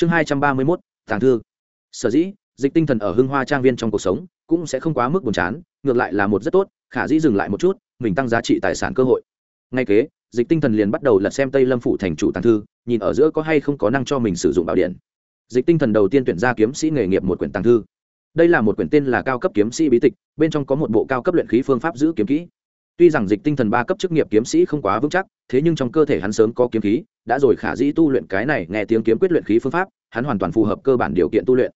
chương hai trăm ba mươi mốt, tàng thư. Sở dĩ, dịch tinh thần ở hưng hoa trang viên trong cuộc sống cũng sẽ không quá mức buồn chán, ngược lại là một rất tốt, khả dĩ dừng lại một chút, mình tăng giá trị tài sản cơ hội. Ngay kế, dịch tinh thần liền bắt đầu lật xem tây lâm phủ thành chủ tàng thư, nhìn ở giữa có hay không có năng cho mình sử dụng bảo điện. Dịch tinh thần đầu tiên tuyển ra kiếm sĩ nghề nghiệp một quyển tàng thư. Đây là một quyển tên là cao cấp kiếm sĩ bí tịch, bên trong có một bộ cao cấp luyện khí phương pháp giữ kiếm kỹ. Tuy rằng dịch tinh thần ba cấp chức nghiệp kiếm sĩ không quá vững chắc, thế nhưng trong cơ thể hắn sớm có kiếm khí đã rồi khả dĩ tu luyện cái này, nghe tiếng kiếm quyết luyện khí phương pháp, hắn hoàn toàn phù hợp cơ bản điều kiện tu luyện.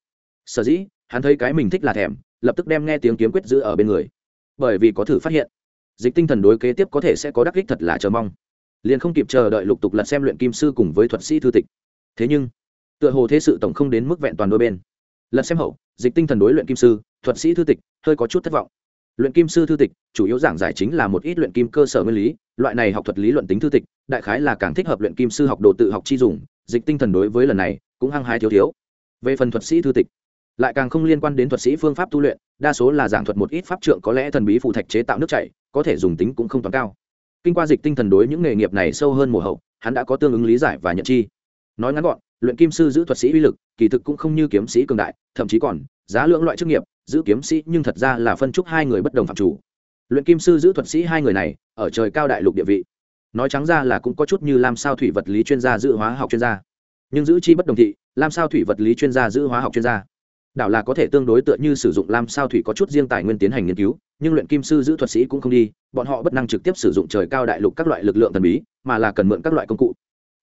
Sở dĩ, hắn thấy cái mình thích là thèm, lập tức đem nghe tiếng kiếm quyết giữ ở bên người. Bởi vì có thử phát hiện, dịch tinh thần đối kế tiếp có thể sẽ có đắc kích thật là chờ mong. Liền không kịp chờ đợi lục tục lật xem luyện kim sư cùng với thuật sĩ thư tịch. Thế nhưng, tựa hồ thế sự tổng không đến mức vẹn toàn đôi bên. Lật xem hậu, dịch tinh thần đối luyện kim sư, thuật sĩ thư tịch, hơi có chút thất vọng luyện kim sư thư tịch, chủ yếu giảng giải chính là một ít luyện kim cơ sở nguyên lý, loại này học thuật lý luận tính thư tịch, đại khái là càng thích hợp luyện kim sư học đồ tự học chi dùng, dịch tinh thần đối với lần này cũng hăng hái thiếu thiếu. Về phần thuật sĩ thư tịch, lại càng không liên quan đến thuật sĩ phương pháp tu luyện, đa số là giảng thuật một ít pháp trượng có lẽ thần bí phù thạch chế tạo nước chảy, có thể dùng tính cũng không toán cao. Kinh qua dịch tinh thần đối những nghề nghiệp này sâu hơn mùa hậu, hắn đã có tương ứng lý giải và nhận chi. Nói ngắn gọn luyện kim sư giữ thuật sĩ uy lực, kỳ thực cũng không như kiếm sĩ cường đại, thậm chí còn giá lượng loại chức nghiệp, giữ kiếm sĩ nhưng thật ra là phân trúc hai người bất đồng phạm chủ. Luyện kim sư giữ thuật sĩ hai người này, ở trời cao đại lục địa vị, nói trắng ra là cũng có chút như làm sao thủy vật lý chuyên gia giữ hóa học chuyên gia. Nhưng giữ chi bất đồng thị làm sao thủy vật lý chuyên gia giữ hóa học chuyên gia. Đảo là có thể tương đối tựa như sử dụng lam sao thủy có chút riêng tài nguyên tiến hành nghiên cứu, nhưng luyện kim sư giữ thuật sĩ cũng không đi, bọn họ bất năng trực tiếp sử dụng trời cao đại lục các loại lực lượng thần bí, mà là cần mượn các loại công cụ.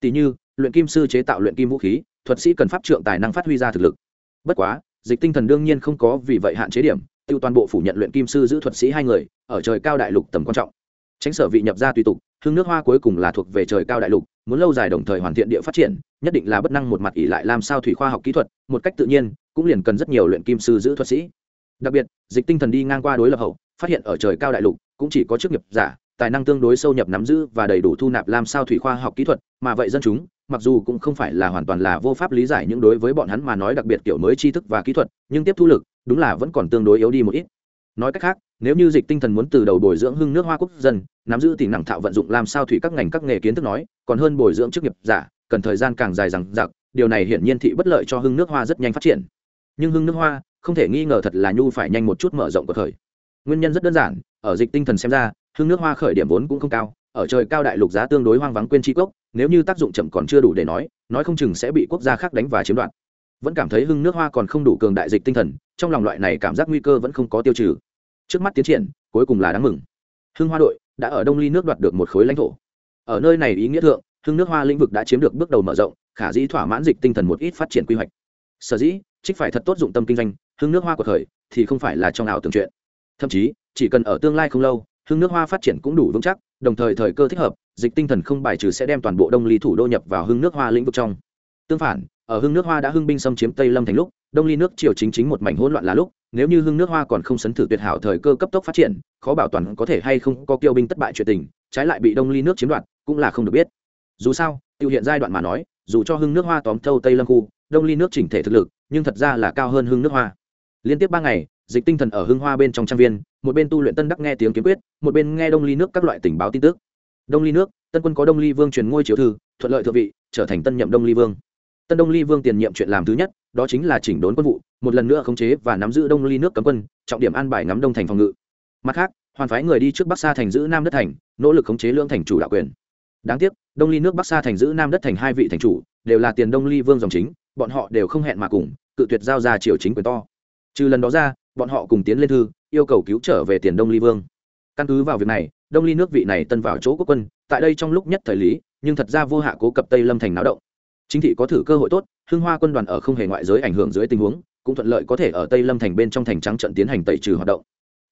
Tỷ như luyện kim sư chế tạo luyện kim vũ khí, thuật sĩ cần pháp trượng tài năng phát huy ra thực lực. Bất quá, dịch tinh thần đương nhiên không có vì vậy hạn chế điểm, tiêu toàn bộ phủ nhận luyện kim sư giữ thuật sĩ hai người, ở trời cao đại lục tầm quan trọng. Tránh sở vị nhập ra tùy tục, hương nước hoa cuối cùng là thuộc về trời cao đại lục, muốn lâu dài đồng thời hoàn thiện địa phát triển, nhất định là bất năng một mặt ỷ lại làm sao thủy khoa học kỹ thuật, một cách tự nhiên, cũng liền cần rất nhiều luyện kim sư giữ thuật sĩ. Đặc biệt, dịch tinh thần đi ngang qua đối lập hậu, phát hiện ở trời cao đại lục, cũng chỉ có chức nghiệp giả, tài năng tương đối sâu nhập nắm giữ và đầy đủ thu nạp làm sao thủy khoa học kỹ thuật, mà vậy dân chúng mặc dù cũng không phải là hoàn toàn là vô pháp lý giải những đối với bọn hắn mà nói đặc biệt kiểu mới tri thức và kỹ thuật, nhưng tiếp thu lực, đúng là vẫn còn tương đối yếu đi một ít. Nói cách khác, nếu như dịch tinh thần muốn từ đầu bồi dưỡng hưng nước hoa quốc dân, nắm giữ tỷ nặng thạo vận dụng làm sao thủy các ngành các nghề kiến thức nói, còn hơn bồi dưỡng chức nghiệp giả, cần thời gian càng dài rằng giặc điều này hiển nhiên thị bất lợi cho hưng nước hoa rất nhanh phát triển. Nhưng hưng nước hoa, không thể nghi ngờ thật là nhu phải nhanh một chút mở rộng cuộc thời. Nguyên nhân rất đơn giản, ở dịch tinh thần xem ra, hưng nước hoa khởi điểm vốn cũng không cao ở trời cao đại lục giá tương đối hoang vắng quên tri cốc nếu như tác dụng chậm còn chưa đủ để nói nói không chừng sẽ bị quốc gia khác đánh và chiếm đoạt. Vẫn cảm thấy hưng nước hoa còn không đủ cường đại dịch tinh thần, trong lòng loại này cảm giác nguy cơ vẫn không có tiêu trừ. Trước mắt tiến triển, cuối cùng là đáng mừng. Hưng hoa đội đã ở đông ly nước đoạt được một khối lãnh thổ. Ở nơi này ý nghĩa thượng, hưng nước hoa lĩnh vực đã chiếm được bước đầu mở rộng, khả dĩ thỏa mãn dịch tinh thần một ít phát triển quy hoạch. Sở dĩ, trích phải thật tốt dụng tâm kinh doanh, hưng nước hoa của thời thì không phải là trong ảo tưởng chuyện. Thậm chí, chỉ cần ở tương lai không lâu hưng nước hoa phát triển cũng đủ vững chắc, đồng thời thời cơ thích hợp, dịch tinh thần không bài trừ sẽ đem toàn bộ đông ly thủ đô nhập vào hưng nước hoa lĩnh vực trong. Tương phản, ở hưng nước hoa đã hưng binh xâm chiếm tây lâm thành lúc, đông ly nước triều chính chính một mảnh hỗn loạn là lúc, nếu như hưng nước hoa còn không sấn thử tuyệt hảo thời cơ cấp tốc phát triển, khó bảo toàn có thể hay không có kiêu binh thất bại chuyện tình, trái lại bị đông ly nước chiếm đoạt, cũng là không được biết. Dù sao, tiêu hiện giai đoạn mà nói, dù cho hưng nước hoa tóm thâu tây lâm khu, đông ly nước chỉnh thể thực lực, nhưng thật ra là cao hơn hưng nước hoa. Liên tiếp ba ngày dịch tinh thần ở hưng hoa bên trong trang viên, một bên tu luyện tân đắc nghe tiếng kiếm quyết, một bên nghe đông ly nước các loại tình báo tin tức. Đông ly nước, tân quân có đông ly vương truyền ngôi chiếu thư, thuận lợi thượng vị, trở thành tân nhậm đông ly vương. Tân đông ly vương tiền nhiệm chuyện làm thứ nhất, đó chính là chỉnh đốn quân vụ, một lần nữa khống chế và nắm giữ đông ly nước cấm quân, trọng điểm an bài ngắm đông thành phòng ngự. Mặt khác, hoàn phái người đi trước bắc sa thành giữ nam đất thành, nỗ lực khống chế lưỡng thành chủ đạo quyền. Đáng tiếc, đông ly nước bắc sa thành giữ nam đất thành hai vị thành chủ, đều là tiền đông ly vương dòng chính, bọn họ đều không hẹn mà cùng, cự tuyệt giao ra triều chính quyền to. Trừ lần đó ra bọn họ cùng tiến lên thư, yêu cầu cứu trở về tiền đông ly vương. Căn cứ vào việc này, đông ly nước vị này tân vào chỗ quốc quân, tại đây trong lúc nhất thời lý, nhưng thật ra vô hạ cố cập tây lâm thành náo động. Chính thị có thử cơ hội tốt, hưng hoa quân đoàn ở không hề ngoại giới ảnh hưởng dưới tình huống, cũng thuận lợi có thể ở tây lâm thành bên trong thành trắng trận tiến hành tẩy trừ hoạt động.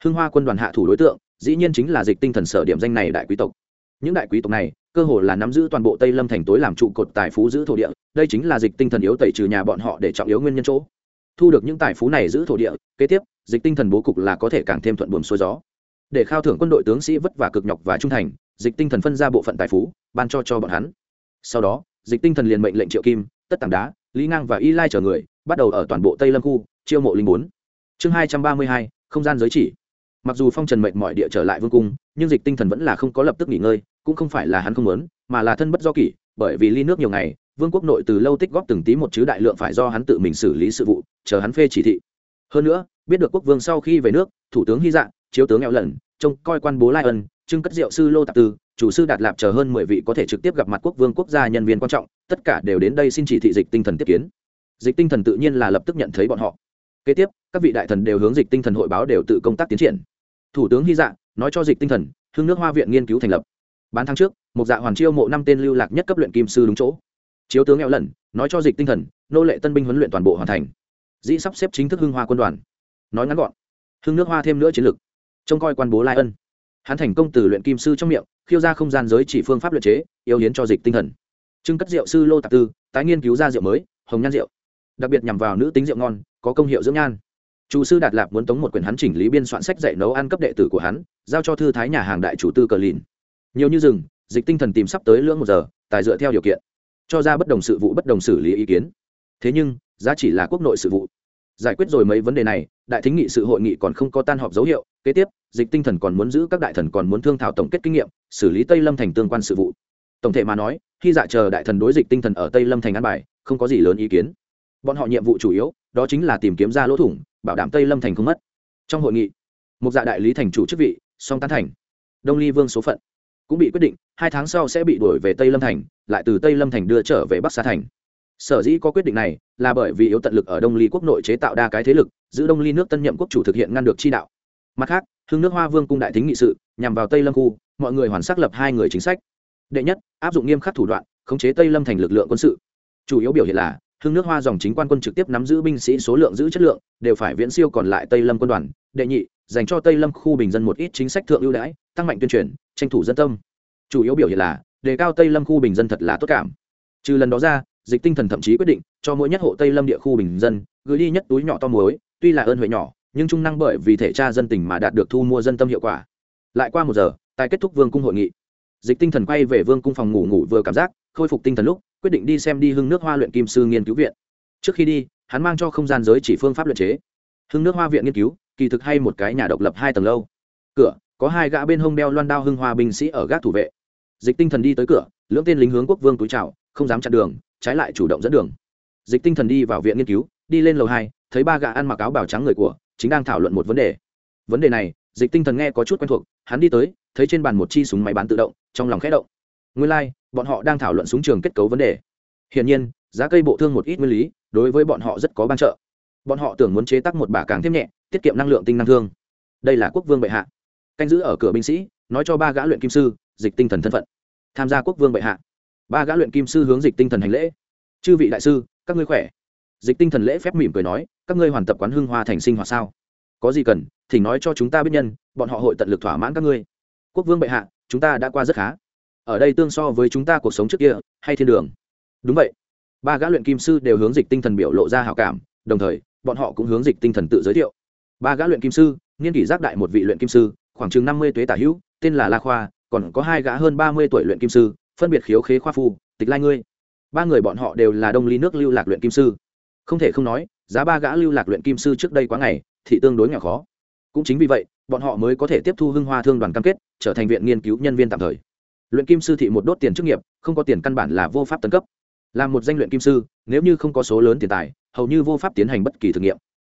Hưng hoa quân đoàn hạ thủ đối tượng, dĩ nhiên chính là dịch tinh thần sở điểm danh này đại quý tộc. Những đại quý tộc này, cơ hồ là nắm giữ toàn bộ tây lâm thành tối làm trụ cột tài phú giữ thổ địa, đây chính là dịch tinh thần yếu tẩy trừ nhà bọn họ để trọng yếu nguyên nhân chỗ. Thu được những tài phú này giữ thổ địa, kế tiếp dịch tinh thần bố cục là có thể càng thêm thuận buồm xuôi gió. Để khao thưởng quân đội tướng sĩ vất vả cực nhọc và trung thành, dịch tinh thần phân ra bộ phận tài phú, ban cho cho bọn hắn. Sau đó, dịch tinh thần liền mệnh lệnh triệu kim, tất tảng đá, lý ngang và y lai chở người, bắt đầu ở toàn bộ tây lâm khu, chiêu mộ linh bốn. Chương hai trăm ba mươi hai, không gian giới chỉ. Mặc dù phong trần mệnh mọi địa trở lại vương cung, nhưng dịch tinh thần vẫn là không có lập tức nghỉ ngơi, cũng không phải là hắn không muốn, mà là thân bất do kỷ, bởi vì ly nước nhiều ngày, vương quốc nội từ lâu tích góp từng tí một chứ đại lượng phải do hắn tự mình xử lý sự vụ, chờ hắn phê chỉ thị. Hơn nữa biết được quốc vương sau khi về nước, thủ tướng hy dạng, chiếu tướng eo lần trông coi quan bố lai ân, trưng cất diệu sư lô tạp tư, chủ sư đạt lạp chờ hơn mười vị có thể trực tiếp gặp mặt quốc vương quốc gia nhân viên quan trọng, tất cả đều đến đây xin chỉ thị dịch tinh thần tiếp kiến. Dịch tinh thần tự nhiên là lập tức nhận thấy bọn họ. Kế tiếp, các vị đại thần đều hướng dịch tinh thần hội báo đều tự công tác tiến triển. Thủ tướng hy dạ nói cho dịch tinh thần, hương nước hoa viện nghiên cứu thành lập. Bán tháng trước, một dạ hoàn chiêu mộ năm tên lưu lạc nhất cấp luyện kim sư đúng chỗ. Chiếu tướng eo lần nói cho dịch tinh thần, nô lệ tân binh huấn luyện toàn bộ hoàn thành. Dĩ sắp xếp chính thức hưng hoa quân đoàn nói ngắn gọn, hưng nước hoa thêm nữa chiến lược trông coi quan bố lai ân. Hắn thành công từ luyện kim sư trong miệng, khiêu ra không gian giới chỉ phương pháp luyện chế, yêu hiến cho dịch tinh thần. Trưng cất rượu sư lô tạp tư, tái nghiên cứu ra rượu mới, hồng nhan rượu. Đặc biệt nhằm vào nữ tính rượu ngon, có công hiệu dưỡng nhan. Chủ sư đạt lạp muốn tống một quyển hắn chỉnh lý biên soạn sách dạy nấu ăn cấp đệ tử của hắn, giao cho thư thái nhà hàng đại chủ tư cờ lìn. Nhiều như rừng, dịch tinh thần tìm sắp tới lưỡng một giờ, tài dựa theo điều kiện, cho ra bất đồng sự vụ bất đồng xử lý ý kiến. Thế nhưng, giá chỉ là quốc nội sự vụ giải quyết rồi mấy vấn đề này, đại thính nghị sự hội nghị còn không có tan họp dấu hiệu, kế tiếp, dịch tinh thần còn muốn giữ các đại thần còn muốn thương thảo tổng kết kinh nghiệm, xử lý tây lâm thành tương quan sự vụ. Tổng thể mà nói, khi dạ chờ đại thần đối dịch tinh thần ở tây lâm thành an bài, không có gì lớn ý kiến. Bọn họ nhiệm vụ chủ yếu, đó chính là tìm kiếm ra lỗ thủng, bảo đảm tây lâm thành không mất. Trong hội nghị, một dạ đại lý thành chủ chức vị, song tán thành. Đông ly vương số phận cũng bị quyết định, hai tháng sau sẽ bị đuổi về tây lâm thành, lại từ tây lâm thành đưa trở về bắc sa thành sở dĩ có quyết định này là bởi vì yếu tận lực ở đông ly quốc nội chế tạo đa cái thế lực, giữ đông ly nước tân nhậm quốc chủ thực hiện ngăn được chi đạo. Mặt khác, hưng nước hoa vương cung đại thính nghị sự nhằm vào tây lâm khu, mọi người hoàn xác lập hai người chính sách. Đệ nhất, áp dụng nghiêm khắc thủ đoạn, khống chế tây lâm thành lực lượng quân sự. Chủ yếu biểu hiện là, hưng nước hoa dòng chính quan quân trực tiếp nắm giữ binh sĩ số lượng giữ chất lượng, đều phải viễn siêu còn lại tây lâm quân đoàn. Đệ nhị, dành cho tây lâm khu bình dân một ít chính sách thượng ưu đãi, tăng mạnh tuyên truyền, tranh thủ dân tâm. Chủ yếu biểu hiện là, đề cao tây lâm khu bình dân thật là tốt cảm. Trừ lần đó ra dịch tinh thần thậm chí quyết định cho mỗi nhất hộ tây lâm địa khu bình dân, gửi đi nhất túi nhỏ to muối, tuy là ơn huệ nhỏ, nhưng trung năng bởi vì thể tra dân tình mà đạt được thu mua dân tâm hiệu quả. Lại qua một giờ tại kết thúc vương cung hội nghị. Dịch tinh thần quay về vương cung phòng ngủ ngủ vừa cảm giác, khôi phục tinh thần lúc, quyết định đi xem đi hưng nước hoa luyện kim sư nghiên cứu viện. Trước khi đi, hắn mang cho không gian giới chỉ phương pháp luyện chế. Hưng nước hoa viện nghiên cứu, kỳ thực hay một cái nhà độc lập hai tầng lâu. Cửa, có hai gã bên hông đeo loan đao hưng hoa binh sĩ ở gác thủ vệ. Dịch tinh thần đi tới cửa, lưỡng tên lính hướng quốc vương túi trào không dám chặn đường trái lại chủ động dẫn đường. Dịch tinh thần đi vào viện nghiên cứu đi lên lầu hai thấy ba gã ăn mặc áo bào trắng người của chính đang thảo luận một vấn đề. Vấn đề này dịch tinh thần nghe có chút quen thuộc hắn đi tới thấy trên bàn một chi súng máy bán tự động trong lòng khẽ động. Nguyên lai、like, bọn họ đang thảo luận súng trường kết cấu vấn đề. Hiển nhiên giá cây bộ thương một ít nguyên lý đối với bọn họ rất có ban trợ. Bọn họ tưởng muốn chế tác một bả càng thêm nhẹ tiết kiệm năng lượng tinh năng thương. Đây là quốc vương bệ hạ. Canh giữ ở cửa binh sĩ nói cho ba gã luyện kim sư dịch tinh thần thân phận. Tham gia quốc vương bệ hạ ba gã luyện kim sư hướng dịch tinh thần hành lễ. Chư vị đại sư, các ngươi khỏe? Dịch tinh thần lễ phép mỉm cười nói, các ngươi hoàn tập quán hưng hoa thành sinh hoạt sao? Có gì cần, thỉnh nói cho chúng ta biết nhân, bọn họ hội tận lực thỏa mãn các ngươi. Quốc vương bệ hạ, chúng ta đã qua rất khá. Ở đây tương so với chúng ta cuộc sống trước kia, hay thiên đường? Đúng vậy. Ba gã luyện kim sư đều hướng dịch tinh thần biểu lộ ra hảo cảm, đồng thời, bọn họ cũng hướng dịch tinh thần tự giới thiệu. Ba gã luyện kim sư, niên kỷ giác đại một vị luyện kim sư, khoảng chừng năm mươi tuế tả hữu, tên là la khoa, còn có hai gã hơn ba mươi tuổi luyện kim sư phân biệt khiếu khế khoa phu, tịch lai ngươi. Ba người bọn họ đều là đông ly nước lưu lạc luyện kim sư. Không thể không nói, giá ba gã lưu lạc luyện kim sư trước đây quá ngày, thì tương đối nghèo khó. Cũng chính vì vậy, bọn họ mới có thể tiếp thu hưng hoa thương đoàn cam kết, trở thành viện nghiên cứu nhân viên tạm thời. Luyện kim sư thị một đốt tiền chức nghiệp, không có tiền căn bản là vô pháp tấn cấp. Là một danh luyện kim sư, nếu như không có số lớn tiền tài, hầu như vô pháp tiến hành bất kỳ thử nghiệm.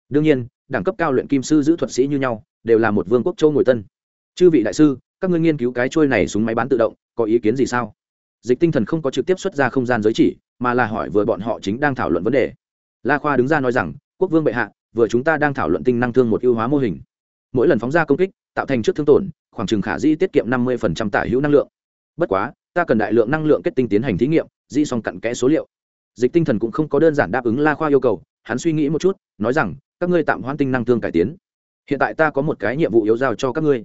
Đương nhiên, đẳng cấp cao luyện kim sư giữ thuật sĩ như nhau, đều là một vương quốc châu ngồi tân. Chư vị đại sư, các ngươi nghiên cứu cái trôi này súng máy bán tự động, có ý kiến gì sao? Dịch tinh thần không có trực tiếp xuất ra không gian giới chỉ, mà là hỏi vừa bọn họ chính đang thảo luận vấn đề. La khoa đứng ra nói rằng, quốc vương bệ hạ, vừa chúng ta đang thảo luận tinh năng thương một ưu hóa mô hình. Mỗi lần phóng ra công kích, tạo thành trước thương tổn, khoảng chừng khả di tiết kiệm năm mươi tả hữu năng lượng. Bất quá, ta cần đại lượng năng lượng kết tinh tiến hành thí nghiệm, di song cặn kẽ số liệu. Dịch tinh thần cũng không có đơn giản đáp ứng la khoa yêu cầu, hắn suy nghĩ một chút, nói rằng, các ngươi tạm hoãn tinh năng thương cải tiến. Hiện tại ta có một cái nhiệm vụ yếu giao cho các ngươi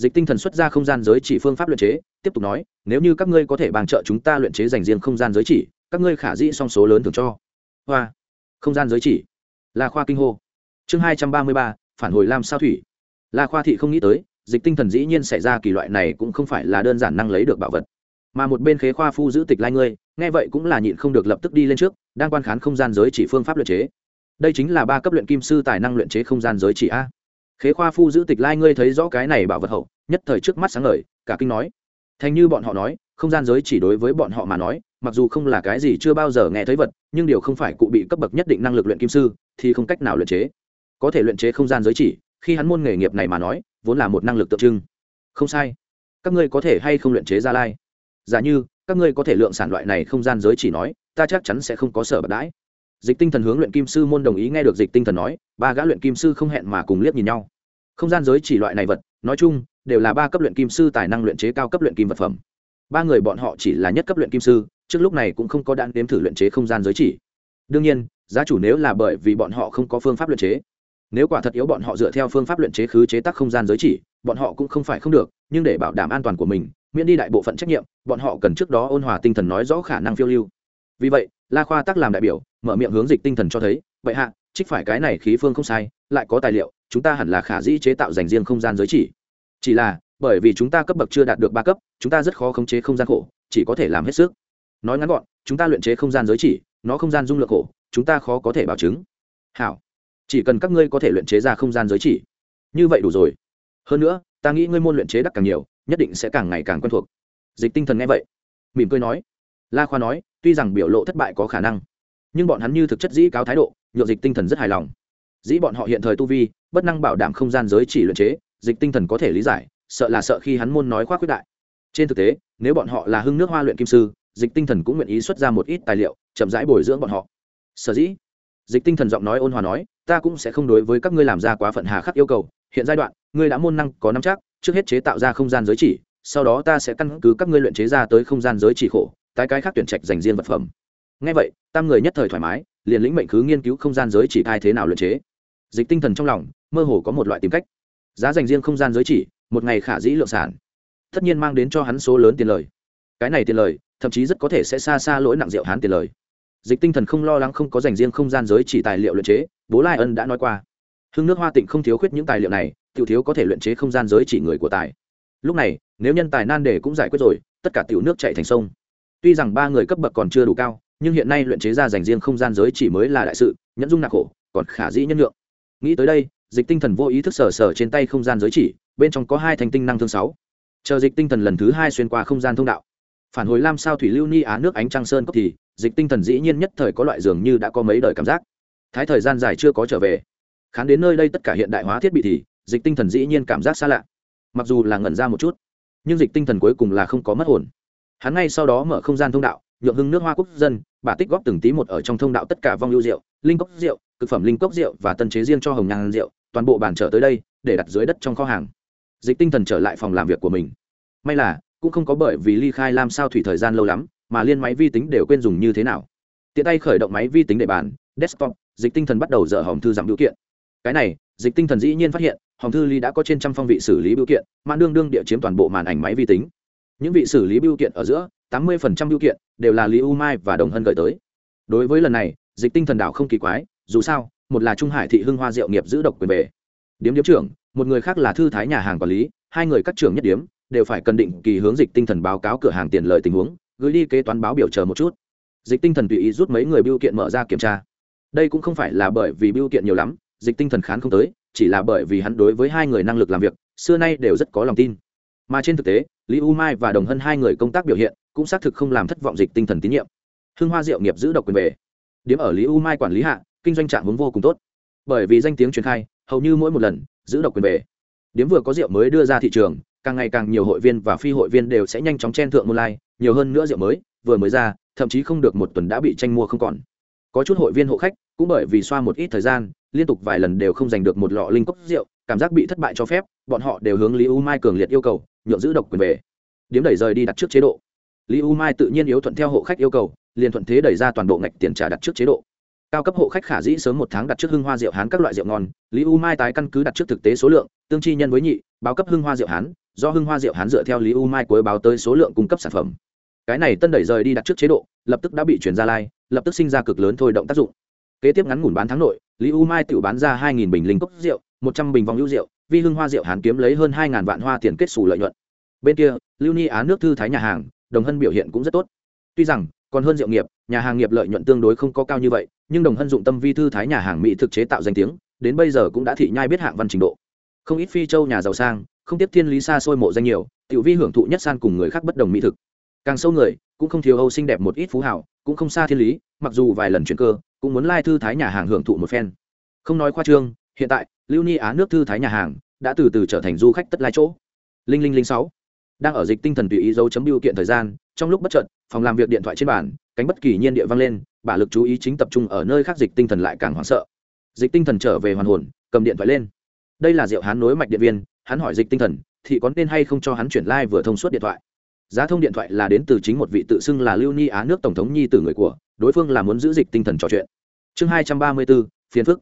dịch tinh thần xuất ra không gian giới chỉ phương pháp luyện chế, tiếp tục nói, nếu như các ngươi có thể bàn trợ chúng ta luyện chế dành riêng không gian giới chỉ, các ngươi khả dĩ song số lớn thường cho. Hoa. Không gian giới chỉ. Là khoa kinh hô. Chương hai trăm ba mươi ba, phản hồi lam sao thủy. La khoa thị không nghĩ tới, dịch tinh thần dĩ nhiên xảy ra kỳ loại này cũng không phải là đơn giản năng lấy được bảo vật. Mà một bên khế khoa phu giữ tịch lai ngươi, nghe vậy cũng là nhịn không được lập tức đi lên trước, đang quan khán không gian giới chỉ phương pháp luyện chế. Đây chính là ba cấp luyện kim sư tài năng luyện chế không gian giới chỉ a khế khoa phu giữ tịch lai ngươi thấy rõ cái này bảo vật hậu, nhất thời trước mắt sáng ngời, cả kinh nói. Thành như bọn họ nói, không gian giới chỉ đối với bọn họ mà nói, mặc dù không là cái gì chưa bao giờ nghe thấy vật, nhưng điều không phải cụ bị cấp bậc nhất định năng lực luyện kim sư, thì không cách nào luyện chế. Có thể luyện chế không gian giới chỉ, khi hắn môn nghề nghiệp này mà nói, vốn là một năng lực tượng trưng. Không sai. Các ngươi có thể hay không luyện chế gia lai? Giả như, các ngươi có thể lượng sản loại này không gian giới chỉ nói, ta chắc chắn sẽ không có sở bật đãi dịch tinh thần hướng luyện kim sư môn đồng ý nghe được dịch tinh thần nói, ba gã luyện kim sư không hẹn mà cùng liếc nhìn nhau. Không gian giới chỉ loại này vật, nói chung, đều là ba cấp luyện kim sư tài năng luyện chế cao cấp luyện kim vật phẩm. Ba người bọn họ chỉ là nhất cấp luyện kim sư, trước lúc này cũng không có đạn đếm thử luyện chế không gian giới chỉ. Đương nhiên, giá chủ nếu là bởi vì bọn họ không có phương pháp luyện chế. Nếu quả thật yếu bọn họ dựa theo phương pháp luyện chế khứ chế tác không gian giới chỉ, bọn họ cũng không phải không được, nhưng để bảo đảm an toàn của mình, miễn đi đại bộ phận trách nhiệm, bọn họ cần trước đó ôn hòa tinh thần nói rõ khả năng phiêu lưu vì vậy, la khoa tác làm đại biểu, mở miệng hướng dịch tinh thần cho thấy vậy hạ, trích phải cái này khí phương không sai, lại có tài liệu, chúng ta hẳn là khả dĩ chế tạo dành riêng không gian giới chỉ. Chỉ là, bởi vì chúng ta cấp bậc chưa đạt được ba cấp, chúng ta rất khó khống chế không gian khổ, chỉ có thể làm hết sức. Nói ngắn gọn, chúng ta luyện chế không gian giới chỉ, nó không gian dung lượng khổ, chúng ta khó có thể bảo chứng. Hảo, chỉ cần các ngươi có thể luyện chế ra không gian giới chỉ. Như vậy đủ rồi. Hơn nữa, ta nghĩ ngươi môn luyện chế đắc càng nhiều, nhất định sẽ càng ngày càng quen thuộc. Dịch tinh thần nghe vậy, mỉm cười nói la khoa nói, tuy rằng biểu lộ thất bại có khả năng, nhưng bọn hắn như thực chất dĩ cáo thái độ nhộn dịch tinh thần rất hài lòng. Dĩ bọn họ hiện thời tu vi, bất năng bảo đảm không gian giới chỉ luyện chế, dịch tinh thần có thể lý giải, sợ là sợ khi hắn môn nói khoác quyết đại. Trên thực tế, nếu bọn họ là hưng nước hoa luyện kim sư, dịch tinh thần cũng nguyện ý xuất ra một ít tài liệu, chậm rãi bồi dưỡng bọn họ. Sở dĩ, dịch tinh thần giọng nói ôn hòa nói, ta cũng sẽ không đối với các ngươi làm ra quá phận hà khắc yêu cầu, hiện giai đoạn, ngươi đã môn năng có năm chắc, trước hết chế tạo ra không gian giới chỉ, sau đó ta sẽ căn cứ các ngươi luyện chế ra tới không gian giới chỉ khổ tái cái khác tuyển trạch dành riêng vật phẩm. Ngay vậy, tam người nhất thời thoải mái, liền lĩnh mệnh khứ nghiên cứu không gian giới chỉ thai thế nào luyện chế. Dịch tinh thần trong lòng, mơ hồ có một loại tìm cách. Giá dành riêng không gian giới chỉ, một ngày khả dĩ lượng sản. Tất nhiên mang đến cho hắn số lớn tiền lời. Cái này tiền lời, thậm chí rất có thể sẽ xa xa lỗi nặng rượu hắn tiền lời. Dịch tinh thần không lo lắng không có dành riêng không gian giới chỉ tài liệu luyện chế, bố lai ân đã nói qua. Hưng nước hoa tịnh không thiếu khuyết những tài liệu này, tiểu thiếu có thể luyện chế không gian giới chỉ người của tài. Lúc này, nếu nhân tài nan đề cũng giải quyết rồi, tất cả tiểu nước chạy thành sông tuy rằng ba người cấp bậc còn chưa đủ cao, nhưng hiện nay luyện chế ra dành riêng không gian giới chỉ mới là đại sự, nhẫn dung nạc khổ còn khả dĩ nhân lượng nghĩ tới đây, dịch tinh thần vô ý thức sờ sờ trên tay không gian giới chỉ, bên trong có hai thành tinh năng thương sáu. Chờ dịch tinh thần lần thứ hai xuyên qua không gian thông đạo. Phản hồi lam sao thủy lưu ni á nước ánh trăng sơn cốc thì, dịch tinh thần dĩ nhiên nhất thời có loại dường như đã có mấy đời cảm giác. Thái thời gian dài chưa có trở về. Khán đến nơi đây tất cả hiện đại hóa thiết bị thì, dịch tinh thần dĩ nhiên cảm giác xa lạ. Mặc dù là ngẩn ra một chút, nhưng dịch tinh thần cuối cùng là không có mất hồn hắn ngay sau đó mở không gian thông đạo, nhượng hưng nước hoa quốc dân, bà tích góp từng tí một ở trong thông đạo tất cả vong lưu rượu, linh cốc rượu thực phẩm linh cốc rượu và tân chế riêng cho hồng nhang rượu, toàn bộ bàn trở tới đây, để đặt dưới đất trong kho hàng. Dịch tinh thần trở lại phòng làm việc của mình. May là, cũng không có bởi vì ly khai làm sao thủy thời gian lâu lắm, mà liên máy vi tính đều quên dùng như thế nào. Tiện tay khởi động máy vi tính để bàn, desktop, dịch tinh thần bắt đầu dở hòm thư giảm biểu kiện. Cái này, dịch tinh thần dĩ nhiên phát hiện, hòm thư ly đã có trên trăm phong vị xử lý biểu kiện, mã đương đương địa chiếm toàn bộ màn ảnh máy vi tính những vị xử lý biểu kiện ở giữa, tám mươi phần trăm biểu kiện đều là lý u mai và đồng hân gửi tới. Đối với lần này, dịch tinh thần đảo không kỳ quái, dù sao, một là trung hải thị hưng hoa diệu nghiệp giữ độc quyền về. Điếm điếm trưởng, một người khác là thư thái nhà hàng quản lý, hai người các trưởng nhất điếm đều phải cần định kỳ hướng dịch tinh thần báo cáo cửa hàng tiền lời tình huống, gửi đi kế toán báo biểu chờ một chút. Dịch tinh thần tùy ý rút mấy người biêu kiện mở ra kiểm tra. Đây cũng không phải là bởi vì biêu kiện nhiều lắm, dịch tinh thần khán không tới, chỉ là bởi vì hắn đối với hai người năng lực làm việc, xưa nay đều rất có lòng tin. Mà trên thực tế lý u mai và đồng hân hai người công tác biểu hiện cũng xác thực không làm thất vọng dịch tinh thần tín nhiệm. Hưng hoa diệu nghiệp giữ độc quyền về. Điểm ở lý u mai quản lý hạ, kinh doanh trạng hướng vô cùng tốt. Bởi vì danh tiếng truyền khai, hầu như mỗi một lần, giữ độc quyền về. Điếm vừa có rượu mới đưa ra thị trường, càng ngày càng nhiều hội viên và phi hội viên đều sẽ nhanh chóng chen thượng môn lai nhiều hơn nữa rượu mới, vừa mới ra, thậm chí không được một tuần đã bị tranh mua không còn. Có chút hội viên hộ khách, cũng bởi vì xoa một ít thời gian, liên tục vài lần đều không giành được một lọ linh cốc rượu, cảm giác bị thất bại cho phép, bọn họ đều hướng lý u mai cường liệt yêu cầu nhượng giữ độc quyền về. Điếm đẩy rời đi đặt trước chế độ. Lý u mai tự nhiên yếu thuận theo hộ khách yêu cầu, liền thuận thế đẩy ra toàn bộ ngạch tiền trả đặt trước chế độ. Cao cấp hộ khách khả dĩ sớm một tháng đặt trước hưng hoa rượu hán các loại rượu ngon, lý u mai tái căn cứ đặt trước thực tế số lượng, tương chi nhân với nhị, báo cấp hưng hoa rượu hán, do hưng hoa rượu hán dựa theo lý u mai cuối báo tới số lượng cung cấp sản phẩm. Cái này tân đẩy rời đi đặt trước chế độ, lập tức đã bị chuyển ra lai, lập tức sinh ra cực lớn thôi động tác dụng. Kế tiếp ngắn ngủn bán tháng nội, lý u mai tự bán ra hai bình linh cốc rượu, một trăm bình vòng hữu rượu vi hưng hoa rượu hán kiếm lấy hơn hai ngàn vạn hoa tiền kết xù lợi nhuận. Bên kia, lưu ni á nước thư thái nhà hàng, đồng hân biểu hiện cũng rất tốt. Tuy rằng, còn hơn rượu nghiệp, nhà hàng nghiệp lợi nhuận tương đối không có cao như vậy, nhưng đồng hân dụng tâm vi thư thái nhà hàng mỹ thực chế tạo danh tiếng, đến bây giờ cũng đã thị nhai biết hạng văn trình độ. Không ít phi châu nhà giàu sang, không tiếp thiên lý xa xôi mộ danh nhiều, tiểu vi hưởng thụ nhất san cùng người khác bất đồng mỹ thực. Càng sâu người, cũng không thiếu âu xinh đẹp một ít phú hảo cũng không xa thiên lý, mặc dù vài lần chuyển cơ, cũng muốn lai thư thái nhà hàng hưởng thụ một phen. Không nói khoa trương hiện tại, lưu ni á nước thư thái nhà hàng đã từ từ trở thành du khách tất lai chỗ. Linh linh linh sáu đang ở dịch tinh thần tùy ý dấu chấm biểu kiện thời gian, trong lúc bất chợt, phòng làm việc điện thoại trên bàn, cánh bất kỳ nhiên địa vang lên, bả lực chú ý chính tập trung ở nơi khác dịch tinh thần lại càng hoảng sợ. Dịch tinh thần trở về hoàn hồn, cầm điện thoại lên. Đây là diệu hán nối mạch điện viên, hắn hỏi dịch tinh thần, thì có nên hay không cho hắn chuyển lai、like、vừa thông suốt điện thoại? Giá thông điện thoại là đến từ chính một vị tự xưng là lưu ni á nước tổng thống nhi từ người của, đối phương là muốn giữ dịch tinh thần trò chuyện. Chương hai trăm ba mươi bốn phiến phức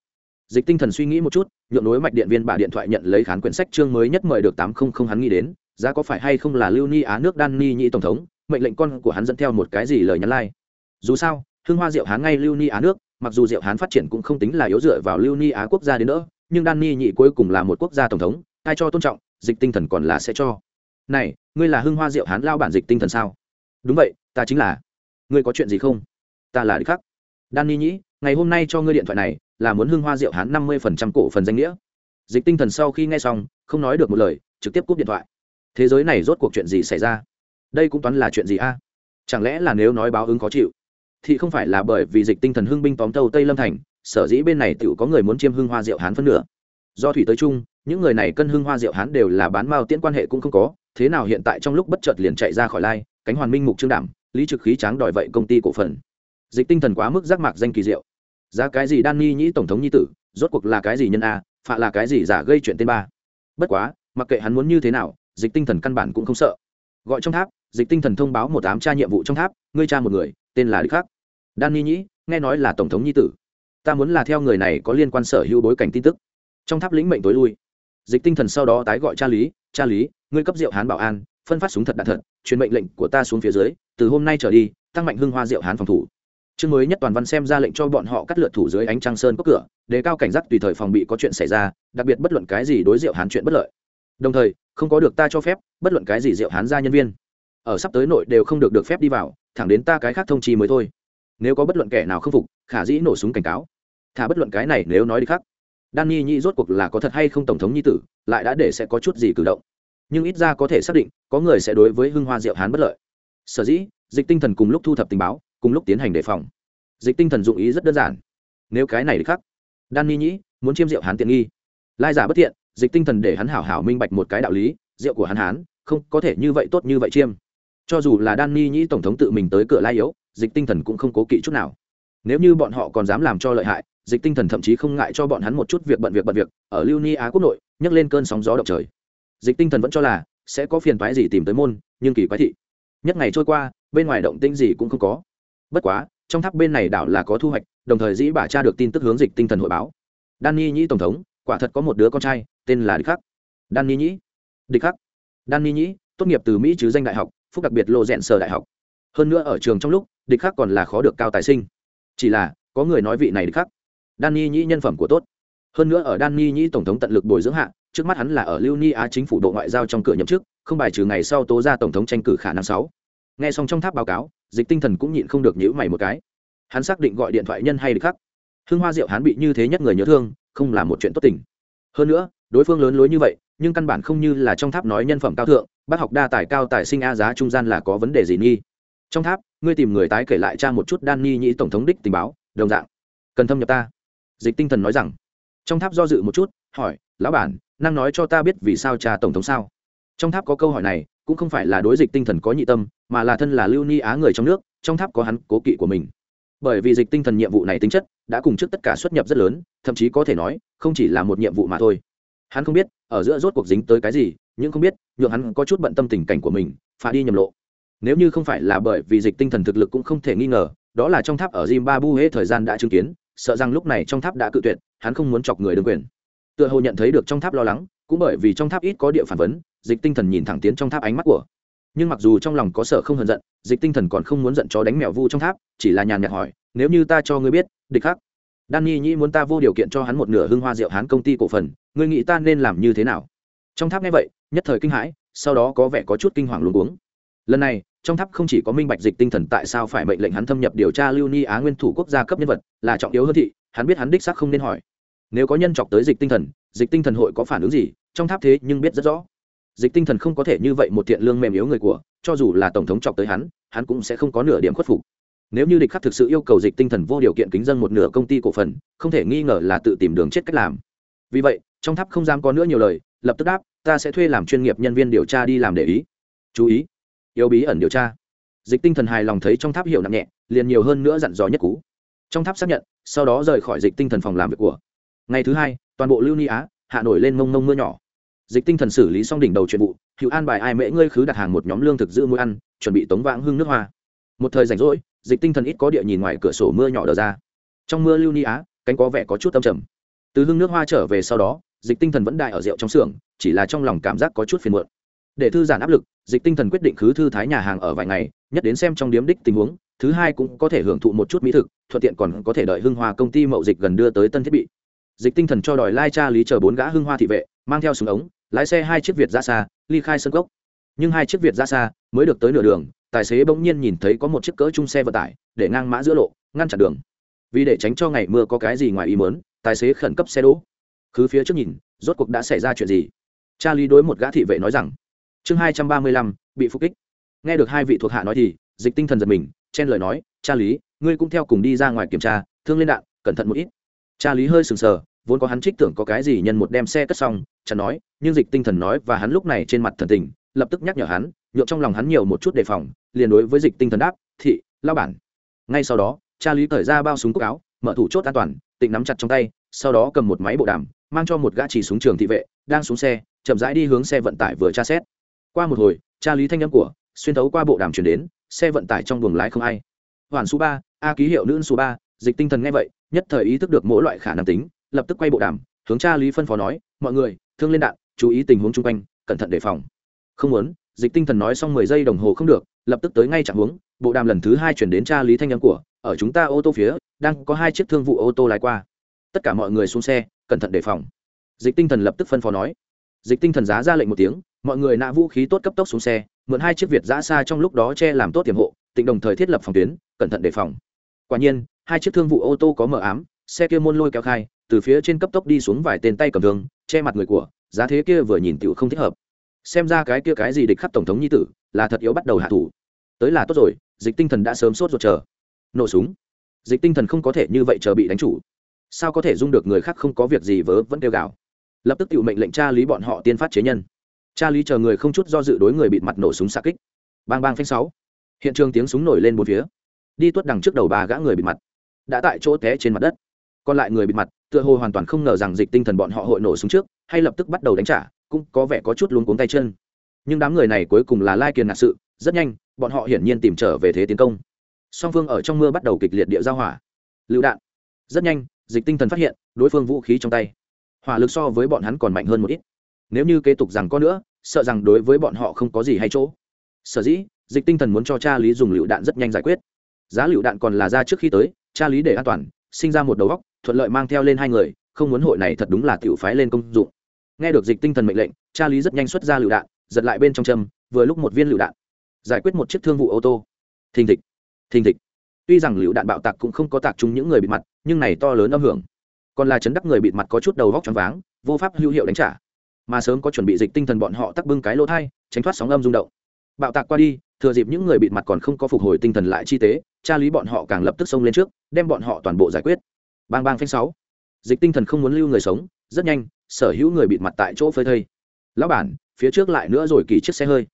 dịch tinh thần suy nghĩ một chút, nhượng nối mạch điện viên bà điện thoại nhận lấy khán quyển sách chương mới nhất mời được tám không không hắn nghĩ đến, giá có phải hay không là lưu ni á nước đan ni nhị tổng thống, mệnh lệnh con của hắn dẫn theo một cái gì lời nhắn lai、like. dù sao hương hoa diệu hán ngay lưu ni á nước, mặc dù diệu hán phát triển cũng không tính là yếu dựa vào lưu ni á quốc gia đến nữa, nhưng đan ni nhị cuối cùng là một quốc gia tổng thống, ai cho tôn trọng, dịch tinh thần còn là sẽ cho. Này, ngươi là hưng hoa diệu hán lao bản dịch tinh thần sao? Đúng vậy, ta chính là. Ngươi có chuyện gì không? Ta là đích khắc đan ni nhĩ, ngày hôm nay cho ngươi điện thoại này là muốn hương hoa diệu hán năm mươi phần trăm cổ phần danh nghĩa. Dịch tinh thần sau khi nghe xong, không nói được một lời, trực tiếp cúp điện thoại. Thế giới này rốt cuộc chuyện gì xảy ra? Đây cũng toán là chuyện gì a? Chẳng lẽ là nếu nói báo ứng khó chịu? Thì không phải là bởi vì dịch tinh thần hưng binh tóm tàu tây lâm thành, sở dĩ bên này tự có người muốn chiêm hưng hoa diệu hán phân nửa. Do thủy tới chung, những người này cân hưng hoa diệu hán đều là bán mao tiễn quan hệ cũng không có, thế nào hiện tại trong lúc bất chợt liền chạy ra khỏi lai, cánh hoàn minh mục trương đảm, lý trực khí tráng đòi vậy công ty cổ phần. Dịch tinh thần quá mức giác mạc danh kỳ diệu giá cái gì đan nghi nhĩ tổng thống nhi tử, rốt cuộc là cái gì nhân a, phạ là cái gì giả gây chuyện tên ba. Bất quá, mặc kệ hắn muốn như thế nào, dịch tinh thần căn bản cũng không sợ. Gọi trong tháp, dịch tinh thần thông báo một đám tra nhiệm vụ trong tháp, ngươi tra một người, tên là địch khắc. Đan nghi nhĩ, nghe nói là tổng thống nhi tử. Ta muốn là theo người này có liên quan sở hữu bối cảnh tin tức. Trong tháp lĩnh mệnh tối lui. Dịch tinh thần sau đó tái gọi cha lý cha lý, ngươi cấp rượu hán bảo an, phân phát súng thật đạn thật, truyền mệnh lệnh của ta xuống phía dưới, từ hôm nay trở đi, tăng mạnh hưng hoa rượu hán phòng thủ chương mới nhất toàn văn xem ra lệnh cho bọn họ cắt lượt thủ dưới ánh trăng sơn cốc cửa, đề cao cảnh giác tùy thời phòng bị có chuyện xảy ra, đặc biệt bất luận cái gì đối diệu hán chuyện bất lợi. Đồng thời, không có được ta cho phép, bất luận cái gì diệu hán ra nhân viên. Ở sắp tới nội đều không được được phép đi vào, thẳng đến ta cái khác thông chi mới thôi. Nếu có bất luận kẻ nào không phục, khả dĩ nổ súng cảnh cáo. Thả bất luận cái này nếu nói đi khác. Đan nhi nhi rốt cuộc là có thật hay không tổng thống nhi tử, lại đã để sẽ có chút gì cử động. Nhưng ít ra có thể xác định, có người sẽ đối với hưng hoa diệu hán bất lợi. Sở dĩ, dịch tinh thần cùng lúc thu thập tình báo, cùng lúc tiến hành đề phòng dịch tinh thần dụng ý rất đơn giản. Nếu cái này khắc đan Ni nhĩ, muốn chiêm rượu hán tiện nghi. Lai giả bất tiện dịch tinh thần để hắn hảo hảo minh bạch một cái đạo lý, rượu của hắn hán, không có thể như vậy tốt như vậy chiêm. Cho dù là đan ni nhĩ tổng thống tự mình tới cửa lai yếu, dịch tinh thần cũng không cố kỵ chút nào. Nếu như bọn họ còn dám làm cho lợi hại, dịch tinh thần thậm chí không ngại cho bọn hắn một chút việc bận việc bận việc, ở lưu ni á quốc nội, nhấc lên cơn sóng gió động trời. Dịch tinh thần vẫn cho là sẽ có phiền toái gì tìm tới môn, nhưng kỳ quái thị. Nhất ngày trôi qua, bên ngoài động tĩnh gì cũng không có. Bất quá trong tháp bên này đảo là có thu hoạch, đồng thời dĩ bà cha được tin tức hướng dịch tinh thần hội báo. Danny nhĩ tổng thống, quả thật có một đứa con trai, tên là địch khắc. Danny nhĩ. Địch khắc. Danny nhĩ, tốt nghiệp từ mỹ chứ danh đại học, phúc đặc biệt lộ rẽn sở đại học. Hơn nữa ở trường trong lúc, địch khắc còn là khó được cao tài sinh. Chỉ là, có người nói vị này địch khắc. Danny nhĩ nhân phẩm của tốt. Hơn nữa ở danny nhĩ tổng thống tận lực bồi dưỡng hạ, trước mắt hắn là ở lưu ni á chính phủ bộ ngoại giao trong cửa nhậm chức, không bài trừ ngày sau tố ra tổng thống tranh cử khả năng sáu. Nghe xong trong tháp báo cáo dịch tinh thần cũng nhịn không được nhữ mày một cái. Hắn xác định gọi điện thoại nhân hay địch khắc hưng hoa diệu hắn bị như thế nhất người nhớ thương, không là một chuyện tốt tình. Hơn nữa, đối phương lớn lối như vậy, nhưng căn bản không như là trong tháp nói nhân phẩm cao thượng, bác học đa tài cao tài sinh a giá trung gian là có vấn đề gì nghi? Trong tháp, ngươi tìm người tái kể lại cha một chút đan ni nhĩ tổng thống đích tình báo, đồng dạng. Cần thâm nhập ta. Dịch tinh thần nói rằng. Trong tháp do dự một chút, hỏi, lão bản, năng nói cho ta biết vì sao cha tổng thống sao? Trong tháp có câu hỏi này cũng không phải là đối dịch tinh thần có nhị tâm, mà là thân là lưu ni á người trong nước, trong tháp có hắn, cố kỵ của mình. Bởi vì dịch tinh thần nhiệm vụ này tính chất, đã cùng trước tất cả xuất nhập rất lớn, thậm chí có thể nói, không chỉ là một nhiệm vụ mà thôi. Hắn không biết, ở giữa rốt cuộc dính tới cái gì, nhưng không biết, nhượng hắn có chút bận tâm tình cảnh của mình, phá đi nhầm lộ. Nếu như không phải là bởi vì dịch tinh thần thực lực cũng không thể nghi ngờ, đó là trong tháp ở zimbabwe thời gian đã chứng kiến, sợ rằng lúc này trong tháp đã cự tuyệt, hắn không muốn chọc người đương quyền. Tựa hồ nhận thấy được trong tháp lo lắng, cũng bởi vì trong tháp ít có địa phản vấn dịch tinh thần nhìn thẳng tiến trong tháp ánh mắt của. Nhưng mặc dù trong lòng có sợ không hờn giận, dịch tinh thần còn không muốn giận chó đánh mèo vu trong tháp, chỉ là nhàn nhạt hỏi, nếu như ta cho ngươi biết, địch khắc đan nhi nhĩ muốn ta vô điều kiện cho hắn một nửa hương hoa rượu hán công ty cổ phần, ngươi nghĩ ta nên làm như thế nào? Trong tháp nghe vậy, nhất thời kinh hãi, sau đó có vẻ có chút kinh hoàng luống cuống. Lần này, trong tháp không chỉ có minh bạch dịch tinh thần tại sao phải mệnh lệnh hắn thâm nhập điều tra lưu ni á nguyên thủ quốc gia cấp nhân vật, là trọng yếu hơn thị, hắn biết hắn đích xác không nên hỏi. Nếu có nhân chọc tới dịch tinh thần, dịch tinh thần hội có phản ứng gì, trong tháp thế nhưng biết rất rõ dịch tinh thần không có thể như vậy một thiện lương mềm yếu người của, cho dù là tổng thống chọc tới hắn hắn cũng sẽ không có nửa điểm khuất phục. Nếu như địch khắc thực sự yêu cầu dịch tinh thần vô điều kiện kính dân một nửa công ty cổ phần, không thể nghi ngờ là tự tìm đường chết cách làm. Vì vậy, trong tháp không dám có nữa nhiều lời, lập tức đáp, ta sẽ thuê làm chuyên nghiệp nhân viên điều tra đi làm để ý. Chú ý yêu bí ẩn điều tra. Dịch tinh thần hài lòng thấy trong tháp hiểu nặng nhẹ, liền nhiều hơn nữa dặn dò nhất cú. Trong tháp xác nhận, sau đó rời khỏi dịch tinh thần phòng làm việc của. Ngày thứ hai, toàn bộ lưu ni á hạ nổi lên mông mông mưa nhỏ dịch tinh thần xử lý xong đỉnh đầu chuyện vụ, hữu an bài ai mễ ngươi khứ đặt hàng một nhóm lương thực giữ mũi ăn, chuẩn bị tống vãng hưng nước hoa. Một thời rảnh rỗi, dịch tinh thần ít có địa nhìn ngoài cửa sổ mưa nhỏ đờ ra. Trong mưa lưu ni á, cánh có vẻ có chút tâm trầm. Từ hưng nước hoa trở về sau đó, dịch tinh thần vẫn đại ở rượu trong xưởng, chỉ là trong lòng cảm giác có chút phiền muộn. Để thư giãn áp lực, dịch tinh thần quyết định khứ thư thái nhà hàng ở vài ngày, nhất đến xem trong điếm đích tình huống, thứ hai cũng có thể hưởng thụ một chút mỹ thực, thuận tiện còn có thể đợi hưng hoa công ty mậu dịch gần đưa tới tân thiết bị. Dịch tinh thần cho đòi lai cha lý chờ bốn gã hưng hoa thị vệ, mang theo súng ống lái xe hai chiếc việt ra xa, ly khai sân cốc nhưng hai chiếc việt ra xa mới được tới nửa đường, tài xế bỗng nhiên nhìn thấy có một chiếc cỡ chung xe vận tải, để ngang mã giữa lộ, ngăn chặn đường. Vì để tránh cho ngày mưa có cái gì ngoài ý mớn tài xế khẩn cấp xe đỗ. Khứ phía trước nhìn, rốt cuộc đã xảy ra chuyện gì? Cha lý đối một gã thị vệ nói rằng, chương hai trăm ba mươi lăm, bị phục kích. Nghe được hai vị thuộc hạ nói thì, dịch tinh thần giật mình, chen lời nói cha lý ngươi cũng theo cùng đi ra ngoài kiểm tra, thương lên đạn, cẩn thận một ít. Cha lý hơi sừng sờ vốn có hắn trích tưởng có cái gì nhân một đem xe cất xong chẳng nói, nhưng dịch tinh thần nói và hắn lúc này trên mặt thần tình, lập tức nhắc nhở hắn nhộn trong lòng hắn nhiều một chút đề phòng, liền đối với dịch tinh thần đáp, thị, lao bản. Ngay sau đó, cha lý cởi ra bao súng cốc áo, mở thủ chốt an toàn, tịnh nắm chặt trong tay, sau đó cầm một máy bộ đàm, mang cho một gã chỉ súng trường thị vệ, đang xuống xe, chậm rãi đi hướng xe vận tải vừa tra xét. Qua một hồi, cha lý thanh âm của xuyên thấu qua bộ đàm chuyển đến, xe vận tải trong buồng lái không ai. Hoàn số ba, a ký hiệu nữ số ba, dịch tinh thần nghe vậy, nhất thời ý thức được mỗi loại khả năng tính lập tức quay bộ đàm, hướng cha lý phân phó nói, mọi người, thương lên đạn, chú ý tình huống chung quanh, cẩn thận đề phòng. Không muốn. Dịch tinh thần nói xong mười giây đồng hồ không được, lập tức tới ngay trạng huống, bộ đàm lần thứ hai chuyển đến cha lý thanh âm của, ở chúng ta ô tô phía, đang có hai chiếc thương vụ ô tô lái qua. Tất cả mọi người xuống xe, cẩn thận đề phòng. Dịch tinh thần lập tức phân phó nói. Dịch tinh thần giá ra lệnh một tiếng, mọi người nạ vũ khí tốt cấp tốc xuống xe, mượn hai chiếc việt giã xa trong lúc đó che làm tốt tiềm hộ, tịnh đồng thời thiết lập phòng tuyến, cẩn thận đề phòng. Quả nhiên, hai chiếc thương vụ ô tô có mở ám xe kia môn lôi kéo khai, từ phía trên cấp tốc đi xuống vài tên tay cầm thương, che mặt người của, giá thế kia vừa nhìn tựu không thích hợp. Xem ra cái kia cái gì địch khắp tổng thống nhi tử, là thật yếu bắt đầu hạ thủ. Tới là tốt rồi, dịch tinh thần đã sớm sốt ruột chờ. Nổ súng. Dịch tinh thần không có thể như vậy chờ bị đánh chủ. Sao có thể dung được người khác không có việc gì vớ vẫn kêu gào. Lập tức tự mệnh lệnh cha lý bọn họ tiên phát chế nhân. Cha lý chờ người không chút do dự đối người bị mặt nổ súng xa kích. Bang bang phanh sáu. Hiện trường tiếng súng nổi lên bốn phía. Đi tuốt đằng trước đầu bà gã người bị mặt. Đã tại chỗ té trên mặt đất còn lại người bịt mặt, tựa hồ hoàn toàn không ngờ rằng dịch tinh thần bọn họ hội nổ súng trước, hay lập tức bắt đầu đánh trả, cũng có vẻ có chút luống cuống tay chân. Nhưng đám người này cuối cùng là lai kiền ngạc sự, rất nhanh, bọn họ hiển nhiên tìm trở về thế tiến công. Song phương ở trong mưa bắt đầu kịch liệt địa giao hỏa. Lựu đạn. Rất nhanh, dịch tinh thần phát hiện, đối phương vũ khí trong tay. Hỏa lực so với bọn hắn còn mạnh hơn một ít. Nếu như kế tục rằng có nữa, sợ rằng đối với bọn họ không có gì hay chỗ. Sở dĩ, dịch tinh thần muốn cho cha lý dùng lựu đạn rất nhanh giải quyết. Giá lựu đạn còn là ra trước khi tới, cha lý để an toàn, sinh ra một đầu góc thuận lợi mang theo lên hai người, không muốn hội này thật đúng là tiểu phái lên công dụng. Nghe được dịch tinh thần mệnh lệnh, cha lý rất nhanh xuất ra lựu đạn, giật lại bên trong châm, vừa lúc một viên lựu đạn, giải quyết một chiếc thương vụ ô tô. Thình thịch thình thịch. Tuy rằng lựu đạn bạo tạc cũng không có tạc chung những người bị mặt, nhưng này to lớn âm hưởng, còn là chấn đắc người bị mặt có chút đầu vóc choáng váng, vô pháp hữu hiệu đánh trả. Mà sớm có chuẩn bị dịch tinh thần bọn họ tắc bưng cái lỗ thai, tránh thoát sóng âm rung động. Bạo tạc qua đi, thừa dịp những người bị mặt còn không có phục hồi tinh thần lại chi tế, cha lý bọn họ càng lập tức xông lên trước, đem bọn họ toàn bộ giải quyết bang bang phanh sáu. Dịch tinh thần không muốn lưu người sống, rất nhanh, sở hữu người bị mặt tại chỗ phơi thây. Lão bản, phía trước lại nữa rồi kỳ chiếc xe hơi.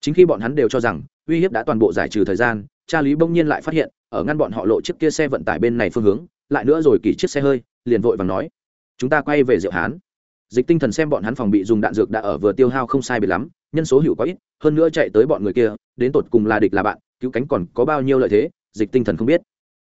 Chính khi bọn hắn đều cho rằng, uy hiếp đã toàn bộ giải trừ thời gian, cha lý bỗng nhiên lại phát hiện, ở ngăn bọn họ lộ chiếc kia xe vận tải bên này phương hướng, lại nữa rồi kỳ chiếc xe hơi, liền vội vàng nói, chúng ta quay về diệu hán. Dịch tinh thần xem bọn hắn phòng bị dùng đạn dược đã ở vừa tiêu hao không sai biệt lắm, nhân số hữu quá ít, hơn nữa chạy tới bọn người kia, đến tột cùng là địch là bạn, cứu cánh còn có bao nhiêu lợi thế, dịch tinh thần không biết.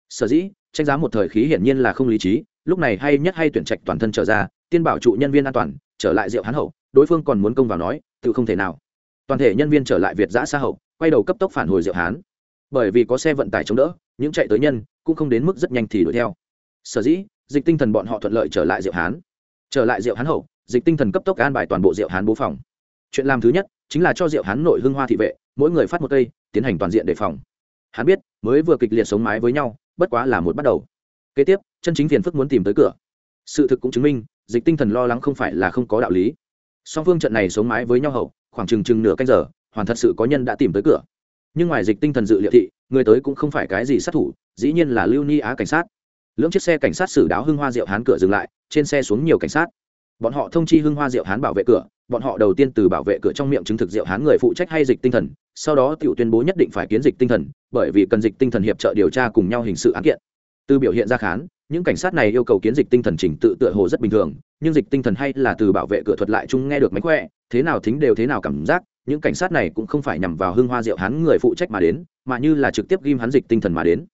Sở dĩ tranh giá một thời khí hiển nhiên là không lý trí, lúc này hay nhất hay tuyển trạch toàn thân trở ra, tiên bảo trụ nhân viên an toàn, trở lại diệu hán hậu, đối phương còn muốn công vào nói, tự không thể nào. Toàn thể nhân viên trở lại việt giã xa hậu, quay đầu cấp tốc phản hồi diệu hán. Bởi vì có xe vận tải chống đỡ, những chạy tới nhân cũng không đến mức rất nhanh thì đuổi theo. Sở dĩ, dịch tinh thần bọn họ thuận lợi trở lại diệu hán. Trở lại diệu hán hậu, dịch tinh thần cấp tốc an bài toàn bộ diệu hán bố phòng. Chuyện làm thứ nhất chính là cho diệu hán nội hưng hoa thị vệ, mỗi người phát một cây, tiến hành toàn diện đề phòng. Hắn biết, mới vừa kịch liệt sống mái với nhau bất quá là một bắt đầu. Kế tiếp, chân chính phiền phức muốn tìm tới cửa. Sự thực cũng chứng minh, dịch tinh thần lo lắng không phải là không có đạo lý. Song phương trận này sống mái với nhau hậu, khoảng chừng chừng nửa canh giờ, hoàn thật sự có nhân đã tìm tới cửa. Nhưng ngoài dịch tinh thần dự liệu thị, người tới cũng không phải cái gì sát thủ, dĩ nhiên là lưu ni á cảnh sát. Lưỡng chiếc xe cảnh sát xử đáo hưng hoa rượu hán cửa dừng lại, trên xe xuống nhiều cảnh sát bọn họ thông chi hưng hoa diệu hán bảo vệ cửa, bọn họ đầu tiên từ bảo vệ cửa trong miệng chứng thực diệu hán người phụ trách hay dịch tinh thần, sau đó tiểu tuyên bố nhất định phải kiến dịch tinh thần, bởi vì cần dịch tinh thần hiệp trợ điều tra cùng nhau hình sự án kiện. Từ biểu hiện ra khán, những cảnh sát này yêu cầu kiến dịch tinh thần chỉnh tự tựa hồ rất bình thường, nhưng dịch tinh thần hay là từ bảo vệ cửa thuật lại chung nghe được mánh khỏe, thế nào thính đều thế nào cảm giác, những cảnh sát này cũng không phải nhằm vào hưng hoa diệu hán người phụ trách mà đến, mà như là trực tiếp ghim hắn dịch tinh thần mà đến.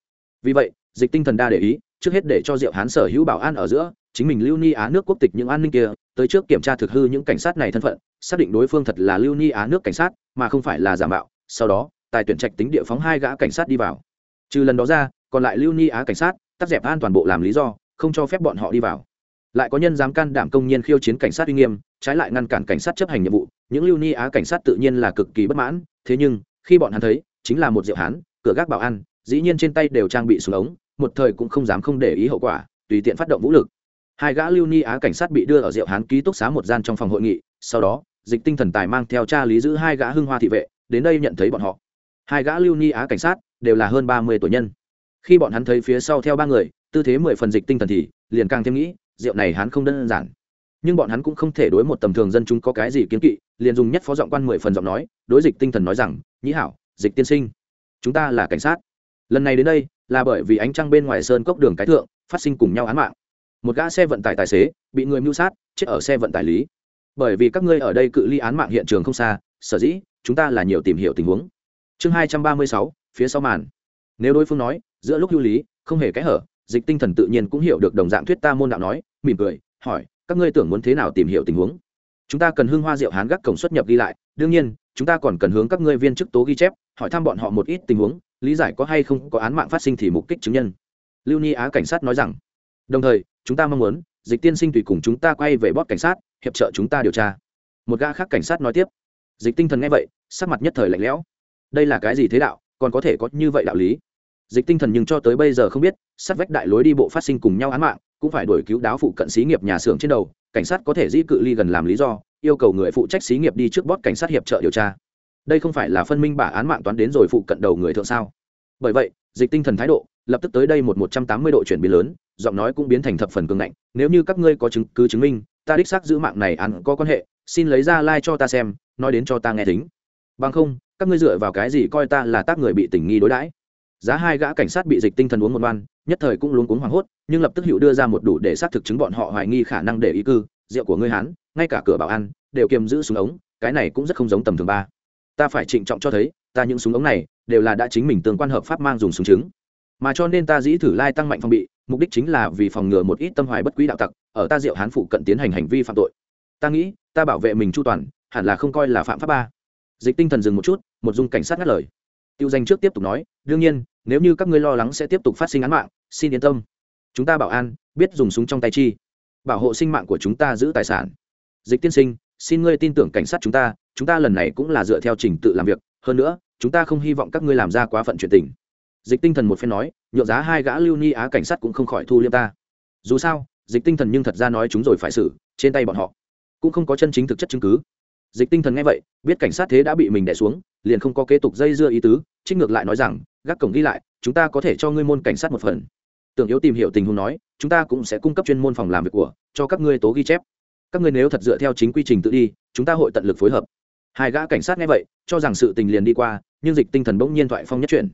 Vì vậy, dịch tinh thần đa để ý, trước hết để cho diệu hán sở hữu bảo an ở giữa chính mình lưu ni á nước quốc tịch những an ninh kia, tới trước kiểm tra thực hư những cảnh sát này thân phận, xác định đối phương thật là lưu ni á nước cảnh sát, mà không phải là giả mạo, sau đó, tài tuyển trạch tính địa phóng hai gã cảnh sát đi vào. Trừ lần đó ra, còn lại lưu ni á cảnh sát, tắt dẹp an toàn bộ làm lý do, không cho phép bọn họ đi vào. Lại có nhân dám can đảm công nhiên khiêu chiến cảnh sát uy nghiêm, trái lại ngăn cản cảnh sát chấp hành nhiệm vụ, những lưu ni á cảnh sát tự nhiên là cực kỳ bất mãn, thế nhưng, khi bọn hắn thấy, chính là một diệu hán, cửa gác bảo an dĩ nhiên trên tay đều trang bị súng ống, một thời cũng không dám không để ý hậu quả, tùy tiện phát động vũ lực hai gã lưu ni á cảnh sát bị đưa ở diệu hán ký túc xá một gian trong phòng hội nghị, sau đó, dịch tinh thần tài mang theo cha lý giữ hai gã hưng hoa thị vệ, đến đây nhận thấy bọn họ. Hai gã lưu ni á cảnh sát đều là hơn ba mươi tuổi nhân. Khi bọn hắn thấy phía sau theo ba người, tư thế mười phần dịch tinh thần thì liền càng thêm nghĩ rượu này hắn không đơn giản. Nhưng bọn hắn cũng không thể đối một tầm thường dân chúng có cái gì kiến kỵ, liền dùng nhất phó giọng quan mười phần giọng nói, đối dịch tinh thần nói rằng, nhĩ hảo, dịch tiên sinh, chúng ta là cảnh sát. Lần này đến đây là bởi vì ánh trăng bên ngoài sơn cốc đường cái thượng, phát sinh cùng nhau án mạng một gã xe vận tải tài xế bị người mưu sát, chết ở xe vận tải lý. Bởi vì các ngươi ở đây cự ly án mạng hiện trường không xa, sở dĩ chúng ta là nhiều tìm hiểu tình huống. Chương hai trăm ba mươi sáu, phía sau màn. Nếu đối phương nói, giữa lúc hưu lý, không hề kẽ hở, dịch tinh thần tự nhiên cũng hiểu được đồng dạng thuyết ta môn đạo nói, mỉm cười, hỏi, các ngươi tưởng muốn thế nào tìm hiểu tình huống? Chúng ta cần hưng hoa rượu hán gác cổng xuất nhập ghi lại, đương nhiên, chúng ta còn cần hướng các ngươi viên chức tố ghi chép, hỏi thăm bọn họ một ít tình huống, lý giải có hay không có án mạng phát sinh thì mục kích chứng nhân. Lưu ni á cảnh sát nói rằng, đồng thời chúng ta mong muốn, dịch tiên sinh tùy cùng chúng ta quay về bót cảnh sát, hiệp trợ chúng ta điều tra. Một gã khác cảnh sát nói tiếp. Dịch tinh thần nghe vậy, sắc mặt nhất thời lạnh lẽo. Đây là cái gì thế đạo, còn có thể có như vậy đạo lý? Dịch tinh thần nhưng cho tới bây giờ không biết, sát vách đại lối đi bộ phát sinh cùng nhau án mạng, cũng phải đổi cứu đáo phụ cận xí nghiệp nhà xưởng trên đầu, cảnh sát có thể dĩ cự ly gần làm lý do, yêu cầu người phụ trách xí nghiệp đi trước bót cảnh sát hiệp trợ điều tra. Đây không phải là phân minh bả án mạng toán đến rồi phụ cận đầu người thượng sao? Bởi vậy, dịch tinh thần thái độ lập tức tới đây một một trăm tám mươi độ chuyển biến lớn giọng nói cũng biến thành thập phần cường ngạnh nếu như các ngươi có chứng cứ chứng minh ta đích xác giữ mạng này ăn có quan hệ xin lấy ra lai、like、cho ta xem nói đến cho ta nghe thính bằng không các ngươi dựa vào cái gì coi ta là tác người bị tình nghi đối đãi? Giá hai gã cảnh sát bị dịch tinh thần uống một ban, nhất thời cũng luống cuống hoảng hốt nhưng lập tức hữu đưa ra một đủ để xác thực chứng bọn họ hoài nghi khả năng để ý cư rượu của ngươi hán ngay cả cửa bảo ăn đều kiềm giữ súng ống cái này cũng rất không giống tầm thường ba. Ta phải trịnh trọng cho thấy ta những súng ống này đều là đã chính mình tương quan hợp pháp mang dùng súng chứng mà cho nên ta dĩ thử lai tăng mạnh phòng bị, mục đích chính là vì phòng ngừa một ít tâm hoài bất quý đạo tặc, ở ta diệu hán phụ cận tiến hành hành vi phạm tội. Ta nghĩ, ta bảo vệ mình chu toàn, hẳn là không coi là phạm pháp ba. Dịch tinh thần dừng một chút, một dung cảnh sát ngắt lời. Tiêu danh trước tiếp tục nói, đương nhiên, nếu như các ngươi lo lắng sẽ tiếp tục phát sinh án mạng, xin yên tâm. Chúng ta bảo an, biết dùng súng trong tay chi. Bảo hộ sinh mạng của chúng ta giữ tài sản. Dịch tiên sinh, xin ngươi tin tưởng cảnh sát chúng ta chúng ta lần này cũng là dựa theo trình tự làm việc. Hơn nữa, chúng ta không hy vọng các ngươi làm ra quá phận chuyện tình dịch tinh thần một phen nói, nhượng giá hai gã lưu ni á cảnh sát cũng không khỏi thu liêm ta. Dù sao, dịch tinh thần nhưng thật ra nói chúng rồi phải xử, trên tay bọn họ cũng không có chân chính thực chất chứng cứ. Dịch tinh thần nghe vậy, biết cảnh sát thế đã bị mình đẻ xuống, liền không có kế tục dây dưa ý tứ, trích ngược lại nói rằng, gác cổng ghi lại, chúng ta có thể cho ngươi môn cảnh sát một phần. Tưởng yếu tìm hiểu tình huống nói, chúng ta cũng sẽ cung cấp chuyên môn phòng làm việc của, cho các ngươi tố ghi chép. Các ngươi nếu thật dựa theo chính quy trình tự đi, chúng ta hội tận lực phối hợp. Hai gã cảnh sát nghe vậy, cho rằng sự tình liền đi qua, nhưng dịch tinh thần bỗng nhiên thoại phong nhất chuyển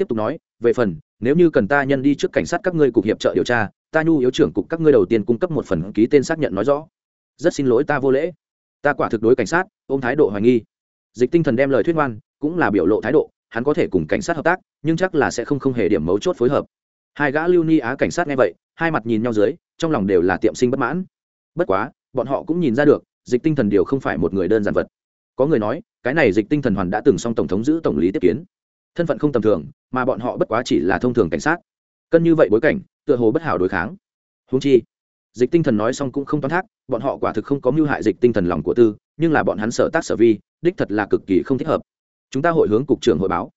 tiếp tục nói, về phần, nếu như cần ta nhân đi trước cảnh sát các ngươi cục hiệp trợ điều tra, ta nhu yếu trưởng cục các ngươi đầu tiên cung cấp một phần ký tên xác nhận nói rõ. Rất xin lỗi ta vô lễ. Ta quả thực đối cảnh sát, ôm thái độ hoài nghi. Dịch tinh thần đem lời thuyết ngoan, cũng là biểu lộ thái độ, hắn có thể cùng cảnh sát hợp tác, nhưng chắc là sẽ không không hề điểm mấu chốt phối hợp. Hai gã lưu ni á cảnh sát nghe vậy, hai mặt nhìn nhau dưới, trong lòng đều là tiệm sinh bất mãn. Bất quá, bọn họ cũng nhìn ra được, dịch tinh thần điều không phải một người đơn giản vật. Có người nói, cái này dịch tinh thần hoàn đã từng xong tổng thống giữ tổng lý tiếp kiến thân phận không tầm thường, mà bọn họ bất quá chỉ là thông thường cảnh sát. Cân như vậy bối cảnh, tựa hồ bất hảo đối kháng. Húng chi, dịch tinh thần nói xong cũng không toán thác, bọn họ quả thực không có mưu hại dịch tinh thần lòng của tư, nhưng là bọn hắn sở tác sở vi, đích thật là cực kỳ không thích hợp. Chúng ta hội hướng cục trưởng hội báo.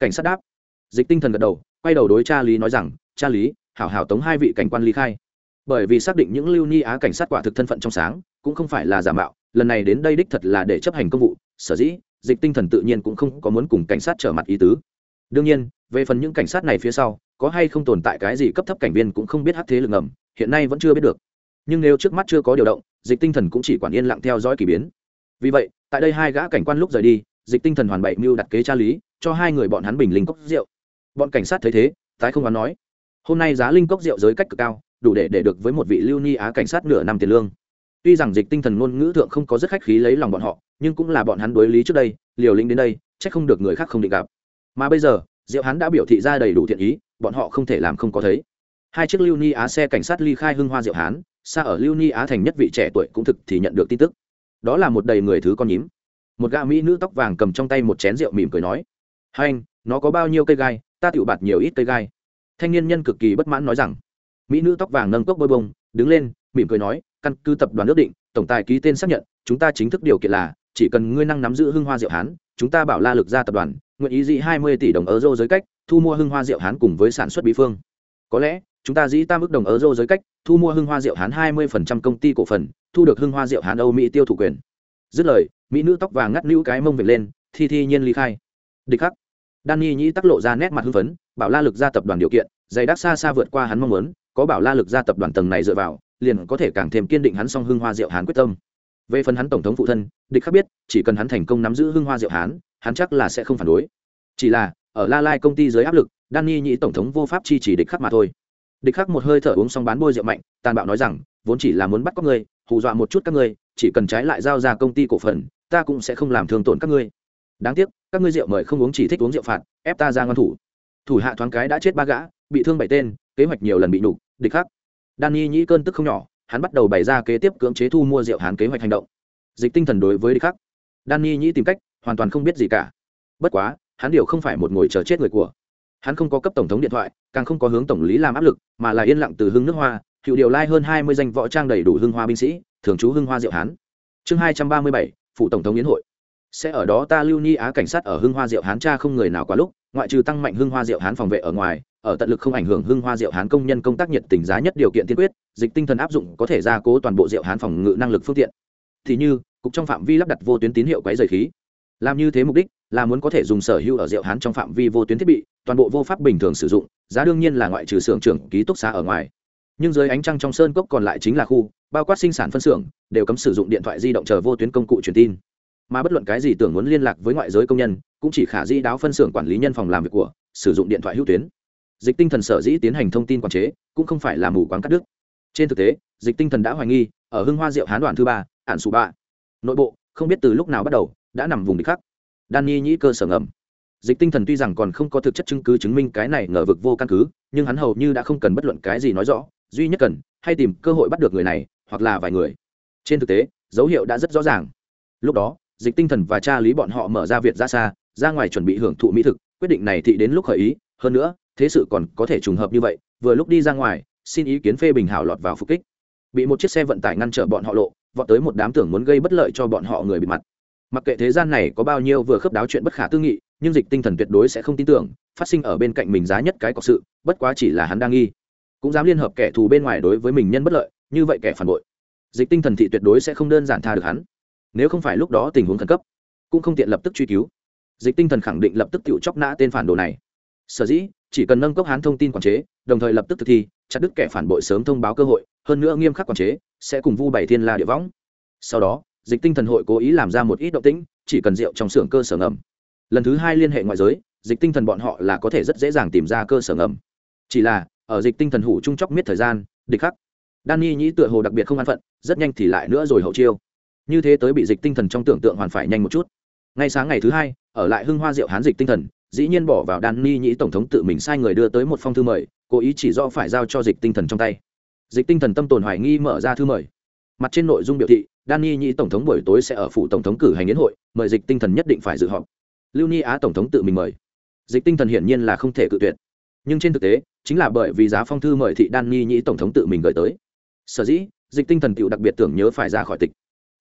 Cảnh sát đáp. Dịch tinh thần gật đầu, quay đầu đối cha lý nói rằng, cha lý, hảo hảo tống hai vị cảnh quan lý khai. Bởi vì xác định những lưu ni á cảnh sát quả thực thân phận trong sáng, cũng không phải là giả mạo, lần này đến đây đích thật là để chấp hành công vụ, sở dĩ dịch tinh thần tự nhiên cũng không có muốn cùng cảnh sát trở mặt ý tứ. Đương nhiên, về phần những cảnh sát này phía sau, có hay không tồn tại cái gì cấp thấp cảnh viên cũng không biết hát thế lực ngầm, hiện nay vẫn chưa biết được. Nhưng nếu trước mắt chưa có điều động, dịch tinh thần cũng chỉ quản yên lặng theo dõi k ỳ biến. Vì vậy, tại đây hai gã cảnh quan lúc rời đi, dịch tinh thần hoàn bậy mưu đặt kế tra lý, cho hai người bọn hắn bình linh cốc rượu. Bọn cảnh sát thấy thế, tái không đoán nói, hôm nay giá linh cốc rượu giới cách cực cao, đủ để để được với một vị lưu ni á cảnh sát nửa năm tiền lương. Tuy rằng dịch tinh thần ngôn ngữ thượng không có rất khách khí lấy lòng bọn họ nhưng cũng là bọn hắn đối lý trước đây, liều lĩnh đến đây, chắc không được người khác không định gặp. Mà bây giờ, diệu hắn đã biểu thị ra đầy đủ thiện ý, bọn họ không thể làm không có thấy. Hai chiếc lưu ni á xe cảnh sát ly khai hưng hoa diệu hán, xa ở lưu ni á thành nhất vị trẻ tuổi cũng thực thì nhận được tin tức. Đó là một đầy người thứ con nhím. Một gã mỹ nữ tóc vàng cầm trong tay một chén rượu mỉm cười nói, hai anh, nó có bao nhiêu cây gai? Ta tựu bạt nhiều ít cây gai. Thanh niên nhân cực kỳ bất mãn nói rằng, mỹ nữ tóc vàng nâng cốc bôi bông, đứng lên, mỉm cười nói, căn cứ tập đoàn ước định, tổng tài ký tên xác nhận, chúng ta chính thức điều kiện là chỉ cần ngươi năng nắm giữ hưng hoa diệu hán, chúng ta bảo la lực ra tập đoàn, nguyện ý dị hai mươi tỷ đồng euro giới cách, thu mua hưng hoa diệu hán cùng với sản xuất bí phương. Có lẽ, chúng ta dĩ tam ước đồng euro giới cách, thu mua hưng hoa diệu hán hai mươi phần trăm công ty cổ phần, thu được hưng hoa diệu hán âu mỹ tiêu thụ quyền. Dứt lời, mỹ nữ tóc vàng ngắt nữ cái mông vệt lên, thi thi nhiên ly khai. Địch khắc. Danny nhĩ tắc lộ ra nét mặt hưng phấn, bảo la lực ra tập đoàn điều kiện, dày đắc xa xa vượt qua hắn mong muốn, có bảo la lực ra tập đoàn tầng này dựa vào, liền có thể càng thêm kiên định hắn song hưng hoa diệu hán quyết tâm về phần hắn tổng thống phụ thân, địch khắc biết, chỉ cần hắn thành công nắm giữ hưng hoa diệu hán, hắn chắc là sẽ không phản đối. Chỉ là, ở la lai công ty dưới áp lực, Danny nhĩ tổng thống vô pháp chi chỉ địch khắc mà thôi. Địch khắc một hơi thở uống xong bán bôi rượu mạnh, tàn bạo nói rằng, vốn chỉ là muốn bắt các ngươi, hù dọa một chút các ngươi, chỉ cần trái lại giao ra công ty cổ phần, ta cũng sẽ không làm thương tổn các ngươi. Đáng tiếc, các ngươi rượu mời không uống chỉ thích uống rượu phạt, ép ta ra ngon thủ. Thủ hạ thoáng cái đã chết ba gã, bị thương bảy tên, kế hoạch nhiều lần bị nhục địch khắc danny nhĩ cơn tức không nhỏ hắn bắt đầu bày ra kế tiếp cưỡng chế thu mua rượu hán kế hoạch hành động. Dịch tinh thần đối với địch khắc danny nhĩ tìm cách, hoàn toàn không biết gì cả. Bất quá, hắn điều không phải một ngồi chờ chết người của. Hắn không có cấp tổng thống điện thoại, càng không có hướng tổng lý làm áp lực, mà là yên lặng từ hưng nước hoa hiệu điều lai hơn hai mươi danh võ trang đầy đủ hưng hoa binh sĩ, thường trú hưng hoa diệu hán. Chương hai trăm ba mươi bảy, phụ tổng thống yến hội. Sẽ ở đó ta lưu ni á cảnh sát ở hưng hoa diệu hán cha không người nào quá lúc, ngoại trừ tăng mạnh hưng hoa diệu hán phòng vệ ở ngoài ở tận lực không ảnh hưởng hưng hoa diệu hán công nhân công tác nhiệt tình giá nhất điều kiện tiên quyết, dịch tinh thần áp dụng có thể gia cố toàn bộ diệu hán phòng ngự năng lực phương tiện. Thì như, cục trong phạm vi lắp đặt vô tuyến tín hiệu quấy dày khí. Làm như thế mục đích là muốn có thể dùng sở hữu ở diệu hán trong phạm vi vô tuyến thiết bị, toàn bộ vô pháp bình thường sử dụng, giá đương nhiên là ngoại trừ xưởng trưởng, ký túc xá ở ngoài. Nhưng dưới ánh trăng trong sơn cốc còn lại chính là khu, bao quát sinh sản phân xưởng, đều cấm sử dụng điện thoại di động chờ vô tuyến công cụ truyền tin. Mà bất luận cái gì tưởng muốn liên lạc với ngoại giới công nhân, cũng chỉ khả di đáo phân xưởng quản lý nhân phòng làm việc của, sử dụng điện thoại hữu tuyến dịch tinh thần sở dĩ tiến hành thông tin quản chế, cũng không phải là mù quáng cắt đứt. Trên thực tế, dịch tinh thần đã hoài nghi, ở hưng hoa diệu hán đoàn thứ ba, ản sụ ba nội bộ, không biết từ lúc nào bắt đầu, đã nằm vùng địch khắc. Danny nhĩ cơ sở ngầm. Dịch tinh thần tuy rằng còn không có thực chất chứng cứ chứng minh cái này ngờ vực vô căn cứ, nhưng hắn hầu như đã không cần bất luận cái gì nói rõ, duy nhất cần, hay tìm cơ hội bắt được người này, hoặc là vài người. Trên thực tế, dấu hiệu đã rất rõ ràng. Lúc đó, dịch tinh thần và cha lý bọn họ mở ra việt ra xa, ra ngoài chuẩn bị hưởng thụ mỹ thực, quyết định này thì đến lúc khởi ý, hơn nữa thế sự còn có thể trùng hợp như vậy, vừa lúc đi ra ngoài, xin ý kiến phê bình hảo lọt vào phục kích. Bị một chiếc xe vận tải ngăn trở bọn họ lộ, vọt tới một đám tưởng muốn gây bất lợi cho bọn họ người bị mặt. Mặc kệ thế gian này có bao nhiêu vừa khớp đáo chuyện bất khả tư nghị, nhưng dịch tinh thần tuyệt đối sẽ không tin tưởng, phát sinh ở bên cạnh mình giá nhất cái có sự, bất quá chỉ là hắn đang nghi. Cũng dám liên hợp kẻ thù bên ngoài đối với mình nhân bất lợi, như vậy kẻ phản bội. Dịch tinh thần thị tuyệt đối sẽ không đơn giản tha được hắn. Nếu không phải lúc đó tình huống khẩn cấp, cũng không tiện lập tức truy cứu. Dịch tinh thần khẳng định lập tức tự chóc nã tên phản đồ này. Sở dĩ chỉ cần nâng cốc hán thông tin quản chế đồng thời lập tức thực thi chặt đứt kẻ phản bội sớm thông báo cơ hội hơn nữa nghiêm khắc quản chế sẽ cùng vu bảy thiên la địa võng sau đó dịch tinh thần hội cố ý làm ra một ít động tĩnh chỉ cần rượu trong xưởng cơ sở ngầm lần thứ hai liên hệ ngoại giới dịch tinh thần bọn họ là có thể rất dễ dàng tìm ra cơ sở ngầm chỉ là ở dịch tinh thần hủ trung chóc miết thời gian địch khắc Danny nhĩ tựa hồ đặc biệt không an phận, rất nhanh thì lại nữa rồi hậu chiêu. Như thế tới bị dịch tinh thần trong tưởng tượng hoàn phải nhanh một chút. Ngay sáng ngày thứ hai, ở lại Hưng Hoa rượu Hán dịch tinh thần, dĩ nhiên bỏ vào Danny nhĩ tổng thống tự mình sai người đưa tới một phong thư mời, cố ý chỉ do phải giao cho dịch tinh thần trong tay. Dịch tinh thần tâm tồn hoài nghi mở ra thư mời. Mặt trên nội dung biểu thị, Danny nhĩ tổng thống buổi tối sẽ ở phủ tổng thống cử hành yến hội, mời dịch tinh thần nhất định phải dự họp. Lưu Ni Á tổng thống tự mình mời. Dịch tinh thần hiển nhiên là không thể cự tuyệt. Nhưng trên thực tế, chính là bởi vì giá phong thư mời thị Danny nhĩ tổng thống tự mình gửi tới sở dĩ dịch tinh thần tựu đặc biệt tưởng nhớ phải ra khỏi tịch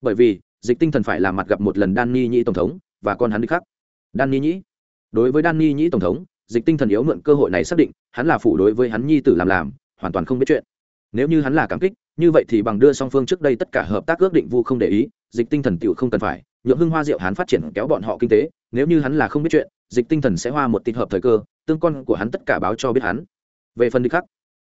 bởi vì dịch tinh thần phải làm mặt gặp một lần đan ni nhĩ tổng thống và con hắn đi khác đan ni nhĩ đối với danny nhĩ tổng thống dịch tinh thần yếu mượn cơ hội này xác định hắn là phủ đối với hắn nhi tử làm làm hoàn toàn không biết chuyện. Nếu như hắn là cảm kích như vậy thì bằng đưa song phương trước đây tất cả hợp tác ước định vu không để ý dịch tinh thần tiểu không cần phải nhượng hưng hoa diệu hắn phát triển kéo bọn họ kinh tế nếu như hắn là không biết chuyện dịch tinh thần sẽ hoa một tịch hợp thời cơ tương con của hắn tất cả báo cho biết hắn. Về phần đi khác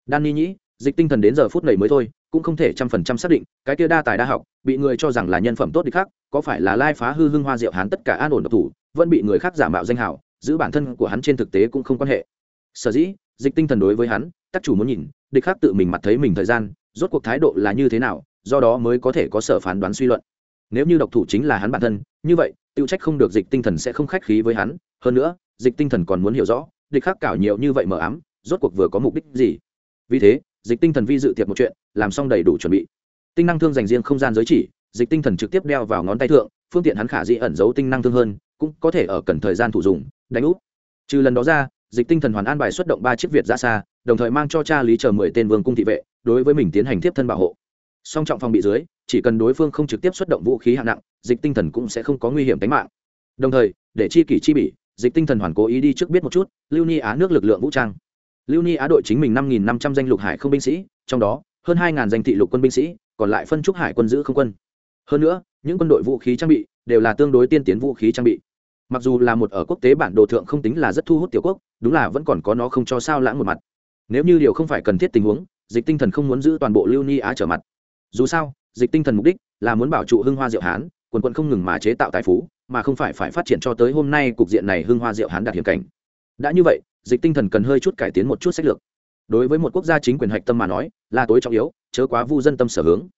danny nhĩ dịch tinh thần đến giờ phút này mới thôi cũng không thể trăm phần trăm xác định cái kia đa tài đa học bị người cho rằng là nhân phẩm tốt đi khác, có phải là lai phá hư hưng hoa diệu hán tất cả an ổn độc thủ vẫn bị người khác giả mạo danh hảo giữ bản thân của hắn trên thực tế cũng không quan hệ. Sở dĩ, dịch tinh thần đối với hắn, tác chủ muốn nhìn, địch khác tự mình mặt thấy mình thời gian, rốt cuộc thái độ là như thế nào, do đó mới có thể có sở phán đoán suy luận. Nếu như độc thủ chính là hắn bản thân, như vậy, tiêu trách không được dịch tinh thần sẽ không khách khí với hắn. Hơn nữa, dịch tinh thần còn muốn hiểu rõ, địch khác cảo nhiều như vậy mờ ám, rốt cuộc vừa có mục đích gì? Vì thế, dịch tinh thần vi dự tiệc một chuyện, làm xong đầy đủ chuẩn bị. Tinh năng thương dành riêng không gian giới chỉ, dịch tinh thần trực tiếp đeo vào ngón tay thượng, phương tiện hắn khả dĩ ẩn giấu tinh năng thương hơn, cũng có thể ở cần thời gian thủ dùng đánh úp. Trừ lần đó ra, dịch tinh thần hoàn an bài xuất động ba chiếc việt ra xa, đồng thời mang cho cha lý chờ mười tên vương cung thị vệ, đối với mình tiến hành tiếp thân bảo hộ. Song trọng phòng bị dưới, chỉ cần đối phương không trực tiếp xuất động vũ khí hạng nặng, dịch tinh thần cũng sẽ không có nguy hiểm tính mạng. Đồng thời, để chi kỷ chi bỉ, dịch tinh thần hoàn cố ý đi trước biết một chút, lưu ni á nước lực lượng vũ trang. Lưu ni á đội chính mình năm nghìn năm trăm danh lục hải không binh sĩ, trong đó, hơn hai ngàn danh thị lục quân binh sĩ, còn lại phân trúc hải quân giữ không quân. Hơn nữa, những quân đội vũ khí trang bị đều là tương đối tiên tiến vũ khí trang bị mặc dù là một ở quốc tế bản đồ thượng không tính là rất thu hút tiểu quốc, đúng là vẫn còn có nó không cho sao lãng một mặt. Nếu như điều không phải cần thiết tình huống, dịch tinh thần không muốn giữ toàn bộ lưu ni á trở mặt. Dù sao, dịch tinh thần mục đích là muốn bảo trụ hưng hoa diệu hán, quần quận không ngừng mà chế tạo tài phú, mà không phải phải phát triển cho tới hôm nay cục diện này hưng hoa diệu hán đạt hiểm cảnh. Đã như vậy, dịch tinh thần cần hơi chút cải tiến một chút sách lược. Đối với một quốc gia chính quyền hạch tâm mà nói, là tối trọng yếu, chớ quá vu dân tâm sở hướng.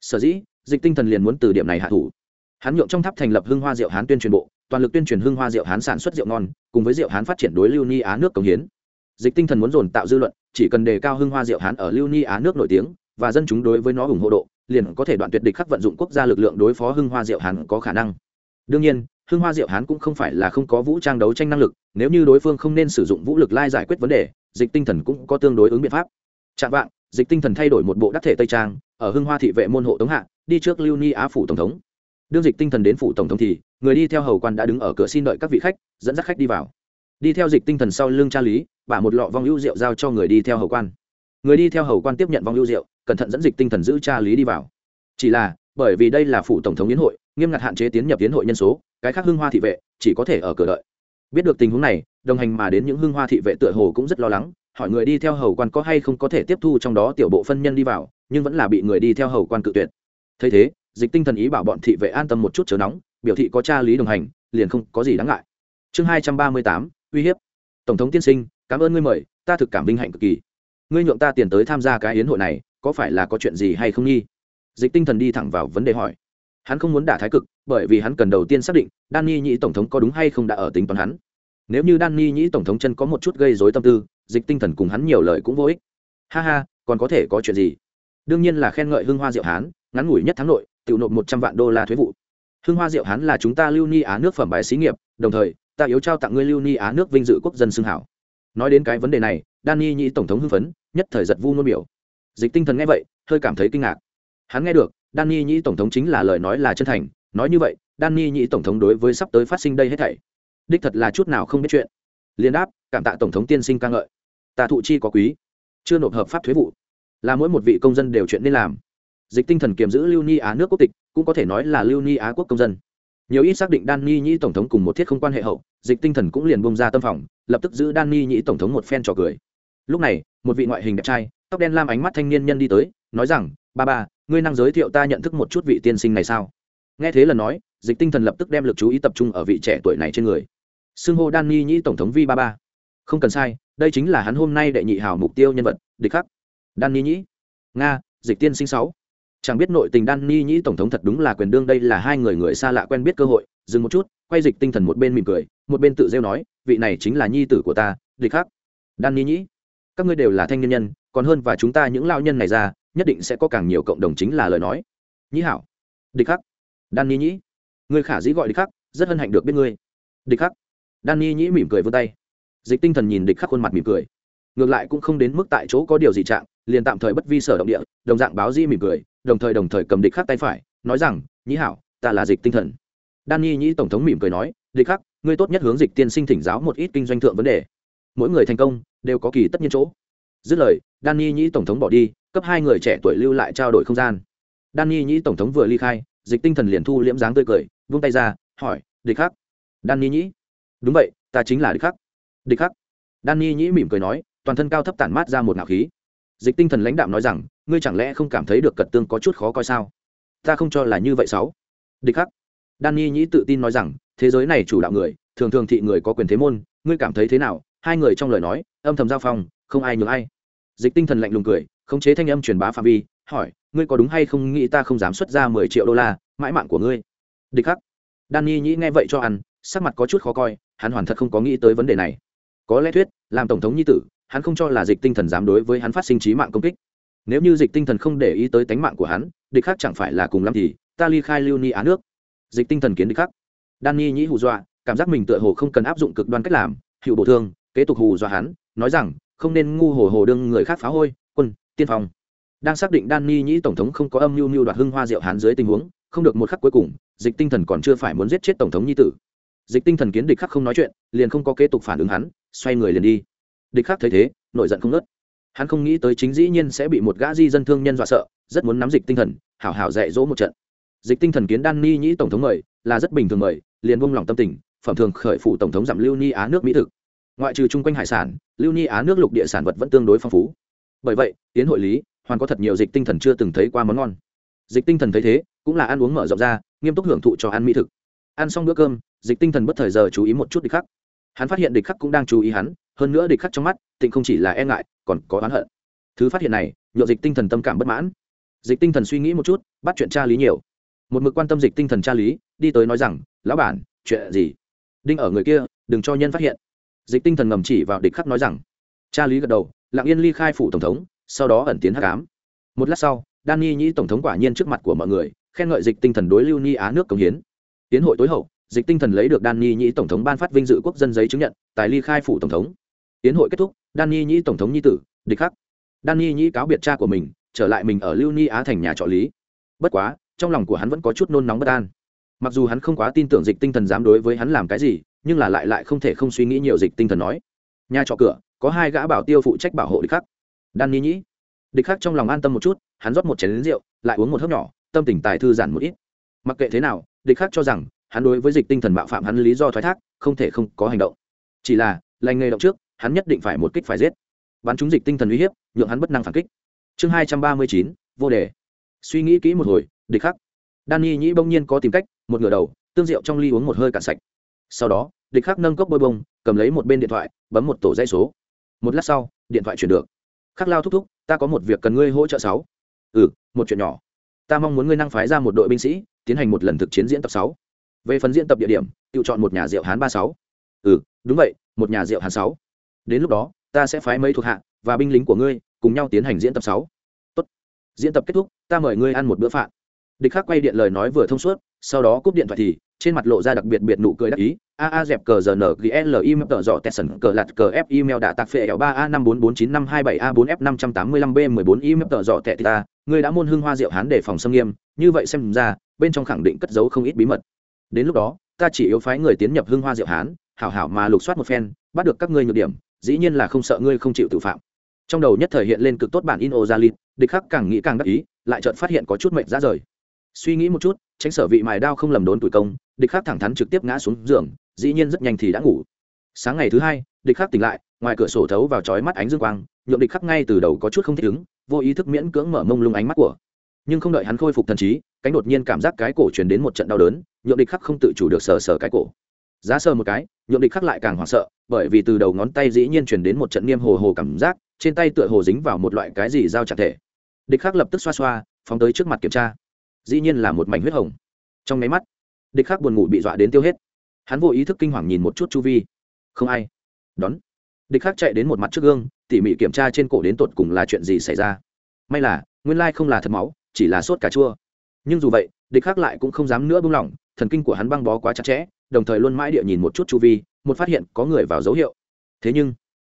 Sở dĩ, dịch tinh thần liền muốn từ điểm này hạ thủ hắn nhượng trong tháp thành lập hưng hoa diệu hán tuyên truyền bộ, toàn lực tuyên truyền hưng hoa rượu hán sản xuất rượu ngon, cùng với rượu hán phát triển đối lưu ni á nước cống hiến. Dịch tinh thần muốn dồn tạo dư luận, chỉ cần đề cao hưng hoa rượu hán ở lưu ni á nước nổi tiếng, và dân chúng đối với nó ủng hộ độ, liền có thể đoạn tuyệt địch khắc vận dụng quốc gia lực lượng đối phó hưng hoa rượu hán có khả năng. Đương nhiên, hưng hoa diệu hán cũng không phải là không có vũ trang đấu tranh năng lực, nếu như đối phương không nên sử dụng vũ lực lai giải quyết vấn đề, dịch tinh thần cũng có tương đối ứng biện pháp. Chạm vạng, dịch tinh thần thay đổi một bộ đắc thể tây trang, ở hưng hoa thị vệ môn hộ tống hạ, đi trước lưu ni á phủ tổng thống đương dịch tinh thần đến phủ tổng thống thì, người đi theo hầu quan đã đứng ở cửa xin đợi các vị khách, dẫn dắt khách đi vào. Đi theo dịch tinh thần sau lưng cha lý bả một lọ vong ưu rượu giao cho người đi theo hầu quan. Người đi theo hầu quan tiếp nhận vong ưu rượu, cẩn thận dẫn dịch tinh thần giữ cha lý đi vào. Chỉ là, bởi vì đây là phủ tổng thống yến hội, nghiêm ngặt hạn chế tiến nhập yến hội nhân số, cái khác hưng hoa thị vệ chỉ có thể ở cửa đợi. Biết được tình huống này, đồng hành mà đến những hưng hoa thị vệ tựa hồ cũng rất lo lắng, hỏi người đi theo hầu quan có hay không có thể tiếp thu trong đó tiểu bộ phân nhân đi vào, nhưng vẫn là bị người đi theo hầu quan cự tuyệt. Thấy thế dịch tinh thần ý bảo bọn thị vệ an tâm một chút chớ nóng, biểu thị có cha lý đồng hành, liền không có gì đáng ngại. Chương hai trăm ba mươi tám, uy hiếp. Tổng thống tiên sinh, cảm ơn ngươi mời, ta thực cảm vinh hạnh cực kỳ. Ngươi nhượng ta tiền tới tham gia cái hiến hội này, có phải là có chuyện gì hay không nghi? Dịch tinh thần đi thẳng vào vấn đề hỏi. Hắn không muốn đả thái cực, bởi vì hắn cần đầu tiên xác định danny nhĩ tổng thống có đúng hay không đã ở tính toán hắn. Nếu như danny nhĩ tổng thống chân có một chút gây dối tâm tư, dịch tinh thần cùng hắn nhiều lời cũng vô ích. Ha ha, còn có thể có chuyện gì? Đương nhiên là khen ngợi hưng hoa diệu hán, ngắn ngủi nhất tháng nội tự nộp một trăm vạn đô la thuế vụ. Hương hoa diệu hán là chúng ta lưu ni á nước phẩm bài xí nghiệp, đồng thời, ta yếu trao tặng ngươi lưu ni á nước vinh dự quốc dân xưng hảo. Nói đến cái vấn đề này danny nhĩ tổng thống hưng phấn, nhất thời giật vu nôn biểu. Dịch tinh thần nghe vậy, hơi cảm thấy kinh ngạc. Hắn nghe được danny nhĩ tổng thống chính là lời nói là chân thành, nói như vậy danny nhĩ tổng thống đối với sắp tới phát sinh đây hết thảy, đích thật là chút nào không biết chuyện. Liên đáp, cảm tạ tổng thống tiên sinh ca ngợi. Ta thụ chi có quý, chưa nộp hợp pháp thuế vụ, là mỗi một vị công dân đều chuyện nên làm dịch tinh thần kiềm giữ lưu ni á nước quốc tịch, cũng có thể nói là lưu ni á quốc công dân. Nhiều ít xác định đan ni nhĩ tổng thống cùng một thiết không quan hệ hậu, dịch tinh thần cũng liền bông ra tâm phòng, lập tức giữ đan ni nhĩ tổng thống một phen trò cười. Lúc này, một vị ngoại hình đẹp trai, tóc đen lam ánh mắt thanh niên nhân đi tới, nói rằng, ba ba, ngươi năng giới thiệu ta nhận thức một chút vị tiên sinh này sao? Nghe thế lần nói, dịch tinh thần lập tức đem lực chú ý tập trung ở vị trẻ tuổi này trên người. Xưng hô đan ni nhĩ tổng thống vi ba ba. Không cần sai, đây chính là hắn hôm nay đệ nhị hào mục tiêu nhân vật, địch khắc. Đan ni nhĩ. Nga, dịch tiên sinh sáu chẳng biết nội tình đan ni nhĩ tổng thống thật đúng là quyền đương đây là hai người người xa lạ quen biết cơ hội, dừng một chút, quay dịch tinh thần một bên mỉm cười, một bên tự rêu nói, vị này chính là nhi tử của ta, địch khắc đan ni nhĩ, các ngươi đều là thanh niên nhân, còn hơn và chúng ta những lao nhân này ra, nhất định sẽ có càng nhiều cộng đồng chính là lời nói. Nhĩ hảo, địch khắc đan ni nhĩ người khả dĩ gọi địch khắc rất hân hạnh được biết ngươi. Địch khắc đan ni nhĩ mỉm cười vươn tay. Dịch tinh thần nhìn địch khắc khuôn mặt mỉm cười. Ngược lại cũng không đến mức tại chỗ có điều gì trạng, liền tạm thời bất vi sở động địa, đồng dạng báo di mỉm cười đồng thời đồng thời cầm địch khắc tay phải, nói rằng, nhĩ hảo, ta là dịch tinh thần. Đan nhi nhĩ tổng thống mỉm cười nói, địch khắc ngươi tốt nhất hướng dịch tiên sinh thỉnh giáo một ít kinh doanh thượng vấn đề. Mỗi người thành công, đều có kỳ tất nhiên chỗ. Dứt lời, đan nhi nhĩ tổng thống bỏ đi, cấp hai người trẻ tuổi lưu lại trao đổi không gian. Đan nhi nhĩ tổng thống vừa ly khai, dịch tinh thần liền thu liễm dáng tươi cười, vung tay ra, hỏi, địch khắc nhi nhĩ, đúng vậy, ta chính là địch khắc địch khắc nhi nhĩ mỉm cười nói, toàn thân cao thấp tản mát ra một ngạo khí dịch tinh thần lãnh đạo nói rằng, ngươi chẳng lẽ không cảm thấy được cật tương có chút khó coi sao? Ta không cho là như vậy sáu. Địch khắc danny nhĩ tự tin nói rằng, thế giới này chủ đạo người, thường thường thị người có quyền thế môn, ngươi cảm thấy thế nào? Hai người trong lời nói, âm thầm giao phong, không ai nhường ai. Dịch tinh thần lạnh lùng cười, khống chế thanh âm truyền bá phạm vi, hỏi, ngươi có đúng hay không nghĩ ta không dám xuất ra mười triệu đô la, mãi mạng của ngươi? Địch khắc danny nhĩ nghe vậy cho ăn, sắc mặt có chút khó coi, hắn hoàn thật không có nghĩ tới vấn đề này. Có lẽ thuyết, làm tổng thống nhi tử hắn không cho là dịch tinh thần dám đối với hắn phát sinh trí mạng công kích. Nếu như dịch tinh thần không để ý tới tánh mạng của hắn, địch khắc chẳng phải là cùng lắm thì, ta ly khai lưu ni á nước. Dịch tinh thần kiến địch khắc danny nhĩ hù dọa, cảm giác mình tựa hồ không cần áp dụng cực đoan cách làm hiệu bổ thương, kế tục hù dọa hắn, nói rằng, không nên ngu hồ hồ đương người khác phá hôi, quân, tiên phong. Đang xác định danny nhĩ tổng thống không có âm mưu mưu đoạt hưng hoa diệu hán dưới tình huống, không được một khắc cuối cùng, dịch tinh thần còn chưa phải muốn giết chết tổng thống nhi tử. Dịch tinh thần kiến địch khắc không nói chuyện, liền không có kế tục phản ứng hắn, xoay người liền đi địch khắc thấy thế, nổi giận không nớt hắn không nghĩ tới chính dĩ nhiên sẽ bị một gã di dân thương nhân dọa sợ, rất muốn nắm dịch tinh thần, hảo hảo dạy dỗ một trận. Dịch tinh thần kiến đan ni nhĩ tổng thống mời, là rất bình thường mời, liền buông lòng tâm tình, phẩm thường khởi phụ tổng thống giảm lưu ni á nước mỹ thực. Ngoại trừ chung quanh hải sản, lưu ni á nước lục địa sản vật vẫn tương đối phong phú. Bởi vậy, tiến hội lý, hoàn có thật nhiều dịch tinh thần chưa từng thấy qua món ngon. Dịch tinh thần thấy thế, cũng là ăn uống mở rộng ra, nghiêm túc hưởng thụ cho ăn mỹ thực. Ăn xong bữa cơm, dịch tinh thần bất thời giờ chú ý một chút địch khắc hắn phát hiện địch khắc cũng đang chú ý hắn hơn nữa địch khắc trong mắt, tịnh không chỉ là e ngại, còn có oán hận. Thứ phát hiện này nhộn dịch tinh thần tâm cảm bất mãn. Dịch tinh thần suy nghĩ một chút, bắt chuyện tra lý nhiều. Một mực quan tâm dịch tinh thần tra lý, đi tới nói rằng, lão bản, chuyện gì? Đinh ở người kia, đừng cho nhân phát hiện. Dịch tinh thần ngầm chỉ vào địch khắc nói rằng. Cha lý gật đầu, lặng yên ly khai phủ tổng thống, sau đó ẩn tiến hắc ám. Một lát sau danny nhĩ tổng thống quả nhiên trước mặt của mọi người, khen ngợi dịch tinh thần đối lưu ni á nước cống hiến. Tiến hội tối hậu, dịch tinh thần lấy được danny nhĩ tổng thống ban phát vinh dự quốc dân giấy chứng nhận tại ly khai phủ tổng thống tiến hội kết thúc, danny nhĩ tổng thống nhi tử, địch khắc. Danny nhĩ cáo biệt cha của mình, trở lại mình ở lưu ni á thành nhà trọ lý. Bất quá, trong lòng của hắn vẫn có chút nôn nóng bất an. Mặc dù hắn không quá tin tưởng dịch tinh thần dám đối với hắn làm cái gì, nhưng là lại lại không thể không suy nghĩ nhiều dịch tinh thần nói. Nhà trọ cửa, có hai gã bảo tiêu phụ trách bảo hộ địch khắc. Danny nhĩ. Địch khắc trong lòng an tâm một chút, hắn rót một chén lính rượu, lại uống một hớp nhỏ, tâm tình tài thư giản một ít. Mặc kệ thế nào, địch khắc cho rằng, hắn đối với dịch tinh thần bạo phạm hắn lý do thoái thác, không thể không có hành động. Chỉ là, lành nghề động trước hắn nhất định phải một kích phải giết. Bắn trúng dịch tinh thần uy hiếp, nhượng hắn bất năng phản kích. Chương hai trăm ba mươi chín, vô đề. Suy nghĩ kỹ một hồi, địch khắc. Danny nhĩ bỗng nhiên có tìm cách, một ngửa đầu, tương rượu trong ly uống một hơi cạn sạch. Sau đó, địch khắc nâng cốc bôi bông, cầm lấy một bên điện thoại, bấm một tổ dây số. Một lát sau, điện thoại chuyển được. Khắc lao thúc thúc, ta có một việc cần ngươi hỗ trợ sáu. Ừ một chuyện nhỏ. Ta mong muốn ngươi năng phái ra một đội binh sĩ, tiến hành một lần thực chiến diễn tập sáu. Về phần diễn tập địa điểm, tự chọn một nhà rượu hán ba sáu. Ừ đúng vậy, một nhà rượu hán sáu đến lúc đó, ta sẽ phái mấy thuộc hạ và binh lính của ngươi cùng nhau tiến hành diễn tập sáu. Tốt. Diễn tập kết thúc, ta mời ngươi ăn một bữa phạn địch khắc quay điện lời nói vừa thông suốt, sau đó cúp điện thoại thì, trên mặt lộ ra đặc biệt biệt nụ cười đắc ý. A a dẹp cờ giờ n g l email tờ dọ tesson cờ lạt cờ f email đã tạc phệ ba a năm bốn bốn chín năm hai bảy a bốn f năm trăm tám mươi lăm b mười bốn im tờ dọ tệ ta. Ngươi đã môn hưng hoa diệu hán để phòng xâm nghiêm, như vậy xem ra, bên trong khẳng định cất giấu không ít bí mật. Đến lúc đó, ta chỉ yếu phái người tiến nhập hưng hoa diệu hán, hảo hảo mà lục soát một phen, bắt được các ngươi nhược điểm dĩ nhiên là không sợ ngươi không chịu tự phạm. Trong đầu nhất thời hiện lên cực tốt bản in ô gia lịt địch khắc càng nghĩ càng đắc ý, lại chợt phát hiện có chút mệnh ra rời. Suy nghĩ một chút, tránh sở vị mài đao không lầm đốn tuổi công, địch khắc thẳng thắn trực tiếp ngã xuống giường, dĩ nhiên rất nhanh thì đã ngủ. Sáng ngày thứ hai, địch khắc tỉnh lại, ngoài cửa sổ thấu vào chói mắt ánh dương quang nhộn địch khắc ngay từ đầu có chút không thích ứng, vô ý thức miễn cưỡng mở mông lung ánh mắt của. Nhưng không đợi hắn khôi phục thần trí, cánh đột nhiên cảm giác cái cổ truyền đến một trận đau đớn nhộn địch khắc không tự chủ được sờ sờ cái cổ giá sờ một cái, nhượng địch khắc lại càng hoảng sợ, bởi vì từ đầu ngón tay dĩ nhiên truyền đến một trận niêm hồ hồ cảm giác, trên tay tựa hồ dính vào một loại cái gì giao chặt thể. Địch khắc lập tức xoa xoa, phóng tới trước mặt kiểm tra. Dĩ nhiên là một mảnh huyết hồng. Trong máy mắt, địch khắc buồn ngủ bị dọa đến tiêu hết. Hắn vô ý thức kinh hoàng nhìn một chút chu vi. Không ai. Đón. Địch khắc chạy đến một mặt trước gương, tỉ mỉ kiểm tra trên cổ đến tột cùng là chuyện gì xảy ra. May là, nguyên lai không là thật máu, chỉ là sốt cà chua. Nhưng dù vậy, địch khắc lại cũng không dám nữa buông lỏng, thần kinh của hắn băng bó quá chặt chẽ đồng thời luôn mãi địa nhìn một chút chu vi, một phát hiện có người vào dấu hiệu. Thế nhưng,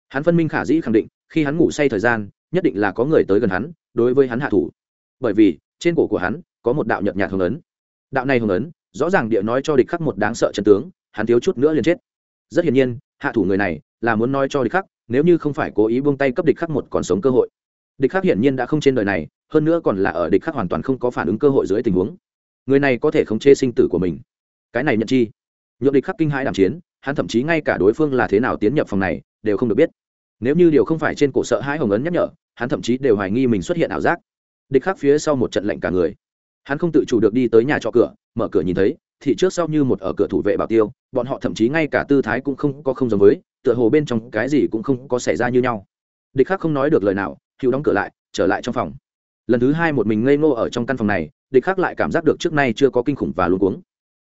hắn phân minh khả dĩ khẳng định, khi hắn ngủ say thời gian, nhất định là có người tới gần hắn, đối với hắn hạ thủ. Bởi vì, trên cổ của hắn, có một đạo nhợt nhạt hồng ấn. Đạo này hồng ấn, rõ ràng địa nói cho địch khắc một đáng sợ chân tướng, hắn thiếu chút nữa liền chết. Rất hiển nhiên, hạ thủ người này là muốn nói cho địch khắc, nếu như không phải cố ý buông tay cấp địch khắc một còn sống cơ hội. Địch khắc hiển nhiên đã không trên đời này, hơn nữa còn là ở địch khắc hoàn toàn không có phản ứng cơ hội dưới tình huống. Người này có thể khống chế sinh tử của mình. Cái này nhận chi? Nhượng địch khắc kinh hãi đàm chiến, hắn thậm chí ngay cả đối phương là thế nào tiến nhập phòng này, đều không được biết. Nếu như điều không phải trên cổ sợ hãi hồng ấn nhắc nhở, hắn thậm chí đều hoài nghi mình xuất hiện ảo giác. Địch khắc phía sau một trận lạnh cả người. Hắn không tự chủ được đi tới nhà trọ cửa, mở cửa nhìn thấy, thì trước sau như một ở cửa thủ vệ bảo tiêu, bọn họ thậm chí ngay cả tư thái cũng không có không giống với, tựa hồ bên trong cái gì cũng không có xảy ra như nhau. Địch khắc không nói được lời nào, hữu đóng cửa lại, trở lại trong phòng. Lần thứ hai một mình ngây ngô ở trong căn phòng này, địch khắc lại cảm giác được trước nay chưa có kinh khủng và luống cuống.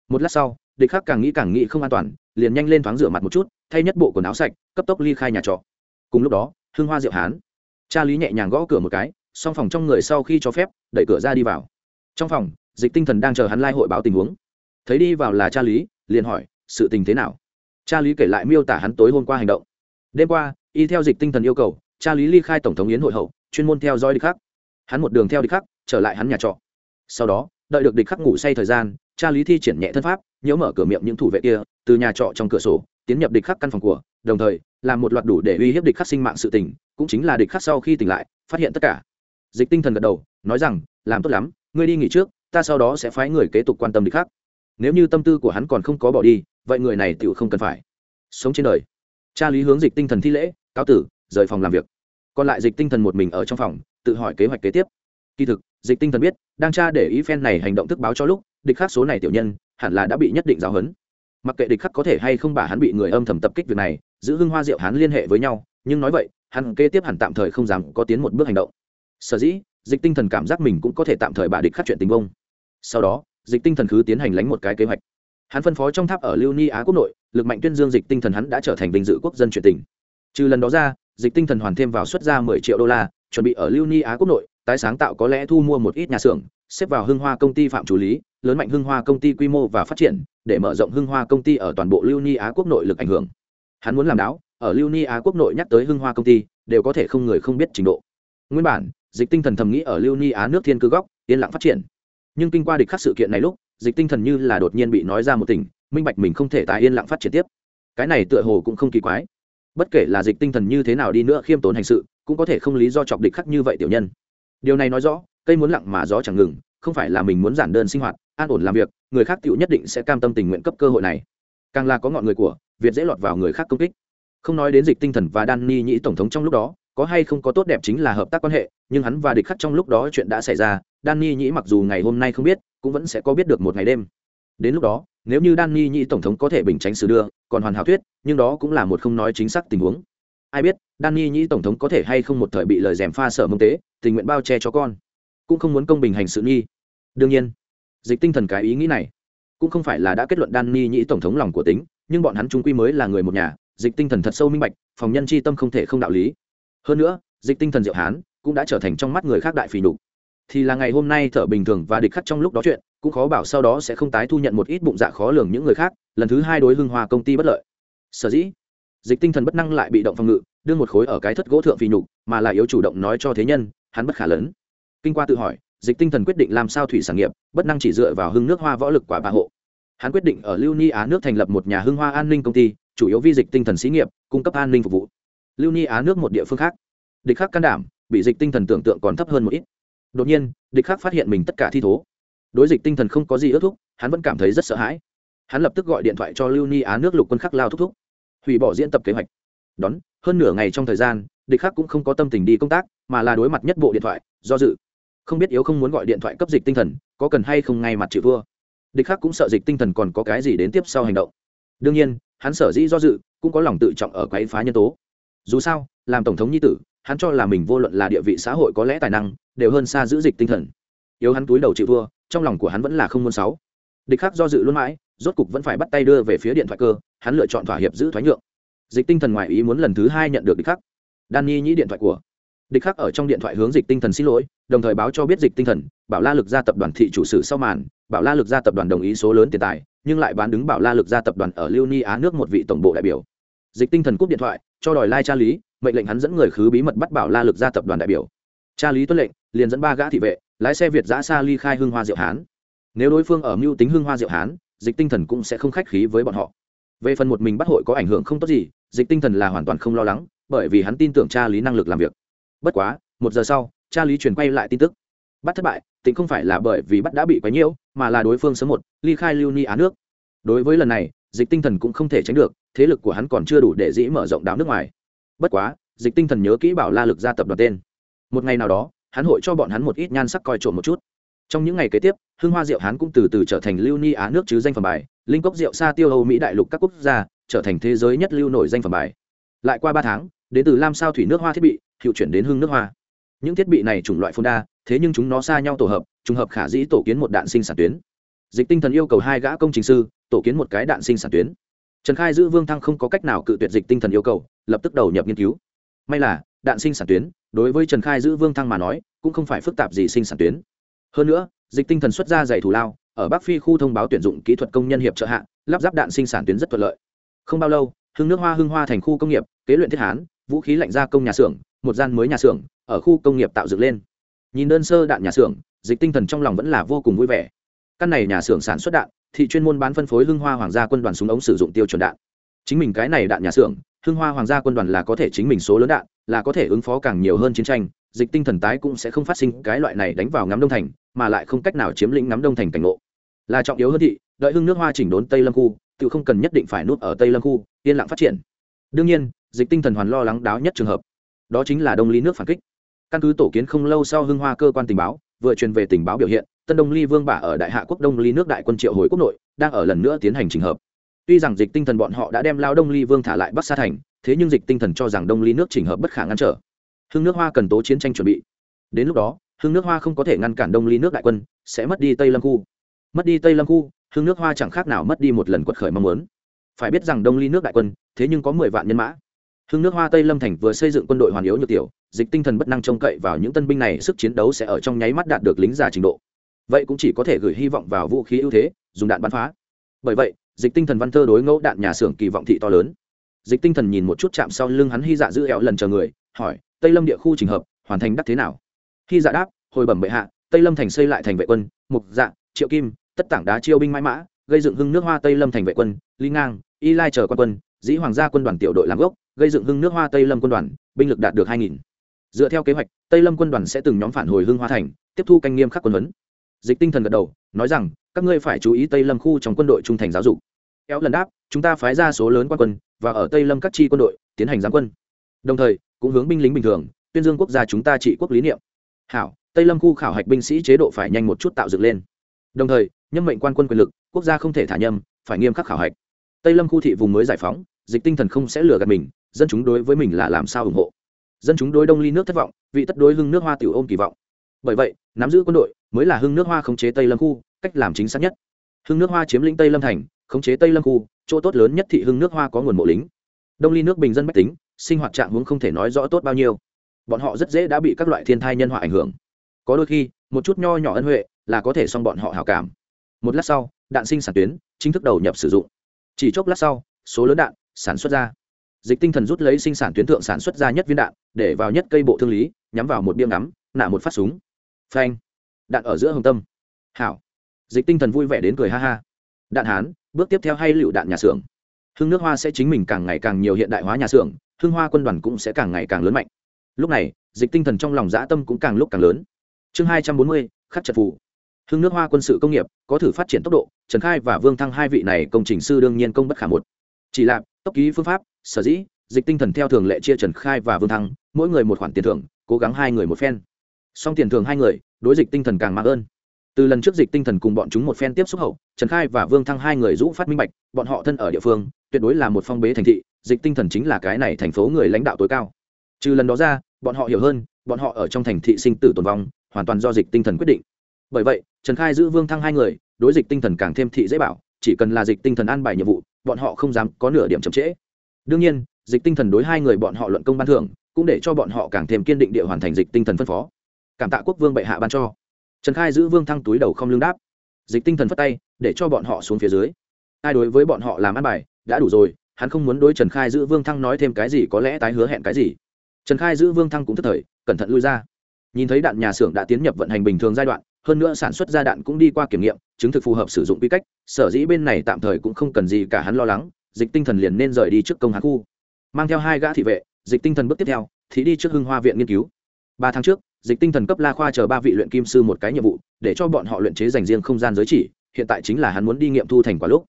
Một lát sau địch khắc càng nghĩ càng nghĩ không an toàn, liền nhanh lên thoáng rửa mặt một chút, thay nhất bộ quần áo sạch, cấp tốc ly khai nhà trọ. Cùng lúc đó hương hoa diệu hán, cha lý nhẹ nhàng gõ cửa một cái, song phòng trong người sau khi cho phép, đẩy cửa ra đi vào. Trong phòng, dịch tinh thần đang chờ hắn lai hội báo tình huống. Thấy đi vào là cha lý, liền hỏi, sự tình thế nào? Cha lý kể lại miêu tả hắn tối hôm qua hành động. Đêm qua, y theo dịch tinh thần yêu cầu, cha lý ly khai tổng thống yến hội hậu, chuyên môn theo dõi địch khắc hắn một đường theo địch khắc trở lại hắn nhà trọ. Sau đó, đợi được địch khắc ngủ say thời gian cha lý thi triển nhẹ thân pháp, nhỡ mở cửa miệng những thủ vệ kia, từ nhà trọ trong cửa sổ, tiến nhập địch khắc căn phòng của, đồng thời, làm một loạt đủ để uy hiếp địch khắc sinh mạng sự tình, cũng chính là địch khắc sau khi tỉnh lại, phát hiện tất cả. Dịch tinh thần gật đầu, nói rằng, làm tốt lắm, ngươi đi nghỉ trước, ta sau đó sẽ phái người kế tục quan tâm địch khắc. Nếu như tâm tư của hắn còn không có bỏ đi, vậy người này tựu không cần phải. Sống trên đời. Cha lý hướng dịch tinh thần thi lễ, cáo tử, rời phòng làm việc. Còn lại dịch tinh thần một mình ở trong phòng, tự hỏi kế hoạch kế tiếp. Kỳ thực, dịch tinh thần biết, đang tra để ý phen này hành động thức báo cho lúc địch khắc số này tiểu nhân, hẳn là đã bị nhất định giáo huấn. Mặc kệ địch khắc có thể hay không bà hắn bị người âm thầm tập kích việc này, giữ hưng hoa diệu hắn liên hệ với nhau, nhưng nói vậy, hắn kế tiếp hẳn tạm thời không dám có tiến một bước hành động. Sở dĩ, dịch tinh thần cảm giác mình cũng có thể tạm thời bả địch khắc chuyện tình bông. Sau đó, dịch tinh thần khứ tiến hành lánh một cái kế hoạch. Hắn phân phó trong tháp ở lưu ni á quốc nội, lực mạnh tuyên dương dịch tinh thần hắn đã trở thành vinh dự quốc dân truyền tình. Trừ lần đó ra, dịch tinh thần hoàn thêm vào xuất ra mười triệu đô la, chuẩn bị ở lưu ni á quốc nội, tái sáng tạo có lẽ thu mua một ít nhà xưởng, xếp vào hưng hoa công ty phạm chủ lý lớn mạnh hưng hoa công ty quy mô và phát triển, để mở rộng hưng hoa công ty ở toàn bộ lưu ni á quốc nội lực ảnh hưởng. Hắn muốn làm đáo, ở lưu ni á quốc nội nhắc tới hưng hoa công ty, đều có thể không người không biết trình độ. Nguyên bản, dịch tinh thần thầm nghĩ ở lưu ni á nước thiên cư góc, yên lặng phát triển. Nhưng kinh qua địch khắc sự kiện này lúc, dịch tinh thần như là đột nhiên bị nói ra một tình minh bạch mình không thể tại yên lặng phát triển tiếp. Cái này tựa hồ cũng không kỳ quái. Bất kể là dịch tinh thần như thế nào đi nữa khiêm tốn hành sự, cũng có thể không lý do chọc địch khắc như vậy tiểu nhân. Điều này nói rõ, cây muốn lặng mà gió chẳng ngừng, không phải là mình muốn giản đơn sinh hoạt an ổn làm việc, người khác tựu nhất định sẽ cam tâm tình nguyện cấp cơ hội này. Càng là có ngọn người của, việt dễ lọt vào người khác công kích. Không nói đến dịch tinh thần và đan ni nhĩ tổng thống trong lúc đó, có hay không có tốt đẹp chính là hợp tác quan hệ, nhưng hắn và địch khắc trong lúc đó chuyện đã xảy ra, đan ni nhĩ mặc dù ngày hôm nay không biết, cũng vẫn sẽ có biết được một ngày đêm. Đến lúc đó, nếu như đan ni nhĩ tổng thống có thể bình tránh xử đưa, còn hoàn hảo thuyết, nhưng đó cũng là một không nói chính xác tình huống. Ai biết, đan ni nhĩ tổng thống có thể hay không một thời bị lời dèm pha sở mông tế, tình nguyện bao che cho con, cũng không muốn công bình hành sự nghi. Đương nhiên dịch tinh thần cái ý nghĩ này. Cũng không phải là đã kết luận đan ni nhĩ tổng thống lòng của tính, nhưng bọn hắn trung quy mới là người một nhà, dịch tinh thần thật sâu minh bạch, phòng nhân chi tâm không thể không đạo lý. Hơn nữa, dịch tinh thần diệu hán cũng đã trở thành trong mắt người khác đại phỉ nhục. Thì là ngày hôm nay thở bình thường và địch khắc trong lúc đó chuyện, cũng khó bảo sau đó sẽ không tái thu nhận một ít bụng dạ khó lường những người khác, lần thứ hai đối hưng hòa công ty bất lợi. Sở dĩ, dịch tinh thần bất năng lại bị động phòng ngự, đưa một khối ở cái thất gỗ thượng phỉ nhục, mà là yếu chủ động nói cho thế nhân, hắn bất khả lớn kinh qua tự hỏi dịch tinh thần quyết định làm sao thủy sản nghiệp, bất năng chỉ dựa vào hưng nước hoa võ lực quả bà hộ. Hắn quyết định ở lưu ni á nước thành lập một nhà hưng hoa an ninh công ty, chủ yếu vi dịch tinh thần xí nghiệp, cung cấp an ninh phục vụ. Lưu ni á nước một địa phương khác. Địch khắc can đảm, bị dịch tinh thần tưởng tượng còn thấp hơn một ít. Đột nhiên, địch khắc phát hiện mình tất cả thi thố. Đối dịch tinh thần không có gì ước thúc, hắn vẫn cảm thấy rất sợ hãi. Hắn lập tức gọi điện thoại cho lưu ni á nước lục quân khắc lao thúc thúc. Hủy bỏ diễn tập kế hoạch. Đón, hơn nửa ngày trong thời gian, địch khắc cũng không có tâm tình đi công tác, mà là đối mặt nhất bộ điện thoại, do dự không biết yếu không muốn gọi điện thoại cấp dịch tinh thần có cần hay không ngay mặt chịu vua. địch khắc cũng sợ dịch tinh thần còn có cái gì đến tiếp sau hành động. Đương nhiên hắn sở dĩ do dự cũng có lòng tự trọng ở quấy phá nhân tố. Dù sao làm tổng thống nhi tử hắn cho là mình vô luận là địa vị xã hội có lẽ tài năng đều hơn xa giữ dịch tinh thần. Yếu hắn túi đầu chịu vua, trong lòng của hắn vẫn là không muốn sáu địch khắc do dự luôn mãi rốt cục vẫn phải bắt tay đưa về phía điện thoại cơ hắn lựa chọn thỏa hiệp giữ thoái nhượng. Dịch tinh thần ngoại ý muốn lần thứ hai nhận được địch khắc danny nhĩ điện thoại của địch khắc ở trong điện thoại hướng dịch tinh thần xin lỗi, đồng thời báo cho biết dịch tinh thần, bảo la lực gia tập đoàn thị chủ sử sau màn, bảo la lực gia tập đoàn đồng ý số lớn tiền tài, nhưng lại bán đứng bảo la lực gia tập đoàn ở lưu ni á nước một vị tổng bộ đại biểu. Dịch tinh thần cúp điện thoại, cho đòi lai cha lý, mệnh lệnh hắn dẫn người khứ bí mật bắt bảo la lực gia tập đoàn đại biểu. Cha lý tuân lệnh, liền dẫn ba gã thị vệ, lái xe việt giã xa ly khai hương hoa diệu hán. Nếu đối phương ở mưu tính hương hoa diệu hán, dịch tinh thần cũng sẽ không khách khí với bọn họ. Về phần một mình bắt hội có ảnh hưởng không tốt gì, dịch tinh thần là hoàn toàn không lo lắng, bởi vì hắn tin tưởng cha lý năng lực làm việc bất quá, một giờ sau, cha lý truyền quay lại tin tức. Bắt thất bại tính không phải là bởi vì bắt đã bị quấy nhiễu, mà là đối phương sớm một, ly khai lưu ni á nước. Đối với lần này, dịch tinh thần cũng không thể tránh được, thế lực của hắn còn chưa đủ để dĩ mở rộng đáo nước ngoài. Bất quá, dịch tinh thần nhớ kỹ bảo la lực gia tập đoàn tên. Một ngày nào đó, hắn hội cho bọn hắn một ít nhan sắc coi trộm một chút. Trong những ngày kế tiếp hưng hoa rượu hắn cũng từ từ trở thành lưu ni á nước chứ danh phẩm bài, linh cốc rượu xa tiêu âu mỹ đại lục các quốc gia, trở thành thế giới nhất lưu nổi danh phẩm bài. Lại qua ba tháng, đến từ lam sao thủy nước hoa thiết bị hiệu chuyển đến Hương nước hoa. Những thiết bị này chủng loại phun đa, thế nhưng chúng nó xa nhau tổ hợp, trùng hợp khả dĩ tổ kiến một đạn sinh sản tuyến. Dịch tinh thần yêu cầu hai gã công trình sư tổ kiến một cái đạn sinh sản tuyến. Trần khai giữ vương thăng không có cách nào cự tuyệt dịch tinh thần yêu cầu, lập tức đầu nhập nghiên cứu. May là, đạn sinh sản tuyến, đối với trần khai giữ vương thăng mà nói, cũng không phải phức tạp gì sinh sản tuyến. Hơn nữa, dịch tinh thần xuất ra giày thủ lao, ở bắc phi khu thông báo tuyển dụng kỹ thuật công nhân hiệp trợ hạ, lắp ráp đạn sinh sản tuyến rất thuận lợi. Không bao lâu hưng nước hoa hưng hoa thành khu công nghiệp, kế luyện thiết hán vũ khí lạnh gia công nhà xưởng, một gian mới nhà xưởng, ở khu công nghiệp tạo dựng lên. Nhìn đơn sơ đạn nhà xưởng, dịch tinh thần trong lòng vẫn là vô cùng vui vẻ. Căn này nhà xưởng sản xuất đạn, thị chuyên môn bán phân phối hưng hoa hoàng gia quân đoàn súng ống sử dụng tiêu chuẩn đạn. Chính mình cái này đạn nhà xưởng, hưng hoa hoàng gia quân đoàn là có thể chính mình số lớn đạn, là có thể ứng phó càng nhiều hơn chiến tranh, dịch tinh thần tái cũng sẽ không phát sinh cái loại này đánh vào ngắm đông thành, mà lại không cách nào chiếm lĩnh ngắm đông thành cảnh ngộ. Là trọng yếu hơn thị, đợi hưng nước hoa chỉnh đốn tây lâm khu, tự không cần nhất định phải nuốt ở tây lâm khu, yên lặng phát triển. Đương nhiên dịch tinh thần hoàn lo lắng đáo nhất trường hợp. Đó chính là đông ly nước phản kích. Căn cứ tổ kiến không lâu sau hưng hoa cơ quan tình báo, vừa truyền về tình báo biểu hiện, tân đông ly vương bả ở đại hạ quốc đông ly nước đại quân triệu hồi quốc nội, đang ở lần nữa tiến hành trình hợp. Tuy rằng dịch tinh thần bọn họ đã đem lao đông ly vương thả lại bắc sa thành, thế nhưng dịch tinh thần cho rằng đông ly nước trình hợp bất khả ngăn trở. Hưng nước hoa cần tố chiến tranh chuẩn bị. Đến lúc đó, hưng nước hoa không có thể ngăn cản đông ly nước đại quân, sẽ mất đi tây lâm khu. Mất đi tây lâm khu, hưng nước hoa chẳng khác nào mất đi một lần quật khởi mong muốn. Phải biết rằng đông ly nước đại quân, thế nhưng có mười vạn nhân mã thương nước hoa tây lâm thành vừa xây dựng quân đội hoàn yếu như tiểu, dịch tinh thần bất năng trông cậy vào những tân binh này, sức chiến đấu sẽ ở trong nháy mắt đạt được lính già trình độ. Vậy cũng chỉ có thể gửi hy vọng vào vũ khí ưu thế, dùng đạn bắn phá. Bởi vậy, dịch tinh thần văn thơ đối ngẫu đạn nhà xưởng kỳ vọng thị to lớn. Dịch tinh thần nhìn một chút chạm sau lưng hắn hy dạ giữ ẹo lần chờ người, hỏi, tây lâm địa khu trình hợp, hoàn thành đắc thế nào? Hy dạ đáp, hồi bẩm bệ hạ, tây lâm thành xây lại thành vệ quân, mục dạ triệu kim, tất tảng đá chiêu binh mãi mã, gây dựng hưng nước hoa tây lâm thành vệ quân ly ngang, y lai chờ quan quân, dĩ hoàng gia quân đoàn tiểu đội làm gốc gây dựng hưng nước hoa tây lâm quân đoàn, binh lực đạt được hai nghìn. Dựa theo kế hoạch, tây lâm quân đoàn sẽ từng nhóm phản hồi hưng hoa thành, tiếp thu canh nghiêm khắc quân huấn. Dịch tinh thần gật đầu, nói rằng, các ngươi phải chú ý tây lâm khu trong quân đội trung thành giáo dục. Kéo lần đáp, chúng ta phái ra số lớn quan quân, và ở tây lâm các chi quân đội, tiến hành giáng quân. Đồng thời, cũng hướng binh lính bình thường, tuyên dương quốc gia chúng ta trị quốc lý niệm. Hảo, tây lâm khu khảo hạch binh sĩ chế độ phải nhanh một chút tạo dựng lên. Đồng thời, nhân mệnh quan quân quyền lực, quốc gia không thể thả nhâm phải nghiêm khắc khảo hạch. Tây lâm khu thị vùng mới giải phóng, dịch tinh thần không sẽ lừa gạt mình dân chúng đối với mình là làm sao ủng hộ? Dân chúng đối đông ly nước thất vọng vị tất đối hưng nước hoa tiểu ôm kỳ vọng. Bởi vậy, nắm giữ quân đội mới là hưng nước hoa khống chế tây lâm khu, cách làm chính xác nhất. Hưng nước hoa chiếm lĩnh tây lâm thành, khống chế tây lâm khu, chỗ tốt lớn nhất thị hưng nước hoa có nguồn mộ lính. Đông ly nước bình dân bách tính, sinh hoạt trạng hướng không thể nói rõ tốt bao nhiêu. Bọn họ rất dễ đã bị các loại thiên thai nhân họa ảnh hưởng. Có đôi khi, một chút nho nhỏ ân huệ là có thể xong bọn họ hảo cảm. Một lát sau, đạn sinh sản tuyến, chính thức đầu nhập sử dụng. Chỉ chốc lát sau, số lớn đạn sản xuất ra dịch tinh thần rút lấy sinh sản tuyến thượng sản xuất ra nhất viên đạn, để vào nhất cây bộ thương lý, nhắm vào một biêm ngắm, nạ một phát súng. Phanh. Đạn ở giữa hồng tâm. Hảo. Dịch tinh thần vui vẻ đến cười ha ha. Đạn hán, bước tiếp theo hay lựu đạn nhà xưởng. Hưng nước hoa sẽ chính mình càng ngày càng nhiều hiện đại hóa nhà xưởng, hưng hoa quân đoàn cũng sẽ càng ngày càng lớn mạnh. Lúc này, dịch tinh thần trong lòng dã tâm cũng càng lúc càng lớn. Chương hai trăm bốn mươi, khắc trật phủ hưng nước hoa quân sự công nghiệp, có thử phát triển tốc độ, trần khai và vương thăng hai vị này công trình sư đương nhiên công bất khả một. Chỉ là tốc ký phương pháp, sở dĩ, dịch tinh thần theo thường lệ chia trần khai và vương thăng, mỗi người một khoản tiền thưởng, cố gắng hai người một phen. Song tiền thưởng hai người, đối dịch tinh thần càng mạng ơn. Từ lần trước dịch tinh thần cùng bọn chúng một phen tiếp xúc hậu, trần khai và vương thăng hai người rũ phát minh bạch, bọn họ thân ở địa phương, tuyệt đối là một phong bế thành thị, dịch tinh thần chính là cái này thành phố người lãnh đạo tối cao. Trừ lần đó ra, bọn họ hiểu hơn, bọn họ ở trong thành thị sinh tử tồn vong, hoàn toàn do dịch tinh thần quyết định. Bởi vậy, trần khai giữ vương thăng hai người, đối dịch tinh thần càng thêm thị dễ bảo chỉ cần là dịch tinh thần an bài nhiệm vụ, bọn họ không dám có nửa điểm chậm trễ. Đương nhiên, dịch tinh thần đối hai người bọn họ luận công ban thưởng, cũng để cho bọn họ càng thêm kiên định địa hoàn thành dịch tinh thần phân phó. Cảm tạ quốc vương bệ hạ ban cho. Trần khai giữ vương thăng túi đầu không lương đáp. Dịch tinh thần phất tay, để cho bọn họ xuống phía dưới. Ai đối với bọn họ làm ăn bài, đã đủ rồi, hắn không muốn đối trần khai giữ vương thăng nói thêm cái gì có lẽ tái hứa hẹn cái gì. Trần khai giữ vương thăng cũng thất thời, cẩn thận lui ra. Nhìn thấy đạn nhà xưởng đã tiến nhập vận hành bình thường giai đoạn hơn nữa sản xuất ra đạn cũng đi qua kiểm nghiệm, chứng thực phù hợp sử dụng quy cách, sở dĩ bên này tạm thời cũng không cần gì cả hắn lo lắng, dịch tinh thần liền nên rời đi trước công hán khu. Mang theo hai gã thị vệ, dịch tinh thần bước tiếp theo, thì đi trước hưng hoa viện nghiên cứu. Ba tháng trước, dịch tinh thần cấp la khoa chờ ba vị luyện kim sư một cái nhiệm vụ, để cho bọn họ luyện chế dành riêng không gian giới chỉ, hiện tại chính là hắn muốn đi nghiệm thu thành quả lúc.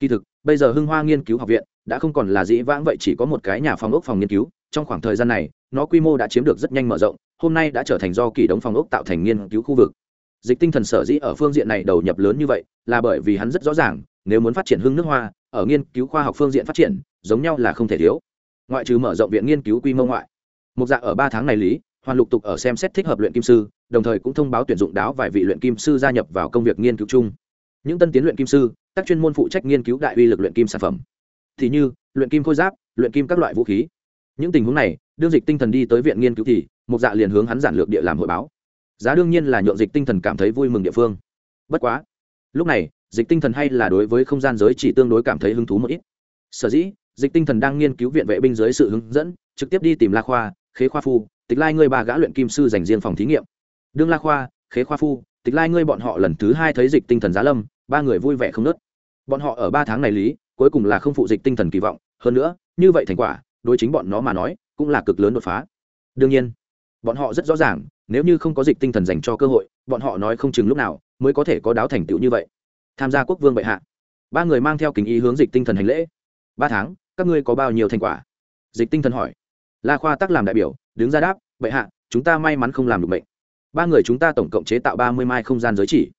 Kỳ thực, bây giờ hưng hoa nghiên cứu học viện, đã không còn là dĩ vãng vậy chỉ có một cái nhà phòng ốc phòng nghiên cứu, trong khoảng thời gian này, nó quy mô đã chiếm được rất nhanh mở rộng, hôm nay đã trở thành do kỳ đống phòng ốc tạo thành nghiên cứu khu vực dịch tinh thần sở dĩ ở phương diện này đầu nhập lớn như vậy là bởi vì hắn rất rõ ràng, nếu muốn phát triển hưng nước hoa, ở nghiên cứu khoa học phương diện phát triển, giống nhau là không thể thiếu. Ngoại trừ mở rộng viện nghiên cứu quy mô ngoại. Một dạ ở ba tháng này lý, hoàn lục tục ở xem xét thích hợp luyện kim sư, đồng thời cũng thông báo tuyển dụng đáo vài vị luyện kim sư gia nhập vào công việc nghiên cứu chung. Những tân tiến luyện kim sư, các chuyên môn phụ trách nghiên cứu đại uy lực luyện kim sản phẩm. Thì như, luyện kim khôi giáp, luyện kim các loại vũ khí. Những tình huống này, đương dịch tinh thần đi tới viện nghiên cứu thì một dạ liền hướng hắn giản lược địa làm hội báo giá đương nhiên là nhượng dịch tinh thần cảm thấy vui mừng địa phương. Bất quá, lúc này, dịch tinh thần hay là đối với không gian giới chỉ tương đối cảm thấy hứng thú một ít. Sở dĩ, dịch tinh thần đang nghiên cứu viện vệ binh dưới sự hướng dẫn, trực tiếp đi tìm la khoa, khế khoa phu, tịch lai ngươi ba gã luyện kim sư dành riêng phòng thí nghiệm. Đương la khoa, khế khoa phu, tịch lai ngươi bọn họ lần thứ hai thấy dịch tinh thần giá lâm, ba người vui vẻ không nớt. Bọn họ ở ba tháng này lý, cuối cùng là không phụ dịch tinh thần kỳ vọng, hơn nữa, như vậy thành quả, đối chính bọn nó mà nói, cũng là cực lớn đột phá. Đương nhiên, bọn họ rất rõ ràng nếu như không có dịch tinh thần dành cho cơ hội, bọn họ nói không chừng lúc nào mới có thể có đáo thành tựu như vậy. Tham gia quốc vương bệ hạ. Ba người mang theo kính ý hướng dịch tinh thần hành lễ. Ba tháng, các ngươi có bao nhiêu thành quả? Dịch tinh thần hỏi. La khoa tắc làm đại biểu, đứng ra đáp, bệ hạ, chúng ta may mắn không làm được bệnh ba người chúng ta tổng cộng chế tạo ba mươi mai không gian giới chỉ.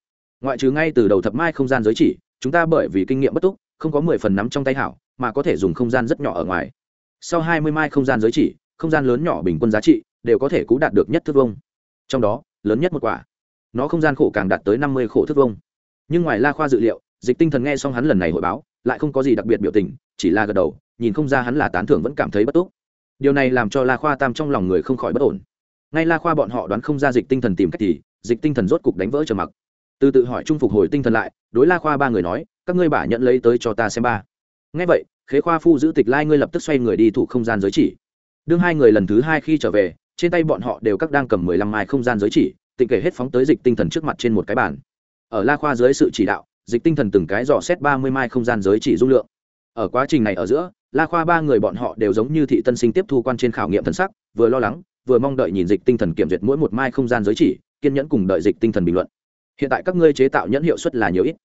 Ngoại trừ ngay từ đầu thập mai không gian giới chỉ, chúng ta bởi vì kinh nghiệm bất túc, không có mười phần nắm trong tay hảo, mà có thể dùng không gian rất nhỏ ở ngoài. Sau hai mươi mai không gian giới chỉ, không gian lớn nhỏ bình quân giá trị đều có thể cú đạt được nhất thước vông trong đó, lớn nhất một quả. Nó không gian khổ càng đạt tới năm mươi khổ thước vông nhưng ngoài la khoa dự liệu, dịch tinh thần nghe xong hắn lần này hội báo, lại không có gì đặc biệt biểu tình, chỉ là gật đầu, nhìn không ra hắn là tán thưởng vẫn cảm thấy bất tốt điều này làm cho la khoa tam trong lòng người không khỏi bất ổn. Ngay la khoa bọn họ đoán không ra dịch tinh thần tìm cách thì, dịch tinh thần rốt cục đánh vỡ trầm mặc. Từ tự hỏi trung phục hồi tinh thần lại, đối la khoa ba người nói, các ngươi bả nhận lấy tới cho ta xem ba. Ngay vậy, khế khoa phu giữ tịch lai ngươi lập tức xoay người đi thủ không gian giới chỉ. Đương hai người lần thứ hai khi trở về trên tay bọn họ đều các đang cầm mười lăm mai không gian giới chỉ, tịnh kể hết phóng tới dịch tinh thần trước mặt trên một cái bàn. Ở la khoa dưới sự chỉ đạo, dịch tinh thần từng cái dò xét ba mươi mai không gian giới chỉ dung lượng. Ở quá trình này ở giữa, la khoa ba người bọn họ đều giống như thị tân sinh tiếp thu quan trên khảo nghiệm thân sắc, vừa lo lắng, vừa mong đợi nhìn dịch tinh thần kiểm duyệt mỗi một mai không gian giới chỉ, kiên nhẫn cùng đợi dịch tinh thần bình luận. Hiện tại các ngươi chế tạo nhẫn hiệu suất là nhiều ít.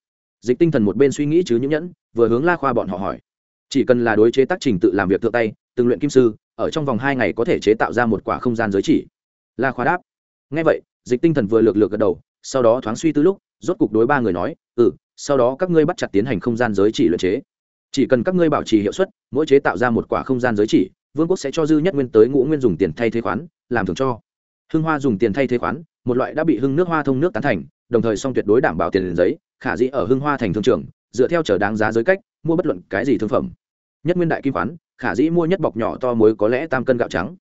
Dịch tinh thần một bên suy nghĩ chứ những nhẫn, vừa hướng la khoa bọn họ hỏi. Chỉ cần là đối chế tác trình tự làm việc thượng tay, từng luyện kim sư ở trong vòng hai ngày có thể chế tạo ra một quả không gian giới chỉ. La khoa đáp ngay vậy, dịch tinh thần vừa lược lược gật đầu, sau đó thoáng suy tư lúc, rốt cục đối ba người nói ừ sau đó các ngươi bắt chặt tiến hành không gian giới chỉ luyện chế. Chỉ cần các ngươi bảo trì hiệu suất, mỗi chế tạo ra một quả không gian giới chỉ, vương quốc sẽ cho dư nhất nguyên tới ngũ nguyên dùng tiền thay thế khoán, làm thường cho. Hưng hoa dùng tiền thay thế khoán, một loại đã bị hưng nước hoa thông nước tán thành, đồng thời song tuyệt đối đảm bảo tiền giấy, khả dĩ ở hưng hoa thành thương trường, dựa theo trở đáng giá giới cách, mua bất luận cái gì thương phẩm. Nhất nguyên đại kim khoán khả dĩ mua nhất bọc nhỏ to muối có lẽ tam cân gạo trắng.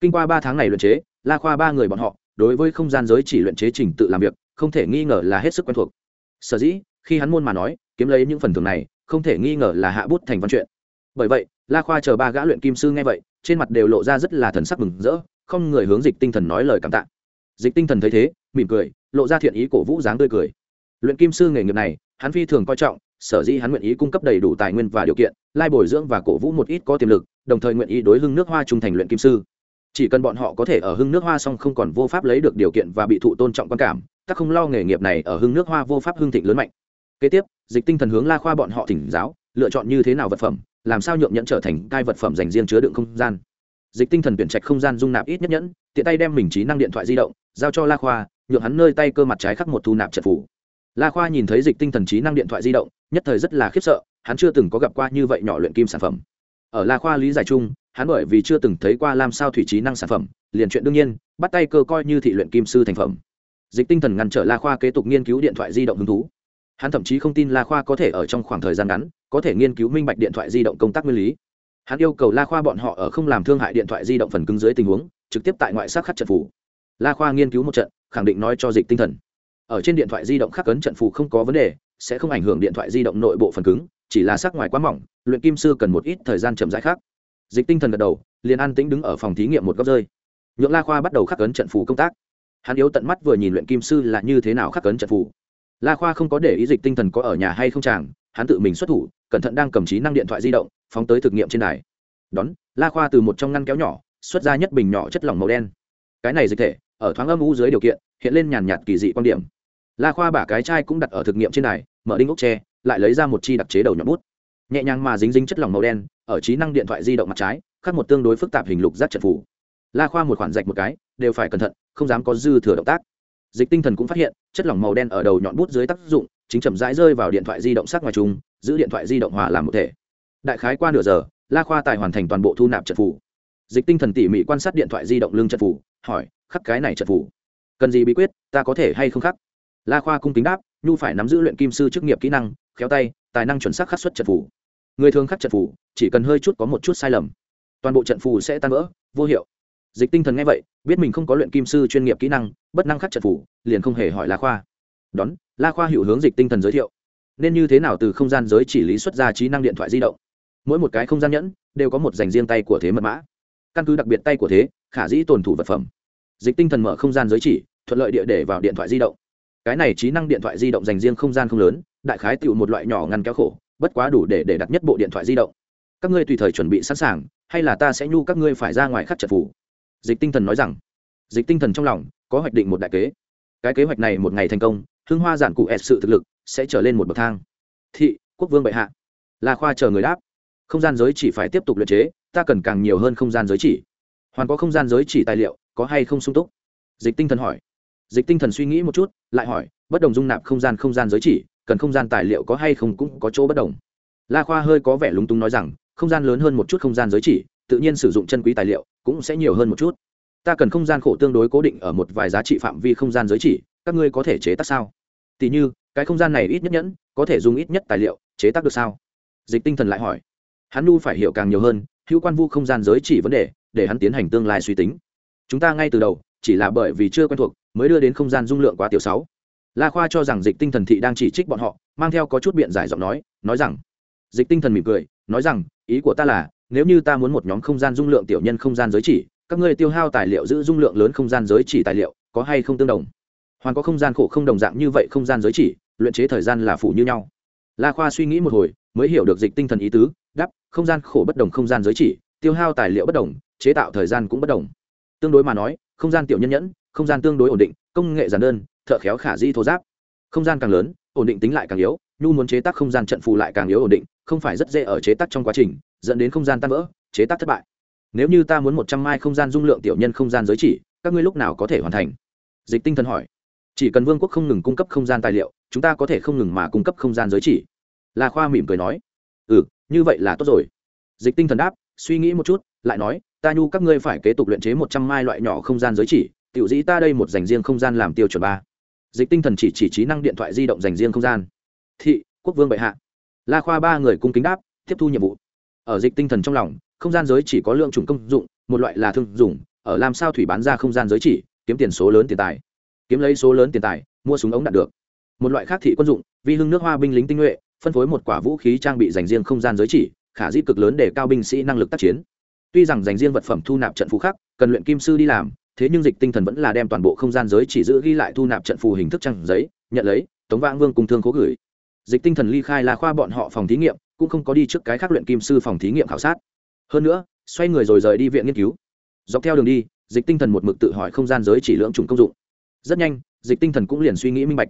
Kinh qua ba tháng này luyện chế, la khoa ba người bọn họ, đối với không gian giới chỉ luyện chế trình tự làm việc, không thể nghi ngờ là hết sức quen thuộc. Sở dĩ, khi hắn môn mà nói, kiếm lấy những phần thưởng này, không thể nghi ngờ là hạ bút thành văn chuyện. Bởi vậy, la khoa chờ ba gã luyện kim sư nghe vậy, trên mặt đều lộ ra rất là thần sắc mừng rỡ, không người hướng dịch tinh thần nói lời cảm tạ. Dịch tinh thần thấy thế, mỉm cười, lộ ra thiện ý cổ vũ dáng tươi cười. Luyện kim sư nghề nghiệp này, hắn phi thường coi trọng sở dĩ hắn nguyện ý cung cấp đầy đủ tài nguyên và điều kiện, lai bồi dưỡng và cổ vũ một ít có tiềm lực, đồng thời nguyện ý đối hưng nước hoa trung thành luyện kim sư. Chỉ cần bọn họ có thể ở hưng nước hoa song không còn vô pháp lấy được điều kiện và bị thụ tôn trọng quan cảm các không lo nghề nghiệp này ở hưng nước hoa vô pháp hưng thịnh lớn mạnh. Kế tiếp, dịch tinh thần hướng la khoa bọn họ thỉnh giáo, lựa chọn như thế nào vật phẩm, làm sao nhượng nhẫn trở thành cai vật phẩm dành riêng chứa đựng không gian. Dịch tinh thần tuyển trạch không gian dung nạp ít nhất nhẫn, tiện tay đem mình trí năng điện thoại di động, giao cho la khoa, nhượng hắn nơi tay cơ mặt trái khắc một thu nạp trận phủ la khoa nhìn thấy dịch tinh thần trí năng điện thoại di động nhất thời rất là khiếp sợ, hắn chưa từng có gặp qua như vậy nhỏ luyện kim sản phẩm. Ở la khoa lý giải chung, hắn bởi vì chưa từng thấy qua làm sao thủy trí năng sản phẩm, liền chuyện đương nhiên, bắt tay cơ coi như thị luyện kim sư thành phẩm. Dịch tinh thần ngăn trở la khoa kế tục nghiên cứu điện thoại di động hứng thú. Hắn thậm chí không tin la khoa có thể ở trong khoảng thời gian ngắn, có thể nghiên cứu minh bạch điện thoại di động công tác nguyên lý. Hắn yêu cầu la khoa bọn họ ở không làm thương hại điện thoại di động phần cứng dưới tình huống, trực tiếp tại ngoại sắc khắc trận phủ. La khoa nghiên cứu một trận, khẳng định nói cho dịch tinh thần. Ở trên điện thoại di động khắc cấn trận phủ không có vấn đề sẽ không ảnh hưởng điện thoại di động nội bộ phần cứng, chỉ là sắc ngoài quá mỏng, luyện kim sư cần một ít thời gian chậm rãi khác. Dịch tinh thần gật đầu, liền an tĩnh đứng ở phòng thí nghiệm một góc rơi. Nhượng la khoa bắt đầu khắc cấn trận phù công tác. Hắn yếu tận mắt vừa nhìn luyện kim sư là như thế nào khắc cấn trận phù. la khoa không có để ý dịch tinh thần có ở nhà hay không chàng, hắn tự mình xuất thủ, cẩn thận đang cầm trí năng điện thoại di động, phóng tới thực nghiệm trên đài. Đón, la khoa từ một trong ngăn kéo nhỏ, xuất ra nhất bình nhỏ chất lỏng màu đen. Cái này dịch thể, ở thoáng âm u dưới điều kiện, hiện lên nhàn nhạt kỳ dị quan điểm la khoa bả cái chai cũng đặt ở thực nghiệm trên này, mở đinh ốc tre lại lấy ra một chi đặc chế đầu nhọn bút. Nhẹ nhàng mà dính dính chất lỏng màu đen ở trí năng điện thoại di động mặt trái khắc một tương đối phức tạp hình lục giác trận phủ la khoa một khoản rạch một cái đều phải cẩn thận không dám có dư thừa động tác. Dịch tinh thần cũng phát hiện chất lỏng màu đen ở đầu nhọn bút dưới tác dụng chính chậm rãi rơi vào điện thoại di động sát ngoài chung giữ điện thoại di động hòa làm một thể. Đại khái qua nửa giờ la khoa tài hoàn thành toàn bộ thu nạp trận phủ dịch tinh thần tỉ mỉ quan sát điện thoại di động lưng trận phủ hỏi khắc cái này trận phủ cần gì bí quyết ta có thể hay không khắc? La khoa cung kính đáp, nhu phải nắm giữ luyện kim sư chức nghiệp kỹ năng, khéo tay, tài năng chuẩn xác khắc xuất trận phủ người thường khắc trận phủ chỉ cần hơi chút có một chút sai lầm, toàn bộ trận phủ sẽ tan vỡ, vô hiệu. Dịch tinh thần nghe vậy, biết mình không có luyện kim sư chuyên nghiệp kỹ năng, bất năng khắc trận phủ liền không hề hỏi la khoa. Đón, la khoa hiệu hướng dịch tinh thần giới thiệu. Nên như thế nào từ không gian giới chỉ lý xuất ra trí năng điện thoại di động? Mỗi một cái không gian nhẫn đều có một dành riêng tay của thế mật mã. Căn cứ đặc biệt tay của thế, khả dĩ tồn thủ vật phẩm. Dịch tinh thần mở không gian giới chỉ, thuận lợi địa để vào điện thoại di động cái này trí năng điện thoại di động dành riêng không gian không lớn, đại khái tựu một loại nhỏ ngăn kéo khổ, bất quá đủ để để đặt nhất bộ điện thoại di động. Các ngươi tùy thời chuẩn bị sẵn sàng, hay là ta sẽ nhu các ngươi phải ra ngoài khắc trật phủ? Dịch tinh thần nói rằng. Dịch tinh thần trong lòng có hoạch định một đại kế. Cái kế hoạch này một ngày thành công hương hoa giản cụ ẹt sự thực lực sẽ trở lên một bậc thang. Thị, quốc vương bệ hạ. Là khoa chờ người đáp. Không gian giới chỉ phải tiếp tục luyện chế, ta cần càng nhiều hơn không gian giới chỉ. Hoàn có không gian giới chỉ tài liệu, có hay không sung túc? Dịch tinh thần hỏi dịch tinh thần suy nghĩ một chút, lại hỏi, bất đồng dung nạp không gian không gian giới chỉ, cần không gian tài liệu có hay không cũng có chỗ bất đồng. La khoa hơi có vẻ lúng túng nói rằng, không gian lớn hơn một chút không gian giới chỉ, tự nhiên sử dụng chân quý tài liệu cũng sẽ nhiều hơn một chút. Ta cần không gian khổ tương đối cố định ở một vài giá trị phạm vi không gian giới chỉ, các ngươi có thể chế tác sao? Tỉ như, cái không gian này ít nhất nhẫn, có thể dùng ít nhất tài liệu chế tác được sao? Dịch tinh thần lại hỏi. Hắn nu phải hiểu càng nhiều hơn, hữu quan vu không gian giới chỉ vấn đề, để hắn tiến hành tương lai suy tính. Chúng ta ngay từ đầu chỉ là bởi vì chưa quen thuộc mới đưa đến không gian dung lượng quá tiểu sáu. La khoa cho rằng dịch tinh thần thị đang chỉ trích bọn họ, mang theo có chút biện giải giọng nói nói rằng, dịch tinh thần mỉm cười, nói rằng, ý của ta là, nếu như ta muốn một nhóm không gian dung lượng tiểu nhân không gian giới chỉ, các ngươi tiêu hao tài liệu giữ dung lượng lớn không gian giới chỉ tài liệu, có hay không tương đồng? Hoàn có không gian khổ không đồng dạng như vậy không gian giới chỉ, luyện chế thời gian là phụ như nhau. La khoa suy nghĩ một hồi, mới hiểu được dịch tinh thần ý tứ đắp không gian khổ bất đồng không gian giới chỉ, tiêu hao tài liệu bất đồng, chế tạo thời gian cũng bất đồng. Tương đối mà nói không gian tiểu nhân nhẫn, không gian tương đối ổn định, công nghệ giản đơn, thợ khéo khả di thô giáp. Không gian càng lớn, ổn định tính lại càng yếu, nhu muốn chế tác không gian trận phù lại càng yếu ổn định, không phải rất dễ ở chế tác trong quá trình, dẫn đến không gian tan vỡ, chế tác thất bại. Nếu như ta muốn một trăm mai không gian dung lượng tiểu nhân không gian giới chỉ, các ngươi lúc nào có thể hoàn thành? Dịch tinh thần hỏi. Chỉ cần vương quốc không ngừng cung cấp không gian tài liệu, chúng ta có thể không ngừng mà cung cấp không gian giới chỉ. La khoa mỉm cười nói. Ừ như vậy là tốt rồi. Dịch tinh thần đáp, suy nghĩ một chút, lại nói ta nhu các ngươi phải kế tục luyện chế một trăm mai loại nhỏ không gian giới chỉ, tiểu dĩ ta đây một dành riêng không gian làm tiêu chuẩn ba. Dịch tinh thần chỉ chỉ trí năng điện thoại di động dành riêng không gian. Thị, quốc vương bệ hạ. La khoa ba người cung kính đáp, tiếp thu nhiệm vụ. Ở dịch tinh thần trong lòng, không gian giới chỉ có lượng chủng công dụng, một loại là thương dùng, ở làm sao thủy bán ra không gian giới chỉ, kiếm tiền số lớn tiền tài. Kiếm lấy số lớn tiền tài, mua súng ống đạt được. Một loại khác thị quân dụng vì hưng nước hoa binh lính tinh nhuệ, phân phối một quả vũ khí trang bị dành riêng không gian giới chỉ, khả dĩ cực lớn để cao binh sĩ năng lực tác chiến tuy rằng dành riêng vật phẩm thu nạp trận phù khác, cần luyện kim sư đi làm thế nhưng dịch tinh thần vẫn là đem toàn bộ không gian giới chỉ giữ ghi lại thu nạp trận phù hình thức trang giấy nhận lấy tống vãng vương cùng thương cố gửi. Dịch tinh thần ly khai là khoa bọn họ phòng thí nghiệm cũng không có đi trước cái khác luyện kim sư phòng thí nghiệm khảo sát. Hơn nữa xoay người rồi rời đi viện nghiên cứu. Dọc theo đường đi dịch tinh thần một mực tự hỏi không gian giới chỉ lượng trùng công dụng. Rất nhanh dịch tinh thần cũng liền suy nghĩ minh bạch.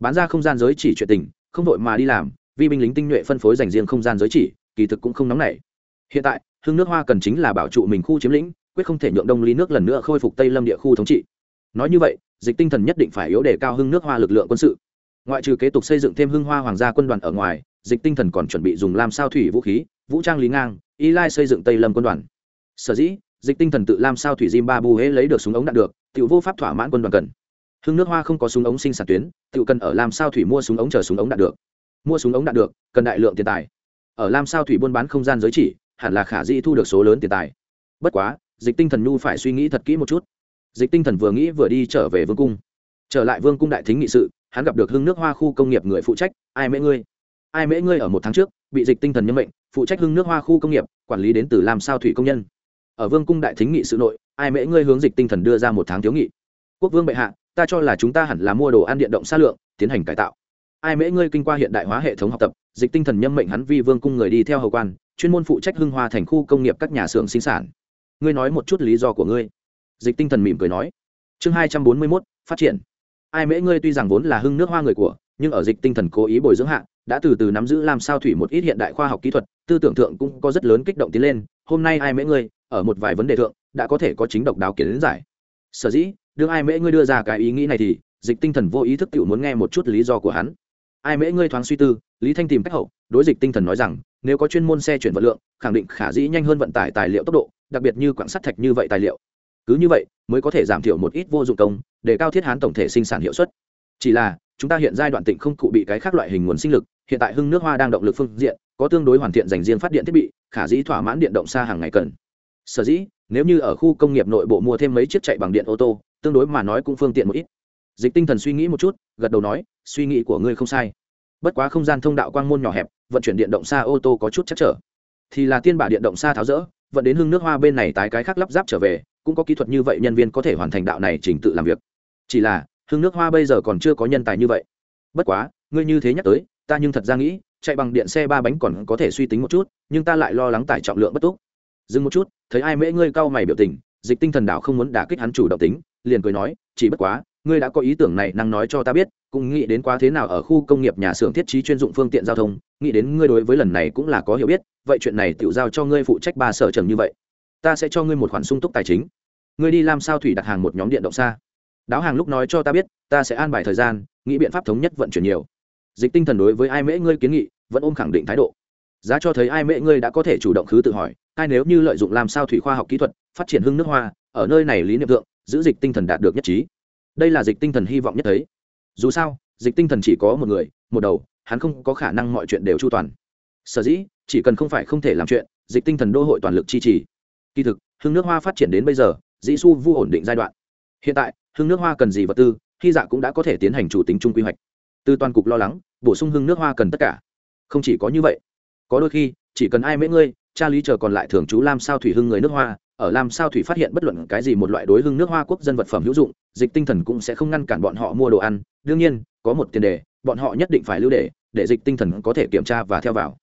Bán ra không gian giới chỉ chuyện tình không đội mà đi làm vì binh lính tinh nhuệ phân phối dành riêng không gian giới chỉ kỳ thực cũng không nóng nảy. Hiện tại hương nước hoa cần chính là bảo trụ mình khu chiếm lĩnh, quyết không thể nhượng đông ly nước lần nữa khôi phục tây lâm địa khu thống trị. Nói như vậy, dịch tinh thần nhất định phải yếu đề cao hưng nước hoa lực lượng quân sự. Ngoại trừ kế tục xây dựng thêm hưng hoa hoàng gia quân đoàn ở ngoài, dịch tinh thần còn chuẩn bị dùng làm sao thủy vũ khí, vũ trang lý ngang y lai xây dựng tây lâm quân đoàn. Sở dĩ, dịch tinh thần tự làm sao thủy zimbabwe lấy được súng ống đạn được tự vô pháp thỏa mãn quân đoàn cần. Hưng nước hoa không có súng ống sinh sản tuyến tự cần ở làm sao thủy mua súng ống chờ súng ống đạn được. Mua súng ống đạn được, cần đại lượng tiền tài. Ở lam sao thủy buôn bán không gian giới chỉ hẳn là khả dĩ thu được số lớn tiền tài. Bất quá, dịch tinh thần nhu phải suy nghĩ thật kỹ một chút. Dịch tinh thần vừa nghĩ vừa đi trở về vương cung. Trở lại vương cung đại thính nghị sự, hắn gặp được hưng nước hoa khu công nghiệp người phụ trách, ai mễ ngươi? Ai mễ ngươi ở một tháng trước, bị dịch tinh thần nhân mệnh phụ trách hưng nước hoa khu công nghiệp, quản lý đến từ làm sao thủy công nhân. Ở vương cung đại thính nghị sự nội, ai mễ ngươi hướng dịch tinh thần đưa ra một tháng thiếu nghị. Quốc vương bệ hạ, ta cho là chúng ta hẳn là mua đồ ăn điện động xa lượng, tiến hành cải tạo. Ai mễ ngươi kinh qua hiện đại hóa hệ thống học tập dịch tinh thần nhâm mệnh hắn vi vương cung người đi theo hầu quan, chuyên môn phụ trách hưng hoa thành khu công nghiệp các nhà xưởng sinh sản. Ngươi nói một chút lý do của ngươi. Dịch tinh thần mỉm cười nói. Chương hai trăm bốn mươi mốt, phát triển. Ai mễ ngươi tuy rằng vốn là hưng nước hoa người của, nhưng ở dịch tinh thần cố ý bồi dưỡng hạ, đã từ từ nắm giữ làm sao thủy một ít hiện đại khoa học kỹ thuật, tư tưởng thượng cũng có rất lớn kích động tiến lên, hôm nay ai mễ ngươi, ở một vài vấn đề thượng, đã có thể có chính độc đáo kiến giải. Sở dĩ, đương ai mễ ngươi đưa ra cái ý nghĩ này thì, dịch tinh thần vô ý thức tự muốn nghe một chút lý do của hắn ai mễ ngươi thoáng suy tư, lý thanh tìm cách hậu, đối dịch tinh thần nói rằng, nếu có chuyên môn xe chuyển vật lượng, khẳng định khả dĩ nhanh hơn vận tải tài liệu tốc độ, đặc biệt như quảng sắt thạch như vậy tài liệu. Cứ như vậy, mới có thể giảm thiểu một ít vô dụng công, để cao thiết hán tổng thể sinh sản hiệu suất. Chỉ là, chúng ta hiện giai đoạn tỉnh không cụ bị cái khác loại hình nguồn sinh lực, hiện tại hưng nước hoa đang động lực phương diện, có tương đối hoàn thiện dành riêng phát điện thiết bị, khả dĩ thỏa mãn điện động xa hàng ngày cần. Sở dĩ, nếu như ở khu công nghiệp nội bộ mua thêm mấy chiếc chạy bằng điện ô tô, tương đối mà nói cũng phương tiện một ít dịch tinh thần suy nghĩ một chút, gật đầu nói, suy nghĩ của ngươi không sai. Bất quá không gian thông đạo quang môn nhỏ hẹp, vận chuyển điện động xa ô tô có chút chắc trở. Thì là tiên bả điện động xa tháo rỡ, vận đến hưng nước hoa bên này tái cái khác lắp ráp trở về, cũng có kỹ thuật như vậy nhân viên có thể hoàn thành đạo này trình tự làm việc. Chỉ là, hương nước hoa bây giờ còn chưa có nhân tài như vậy. Bất quá, ngươi như thế nhắc tới, ta nhưng thật ra nghĩ, chạy bằng điện xe ba bánh còn có thể suy tính một chút, nhưng ta lại lo lắng tải trọng lượng bất túc. Dừng một chút, thấy ai mễ ngươi cau mày biểu tình, dịch tinh thần đạo không muốn đả kích hắn chủ động tính, liền cười nói, chỉ bất quá ngươi đã có ý tưởng này năng nói cho ta biết, cũng nghĩ đến quá thế nào ở khu công nghiệp nhà xưởng thiết trí chuyên dụng phương tiện giao thông, nghĩ đến ngươi đối với lần này cũng là có hiểu biết, vậy chuyện này tự giao cho ngươi phụ trách ba sở trầm như vậy. Ta sẽ cho ngươi một khoản sung túc tài chính. Ngươi đi làm sao thủy đặt hàng một nhóm điện động xa. Đáo hàng lúc nói cho ta biết, ta sẽ an bài thời gian, nghĩ biện pháp thống nhất vận chuyển nhiều. Dịch tinh thần đối với ai mễ ngươi kiến nghị, vẫn ôm khẳng định thái độ. Giá cho thấy ai mễ ngươi đã có thể chủ động khứ tự hỏi, ai nếu như lợi dụng làm sao thủy khoa học kỹ thuật, phát triển hưng nước hoa, ở nơi này lý niệm thượng, giữ dịch tinh thần đạt được nhất trí đây là dịch tinh thần hy vọng nhất thấy. Dù sao, dịch tinh thần chỉ có một người, một đầu, hắn không có khả năng mọi chuyện đều chu toàn. Sở dĩ, chỉ cần không phải không thể làm chuyện, dịch tinh thần đô hội toàn lực chi trì. Kỳ thực, hương nước hoa phát triển đến bây giờ, dĩ su vu ổn định giai đoạn. Hiện tại, hương nước hoa cần gì vật tư, hy dạ cũng đã có thể tiến hành chủ tính chung quy hoạch. Từ toàn cục lo lắng, bổ sung hương nước hoa cần tất cả. Không chỉ có như vậy, có đôi khi, chỉ cần ai mễ ngươi, cha lý chờ còn lại thường chú lam sao thủy hưng người nước hoa ở làm sao thủy phát hiện bất luận cái gì một loại đối hưng nước hoa quốc dân vật phẩm hữu dụng, dịch tinh thần cũng sẽ không ngăn cản bọn họ mua đồ ăn. Đương nhiên, có một tiền đề, bọn họ nhất định phải lưu để để dịch tinh thần có thể kiểm tra và theo vào.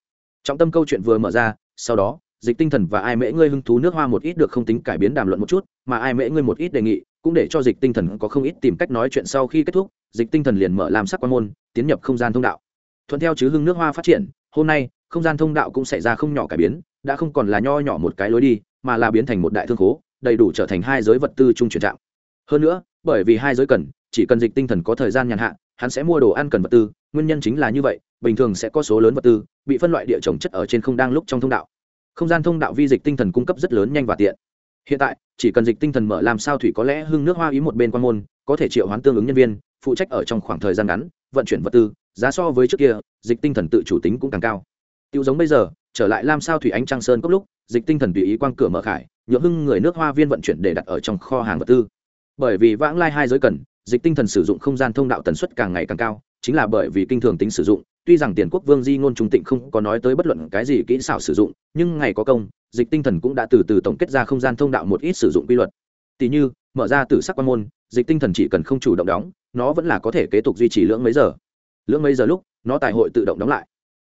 Trọng tâm câu chuyện vừa mở ra, sau đó, dịch tinh thần và ai mễ ngươi hưng thú nước hoa một ít được không tính cải biến đàm luận một chút, mà ai mễ ngươi một ít đề nghị, cũng để cho dịch tinh thần có không ít tìm cách nói chuyện sau khi kết thúc, dịch tinh thần liền mở làm sắc quan môn, tiến nhập không gian thông đạo. Thuận theo chứ hưng nước hoa phát triển, hôm nay, không gian thông đạo cũng xảy ra không nhỏ cải biến, đã không còn là nho nhỏ một cái lối đi mà là biến thành một đại thương khố, đầy đủ trở thành hai giới vật tư trung chuyển trạng. Hơn nữa, bởi vì hai giới cần, chỉ cần dịch tinh thần có thời gian nhàn hạ, hắn sẽ mua đồ ăn cần vật tư, nguyên nhân chính là như vậy, bình thường sẽ có số lớn vật tư bị phân loại địa trồng chất ở trên không đang lúc trong thông đạo. Không gian thông đạo vi dịch tinh thần cung cấp rất lớn nhanh và tiện. Hiện tại, chỉ cần dịch tinh thần mở làm sao thủy có lẽ hưng nước hoa ý một bên quan môn, có thể triệu hoán tương ứng nhân viên, phụ trách ở trong khoảng thời gian ngắn, vận chuyển vật tư, giá so với trước kia, dịch tinh thần tự chủ tính cũng càng cao. Tiêu giống bây giờ trở lại làm sao thủy ánh trăng sơn cốc lúc, dịch tinh thần tùy ý quang cửa mở khải nhượng hưng người nước hoa viên vận chuyển để đặt ở trong kho hàng vật tư. Bởi vì vãng lai hai giới cần, dịch tinh thần sử dụng không gian thông đạo tần suất càng ngày càng cao, chính là bởi vì kinh thường tính sử dụng, tuy rằng tiền quốc vương di ngôn trung tịnh không có nói tới bất luận cái gì kỹ xảo sử dụng, nhưng ngày có công, dịch tinh thần cũng đã từ từ tổng kết ra không gian thông đạo một ít sử dụng quy luật. Tỷ như, mở ra từ sắc quan môn, dịch tinh thần chỉ cần không chủ động đóng, nó vẫn là có thể kế tục duy trì lưỡng mấy giờ. Lưỡng mấy giờ lúc, nó tài hội tự động đóng lại.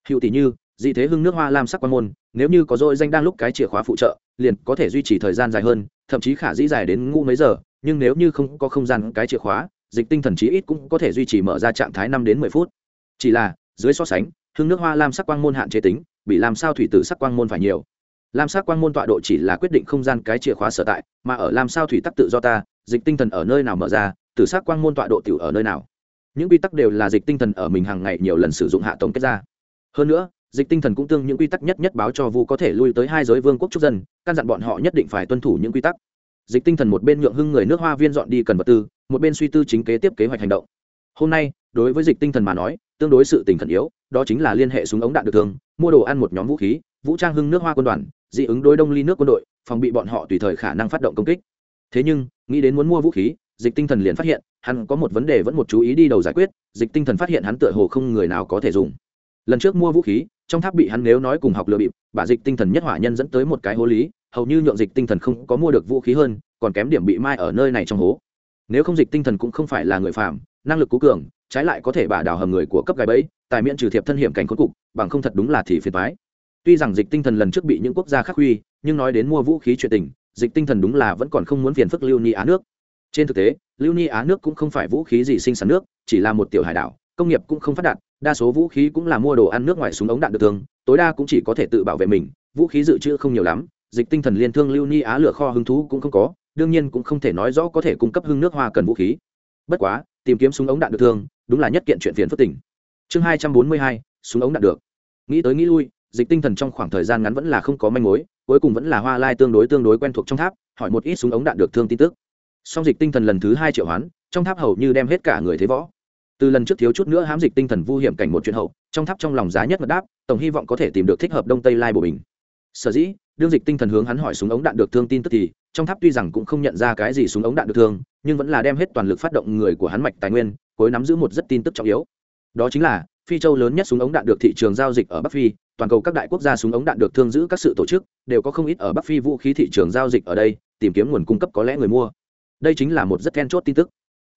Hiệu tỷ như dị thế hưng nước hoa lam sắc quan môn, nếu như có dội danh đang lúc cái chìa khóa phụ trợ, liền có thể duy trì thời gian dài hơn, thậm chí khả dĩ dài đến ngũ mấy giờ, nhưng nếu như không có không gian cái chìa khóa, dịch tinh thần chí ít cũng có thể duy trì mở ra trạng thái năm đến mười phút. Chỉ là, dưới so sánh, hưng nước hoa lam sắc quang môn hạn chế tính, bị làm sao thủy tử sắc quang môn phải nhiều. Lam sắc quang môn tọa độ chỉ là quyết định không gian cái chìa khóa sở tại, mà ở làm sao thủy tắc tự do ta, dịch tinh thần ở nơi nào mở ra, tử sắc quang môn tọa độ tiểu ở nơi nào. Những quy tắc đều là dịch tinh thần ở mình hàng ngày nhiều lần sử dụng hạ tổng kết ra. Hơn nữa dịch tinh thần cũng tương những quy tắc nhất nhất báo cho vu có thể lui tới hai giới vương quốc trúc dân, căn dặn bọn họ nhất định phải tuân thủ những quy tắc. Dịch tinh thần một bên nhượng hưng người nước hoa viên dọn đi cần vật tư, một bên suy tư chính kế tiếp kế hoạch hành động. Hôm nay, đối với dịch tinh thần mà nói, tương đối sự tình khẩn yếu, đó chính là liên hệ súng ống đạn được thương, mua đồ ăn một nhóm vũ khí, vũ trang hưng nước hoa quân đoàn, dị ứng đối đông ly nước quân đội, phòng bị bọn họ tùy thời khả năng phát động công kích. Thế nhưng, nghĩ đến muốn mua vũ khí, dịch tinh thần liền phát hiện, hắn có một vấn đề vẫn một chú ý đi đầu giải quyết, dịch tinh thần phát hiện hắn tựa hồ không người nào có thể dùng lần trước mua vũ khí, trong tháp bị hắn nếu nói cùng học lừa bịp bà dịch tinh thần nhất hỏa nhân dẫn tới một cái hố lý, hầu như nhượng dịch tinh thần không có mua được vũ khí hơn, còn kém điểm bị mai ở nơi này trong hố. Nếu không dịch tinh thần cũng không phải là người phạm năng lực cố cường, trái lại có thể bả đào hầm người của cấp gái bẫy, tài miễn trừ thiệp thân hiểm cảnh khốn cục, bằng không thật đúng là thì phiền thoái tuy rằng dịch tinh thần lần trước bị những quốc gia khắc huy, nhưng nói đến mua vũ khí chuyện tình, dịch tinh thần đúng là vẫn còn không muốn phiền phức lưu ni á nước. Trên thực tế, lưu ni á nước cũng không phải vũ khí gì sinh sản nước, chỉ là một tiểu hải đảo công nghiệp cũng không phát đạt, đa số vũ khí cũng là mua đồ ăn nước ngoài súng ống đạn được thương tối đa cũng chỉ có thể tự bảo vệ mình, vũ khí dự trữ không nhiều lắm, dịch tinh thần liên thương lưu ni á lửa kho hứng thú cũng không có, đương nhiên cũng không thể nói rõ có thể cung cấp hưng nước hoa cần vũ khí. Bất quá, tìm kiếm súng ống đạn được thương đúng là nhất kiện chuyện phiền phức tỉnh chương hai trăm bốn mươi hai, súng ống đạn được. Nghĩ tới nghĩ lui, dịch tinh thần trong khoảng thời gian ngắn vẫn là không có manh mối, cuối cùng vẫn là hoa lai tương đối tương đối quen thuộc trong tháp, hỏi một ít súng ống đạn được thương tin tức. Song dịch tinh thần lần thứ hai triệu hoán, trong tháp hầu như đem hết cả người thế võ từ lần trước thiếu chút nữa hám dịch tinh thần vu hiểm cảnh một chuyện hậu, trong tháp trong lòng giá nhất mật đáp, tổng hy vọng có thể tìm được thích hợp đông tây lai bộ bình. Sở dĩ, đương dịch tinh thần hướng hắn hỏi súng ống đạn được thương tin tức thì, trong tháp tuy rằng cũng không nhận ra cái gì súng ống đạn được thương, nhưng vẫn là đem hết toàn lực phát động người của hắn mạch tài nguyên, cuối nắm giữ một rất tin tức trọng yếu. Đó chính là, phi châu lớn nhất súng ống đạn được thị trường giao dịch ở bắc phi, toàn cầu các đại quốc gia súng ống đạn được thương giữ các sự tổ chức, đều có không ít ở bắc phi vũ khí thị trường giao dịch ở đây, tìm kiếm nguồn cung cấp có lẽ người mua. Đây chính là một rất then chốt tin tức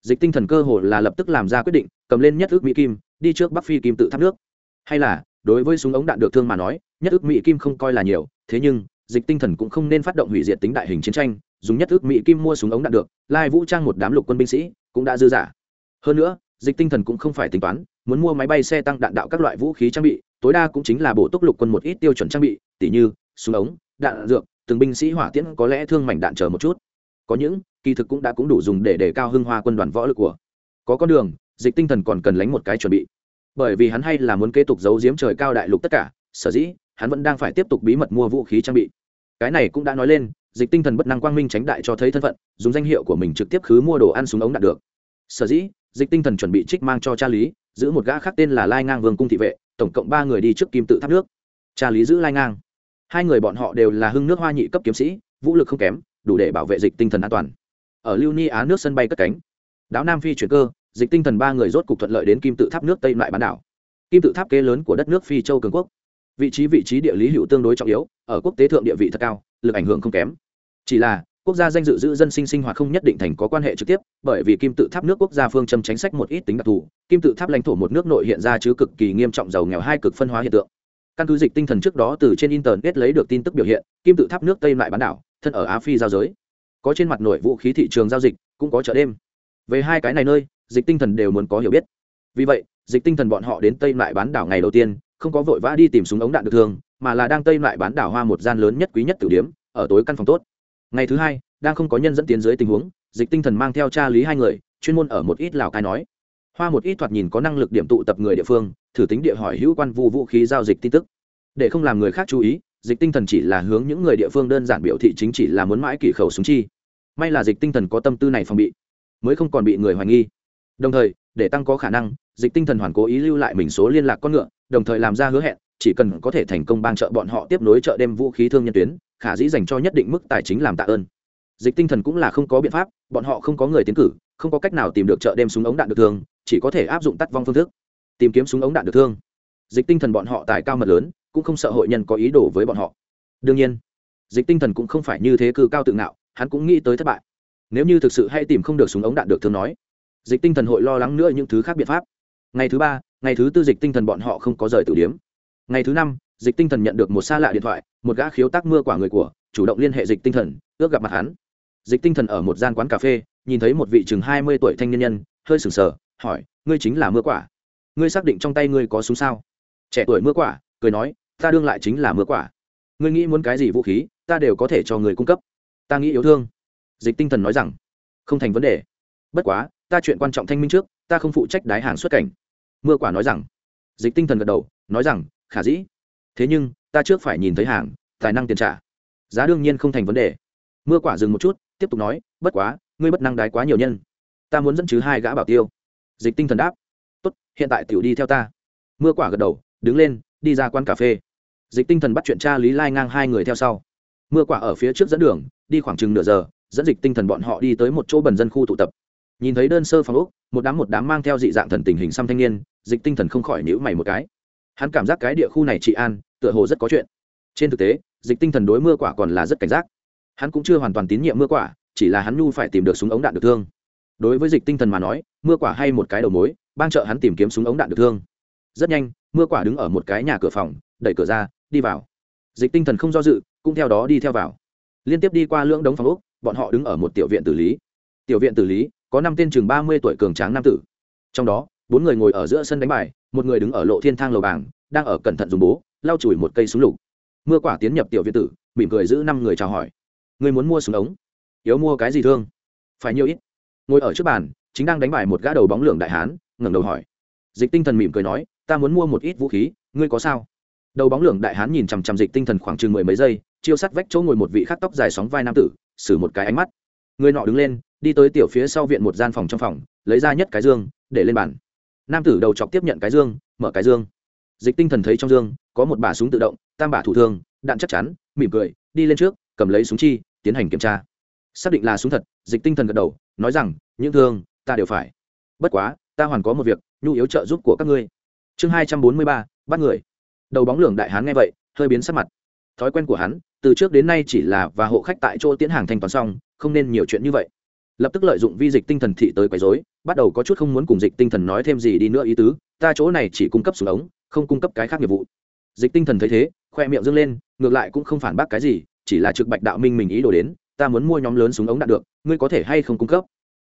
dịch tinh thần cơ hồ là lập tức làm ra quyết định, cầm lên nhất ước mỹ kim, đi trước bắc phi kim tự tháp nước. Hay là, đối với súng ống đạn được thương mà nói, nhất ước mỹ kim không coi là nhiều, thế nhưng, dịch tinh thần cũng không nên phát động hủy diệt tính đại hình chiến tranh, dùng nhất ước mỹ kim mua súng ống đạn được, lai vũ trang một đám lục quân binh sĩ cũng đã dư giả. Hơn nữa, dịch tinh thần cũng không phải tính toán, muốn mua máy bay xe tăng đạn đạo các loại vũ khí trang bị, tối đa cũng chính là bổ túc lục quân một ít tiêu chuẩn trang bị, tỉ như súng ống, đạn dược, từng binh sĩ hỏa tiễn có lẽ thương mảnh đạn chờ một chút. Có những kỳ thực cũng đã cũng đủ dùng để đề cao hưng hoa quân đoàn võ lực của. Có con đường, dịch tinh thần còn cần lánh một cái chuẩn bị. Bởi vì hắn hay là muốn kế tục giấu giếm trời cao đại lục tất cả, sở dĩ, hắn vẫn đang phải tiếp tục bí mật mua vũ khí trang bị. Cái này cũng đã nói lên, dịch tinh thần bất năng quang minh tránh đại cho thấy thân phận, dùng danh hiệu của mình trực tiếp khứ mua đồ ăn súng ống đạn được. Sở dĩ, dịch tinh thần chuẩn bị trích mang cho cha lý, giữ một gã khác tên là lai ngang vương cung thị vệ, tổng cộng ba người đi trước kim tự tháp nước. Cha lý giữ lai ngang. Hai người bọn họ đều là hưng nước hoa nhị cấp kiếm sĩ, vũ lực không kém, đủ để bảo vệ dịch tinh thần an toàn ở lưu ni á nước sân bay cất cánh. Đảo nam phi chuyển cơ, dịch tinh thần ba người rốt cục thuận lợi đến kim tự tháp nước tây lại bán đảo. Kim tự tháp kế lớn của đất nước phi châu cường quốc. Vị trí vị trí địa lý hữu tương đối trọng yếu, ở quốc tế thượng địa vị thật cao, lực ảnh hưởng không kém. Chỉ là, quốc gia danh dự giữ dân sinh sinh hoạt không nhất định thành có quan hệ trực tiếp, bởi vì kim tự tháp nước quốc gia phương châm chính sách một ít tính đặc thù, kim tự tháp lãnh thổ một nước nội hiện ra chứ cực kỳ nghiêm trọng giàu nghèo hai cực phân hóa hiện tượng. Căn cứ dịch tinh thần trước đó từ trên internet lấy được tin tức biểu hiện, kim tự tháp nước tây lại bán đảo, thân ở á phi giao giới có trên mặt nội vũ khí thị trường giao dịch, cũng có chợ đêm. Về hai cái này nơi, dịch tinh thần đều muốn có hiểu biết. Vì vậy, dịch tinh thần bọn họ đến tây lại bán đảo ngày đầu tiên, không có vội vã đi tìm súng ống đạn được thường, mà là đang tây lại bán đảo hoa một gian lớn nhất quý nhất tử điếm, ở tối căn phòng tốt. Ngày thứ hai, đang không có nhân dẫn tiến dưới tình huống, dịch tinh thần mang theo cha lý hai người, chuyên môn ở một ít lào cai nói. Hoa một ít thoạt nhìn có năng lực điểm tụ tập người địa phương, thử tính địa hỏi hữu quan vụ vũ khí giao dịch tin tức. Để không làm người khác chú ý dịch tinh thần chỉ là hướng những người địa phương đơn giản biểu thị chính chỉ là muốn mãi kỷ khẩu súng chi. May là dịch tinh thần có tâm tư này phòng bị, mới không còn bị người hoài nghi. Đồng thời, để tăng có khả năng, dịch tinh thần hoàn cố ý lưu lại mình số liên lạc con ngựa, đồng thời làm ra hứa hẹn, chỉ cần có thể thành công ban trợ bọn họ tiếp nối chợ đêm vũ khí thương nhân tuyến, khả dĩ dành cho nhất định mức tài chính làm tạ ơn. Dịch tinh thần cũng là không có biện pháp, bọn họ không có người tiến cử, không có cách nào tìm được chợ đêm súng ống đạn được thương, chỉ có thể áp dụng tắt vong phương thức, tìm kiếm súng ống đạn được thương. Dịch tinh thần bọn họ tài cao mật lớn cũng không sợ hội nhân có ý đồ với bọn họ. Đương nhiên, dịch tinh thần cũng không phải như thế cư cao tự ngạo, hắn cũng nghĩ tới thất bại. Nếu như thực sự hay tìm không được súng ống đạn được thương nói, dịch tinh thần hội lo lắng nữa những thứ khác biện pháp. Ngày thứ ba, ngày thứ tư dịch tinh thần bọn họ không có rời tử điếm. Ngày thứ năm, dịch tinh thần nhận được một xa lạ điện thoại, một gã khiếu tác mưa quả người của, chủ động liên hệ dịch tinh thần, ước gặp mặt hắn. Dịch tinh thần ở một gian quán cà phê, nhìn thấy một vị chừng hai mươi tuổi thanh niên nhân, hơi sừng sờ, hỏi, ngươi chính là mưa quả? Ngươi xác định trong tay ngươi có súng sao? Trẻ tuổi mưa quả, cười nói ta đương lại chính là mưa quả. Ngươi nghĩ muốn cái gì vũ khí, ta đều có thể cho người cung cấp. Ta nghĩ yếu thương. Dịch tinh thần nói rằng, không thành vấn đề. Bất quá, ta chuyện quan trọng thanh minh trước, ta không phụ trách đái hàng xuất cảnh. Mưa quả nói rằng, dịch tinh thần gật đầu, nói rằng, khả dĩ. Thế nhưng, ta trước phải nhìn thấy hàng, tài năng tiền trả. Giá đương nhiên không thành vấn đề. Mưa quả dừng một chút, tiếp tục nói, bất quá, ngươi bất năng đái quá nhiều nhân. Ta muốn dẫn chứ hai gã bảo tiêu. Dịch tinh thần đáp, tốt, hiện tại tiểu đi theo ta. Mưa quả gật đầu, đứng lên, đi ra quán cà phê dịch tinh thần bắt chuyện cha lý lai ngang hai người theo sau. Mưa quả ở phía trước dẫn đường, đi khoảng chừng nửa giờ, dẫn dịch tinh thần bọn họ đi tới một chỗ bần dân khu tụ tập. Nhìn thấy đơn sơ phòng úc một đám một đám mang theo dị dạng thần tình hình xăm thanh niên, dịch tinh thần không khỏi nhữ mày một cái. Hắn cảm giác cái địa khu này trị an, tựa hồ rất có chuyện. Trên thực tế, dịch tinh thần đối mưa quả còn là rất cảnh giác. Hắn cũng chưa hoàn toàn tín nhiệm mưa quả, chỉ là hắn nhu phải tìm được súng ống đạn được thương. Đối với dịch tinh thần mà nói, mưa quả hay một cái đầu mối ban trợ hắn tìm kiếm súng ống đạn được thương. Rất nhanh, mưa quả đứng ở một cái nhà cửa phòng, đẩy cửa ra đi vào. Dịch tinh thần không do dự, cũng theo đó đi theo vào. Liên tiếp đi qua lưỡng đống phòng úc bọn họ đứng ở một tiểu viện tử lý. Tiểu viện tử lý, có năm tên chừng ba mươi tuổi cường tráng nam tử. Trong đó, bốn người ngồi ở giữa sân đánh bài, một người đứng ở lộ thiên thang lầu bảng, đang ở cẩn thận dùng bố, lau chùi một cây súng lục. Mưa quả tiến nhập tiểu viện tử, mỉm cười giữ năm người chào hỏi. Người muốn mua súng ống? Yếu mua cái gì thương? Phải nhiều ít. Ngồi ở trước bàn, chính đang đánh bài một gã đầu bóng lượng đại hán, ngẩng đầu hỏi. Dịch tinh thần mỉm cười nói, ta muốn mua một ít vũ khí, ngươi có sao? Đầu bóng lưỡng đại hán nhìn chằm chằm dịch tinh thần khoảng chừng mười mấy giây, chiêu sắt vách chỗ ngồi một vị khắc tóc dài sóng vai nam tử, xử một cái ánh mắt. Người nọ đứng lên, đi tới tiểu phía sau viện một gian phòng trong phòng, lấy ra nhất cái dương, để lên bàn. Nam tử đầu chọc tiếp nhận cái dương, mở cái dương. Dịch tinh thần thấy trong dương, có một bả súng tự động, tam bả thủ thương đạn chắc chắn, mỉm cười, đi lên trước, cầm lấy súng chi, tiến hành kiểm tra. Xác định là súng thật, dịch tinh thần gật đầu, nói rằng, những thương, ta đều phải. Bất quá, ta hoàn có một việc, nhu yếu trợ giúp của các ngươi. Chương hai trăm bốn mươi ba, bắt người đầu bóng lường đại hán nghe vậy, hơi biến sắc mặt. Thói quen của hắn, từ trước đến nay chỉ là và hộ khách tại chỗ tiến hàng thanh toán xong, không nên nhiều chuyện như vậy. Lập tức lợi dụng vi dịch tinh thần thị tới quấy rối, bắt đầu có chút không muốn cùng dịch tinh thần nói thêm gì đi nữa ý tứ, ta chỗ này chỉ cung cấp súng ống, không cung cấp cái khác nghiệp vụ. Dịch tinh thần thấy thế, khoe miệng dâng lên, ngược lại cũng không phản bác cái gì, chỉ là trực bạch đạo minh mình ý đồ đến, ta muốn mua nhóm lớn súng ống đạn được, ngươi có thể hay không cung cấp?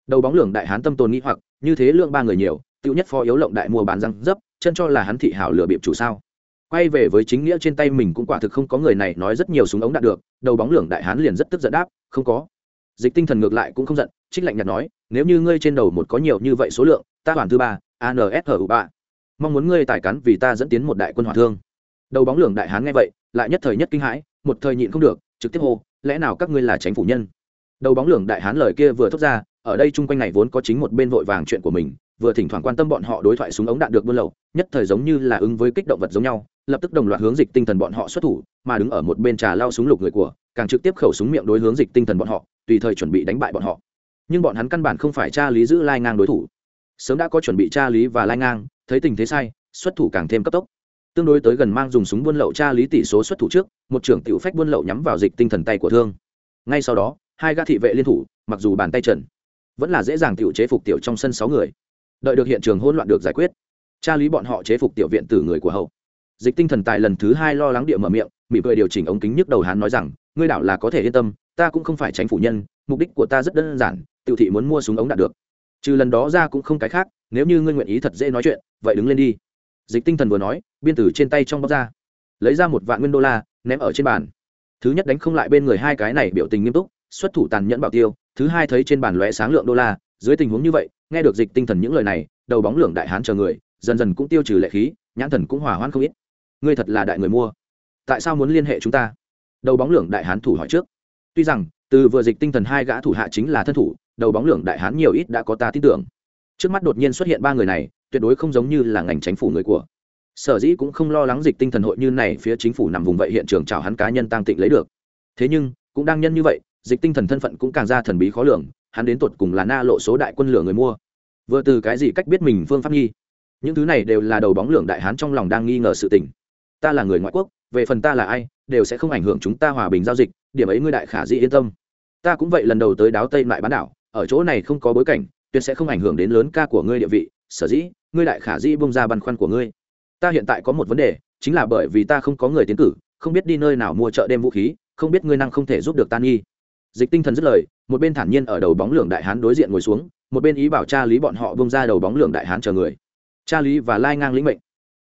Đầu bóng lường đại hán tâm tồn nghĩ hoặc, như thế lượng ba người nhiều tiêu nhất phó yếu lộng đại mua bán răng dấp, chân cho là hắn thị hảo lừa bịp chủ sao? Quay về với chính nghĩa trên tay mình cũng quả thực không có người này nói rất nhiều súng ống đạn được, đầu bóng lưỡng đại hán liền rất tức giận đáp, không có. Dịch tinh thần ngược lại cũng không giận, trích lạnh nhạt nói, nếu như ngươi trên đầu một có nhiều như vậy số lượng, ta hoàn thứ ba ansu ba. Mong muốn ngươi tài cắn vì ta dẫn tiến một đại quân hỏa thương. Đầu bóng lưỡng đại hán nghe vậy, lại nhất thời nhất kinh hãi, một thời nhịn không được, trực tiếp hô, lẽ nào các ngươi là tránh phủ nhân? Đầu bóng lưỡng đại hán lời kia vừa thốt ra, ở đây chung quanh này vốn có chính một bên vội vàng chuyện của mình, vừa thỉnh thoảng quan tâm bọn họ đối thoại súng ống đạn được buôn lậu, nhất thời giống như là ứng với kích động vật giống nhau lập tức đồng loạt hướng dịch tinh thần bọn họ xuất thủ, mà đứng ở một bên trà lao súng lục người của, càng trực tiếp khẩu súng miệng đối hướng dịch tinh thần bọn họ, tùy thời chuẩn bị đánh bại bọn họ. Nhưng bọn hắn căn bản không phải cha lý giữ lai ngang đối thủ. Sớm đã có chuẩn bị cha lý và lai ngang, thấy tình thế sai, xuất thủ càng thêm cấp tốc. Tương đối tới gần mang dùng súng buôn lậu cha lý tỷ số xuất thủ trước, một trưởng tiểu phách buôn lậu nhắm vào dịch tinh thần tay của thương. Ngay sau đó, hai gã thị vệ liên thủ, mặc dù bàn tay trần, vẫn là dễ dàng tiểu chế phục tiểu trong sân sáu người. Đợi được hiện trường hỗn loạn được giải quyết cha lý bọn họ chế phục tiểu viện tử người của hậu dịch tinh thần tài lần thứ hai lo lắng địa mở miệng, mỉm cười điều chỉnh ống kính nhức đầu hắn nói rằng, ngươi đảo là có thể yên tâm, ta cũng không phải tránh phủ nhân, mục đích của ta rất đơn giản tự thị muốn mua súng ống đạt được. Trừ lần đó ra cũng không cái khác, nếu như ngươi nguyện ý thật dễ nói chuyện, vậy đứng lên đi. Dịch tinh thần vừa nói, biên tử trên tay trong bóc ra, lấy ra một vạn nguyên đô la, ném ở trên bàn. Thứ nhất đánh không lại bên người hai cái này biểu tình nghiêm túc, xuất thủ tàn nhẫn bảo tiêu, thứ hai thấy trên bàn lóe sáng lượng đô la, dưới tình huống như vậy, nghe được dịch tinh thần những lời này, đầu bóng lượng đại hán chờ người, dần dần cũng tiêu trừ lệ khí, nhãn thần cũng hỏa hoãn không ít ngươi thật là đại người mua. Tại sao muốn liên hệ chúng ta? Đầu bóng lượng đại hán thủ hỏi trước. Tuy rằng, từ vừa dịch tinh thần hai gã thủ hạ chính là thân thủ, đầu bóng lượng đại hán nhiều ít đã có ta tin tưởng. Trước mắt đột nhiên xuất hiện ba người này, tuyệt đối không giống như là ngành chính phủ người của. Sở dĩ cũng không lo lắng dịch tinh thần hội như này phía chính phủ nằm vùng vậy hiện trường chào hắn cá nhân tăng tịnh lấy được. Thế nhưng, cũng đang nhân như vậy, dịch tinh thần thân phận cũng càng ra thần bí khó lường, hắn đến tột cùng là na lộ số đại quân lửa người mua. Vừa từ cái gì cách biết mình phương pháp nghi? Những thứ này đều là đầu bóng lượng đại hán trong lòng đang nghi ngờ sự tình ta là người ngoại quốc, về phần ta là ai, đều sẽ không ảnh hưởng chúng ta hòa bình giao dịch, điểm ấy ngươi đại khả dĩ yên tâm. Ta cũng vậy lần đầu tới đáo tây lại bán đảo, ở chỗ này không có bối cảnh, tuyệt sẽ không ảnh hưởng đến lớn ca của ngươi địa vị, sở dĩ, ngươi đại khả dĩ bông ra băn khoăn của ngươi. Ta hiện tại có một vấn đề, chính là bởi vì ta không có người tiến cử, không biết đi nơi nào mua chợ đêm vũ khí, không biết ngươi năng không thể giúp được ta nghi. Dịch tinh thần dứt lời, một bên thản nhiên ở đầu bóng lượng đại hán đối diện ngồi xuống, một bên ý bảo cha lý bọn họ bông ra đầu bóng lượng đại hán chờ người. Cha lý và lai ngang lĩnh mệnh.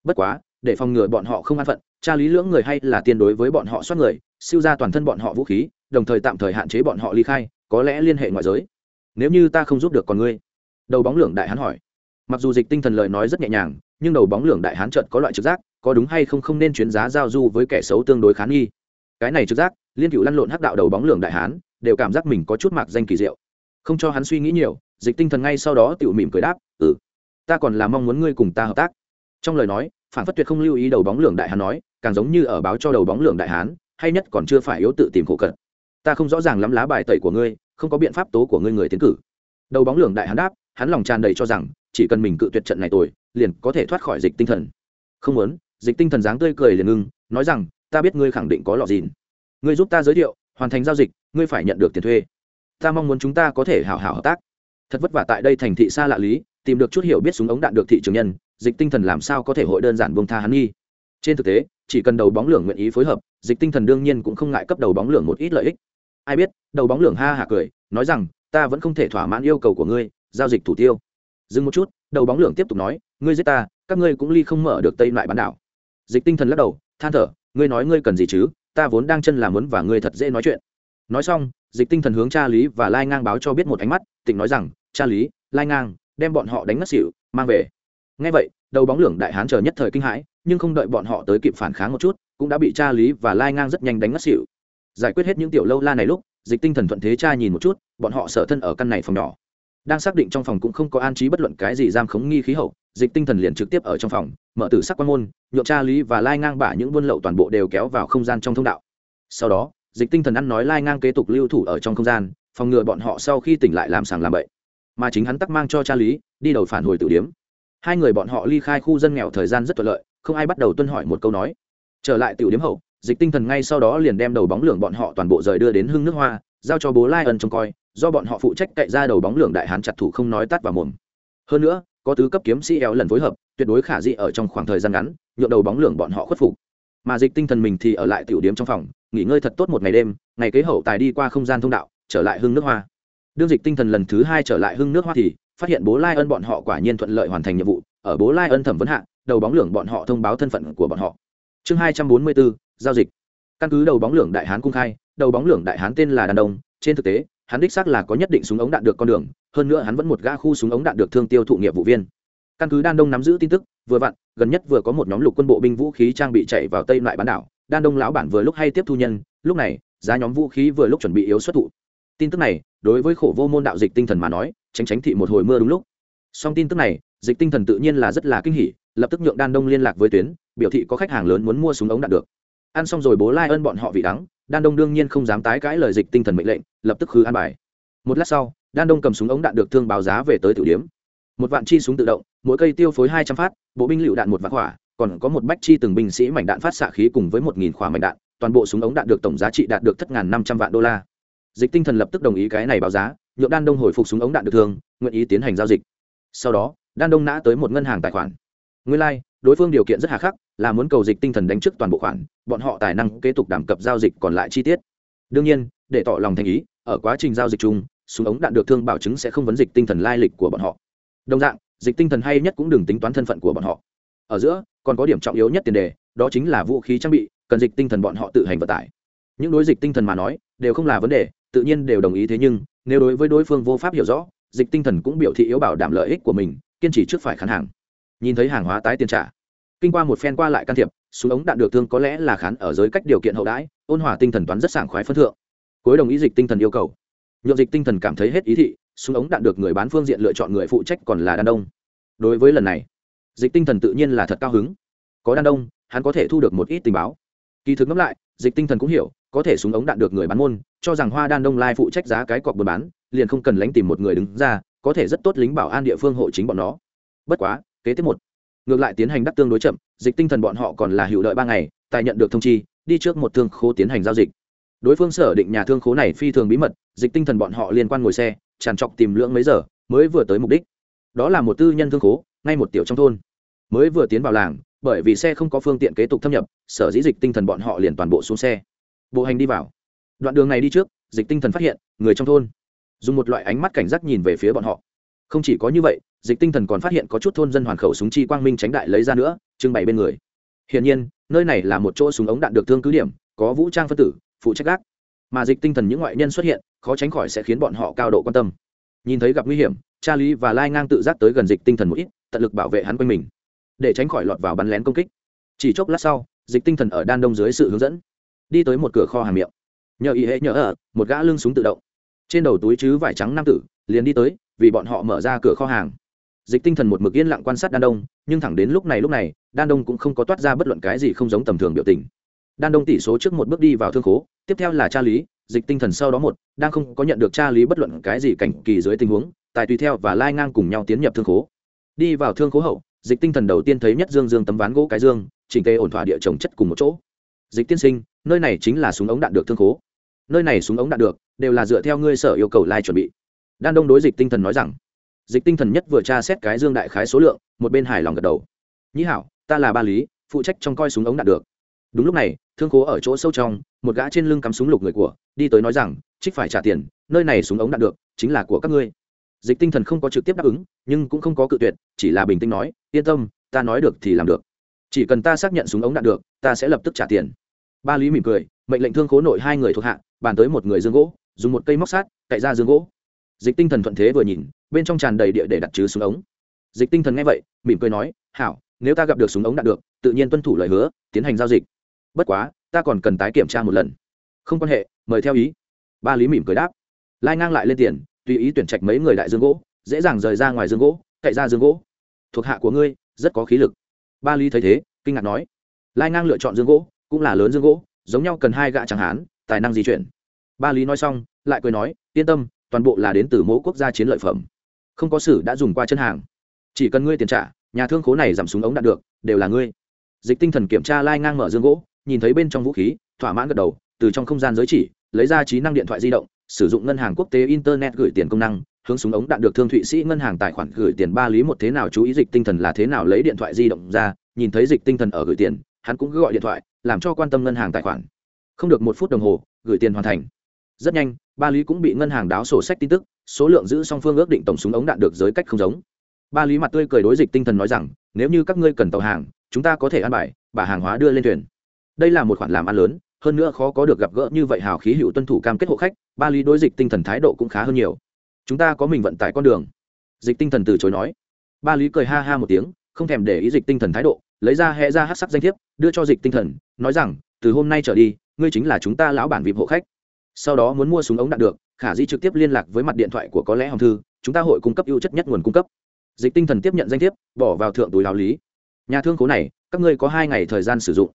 Bất quá để phòng ngừa bọn họ không an phận, tra lý lưỡng người hay là tiên đối với bọn họ soát người, siêu ra toàn thân bọn họ vũ khí, đồng thời tạm thời hạn chế bọn họ ly khai, có lẽ liên hệ ngoại giới. Nếu như ta không giúp được con ngươi? Đầu bóng lượng đại hán hỏi. Mặc dù dịch tinh thần lời nói rất nhẹ nhàng, nhưng đầu bóng lượng đại hán trợt có loại trực giác, có đúng hay không không nên chuyến giá giao du với kẻ xấu tương đối khán nghi. Cái này trực giác, liên cựu lăn lộn hắc đạo đầu bóng lượng đại hán, đều cảm giác mình có chút mạc danh kỳ diệu. Không cho hắn suy nghĩ nhiều, dịch tinh thần ngay sau đó tự mỉm cười đáp ừ ta còn là mong muốn ngươi cùng ta hợp tác. Trong lời nói phản phất tuyệt không lưu ý đầu bóng lượng đại hán nói, càng giống như ở báo cho đầu bóng lượng đại hán, hay nhất còn chưa phải yếu tự tìm khổ cận. Ta không rõ ràng lắm lá bài tẩy của ngươi, không có biện pháp tố của ngươi người tiến cử. Đầu bóng lượng đại hán đáp, hắn lòng tràn đầy cho rằng, chỉ cần mình cự tuyệt trận này tồi liền có thể thoát khỏi dịch tinh thần. Không muốn, dịch tinh thần dáng tươi cười liền ngưng, nói rằng, ta biết ngươi khẳng định có lọ dìn. Ngươi giúp ta giới thiệu, hoàn thành giao dịch, ngươi phải nhận được tiền thuê. Ta mong muốn chúng ta có thể hảo hảo hợp tác. Thật vất vả tại đây thành thị xa lạ lý, tìm được chút hiểu biết súng ống đạn được thị trường nhân dịch tinh thần làm sao có thể hội đơn giản buông tha hắn nghi? Trên thực tế, chỉ cần đầu bóng lưỡng nguyện ý phối hợp, dịch tinh thần đương nhiên cũng không ngại cấp đầu bóng lưỡng một ít lợi ích. Ai biết, đầu bóng lưỡng ha hả cười, nói rằng, ta vẫn không thể thỏa mãn yêu cầu của ngươi, giao dịch thủ tiêu. Dừng một chút, đầu bóng lưỡng tiếp tục nói, ngươi giết ta, các ngươi cũng ly không mở được tây lại bán đảo. Dịch tinh thần lắc đầu, than thở, ngươi nói ngươi cần gì chứ? Ta vốn đang chân làm muốn và ngươi thật dễ nói chuyện. Nói xong, dịch tinh thần hướng cha lý và lai ngang báo cho biết một ánh mắt tịnh nói rằng, cha lý, lai ngang, đem bọn họ đánh ngất xỉu, mang về ngay vậy, đầu bóng lưỡng đại hán chờ nhất thời kinh hãi, nhưng không đợi bọn họ tới kịp phản kháng một chút, cũng đã bị cha lý và lai ngang rất nhanh đánh ngất xỉu. Giải quyết hết những tiểu lâu la này lúc, dịch tinh thần thuận thế cha nhìn một chút, bọn họ sở thân ở căn này phòng nhỏ đang xác định trong phòng cũng không có an trí bất luận cái gì giam khống nghi khí hậu, dịch tinh thần liền trực tiếp ở trong phòng, mở tử sắc quan môn nhộn cha lý và lai ngang bả những buôn lậu toàn bộ đều kéo vào không gian trong thông đạo. Sau đó, dịch tinh thần ăn nói lai ngang kế tục lưu thủ ở trong không gian, phòng ngừa bọn họ sau khi tỉnh lại làm sàng làm bậy. Mà chính hắn tắc mang cho cha lý, đi đầu phản hồi tử điếm hai người bọn họ ly khai khu dân nghèo thời gian rất thuận lợi, không ai bắt đầu tuân hỏi một câu nói. Trở lại tiểu điếm hậu, dịch tinh thần ngay sau đó liền đem đầu bóng lưỡng bọn họ toàn bộ rời đưa đến hưng nước hoa, giao cho bố lai ân trông coi, do bọn họ phụ trách cậy ra đầu bóng lưỡng đại hán chặt thủ không nói tắt vào mồm. Hơn nữa, có tứ cấp kiếm sĩ éo lần phối hợp, tuyệt đối khả dĩ ở trong khoảng thời gian ngắn nhuộm đầu bóng lưỡng bọn họ khuất phục. Mà dịch tinh thần mình thì ở lại tiểu điếm trong phòng, nghỉ ngơi thật tốt một ngày đêm, ngày kế hậu tài đi qua không gian thông đạo, trở lại hưng nước hoa. Đương dịch tinh thần lần thứ hai trở lại hưng nước hoa thì phát hiện bố lai ân bọn họ quả nhiên thuận lợi hoàn thành nhiệm vụ, ở bố lai ân thẩm vấn hạ, đầu bóng lưỡng bọn họ thông báo thân phận của bọn họ. Chương hai trăm bốn mươi bốn giao dịch. Căn cứ đầu bóng lưỡng đại hán cung khai, đầu bóng lưỡng đại hán tên là đàn đông, trên thực tế, hắn đích xác là có nhất định súng ống đạn được con đường, hơn nữa hắn vẫn một gã khu súng ống đạn được thương tiêu thụ nghiệp vụ viên. Căn cứ đan đông nắm giữ tin tức, vừa vặn, gần nhất vừa có một nhóm lục quân bộ binh vũ khí trang bị chạy vào tây lại bán đảo, đan đông lão bản vừa lúc hay tiếp thu nhân, lúc này, giá nhóm vũ khí vừa lúc chuẩn bị yếu xuất thụ. Tin tức này, đối với khổ vô môn đạo dịch tinh thần mà nói tránh tránh thị một hồi mưa đúng lúc. Song tin tức này, dịch tinh thần tự nhiên là rất là kinh hỉ, lập tức nhượng đan đông liên lạc với tuyến, biểu thị có khách hàng lớn muốn mua súng ống đạn được. Ăn xong rồi bố lai ơn bọn họ vị đắng, đan đông đương nhiên không dám tái cãi lời dịch tinh thần mệnh lệnh, lập tức khứ an bài. Một lát sau, đan đông cầm súng ống đạn được thương báo giá về tới tử điếm một vạn chi súng tự động, mỗi cây tiêu phối hai trăm phát, bộ binh lựu đạn một vạn hỏa còn có một bách chi từng binh sĩ mảnh đạn phát xạ khí cùng với một nghìn khỏa mảnh đạn, toàn bộ súng ống đạn được tổng giá trị đạt được thất ngàn năm trăm vạn đô la. Dịch tinh thần lập tức đồng ý cái này báo giá nhượng đan đông hồi phục súng ống đạn được thương nguyện ý tiến hành giao dịch. Sau đó đan đông nã tới một ngân hàng tài khoản. Nguyên lai、like, đối phương điều kiện rất hà khắc là muốn cầu dịch tinh thần đánh trước toàn bộ khoản bọn họ tài năng kế tục đảm cập giao dịch còn lại chi tiết. Đương nhiên để tỏ lòng thành ý ở quá trình giao dịch chung súng ống đạn được thương bảo chứng sẽ không vấn dịch tinh thần lai lịch của bọn họ. Đồng dạng dịch tinh thần hay nhất cũng đừng tính toán thân phận của bọn họ. Ở giữa còn có điểm trọng yếu nhất tiền đề đó chính là vũ khí trang bị cần dịch tinh thần bọn họ tự hành vận tải. Những đối dịch tinh thần mà nói đều không là vấn đề tự nhiên đều đồng ý thế nhưng nếu đối với đối phương vô pháp hiểu rõ, dịch tinh thần cũng biểu thị yếu bảo đảm lợi ích của mình, kiên trì trước phải khán hàng. Nhìn thấy hàng hóa tái tiền trả, kinh qua một phen qua lại can thiệp, súng ống đạn được thương có lẽ là khán ở giới cách điều kiện hậu đãi, ôn hòa tinh thần toán rất sảng khoái phân thượng. Cuối đồng ý dịch tinh thần yêu cầu. Nhượng dịch tinh thần cảm thấy hết ý thị, súng ống đạn được người bán phương diện lựa chọn người phụ trách còn là đan đông. Đối với lần này, dịch tinh thần tự nhiên là thật cao hứng. Có đan đông, hắn có thể thu được một ít tình báo. Kỳ thực ngẫm lại, dịch tinh thần cũng hiểu có thể súng ống đạn được người bán môn, cho rằng hoa đan đông lai phụ trách giá cái cọc buôn bán, liền không cần lánh tìm một người đứng ra, có thể rất tốt lính bảo an địa phương hộ chính bọn nó. Bất quá, kế tiếp một. Ngược lại tiến hành đắc tương đối chậm, dịch tinh thần bọn họ còn là hữu đợi ba ngày, tài nhận được thông chi, đi trước một thương khố tiến hành giao dịch. Đối phương sở định nhà thương khố này phi thường bí mật, dịch tinh thần bọn họ liên quan ngồi xe, tràn trọc tìm lưỡng mấy giờ, mới vừa tới mục đích. Đó là một tư nhân thương khố, ngay một tiểu trong thôn. Mới vừa tiến vào làng, bởi vì xe không có phương tiện kế tục thâm nhập, sở dĩ dịch tinh thần bọn họ liền toàn bộ xuống xe bộ hành đi vào. Đoạn đường này đi trước, dịch tinh thần phát hiện, người trong thôn. Dùng một loại ánh mắt cảnh giác nhìn về phía bọn họ. Không chỉ có như vậy, dịch tinh thần còn phát hiện có chút thôn dân hoàn khẩu súng chi quang minh tránh đại lấy ra nữa, trưng bày bên người. Hiển nhiên, nơi này là một chỗ súng ống đạn được thương cứ điểm, có vũ trang phân tử, phụ trách gác. Mà dịch tinh thần những ngoại nhân xuất hiện, khó tránh khỏi sẽ khiến bọn họ cao độ quan tâm. Nhìn thấy gặp nguy hiểm cha lý và lai ngang tự giác tới gần dịch tinh thần một ít, tận lực bảo vệ hắn quanh mình, để tránh khỏi lọt vào bắn lén công kích. Chỉ chốc lát sau, dịch tinh thần ở đan đông dưới sự hướng dẫn đi tới một cửa kho hàng miệng. Nhờ ý hệ nhờ ở, một gã lưng súng tự động. Trên đầu túi chứ vải trắng nam tử, liền đi tới, vì bọn họ mở ra cửa kho hàng. Dịch tinh thần một mực yên lặng quan sát đan đông, nhưng thẳng đến lúc này lúc này, đan đông cũng không có toát ra bất luận cái gì không giống tầm thường biểu tình. Đan đông tỷ số trước một bước đi vào thương khố, tiếp theo là cha lý, dịch tinh thần sau đó một, đang không có nhận được cha lý bất luận cái gì cảnh kỳ dưới tình huống, tài tùy theo và lai ngang cùng nhau tiến nhập thương khố. Đi vào thương khố hậu, dịch tinh thần đầu tiên thấy nhất dương dương tấm ván gỗ cái dương, chỉnh tê ổn thỏa địa trồng chất cùng một chỗ. Dịch tiên sinh nơi này chính là súng ống đạn được thương khố. Nơi này súng ống đạn được, đều là dựa theo ngươi sở yêu cầu lai chuẩn bị. Đan đông đối dịch tinh thần nói rằng, dịch tinh thần nhất vừa tra xét cái dương đại khái số lượng, một bên hài lòng gật đầu. Nhĩ hảo, ta là ba lý, phụ trách trong coi súng ống đạn được. Đúng lúc này, thương khố ở chỗ sâu trong, một gã trên lưng cắm súng lục người của, đi tới nói rằng, trích phải trả tiền, nơi này súng ống đạn được, chính là của các ngươi. Dịch tinh thần không có trực tiếp đáp ứng, nhưng cũng không có cự tuyệt, chỉ là bình tĩnh nói, yên tâm, ta nói được thì làm được. Chỉ cần ta xác nhận súng ống đạn được, ta sẽ lập tức trả tiền ba lý mỉm cười, mệnh lệnh thương khố nội hai người thuộc hạ, bàn tới một người dương gỗ, dùng một cây móc sát, cậy ra dương gỗ. Dịch tinh thần thuận thế vừa nhìn, bên trong tràn đầy địa để đặt chứ súng ống. Dịch tinh thần nghe vậy, mỉm cười nói, hảo, nếu ta gặp được súng ống đạt được, tự nhiên tuân thủ lời hứa, tiến hành giao dịch. Bất quá, ta còn cần tái kiểm tra một lần. Không quan hệ, mời theo ý. Ba lý mỉm cười đáp. Lai ngang lại lên tiền, tùy ý tuyển trạch mấy người đại dương gỗ, dễ dàng rời ra ngoài dương gỗ, cậy ra dương gỗ. Thuộc hạ của ngươi, rất có khí lực. Ba lý thấy thế, kinh ngạc nói. Lai ngang lựa chọn dương gỗ cũng là lớn dương gỗ, giống nhau cần hai gã chẳng hán, tài năng di chuyển. Ba lý nói xong, lại cười nói, yên tâm, toàn bộ là đến từ mỗi quốc gia chiến lợi phẩm. Không có sử đã dùng qua chân hàng. Chỉ cần ngươi tiền trả, nhà thương khố này giảm súng ống đạt được, đều là ngươi. Dịch tinh thần kiểm tra lai ngang mở dương gỗ, nhìn thấy bên trong vũ khí, thỏa mãn gật đầu, từ trong không gian giới chỉ, lấy ra trí năng điện thoại di động, sử dụng ngân hàng quốc tế internet gửi tiền công năng, hướng súng ống đạn được thương thụy sĩ ngân hàng tài khoản gửi tiền ba lý một thế nào chú ý dịch tinh thần là thế nào lấy điện thoại di động ra, nhìn thấy dịch tinh thần ở gửi tiền hắn cũng gọi điện thoại, làm cho quan tâm ngân hàng tài khoản. Không được một phút đồng hồ, gửi tiền hoàn thành. Rất nhanh, ba lý cũng bị ngân hàng đáo sổ sách tin tức, số lượng giữ song phương ước định tổng súng ống đạn được giới cách không giống. Ba lý mặt tươi cười đối dịch tinh thần nói rằng, nếu như các ngươi cần tàu hàng, chúng ta có thể ăn bài, bà hàng hóa đưa lên thuyền. Đây là một khoản làm ăn lớn, hơn nữa khó có được gặp gỡ như vậy hào khí hữu tuân thủ cam kết hộ khách, ba lý đối dịch tinh thần thái độ cũng khá hơn nhiều. Chúng ta có mình vận tải con đường. Dịch tinh thần từ chối nói. Ba lý cười ha ha một tiếng, không thèm để ý dịch tinh thần thái độ lấy ra hẹ ra hát sắc danh thiếp, đưa cho dịch tinh thần, nói rằng, từ hôm nay trở đi, ngươi chính là chúng ta lão bản vịp hộ khách. Sau đó muốn mua súng ống đạn được, khả di trực tiếp liên lạc với mặt điện thoại của có lẽ hồng thư, chúng ta hội cung cấp ưu chất nhất nguồn cung cấp. Dịch tinh thần tiếp nhận danh thiếp, bỏ vào thượng túi lao lý. Nhà thương cố này, các ngươi có hai ngày thời gian sử dụng.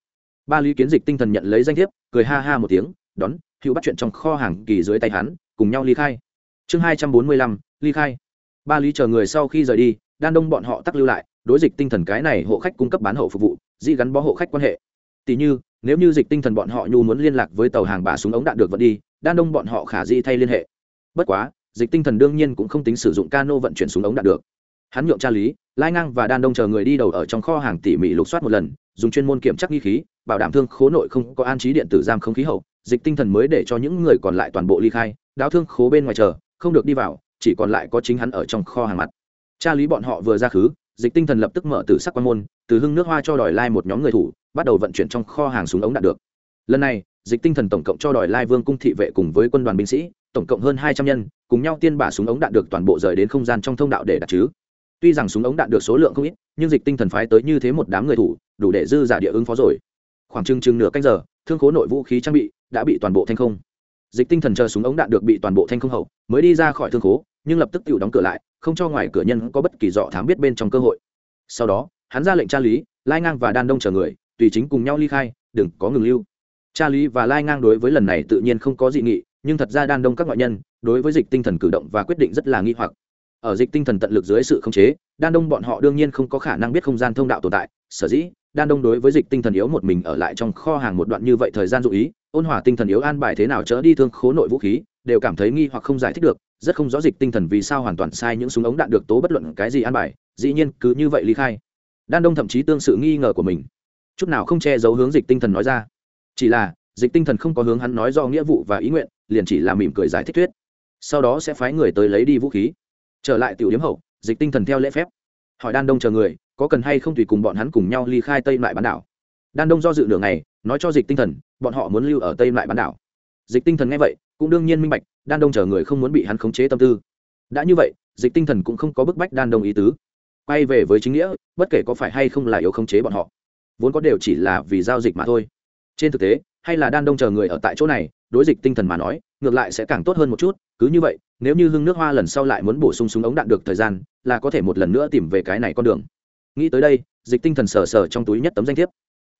Ba lý kiến dịch tinh thần nhận lấy danh thiếp, cười ha ha một tiếng, đón, hữu bắt chuyện trong kho hàng kỳ dưới tay hắn, cùng nhau ly khai. Chương hai trăm bốn mươi lăm, ly khai. Ba lý chờ người sau khi rời đi, đan đông bọn họ tắc lưu lại đối dịch tinh thần cái này hộ khách cung cấp bán hậu phục vụ di gắn bó hộ khách quan hệ. Tỷ như, nếu như dịch tinh thần bọn họ nhu muốn liên lạc với tàu hàng bà súng ống đạn được vận đi, đan đông bọn họ khả di thay liên hệ. Bất quá, dịch tinh thần đương nhiên cũng không tính sử dụng cano vận chuyển súng ống đạn được. Hắn nhượng tra lý, lai ngang và đan đông chờ người đi đầu ở trong kho hàng tỉ mỉ lục soát một lần, dùng chuyên môn kiểm tra nghi khí, bảo đảm thương khố nội không có an trí điện tử giam không khí hậu. Dịch tinh thần mới để cho những người còn lại toàn bộ ly khai, đáo thương khố bên ngoài chờ, không được đi vào, chỉ còn lại có chính hắn ở trong kho hàng mặt. Cha lý bọn họ vừa ra khứ dịch tinh thần lập tức mở từ sắc quan môn, từ hưng nước hoa cho đòi lai một nhóm người thủ, bắt đầu vận chuyển trong kho hàng súng ống đạn được. Lần này, dịch tinh thần tổng cộng cho đòi lai vương cung thị vệ cùng với quân đoàn binh sĩ, tổng cộng hơn hai trăm nhân, cùng nhau tiên bả súng ống đạn được toàn bộ rời đến không gian trong thông đạo để đặt chứ. Tuy rằng súng ống đạn được số lượng không ít, nhưng dịch tinh thần phái tới như thế một đám người thủ, đủ để dư giả địa ứng phó rồi. Khoảng chừng chừng nửa canh giờ, thương khố nội vũ khí trang bị đã bị toàn bộ thanh không. Dịch tinh thần chờ súng ống đạn được bị toàn bộ thanh không hậu, mới đi ra khỏi thương khố nhưng lập tức tự đóng cửa lại, không cho ngoài cửa nhân có bất kỳ dọ thám biết bên trong cơ hội. Sau đó, hắn ra lệnh tra lý, lai ngang và đan đông chờ người, tùy chính cùng nhau ly khai, đừng có ngừng lưu. Cha lý và lai ngang đối với lần này tự nhiên không có dị nghị, nhưng thật ra đan đông các ngoại nhân, đối với dịch tinh thần cử động và quyết định rất là nghi hoặc. Ở dịch tinh thần tận lực dưới sự khống chế, đan đông bọn họ đương nhiên không có khả năng biết không gian thông đạo tồn tại. Sở dĩ, đan đông đối với dịch tinh thần yếu một mình ở lại trong kho hàng một đoạn như vậy thời gian dụ ý, ôn hòa tinh thần yếu an bài thế nào chớ đi thương khố nội vũ khí, đều cảm thấy nghi hoặc không giải thích được rất không rõ dịch tinh thần vì sao hoàn toàn sai những súng ống đạn được tố bất luận cái gì an bài, dĩ nhiên cứ như vậy ly khai. Đan đông thậm chí tương sự nghi ngờ của mình. Chút nào không che giấu hướng dịch tinh thần nói ra. Chỉ là, dịch tinh thần không có hướng hắn nói do nghĩa vụ và ý nguyện, liền chỉ là mỉm cười giải thích thuyết. Sau đó sẽ phái người tới lấy đi vũ khí. Trở lại tiểu điếm hậu, dịch tinh thần theo lễ phép. Hỏi đan đông chờ người, có cần hay không tùy cùng bọn hắn cùng nhau ly khai tây lại bán đảo. Đan đông do dự nửa ngày, nói cho dịch tinh thần, bọn họ muốn lưu ở tây lại bán đảo. Dịch tinh thần nghe vậy cũng đương nhiên minh bạch, đan đông chờ người không muốn bị hắn khống chế tâm tư. Đã như vậy, dịch tinh thần cũng không có bức bách đan đông ý tứ. Quay về với chính nghĩa, bất kể có phải hay không là yếu khống chế bọn họ, vốn có đều chỉ là vì giao dịch mà thôi. Trên thực tế, hay là đan đông chờ người ở tại chỗ này, đối dịch tinh thần mà nói, ngược lại sẽ càng tốt hơn một chút, cứ như vậy, nếu như hưng nước hoa lần sau lại muốn bổ sung súng ống đạn được thời gian, là có thể một lần nữa tìm về cái này con đường. Nghĩ tới đây, dịch tinh thần sờ sờ trong túi nhất tấm danh thiếp.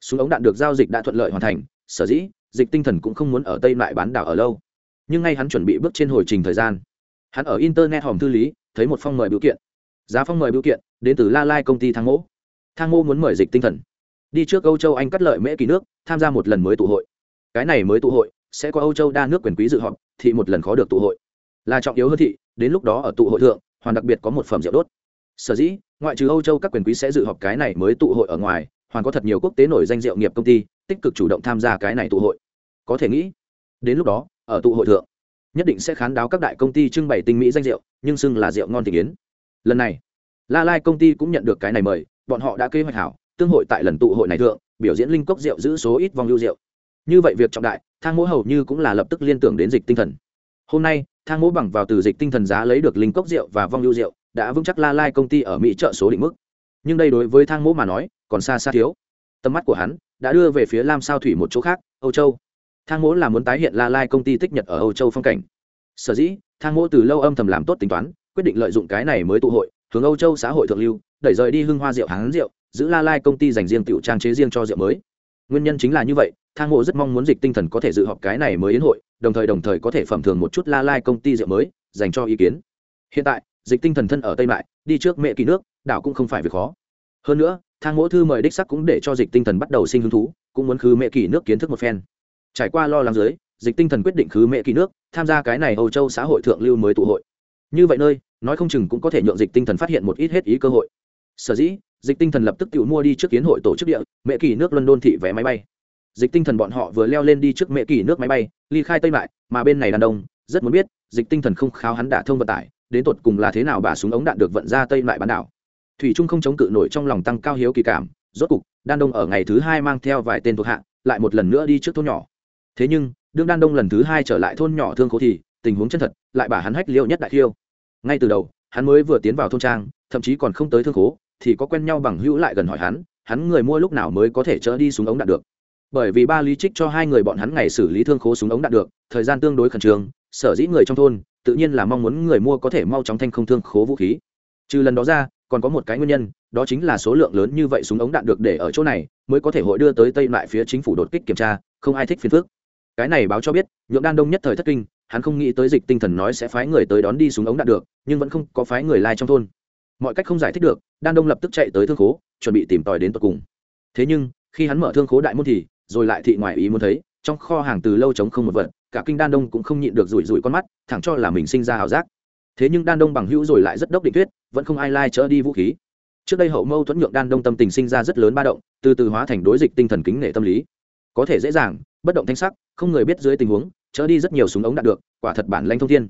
Súng ống đạn được giao dịch đã thuận lợi hoàn thành, sở dĩ, dịch tinh thần cũng không muốn ở tây lại bán đảo ở lâu nhưng ngay hắn chuẩn bị bước trên hồi trình thời gian. Hắn ở internet hòm thư lý, thấy một phong mời biểu kiện. Giá phong mời biểu kiện, đến từ la lai công ty thang mỗ. Thang mô muốn mời dịch tinh thần. Đi trước âu châu anh cắt lợi mễ kỳ nước, tham gia một lần mới tụ hội. Cái này mới tụ hội, sẽ có âu châu đa nước quyền quý dự họp thị một lần khó được tụ hội. Là trọng yếu hơn thị, đến lúc đó ở tụ hội thượng, hoàn đặc biệt có một phẩm rượu đốt. Sở dĩ, ngoại trừ âu châu các quyền quý sẽ dự họp cái này mới tụ hội ở ngoài, hoàn có thật nhiều quốc tế nổi danh rượu nghiệp công ty, tích cực chủ động tham gia cái này tụ hội. Có thể nghĩ, đến lúc đó ở tụ hội thượng. Nhất định sẽ khán đáo các đại công ty trưng bày tinh mỹ danh rượu, nhưng xưng là rượu ngon thị kiến lần này, la lai công ty cũng nhận được cái này mời, bọn họ đã kế hoạch hảo, tương hội tại lần tụ hội này thượng, biểu diễn linh cốc rượu giữ số ít vòng lưu rượu. Như vậy việc trọng đại, thang mỗ hầu như cũng là lập tức liên tưởng đến dịch tinh thần. Hôm nay, thang mỗ bằng vào từ dịch tinh thần giá lấy được linh cốc rượu và vong lưu rượu, đã vững chắc la lai công ty ở mỹ trợ số định mức. Nhưng đây đối với thang mỗ mà nói, còn xa xa thiếu. Tầm mắt của hắn đã đưa về phía lam sao thủy một chỗ khác, âu châu thang mỗ là muốn tái hiện la lai công ty tích nhật ở âu châu phong cảnh. Sở dĩ, thang mỗ từ lâu âm thầm làm tốt tính toán, quyết định lợi dụng cái này mới tụ hội, hướng âu châu xã hội thượng lưu, đẩy rời đi hưng hoa rượu hán rượu, giữ la lai công ty dành riêng tiểu trang chế riêng cho rượu mới. Nguyên nhân chính là như vậy, thang mộ rất mong muốn dịch tinh thần có thể dự họp cái này mới đến hội, đồng thời đồng thời có thể phẩm thường một chút la lai công ty rượu mới, dành cho ý kiến. Hiện tại, dịch tinh thần thân ở tây mại, đi trước mẹ kỳ nước, đảo cũng không phải việc khó. Hơn nữa, thang mỗ thư mời đích sắc cũng để cho dịch tinh thần bắt đầu sinh hứng thú, cũng muốn khứ mẹ kỳ nước kiến thức một phen trải qua lo lắng dưới, dịch tinh thần quyết định khứ mẹ kỳ nước, tham gia cái này âu châu xã hội thượng lưu mới tụ hội. Như vậy nơi, nói không chừng cũng có thể nhượng dịch tinh thần phát hiện một ít hết ý cơ hội. Sở dĩ, dịch tinh thần lập tức tự mua đi trước kiến hội tổ chức địa mẹ kỳ nước london thị vé máy bay. Dịch tinh thần bọn họ vừa leo lên đi trước mẹ kỳ nước máy bay, ly khai tây mại, mà bên này đàn đông, rất muốn biết, dịch tinh thần không kháo hắn đả thông vận tải, đến tột cùng là thế nào bà súng ống đạn được vận ra tây mại bán đảo. Thủy trung không chống cự nổi trong lòng tăng cao hiếu kỳ cảm, rốt cục, đan đông ở ngày thứ hai mang theo vài tên thuộc hạ, lại một lần nữa đi trước thôn nhỏ thế nhưng, đương đan đông lần thứ hai trở lại thôn nhỏ thương khố thì, tình huống chân thật lại bà hắn hách liệu nhất đại khiêu. Ngay từ đầu, hắn mới vừa tiến vào thôn trang, thậm chí còn không tới thương khố, thì có quen nhau bằng hữu lại gần hỏi hắn hắn người mua lúc nào mới có thể chở đi súng ống đạn được. Bởi vì ba lý trích cho hai người bọn hắn ngày xử lý thương khố súng ống đạn được, thời gian tương đối khẩn trương, sở dĩ người trong thôn, tự nhiên là mong muốn người mua có thể mau chóng thanh không thương khố vũ khí. Trừ lần đó ra, còn có một cái nguyên nhân, đó chính là số lượng lớn như vậy súng ống đạn được để ở chỗ này, mới có thể hội đưa tới tây lại phía chính phủ đột kích kiểm tra, không ai thích phiền phước cái này báo cho biết, nhượng đan đông nhất thời thất kinh, hắn không nghĩ tới dịch tinh thần nói sẽ phái người tới đón đi súng ống đạn được, nhưng vẫn không có phái người lai trong thôn. Mọi cách không giải thích được, đan đông lập tức chạy tới thương khố, chuẩn bị tìm tòi đến tận cùng. Thế nhưng, khi hắn mở thương khố đại môn thì, rồi lại thị ngoài ý muốn thấy, trong kho hàng từ lâu trống không một vật, cả kinh đan đông cũng không nhịn được rủi rủi con mắt, thẳng cho là mình sinh ra ảo giác. Thế nhưng đan đông bằng hữu rồi lại rất đốc định tuyết vẫn không ai lai đi vũ khí. Trước đây hậu mâu thuẫn nhượng đan đông tâm tình sinh ra rất lớn ba động, từ từ hóa thành đối dịch tinh thần kính nể tâm lý. Có thể dễ dàng bất động thanh sắc, không người biết dưới tình huống chở đi rất nhiều súng ống đạn được, quả thật bản lanh thông thiên.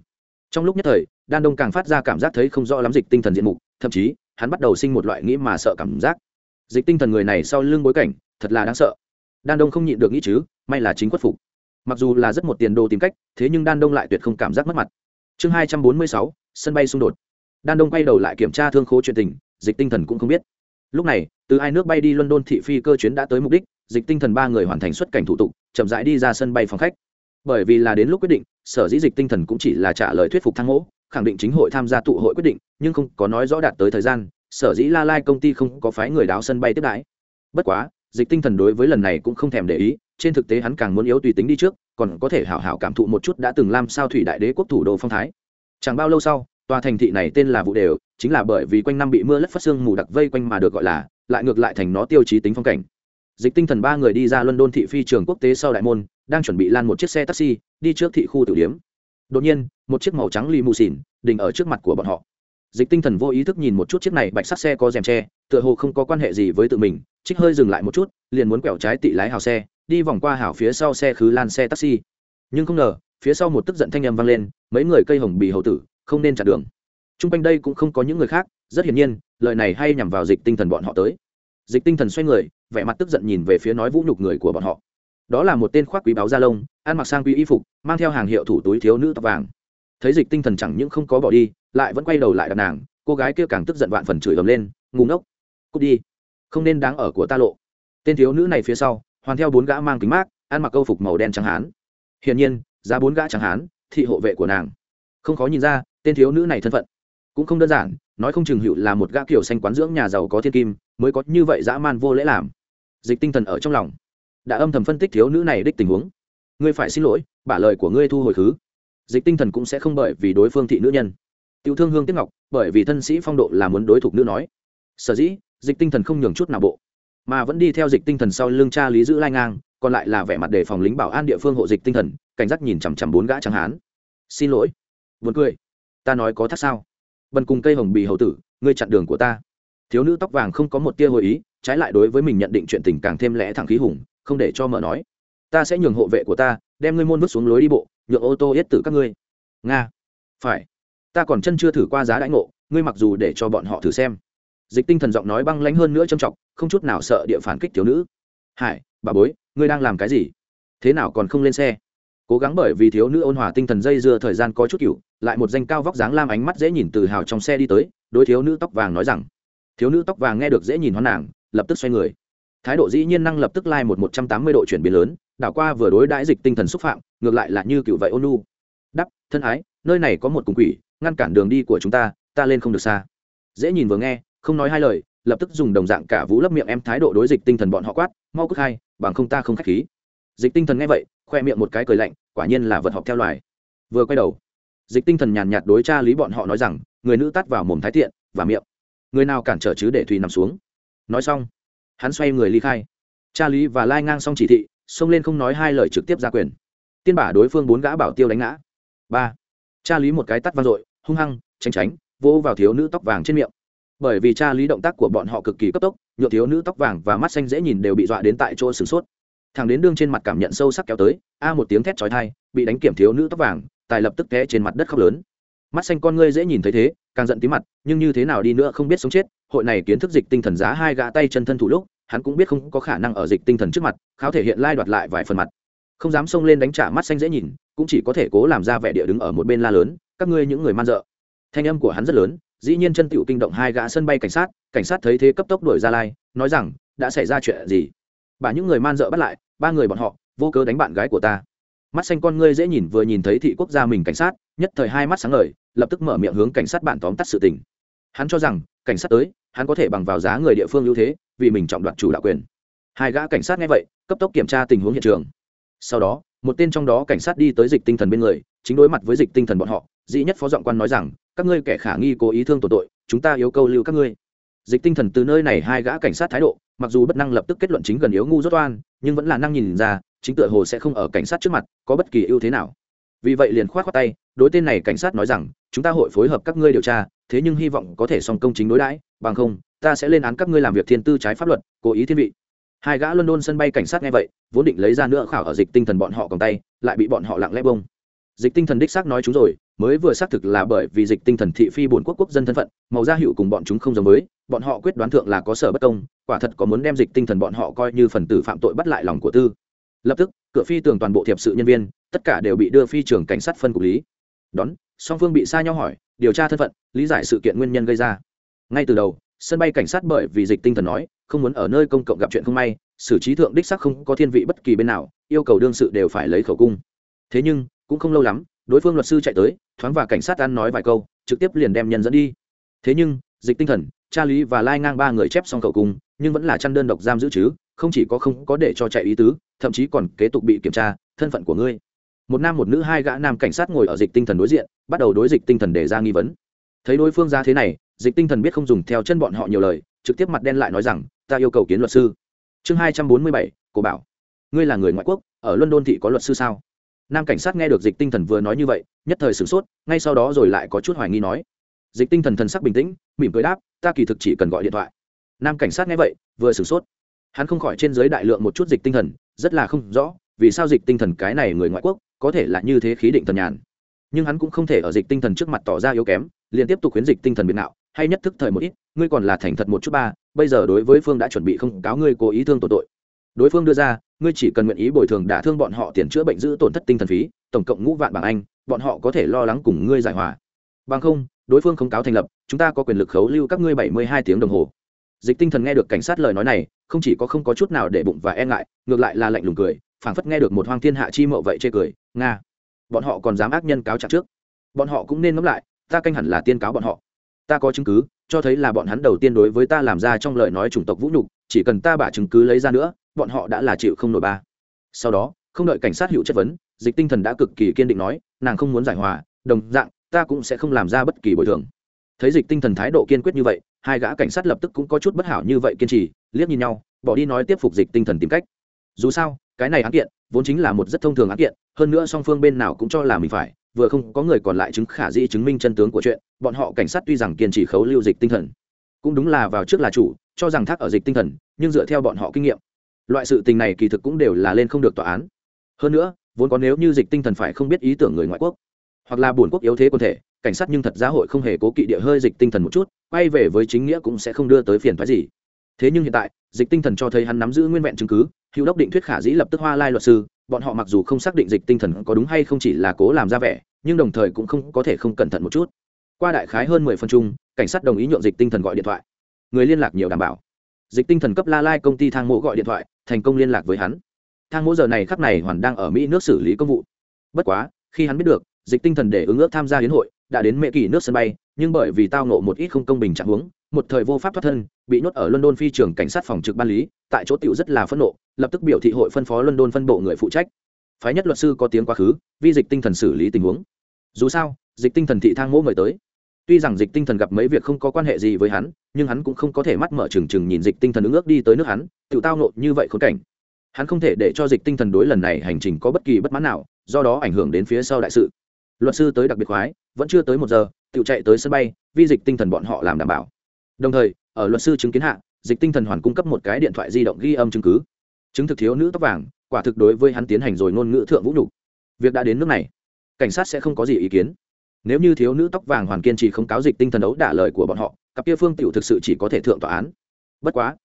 Trong lúc nhất thời, đan đông càng phát ra cảm giác thấy không rõ lắm dịch tinh thần diện mục, thậm chí, hắn bắt đầu sinh một loại nghĩ mà sợ cảm giác. Dịch tinh thần người này sau lưng bối cảnh, thật là đáng sợ. Đan đông không nhịn được nghĩ chứ, may là chính khuất phục. Mặc dù là rất một tiền đồ tìm cách, thế nhưng đan đông lại tuyệt không cảm giác mất mặt. Chương hai trăm bốn mươi sáu, sân bay xung đột. Đan đông quay đầu lại kiểm tra thương khố chuyện tình, dịch tinh thần cũng không biết. Lúc này, từ hai nước bay đi london thị phi cơ chuyến đã tới mục đích dịch tinh thần ba người hoàn thành xuất cảnh thủ tục, chậm rãi đi ra sân bay phòng khách. Bởi vì là đến lúc quyết định, sở dĩ dịch tinh thần cũng chỉ là trả lời thuyết phục thăng mỗ, khẳng định chính hội tham gia tụ hội quyết định, nhưng không có nói rõ đạt tới thời gian, sở dĩ la lai công ty không có phái người đáo sân bay tiếp đãi. Bất quá, dịch tinh thần đối với lần này cũng không thèm để ý, trên thực tế hắn càng muốn yếu tùy tính đi trước, còn có thể hảo hảo cảm thụ một chút đã từng làm sao thủy đại đế quốc thủ đô phong thái. Chẳng bao lâu sau, tòa thành thị này tên là vụ đều, chính là bởi vì quanh năm bị mưa lất phát xương mù đặc vây quanh mà được gọi là, lại ngược lại thành nó tiêu chí tính phong cảnh dịch tinh thần ba người đi ra london thị phi trường quốc tế sau đại môn, đang chuẩn bị lan một chiếc xe taxi, đi trước thị khu tử điếm. Đột nhiên, một chiếc màu trắng limousine xỉn đình ở trước mặt của bọn họ. Dịch tinh thần vô ý thức nhìn một chút chiếc này bạch sắc xe có rèm tre, tựa hồ không có quan hệ gì với tự mình, trích hơi dừng lại một chút, liền muốn quẹo trái tị lái hào xe, đi vòng qua hào phía sau xe khứ lan xe taxi. Nhưng không ngờ, phía sau một tức giận thanh âm vang lên, mấy người cây hồng bì hậu tử, không nên chặn đường. T r u n g quanh đây cũng không có những người khác, rất hiển nhiên, lời này hay nhằm vào dịch tinh thần bọn họ tới dịch tinh thần xoay người, vẻ mặt tức giận nhìn về phía nói vũ nhục người của bọn họ. Đó là một tên khoác quý báo da lông, ăn mặc sang quý y phục, mang theo hàng hiệu thủ túi thiếu nữ tóc vàng. Thấy dịch tinh thần chẳng những không có bỏ đi, lại vẫn quay đầu lại đặt nàng, cô gái kia càng tức giận vạn phần chửi ầm lên ngủ ngốc, cút đi, không nên đáng ở của ta lộ. Tên thiếu nữ này phía sau, hoàn theo bốn gã mang kính mát, ăn mặc câu phục màu đen trắng hán. Hiển nhiên, giá bốn gã trắng hán, thị hộ vệ của nàng. Không khó nhìn ra, tên thiếu nữ này thân phận cũng không đơn giản nói không chừng hữu là một gã kiểu xanh quán dưỡng nhà giàu có thiên kim, mới có như vậy dã man vô lễ làm. Dịch tinh thần ở trong lòng. Đã âm thầm phân tích thiếu nữ này đích tình huống. Ngươi phải xin lỗi, bả lời của ngươi thu hồi khứ. Dịch tinh thần cũng sẽ không bởi vì đối phương thị nữ nhân. Tiểu thương hương tiếp ngọc, bởi vì thân sĩ phong độ là muốn đối thủ nữ nói. Sở dĩ, dịch tinh thần không nhường chút nào bộ, mà vẫn đi theo dịch tinh thần sau lưng cha lý giữ lai ngang, còn lại là vẻ mặt đề phòng lính bảo an địa phương hộ dịch tinh thần, cảnh giác nhìn chằm chằm bốn gã trắng hán. Xin lỗi. Vượt cười. Ta nói có thắt sao? Bần cùng cây hồng bì hầu tử, ngươi chặn đường của ta. Thiếu nữ tóc vàng không có một tia hồi ý, trái lại đối với mình nhận định chuyện tình càng thêm lẽ thẳng khí hùng, không để cho mở nói. Ta sẽ nhường hộ vệ của ta, đem ngươi môn vứt xuống lối đi bộ, nhượng ô tô yết tử các ngươi. Nga. Phải. Ta còn chân chưa thử qua giá đãi ngộ, ngươi mặc dù để cho bọn họ thử xem. Dịch tinh thần giọng nói băng lánh hơn nữa trầm trọng, không chút nào sợ địa phản kích thiếu nữ. Hải, bà bối, ngươi đang làm cái gì? Thế nào còn không lên xe? Cố gắng bởi vì thiếu nữ ôn hòa tinh thần dây dưa thời gian có chút cựu lại một danh cao vóc dáng lam ánh mắt dễ nhìn từ hào trong xe đi tới, đối thiếu nữ tóc vàng nói rằng, thiếu nữ tóc vàng nghe được dễ nhìn hoán nàng, lập tức xoay người. Thái độ dĩ nhiên năng lập tức lai một một trăm tám mươi độ chuyển biến lớn, đảo qua vừa đối đãi dịch tinh thần xúc phạm, ngược lại là như cựu vậy ôn nu đắp, thân ái, nơi này có một cùng quỷ, ngăn cản đường đi của chúng ta ta lên không được xa. Dễ nhìn vừa nghe, không nói hai lời, lập tức dùng đồng dạng cả vũ lấp miệng em thái độ đối dịch tinh thần bọn họ quát, mau cất hai bằng không ta không khách khí. Dịch tinh thần nghe vậy, khoe miệng một cái cười lạnh quả nhiên là vật học theo loài. Vừa quay đầu, dịch tinh thần nhàn nhạt đối cha lý bọn họ nói rằng, người nữ tắt vào mồm thái tiện, và miệng. Người nào cản trở chứ để thùy nằm xuống. Nói xong, hắn xoay người ly khai. Cha lý và lai ngang xong chỉ thị, xông lên không nói hai lời trực tiếp ra quyền. Tiên bả đối phương bốn gã bảo tiêu đánh ngã. Ba, cha lý một cái tắt vang dội, hung hăng tránh tránh vỗ vào thiếu nữ tóc vàng trên miệng. Bởi vì cha lý động tác của bọn họ cực kỳ cấp tốc nhựa thiếu nữ tóc vàng và mắt xanh dễ nhìn đều bị dọa đến tại chỗ sửng sốt thằng đến đương trên mặt cảm nhận sâu sắc kéo tới, a một tiếng thét trói thai bị đánh kiểm thiếu nữ tóc vàng, tài lập tức té trên mặt đất khóc lớn. Mắt xanh con ngươi dễ nhìn thấy thế, càng giận tí mặt, nhưng như thế nào đi nữa không biết sống chết, hội này kiến thức dịch tinh thần giá hai gã tay chân thân thủ lúc, hắn cũng biết không có khả năng ở dịch tinh thần trước mặt, kháo thể hiện lai đoạt lại vài phần mặt. Không dám xông lên đánh trả mắt xanh dễ nhìn, cũng chỉ có thể cố làm ra vẻ địa đứng ở một bên la lớn, các ngươi những người man dợ. Thanh âm của hắn rất lớn, dĩ nhiên chân tựu kinh động hai gã sân bay cảnh sát cảnh sát thấy thế cấp tốc đuổi ra lai, nói rằng, đã xảy ra chuyện gì? Bà những người man dợ bắt lại, ba người bọn họ, vô cớ đánh bạn gái của ta. Mắt xanh con ngươi dễ nhìn vừa nhìn thấy thị quốc gia mình cảnh sát, nhất thời hai mắt sáng ngời, lập tức mở miệng hướng cảnh sát bạn tóm tắt sự tình. Hắn cho rằng, cảnh sát tới, hắn có thể bằng vào giá người địa phương ưu thế, vì mình trọng đoạt chủ đạo quyền. Hai gã cảnh sát nghe vậy, cấp tốc kiểm tra tình huống hiện trường. Sau đó, một tên trong đó cảnh sát đi tới dịch tinh thần bên người, chính đối mặt với dịch tinh thần bọn họ, dĩ nhất phó giọng quan nói rằng, các ngươi kẻ khả nghi cố ý thương tổ tội, chúng ta yêu câu lưu các ngươi dịch tinh thần từ nơi này hai gã cảnh sát thái độ, mặc dù bất năng lập tức kết luận chính gần yếu ngu rốt oan, nhưng vẫn là năng nhìn ra, chính tựa hồ sẽ không ở cảnh sát trước mặt có bất kỳ ưu thế nào. Vì vậy liền khoát khoát tay, đối tên này cảnh sát nói rằng, chúng ta hội phối hợp các ngươi điều tra, thế nhưng hy vọng có thể song công chính đối đãi, bằng không, ta sẽ lên án các ngươi làm việc thiên tư trái pháp luật, cố ý thiên vị. Hai gã london sân bay cảnh sát nghe vậy, vốn định lấy ra nữa khảo ở dịch tinh thần bọn họ còn tay, lại bị bọn họ lặng lẽ bông dịch tinh thần đích xác nói chúng rồi mới vừa xác thực là bởi vì dịch tinh thần thị phi bổn quốc quốc dân thân phận, màu gia hiệu cùng bọn chúng không giống mới bọn họ quyết đoán thượng là có sở bất công, quả thật có muốn đem dịch tinh thần bọn họ coi như phần tử phạm tội bắt lại lòng của tư. Lập tức, cửa phi tường toàn bộ thiệp sự nhân viên, tất cả đều bị đưa phi trường cảnh sát phân cục lý. Đón, song phương bị xa nhau hỏi, điều tra thân phận, lý giải sự kiện nguyên nhân gây ra. Ngay từ đầu, sân bay cảnh sát bởi vì dịch tinh thần nói, không muốn ở nơi công cộng gặp chuyện không may, xử trí thượng đích sắc không có thiên vị bất kỳ bên nào, yêu cầu đương sự đều phải lấy khẩu cung. Thế nhưng, cũng không lâu lắm đối phương luật sư chạy tới, thoáng và cảnh sát ăn nói vài câu, trực tiếp liền đem nhân dẫn đi. Thế nhưng, dịch tinh thần cha lý và lai ngang ba người chép xong cầu cung, nhưng vẫn là chăn đơn độc giam giữ chứ, không chỉ có không có để cho chạy ý tứ, thậm chí còn kế tục bị kiểm tra thân phận của ngươi. Một nam một nữ hai gã nam cảnh sát ngồi ở dịch tinh thần đối diện, bắt đầu đối dịch tinh thần để ra nghi vấn. Thấy đối phương ra thế này, dịch tinh thần biết không dùng theo chân bọn họ nhiều lời, trực tiếp mặt đen lại nói rằng, ta yêu cầu kiến luật sư. Chương hai trăm bốn mươi bảy cô bảo. Ngươi là người ngoại quốc, ở london thị có luật sư sao? Nam cảnh sát nghe được dịch tinh thần vừa nói như vậy nhất thời sửng sốt ngay sau đó rồi lại có chút hoài nghi nói. Dịch tinh thần thần sắc bình tĩnh mỉm cười đáp ta kỳ thực chỉ cần gọi điện thoại. Nam cảnh sát nghe vậy vừa sửng sốt. Hắn không khỏi trên giới đại lượng một chút dịch tinh thần rất là không rõ vì sao dịch tinh thần cái này người ngoại quốc có thể là như thế khí định thần nhàn. Nhưng hắn cũng không thể ở dịch tinh thần trước mặt tỏ ra yếu kém liền tiếp tục khuyến dịch tinh thần biệt nạo, hay nhất thức thời một ít ngươi còn là thành thật một chút ba bây giờ đối với phương đã chuẩn bị không cáo ngươi cố ý thương tổ tội đối phương đưa ra, ngươi chỉ cần nguyện ý bồi thường đả thương bọn họ tiền chữa bệnh giữ tổn thất tinh thần phí, tổng cộng ngũ vạn bảng anh, bọn họ có thể lo lắng cùng ngươi giải hòa. Bằng không, đối phương không cáo thành lập, chúng ta có quyền lực khấu lưu các ngươi bảy mươi hai tiếng đồng hồ. Dịch tinh thần nghe được cảnh sát lời nói này, không chỉ có không có chút nào để bụng và e ngại, ngược lại là lạnh lùng cười, phảng phất nghe được một hoang thiên hạ chi mậu vậy chê cười, nga, bọn họ còn dám ác nhân cáo trạng trước. Bọn họ cũng nên ngẫm lại, ta canh hẳn là tiên cáo bọn họ. Ta có chứng cứ, cho thấy là bọn hắn đầu tiên đối với ta làm ra trong lời nói chủng tộc vũ nhục, chỉ cần ta bả chứng cứ lấy ra nữa bọn họ đã là chịu không nổi ba. Sau đó, không đợi cảnh sát hữu chất vấn, dịch tinh thần đã cực kỳ kiên định nói, nàng không muốn giải hòa, đồng dạng, ta cũng sẽ không làm ra bất kỳ bồi thường. Thấy dịch tinh thần thái độ kiên quyết như vậy, hai gã cảnh sát lập tức cũng có chút bất hảo như vậy kiên trì, liếc nhìn nhau, bỏ đi nói tiếp phục dịch tinh thần tìm cách. Dù sao, cái này án kiện, vốn chính là một rất thông thường án kiện, hơn nữa song phương bên nào cũng cho là mình phải, vừa không có người còn lại chứng khả dĩ chứng minh chân tướng của chuyện, bọn họ cảnh sát tuy rằng kiên trì khấu lưu dịch tinh thần, cũng đúng là vào trước là chủ, cho rằng thác ở dịch tinh thần, nhưng dựa theo bọn họ kinh nghiệm loại sự tình này kỳ thực cũng đều là lên không được tòa án. Hơn nữa, vốn có nếu như dịch tinh thần phải không biết ý tưởng người ngoại quốc, hoặc là buồn quốc yếu thế quân thể, cảnh sát nhưng thật giá hội không hề cố kỵ địa hơi dịch tinh thần một chút, quay về với chính nghĩa cũng sẽ không đưa tới phiền phái gì. Thế nhưng hiện tại, dịch tinh thần cho thấy hắn nắm giữ nguyên vẹn chứng cứ, hữu đốc định thuyết khả dĩ lập tức hoa lai luật sư, bọn họ mặc dù không xác định dịch tinh thần có đúng hay không chỉ là cố làm ra vẻ, nhưng đồng thời cũng không có thể không cẩn thận một chút. Qua đại khái hơn mười phân chung, cảnh sát đồng ý nhượng dịch tinh thần gọi điện thoại. Người liên lạc nhiều đảm bảo dịch tinh thần cấp la lai công ty thang Mỗ gọi điện thoại, thành công liên lạc với hắn. Thang Mỗ giờ này khắc này hoàn đang ở mỹ nước xử lý công vụ. Bất quá, khi hắn biết được, dịch tinh thần để ứng ước tham gia hiến hội đã đến mẹ kỳ nước sân bay, nhưng bởi vì tao nộ một ít không công bình trạng huống, một thời vô pháp thoát thân, bị nhốt ở london phi trường cảnh sát phòng trực ban lý, tại chỗ tiểu rất là phẫn nộ, lập tức biểu thị hội phân phó london phân bộ người phụ trách. Phái nhất luật sư có tiếng quá khứ vi dịch tinh thần xử lý tình huống. Dù sao, dịch tinh thần thị thang mỗ mời tới. Tuy rằng dịch tinh thần gặp mấy việc không có quan hệ gì với hắn nhưng hắn cũng không có thể mắt mở trừng trừng nhìn dịch tinh thần ứng ước đi tới nước hắn, tự tao nộ như vậy khốn cảnh. Hắn không thể để cho dịch tinh thần đối lần này hành trình có bất kỳ bất mãn nào, do đó ảnh hưởng đến phía sau đại sự. Luật sư tới đặc biệt khoái, vẫn chưa tới một giờ, tự chạy tới sân bay vi dịch tinh thần bọn họ làm đảm bảo. Đồng thời, ở luật sư chứng kiến hạ, dịch tinh thần hoàn cung cấp một cái điện thoại di động ghi âm chứng cứ. Chứng thực thiếu nữ tóc vàng, quả thực đối với hắn tiến hành rồi ngôn ngữ thượng vũ nhục. Việc đã đến nước này, cảnh sát sẽ không có gì ý kiến. Nếu như thiếu nữ tóc vàng hoàn kiên trì không cáo dịch tinh thần đấu đả lời của bọn họ cặp kia phương tiểu thực sự chỉ có thể thượng tòa án. Bất quá,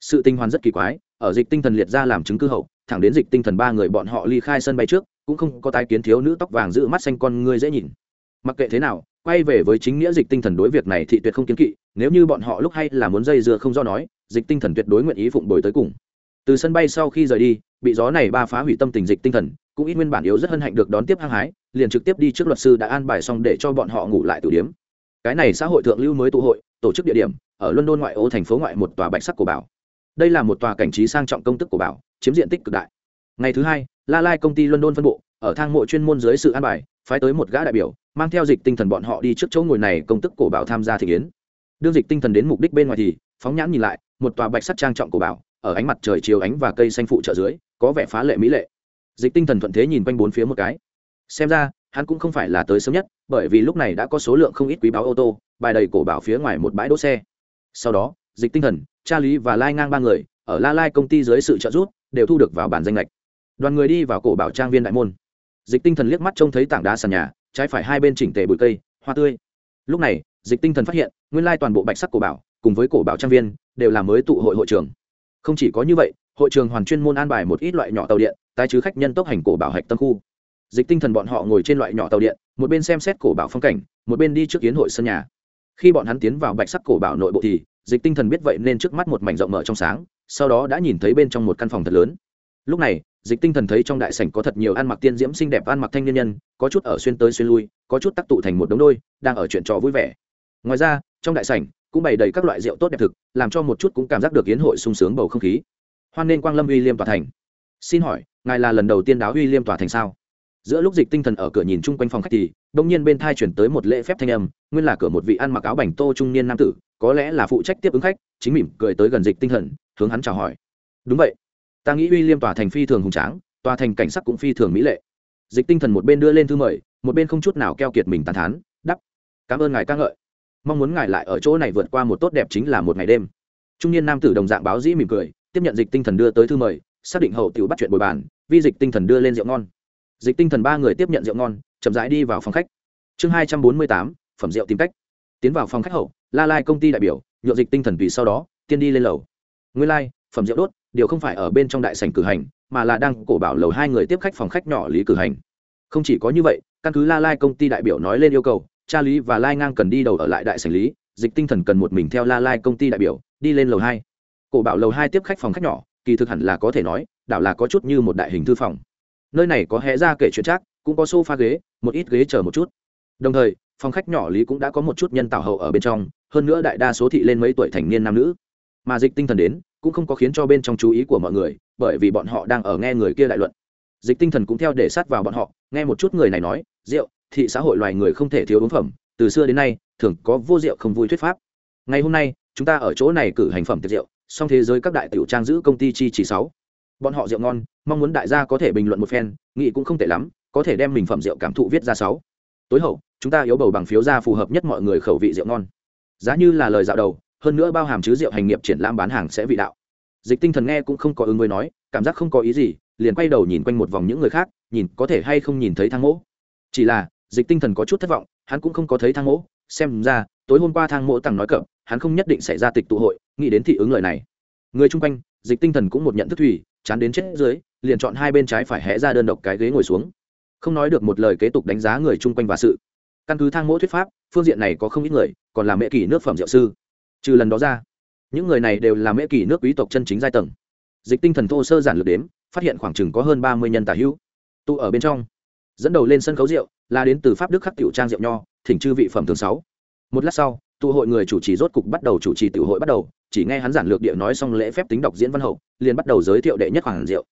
sự tinh hoàn rất kỳ quái, ở dịch tinh thần liệt ra làm chứng cứ hậu, thẳng đến dịch tinh thần ba người bọn họ ly khai sân bay trước, cũng không có tái kiến thiếu nữ tóc vàng giữ mắt xanh con ngươi dễ nhìn. Mặc kệ thế nào, quay về với chính nghĩa dịch tinh thần đối việc này thị tuyệt không kiến kỵ, nếu như bọn họ lúc hay là muốn dây dưa không do nói, dịch tinh thần tuyệt đối nguyện ý phụng bồi tới cùng. Từ sân bay sau khi rời đi, bị gió này ba phá hủy tâm tình dịch tinh thần, cũng ít nguyên bản yếu rất hân hạnh được đón tiếp hăng hái, liền trực tiếp đi trước luật sư đã an bài xong để cho bọn họ ngủ lại tử điếm cái này xã hội thượng lưu mới tụ hội tổ chức địa điểm ở london ngoại ô thành phố ngoại một tòa bạch sắc của bảo. Đây là một tòa cảnh trí sang trọng công tức của bảo, chiếm diện tích cực đại. Ngày thứ hai, la lai công ty london phân bộ, ở thang mộ chuyên môn dưới sự an bài, phái tới một gã đại biểu, mang theo dịch tinh thần bọn họ đi trước chỗ ngồi này công tức cổ bảo tham gia thị kiến. Đương dịch tinh thần đến mục đích bên ngoài thì, phóng nhãn nhìn lại, một tòa bạch sắt trang trọng cổ bảo, ở ánh mặt trời chiếu ánh và cây xanh phụ trợ dưới, có vẻ phá lệ mỹ lệ. Dịch tinh thần thuận thế nhìn quanh bốn phía một cái. Xem ra hắn cũng không phải là tới sớm nhất, bởi vì lúc này đã có số lượng không ít quý báo ô tô, bài đầy cổ bảo phía ngoài một bãi đỗ xe. Sau đó, dịch tinh thần cha lý và lai ngang ba người, ở la lai công ty dưới sự trợ giúp, đều thu được vào bản danh lệch. Đoàn người đi vào cổ bảo trang viên đại môn. Dịch tinh thần liếc mắt trông thấy tảng đá sàn nhà, trái phải hai bên chỉnh tề bụi cây, hoa tươi. Lúc này, dịch tinh thần phát hiện, nguyên lai toàn bộ bạch sắc cổ bảo, cùng với cổ bảo trang viên, đều là mới tụ hội hội trường không chỉ có như vậy, hội trường hoàn chuyên môn an bài một ít loại nhỏ tàu điện, tái chứ khách nhân tốc hành cổ bảo hạch tâm khu dịch tinh thần bọn họ ngồi trên loại nhỏ tàu điện, một bên xem xét cổ bảo phong cảnh, một bên đi trước kiến hội sân nhà. Khi bọn hắn tiến vào bạch sắc cổ bảo nội bộ thì, dịch tinh thần biết vậy nên trước mắt một mảnh rộng mở trong sáng, sau đó đã nhìn thấy bên trong một căn phòng thật lớn. Lúc này, dịch tinh thần thấy trong đại sảnh có thật nhiều ăn mặc tiên diễm xinh đẹp ăn mặc thanh niên nhân, có chút ở xuyên tới xuyên lui, có chút tắc tụ thành một đống đôi, đang ở chuyện trò vui vẻ. Ngoài ra, trong đại sảnh cũng bày đầy các loại rượu tốt đẹp thực, làm cho một chút cũng cảm giác được yến hội sung sướng bầu không khí. Hoan nên quang lâm uy liêm tòa thành. Xin hỏi, ngài là lần đầu tiên đáo uy liêm tòa thành sao? Giữa lúc dịch tinh thần ở cửa nhìn chung quanh phòng khách thì đông nhiên bên thai chuyển tới một lễ phép thanh âm, nguyên là cửa một vị ăn mặc áo bảnh tô trung niên nam tử, có lẽ là phụ trách tiếp ứng khách, chính mỉm cười tới gần dịch tinh thần, hướng hắn chào hỏi. Đúng vậy, ta nghĩ uy liêm tòa thành phi thường hùng tráng, tòa thành cảnh sắc cũng phi thường mỹ lệ. Dịch tinh thần một bên đưa lên thư mời, một bên không chút nào keo kiệt mình tàn thán đắp cảm ơn ngài ca ngợi. Mong muốn ngài lại ở chỗ này vượt qua một tốt đẹp chính là một ngày đêm. Trung niên nam tử đồng dạng báo dĩ mỉm cười, tiếp nhận dịch tinh thần đưa tới thư mời, xác định hậu tiểu bắt chuyện bồi bàn, vi dịch tinh thần đưa lên rượu ngon dịch tinh thần ba người tiếp nhận rượu ngon, chậm rãi đi vào phòng khách. Chương hai trăm bốn mươi tám, phẩm rượu tìm cách. Tiến vào phòng khách hậu, la lai công ty đại biểu nhựa dịch tinh thần vì sau đó, tiên đi lên lầu. Nguyên lai, phẩm rượu đốt, điều không phải ở bên trong đại sảnh cử hành, mà là đang cổ bảo lầu hai người tiếp khách phòng khách nhỏ lý cử hành. Không chỉ có như vậy, căn cứ la lai công ty đại biểu nói lên yêu cầu, cha lý và lai ngang cần đi đầu ở lại đại sảnh lý, dịch tinh thần cần một mình theo la lai công ty đại biểu, đi lên lầu hai. Cổ bảo lầu hai tiếp khách phòng khách nhỏ, kỳ thực hẳn là có thể nói, đảo là có chút như một đại hình thư phòng nơi này có hé ra kể chuyện chắc, cũng có sofa ghế, một ít ghế chờ một chút. Đồng thời, phòng khách nhỏ lý cũng đã có một chút nhân tạo hậu ở bên trong, hơn nữa đại đa số thị lên mấy tuổi thành niên nam nữ. Mà dịch tinh thần đến, cũng không có khiến cho bên trong chú ý của mọi người, bởi vì bọn họ đang ở nghe người kia đại luận. Dịch tinh thần cũng theo để sát vào bọn họ, nghe một chút người này nói, rượu, thị xã hội loài người không thể thiếu uống phẩm, từ xưa đến nay, thường có vô rượu không vui thuyết pháp. Ngày hôm nay, chúng ta ở chỗ này cử hành phẩm tiệc rượu, song thế giới các đại tiểu trang giữ công ty chi chỉ sáu bọn họ rượu ngon, mong muốn đại gia có thể bình luận một phen nghị cũng không tệ lắm, có thể đem mình phẩm rượu cảm thụ viết ra sáu. Tối hậu, chúng ta yếu bầu bằng phiếu ra phù hợp nhất mọi người khẩu vị rượu ngon. Giá như là lời dạo đầu, hơn nữa bao hàm chứ rượu hành nghiệp triển lãm bán hàng sẽ vị đạo. Dịch tinh thần nghe cũng không có ứng với nói, cảm giác không có ý gì, liền quay đầu nhìn quanh một vòng những người khác, nhìn có thể hay không nhìn thấy thang mỗ. Chỉ là, dịch tinh thần có chút thất vọng, hắn cũng không có thấy thang mỗ. Xem ra, tối hôm qua thang mỗ tặng nói cậm hắn không nhất định xảy ra tịch tụ hội, nghĩ đến thị ứng lời này. Người chung quanh, dịch tinh thần cũng một nhận thức thủy chán đến chết dưới, liền chọn hai bên trái phải hẽ ra đơn độc cái ghế ngồi xuống. Không nói được một lời kế tục đánh giá người chung quanh và sự. Căn cứ thang mỗi thuyết pháp, phương diện này có không ít người, còn là mễ kỷ nước phẩm diệu sư. Trừ lần đó ra, những người này đều là mễ kỷ nước quý tộc chân chính giai tầng. Dịch tinh thần thô sơ giản lược đếm, phát hiện khoảng chừng có hơn ba mươi nhân tả hữu. Tụ ở bên trong, dẫn đầu lên sân khấu rượu, là đến từ pháp đức khắc tiểu trang rượu nho, thỉnh chư vị phẩm thường sáu. Một lát sau, tụ hội người chủ trì rốt cục bắt đầu chủ trì tiểu hội bắt đầu chỉ nghe hắn giản lược địa nói xong lễ phép tính đọc diễn văn hậu, liền bắt đầu giới thiệu đệ nhất hoàng rượu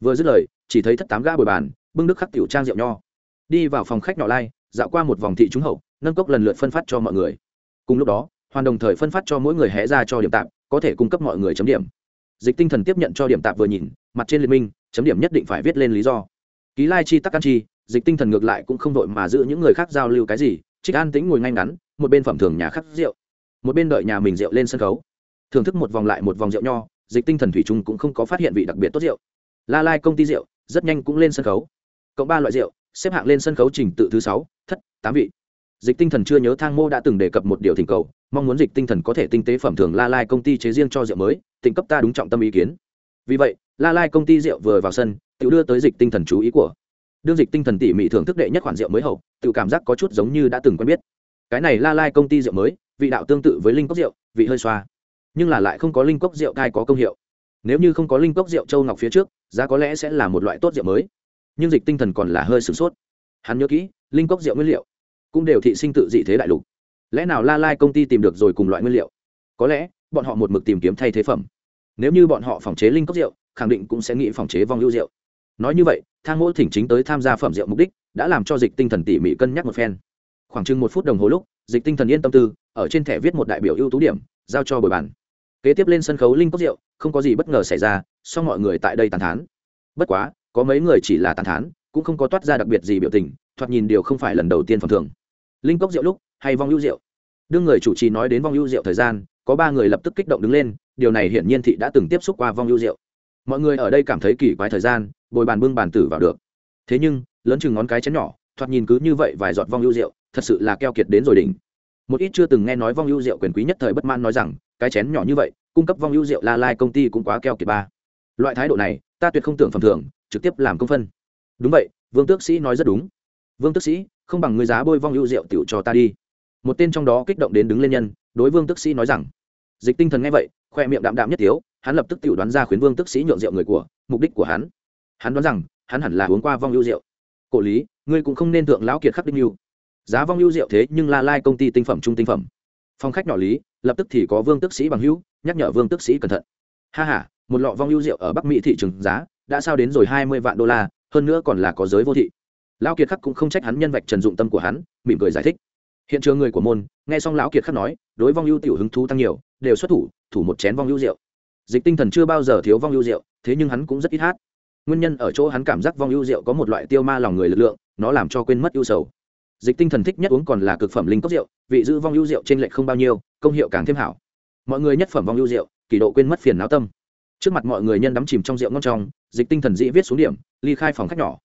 vừa dứt lời, chỉ thấy thất tám gã bồi bàn, bưng đức khắc tiểu trang rượu nho. Đi vào phòng khách nhỏ lai, dạo qua một vòng thị trúng hậu, nâng cốc lần lượt phân phát cho mọi người. Cùng lúc đó, hoàn đồng thời phân phát cho mỗi người hé ra cho điểm tạm, có thể cung cấp mọi người chấm điểm. Dịch tinh thần tiếp nhận cho điểm tạm vừa nhìn, mặt trên liên minh, chấm điểm nhất định phải viết lên lý do. Ký lai chi tắc an chi, dịch tinh thần ngược lại cũng không đội mà giữ những người khác giao lưu cái gì trích an tĩnh ngồi ngay ngắn, một bên phẩm thường nhà khắc rượu, một bên đợi nhà mình rượu lên sân khấu thưởng thức một vòng lại một vòng rượu nho, dịch tinh thần thủy trung cũng không có phát hiện vị đặc biệt tốt rượu. La lai công ty rượu, rất nhanh cũng lên sân khấu. Cộng ba loại rượu, xếp hạng lên sân khấu trình tự thứ sáu, thất, tám vị. Dịch tinh thần chưa nhớ thang mô đã từng đề cập một điều thỉnh cầu, mong muốn dịch tinh thần có thể tinh tế phẩm thường la lai công ty chế riêng cho rượu mới tỉnh cấp ta đúng trọng tâm ý kiến. Vì vậy, la lai công ty rượu vừa vào sân, tự đưa tới dịch tinh thần chú ý của đương dịch tinh thần tỉ mỉ thưởng thức đệ nhất khoản rượu mới hậu, tự cảm giác có chút giống như đã từng quen biết. Cái này la lai công ty rượu mới, vị đạo tương tự với linh cốc rượu, vị hơi xoa nhưng là lại không có linh cốc rượu cai có công hiệu. Nếu như không có linh cốc rượu châu ngọc phía trước, giá có lẽ sẽ là một loại tốt rượu mới. Nhưng dịch tinh thần còn là hơi sửng sốt. Hắn nhớ kỹ, linh cốc rượu nguyên liệu cũng đều thị sinh tự dị thế đại lục. Lẽ nào la lai công ty tìm được rồi cùng loại nguyên liệu? Có lẽ, bọn họ một mực tìm kiếm thay thế phẩm. Nếu như bọn họ phòng chế linh cốc rượu, khẳng định cũng sẽ nghĩ phòng chế vong lưu rượu. Nói như vậy, thang mỗi thỉnh chính tới tham gia phẩm rượu mục đích đã làm cho dịch tinh thần tỉ mỉ cân nhắc một phen. Khoảng chừng một phút đồng hồ lúc, dịch tinh thần yên tâm tư, ở trên thẻ viết một đại biểu ưu tú điểm, giao cho bồi bàn kế tiếp lên sân khấu linh cốc rượu, không có gì bất ngờ xảy ra, song mọi người tại đây tàn thán. Bất quá, có mấy người chỉ là tàn thán, cũng không có toát ra đặc biệt gì biểu tình, thoạt nhìn điều không phải lần đầu tiên phẩm thường linh cốc rượu lúc, hay vong hữu rượu? Đương người chủ trì nói đến vong hữu rượu thời gian, có ba người lập tức kích động đứng lên, điều này hiển nhiên thị đã từng tiếp xúc qua vong hữu rượu. Mọi người ở đây cảm thấy kỳ quái thời gian, bồi bàn bưng bàn tử vào được. Thế nhưng, lớn chừng ngón cái chén nhỏ, thoạt nhìn cứ như vậy vài giọt vong hữu rượu, thật sự là keo kiệt đến rồi đỉnh. Một ít chưa từng nghe nói vong hữu rượu quyền quý nhất thời bất mãn nói rằng cái chén nhỏ như vậy cung cấp vong ưu rượu la lai công ty cũng quá keo kiệt ba. Loại thái độ này ta tuyệt không tưởng phẩm thường trực tiếp làm công phân. Đúng vậy vương tước sĩ nói rất đúng. Vương tước sĩ không bằng người giá bôi vong ưu rượu tiểu cho ta đi. Một tên trong đó kích động đến đứng lên nhân đối vương tước sĩ nói rằng dịch tinh thần nghe vậy khoe miệng đạm đạm nhất thiếu, hắn lập tức tiểu đoán ra khuyến vương tước sĩ nhượng rượu người của mục đích của hắn. Hắn đoán rằng hắn hẳn là uống qua vong ưu rượu. Cổ lý ngươi cũng không nên thượng lão kiệt khắc đinh lưu giá vong ưu rượu thế nhưng la lai công ty tinh phẩm trung tinh phẩm. Phong khách nhỏ lý lập tức thì có vương tước sĩ bằng hữu, nhắc nhở vương tước sĩ cẩn thận. Ha ha, một lọ vong lưu rượu ở bắc mỹ thị trường giá đã sao đến rồi hai mươi vạn đô la, hơn nữa còn là có giới vô thị. Lão kiệt khắc cũng không trách hắn nhân vạch trần dụng tâm của hắn, mỉm cười giải thích. Hiện trường người của môn, nghe xong lão kiệt khắc nói, đối vong lưu tiểu hứng thú tăng nhiều, đều xuất thủ thủ một chén vong lưu rượu. Dịch tinh thần chưa bao giờ thiếu vong lưu rượu, thế nhưng hắn cũng rất ít hát. Nguyên nhân ở chỗ hắn cảm giác vong ưu rượu có một loại tiêu ma lòng người lực lượng, nó làm cho quên mất ưu sầu dịch tinh thần thích nhất uống còn là cực phẩm linh cốc rượu, vị giữ vong ưu rượu trên lệch không bao nhiêu, công hiệu càng thêm hảo. Mọi người nhất phẩm vong ưu rượu, kỳ độ quên mất phiền não tâm. Trước mặt mọi người nhân đắm chìm trong rượu ngon trong, dịch tinh thần dĩ viết xuống điểm, ly khai phòng khách nhỏ.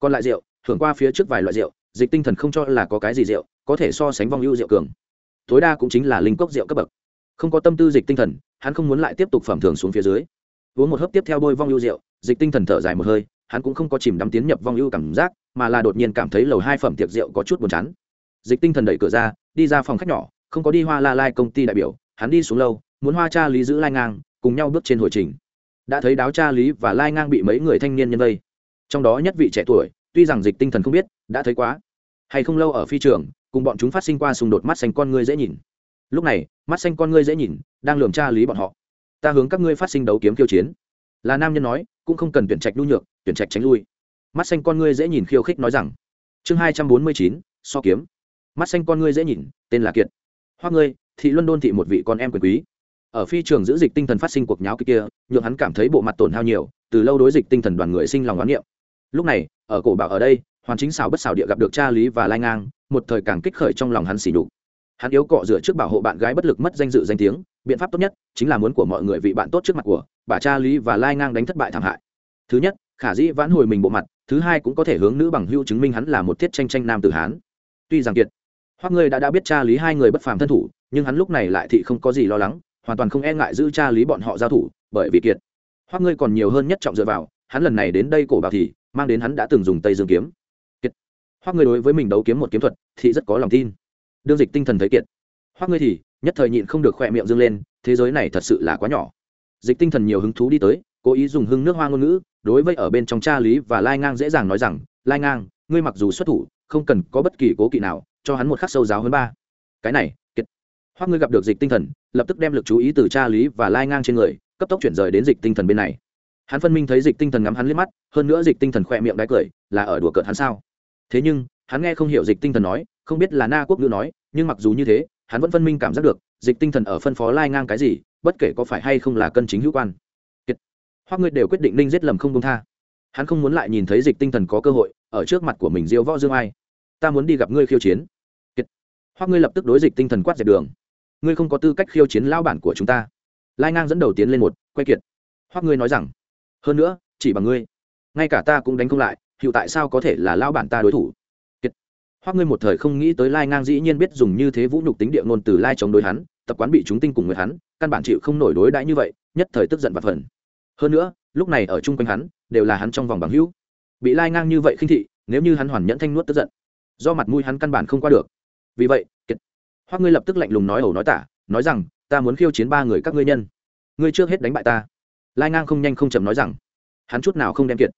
Còn lại rượu, thưởng qua phía trước vài loại rượu, dịch tinh thần không cho là có cái gì rượu, có thể so sánh vong ưu rượu cường. Tối đa cũng chính là linh cốc rượu cấp bậc. Không có tâm tư dịch tinh thần, hắn không muốn lại tiếp tục phẩm thường xuống phía dưới. Uống một hớp tiếp theo đôi vong ưu rượu, dịch tinh thần thở dài một hơi hắn cũng không có chìm đắm tiến nhập vong ưu cảm giác, mà là đột nhiên cảm thấy lầu hai phẩm tiệc rượu có chút buồn chán. Dịch tinh thần đẩy cửa ra, đi ra phòng khách nhỏ, không có đi hoa la lai công ty đại biểu, hắn đi xuống lâu muốn hoa cha lý giữ lai ngang, cùng nhau bước trên hồi trình. Đã thấy đáo cha lý và lai ngang bị mấy người thanh niên nhân vây. Trong đó nhất vị trẻ tuổi, tuy rằng dịch tinh thần không biết, đã thấy quá. Hay không lâu ở phi trường, cùng bọn chúng phát sinh qua xung đột mắt xanh con ngươi dễ nhìn. Lúc này, mắt xanh con ngươi dễ nhìn, đang lường cha lý bọn họ. Ta hướng các ngươi phát sinh đấu kiếm kiêu chiến. Là nam nhân nói cũng không cần tuyển trạch nhu nhược, tuyển trạch tránh lui. Mắt xanh con ngươi dễ nhìn khiêu khích nói rằng, chương hai trăm bốn mươi chín, so kiếm. Mắt xanh con ngươi dễ nhìn, tên là kiệt. Hoa ngươi, thị luân đôn thị một vị con em quyền quý. Ở phi trường giữ dịch tinh thần phát sinh cuộc nháo kia, nhượng hắn cảm thấy bộ mặt tổn hao nhiều, từ lâu đối dịch tinh thần đoàn người sinh lòng oán niệm. Lúc này, ở cổ bảo ở đây, hoàn chính xảo bất xảo địa gặp được cha lý và lai ngang, một thời càng kích khởi trong lòng hắn xỉ nhục. Hắn yếu cọ dựa trước bảo hộ bạn gái bất lực mất danh dự danh tiếng, biện pháp tốt nhất chính là muốn của mọi người vị bạn tốt trước mặt của bà cha lý và lai ngang đánh thất bại thảm hại. Thứ nhất, khả dĩ vãn hồi mình bộ mặt, thứ hai cũng có thể hướng nữ bằng hữu chứng minh hắn là một thiết tranh tranh nam tử hán. Tuy rằng kiệt, hoặc ngươi đã đã biết cha lý hai người bất phàm thân thủ, nhưng hắn lúc này lại thị không có gì lo lắng, hoàn toàn không e ngại giữ cha lý bọn họ giao thủ, bởi vì kiệt, hoặc ngươi còn nhiều hơn nhất trọng dựa vào, hắn lần này đến đây cổ bảo thì, mang đến hắn đã từng dùng tây dương kiếm. Kiệt, hoặc ngươi đối với mình đấu kiếm một kiếm thuật, thì rất có lòng tin. Đương dịch tinh thần thấy kiệt, hoặc ngươi thì, nhất thời nhịn không được khỏe miệng dâng lên, thế giới này thật sự là quá nhỏ dịch tinh thần nhiều hứng thú đi tới, cố ý dùng hưng nước hoa ngôn ngữ, đối với ở bên trong cha lý và lai ngang dễ dàng nói rằng, lai ngang, ngươi mặc dù xuất thủ, không cần có bất kỳ cố kỵ nào, cho hắn một khắc sâu giáo hơn ba. Cái này, kiệt. Hoặc ngươi gặp được dịch tinh thần, lập tức đem lực chú ý từ cha lý và lai ngang trên người, cấp tốc chuyển rời đến dịch tinh thần bên này. Hắn phân minh thấy dịch tinh thần ngắm hắn liếc mắt, hơn nữa dịch tinh thần khỏe miệng đáy cười, là ở đùa cợt hắn sao? Thế nhưng, hắn nghe không hiểu dịch tinh thần nói, không biết là na quốc ngữ nói, nhưng mặc dù như thế, hắn vẫn phân minh cảm giác được, dịch tinh thần ở phân phó lai ngang cái gì bất kể có phải hay không là cân chính hữu quan. Kiệt. hoặc ngươi đều quyết định ninh giết lầm không công tha. Hắn không muốn lại nhìn thấy dịch tinh thần có cơ hội, ở trước mặt của mình diêu võ dương ai. Ta muốn đi gặp ngươi khiêu chiến. Kiệt. hoặc ngươi lập tức đối dịch tinh thần quát dẹp đường. Ngươi không có tư cách khiêu chiến lao bản của chúng ta. Lai ngang dẫn đầu tiến lên một, quay kiệt. Hoặc ngươi nói rằng, hơn nữa, chỉ bằng ngươi. Ngay cả ta cũng đánh không lại hiệu tại sao có thể là lao bản ta đối thủ? Kiệt. Hoặc ngươi một thời không nghĩ tới lai ngang dĩ nhiên biết dùng như thế vũ nhục tính địa ngôn từ lai chống đối hắn tập quán bị chúng tinh cùng người hắn, căn bản chịu không nổi đối đãi như vậy, nhất thời tức giận và phần hơn nữa, lúc này ở chung quanh hắn, đều là hắn trong vòng bằng hữu. Bị lai ngang như vậy khinh thị, nếu như hắn hoàn nhẫn thanh nuốt tức giận, do mặt mũi hắn căn bản không qua được. Vì vậy, kiệt, Hoắc ngươi lập tức lạnh lùng nói ẩu nói tả, nói rằng, ta muốn khiêu chiến ba người các ngươi nhân. Ngươi trước hết đánh bại ta. Lai ngang không nhanh không chậm nói rằng, hắn chút nào không đem kiệt.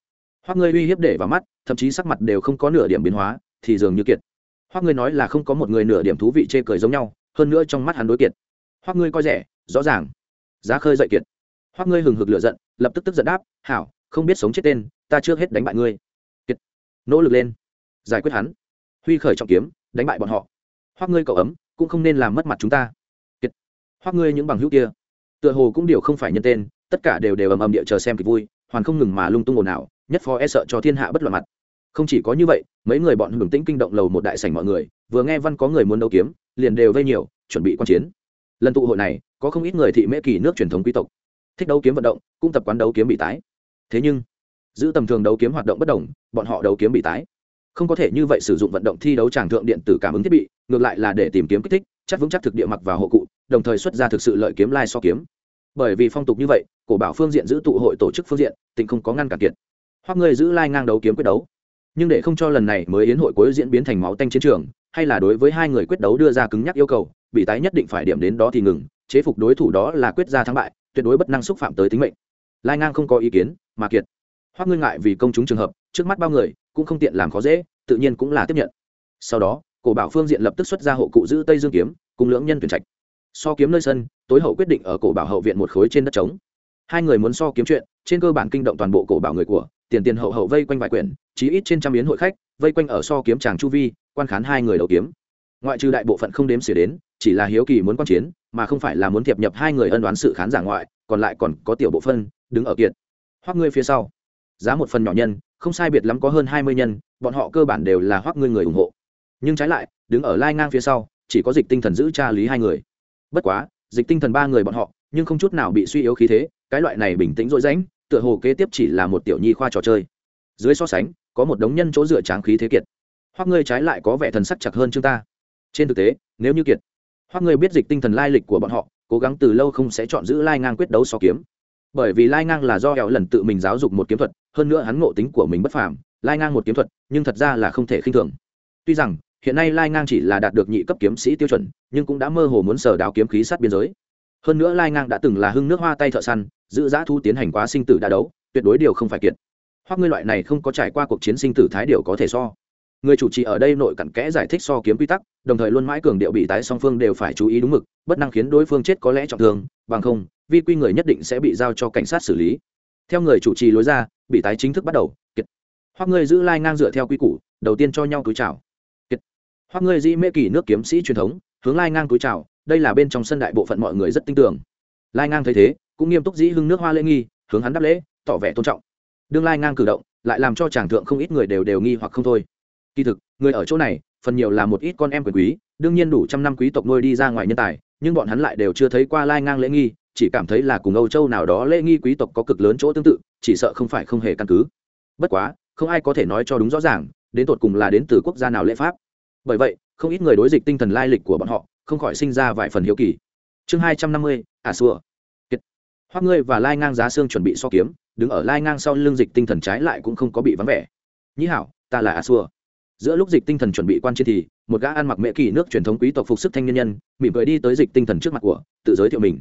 Hoắc ngươi uy hiếp để vào mắt, thậm chí sắc mặt đều không có nửa điểm biến hóa, thì dường như kiệt. Hoắc ngươi nói là không có một người nửa điểm thú vị chê cười giống nhau hơn nữa trong mắt hắn đối kiệt. Hoặc ngươi coi rẻ, rõ ràng. Giá khơi dậy kiệt. Hoặc ngươi hừng hực lửa giận, lập tức tức giận đáp, hảo, không biết sống chết tên, ta trước hết đánh bại ngươi. Kiệt. Nỗ lực lên. Giải quyết hắn. Huy khởi trọng kiếm, đánh bại bọn họ. Hoặc ngươi cậu ấm, cũng không nên làm mất mặt chúng ta. Kiệt. Hoặc ngươi những bằng hữu kia. Tựa hồ cũng đều không phải nhân tên, tất cả đều đều ầm ầm địa chờ xem kịch vui, hoàn không ngừng mà lung tung ồn ào, nhất phó e sợ cho thiên hạ bất loạn mặt. Không chỉ có như vậy, mấy người bọn hưởng tĩnh kinh động lầu một đại sảnh mọi người vừa nghe văn có người muốn đấu kiếm, liền đều vây nhiều, chuẩn bị quan chiến. Lần tụ hội này, có không ít người thị mễ kỳ nước truyền thống quý tộc. Thích đấu kiếm vận động, cũng tập quán đấu kiếm bị tái. Thế nhưng, giữ tầm thường đấu kiếm hoạt động bất đồng, bọn họ đấu kiếm bị tái. Không có thể như vậy sử dụng vận động thi đấu tràng thượng điện tử cảm ứng thiết bị, ngược lại là để tìm kiếm kích thích, chắc vững chắc thực địa mặc vào hộ cụ, đồng thời xuất ra thực sự lợi kiếm lai so kiếm. Bởi vì phong tục như vậy, cổ bảo phương diện giữ tụ hội tổ chức phương diện, tỉnh không có ngăn cản kiệt. Hoặc người giữ lai ngang đấu kiếm quyết đấu. Nhưng để không cho lần này mới yến hội cuối diễn biến thành máu tanh chiến trường hay là đối với hai người quyết đấu đưa ra cứng nhắc yêu cầu, bị tái nhất định phải điểm đến đó thì ngừng, chế phục đối thủ đó là quyết ra thắng bại, tuyệt đối bất năng xúc phạm tới tính mệnh. Lai ngang không có ý kiến, mà kiệt. Hoặc ngươi ngại vì công chúng trường hợp, trước mắt bao người, cũng không tiện làm khó dễ, tự nhiên cũng là tiếp nhận. Sau đó, cổ bảo phương diện lập tức xuất ra hộ cụ giữ tây dương kiếm, cùng lưỡng nhân tuyển trạch. So kiếm nơi sân, tối hậu quyết định ở cổ bảo hậu viện một khối trên đất trống. Hai người muốn so kiếm chuyện, trên cơ bản kinh động toàn bộ cổ bảo người của tiền tiền hậu hậu vây quanh vài quyển, chí ít trên trăm yến hội khách, vây quanh ở so kiếm tràng chu vi, quan khán hai người đầu kiếm. Ngoại trừ đại bộ phận không đếm xỉa đến, chỉ là hiếu kỳ muốn quan chiến, mà không phải là muốn thiệp nhập hai người ân đoán sự khán giả ngoại, còn lại còn có tiểu bộ phân, đứng ở kiệt. Hoác ngươi phía sau. Giá một phần nhỏ nhân, không sai biệt lắm có hơn hai mươi nhân, bọn họ cơ bản đều là hoác ngươi người ủng hộ. Nhưng trái lại, đứng ở lai ngang phía sau, chỉ có dịch tinh thần giữ cha lý hai người. Bất quá, dịch tinh thần ba người bọn họ, nhưng không chút nào bị suy yếu khí thế, cái loại này bình tĩnh dội rãnh tựa hồ kế tiếp chỉ là một tiểu nhi khoa trò chơi. Dưới so sánh, có một đống nhân chỗ dựa tráng khí thế kiệt. Hoặc ngươi trái lại có vẻ thần sắc chặt hơn chúng ta. Trên thực tế, nếu như kiệt hoặc ngươi biết dịch tinh thần lai lịch của bọn họ, cố gắng từ lâu không sẽ chọn giữ lai ngang quyết đấu so kiếm. Bởi vì lai ngang là do hẹo lần tự mình giáo dục một kiếm thuật, hơn nữa hắn ngộ tính của mình bất phàm, lai ngang một kiếm thuật, nhưng thật ra là không thể khinh thường. Tuy rằng, hiện nay lai ngang chỉ là đạt được nhị cấp kiếm sĩ tiêu chuẩn, nhưng cũng đã mơ hồ muốn sở đào kiếm khí sát biên giới hơn nữa lai ngang đã từng là hưng nước hoa tay thợ săn, giữ giã thu tiến hành quá sinh tử đa đấu, tuyệt đối điều không phải kiệt. Hoặc ngươi loại này không có trải qua cuộc chiến sinh tử thái điều có thể so. Người chủ trì ở đây nội cặn kẽ giải thích so kiếm quy tắc, đồng thời luôn mãi cường điệu bị tái song phương đều phải chú ý đúng mực, bất năng khiến đối phương chết có lẽ trọng thương, bằng không, vi quy người nhất định sẽ bị giao cho cảnh sát xử lý. Theo người chủ trì lối ra, bị tái chính thức bắt đầu, kiệt. Hoặc ngươi giữ lai ngang dựa theo quy củ, đầu tiên cho nhau túi chào, kiệt. Hoặc ngươi dĩ mễ kỳ nước kiếm sĩ truyền thống, hướng lai ngang túi chào đây là bên trong sân đại bộ phận mọi người rất tin tưởng. Lai ngang thấy thế, cũng nghiêm túc dĩ hưng nước hoa lễ nghi, hướng hắn đáp lễ, tỏ vẻ tôn trọng. Đương lai ngang cử động, lại làm cho chàng thượng không ít người đều đều nghi hoặc không thôi. Kỳ thực, người ở chỗ này, phần nhiều là một ít con em quyền quý, đương nhiên đủ trăm năm quý tộc nuôi đi ra ngoài nhân tài, nhưng bọn hắn lại đều chưa thấy qua lai ngang lễ nghi, chỉ cảm thấy là cùng âu châu nào đó lễ nghi quý tộc có cực lớn chỗ tương tự, chỉ sợ không phải không hề căn cứ. Bất quá, không ai có thể nói cho đúng rõ ràng, đến tột cùng là đến từ quốc gia nào lễ pháp. Bởi vậy, không ít người đối dịch tinh thần lai lịch của bọn họ không khỏi sinh ra vài phần hiếu kỳ. Chương hai trăm năm mươi, ả xua hoác ngươi và lai ngang giá xương chuẩn bị so kiếm, đứng ở lai ngang sau lưng dịch tinh thần trái lại cũng không có bị vắng vẻ. Nhĩ hảo, ta là ả xua giữa lúc dịch tinh thần chuẩn bị quan chiến thì, một gã ăn mặc mễ kỳ nước truyền thống quý tộc phục sức thanh nhân nhân, mỉm cười đi tới dịch tinh thần trước mặt của, tự giới thiệu mình.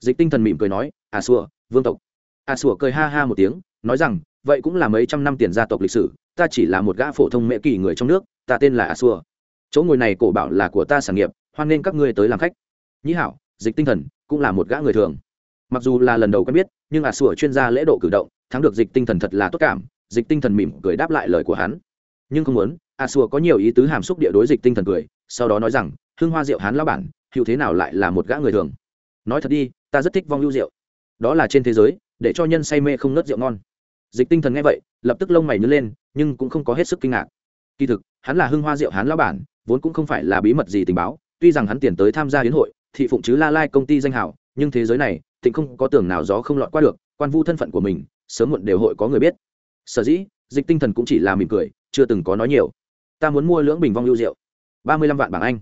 Dịch tinh thần mỉm cười nói, ả xua vương tộc. Ả xua cười ha ha một tiếng, nói rằng, vậy cũng là mấy trăm năm tiền gia tộc lịch sử, ta chỉ là một gã phổ thông mễ kỳ người trong nước, ta tên là ả xua chỗ ngồi này cổ bảo là của ta sản nghiệp hoan nên các ngươi tới làm khách. Nhĩ hảo, dịch tinh thần cũng là một gã người thường. Mặc dù là lần đầu quen biết, nhưng ả sủa chuyên gia lễ độ cử động, thắng được dịch tinh thần thật là tốt cảm, dịch tinh thần mỉm cười đáp lại lời của hắn. Nhưng không muốn a sủa có nhiều ý tứ hàm xúc địa đối dịch tinh thần cười, sau đó nói rằng hương hoa rượu hán lao bản, hữu thế nào lại là một gã người thường? Nói thật đi, ta rất thích vong lưu rượu đó là trên thế giới, để cho nhân say mê không nớt rượu ngon. Dịch tinh thần nghe vậy, lập tức lông mày nhớ lên, nhưng cũng không có hết sức kinh ngạc. Kỳ thực, hắn là hưng hoa rượu hán lao bản, vốn cũng không phải là bí mật gì tình báo tuy rằng hắn tiền tới tham gia hiến hội thị phụng chứ la lai công ty danh hảo nhưng thế giới này tịnh không có tưởng nào gió không lọt qua được quan vu thân phận của mình sớm muộn đều hội có người biết. Sở dĩ dịch tinh thần cũng chỉ là mỉm cười chưa từng có nói nhiều. Ta muốn mua lưỡng bình vong lưu rượu. Ba mươi lăm vạn bảng anh.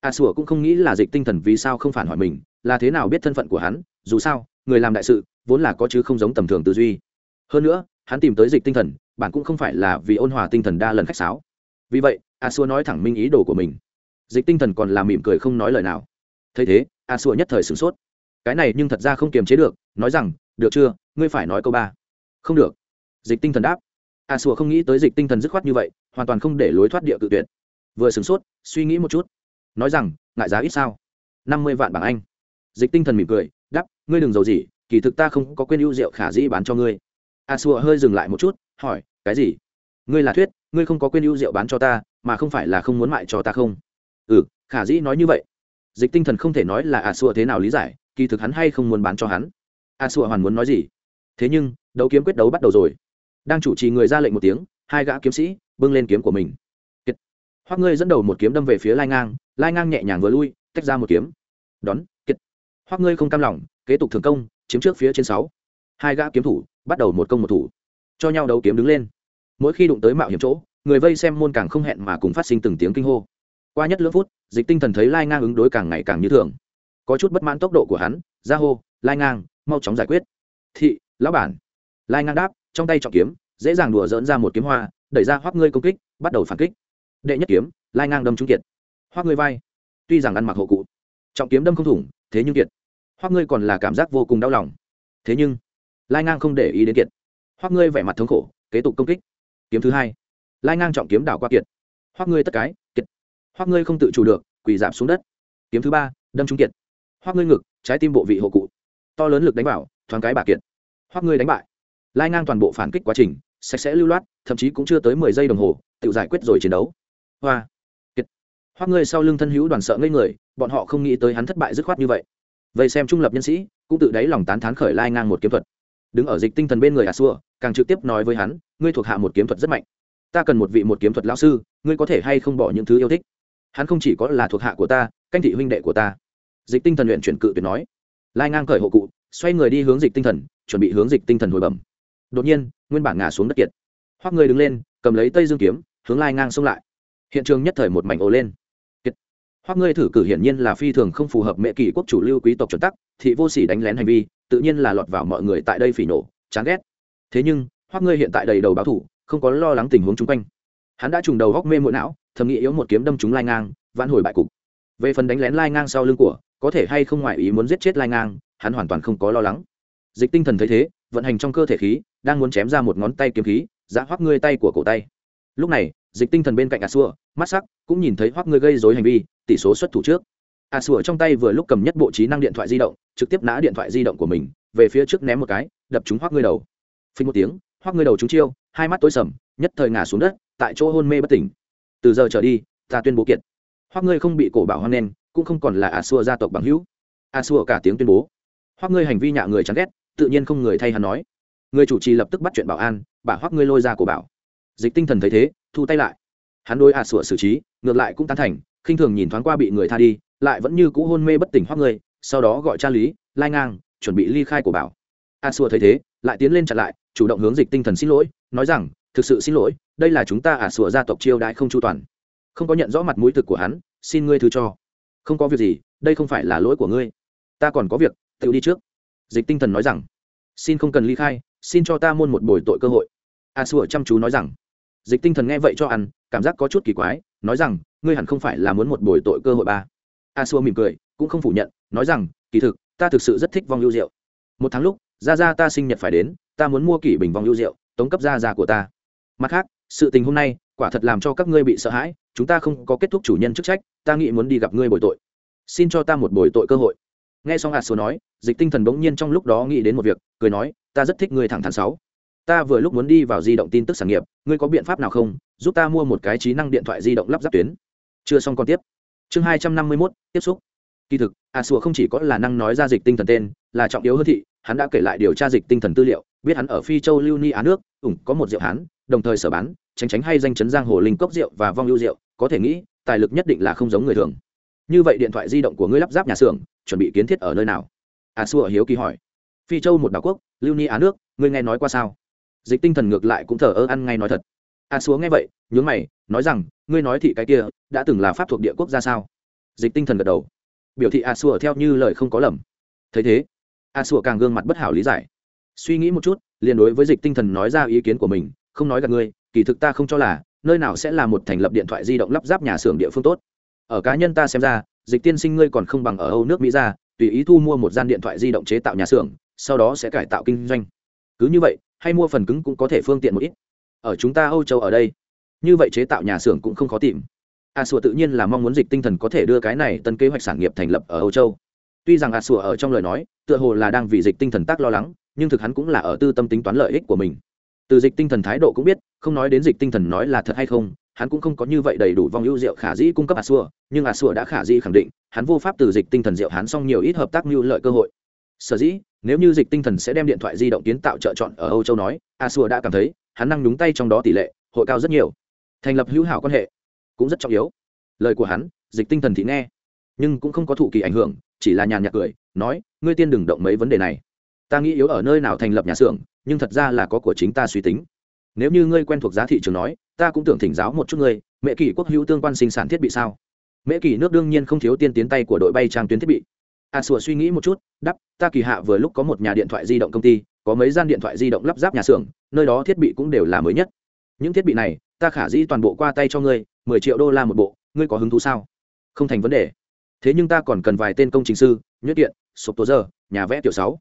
A à, sủa cũng không nghĩ là dịch tinh thần vì sao không phản hỏi mình là thế nào biết thân phận của hắn dù sao người làm đại sự vốn là có chứ không giống tầm thường tư duy. Hơn nữa hắn tìm tới dịch tinh thần bản cũng không phải là vì ôn hòa tinh thần đa lần khách sáo. Vì vậy a xua nói thẳng minh ý đồ của mình dịch tinh thần còn làm mỉm cười không nói lời nào. Thấy thế, a xua nhất thời sửng sốt. Cái này nhưng thật ra không kiềm chế được, nói rằng, được chưa, ngươi phải nói câu ba. Không được. Dịch tinh thần đáp. A xua không nghĩ tới dịch tinh thần dứt khoát như vậy, hoàn toàn không để lối thoát địa cự tuyệt. Vừa sửng sốt, suy nghĩ một chút. Nói rằng, ngại giá ít sao? Năm mươi vạn bảng anh. Dịch tinh thần mỉm cười đắp ngươi đừng giàu gì, kỳ thực ta không có quên ưu rượu khả dĩ bán cho ngươi. A xua hơi dừng lại một chút, hỏi, cái gì? Ngươi là thuyết, ngươi không có quên ưu rượu bán cho ta, mà không phải là không muốn mại cho ta không? Ừ khả dĩ nói như vậy. Dịch tinh thần không thể nói là a xua thế nào lý giải, kỳ thực hắn hay không muốn bán cho hắn. A xua hoàn muốn nói gì? Thế nhưng, đấu kiếm quyết đấu bắt đầu rồi. Đang chủ trì người ra lệnh một tiếng, hai gã kiếm sĩ bưng lên kiếm của mình. Kiệt. hoắc ngươi dẫn đầu một kiếm đâm về phía lai ngang lai ngang nhẹ nhàng vừa lui, tách ra một kiếm. Đón, Kiệt. hoắc ngươi không cam lòng, kế tục thường công, chiếm trước phía trên sáu. Hai gã kiếm thủ bắt đầu một công một thủ, cho nhau đấu kiếm đứng lên. Mỗi khi đụng tới mạo hiểm chỗ, người vây xem môn càng không hẹn mà cùng phát sinh từng tiếng kinh hô qua nhất lưỡng phút, dịch tinh thần thấy lai ngang ứng đối càng ngày càng như thường. Có chút bất mãn tốc độ của hắn, ra hô, lai ngang, mau chóng giải quyết. Thị, lão bản. Lai ngang đáp, trong tay trọng kiếm, dễ dàng đùa dỡn ra một kiếm hoa, đẩy ra hoác ngươi công kích, bắt đầu phản kích. Đệ nhất kiếm, lai ngang đâm trúng kiệt. Hoác ngươi vai. Tuy rằng ăn mặc hộ cụ, trọng kiếm đâm không thủng, thế nhưng kiệt. Hoác ngươi còn là cảm giác vô cùng đau lòng. Thế nhưng, lai ngang không để ý đến kiệt. Hoác ngươi vẻ mặt thống khổ, kế tục công kích. Kiếm thứ hai. Lai ngang trọng kiếm đảo qua kiệt. Hoác ngươi tất cái, kiệt. Hoặc ngươi không tự chủ được quỳ giảm xuống đất. Kiếm thứ ba đâm trúng kiệt. Hoặc ngươi ngực trái tim bộ vị hộ cụ. To lớn lực đánh vào, thoáng cái bà kiệt. Hoặc ngươi đánh bại. Lai ngang toàn bộ phản kích quá trình sạch sẽ lưu loát thậm chí cũng chưa tới mười giây đồng hồ tự giải quyết rồi chiến đấu. Hoa. Kiệt. Hoặc ngươi sau lưng thân hữu đoàn sợ ngây người bọn họ không nghĩ tới hắn thất bại dứt khoát như vậy. Vậy xem trung lập nhân sĩ cũng tự đáy lòng tán thán khởi lai ngang một kiếm thuật. Đứng ở dịch tinh thần bên người à xua càng trực tiếp nói với hắn ngươi thuộc hạ một kiếm thuật rất mạnh. Ta cần một vị một kiếm thuật lao sư ngươi có thể hay không bỏ những thứ yêu thích? Hắn không chỉ có là thuộc hạ của ta, canh thị huynh đệ của ta. Dịch tinh thần luyện chuyển cự tuyệt nói. Lai ngang cởi hộ cụ, xoay người đi hướng dịch tinh thần, chuẩn bị hướng dịch tinh thần hồi bẩm. Đột nhiên, nguyên bản ngã xuống đất kiệt. Hoắc người đứng lên, cầm lấy tây dương kiếm, hướng lai ngang xông lại. Hiện trường nhất thời một mảnh ồ lên. Kiệt. Hoắc ngươi thử cử hiển nhiên là phi thường không phù hợp mẹ kỳ quốc chủ lưu quý tộc chuẩn tắc, thị vô sỉ đánh lén hành vi, tự nhiên là lọt vào mọi người tại đây phỉ nổ chán ghét. Thế nhưng, hoắc ngươi hiện tại đầy đầu báo thủ, không có lo lắng tình huống chung quanh. Hắn đã trùng đầu góc mê mũi não thầm nghĩ yếu một kiếm đâm chúng lai ngang, vãn hồi bại cục. Về phần đánh lén lai ngang sau lưng của, có thể hay không ngoại ý muốn giết chết lai ngang, hắn hoàn toàn không có lo lắng. Dịch tinh thần thấy thế, vận hành trong cơ thể khí, đang muốn chém ra một ngón tay kiếm khí giã hoác ngươi tay của cổ tay. Lúc này, dịch tinh thần bên cạnh a xua mắt sắc, cũng nhìn thấy hoác ngươi gây dối hành vi, tỷ số xuất thủ trước. A xua trong tay vừa lúc cầm nhất bộ trí năng điện thoại di động, trực tiếp nã điện thoại di động của mình, về phía trước ném một cái, đập trúng hoác ngươi đầu. Phình một tiếng hoác ngươi đầu trúng chiêu, hai mắt tối sầm, nhất thời ngả xuống đất, tại chỗ hôn mê bất tỉnh từ giờ trở đi, ta tuyên bố kiệt. Hoặc ngươi không bị cổ bảo hoan nen cũng không còn là a xua gia tộc bằng hữu. A xua cả tiếng tuyên bố. Hoặc ngươi hành vi nhạ người chán ghét, tự nhiên không người thay hắn nói. Người chủ trì lập tức bắt chuyện bảo an, bà hoặc ngươi lôi ra cổ bảo. Dịch tinh thần thấy thế, thu tay lại. Hắn đôi a xua xử trí, ngược lại cũng tán thành, khinh thường nhìn thoáng qua bị người tha đi, lại vẫn như cũ hôn mê bất tỉnh hoặc ngươi, sau đó gọi cha lý, lai ngang, chuẩn bị ly khai của bảo. A xua thấy thế, lại tiến lên chặn lại, chủ động hướng dịch tinh thần xin lỗi, nói rằng thực sự xin lỗi, đây là chúng ta ả sủa gia tộc chiêu đãi không chu toàn. Không có nhận rõ mặt mũi thực của hắn, xin ngươi thứ cho. Không có việc gì, đây không phải là lỗi của ngươi. Ta còn có việc, tự đi trước. Dịch tinh thần nói rằng. Xin không cần ly khai, xin cho ta muôn một buổi tội cơ hội. A sủa chăm chú nói rằng. Dịch tinh thần nghe vậy cho ăn, cảm giác có chút kỳ quái, nói rằng, ngươi hẳn không phải là muốn một buổi tội cơ hội ba. A sủa mỉm cười, cũng không phủ nhận, nói rằng, kỳ thực, ta thực sự rất thích vong lưu rượu. Một tháng lúc ra ra ta sinh nhật phải đến, ta muốn mua kỷ bình vong lưu rượu, tống cấp ra ra của ta mặt khác, sự tình hôm nay quả thật làm cho các ngươi bị sợ hãi, chúng ta không có kết thúc chủ nhân chức trách, ta nghĩ muốn đi gặp ngươi bồi tội. Xin cho ta một bồi tội cơ hội. Nghe xong hạt số nói, dịch tinh thần bỗng nhiên trong lúc đó nghĩ đến một việc, cười nói, ta rất thích ngươi thẳng thắn sáu. Ta vừa lúc muốn đi vào di động tin tức sản nghiệp, ngươi có biện pháp nào không? Giúp ta mua một cái trí năng điện thoại di động lắp ráp tuyến. Chưa xong còn tiếp. Chương hai trăm năm mươi mốt, tiếp xúc. Kỳ thực a sùa không chỉ có là năng nói ra dịch tinh thần tên, là trọng yếu hơn thị, hắn đã kể lại điều tra dịch tinh thần tư liệu biết hắn ở phi châu lưu ni á nước, ủng có một rượu hán, đồng thời sở bán tránh tránh hay danh chấn giang hồ linh cốc rượu và vong lưu rượu, có thể nghĩ, tài lực nhất định là không giống người thường. Như vậy điện thoại di động của ngươi lắp ráp nhà xưởng, chuẩn bị kiến thiết ở nơi nào? À, a xua hiếu kỳ hỏi. Phi châu một đảo quốc, lưu ni á nước, ngươi nghe nói qua sao? Dịch tinh thần ngược lại cũng thờ ơ ăn ngay nói thật. À, a xua nghe vậy, nhướng mày, nói rằng, ngươi nói thị cái kia, đã từng là pháp thuộc địa quốc gia sao? Dịch tinh thần gật đầu. Biểu thị à, a xua theo như lời không có lầm. Thấy thế a xua càng gương mặt bất hảo lý giải suy nghĩ một chút, liền đối với dịch tinh thần nói ra ý kiến của mình, không nói gặp ngươi, kỳ thực ta không cho là, nơi nào sẽ là một thành lập điện thoại di động lắp ráp nhà xưởng địa phương tốt. Ở cá nhân ta xem ra, dịch tiên sinh ngươi còn không bằng ở âu nước mỹ ra, tùy ý thu mua một gian điện thoại di động chế tạo nhà xưởng, sau đó sẽ cải tạo kinh doanh. Cứ như vậy, hay mua phần cứng cũng có thể phương tiện một ít. Ở chúng ta âu châu ở đây, như vậy chế tạo nhà xưởng cũng không khó tìm. A sùa tự nhiên là mong muốn dịch tinh thần có thể đưa cái này tân kế hoạch sản nghiệp thành lập ở âu châu. Tuy rằng a sùa ở trong lời nói, tựa hồ là đang vì dịch tinh thần tác lo lắng nhưng thực hắn cũng là ở tư tâm tính toán lợi ích của mình. Từ dịch tinh thần thái độ cũng biết, không nói đến dịch tinh thần nói là thật hay không, hắn cũng không có như vậy đầy đủ vong ưu diệu khả dĩ cung cấp a xua nhưng a xua đã khả dĩ khẳng định, hắn vô pháp từ dịch tinh thần diệu hắn xong nhiều ít hợp tác mưu lợi cơ hội. Sở dĩ, nếu như dịch tinh thần sẽ đem điện thoại di động kiến tạo trợ chọn ở âu châu nói a xua đã cảm thấy, hắn năng nhúng tay trong đó tỷ lệ, hội cao rất nhiều. Thành lập hữu hảo quan hệ cũng rất trọng yếu. Lời của hắn, dịch tinh thần thì nghe, nhưng cũng không có thụ kỳ ảnh hưởng, chỉ là nhàn nhạt cười, nói, ngươi tiên đừng động mấy vấn đề này ta nghĩ yếu ở nơi nào thành lập nhà xưởng nhưng thật ra là có của chính ta suy tính. Nếu như ngươi quen thuộc giá thị trường nói ta cũng tưởng thỉnh giáo một chút ngươi mẹ kỳ quốc hữu tương quan sinh sản thiết bị sao? Mẹ kỳ nước đương nhiên không thiếu tiên tiến tay của đội bay trang tuyến thiết bị. A à, sùa suy nghĩ một chút đắp ta kỳ hạ vừa lúc có một nhà điện thoại di động công ty có mấy gian điện thoại di động lắp ráp nhà xưởng nơi đó thiết bị cũng đều là mới nhất. Những thiết bị này ta khả dĩ toàn bộ qua tay cho ngươi mười triệu đô la một bộ ngươi có hứng thú sao? Không thành vấn đề. Thế nhưng ta còn cần vài tên công trình sư nhuyễn kiện sộp tố giờ nhà vẽ tiểu sáu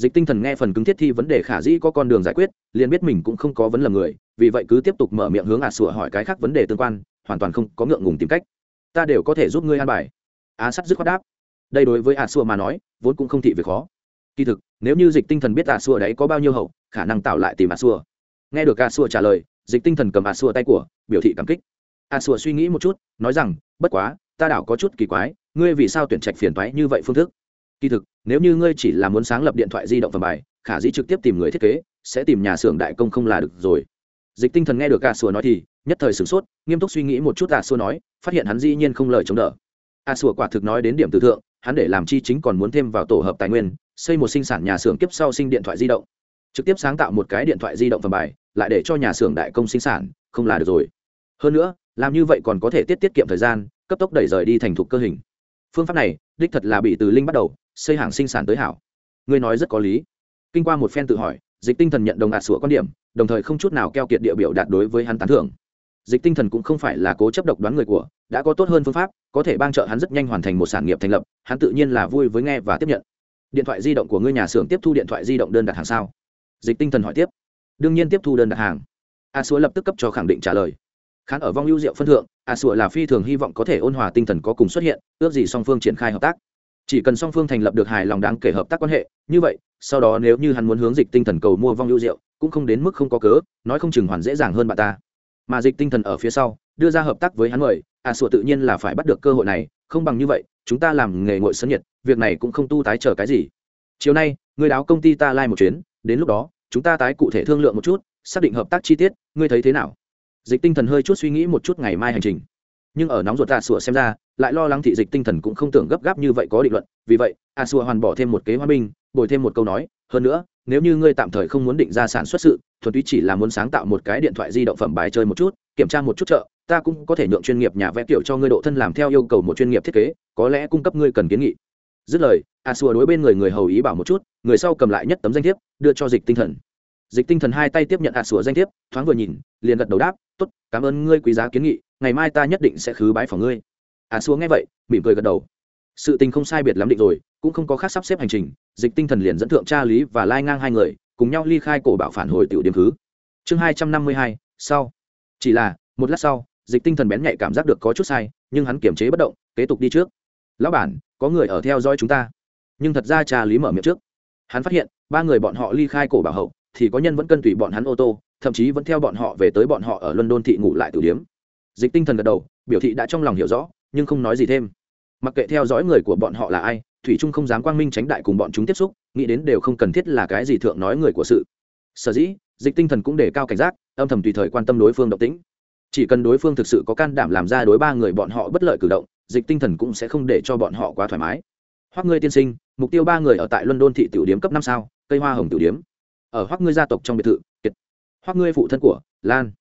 dịch tinh thần nghe phần cứng thiết thi vấn đề khả dĩ có con đường giải quyết, liền biết mình cũng không có vấn lầm người, vì vậy cứ tiếp tục mở miệng hướng ả sủa hỏi cái khác vấn đề tương quan, hoàn toàn không có ngượng ngùng tìm cách. Ta đều có thể giúp ngươi an bài. Á sắt dứt khoát đáp. Đây đối với ả sủa mà nói, vốn cũng không thị việc khó. Kỳ thực, nếu như dịch tinh thần biết ả sủa đấy có bao nhiêu hậu, khả năng tạo lại tìm ả sủa. Nghe được ả sủa trả lời, dịch tinh thần cầm ả sủa tay của, biểu thị cảm kích. Ả sủa suy nghĩ một chút, nói rằng, bất quá, ta đảo có chút kỳ quái, ngươi vì sao tuyển trạch phiền toái như vậy phương thức? Kỳ thực nếu như ngươi chỉ là muốn sáng lập điện thoại di động phẩm bài, khả dĩ trực tiếp tìm người thiết kế, sẽ tìm nhà xưởng đại công không là được rồi. Dịch tinh thần nghe được a sùa nói thì, nhất thời sửng sốt, nghiêm túc suy nghĩ một chút a sùa nói, phát hiện hắn dĩ nhiên không lời chống đỡ. A sùa quả thực nói đến điểm từ thượng, hắn để làm chi chính còn muốn thêm vào tổ hợp tài nguyên, xây một sinh sản nhà xưởng kiếp sau sinh điện thoại di động. Trực tiếp sáng tạo một cái điện thoại di động phẩm bài, lại để cho nhà xưởng đại công sinh sản, không là được rồi. Hơn nữa, làm như vậy còn có thể tiết tiết kiệm thời gian, cấp tốc đẩy rời đi thành thục cơ hình. Phương pháp này, đích thật là bị từ linh bắt đầu xây hàng sinh sản tới hảo. Ngươi nói rất có lý. Kinh qua một phen tự hỏi, dịch tinh thần nhận đồng ạt sủa quan điểm, đồng thời không chút nào keo kiệt địa biểu đạt đối với hắn tán thưởng. Dịch tinh thần cũng không phải là cố chấp độc đoán người của, đã có tốt hơn phương pháp, có thể bang trợ hắn rất nhanh hoàn thành một sản nghiệp thành lập, hắn tự nhiên là vui với nghe và tiếp nhận. Điện thoại di động của ngươi nhà xưởng tiếp thu điện thoại di động đơn đặt hàng sao? Dịch tinh thần hỏi tiếp. Đương nhiên tiếp thu đơn đặt hàng. A xúa lập tức cấp cho khẳng định trả lời. Khán ở vong lưu diệu phân thượng, a xúa là phi thường hy vọng có thể ôn hòa tinh thần có cùng xuất hiện, ước gì song phương triển khai hợp tác chỉ cần song phương thành lập được hài lòng đáng kể hợp tác quan hệ, như vậy, sau đó nếu như hắn muốn hướng dịch tinh thần cầu mua vong lưu rượu, cũng không đến mức không có cớ, nói không chừng hoàn dễ dàng hơn bạn ta. Mà dịch tinh thần ở phía sau, đưa ra hợp tác với hắn mời à sủa tự nhiên là phải bắt được cơ hội này, không bằng như vậy, chúng ta làm nghề ngội sân nhiệt việc này cũng không tu tái chờ cái gì. Chiều nay người đáo công ty ta lai、like、một chuyến, đến lúc đó, chúng ta tái cụ thể thương lượng một chút, xác định hợp tác chi tiết, ngươi thấy thế nào? Dịch tinh thần hơi chút suy nghĩ một chút ngày mai hành trình nhưng ở nóng ruột a sủa xem ra, lại lo lắng thị dịch tinh thần cũng không tưởng gấp gáp như vậy có định luận. Vì vậy, a sủa hoàn bỏ thêm một kế hoa binh, bồi thêm một câu nói, hơn nữa, nếu như ngươi tạm thời không muốn định ra sản xuất sự, thuần túy chỉ là muốn sáng tạo một cái điện thoại di động phẩm bài chơi một chút, kiểm tra một chút chợ, ta cũng có thể nhượng chuyên nghiệp nhà vẽ kiểu cho ngươi độ thân làm theo yêu cầu một chuyên nghiệp thiết kế, có lẽ cung cấp ngươi cần kiến nghị. Dứt lời, a xua đối bên người người hầu ý bảo một chút, người sau cầm lại nhất tấm danh thiếp, đưa cho dịch tinh thần dịch tinh thần hai tay tiếp nhận hạt sủa danh thiếp, thoáng vừa nhìn, liền gật đầu đáp t ố t cảm ơn ngươi quý giá kiến nghị, ngày mai ta nhất định sẽ khứ bái phòng ngươi. Hạt sủa nghe vậy, mỉm cười gật đầu. Sự tình không sai biệt lắm định rồi, cũng không có khác sắp xếp hành trình, dịch tinh thần liền dẫn thượng cha lý và lai ngang hai người, cùng nhau ly khai cổ bảo phản hồi tiểu điểm khứ. Chương hai trăm năm mươi hai, sau. Chỉ là, một lát sau, dịch tinh thần bén nhạy cảm giác được có chút sai, nhưng hắn kiềm chế bất động, kế tục đi trước. Lão bản, có người ở theo dõi chúng ta. Nhưng thật ra cha lý mở miệng trước. Hắn phát hiện, ba người bọn họ ly khai cổ bảo hậu thì có nhân vẫn cân tùy bọn hắn ô tô, thậm chí vẫn theo bọn họ về tới bọn họ ở london thị ngủ lại tử điếm. Dịch tinh thần gật đầu, biểu thị đã trong lòng hiểu rõ, nhưng không nói gì thêm. Mặc kệ theo dõi người của bọn họ là ai, thủy trung không dám quang minh tránh đại cùng bọn chúng tiếp xúc, nghĩ đến đều không cần thiết là cái gì thượng nói người của sự. Sở dĩ, dịch tinh thần cũng đề cao cảnh giác, âm thầm tùy thời quan tâm đối phương động tĩnh. Chỉ cần đối phương thực sự có can đảm làm ra đối ba người bọn họ bất lợi cử động, dịch tinh thần cũng sẽ không để cho bọn họ quá thoải mái. Hoắc ngươi tiên sinh, mục tiêu ba người ở tại london thị tiểu điếm cấp năm sao? Cây hoa hồng tiểu điếm ở hoắc ngươi gia tộc trong biệt thự, kiệt. Hoắc ngươi phụ thân của lan.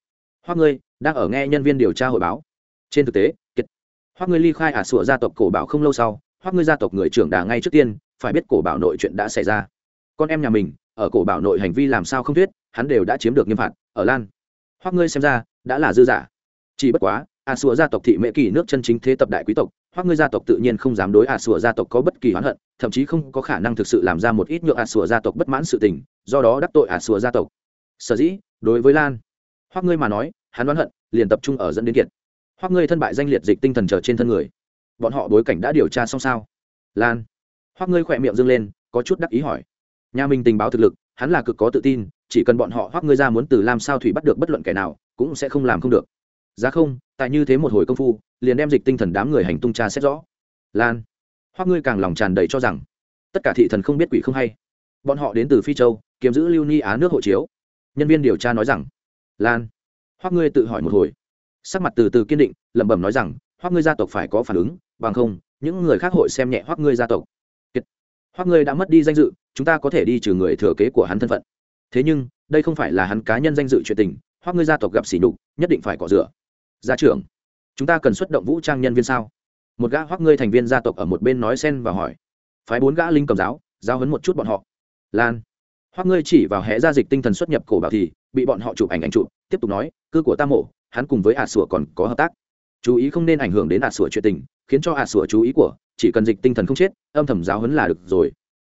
Hoắc ngươi đang ở nghe nhân viên điều tra hội báo. Trên thực tế, kiệt. Hoắc ngươi ly khai ả à sủa gia tộc cổ bảo không lâu sau, hoắc ngươi gia tộc người trưởng đà ngay trước tiên, phải biết cổ bảo nội chuyện đã xảy ra. Con em nhà mình, ở cổ bảo nội hành vi làm sao không thuyết, hắn đều đã chiếm được nghiêm phạt, ở lan. Hoắc ngươi xem ra, đã là dư giả. Chỉ bất quá, ả sủa gia tộc thị mễ kỳ nước chân chính thế tập đại quý tộc, hoắc ngươi gia tộc tự nhiên không dám đối ả sủa gia tộc có bất kỳ oán hận thậm chí không có khả năng thực sự làm ra một ít nhượng ả sùa gia tộc bất mãn sự tình, do đó đắc tội ả sùa gia tộc. Sở dĩ, đối với lan hoặc ngươi mà nói, hắn oán hận, liền tập trung ở dẫn đến kiệt. Hoặc ngươi thân bại danh liệt dịch tinh thần trở trên thân người. Bọn họ bối cảnh đã điều tra xong sao? Lan hoặc ngươi khỏe miệng dâng lên, có chút đắc ý hỏi. Nhà mình tình báo thực lực, hắn là cực có tự tin, chỉ cần bọn họ hoặc ngươi ra muốn từ làm sao thủy bắt được bất luận kẻ nào, cũng sẽ không làm không được. Giá không tại như thế một hồi công phu, liền đem dịch tinh thần đám người hành tung tra xét rõ. Lan hoặc ngươi càng lòng tràn đầy cho rằng, tất cả thị thần không biết quỷ không hay. Bọn họ đến từ phi châu, kiếm giữ lưu ni á nước hộ chiếu. Nhân viên điều tra nói rằng, lan hoặc ngươi tự hỏi một hồi. Sắc mặt từ từ kiên định, lẩm bẩm nói rằng hoặc ngươi gia tộc phải có phản ứng, bằng không, những người khác hội xem nhẹ hoặc ngươi gia tộc. Hoặc ngươi đã mất đi danh dự, chúng ta có thể đi trừ người thừa kế của hắn thân phận. Thế nhưng, đây không phải là hắn cá nhân danh dự chuyện tình hoặc ngươi gia tộc gặp sỉ nhục, nhất định phải cọ rửa. Gia trưởng, chúng ta cần xuất động vũ trang nhân viên sao? Một gã hoắc ngươi thành viên gia tộc ở một bên nói xen và hỏi. Phái bốn gã linh cầm giáo giao hấn một chút bọn họ. Lan. Hoắc ngươi chỉ vào hẽ gia dịch tinh thần xuất nhập cổ bảo thì, bị bọn họ chụp ảnh ảnh chụp, tiếp tục nói cư của ta mộ hắn cùng với ả sủa còn có hợp tác. Chú ý không nên ảnh hưởng đến ả sủa chuyện tình, khiến cho ả sủa chú ý của, chỉ cần dịch tinh thần không chết, âm thầm giáo hấn là được rồi.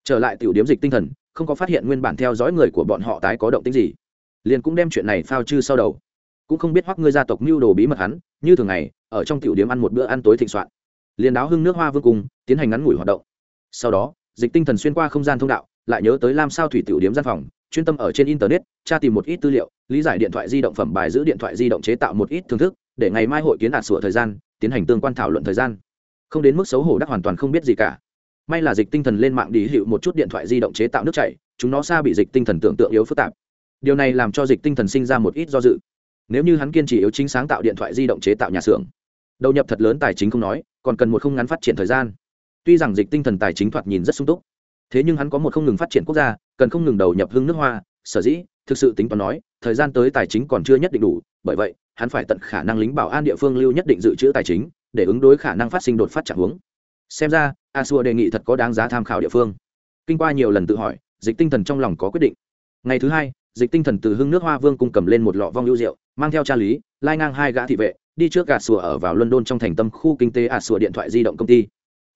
Trở lại tiểu điếm dịch tinh thần, không có phát hiện nguyên bản theo dõi người của bọn họ tái có động tính gì. Liền cũng đem chuyện này phao chư sau đầu. Cũng không biết hoắc ngươi gia tộc mưu đồ bí mật hắn, như thường ngày, ở trong tiểu điểm ăn một bữa ăn tối thịnh soạn liền đáo hưng nước hoa vương cung, tiến hành ngắn ngủi hoạt động. Sau đó, dịch tinh thần xuyên qua không gian thông đạo, lại nhớ tới lam sao thủy tiểu điếm gian phòng, chuyên tâm ở trên internet, tra tìm một ít tư liệu, lý giải điện thoại di động phẩm bài, giữ điện thoại di động chế tạo một ít thưởng thức, để ngày mai hội kiến đạt sửa thời gian, tiến hành tương quan thảo luận thời gian. Không đến mức xấu hổ đắc hoàn toàn không biết gì cả. May là dịch tinh thần lên mạng đi hiệu một chút điện thoại di động chế tạo nước chảy, chúng nó xa bị dịch tinh thần tưởng tượng yếu phức tạp. Điều này làm cho dịch tinh thần sinh ra một ít do dự. Nếu như hắn kiên trì yếu chính sáng tạo điện thoại di động chế tạo nhà xưởng, đầu nhập thật lớn tài chính không nói còn cần một không ngắn phát triển thời gian. Tuy rằng dịch tinh thần tài chính thoạt nhìn rất sung túc, thế nhưng hắn có một không ngừng phát triển quốc gia, cần không ngừng đầu nhập hương nước hoa, sở dĩ, thực sự tính toán nói, thời gian tới tài chính còn chưa nhất định đủ, bởi vậy, hắn phải tận khả năng lính bảo an địa phương lưu nhất định dự trữ tài chính, để ứng đối khả năng phát sinh đột phát trạng huống. Xem ra a xua đề nghị thật có đáng giá tham khảo địa phương. Kinh qua nhiều lần tự hỏi, dịch tinh thần trong lòng có quyết định. Ngày thứ hai, dịch tinh thần từ hưng nước hoa vương cung cầm lên một lọ vong ưu rượu, mang theo cha lý, lai ngang hai gã thị vệ đi trước gạt sủa ở vào london trong thành tâm khu kinh tế ạt sủa điện thoại di động công ty.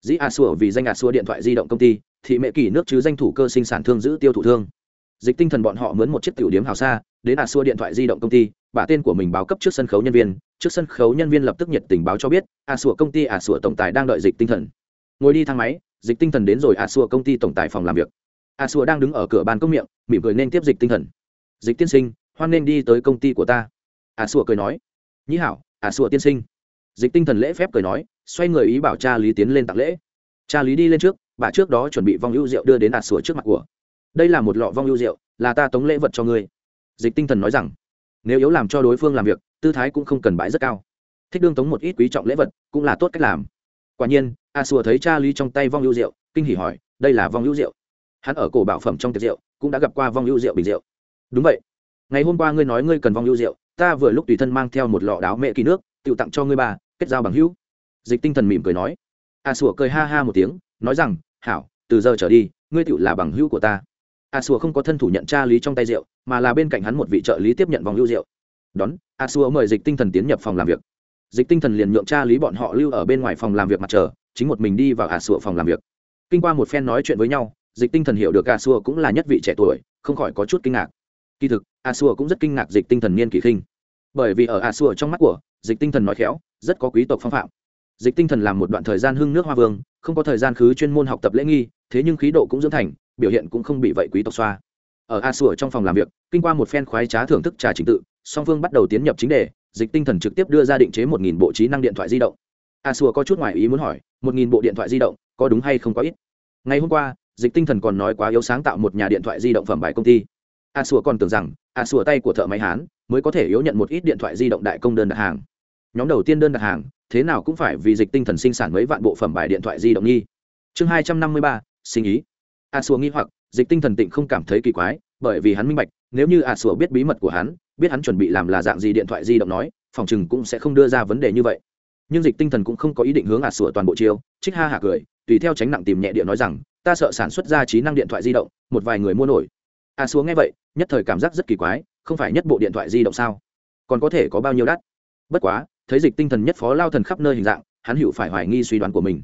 Dĩ ạt sủa vì danh ạt sủa điện thoại di động công ty thị mệ kỷ nước chứ danh thủ cơ sinh sản thương giữ tiêu thụ thương. Dịch tinh thần bọn họ mướn một chiếc tiểu điếm hào xa, đến ạt sủa điện thoại di động công ty bả tên của mình báo cấp trước sân khấu nhân viên. Trước sân khấu nhân viên lập tức nhiệt tình báo cho biết ạt sủa công ty ạt sủa tổng tài đang đợi dịch tinh thần. Ngồi đi thang máy, dịch tinh thần đến rồi ạt sủa công ty tổng tài phòng làm việc. Ạt sủa đang đứng ở cửa bàn công miệng, mỉm cười nên tiếp dịch tinh thần. Dịch tiên sinh, hoan nên đi tới công ty của ta. À sủa cười nói, nhĩ hảo à sủa tiên sinh. Dịch tinh thần lễ phép cười nói, xoay người ý bảo cha lý tiến lên tặng lễ. Cha lý đi lên trước, bà trước đó chuẩn bị vong ưu rượu đưa đến à sủa trước mặt của. Đây là một lọ vong ưu rượu, là ta tống lễ vật cho ngươi. Dịch tinh thần nói rằng, nếu yếu làm cho đối phương làm việc, tư thái cũng không cần bãi rất cao. Thích đương tống một ít quý trọng lễ vật, cũng là tốt cách làm. Quả nhiên, a sùa thấy cha lý trong tay vong ưu rượu, kinh hỉ hỏi, đây là vong ưu rượu. Hắn ở cổ bảo phẩm trong tiệc rượu, cũng đã gặp qua vong ưu rượu bình rượu. Đúng vậy. Ngày hôm qua ngươi nói ngươi cần vong lưu rượu ta vừa lúc tùy thân mang theo một lọ đáo mẹ kỳ nước, tự tặng cho ngươi bà, kết giao bằng hữu. Dịch tinh thần mỉm cười nói. A sủa cười ha ha một tiếng, nói rằng, hảo, từ giờ trở đi, ngươi tự là bằng hữu của ta. A sủa không có thân thủ nhận tra lý trong tay rượu, mà là bên cạnh hắn một vị trợ lý tiếp nhận vòng lưu rượu. Đón, a sủa mời dịch tinh thần tiến nhập phòng làm việc. Dịch tinh thần liền nhượng tra lý bọn họ lưu ở bên ngoài phòng làm việc mặt chờ chính một mình đi vào a sủa phòng làm việc. Kinh qua một phen nói chuyện với nhau, dịch tinh thần hiểu được a sủa cũng là nhất vị trẻ tuổi, không khỏi có chút kinh ngạc kỳ thực, a xua cũng rất kinh ngạc dịch tinh thần niên kỳ khinh. Bởi vì ở a xua trong mắt của, dịch tinh thần nói khéo, rất có quý tộc phong phạm. Dịch tinh thần làm một đoạn thời gian hưng nước hoa vương, không có thời gian khứ chuyên môn học tập lễ nghi, thế nhưng khí độ cũng dưỡng thành, biểu hiện cũng không bị vậy quý tộc xoa. Ở a xua trong phòng làm việc, kinh qua một phen khoái trá thưởng thức trà trình tự, song phương bắt đầu tiến nhập chính đề, dịch tinh thần trực tiếp đưa ra định chế một nghìn bộ trí năng điện thoại di động. A xua có chút ngoài ý muốn hỏi, một nghìn bộ điện thoại di động, có đúng hay không có ít? Ngày hôm qua, dịch tinh thần còn nói quá yếu sáng tạo một nhà điện thoại di động phẩm bài công ty a sùa còn tưởng rằng a sùa tay của thợ máy hán mới có thể yếu nhận một ít điện thoại di động đại công đơn đặt hàng. Nhóm đầu tiên đơn đặt hàng, thế nào cũng phải vì dịch tinh thần sinh sản mấy vạn bộ phẩm bài điện thoại di động nghi. Chương hai trăm năm mươi ba, sinh ý. A sùa nghi hoặc, dịch tinh thần tịnh không cảm thấy kỳ quái, bởi vì hắn minh bạch, nếu như a sùa biết bí mật của hắn, biết hắn chuẩn bị làm là dạng gì điện thoại di động nói, phòng chừng cũng sẽ không đưa ra vấn đề như vậy. Nhưng dịch tinh thần cũng không có ý định hướng a sùa toàn bộ chiêu, trích ha hạ cười, tùy theo tránh nặng tìm nhẹ điện nói rằng, ta sợ sản xuất ra trí năng điện thoại di động, một vài người mua nổi À, a xuống nghe vậy, nhất thời cảm giác rất kỳ quái, không phải nhất bộ điện thoại di động sao? Còn có thể có bao nhiêu đắt? Bất quá, thấy dịch tinh thần nhất phó lao thần khắp nơi hình dạng, hắn hiểu phải hoài nghi suy đoán của mình.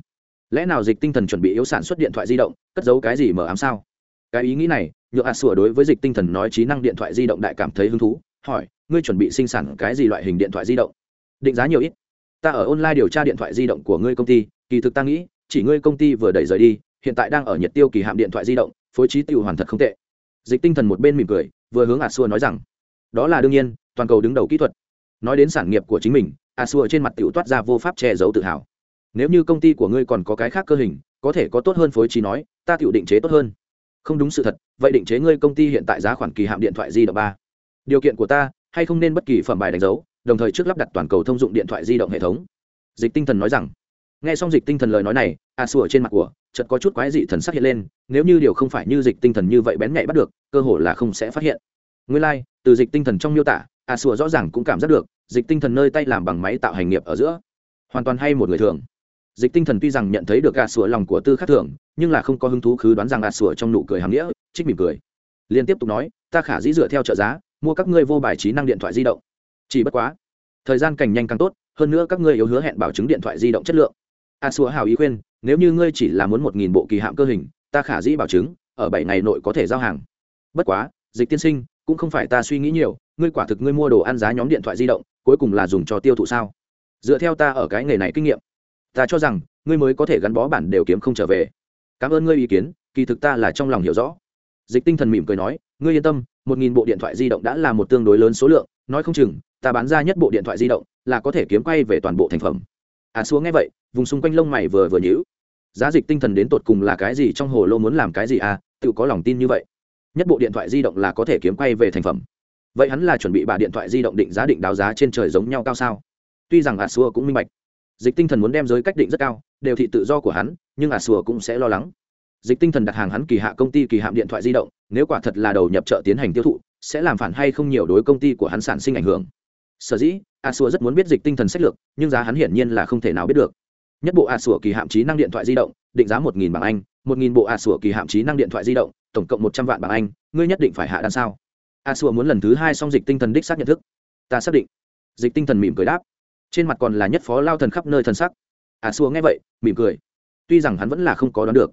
Lẽ nào dịch tinh thần chuẩn bị yếu sản xuất điện thoại di động, cất giấu cái gì mờ ám sao? Cái ý nghĩ này, nhựa a sủa đối với dịch tinh thần nói trí năng điện thoại di động đại cảm thấy hứng thú, hỏi, ngươi chuẩn bị sinh sản cái gì loại hình điện thoại di động? Định giá nhiều ít. Ta ở online điều tra điện thoại di động của ngươi công ty, kỳ thực ta nghĩ, chỉ ngươi công ty vừa đẩy rời đi, hiện tại đang ở nhiệt tiêu kỳ hạm điện thoại di động, phối trí tiêu hoàn thật không tệ dịch tinh thần một bên mỉm cười, vừa hướng a xua nói rằng, đó là đương nhiên, toàn cầu đứng đầu kỹ thuật. Nói đến sản nghiệp của chính mình a xua trên mặt tiểu toát ra vô pháp che giấu tự hào. Nếu như công ty của ngươi còn có cái khác cơ hình, có thể có tốt hơn phối trí nói, ta tiểu định chế tốt hơn. Không đúng sự thật, vậy định chế ngươi công ty hiện tại giá khoản kỳ hạm điện thoại di động ba. Điều kiện của ta, hay không nên bất kỳ phẩm bài đánh dấu, đồng thời trước lắp đặt toàn cầu thông dụng điện thoại di động hệ thống. Dịch tinh thần nói rằng nghe xong dịch tinh thần lời nói này a sủa trên mặt của chợt có chút quái dị thần sắc hiện lên nếu như điều không phải như dịch tinh thần như vậy bén nhạy bắt được cơ hội là không sẽ phát hiện. Nguyên lai、like, từ dịch tinh thần trong miêu tả a sủa rõ ràng cũng cảm giác được dịch tinh thần nơi tay làm bằng máy tạo hành nghiệp ở giữa hoàn toàn hay một người thường. Dịch tinh thần tuy rằng nhận thấy được a sủa lòng của tư khắc thường nhưng là không có hứng thú khứ đoán rằng a sủa trong nụ cười hàm nghĩa trích mỉm cười. Liên tiếp tục nói ta khả dĩ dựa theo trợ giá mua các ngươi vô bài trí năng điện thoại di động. Chỉ bất quá thời gian càng nhanh càng tốt hơn nữa các ngươi yếu hứa hẹn bảo chứng điện thoại di động chất lượng. À, a xua hào ý khuyên, nếu như ngươi chỉ là muốn một nghìn bộ kỳ hạm cơ hình, ta khả dĩ bảo chứng, ở bảy ngày nội có thể giao hàng. Bất quá, dịch tiên sinh, cũng không phải ta suy nghĩ nhiều, ngươi quả thực ngươi mua đồ ăn giá nhóm điện thoại di động, cuối cùng là dùng cho tiêu thụ sao? Dựa theo ta ở cái nghề này kinh nghiệm, ta cho rằng, ngươi mới có thể gắn bó bản đều kiếm không trở về. Cảm ơn ngươi ý kiến, kỳ thực ta là trong lòng hiểu rõ. Dịch tinh thần mỉm cười nói, ngươi yên tâm, một nghìn bộ điện thoại di động đã là một tương đối lớn số lượng, nói không chừng, ta bán ra nhất bộ điện thoại di động là có thể kiếm quay về toàn bộ thành phẩm à xuống nghe vậy, vùng xung quanh lông mày vừa vừa nhíu. Giá dịch tinh thần đến tột cùng là cái gì, trong hồ lô muốn làm cái gì à? Tự có lòng tin như vậy. Nhất bộ điện thoại di động là có thể kiếm quay về thành phẩm. Vậy hắn là chuẩn bị bà điện thoại di động định giá định đáo giá trên trời giống nhau cao sao? Tuy rằng à xua cũng minh bạch. Dịch tinh thần muốn đem giới cách định rất cao, đều thị tự do của hắn, nhưng à xua cũng sẽ lo lắng. Dịch tinh thần đặt hàng hắn kỳ hạ công ty kỳ hạm điện thoại di động, nếu quả thật là đầu nhập chợ tiến hành tiêu thụ, sẽ làm phản hay không nhiều đối công ty của hắn sản sinh ảnh hưởng sở dĩ a xua rất muốn biết dịch tinh thần sách lược, nhưng giá hắn hiển nhiên là không thể nào biết được. Nhất bộ a xua kỳ hạm trí năng điện thoại di động, định giá một nghìn bảng anh, một nghìn bộ a xua kỳ hạm trí năng điện thoại di động, tổng cộng một trăm vạn bảng anh, ngươi nhất định phải hạ đan sao? A xua muốn lần thứ hai xong dịch tinh thần đích xác nhận thức. Ta xác định. Dịch tinh thần mỉm cười đáp. Trên mặt còn là nhất phó lao thần khắp nơi thần sắc. A xua nghe vậy, mỉm cười. Tuy rằng hắn vẫn là không có đoán được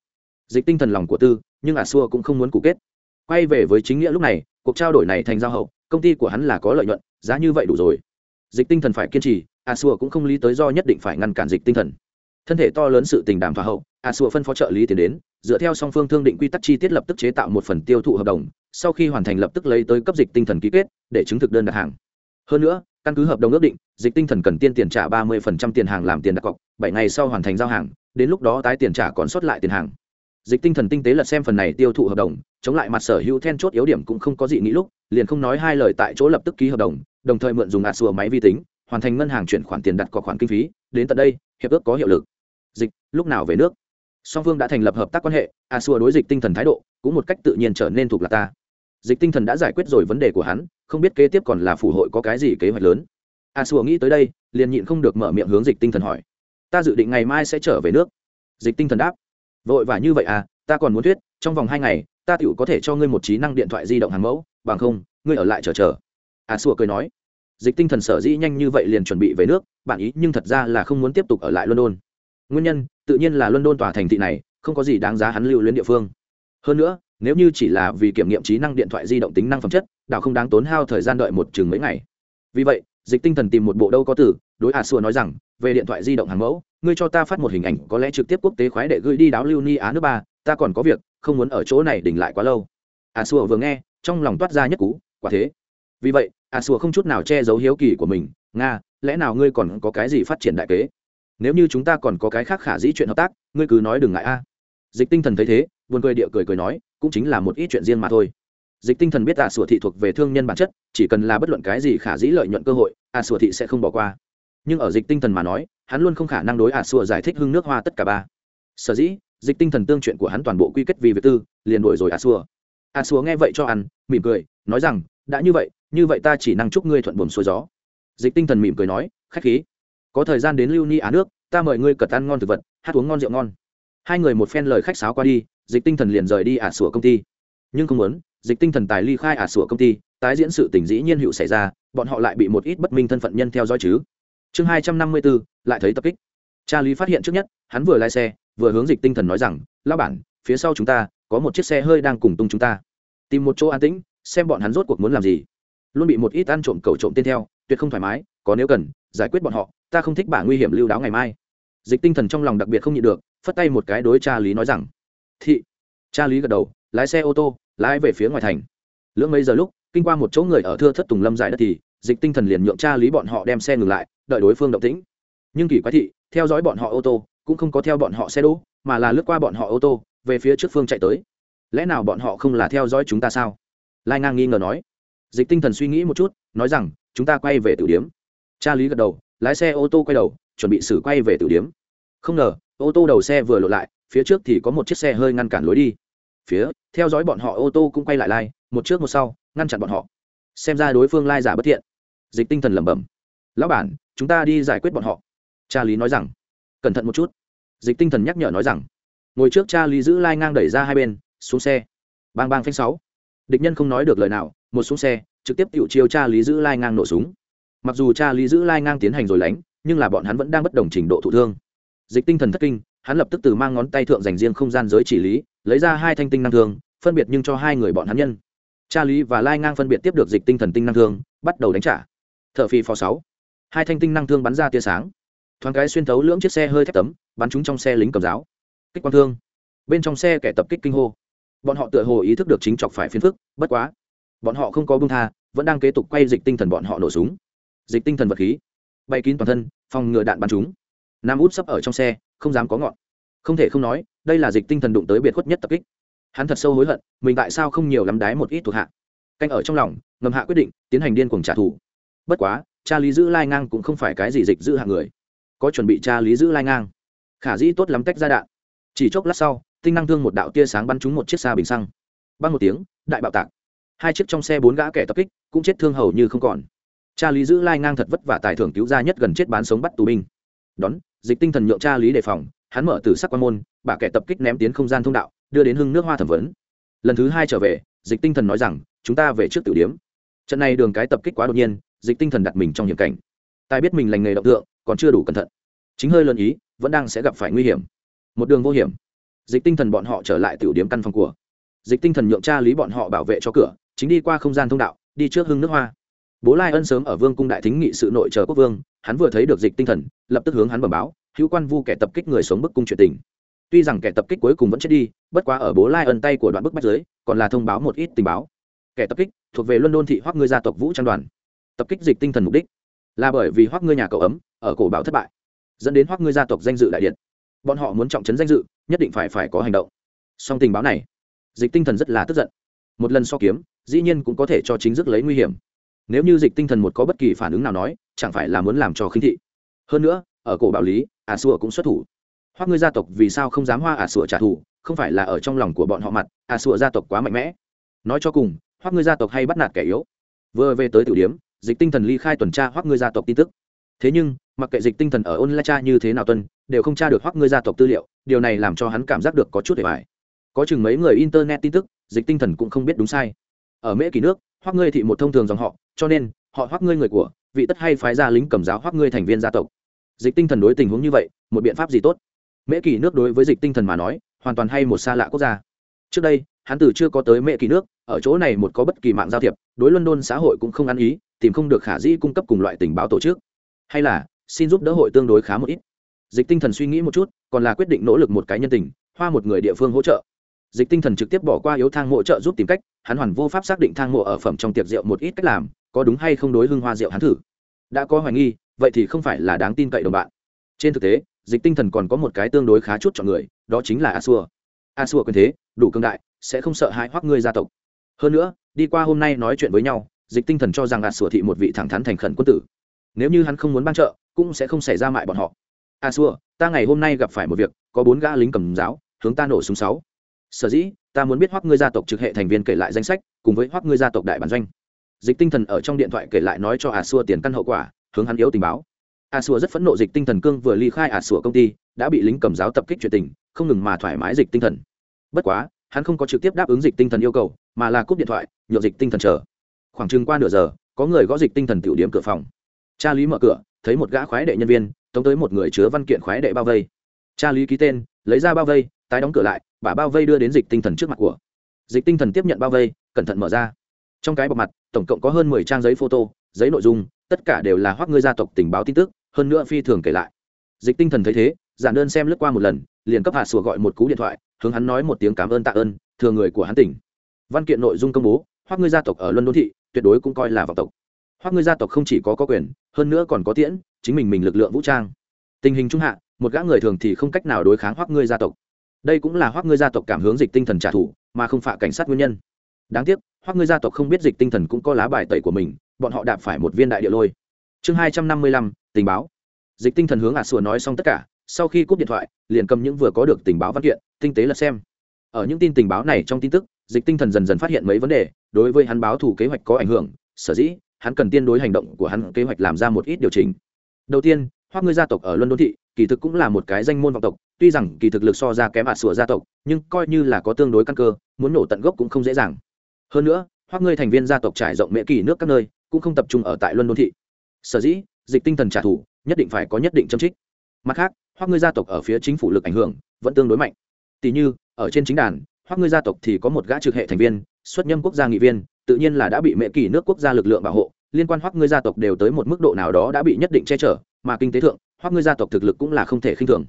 dịch tinh thần lòng của tư, nhưng a xua cũng không muốn cụ kết. Quay về với chính nghĩa lúc này, cuộc trao đổi này thành giao hậu, công ty của hắn là có lợi nhuận giá như vậy đủ rồi. Dịch tinh thần phải kiên trì, a xua cũng không lý tới do nhất định phải ngăn cản dịch tinh thần. Thân thể to lớn sự tình đàm thỏa hậu, a xua phân phó trợ lý tiến đến, dựa theo song phương thương định quy tắc chi tiết lập tức chế tạo một phần tiêu thụ hợp đồng, sau khi hoàn thành lập tức lấy tới cấp dịch tinh thần ký kết, để chứng thực đơn đặt hàng. Hơn nữa, căn cứ hợp đồng ước định, dịch tinh thần cần tiên tiền trả ba mươi tiền hàng làm tiền đặt cọc, bảy ngày sau hoàn thành giao hàng, đến lúc đó tái tiền trả còn sót lại tiền hàng. Dịch tinh thần tinh tế lật xem phần này tiêu thụ hợp đồng, chống lại mặt sở hữu then chốt yếu điểm cũng không có gì nghĩ lúc liền không nói hai lời tại chỗ lập tức ký hợp đồng đồng thời mượn dùng ạt sùa máy vi tính, hoàn thành ngân hàng chuyển khoản tiền đặt có khoản kinh phí, đến tận đây, hiệp ước có hiệu lực. Dịch, lúc nào về nước? Song phương đã thành lập hợp tác quan hệ a xua đối dịch tinh thần thái độ cũng một cách tự nhiên trở nên thuộc là ta. Dịch tinh thần đã giải quyết rồi vấn đề của hắn, không biết kế tiếp còn là phủ hội có cái gì kế hoạch lớn. A xua nghĩ tới đây, liền nhịn không được mở miệng hướng dịch tinh thần hỏi. Ta dự định ngày mai sẽ trở về nước. Dịch tinh thần đáp. Vội và như vậy à ta còn muốn thuyết, trong vòng hai ngày, ta tựu có thể cho ngươi một trí năng điện thoại di động hàng mẫu bằng không, ngươi ở lại chờ chờ. À, a xua cười nói. Dịch tinh thần sở dĩ nhanh như vậy liền chuẩn bị về nước bản ý nhưng thật ra là không muốn tiếp tục ở lại london. Nguyên nhân, tự nhiên là london tòa thành thị này, không có gì đáng giá hắn lưu luyến địa phương. Hơn nữa, nếu như chỉ là vì kiểm nghiệm trí năng điện thoại di động tính năng phẩm chất, đảo không đáng tốn hao thời gian đợi một chừng mấy ngày. Vì vậy, dịch tinh thần tìm một bộ đâu có từ, đối à, a xua nói rằng, về điện thoại di động hàng mẫu, ngươi cho ta phát một hình ảnh, có lẽ trực tiếp quốc tế khoái để gửi đi đáo lưu ni á nước ba, ta còn có việc, không muốn ở chỗ này đỉnh lại quá lâu. À a xua vừa nghe, trong lòng toát ra nhất cú, quả thế. Vì vậy à a xua không chút nào che giấu hiếu kỳ của mình. Nga, lẽ nào ngươi còn có cái gì phát triển đại kế? Nếu như chúng ta còn có cái khác khả dĩ chuyện hợp tác, ngươi cứ nói đừng ngại a. Dịch tinh thần thấy thế, buồn cười địa cười cười nói, cũng chính là một ít chuyện riêng mà thôi. Dịch tinh thần biết à a sủa thị thuộc về thương nhân bản chất, chỉ cần là bất luận cái gì khả dĩ lợi nhuận cơ hội a sủa thị sẽ không bỏ qua. Nhưng ở dịch tinh thần mà nói, hắn luôn không khả năng đối a sủa giải thích hưng nước hoa tất cả ba. Sở dĩ, dịch tinh thần tương chuyện của hắn toàn bộ quy kết vì việc tư, liền đổi rồi a sủa À, a xúa nghe vậy cho ăn, mỉm cười, nói rằng, đã như vậy như vậy ta chỉ năng chúc ngươi thuận buồm xuôi gió. Dịch tinh thần mỉm cười nói, khách khí. Có thời gian đến lưu ni á nước, ta mời ngươi cật ăn ngon thực vật, hát uống ngon rượu ngon. Hai người một phen lời khách sáo qua đi, dịch tinh thần liền rời đi ả sủa công ty. Nhưng không muốn, dịch tinh thần tài ly khai ả sủa công ty, tái diễn sự tình dĩ nhiên hữu xảy ra, bọn họ lại bị một ít bất minh thân phận nhân theo dõi chứ. Chương hai trăm năm mươi bốn, lại thấy tập kích. Cha lý phát hiện trước nhất, hắn vừa lái xe, vừa hướng dịch tinh thần nói rằng lao bản, phía sau chúng ta có một chiếc xe hơi đang cùng tung chúng ta. Tìm một chỗ an tĩnh, xem bọn hắn rốt cuộc muốn làm gì. Luôn bị một ít ăn trộm cầu trộm tên theo, tuyệt không thoải mái, có nếu cần, giải quyết bọn họ, ta không thích bả nguy hiểm lưu đáo ngày mai. Dịch tinh thần trong lòng đặc biệt không nhịn được, phất tay một cái đối cha lý nói rằng, thị. Cha lý gật đầu, lái xe ô tô, lái về phía ngoài thành. Lưỡng mấy giờ lúc, kinh qua một chỗ người ở thưa thất tùng lâm dài đất thì, dịch tinh thần liền nhượng cha lý bọn họ đem xe ngừng lại, đợi đối phương động tĩnh. Nhưng kỳ quái thị, theo dõi bọn họ ô tô, cũng không có theo bọn họ xe đỗ, mà là lướt qua bọn họ ô tô về phía trước phương chạy tới. Lẽ nào bọn họ không là theo dõi chúng ta sao? Lai ngang nghi ngờ nói. Dịch tinh thần suy nghĩ một chút, nói rằng, chúng ta quay về tử điếm. Cha lý gật đầu, lái xe ô tô quay đầu, chuẩn bị xử quay về tử điếm. Không ngờ, ô tô đầu xe vừa lộ lại, phía trước thì có một chiếc xe hơi ngăn cản lối đi. Phía, theo dõi bọn họ ô tô cũng quay lại lai, một trước một sau, ngăn chặn bọn họ. Xem ra đối phương lai giả bất thiện. Dịch tinh thần lẩm bẩm. Lão bản, chúng ta đi giải quyết bọn họ. Cha lý nói rằng, cẩn thận một chút. Dịch tinh thần nhắc nhở nói rằng ngồi trước cha lý giữ lai ngang đẩy ra hai bên, xuống xe. Bang bang phanh sáu. Địch nhân không nói được lời nào, một xuống xe, trực tiếp tự chiêu cha lý giữ lai ngang nổ súng. Mặc dù cha lý giữ lai ngang tiến hành rồi lánh, nhưng là bọn hắn vẫn đang bất đồng trình độ thụ thương. Dịch tinh thần thất kinh, hắn lập tức từ mang ngón tay thượng dành riêng không gian giới chỉ lý, lấy ra hai thanh tinh năng thương, phân biệt nhưng cho hai người bọn hắn nhân. Cha lý và lai ngang phân biệt tiếp được dịch tinh thần tinh năng thương, bắt đầu đánh trả. T h ở phi phò sáu. Hai thanh tinh năng thương bắn ra tia sáng. Thoáng cái xuyên thấu lưỡng chiếc xe hơi thép tấm, bắn chúng trong xe lính cầm giáo kích quang thương. Bên trong xe kẻ tập kích kinh hô. Bọn họ tựa hồ ý thức được chính chọc phải phiền phức, bất quá. Bọn họ không có bưng tha, vẫn đang kế tục quay dịch tinh thần bọn họ nổ súng. Dịch tinh thần vật khí. Bay kín toàn thân, phòng ngừa đạn bắn chúng. Nam út sấp ở trong xe, không dám có ngọn. Không thể không nói, đây là dịch tinh thần đụng tới biệt khuất nhất tập kích. Hắn thật sâu hối hận, mình tại sao không nhiều lắm đái một ít thuộc hạ. Canh ở trong lòng, ngầm hạ quyết định, tiến hành điên cuồng trả thù. Bất quá, cha lý giữ lai ngang cũng không phải cái gì dịch giữ hạng người. Có chuẩn bị cha lý giữ lai ngang. Khả dĩ tốt lắm tách ra đạn chỉ chốc lát sau, tinh năng thương một đạo tia sáng bắn trúng một chiếc xa bình xăng. Băng một tiếng, đại bạo tạc. Hai chiếc trong xe bốn gã kẻ tập kích cũng chết thương hầu như không còn. Cha lý giữ lai ngang thật vất vả tài thưởng cứu ra nhất gần chết bán sống bắt tù binh. Đón, dịch tinh thần nhượng cha lý đề phòng, hắn mở từ sắc quan môn bà kẻ tập kích ném tiến không gian thông đạo, đưa đến hưng nước hoa thẩm vấn. Lần thứ hai trở về, dịch tinh thần nói rằng, chúng ta về trước tử điếm. Trận này đường cái tập kích quá đột nhiên, dịch tinh thần đặt mình trong hiểm cảnh. Tài biết mình lành nghề động tượng, còn chưa đủ cẩn thận. Chính hơi lớn ý, vẫn đang sẽ gặp phải nguy hiểm một đường vô hiểm. Dịch tinh thần bọn họ trở lại tiểu điểm căn phòng của. Dịch tinh thần nhượng cha lý bọn họ bảo vệ cho cửa, chính đi qua không gian thông đạo, đi trước hưng nước hoa. Bố lai ân sớm ở vương cung đại thính nghị sự nội chờ quốc vương, hắn vừa thấy được dịch tinh thần, lập tức hướng hắn bẩm báo, hữu quan vu kẻ tập kích người sống bức cung chuyện tình. Tuy rằng kẻ tập kích cuối cùng vẫn chết đi, bất quá ở bố lai ân tay của đoạn bức bách giới còn là thông báo một ít tình báo. Kẻ tập kích thuộc về luân đôn thị hoác ngươi gia tộc vũ trang đoàn. Tập kích dịch tinh thần mục đích là bởi vì hoác ngươi nhà cậu ấm, ở cổ bảo thất bại, dẫn đến hoác ngươi gia tộc danh dự đại điện bọn họ muốn trọng trấn danh dự, nhất định phải phải có hành động. Song tình báo này, dịch tinh thần rất là tức giận. Một lần so kiếm, dĩ nhiên cũng có thể cho chính dứt lấy nguy hiểm. Nếu như dịch tinh thần một có bất kỳ phản ứng nào nói, chẳng phải là muốn làm cho khinh thị. Hơn nữa, ở cổ bảo lý, ả à sủa cũng xuất thủ. Hoặc ngươi gia tộc vì sao không dám hoa ả à sủa trả thù, không phải là ở trong lòng của bọn họ mặt, ả à sủa gia tộc quá mạnh mẽ. Nói cho cùng hoa ngươi gia tộc hay bắt nạt kẻ yếu. Vừa về tới tử điếm dịch tinh thần ly khai tuần tra hoa ngươi gia tộc tin tức thế nhưng, mặc kệ dịch tinh thần ở ôn la cha như thế nào tuân, đều không tra được hoắc ngươi gia tộc tư liệu, điều này làm cho hắn cảm giác được có chút để bài có chừng mấy người internet tin tức, dịch tinh thần cũng không biết đúng sai. Ở mễ kỳ nước, hoắc ngươi thị một thông thường dòng họ, cho nên, họ hoắc ngươi người của, vị tất hay phái ra lính cầm giáo hoắc ngươi thành viên gia tộc. Dịch tinh thần đối tình huống như vậy, một biện pháp gì tốt? Mễ kỳ nước đối với dịch tinh thần mà nói, hoàn toàn hay một xa lạ quốc gia. Trước đây, hắn từ chưa có tới mễ kỳ nước, ở chỗ này một có bất kỳ mạng giao thiệp, đối london xã hội cũng không ăn ý, tìm không được khả dĩ cung cấp cùng loại tình báo tổ chức hay là xin giúp đỡ hội tương đối khá một ít. Dịch tinh thần suy nghĩ một chút, còn là quyết định nỗ lực một cái nhân tình, hoa một người địa phương hỗ trợ. Dịch tinh thần trực tiếp bỏ qua yếu thang mộ trợ giúp tìm cách, hắn hoàn vô pháp xác định thang mộ ở phẩm trong tiệc rượu một ít cách làm, có đúng hay không đối hưng hoa rượu hắn thử. Đã có hoài nghi, vậy thì không phải là đáng tin cậy đồng bạn. Trên thực tế, dịch tinh thần còn có một cái tương đối khá chút chọn người, đó chính là a xua a xua quyền thế, đủ cương đại, sẽ không sợ hãi hoắc ngươi gia tộc. Hơn nữa, đi qua hôm nay nói chuyện với nhau, dịch tinh thần cho rằng a xua thị một vị thẳng thắn thành khẩn quân tử nếu như hắn không muốn ban trợ, cũng sẽ không xảy ra mại bọn họ. A xua, ta ngày hôm nay gặp phải một việc, có bốn gã lính cầm giáo, hướng ta nổ súng sáu. Sở dĩ, ta muốn biết hoắc ngươi gia tộc trực hệ thành viên kể lại danh sách, cùng với hoắc ngươi gia tộc đại bản doanh. Dịch tinh thần ở trong điện thoại kể lại nói cho a xua tiền căn hậu quả, hướng hắn yếu tình báo. A xua rất phẫn nộ dịch tinh thần cương vừa ly khai a xua công ty, đã bị lính cầm giáo tập kích chuyện tình, không ngừng mà thoải mái dịch tinh thần. Bất quá, hắn không có trực tiếp đáp ứng dịch tinh thần yêu cầu, mà là cúp điện thoại nhộn dịch tinh thần chờ. Khoảng chừng qua nửa giờ, có người gõ dịch tinh thần tiểu điểm cửa phòng cha lý mở cửa, thấy một gã khoái đệ nhân viên, tống tới một người chứa văn kiện khoái đệ bao vây. Cha lý ký tên, lấy ra bao vây, tái đóng cửa lại, bà bao vây đưa đến dịch tinh thần trước mặt của. Dịch tinh thần tiếp nhận bao vây, cẩn thận mở ra. Trong cái bọc mặt, tổng cộng có hơn mười trang giấy photo, giấy nội dung, tất cả đều là hoác ngươi gia tộc tình báo tin tức, hơn nữa phi thường kể lại. Dịch tinh thần thấy thế, giản đơn xem lướt qua một lần, liền cấp hạ sủa gọi một cú điện thoại, hướng hắn nói một tiếng cảm ơn tạ ơn, thừa người của hắn tỉnh. Văn kiện nội dung công bố hoác ngươi gia tộc ở luân đô thị, tuyệt đối cũng coi là vọng tộc hoặc ngươi gia tộc không chỉ có có quyền, hơn nữa còn có tiễn, chính mình mình lực lượng vũ trang. Tình hình trung hạ, một gã người thường thì không cách nào đối kháng hoặc ngươi gia tộc. Đây cũng là hoặc ngươi gia tộc cảm hướng dịch tinh thần trả thù, mà không phạ cảnh sát nguyên nhân. Đáng tiếc hoặc ngươi gia tộc không biết dịch tinh thần cũng có lá bài tẩy của mình, bọn họ đạp phải một viên đại địa lôi. Chương hai trăm năm mươi lăm, tình báo. Dịch tinh thần hướng ả sùa nói xong tất cả, sau khi cúp điện thoại, liền cầm những vừa có được tình báo văn kiện, tinh tế là xem. Ở những tin tình báo này trong tin tức, dịch tinh thần dần dần phát hiện mấy vấn đề, đối với hắn báo thủ kế hoạch có ảnh hưởng, sở dĩ hắn cần tiên đối hành động của hắn kế hoạch làm ra một ít điều chỉnh. Đầu tiên, hoắc ngươi gia tộc ở Luân london thị, kỳ thực cũng là một cái danh môn vọng tộc, tuy rằng kỳ thực lực so ra kém ả sủa gia tộc, nhưng coi như là có tương đối căn cơ, muốn nổ tận gốc cũng không dễ dàng. Hơn nữa, hoắc ngươi thành viên gia tộc trải rộng mễ kỳ nước các nơi, cũng không tập trung ở tại Luân london thị. Sở dĩ, dịch tinh thần trả thù, nhất định phải có nhất định châm trích. Mặt khác, hoắc ngươi gia tộc ở phía chính phủ lực ảnh hưởng, vẫn tương đối mạnh. Tỷ như, ở trên chính đàn, hoắc ngươi gia tộc thì có một gã trực hệ thành viên, xuất nhâm quốc gia nghị viên tự nhiên là đã bị Mẹ kỳ nước quốc gia lực lượng bảo hộ, liên quan hoắc ngươi gia tộc đều tới một mức độ nào đó đã bị nhất định che chở, mà kinh tế thượng, hoắc ngươi gia tộc thực lực cũng là không thể khinh thường.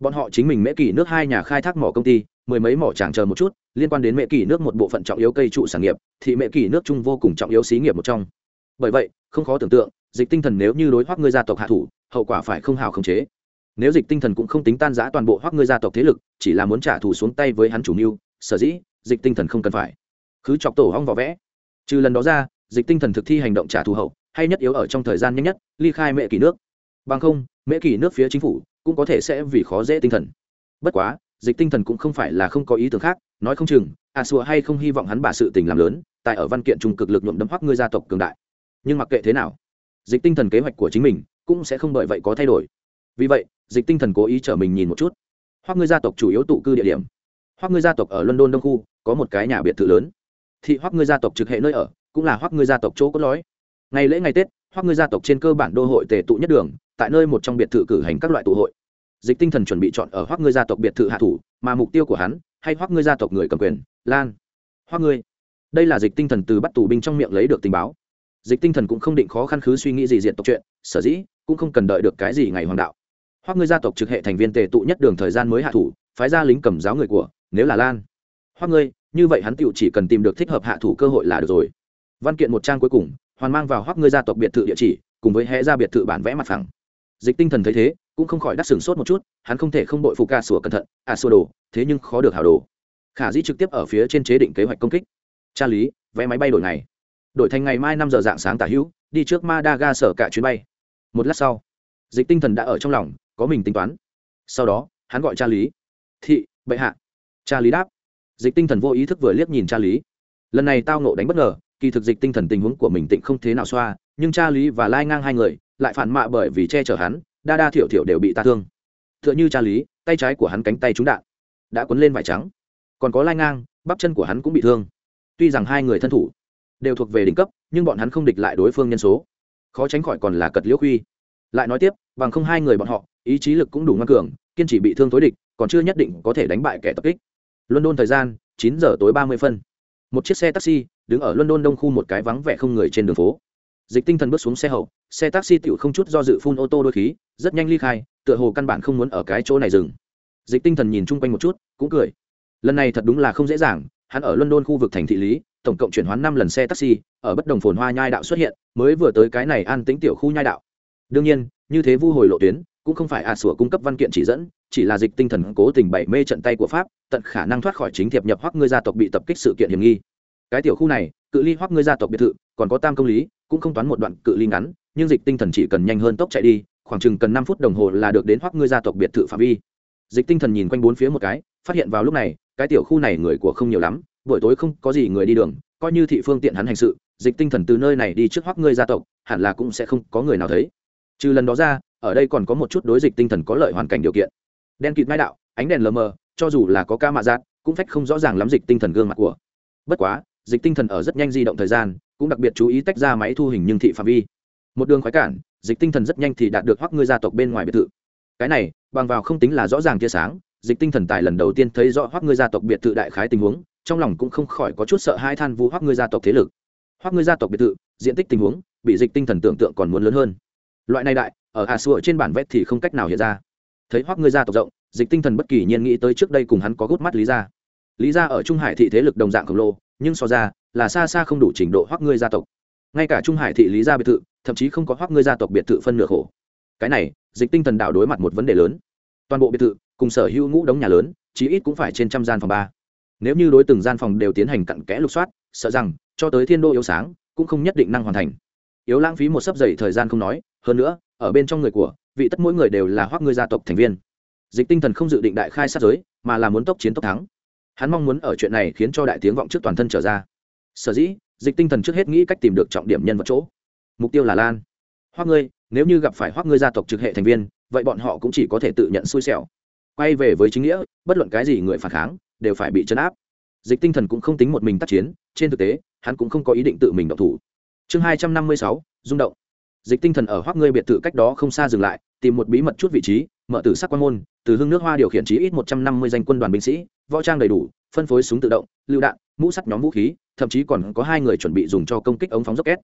Bọn họ chính mình mễ kỳ nước hai nhà khai thác mỏ công ty, mười mấy mỏ chẳng chờ một chút, liên quan đến mễ kỳ nước một bộ phận trọng yếu cây trụ sản nghiệp, thì mễ kỳ nước chung vô cùng trọng yếu xí nghiệp một trong. Bởi vậy, không khó tưởng tượng, dịch tinh thần nếu như đối hoác ngươi gia tộc hạ thủ, hậu quả phải không hào khống chế. Nếu dịch tinh thần cũng không tính tan giã toàn bộ hoác ngươi gia tộc thế lực, chỉ là muốn trả thù xuống tay với hắn chủ mưu, sở dĩ, dịch tinh thần không cần phải. Cứ chọc tổ hong vỏ vẽ trừ lần đó ra, dịch tinh thần thực thi hành động trả thù hậu, hay nhất yếu ở trong thời gian nhanh nhất, ly khai mễ kỳ nước. Bằng không mễ kỳ nước phía chính phủ cũng có thể sẽ vì khó dễ tinh thần. Bất quá, dịch tinh thần cũng không phải là không có ý tưởng khác, nói không chừng, a xua hay không hy vọng hắn bà sự tình làm lớn, tại ở văn kiện trung cực lực nhuộm đấm hoắc ngươi gia tộc cường đại. Nhưng mặc kệ thế nào, dịch tinh thần kế hoạch của chính mình cũng sẽ không bởi vậy có thay đổi. Vì vậy, dịch tinh thần cố ý chở mình nhìn một chút. Hoắc ngươi gia tộc chủ yếu tụ cư địa điểm. Hoắc ngươi gia tộc ở london đông khu có một cái nhà biệt thự lớn thị hoắc ngươi gia tộc trực hệ nơi ở, cũng là hoắc ngươi gia tộc chỗ cốt lõi. Ngày lễ ngày tết, hoắc ngươi gia tộc trên cơ bản đô hội tề tụ nhất đường, tại nơi một trong biệt thự cử hành các loại tụ hội. Dịch tinh thần chuẩn bị chọn ở hoắc ngươi gia tộc biệt thự hạ thủ, mà mục tiêu của hắn, hay hoắc ngươi gia tộc người cầm quyền, lan. Hoắc ngươi. Đây là dịch tinh thần từ bắt tù binh trong miệng lấy được tình báo. Dịch tinh thần cũng không định khó khăn khứ suy nghĩ gì diện tộc chuyện, sở dĩ, cũng không cần đợi được cái gì ngày hoàng đạo. Hoặc ngươi gia tộc trực hệ thành viên tề tụ nhất đường thời gian mới hạ thủ, phái ra lính cầm giáo người của, nếu là lan. Hoặc ngươi như vậy hắn tựu chỉ cần tìm được thích hợp hạ thủ cơ hội là được rồi. Văn kiện một trang cuối cùng, hoàn mang vào hoắc ngươi gia tộc biệt thự địa chỉ, cùng với hẽ ra biệt thự bản vẽ mặt phẳng. Dịch tinh thần thấy thế, cũng không khỏi đắc sửng sốt một chút, hắn không thể không đội phục ca sủa cẩn thận. À sủa đồ, thế nhưng khó được hảo đồ. Khả dĩ trực tiếp ở phía trên chế định kế hoạch công kích. Tra lý, vé máy bay đổi ngày. Đổi thành ngày mai năm giờ dạng sáng tả hữu, đi trước madaga sở cả chuyến bay. Một lát sau, dịch tinh thần đã ở trong lòng, có mình tính toán. Sau đó, hắn gọi cha lý. Thị, bệ hạ. Cha lý đáp dịch tinh thần vô ý thức vừa liếc nhìn cha lý. Lần này tao nộ đánh bất ngờ, kỳ thực dịch tinh thần tình huống của mình tịnh không thế nào xoa, nhưng cha lý và lai ngang hai người lại phản mạ bởi vì che chở hắn, đa đa thiểu thiểu đều bị ta thương. T h ư ợ n h ư cha lý, tay trái của hắn cánh tay trúng đạn, đã cuốn lên vải trắng. Còn có lai ngang, bắp chân của hắn cũng bị thương. Tuy rằng hai người thân thủ đều thuộc về đỉnh cấp, nhưng bọn hắn không địch lại đối phương nhân số. Khó tránh khỏi còn là cật liễu khuy. Lại nói tiếp, bằng không hai người bọn họ, ý chí lực cũng đủ ngăn cường, kiên trì bị thương tối địch, còn chưa nhất định có thể đánh bại kẻ tập kích london thời gian, chín giờ tối ba mươi phân. Một chiếc xe taxi đứng ở london đông khu một cái vắng vẻ không người trên đường phố. Dịch tinh thần bước xuống xe hậu, xe taxi tựu không chút do dự phun ô tô đôi khí, rất nhanh ly khai, tựa hồ căn bản không muốn ở cái chỗ này dừng. Dịch tinh thần nhìn chung quanh một chút, cũng cười. Lần này thật đúng là không dễ dàng, hắn ở london khu vực thành thị lý, tổng cộng chuyển hoán năm lần xe taxi, ở bất đồng phồn hoa nhai đạo xuất hiện, mới vừa tới cái này an tính tiểu khu nhai đạo. Đương nhiên, như thế vu hồi lộ tuyến, cũng không phải à sủa cung cấp văn kiện chỉ dẫn chỉ là dịch tinh thần cố tình bảy mê trận tay của pháp, tận khả năng thoát khỏi chính thiệp nhập hoắc ngươi gia tộc bị tập kích sự kiện hiểm nghi. Cái tiểu khu này, cự ly hoắc ngươi gia tộc biệt thự, còn có tam công lý, cũng không toán một đoạn cự ly ngắn, nhưng dịch tinh thần chỉ cần nhanh hơn tốc chạy đi, khoảng chừng cần năm phút đồng hồ là được đến hoắc ngươi gia tộc biệt thự phạm vi. Dịch tinh thần nhìn quanh bốn phía một cái, phát hiện vào lúc này, cái tiểu khu này người của không nhiều lắm, buổi tối không có gì người đi đường, coi như thị phương tiện hắn hành sự, dịch tinh thần từ nơi này đi trước hoắc ngươi gia tộc, hẳn là cũng sẽ không có người nào thấy. Trừ lần đó ra, ở đây còn có một chút đối dịch tinh thần có lợi hoàn cảnh điều kiện đen kịt ngai đạo, ánh đèn lờ mờ, cho dù là có ca mạ giác, cũng phách không rõ ràng lắm dịch tinh thần gương mặt của. Bất quá, dịch tinh thần ở rất nhanh di động thời gian, cũng đặc biệt chú ý tách ra máy thu hình nhưng thị phạm vi. Một đường khoái cản, dịch tinh thần rất nhanh thì đạt được hoắc ngươi gia tộc bên ngoài biệt thự. Cái này, bằng vào không tính là rõ ràng tia sáng, dịch tinh thần tài lần đầu tiên thấy rõ hoắc ngươi gia tộc biệt thự đại khái tình huống, trong lòng cũng không khỏi có chút sợ hai than vu hoắc ngươi gia tộc thế lực. Hoắc ngươi gia tộc biệt thự, diện tích tình huống, bị dịch tinh thần tưởng tượng còn muốn lớn hơn. Loại này đại, ở hà sủa trên bản vét thì không cách nào hiện ra thấy hoắc ngươi gia tộc rộng, dịch tinh thần bất kỳ nhiên nghĩ tới trước đây cùng hắn có gút mắt lý ra lý ra ở trung hải thị thế lực đồng dạng khổng lồ, nhưng so ra là xa xa không đủ trình độ hoắc ngươi gia tộc. Ngay cả trung hải thị lý gia biệt thự, thậm chí không có hoắc ngươi gia tộc biệt thự phân nửa khổ. Cái này, dịch tinh thần đạo đối mặt một vấn đề lớn. Toàn bộ biệt thự, cùng sở hữu ngũ đống nhà lớn, chí ít cũng phải trên trăm gian phòng ba. Nếu như đối từng gian phòng đều tiến hành cặn kẽ lục soát, sợ rằng cho tới thiên đô yếu sáng, cũng không nhất định năng hoàn thành. Yếu lãng phí một sấp dày thời gian không nói hơn nữa, ở bên trong người của, vị tất mỗi người đều là hoác ngươi gia tộc thành viên. Dịch tinh thần không dự định đại khai sát giới, mà là muốn tốc chiến tốc thắng. Hắn mong muốn ở chuyện này khiến cho đại tiếng vọng trước toàn thân trở ra. Sở dĩ, dịch tinh thần trước hết nghĩ cách tìm được trọng điểm nhân vật chỗ. Mục tiêu là lan. Hoác ngươi, nếu như gặp phải hoác ngươi gia tộc trực hệ thành viên, vậy bọn họ cũng chỉ có thể tự nhận xui xẻo. Quay về với chính nghĩa, bất luận cái gì người phản kháng, đều phải bị chấn áp. Dịch tinh thần cũng không tính một mình tác chiến, trên thực tế, hắn cũng không có ý định tự mình động thủ. Chương hai trăm năm mươi sáu, rung động dịch tinh thần ở hoác ngươi biệt thự cách đó không xa dừng lại, tìm một bí mật chút vị trí, mở tử sắc quan môn, từ hương nước hoa điều khiển chí ít một trăm năm mươi danh quân đoàn binh sĩ, võ trang đầy đủ, phân phối súng tự động, lựu đạn, mũ sắt nhóm vũ khí, thậm chí còn có hai người chuẩn bị dùng cho công kích ống phóng rocket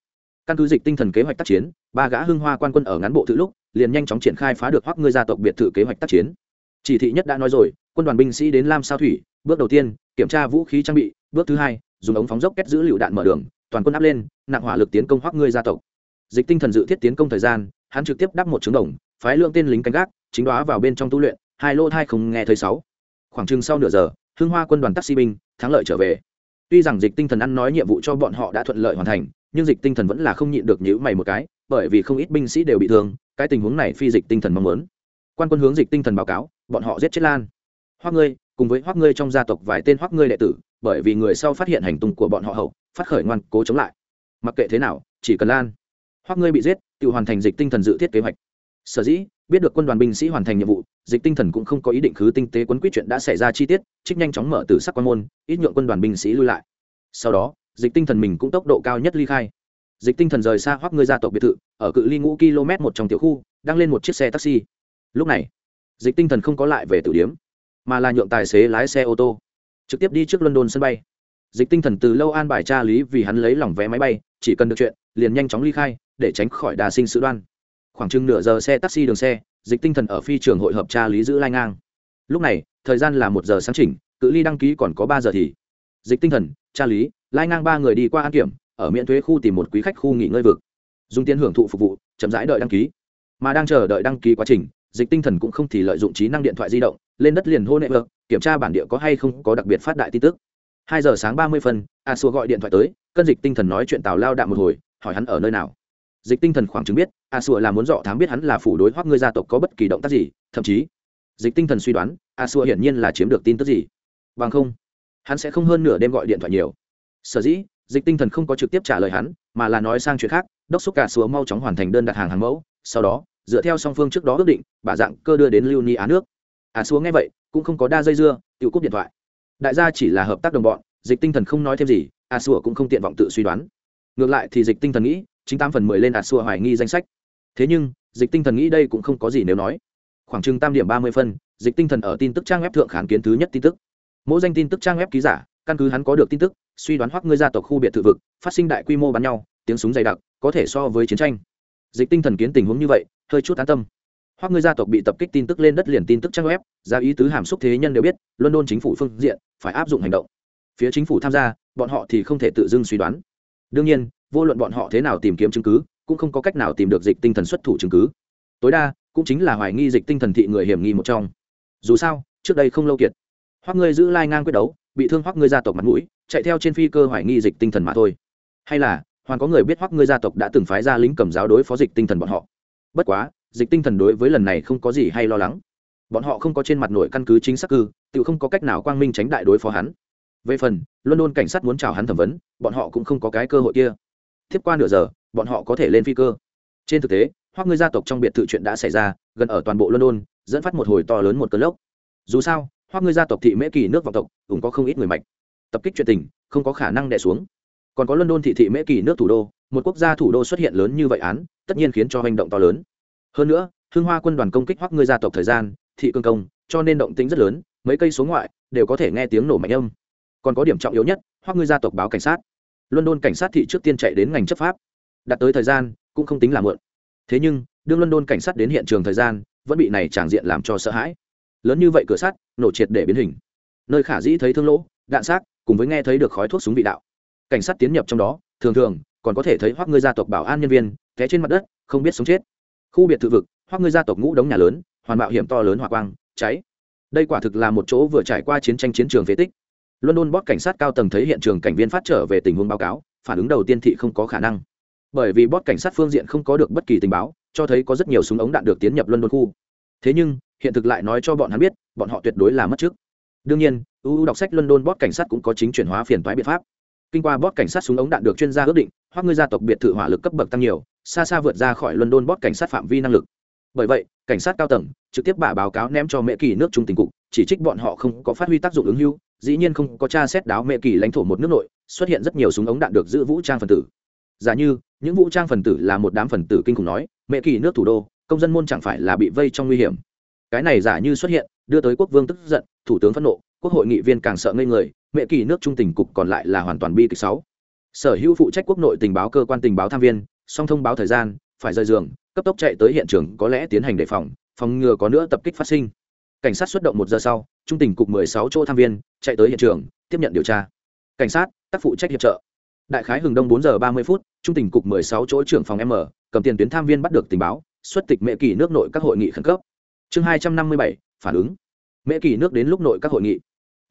căn cứ dịch tinh thần kế hoạch tác chiến, ba gã hưng hoa quan quân ở ngắn bộ thự lúc, liền nhanh chóng triển khai phá được hoắc ngươi gia tộc biệt thự kế hoạch tác chiến. Chỉ thị nhất đã nói rồi, quân đoàn binh sĩ đến lam sao thủy, bước đầu tiên, kiểm tra vũ khí trang bị, bước thứ hai, dùng ống phóng dốc kết giữ lựu đạn mở đường, toàn quân áp lên, nặng hỏa lực tiến công hoắc ngươi gia tộc dịch tinh thần dự thiết tiến công thời gian, hắn trực tiếp đắp một trứng đồng, phái lượng tên lính canh gác, chính đoá vào bên trong tu luyện, hai lô thai không nghe thấy sáu. Khoảng chừng sau nửa giờ, hưng hoa quân đoàn taxi binh, thắng lợi trở về. Tuy rằng dịch tinh thần ăn nói nhiệm vụ cho bọn họ đã thuận lợi hoàn thành, nhưng dịch tinh thần vẫn là không nhịn được nhữ mày một cái, bởi vì không ít binh sĩ đều bị thương, cái tình huống này phi dịch tinh thần mong muốn. Quan quân hướng dịch tinh thần báo cáo, bọn họ giết chết lan. Hoác ngươi, cùng với hoác ngươi trong gia tộc vài tên hoác ngươi đệ tử, bởi vì người sau phát hiện hành tung của bọn họ hậu, phát khởi ngoan cố chống lại. Mặc kệ thế nào, chỉ cần lan hoặc ngươi bị giết, tự hoàn thành dịch tinh thần dự thiết kế hoạch. Sở dĩ, biết được quân đoàn binh sĩ hoàn thành nhiệm vụ, dịch tinh thần cũng không có ý định khứ tinh tế quấn quyết chuyện đã xảy ra chi tiết, trích nhanh chóng mở từ sắc quan môn, ít nhượng quân đoàn binh sĩ lui lại. Sau đó, dịch tinh thần mình cũng tốc độ cao nhất ly khai. Dịch tinh thần rời xa hoác ngươi gia tộc biệt thự, ở cự ly ngũ km một trong tiểu khu, đang lên một chiếc xe taxi. Lúc này, dịch tinh thần không có lại về tử điếm, mà là nhượng tài xế lái xe ô tô, trực tiếp đi trước london sân bay dịch tinh thần từ lâu an bài tra lý vì hắn lấy lỏng vé máy bay, chỉ cần được chuyện, liền nhanh chóng ly khai, để tránh khỏi đà sinh sự đoan. Khoảng chừng nửa giờ xe taxi đường xe, dịch tinh thần ở phi trường hội hợp tra lý giữ lai ngang. Lúc này, thời gian là một giờ sáng chỉnh, cự ly đăng ký còn có ba giờ thì. Dịch tinh thần, tra lý, lai ngang ba người đi qua an kiểm, ở miễn thuế khu tìm một quý khách khu nghỉ ngơi vực. Dùng tiền hưởng thụ phục vụ, chậm rãi đợi đăng ký. Mà đang chờ đợi đăng ký quá trình, dịch tinh thần cũng không thì lợi dụng trí năng điện thoại di động, lên đất liền hô nệ vợ, kiểm tra bản địa có hay không có đặc biệt phát đại tin tức hai giờ sáng ba mươi phân, a xua gọi điện thoại tới, cân dịch tinh thần nói chuyện tào lao đạm một hồi, hỏi hắn ở nơi nào. Dịch tinh thần khoảng chứng biết, a xua là muốn dọ thám biết hắn là phủ đối hoác ngươi gia tộc có bất kỳ động tác gì, thậm chí, dịch tinh thần suy đoán, a xua hiển nhiên là chiếm được tin tức gì. Bằng không, hắn sẽ không hơn nửa đêm gọi điện thoại nhiều. Sở dĩ, dịch tinh thần không có trực tiếp trả lời hắn, mà là nói sang chuyện khác, đốc xúc cả xua mau chóng hoàn thành đơn đặt hàng hàng mẫu, sau đó, dựa theo song phương trước đó ước định bà dạng cơ đưa đến lưu ni á nước. A xua nghe vậy, cũng không có đa dây dưa tự cúp điện thoại đại gia chỉ là hợp tác đồng bọn, dịch tinh thần không nói thêm gì, a xua cũng không tiện vọng tự suy đoán. Ngược lại thì dịch tinh thần nghĩ, chính tám phần mười lên a xua hoài nghi danh sách. Thế nhưng, dịch tinh thần nghĩ đây cũng không có gì nếu nói. Khoảng chừng tam điểm ba mươi phân, dịch tinh thần ở tin tức trang web thượng kháng kiến thứ nhất tin tức. Mỗi danh tin tức trang web ký giả, căn cứ hắn có được tin tức, suy đoán hoắc ngươi gia tộc khu biệt thự vực, phát sinh đại quy mô bắn nhau, tiếng súng dày đặc, có thể so với chiến tranh. Dịch tinh thần kiến tình huống như vậy, hơi chút an tâm hoặc người gia tộc bị tập kích tin tức lên đất liền tin tức trang web, ra ý tứ hàm xúc thế nhân đều biết, london chính phủ phương diện phải áp dụng hành động. Phía chính phủ tham gia, bọn họ thì không thể tự dưng suy đoán. Đương nhiên, vô luận bọn họ thế nào tìm kiếm chứng cứ, cũng không có cách nào tìm được dịch tinh thần xuất thủ chứng cứ. Tối đa, cũng chính là hoài nghi dịch tinh thần thị người hiểm nghi một trong. Dù sao, trước đây không lâu kiệt. Hoặc người giữ lai ngang quyết đấu, bị thương hoặc người gia tộc mặt mũi, chạy theo trên phi cơ hoài nghi dịch tinh thần mà thôi. Hay là, hoàn có người biết hoặc người gia tộc đã từng phái ra lính cầm giáo đối phó dịch tinh thần bọn họ. Bất quá dịch tinh thần đối với lần này không có gì hay lo lắng. Bọn họ không có trên mặt nổi căn cứ chính xác cư, tự không có cách nào quang minh tránh đại đối phó hắn. Về phần, london cảnh sát muốn chào hắn thẩm vấn, bọn họ cũng không có cái cơ hội kia. Tiếp qua nửa giờ, bọn họ có thể lên phi cơ. Trên thực tế hoặc người gia tộc trong biệt thự chuyện đã xảy ra, gần ở toàn bộ london, dẫn phát một hồi to lớn một cơn lốc. Dù sao hoặc người gia tộc thị mễ kỳ nước vọng tộc, cũng có không ít người mạnh tập kích chuyện tình, không có khả năng đẻ xuống. Còn có london thị thị mễ kỳ nước thủ đô, một quốc gia thủ đô xuất hiện lớn như vậy án, tất nhiên khiến cho hành động to lớn hơn nữa hương hoa quân đoàn công kích hoắc ngươi gia tộc thời gian, thị cương công, cho nên động tính rất lớn, mấy cây số ngoại đều có thể nghe tiếng nổ mạnh âm. Còn có điểm trọng yếu nhất, hoắc ngươi gia tộc báo cảnh sát. London cảnh sát thị trước tiên chạy đến ngành chấp pháp. Đặt tới thời gian, cũng không tính là mượn thế nhưng, đương london cảnh sát đến hiện trường thời gian, vẫn bị này tràng diện làm cho sợ hãi. Lớn như vậy cửa sắt, nổ triệt để biến hình. Nơi khả dĩ thấy thương lỗ, đạn xác, cùng với nghe thấy được khói thuốc súng bị đạo. Cảnh sát tiến nhập trong đó, thường thường còn có thể thấy hoắc ngươi gia tộc bảo an nhân viên, té trên mặt đất, không biết sống chết khu biệt thự vực, hoặc người gia tộc ngũ đống nhà lớn, hoàn mạo hiểm to lớn hỏa quang, cháy. Đây quả thực là một chỗ vừa trải qua chiến tranh chiến trường phế tích. London bot cảnh sát cao tầng thấy hiện trường cảnh viên phát trở về tình huống báo cáo, phản ứng đầu tiên thị không có khả năng. Bởi vì bot cảnh sát phương diện không có được bất kỳ tình báo, cho thấy có rất nhiều súng ống đạn được tiến nhập london khu. Thế nhưng, hiện thực lại nói cho bọn hắn biết, bọn họ tuyệt đối là mất trước đương nhiên uu đọc sách london bot cảnh sát cũng có chính chuyển hóa phiền toái biện pháp kinh qua bot cảnh sát súng ống đạn được chuyên gia ước định hoặc người gia tộc biệt thự hỏa lực cấp bậc tăng nhiều, xa xa vượt ra khỏi london bot cảnh sát phạm vi năng lực. Bởi vậy, cảnh sát cao tầng trực tiếp bà báo cáo ném cho mẹ kỳ nước trung tình cục, chỉ trích bọn họ không có phát huy tác dụng ứng hưu, dĩ nhiên không có tra xét đáo mẹ kỳ lãnh thổ một nước nội, xuất hiện rất nhiều súng ống đạn được giữ vũ trang phần tử. Giả như, những vũ trang phần tử là một đám phần tử kinh khủng nói, mẹ kỳ nước thủ đô, công dân môn chẳng phải là bị vây trong nguy hiểm. Cái này giả như xuất hiện, đưa tới quốc vương tức giận, thủ tướng phẫn nộ quốc hội nghị viên càng sợ ngây người mẹ kỳ nước trung tình cục còn lại là hoàn toàn bi kịch sáu. Sở hữu phụ trách quốc nội tình báo cơ quan tình báo tham viên song thông báo thời gian phải rời giường cấp tốc chạy tới hiện trường có lẽ tiến hành đề phòng phòng ngừa có nữa tập kích phát sinh. Cảnh sát xuất động một giờ sau trung tình cục 16 chỗ tham viên chạy tới hiện trường tiếp nhận điều tra. Cảnh sát tác phụ trách hiệp trợ. Đại khái hừng đông 4 giờ 30 phút trung tình cục 16 chỗ trưởng phòng m cầm tiền tuyến tham viên bắt được tình báo xuất tịch mẹ kỳ nước nội các hội nghị khẩn cấp. Chương 257, phản ứng. Mẹ kỳ nước đến lúc nội các hội nghị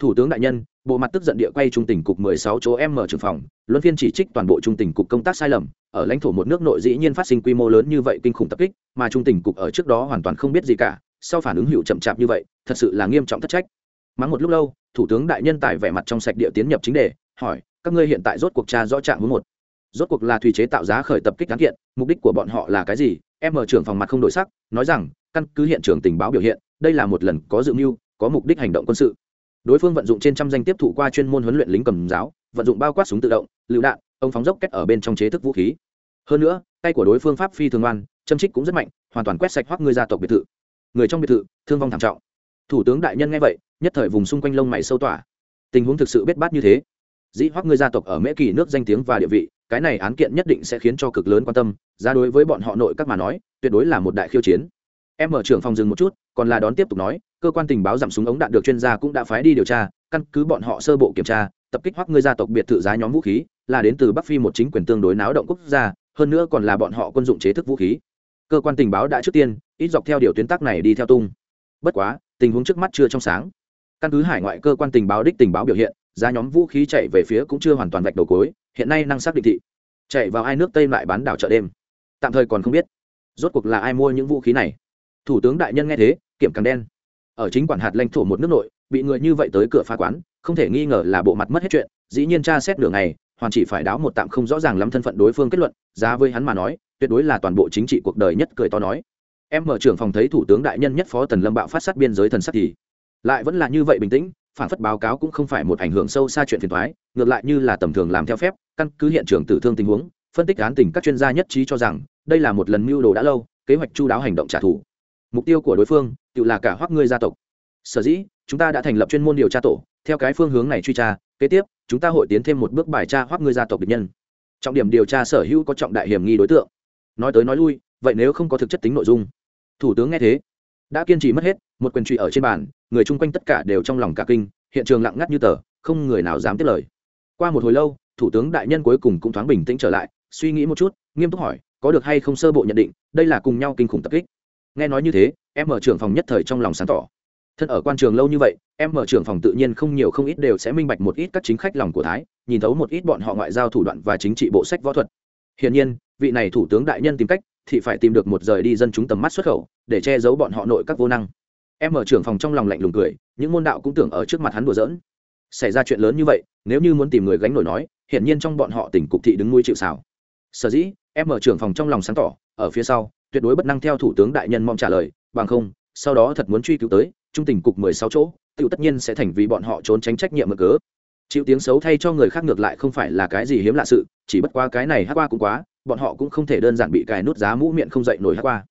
thủ tướng đại nhân, bộ mặt tức giận địa quay trung tỉnh cục 16 chỗ m trưởng phòng, luân phiên chỉ trích toàn bộ trung tỉnh cục công tác sai lầm, ở lãnh thổ một nước nội dĩ nhiên phát sinh quy mô lớn như vậy kinh khủng tập kích, mà trung tỉnh cục ở trước đó hoàn toàn không biết gì cả, sau phản ứng hiệu chậm chạp như vậy, thật sự là nghiêm trọng thất trách. Mắng một lúc lâu, thủ tướng đại nhân tài vẻ mặt trong sạch địa tiến nhập chính đề, hỏi, các ngươi hiện tại rốt cuộc tra rõ trạng hướng một? Rốt cuộc là thủy chế tạo giá khởi tập kích án kiện, mục đích của bọn họ là cái gì? Em ở trưởng phòng mặt không đổi sắc, nói rằng, căn cứ hiện trường tình báo biểu hiện, đây là một lần có dự mưu, có mục đích hành động quân sự đối phương vận dụng trên trăm danh tiếp thụ qua chuyên môn huấn luyện lính cầm giáo, vận dụng bao quát súng tự động, lựu đạn, ông phóng dốc kết ở bên trong chế thức vũ khí. Hơn nữa, tay của đối phương pháp phi thường oan, châm trích cũng rất mạnh, hoàn toàn quét sạch hoắc người gia tộc biệt thự. Người trong biệt thự, thương vong thảm trọng. Thủ tướng đại nhân nghe vậy, nhất thời vùng xung quanh lông mày sâu tỏa. Tình huống thực sự biết bát như thế. Dĩ hoắc người gia tộc ở mễ kỳ nước danh tiếng và địa vị, cái này án kiện nhất định sẽ khiến cho cực lớn quan tâm ra đối với bọn họ nội các mà nói, tuyệt đối là một đại khiêu chiến em mở trưởng phòng dừng một chút, còn là đón tiếp tục nói, cơ quan tình báo giảm súng ống đạn được chuyên gia cũng đã phái đi điều tra, căn cứ bọn họ sơ bộ kiểm tra, tập kích hoắc ngươi gia tộc biệt thự giá nhóm vũ khí, là đến từ bắc phi một chính quyền tương đối náo động quốc gia, hơn nữa còn là bọn họ quân dụng chế thức vũ khí. Cơ quan tình báo đã trước tiên, ít dọc theo điều tuyến tác này đi theo tung. Bất quá, tình huống trước mắt chưa trong sáng. Căn cứ hải ngoại cơ quan tình báo đích tình báo biểu hiện, giá nhóm vũ khí chạy về phía cũng chưa hoàn toàn vạch đầu cối hiện nay năng xác định thị. Chạy vào ai nước tây lại bán đảo chợ đêm. Tạm thời còn không biết. Rốt cuộc là ai mua những vũ khí này? Thủ tướng đại nhân nghe thế, kiểm càng đen. Ở chính quản hạt lãnh thổ một nước nội, bị người như vậy tới cửa phá quán, không thể nghi ngờ là bộ mặt mất hết chuyện, dĩ nhiên tra xét đường này hoàn chỉ phải đáo một tạm không rõ ràng lắm thân phận đối phương kết luận, giá với hắn mà nói, tuyệt đối là toàn bộ chính trị cuộc đời nhất cười to nói. Em mở trưởng phòng thấy thủ tướng đại nhân nhất phó tần lâm bạo phát sát biên giới thần sắc thì lại vẫn là như vậy bình tĩnh, phản phất báo cáo cũng không phải một ảnh hưởng sâu xa chuyện phiền thoái ngược lại như là tầm thường làm theo phép, căn cứ hiện trường tử thương tình huống, phân tích án tình các chuyên gia nhất trí cho rằng, đây là một lần mưu đồ đã lâu, kế hoạch chu đáo hành động trả thù mục tiêu của đối phương, tự là cả hoác ngươi gia tộc. Sở dĩ, chúng ta đã thành lập chuyên môn điều tra tổ, theo cái phương hướng này truy tra, kế tiếp, chúng ta hội tiến thêm một bước bài tra hoác ngươi gia tộc địch nhân. Trọng điểm điều tra sở hữu có trọng đại hiểm nghi đối tượng. Nói tới nói lui, vậy nếu không có thực chất tính nội dung? Thủ tướng nghe thế, đã kiên trì mất hết, một quyền trụy ở trên bàn, người chung quanh tất cả đều trong lòng cả kinh, hiện trường lặng ngắt như tờ, không người nào dám tiếp lời. Qua một hồi lâu, thủ tướng đại nhân cuối cùng cũng thoáng bình tĩnh trở lại, suy nghĩ một chút, nghiêm túc hỏi, có được hay không sơ bộ nhận định, đây là cùng nhau kinh khủng tập kích nghe nói như thế, em mở trưởng phòng nhất thời trong lòng sáng tỏ. Thân ở quan trường lâu như vậy, em mở trưởng phòng tự nhiên không nhiều không ít đều sẽ minh bạch một ít các chính khách lòng của thái, nhìn thấu một ít bọn họ ngoại giao thủ đoạn và chính trị bộ sách võ thuật. Hiển nhiên, vị này thủ tướng đại nhân tìm cách thì phải tìm được một rời đi dân chúng tầm mắt xuất khẩu, để che giấu bọn họ nội các vô năng. Em mở trưởng phòng trong lòng lạnh lùng cười, những môn đạo cũng tưởng ở trước mặt hắn đùa giỡn. Xảy ra chuyện lớn như vậy, nếu như muốn tìm người gánh nổi nói, hiển nhiên trong bọn họ tỉnh cục thị đứng nuôi chịu xào sở dĩ, em mở trưởng phòng trong lòng sáng tỏ, ở phía sau tuyệt đối bất năng theo thủ tướng đại nhân mong trả lời, bằng không, sau đó thật muốn truy cứu tới, trung tình cục mười sáu chỗ tự tất nhiên sẽ thành vì bọn họ trốn tránh trách nhiệm mở cớ. Chịu tiếng xấu thay cho người khác ngược lại không phải là cái gì hiếm lạ sự, chỉ bất qua cái này hát qua cũng quá, bọn họ cũng không thể đơn giản bị cài nút giá mũ miệng không dậy nổi hát qua.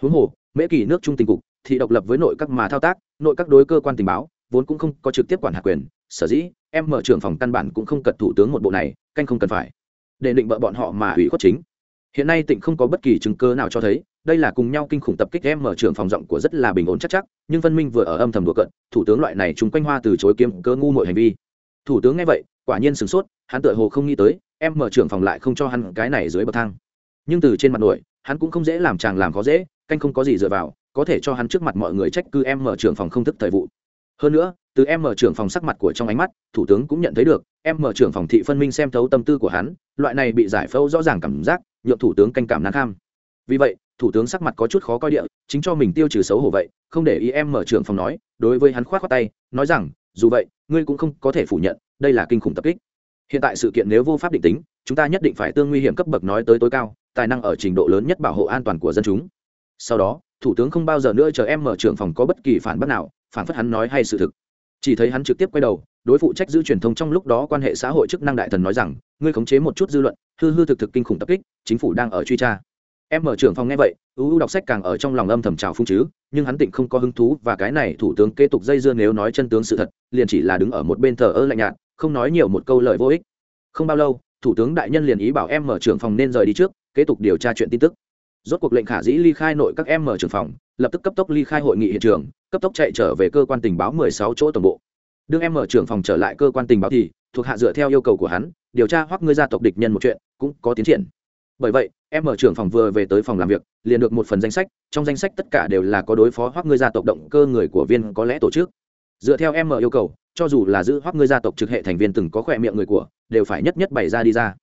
Huống hồ, mễ kỳ nước trung tình cục, thì độc lập với nội các mà thao tác, nội các đối cơ quan tình báo, vốn cũng không có trực tiếp quản hạt quyền, sở dĩ, em mở trưởng phòng căn bản cũng không cần thủ tướng một bộ này, canh không cần phải. Để định bợ bọn họ mà ủy khuất chính hiện nay tỉnh không có bất kỳ chứng cơ nào cho thấy, đây là cùng nhau kinh khủng tập kích em mở trưởng phòng rộng của rất là bình ổn chắc chắc, nhưng phân minh vừa ở âm thầm đùa cận thủ tướng loại này chúng quanh hoa từ chối kiếm cơ ngu mọi hành vi. Thủ tướng nghe vậy, quả nhiên sửng sốt, hắn tựa hồ không nghĩ tới, em mở trưởng phòng lại không cho hắn cái này dưới bậc thang. Nhưng từ trên mặt nổi, hắn cũng không dễ làm chàng làm khó dễ, canh không có gì dựa vào, có thể cho hắn trước mặt mọi người trách cứ em mở trưởng phòng không thức thời vụ. Hơn nữa, từ em mở trưởng phòng sắc mặt của trong ánh mắt, thủ tướng cũng nhận thấy được, em mở trưởng phòng thị phân minh xem thấu tâm tư của hắn, loại này bị giải phẫu rõ ràng cảm giác nhượng thủ tướng canh cảm năng kham. Vì vậy, thủ tướng sắc mặt có chút khó coi địa, chính cho mình tiêu trừ xấu hổ vậy, không để ý em mở trưởng phòng nói, đối với hắn khoát khoát tay, nói rằng, dù vậy, ngươi cũng không có thể phủ nhận, đây là kinh khủng tập kích. Hiện tại sự kiện nếu vô pháp định tính, chúng ta nhất định phải tương nguy hiểm cấp bậc nói tới tối cao, tài năng ở trình độ lớn nhất bảo hộ an toàn của dân chúng. Sau đó, thủ tướng không bao giờ nữa chờ em mở trưởng phòng có bất kỳ phản bác nào, phản phất hắn nói hay sự thực. Chỉ thấy hắn trực tiếp quay đầu, đối phụ trách giữ truyền thông trong lúc đó quan hệ xã hội chức năng đại thần nói rằng, ngươi khống chế một chút dư luận hư hư thực thực kinh khủng tập kích, chính phủ đang ở truy tra. Em mở trưởng phòng nghe vậy, ưu đọc sách càng ở trong lòng âm thầm trào phung chứ, nhưng hắn tịnh không có hứng thú và cái này thủ tướng kế tục dây dưa nếu nói chân tướng sự thật, liền chỉ là đứng ở một bên thờ ơ lạnh nhạt, không nói nhiều một câu lời vô ích. Không bao lâu, thủ tướng đại nhân liền ý bảo em mở trưởng phòng nên rời đi trước, kế tục điều tra chuyện tin tức. Rốt cuộc lệnh khả dĩ ly khai nội các em mở trưởng phòng, lập tức cấp tốc ly khai hội nghị hiện trường, cấp tốc chạy trở về cơ quan tình báo 16 chỗ tổng bộ. Đương em mở trưởng phòng trở lại cơ quan tình báo thì, thuộc hạ dựa theo yêu cầu của hắn, điều tra hoặc ngươi gia tộc địch nhân một chuyện cũng có tiến triển. Bởi vậy, em mở trưởng phòng vừa về tới phòng làm việc, liền được một phần danh sách, trong danh sách tất cả đều là có đối phó hoặc ngươi gia tộc động cơ người của viên có lẽ tổ chức. Dựa theo em mở yêu cầu, cho dù là giữ hoặc ngươi gia tộc trực hệ thành viên từng có khỏe miệng người của, đều phải nhất nhất bày ra đi ra.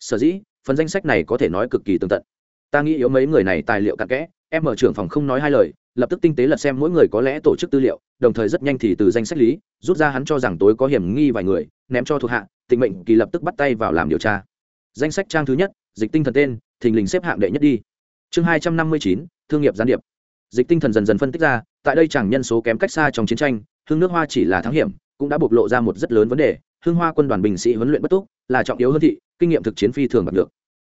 Sở dĩ, phần danh sách này có thể nói cực kỳ tường tận. Ta nghĩ yếu mấy người này tài liệu cặn kẽ, em mở trưởng phòng không nói hai lời, lập tức tinh tế lật xem mỗi người có lẽ tổ chức tư liệu, đồng thời rất nhanh thì từ danh sách lý, rút ra hắn cho rằng tối có hiểm nghi vài người, ném cho thuộc hạ tình mệnh kỳ lập tức bắt tay vào làm điều tra danh sách trang thứ nhất, dịch tinh thần tên, thình lình xếp hạng đệ nhất đi. Chương hai trăm năm mươi chín, thương nghiệp gián điệp. Dịch tinh thần dần dần phân tích ra, tại đây chẳng nhân số kém cách xa trong chiến tranh, hương nước hoa chỉ là thắng hiểm, cũng đã bộc lộ ra một rất lớn vấn đề, hương hoa quân đoàn binh sĩ huấn luyện bất túc, là trọng yếu hơn thị, kinh nghiệm thực chiến phi thường bằng được.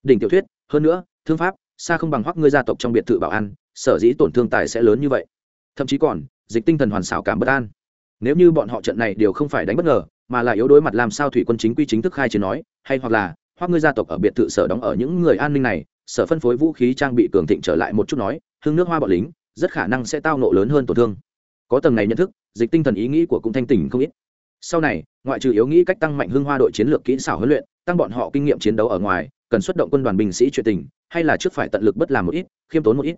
Đỉnh tiểu thuyết, hơn nữa, thương pháp, xa không bằng hoắc ngươi gia tộc trong biệt thự bảo an, sở dĩ tổn thương tài sẽ lớn như vậy. Thậm chí còn, dịch tinh thần hoàn xảo cảm bất an. Nếu như bọn họ trận này đều không phải đánh bất ngờ, mà là yếu đối mặt làm sao thủy quân chính quy chính thức khai chiến nói, hay hoặc là hoặc ngươi gia tộc ở biệt thự sở đóng ở những người an ninh này, sở phân phối vũ khí trang bị cường thịnh trở lại một chút nói, hương nước hoa bọn lính, rất khả năng sẽ tao nộ lớn hơn tổn thương. Có tầng này nhận thức, dịch tinh thần ý nghĩ của cũng thanh tỉnh không ít. Sau này, ngoại trừ yếu nghĩ cách tăng mạnh hương hoa đội chiến lược kỹ xảo huấn luyện, tăng bọn họ kinh nghiệm chiến đấu ở ngoài, cần xuất động quân đoàn binh sĩ chuyện tình, hay là trước phải tận lực bất làm một ít, khiêm tốn một ít.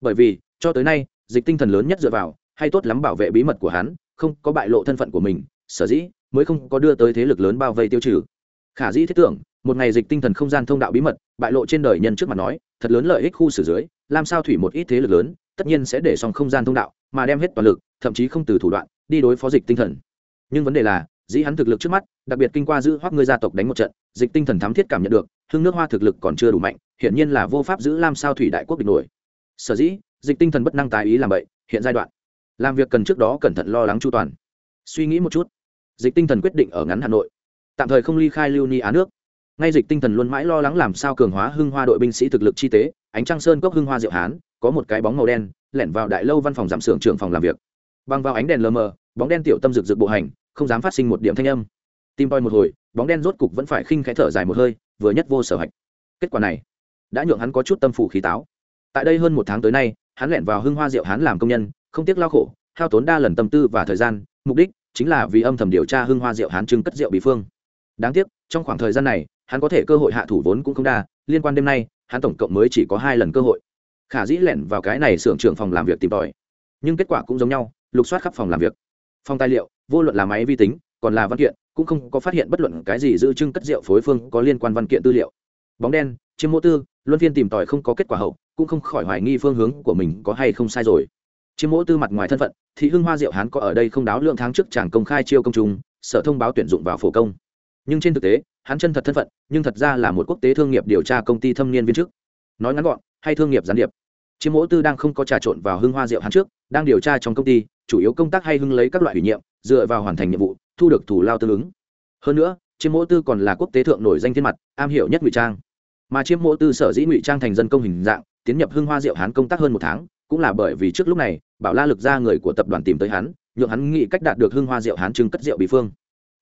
Bởi vì, cho tới nay, dịch tinh thần lớn nhất dựa vào, hay tốt lắm bảo vệ bí mật của hắn, không có bại lộ thân phận của mình, sở dĩ mới không có đưa tới thế lực lớn bao vây tiêu trừ. Khả dĩ thiết tưởng một ngày dịch tinh thần không gian thông đạo bí mật, bại lộ trên đời nhân trước mặt nói, thật lớn lợi ích khu xử dưới, làm sao thủy một ít thế lực lớn, tất nhiên sẽ để xong không gian thông đạo, mà đem hết toàn lực, thậm chí không từ thủ đoạn, đi đối phó dịch tinh thần. Nhưng vấn đề là, dĩ hắn thực lực trước mắt, đặc biệt kinh qua giữ hoác ngươi gia tộc đánh một trận, dịch tinh thần thám thiết cảm nhận được, hương nước hoa thực lực còn chưa đủ mạnh, hiển nhiên là vô pháp giữ làm sao thủy đại quốc địch nổi. Sở dĩ, dịch tinh thần bất năng tài ý làm vậy, hiện giai đoạn. Làm việc cần trước đó cẩn thận lo lắng chu toàn. Suy nghĩ một chút. Dịch tinh thần quyết định ở ngắn hà nội. Tạm thời không ly khai lưu ni á nước ngay dịch tinh thần luôn mãi lo lắng làm sao cường hóa hưng hoa đội binh sĩ thực lực chi tế, ánh trăng sơn cốc hưng hoa diệu hán, có một cái bóng màu đen, lẻn vào đại lâu văn phòng giảm xưởng trưởng phòng làm việc. Băng vào ánh đèn lờ mờ, bóng đen tiểu tâm rực rực bộ hành, không dám phát sinh một điểm thanh âm. Tim toi một hồi, bóng đen rốt cục vẫn phải khinh khẽ thở dài một hơi, vừa nhất vô sở hạch. Kết quả này, đã nhượng hắn có chút tâm phủ khí táo. Tại đây hơn một tháng tới nay, hắn lẻn vào hưng hoa diệu hắn làm công nhân, không tiếc lao khổ, hao tốn đa lần tâm tư và thời gian, mục đích chính là vì âm thầm điều tra hưng hoa diệu hán trưng cất rượu bị phương. Đáng tiếc, trong khoảng thời gian này hắn có thể cơ hội hạ thủ vốn cũng không đa, liên quan đêm nay, hắn tổng cộng mới chỉ có hai lần cơ hội. Khả dĩ lẻn vào cái này xưởng trưởng phòng làm việc tìm tòi. Nhưng kết quả cũng giống nhau, lục soát khắp phòng làm việc. Phòng tài liệu, vô luận là máy vi tính, còn là văn kiện, cũng không có phát hiện bất luận cái gì giữ trưng cất rượu phối phương có liên quan văn kiện tư liệu. Bóng đen chiếm mô tư, luân phiên tìm tòi không có kết quả hậu, cũng không khỏi hoài nghi phương hướng của mình có hay không sai rồi. Chiếm mỗ tư mặt ngoài thân phận thì hưng hoa diệu hán có ở đây không đáo lượng tháng trước chàng công khai chiêu công chúng, sở thông báo tuyển dụng vào phổ công. Nhưng trên thực tế hắn chân thật thân phận, nhưng thật ra là một quốc tế thương nghiệp điều tra công ty thâm niên viên chức. Nói ngắn gọn, hay thương nghiệp gián điệp. Chiếm mỗ tư đang không có trà trộn vào hưng hoa diệu hán trước, đang điều tra trong công ty, chủ yếu công tác hay hưng lấy các loại ủy nhiệm, dựa vào hoàn thành nhiệm vụ, thu được thủ lao tương ứng. Hơn nữa chiếm mỗ tư còn là quốc tế thượng nổi danh thiên mặt, am hiểu nhất ngụy trang. Mà chiếm mỗ tư sở dĩ ngụy trang thành dân công hình dạng, tiến nhập hưng hoa diệu hán công tác hơn một tháng, cũng là bởi vì trước lúc này, bảo la lực ra người của tập đoàn tìm tới hắn, nhượng hắn nghĩ cách đạt được hưng hoa diệu hán trưng cất rượu bị phương.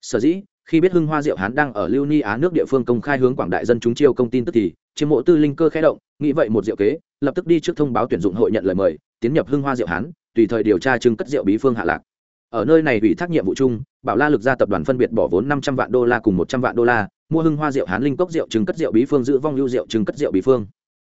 Sở dĩ khi biết hưng hoa diệu hán đang ở lưu ni á nước địa phương công khai hướng quảng đại dân chúng chiêu công tin tức thì chiếm mộ tư linh cơ khẽ động, nghĩ vậy một diệu kế, lập tức đi trước thông báo tuyển dụng hội nhận lời mời, tiến nhập hưng hoa diệu hán, tùy thời điều tra trưng cất Diệu bí phương hạ lạc. Ở nơi này ủy thác nhiệm vụ chung, bảo la lực ra tập đoàn phân biệt bỏ vốn năm trăm vạn đô la cùng một trăm vạn đô la, mua hưng hoa rượu hán linh cốc rượu trưng cất rượu bí phương giữ vong lưu rượu trưng cất rượu bí phương.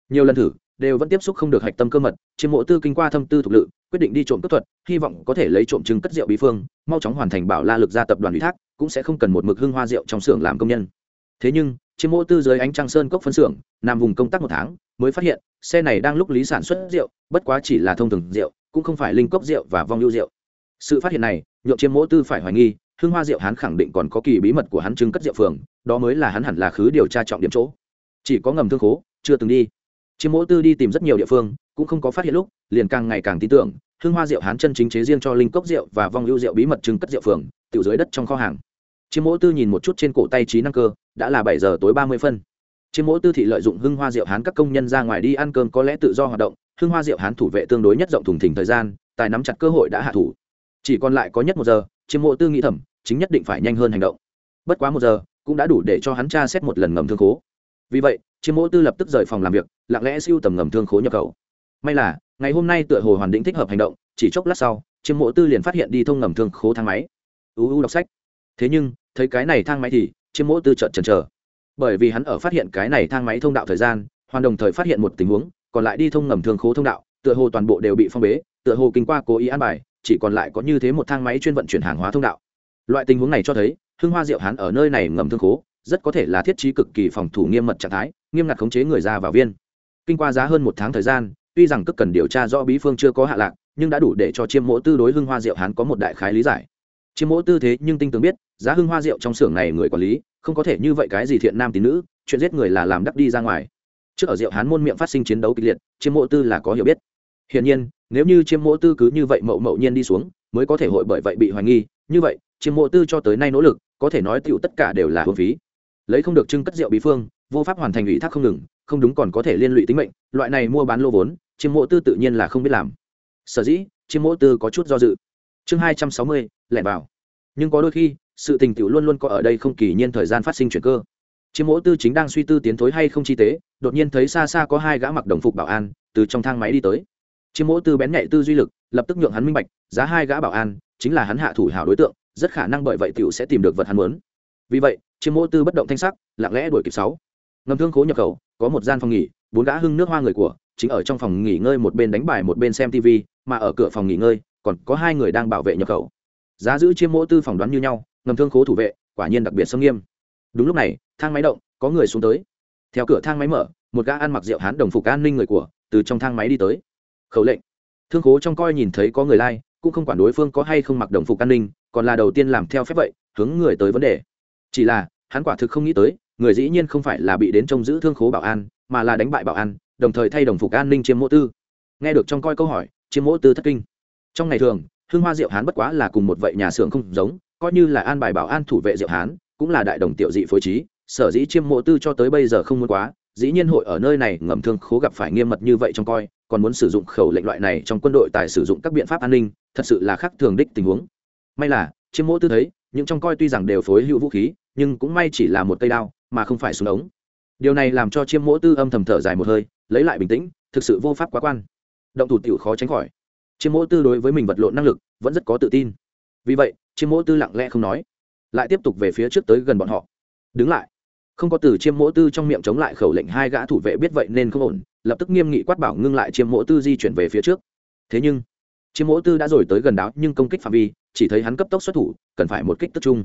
Nhiều lần thử, đều vẫn tiếp xúc không được hạch tâm cơ mật chiếm mộ tư kinh qua thâm tư thục lự quyết định đi trộm cất thuật, hy vọng có thể lấy trộm chứng cất rượu bí phương, mau chóng hoàn thành bảo la lực ra tập đoàn ủy thác, cũng sẽ không cần một mực hưng hoa rượu trong xưởng làm công nhân. Thế nhưng chiếm mộ tư dưới ánh trăng sơn cốc phân xưởng, nằm vùng công tác một tháng, mới phát hiện, xe này đang lúc lý sản xuất rượu, bất quá chỉ là thông thường rượu, cũng không phải linh cốc rượu và vong lưu rượu. Sự phát hiện này nhượng chiếm mộ tư phải hoài nghi, hưng hoa rượu hắn khẳng định còn có kỳ bí mật của hắn chứng cất rượu phường, đó mới là hắn hẳn là khứ điều tra trọng điểm chỗ. Chỉ có ngầm thương khố, chưa từng đi chiếm mỗ tư đi tìm rất nhiều địa phương, cũng không có phát hiện lúc, liền càng ngày càng tin tưởng hương hoa rượu hán chân chính chế riêng cho linh cốc rượu và vong lưu rượu bí mật trưng cất rượu phường, tiểu dưới đất trong kho hàng. Chiếm mỗ tư nhìn một chút trên cổ tay trí năng cơ, đã là bảy giờ tối ba mươi phân. Chiếm mỗ tư thị lợi dụng hưng hoa rượu hán các công nhân ra ngoài đi ăn cơm có lẽ tự do hoạt động, hưng hoa rượu hán thủ vệ tương đối nhất rộng thùng thỉnh thời gian, tài nắm chặt cơ hội đã hạ thủ. Chỉ còn lại có nhất một giờ chiếm mỗ tư nghĩ thầm, chính nhất định phải nhanh hơn hành động. Bất quá một giờ, cũng đã đủ để cho hắn tra xét một lần ngầm thương khố. Vì vậy Chiêm mỗ tư lập tức rời phòng làm việc, lặng lẽ siêu tầm ngầm thương khố nhập khẩu. May là, ngày hôm nay tựa hồ hoàn định thích hợp hành động, chỉ chốc lát sau, Chiêm mộ tư liền phát hiện đi thông ngầm thương khố thang máy. Uu đọc sách. Thế nhưng, thấy cái này thang máy thì, Chiêm mộ tư trợn chần chờ. Bởi vì hắn ở phát hiện cái này thang máy thông đạo thời gian, hoàn đồng thời phát hiện một tình huống, còn lại đi thông ngầm thương khố thông đạo, tựa hồ toàn bộ đều bị phong bế, tựa hồ kinh qua cố ý an bài, chỉ còn lại có như thế một thang máy chuyên vận chuyển hàng hóa thông đạo. Loại tình huống này cho thấy, hưng hoa diệu hắn ở nơi này ngầm thương khố rất có thể là thiết trí cực kỳ phòng thủ nghiêm mật trạng thái, nghiêm ngặt khống chế người ra vào viên. Kinh qua giá hơn một tháng thời gian, tuy rằng tức cần điều tra rõ bí phương chưa có hạ lạc, nhưng đã đủ để cho chiêm mỗ tư đối hưng hoa rượu hán có một đại khái lý giải. Chiêm mỗ tư thế nhưng tinh tường biết, giá hưng hoa rượu trong xưởng này người quản lý, không có thể như vậy cái gì thiện nam tín nữ, chuyện giết người là làm đắc đi ra ngoài. Trước ở rượu hán môn miệng phát sinh chiến đấu kịch liệt, chiêm mỗ tư là có hiểu biết. Hiển nhiên, nếu như chiêm mỗ tư cứ như vậy mậu mậu nhiên đi xuống, mới có thể hội bởi vậy bị hoài nghi. Như vậy, chiêm mỗ tư cho tới nay nỗ lực, có thể nói tựu tất cả đều là hưởng phí lấy không được trưng cất rượu bí phương, vô pháp hoàn thành ủy thác không ngừng, không đúng còn có thể liên lụy tính mệnh, loại này mua bán lô vốn, chiêm mộ tư tự nhiên là không biết làm. Sở dĩ, chiêm mộ tư có chút do dự. Chương hai trăm sáu mươi, lẻn vào. Nhưng có đôi khi, sự tình tiểu luôn luôn có ở đây không kỳ nhiên thời gian phát sinh chuyển cơ. Chiêm mộ tư chính đang suy tư tiến thối hay không chi tế, đột nhiên thấy xa xa có hai gã mặc đồng phục bảo an, từ trong thang máy đi tới. Chiêm mộ tư bén nhạy tư duy lực, lập tức nhượng hắn minh bạch, giá hai gã bảo an, chính là hắn hạ thủ hảo đối tượng, rất khả năng bởi vậy tiểu sẽ tìm được vật hắn muốn. Vì vậy chiêm mộ tư bất động thanh sắc lặng lẽ đuổi kịp sáu. Ngầm thương khố nhập khẩu có một gian phòng nghỉ bốn gã hưng nước hoa người của chính ở trong phòng nghỉ ngơi một bên đánh bài một bên xem tv mà ở cửa phòng nghỉ ngơi còn có hai người đang bảo vệ nhập khẩu. Giá giữ chiêm mỗ tư phỏng đoán như nhau ngầm thương khố thủ vệ quả nhiên đặc biệt sâm nghiêm. Đúng lúc này thang máy động có người xuống tới. Theo cửa thang máy mở một gã ăn mặc rượu hán đồng phục an ninh người của từ trong thang máy đi tới. Khẩu lệnh. Thương khố trong coi nhìn thấy có người lai、like, cũng không quản đối phương có hay không mặc đồng phục an ninh còn là đầu tiên làm theo phép vậy hướng người tới vấn đề chỉ là, hắn quả thực không nghĩ tới, người dĩ nhiên không phải là bị đến trông giữ thương khố bảo an, mà là đánh bại bảo an, đồng thời thay đồng phục an ninh chiêm mỗ tư. Nghe được trong coi câu hỏi, chiêm mỗ tư thất kinh. Trong ngày thường, hương hoa diệu hán bất quá là cùng một vậy nhà xưởng không giống, coi như là an bài bảo an thủ vệ diệu hán, cũng là đại đồng tiểu dị phối trí, sở dĩ chiêm mộ tư cho tới bây giờ không muốn quá, dĩ nhiên hội ở nơi này ngầm thương khố gặp phải nghiêm mật như vậy trong coi, còn muốn sử dụng khẩu lệnh loại này trong quân đội tài sử dụng các biện pháp an ninh, thật sự là khác thường đích tình huống. May là, chiêm mộ tư thấy, những trong coi tuy rằng đều phối hữu vũ khí nhưng cũng may chỉ là một cây đao, mà không phải súng ống. Điều này làm cho chiêm mỗ tư âm thầm thở dài một hơi, lấy lại bình tĩnh, thực sự vô pháp quá quan. Động thủ tiểu khó tránh khỏi. Chiêm mỗ tư đối với mình vật lộn năng lực, vẫn rất có tự tin. Vì vậy, chiêm mỗ tư lặng lẽ không nói, lại tiếp tục về phía trước tới gần bọn họ. Đứng lại. Không có từ chiêm mỗ tư trong miệng chống lại khẩu lệnh hai gã thủ vệ biết vậy nên không ổn, lập tức nghiêm nghị quát bảo ngưng lại chiêm mỗ tư di chuyển về phía trước. Thế nhưng, chiêm mỗ tư đã rồi tới gần đáo nhưng công kích phạm vi, chỉ thấy hắn cấp tốc xuất thủ, cần phải một kích tức trung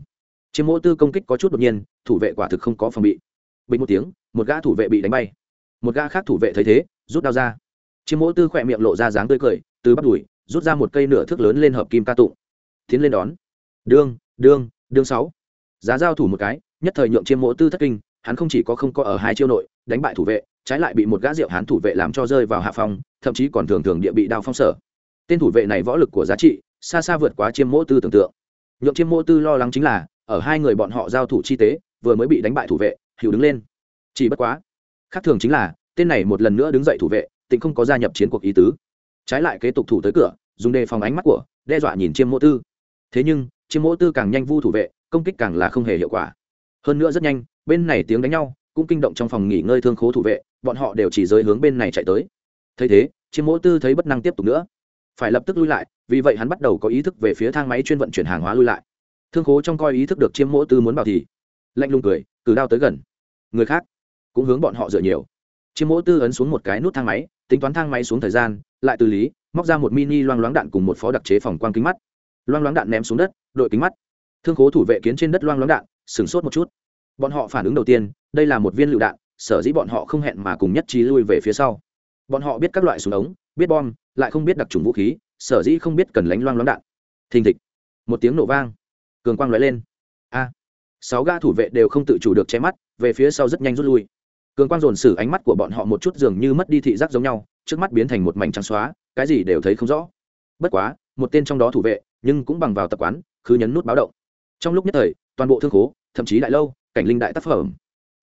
chiêm mỗ tư công kích có chút đột nhiên, thủ vệ quả thực không có phòng bị. Bình một tiếng, một gã thủ vệ bị đánh bay. Một gã khác thủ vệ thấy thế, rút đao ra. Chiêm mỗ tư khỏe miệng lộ ra dáng tươi cười, từ bắt đùi, rút ra một cây nửa thước lớn lên hợp kim ca tụng. Tiến lên đón. Đương đương đương sáu. Giá giao thủ một cái, nhất thời nhượng chiêm mỗ tư thất kinh, hắn không chỉ có không có ở hai chiêu nội, đánh bại thủ vệ, trái lại bị một gã rượu hắn thủ vệ làm cho rơi vào hạ phong, thậm chí còn thường thường địa bị đao phong sở. Tên thủ vệ này võ lực của giá trị, xa xa vượt quá chiêm mỗ tư tưởng tượng. Nhượng chiêm mỗ tư lo lắng chính là ở hai người bọn họ giao thủ chi tế, vừa mới bị đánh bại thủ vệ, hữu đứng lên. Chỉ bất quá, khác thường chính là, tên này một lần nữa đứng dậy thủ vệ, tịnh không có gia nhập chiến cuộc ý tứ. Trái lại kế tục thủ tới cửa, dùng đề phòng ánh mắt của, đe dọa nhìn chiêm mộ tư. Thế nhưng, chiêm mộ tư càng nhanh vu thủ vệ, công kích càng là không hề hiệu quả. Hơn nữa rất nhanh, bên này tiếng đánh nhau, cũng kinh động trong phòng nghỉ ngơi thương khố thủ vệ, bọn họ đều chỉ rơi hướng bên này chạy tới. Thấy thế, chiêm mộ tư thấy bất năng tiếp tục nữa. Phải lập tức lui lại, vì vậy hắn bắt đầu có ý thức về phía thang máy chuyên vận chuyển hàng hóa lui lại thương khố trong coi ý thức được chiêm mỗ tư muốn bảo thì, lạnh lùng cười, cử đao tới gần. Người khác cũng hướng bọn họ dựa nhiều. Chiêm mỗ tư ấn xuống một cái nút thang máy, tính toán thang máy xuống thời gian, lại từ lý, móc ra một mini loang loáng đạn cùng một phó đặc chế phòng quang kính mắt. Loang loáng đạn ném xuống đất, đội kính mắt. Thương khố thủ vệ kiến trên đất loang loáng đạn, sửng sốt một chút. Bọn họ phản ứng đầu tiên, đây là một viên lựu đạn, sở dĩ bọn họ không hẹn mà cùng nhất trí lui về phía sau. Bọn họ biết các loại súng ống, biết bom, lại không biết đặc trùng vũ khí, sở dĩ không biết cần lánh loang loáng đạn. Thình thịch. Một tiếng nổ vang cường quang lóe lên. A, sáu ga thủ vệ đều không tự chủ được che mắt, về phía sau rất nhanh rút lui. Cường quang dồn xử ánh mắt của bọn họ một chút dường như mất đi thị giác giống nhau, trước mắt biến thành một mảnh trắng xóa, cái gì đều thấy không rõ. Bất quá, một tên trong đó thủ vệ, nhưng cũng bằng vào tập quán cứ nhấn nút báo động. Trong lúc nhất thời, toàn bộ thương khố, thậm chí đại lâu, cảnh linh đại tác phẩm.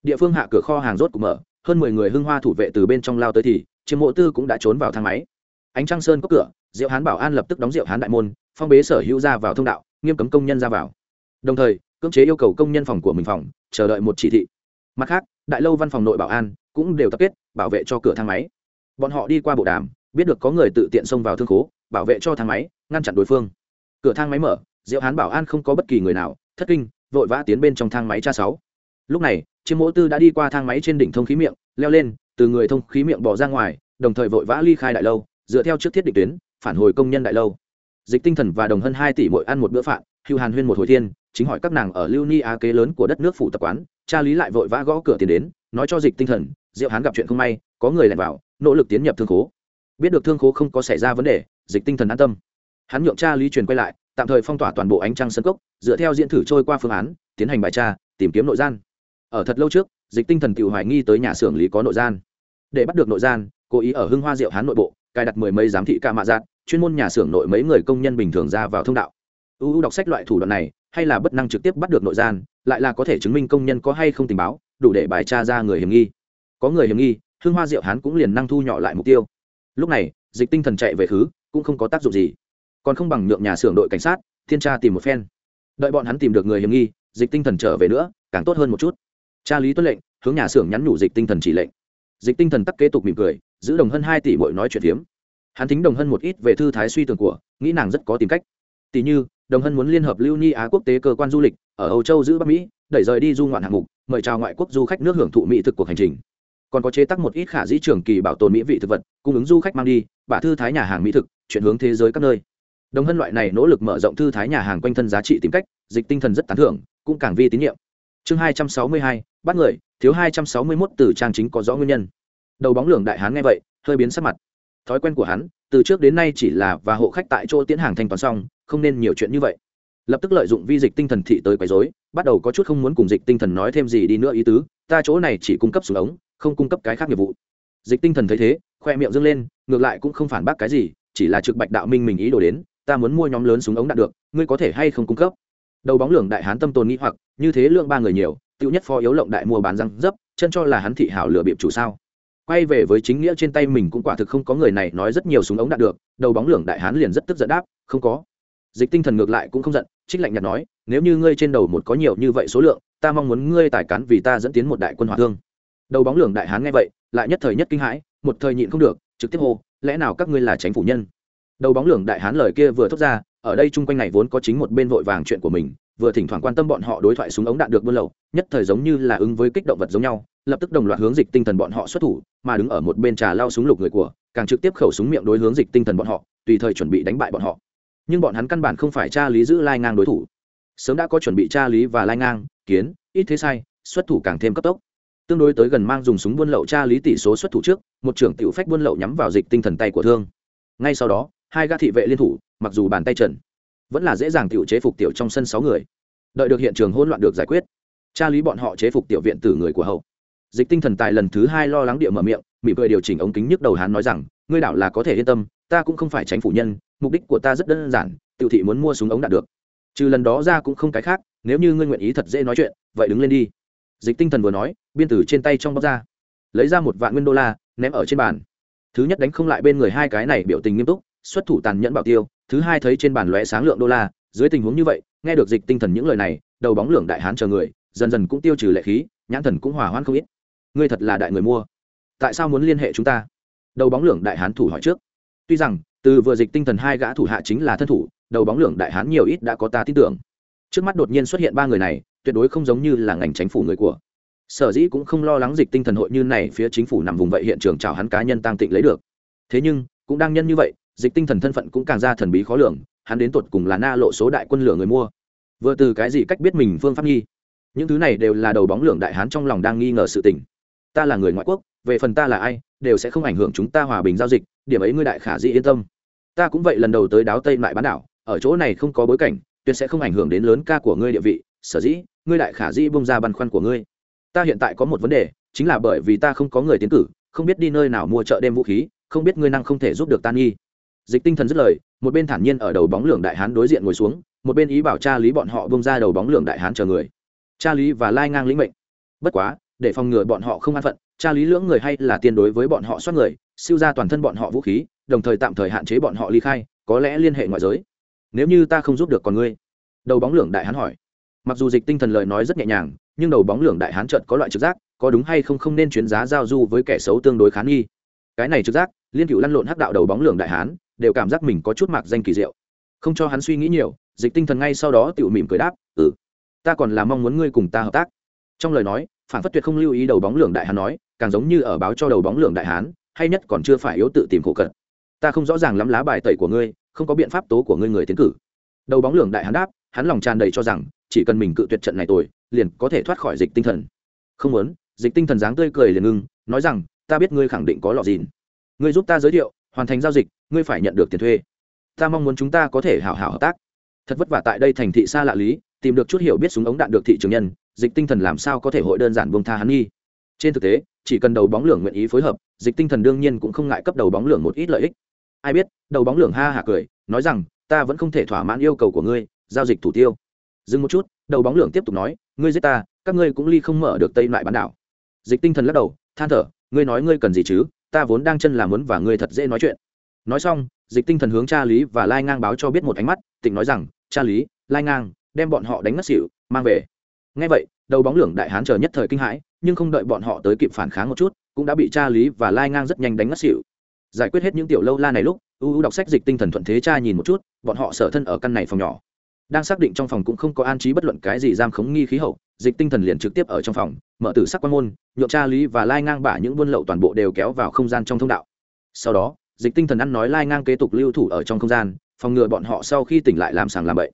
Địa phương hạ cửa kho hàng rốt cũng mở, hơn mười người hưng hoa thủ vệ từ bên trong lao tới thì chiếm mộ tư cũng đã trốn vào thang máy. Ánh trăng sơn có cửa, diệu hán bảo an lập tức đóng diệu hán đại môn, phong bế sở hữu ra vào thông đạo nghiêm cấm công nhân ra vào. Đồng thời, cưỡng chế yêu cầu công nhân phòng của mình phòng, chờ đợi một chỉ thị. Mặt khác, đại lâu văn phòng nội bảo an cũng đều tập kết, bảo vệ cho cửa thang máy. Bọn họ đi qua bộ đàm, biết được có người tự tiện xông vào thương khố, bảo vệ cho thang máy, ngăn chặn đối phương. Cửa thang máy mở, diệu hán bảo an không có bất kỳ người nào, thất kinh, vội vã tiến bên trong thang máy cha sáu. Lúc này, chiêm mỗ tư đã đi qua thang máy trên đỉnh thông khí miệng, leo lên, từ người thông khí miệng bỏ ra ngoài, đồng thời vội vã ly khai đại lâu, dựa theo trước thiết định tuyến, phản hồi công nhân đại lâu dịch tinh thần và đồng hơn hai tỷ mỗi ăn một bữa phạn, hưu hàn huyên một hồi thiên, chính hỏi các nàng ở lưu ni á kế lớn của đất nước phủ tập quán, cha lý lại vội vã gõ cửa tiền đến, nói cho dịch tinh thần, diệu hán gặp chuyện không may, có người lẻn vào, nỗ lực tiến nhập thương khố. Biết được thương khố không có xảy ra vấn đề, dịch tinh thần an tâm. Hắn nhượng cha lý truyền quay lại, tạm thời phong tỏa toàn bộ ánh trăng sân cốc, dựa theo diễn thử trôi qua phương án, tiến hành bài tra, tìm kiếm nội gian. Ở thật lâu trước, dịch tinh thần tự hoài nghi tới nhà xưởng lý có nội gian. Để bắt được nội gian, cố ý ở hưng hoa diệu hán nội bộ, cài đặt mười mấy giám thị ca mạ dạng chuyên môn nhà xưởng nội mấy người công nhân bình thường ra vào thông đạo. Uu đọc sách loại thủ đoạn này, hay là bất năng trực tiếp bắt được nội gian, lại là có thể chứng minh công nhân có hay không tình báo, đủ để bài tra ra người hiểm nghi. Có người hiểm nghi, hương hoa diệu hán cũng liền năng thu nhỏ lại mục tiêu. Lúc này, dịch tinh thần chạy về khứ, cũng không có tác dụng gì. Còn không bằng nhượng nhà xưởng đội cảnh sát, thiên tra tìm một phen. Đợi bọn hắn tìm được người hiểm nghi, dịch tinh thần trở về nữa, càng tốt hơn một chút. Cha lý tuân lệnh, hướng nhà xưởng nhắn nhủ dịch tinh thần chỉ lệnh. Dịch tinh thần tắc kế tục mỉm cười, giữ đồng hơn hai tỷ mỗi nói chuyện phiếm hắn thính đồng Hân một ít về thư thái suy tưởng của, nghĩ nàng rất có tìm cách. Tỷ như, đồng hân muốn liên hợp lưu ni á quốc tế cơ quan du lịch, ở âu châu giữ bắc mỹ, đẩy rời đi du ngoạn hạng mục, mời chào ngoại quốc du khách nước hưởng thụ mỹ thực cuộc hành trình. Còn có chế tác một ít khả dĩ trường kỳ bảo tồn mỹ vị thực vật, cung ứng du khách mang đi, bả thư thái nhà hàng mỹ thực, chuyển hướng thế giới các nơi. Đồng hân loại này nỗ lực mở rộng thư thái nhà hàng quanh thân giá trị tìm cách, dịch tinh thần rất tán thưởng, cũng càng vi tín nhiệm. Chương hai trăm sáu mươi hai, bắt người, thiếu hai trăm sáu mươi mốt từ trang chính có rõ nguyên nhân. Đầu bóng lường đại hán nghe vậy, hơi biến sắc mặt thói quen của hắn, từ trước đến nay chỉ là và hộ khách tại chỗ tiến hàng thanh toán xong, không nên nhiều chuyện như vậy. Lập tức lợi dụng vi dịch tinh thần thị tới quấy rối, bắt đầu có chút không muốn cùng dịch tinh thần nói thêm gì đi nữa ý tứ, ta chỗ này chỉ cung cấp súng ống, không cung cấp cái khác nghiệp vụ. Dịch tinh thần thấy thế, khoe miệng dâng lên, ngược lại cũng không phản bác cái gì, chỉ là trực bạch đạo minh mình ý đồ đến, ta muốn mua nhóm lớn súng ống đạn được, ngươi có thể hay không cung cấp? Đầu bóng lường đại hán tâm tồn nghĩ hoặc, như thế lượng ba người nhiều tiêu nhất phó yếu lộng đại mua bán răng dấp, chân cho là hắn thị hảo lựa bịp chủ sao? Quay về với chính nghĩa trên tay mình cũng quả thực không có người này nói rất nhiều súng ống đạt được, đầu bóng lưỡng đại hán liền rất tức giận đáp, không có. Dịch tinh thần ngược lại cũng không giận, trích lạnh nhạt nói, nếu như ngươi trên đầu một có nhiều như vậy số lượng, ta mong muốn ngươi tài cán vì ta dẫn tiến một đại quân hỏa thương. Đầu bóng lưỡng đại hán nghe vậy, lại nhất thời nhất kinh hãi, một thời nhịn không được, trực tiếp hô, lẽ nào các ngươi là tránh phủ nhân? Đầu bóng lưỡng đại hán lời kia vừa thốt ra, ở đây chung quanh này vốn có chính một bên vội vàng chuyện của mình, vừa thỉnh thoảng quan tâm bọn họ đối thoại súng ống đạn được buôn lậu, nhất thời giống như là ứng với kích động vật giống nhau lập tức đồng loạt hướng dịch tinh thần bọn họ xuất thủ, mà đứng ở một bên trà lao súng lục người của, càng trực tiếp khẩu súng miệng đối hướng dịch tinh thần bọn họ, tùy thời chuẩn bị đánh bại bọn họ. Nhưng bọn hắn căn bản không phải cha lý giữ lai ngang đối thủ. Sớm đã có chuẩn bị cha lý và lai ngang, kiến, ít thế sai, xuất thủ càng thêm cấp tốc. Tương đối tới gần mang dùng súng buôn lậu cha lý tỷ số xuất thủ trước, một trưởng tiểu phách buôn lậu nhắm vào dịch tinh thần tay của thương. Ngay sau đó, hai gã thị vệ liên thủ, mặc dù bàn tay trần, vẫn là dễ dàng tiểu chế phục tiểu trong sân sáu người. Đợi được hiện trường hỗn loạn được giải quyết cha lý bọn họ chế phục tiểu viện tử người của hậu dịch tinh thần tài lần thứ hai lo lắng địa mở miệng, mỉm cười điều chỉnh ống kính nhức đầu hắn nói rằng, ngươi đảo là có thể yên tâm, ta cũng không phải tránh phủ nhân, mục đích của ta rất đơn giản, tiểu thị muốn mua súng ống đạt được. Trừ lần đó ra cũng không cái khác, nếu như ngươi nguyện ý thật dễ nói chuyện, vậy đứng lên đi. Dịch tinh thần vừa nói, biên tử trên tay trong bóc ra, lấy ra một vạn nguyên đô la, ném ở trên bàn. Thứ nhất đánh không lại bên người hai cái này biểu tình nghiêm túc, xuất thủ tàn nhẫn bảo tiêu, thứ hai thấy trên bàn lóe sáng lượng đô la, dưới tình huống như vậy, nghe được dịch tinh thần những lời này, đầu bóng lượng đại hán chờ người, dần dần cũng tiêu trừ lệ khí, nhãn thần cũng hòa hoãn không ít ngươi thật là đại người mua. Tại sao muốn liên hệ chúng ta? Đầu bóng lưỡng đại hán thủ hỏi trước. Tuy rằng, từ vừa dịch tinh thần hai gã thủ hạ chính là thân thủ, đầu bóng lưỡng đại hán nhiều ít đã có ta tin tưởng. Trước mắt đột nhiên xuất hiện ba người này, tuyệt đối không giống như là ngành chính phủ người của. Sở dĩ cũng không lo lắng dịch tinh thần hội như này phía chính phủ nằm vùng vậy hiện trường chào hắn cá nhân tăng tịnh lấy được. Thế nhưng, cũng đang nhân như vậy, dịch tinh thần thân phận cũng càng ra thần bí khó lường, hắn đến tột cùng là na lộ số đại quân lửa người mua. Vừa từ cái gì cách biết mình phương pháp nghi những thứ này đều là đầu bóng lưỡng đại hán trong lòng đang nghi ngờ sự tình ta là người ngoại quốc, về phần ta là ai, đều sẽ không ảnh hưởng chúng ta hòa bình giao dịch, điểm ấy ngươi đại khả dĩ yên tâm. Ta cũng vậy lần đầu tới đáo tây lại bán đảo, ở chỗ này không có bối cảnh, tuyệt sẽ không ảnh hưởng đến lớn ca của ngươi địa vị, sở dĩ, ngươi đại khả dĩ bông ra băn khoăn của ngươi. Ta hiện tại có một vấn đề, chính là bởi vì ta không có người tiến cử, không biết đi nơi nào mua chợ đêm vũ khí, không biết ngươi năng không thể giúp được ta nghi. Dịch tinh thần dứt lời, một bên thản nhiên ở đầu bóng lường đại hán đối diện ngồi xuống, một bên ý bảo cha lý bọn họ bông ra đầu bóng lường đại hán chờ người. Cha lý và lai ngang lĩnh mệnh. Bất quá để phòng ngừa bọn họ không an phận cha lý lưỡng người hay là tiền đối với bọn họ soát người, siêu ra toàn thân bọn họ vũ khí, đồng thời tạm thời hạn chế bọn họ ly khai, có lẽ liên hệ ngoại giới. Nếu như ta không giúp được còn ngươi? Đầu bóng lưỡng đại hán hỏi. Mặc dù dịch tinh thần lời nói rất nhẹ nhàng, nhưng đầu bóng lưỡng đại hán trợt có loại trực giác, có đúng hay không không nên chuyến giá giao du với kẻ xấu tương đối khán nghi. Cái này trực giác, liên cựu lăn lộn hắc đạo đầu bóng lưỡng đại hán, đều cảm giác mình có chút mạc danh kỳ diệu. Không cho hắn suy nghĩ nhiều, dịch tinh thần ngay sau đó tự mỉm cười đáp ừ ta còn là mong muốn ngươi cùng ta hợp tác. Trong lời nói phản phất tuyệt không lưu ý đầu bóng lường đại hán nói, càng giống như ở báo cho đầu bóng lường đại hán, hay nhất còn chưa phải yếu tự tìm khổ cận. Ta không rõ ràng lắm lá bài tẩy của ngươi, không có biện pháp tố của ngươi người tiến cử. Đầu bóng lường đại hán đáp, hắn lòng tràn đầy cho rằng, chỉ cần mình cự tuyệt trận này tồi liền có thể thoát khỏi dịch tinh thần. Không muốn, dịch tinh thần dáng tươi cười liền ngưng, nói rằng, ta biết ngươi khẳng định có lọ dìn. Ngươi giúp ta giới thiệu, hoàn thành giao dịch, ngươi phải nhận được tiền thuê. Ta mong muốn chúng ta có thể hảo hảo hợp tác. Thật vất vả tại đây thành thị xa lạ lý, tìm được chút hiểu biết súng ống đạn được thị trường nhân dịch tinh thần làm sao có thể hội đơn giản buông tha hắn nghi? Trên thực tế, chỉ cần đầu bóng lưỡng nguyện ý phối hợp, dịch tinh thần đương nhiên cũng không ngại cấp đầu bóng lưỡng một ít lợi ích. Ai biết, đầu bóng lưỡng ha hả cười, nói rằng, ta vẫn không thể thỏa mãn yêu cầu của ngươi, giao dịch thủ tiêu. Dừng một chút, đầu bóng lưỡng tiếp tục nói, ngươi giết ta, các ngươi cũng ly không mở được tây lại bán đảo. Dịch tinh thần lắc đầu, than thở, ngươi nói ngươi cần gì chứ? Ta vốn đang chân làm muốn và ngươi thật dễ nói chuyện. Nói xong, dịch tinh thần hướng cha lý và lai ngang báo cho biết một ánh mắt tỉnh nói rằng, cha lý, lai ngang, đem bọn họ đánh ngất xỉu, mang về ngay vậy, đầu bóng lưỡng đại hán chờ nhất thời kinh hãi, nhưng không đợi bọn họ tới kịp phản kháng một chút, cũng đã bị cha lý và lai ngang rất nhanh đánh ngất xỉu. Giải quyết hết những tiểu lâu la này lúc, u u đọc sách dịch tinh thần thuận thế cha nhìn một chút, bọn họ sở thân ở căn này phòng nhỏ. Đang xác định trong phòng cũng không có an trí bất luận cái gì giam khống nghi khí hậu, dịch tinh thần liền trực tiếp ở trong phòng, mở tử sắc quan môn nhộn cha lý và lai ngang bả những buôn lậu toàn bộ đều kéo vào không gian trong thông đạo. Sau đó, dịch tinh thần ăn nói lai ngang kế tục lưu thủ ở trong không gian, phòng ngừa bọn họ sau khi tỉnh lại làm sàng làm bậy.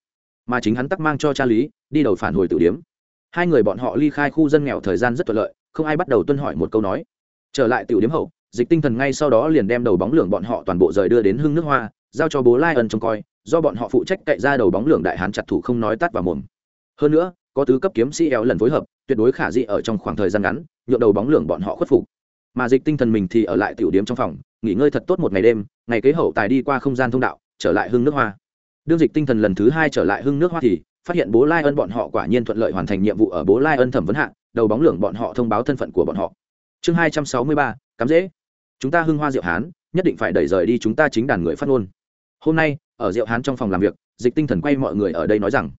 Mà chính hắn tắc mang cho cha lý, đi đầu phản hồi tử điếm hai người bọn họ ly khai khu dân nghèo thời gian rất thuận lợi, không ai bắt đầu tuân hỏi một câu nói. Trở lại tiểu điếm hậu, dịch tinh thần ngay sau đó liền đem đầu bóng lường bọn họ toàn bộ rời đưa đến hưng nước hoa, giao cho bố lai ân trông coi, do bọn họ phụ trách cậy ra đầu bóng lượng đại hán chặt thủ không nói tắt vào mồm. Hơn nữa, có tứ cấp kiếm sĩ eo lần phối hợp, tuyệt đối khả dĩ ở trong khoảng thời gian ngắn nhuộm đầu bóng lượng bọn họ khuất phục. Mà dịch tinh thần mình thì ở lại tiểu điếm trong phòng, nghỉ ngơi thật tốt một ngày đêm, ngày kế hậu tài đi qua không gian thông đạo, trở lại hưng nước hoa. Đương dịch tinh thần lần thứ hai trở lại hưng nước hoa thì phát hiện bố lai ân bọn họ quả nhiên thuận lợi hoàn thành nhiệm vụ ở bố lai ân thẩm vấn hạng đầu bóng lượng bọn họ thông báo thân phận của bọn họ. Chương hai trăm sáu mươi ba, cắm dễ chúng ta hưng hoa diệu hán, nhất định phải đẩy rời đi chúng ta chính đàn người phát ngôn. Hôm nay, ở diệu hán trong phòng làm việc, dịch tinh thần quay mọi người ở đây nói rằng,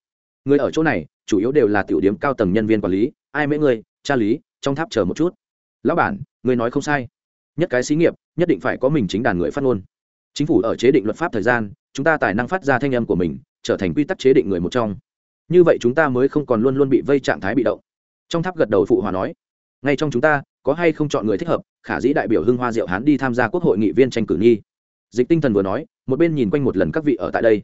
người ở chỗ này, chủ yếu đều là tiểu điếm cao tầng nhân viên quản lý, ai mấy người, cha lý, trong tháp chờ một chút. Lão bản, người nói không sai. Nhất cái xí nghiệp, nhất định phải có mình chính đàn người phát ngôn. Chính phủ ở chế định luật pháp thời gian, chúng ta tài năng phát ra thanh âm của mình, trở thành quy tắc chế định người một trong như vậy chúng ta mới không còn luôn luôn bị vây trạng thái bị động. Trong tháp gật đầu phụ hòa nói, ngay trong chúng ta, có hay không chọn người thích hợp, khả dĩ đại biểu hưng hoa diệu hán đi tham gia quốc hội nghị viên tranh cử nghi. Dịch tinh thần vừa nói, một bên nhìn quanh một lần các vị ở tại đây.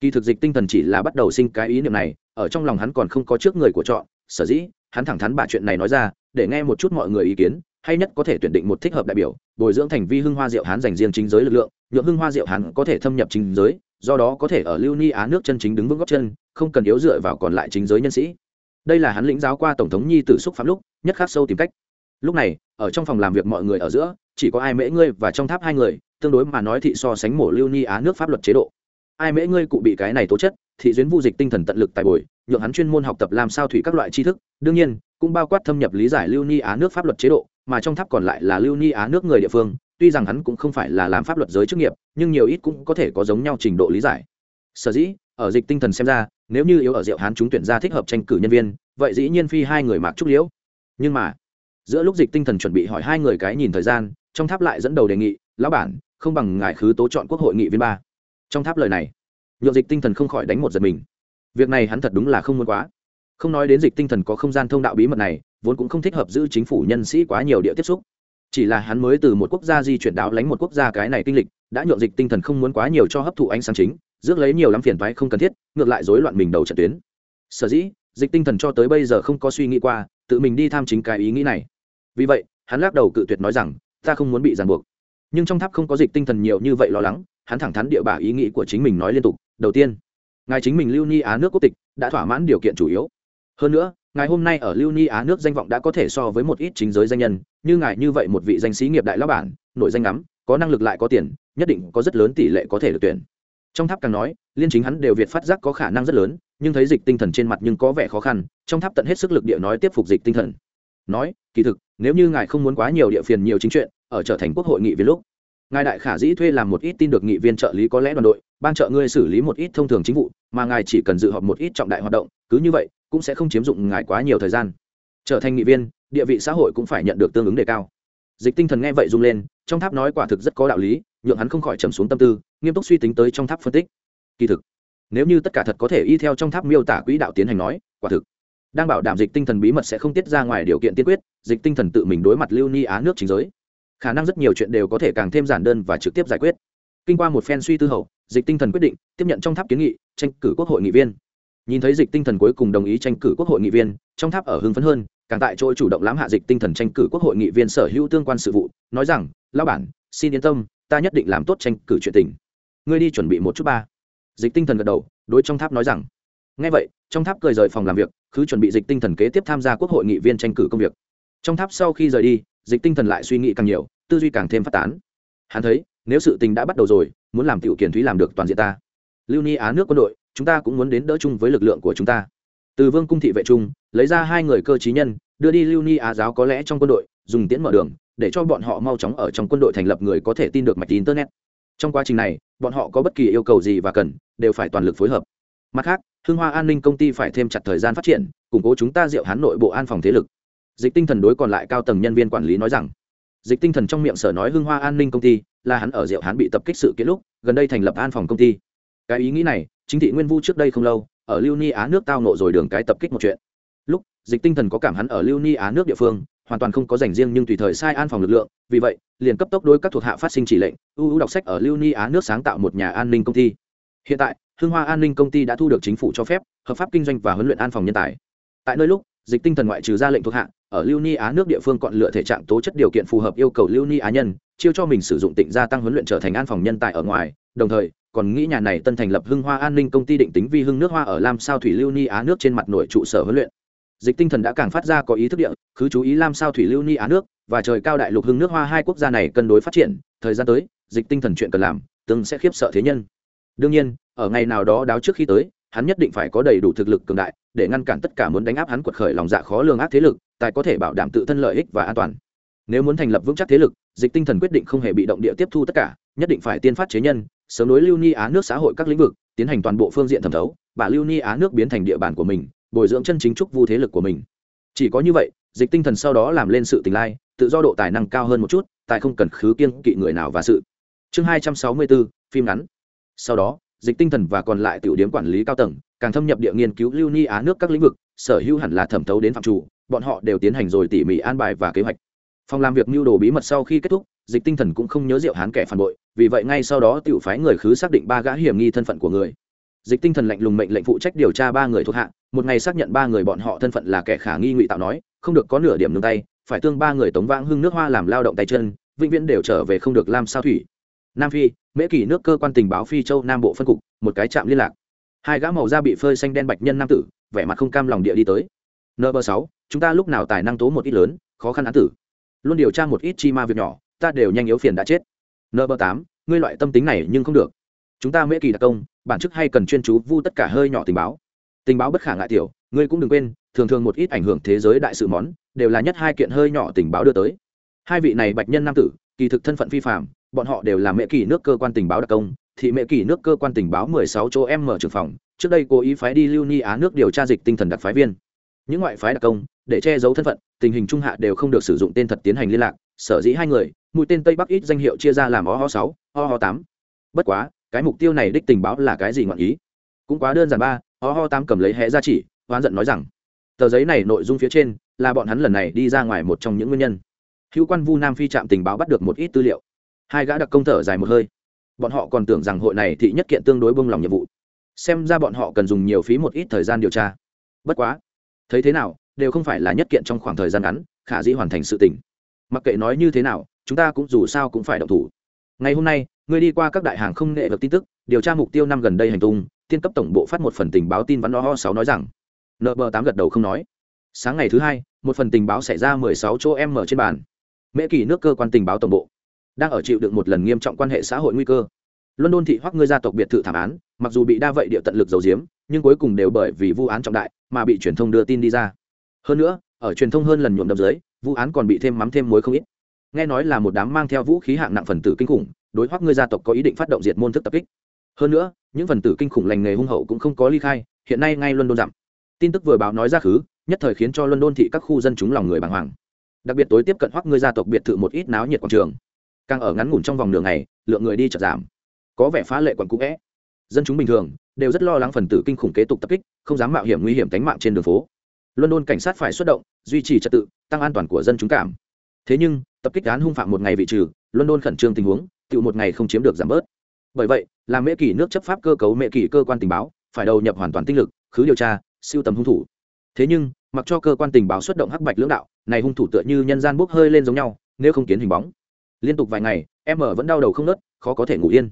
Kỳ thực dịch tinh thần chỉ là bắt đầu sinh cái ý niệm này, ở trong lòng hắn còn không có trước người của chọn, sở dĩ, hắn thẳng thắn bà chuyện này nói ra, để nghe một chút mọi người ý kiến, hay nhất có thể tuyển định một thích hợp đại biểu, bồi dưỡng thành vi hưng hoa diệu hán dành riêng chính giới lực lượng, nhượng hưng hoa diệu hán có thể thâm nhập chính giới do đó có thể ở lưu ni á nước chân chính đứng vững góc chân, không cần yếu dựa vào còn lại chính giới nhân sĩ. Đây là hắn lĩnh giáo qua tổng thống nhi tử xúc phạm lúc, nhất khắc sâu tìm cách. Lúc này, ở trong phòng làm việc mọi người ở giữa, chỉ có ai mễ ngươi và trong tháp hai người, tương đối mà nói thị so sánh mổ lưu ni á nước pháp luật chế độ. Ai mễ ngươi cụ bị cái này tố chất, thị duyên vu dịch tinh thần tận lực tài bồi, nhượng hắn chuyên môn học tập làm sao thủy các loại tri thức, đương nhiên, cũng bao quát thâm nhập lý giải lưu ni á nước pháp luật chế độ, mà trong tháp còn lại là lưu ni á nước người địa phương tuy rằng hắn cũng không phải là làm pháp luật giới chức nghiệp, nhưng nhiều ít cũng có thể có giống nhau trình độ lý giải. Sở dĩ, ở dịch tinh thần xem ra, nếu như yếu ở diệu hán chúng tuyển ra thích hợp tranh cử nhân viên, vậy dĩ nhiên phi hai người mạc trúc liễu. Nhưng mà, giữa lúc dịch tinh thần chuẩn bị hỏi hai người cái nhìn thời gian, trong tháp lại dẫn đầu đề nghị, lão bản, không bằng ngài khứ tố chọn quốc hội nghị viên ba. Trong tháp lời này, nhượng dịch tinh thần không khỏi đánh một giật mình. Việc này hắn thật đúng là không muốn quá. Không nói đến dịch tinh thần có không gian thông đạo bí mật này, vốn cũng không thích hợp giữ chính phủ nhân sĩ quá nhiều địa tiếp xúc chỉ là hắn mới từ một quốc gia di chuyển đạo lánh một quốc gia cái này kinh lịch, đã nhượng dịch tinh thần không muốn quá nhiều cho hấp thụ ánh sáng chính, rước lấy nhiều lắm phiền toái không cần thiết, ngược lại rối loạn mình đầu trận tuyến. Sở dĩ, dịch tinh thần cho tới bây giờ không có suy nghĩ qua, tự mình đi tham chính cái ý nghĩ này. Vì vậy, hắn lắc đầu cự tuyệt nói rằng, ta không muốn bị ràng buộc. Nhưng trong tháp không có dịch tinh thần nhiều như vậy lo lắng, hắn thẳng thắn địa bả ý nghĩ của chính mình nói liên tục, đầu tiên, ngài chính mình lưu ni á nước quốc tịch, đã thỏa mãn điều kiện chủ yếu hơn nữa ngài hôm nay ở lưu ni á nước danh vọng đã có thể so với một ít chính giới danh nhân, như ngài như vậy một vị danh sĩ nghiệp đại lão bản nội danh ngắm có năng lực lại có tiền, nhất định có rất lớn tỷ lệ có thể được tuyển. Trong tháp càng nói, liên chính hắn đều việt phát giác có khả năng rất lớn, nhưng thấy dịch tinh thần trên mặt nhưng có vẻ khó khăn, trong tháp tận hết sức lực địa nói tiếp phục dịch tinh thần. Nói, kỳ thực, nếu như ngài không muốn quá nhiều địa phiền nhiều chính chuyện, ở trở thành quốc hội nghị viên lúc, ngài đại khả dĩ thuê làm một ít tin được nghị viên trợ lý có lẽ đoàn đội, ban trợ ngươi xử lý một ít thông thường chính vụ, mà ngài chỉ cần dự họp một ít trọng đại hoạt động, cứ như vậy cũng sẽ không chiếm dụng ngài quá nhiều thời gian. Trở thành nghị viên, địa vị xã hội cũng phải nhận được tương ứng đề cao. Dịch tinh thần nghe vậy rung lên, trong tháp nói quả thực rất có đạo lý, nhượng hắn không khỏi trầm xuống tâm tư, nghiêm túc suy tính tới trong tháp phân tích. Kỳ thực, nếu như tất cả thật có thể y theo trong tháp miêu tả quỹ đạo tiến hành nói, quả thực, đang bảo đảm dịch tinh thần bí mật sẽ không tiết ra ngoài điều kiện tiên quyết, dịch tinh thần tự mình đối mặt lưu ni á nước chính giới. Khả năng rất nhiều chuyện đều có thể càng thêm giản đơn và trực tiếp giải quyết. Kinh qua một phen suy tư hậu, dịch tinh thần quyết định tiếp nhận trong tháp kiến nghị, tranh cử quốc hội nghị viên nhìn thấy dịch tinh thần cuối cùng đồng ý tranh cử quốc hội nghị viên, trong tháp ở hưng phấn hơn, càng tại chỗ chủ động lãm hạ dịch tinh thần tranh cử quốc hội nghị viên sở hữu tương quan sự vụ, nói rằng lao bản, xin yên tâm, ta nhất định làm tốt tranh cử chuyện tình. Ngươi đi chuẩn bị một chút ba. Dịch tinh thần gật đầu, đối trong tháp nói rằng ngay vậy, trong tháp cười rời phòng làm việc, cứ chuẩn bị dịch tinh thần kế tiếp tham gia quốc hội nghị viên tranh cử công việc. Trong tháp sau khi rời đi, dịch tinh thần lại suy nghĩ càng nhiều, tư duy càng thêm phát tán. Hắn thấy, nếu sự tình đã bắt đầu rồi, muốn làm tiểu kiển thúy làm được toàn diện ta. Lưu ni á nước quân đội chúng ta cũng muốn đến đỡ chung với lực lượng của chúng ta. Từ vương cung thị vệ trung lấy ra hai người cơ trí nhân, đưa đi lưu ni á giáo có lẽ trong quân đội, dùng tiễn mở đường, để cho bọn họ mau chóng ở trong quân đội thành lập người có thể tin được mạch internet. Trong quá trình này, bọn họ có bất kỳ yêu cầu gì và cần, đều phải toàn lực phối hợp. Mặt khác hương hoa an ninh công ty phải thêm chặt thời gian phát triển, củng cố chúng ta diệu hán nội bộ an phòng thế lực. Dịch tinh thần đối còn lại cao tầng nhân viên quản lý nói rằng, dịch tinh thần trong miệng sở nói hương hoa an ninh công ty là hắn ở diệu hán bị tập kích sự kiện lúc, gần đây thành lập an phòng công ty cái ý nghĩ này, chính thị nguyên vu trước đây không lâu, ở lưu ni á nước tao nộ rồi đường cái tập kích một chuyện. Lúc, dịch tinh thần có cảm hắn ở lưu ni á nước địa phương, hoàn toàn không có dành riêng nhưng tùy thời sai an phòng lực lượng, vì vậy, liền cấp tốc đối các thuộc hạ phát sinh chỉ lệnh ưu ưu đọc sách ở lưu ni á nước sáng tạo một nhà an ninh công ty. Hiện tại hương hoa an ninh công ty đã thu được chính phủ cho phép, hợp pháp kinh doanh và huấn luyện an phòng nhân tài. Tại nơi lúc, dịch tinh thần ngoại trừ ra lệnh thuộc hạ, ở lưu ni á nước địa phương chọn lựa thể trạng tố chất điều kiện phù hợp yêu cầu lưu ni á nhân, chiêu cho mình sử dụng tịnh gia tăng huấn luyện trở thành an phòng nhân tài ở ngoài, đồng thời còn nghĩ nhà này tân thành lập hưng hoa an ninh công ty định tính vi hưng nước hoa ở lam sao thủy lưu ni á nước trên mặt nội trụ sở huấn luyện. Dịch tinh thần đã càng phát ra có ý thức địa, cứ chú ý lam sao thủy lưu ni á nước và trời cao đại lục hưng nước hoa hai quốc gia này cân đối phát triển, thời gian tới, dịch tinh thần chuyện cần làm từng sẽ khiếp sợ thế nhân. Đương nhiên, ở ngày nào đó đáo trước khi tới, hắn nhất định phải có đầy đủ thực lực cường đại để ngăn cản tất cả muốn đánh áp hắn quật khởi lòng dạ khó lường ác thế lực, tài có thể bảo đảm tự thân lợi ích và an toàn. Nếu muốn thành lập vững chắc thế lực, dịch tinh thần quyết định không hề bị động địa tiếp thu tất cả, nhất định phải tiên phát chế nhân sớm đối lưu ni á nước xã hội các lĩnh vực, tiến hành toàn bộ phương diện thẩm thấu và lưu ni á nước biến thành địa bàn của mình, bồi dưỡng chân chính trúc vu thế lực của mình. Chỉ có như vậy, dịch tinh thần sau đó làm lên sự tình lai, tự do độ tài năng cao hơn một chút tại không cần khứ kiên kỵ người nào và sự. Chương hai trăm sáu mươi bốn phim ngắn. Sau đó, dịch tinh thần và còn lại tiểu điểm quản lý cao tầng, càng thâm nhập địa nghiên cứu lưu ni á nước các lĩnh vực, sở hữu hẳn là thẩm thấu đến phạm chủ, bọn họ đều tiến hành rồi tỉ mỉ an bài và kế hoạch. Phòng làm việc mưu đồ bí mật sau khi kết thúc dịch tinh thần cũng không nhớ diệu hán kẻ phản bội, vì vậy ngay sau đó tiểu phái người khứ xác định ba gã hiểm nghi thân phận của người. Dịch tinh thần lạnh lùng mệnh lệnh phụ trách điều tra ba người thuộc hạ, một ngày xác nhận ba người bọn họ thân phận là kẻ khả nghi ngụy tạo nói, không được có nửa điểm nương tay, phải tương ba người tống vãng hưng nước hoa làm lao động tay chân, vĩnh viễn đều trở về không được làm sao thủy. Nam phi, mễ kỳ nước cơ quan tình báo phi châu nam bộ phân cục, một cái trạm liên lạc. Hai gã màu da bị phơi xanh đen bạch nhân nam tử, vẻ mặt không cam lòng địa đi tới. Nơ bờ sáu, chúng ta lúc nào tài năng tố một ít lớn, khó khăn án tử. Luôn điều tra một ít chi ma việc nhỏ ta đều nhanh yếu phiền đã chết. Nơ bơ tám, ngươi loại tâm tính này nhưng không được. Chúng ta mễ kỳ đặc công, bản chức hay cần chuyên chú vu tất cả hơi nhỏ tình báo. Tình báo bất khả ngại tiểu, ngươi cũng đừng quên, thường thường một ít ảnh hưởng thế giới đại sự món, đều là nhất hai kiện hơi nhỏ tình báo đưa tới. Hai vị này bạch nhân nam tử, kỳ thực thân phận phi phạm bọn họ đều là mẹ kỳ nước cơ quan tình báo đặc công, thị mẹ kỳ nước cơ quan tình báo mười sáu chỗ em mở trưởng phòng, trước đây cố ý phái đi lưu ni á nước điều tra dịch tinh thần đặc phái viên. Những ngoại phái đặc công, để che giấu thân phận, tình hình trung hạ đều không được sử dụng tên thật tiến hành liên lạc, sở dĩ hai người mũi tên tây bắc ít danh hiệu chia ra làm o ho sáu, o ho tám. Bất quá, cái mục tiêu này đích tình báo là cái gì ngọn ý? Cũng quá đơn giản ba, o ho tám cầm lấy hé ra chỉ, hoán giận nói rằng, tờ giấy này nội dung phía trên là bọn hắn lần này đi ra ngoài một trong những nguyên nhân. Hữu quan vu nam phi trạm tình báo bắt được một ít tư liệu. Hai gã đặc công thở dài một hơi. Bọn họ còn tưởng rằng hội này thị nhất kiện tương đối bông lòng nhiệm vụ. Xem ra bọn họ cần dùng nhiều phí một ít thời gian điều tra. Bất quá, thấy thế nào, đều không phải là nhất kiện trong khoảng thời gian ngắn, khả dĩ hoàn thành sự tỉnh mặc kệ nói như thế nào chúng ta cũng dù sao cũng phải động thủ. Ngày hôm nay, ngươi đi qua các đại hàng không nghệ được tin tức, điều tra mục tiêu năm gần đây hành tung, tiên cấp tổng bộ phát một phần tình báo tin vắn ho sáu nói rằng nợ bờ tám gật đầu không nói. Sáng ngày thứ hai, một phần tình báo xảy ra mười sáu chỗ em mở trên bàn. Mễ kỳ nước cơ quan tình báo tổng bộ đang ở chịu đựng một lần nghiêm trọng quan hệ xã hội nguy cơ. London thị hoắc ngươi gia tộc biệt thự thảm án, mặc dù bị đa vậy địa tận lực giấu giếm, nhưng cuối cùng đều bởi vì vụ án trọng đại mà bị truyền thông đưa tin đi ra. Hơn nữa, ở truyền thông hơn lần nhuộm đập dưới, vụ án còn bị thêm mắm thêm muối không ít nghe nói là một đám mang theo vũ khí hạng nặng phần tử kinh khủng, đối hoắc ngươi gia tộc có ý định phát động diệt môn thức tập kích. Hơn nữa, những phần tử kinh khủng lành nghề hung hậu cũng không có ly khai, hiện nay ngay luân đôn dặm. Tin tức vừa báo nói ra khứ, nhất thời khiến cho luân đôn thị các khu dân chúng lòng người bàng hoàng. Đặc biệt tối tiếp cận hoắc ngươi gia tộc biệt thự một ít náo nhiệt quảng trường. Càng ở ngắn ngủn trong vòng nửa ngày, lượng người đi chợt giảm. Có vẻ phá lệ quận cũ vẽ dân chúng bình thường đều rất lo lắng phần tử kinh khủng kế tục tập kích, không dám mạo hiểm nguy hiểm tính mạng trên đường phố. Luân đôn cảnh sát phải xuất động, duy trì trật tự, tăng an toàn của dân chúng cảm thế nhưng, tập kích án hung phạm một ngày vị trừ, london khẩn trương tình huống tự một ngày không chiếm được giảm bớt. Bởi vậy, là mễ kỷ nước chấp pháp cơ cấu mễ kỷ cơ quan tình báo, phải đầu nhập hoàn toàn tinh lực, khứ điều tra, siêu tầm hung thủ. Thế nhưng, mặc cho cơ quan tình báo xuất động hắc bạch lưỡng đạo, này hung thủ tựa như nhân gian bốc hơi lên giống nhau, nếu không kiến hình bóng. Liên tục vài ngày, em ở vẫn đau đầu không nớt khó có thể ngủ yên.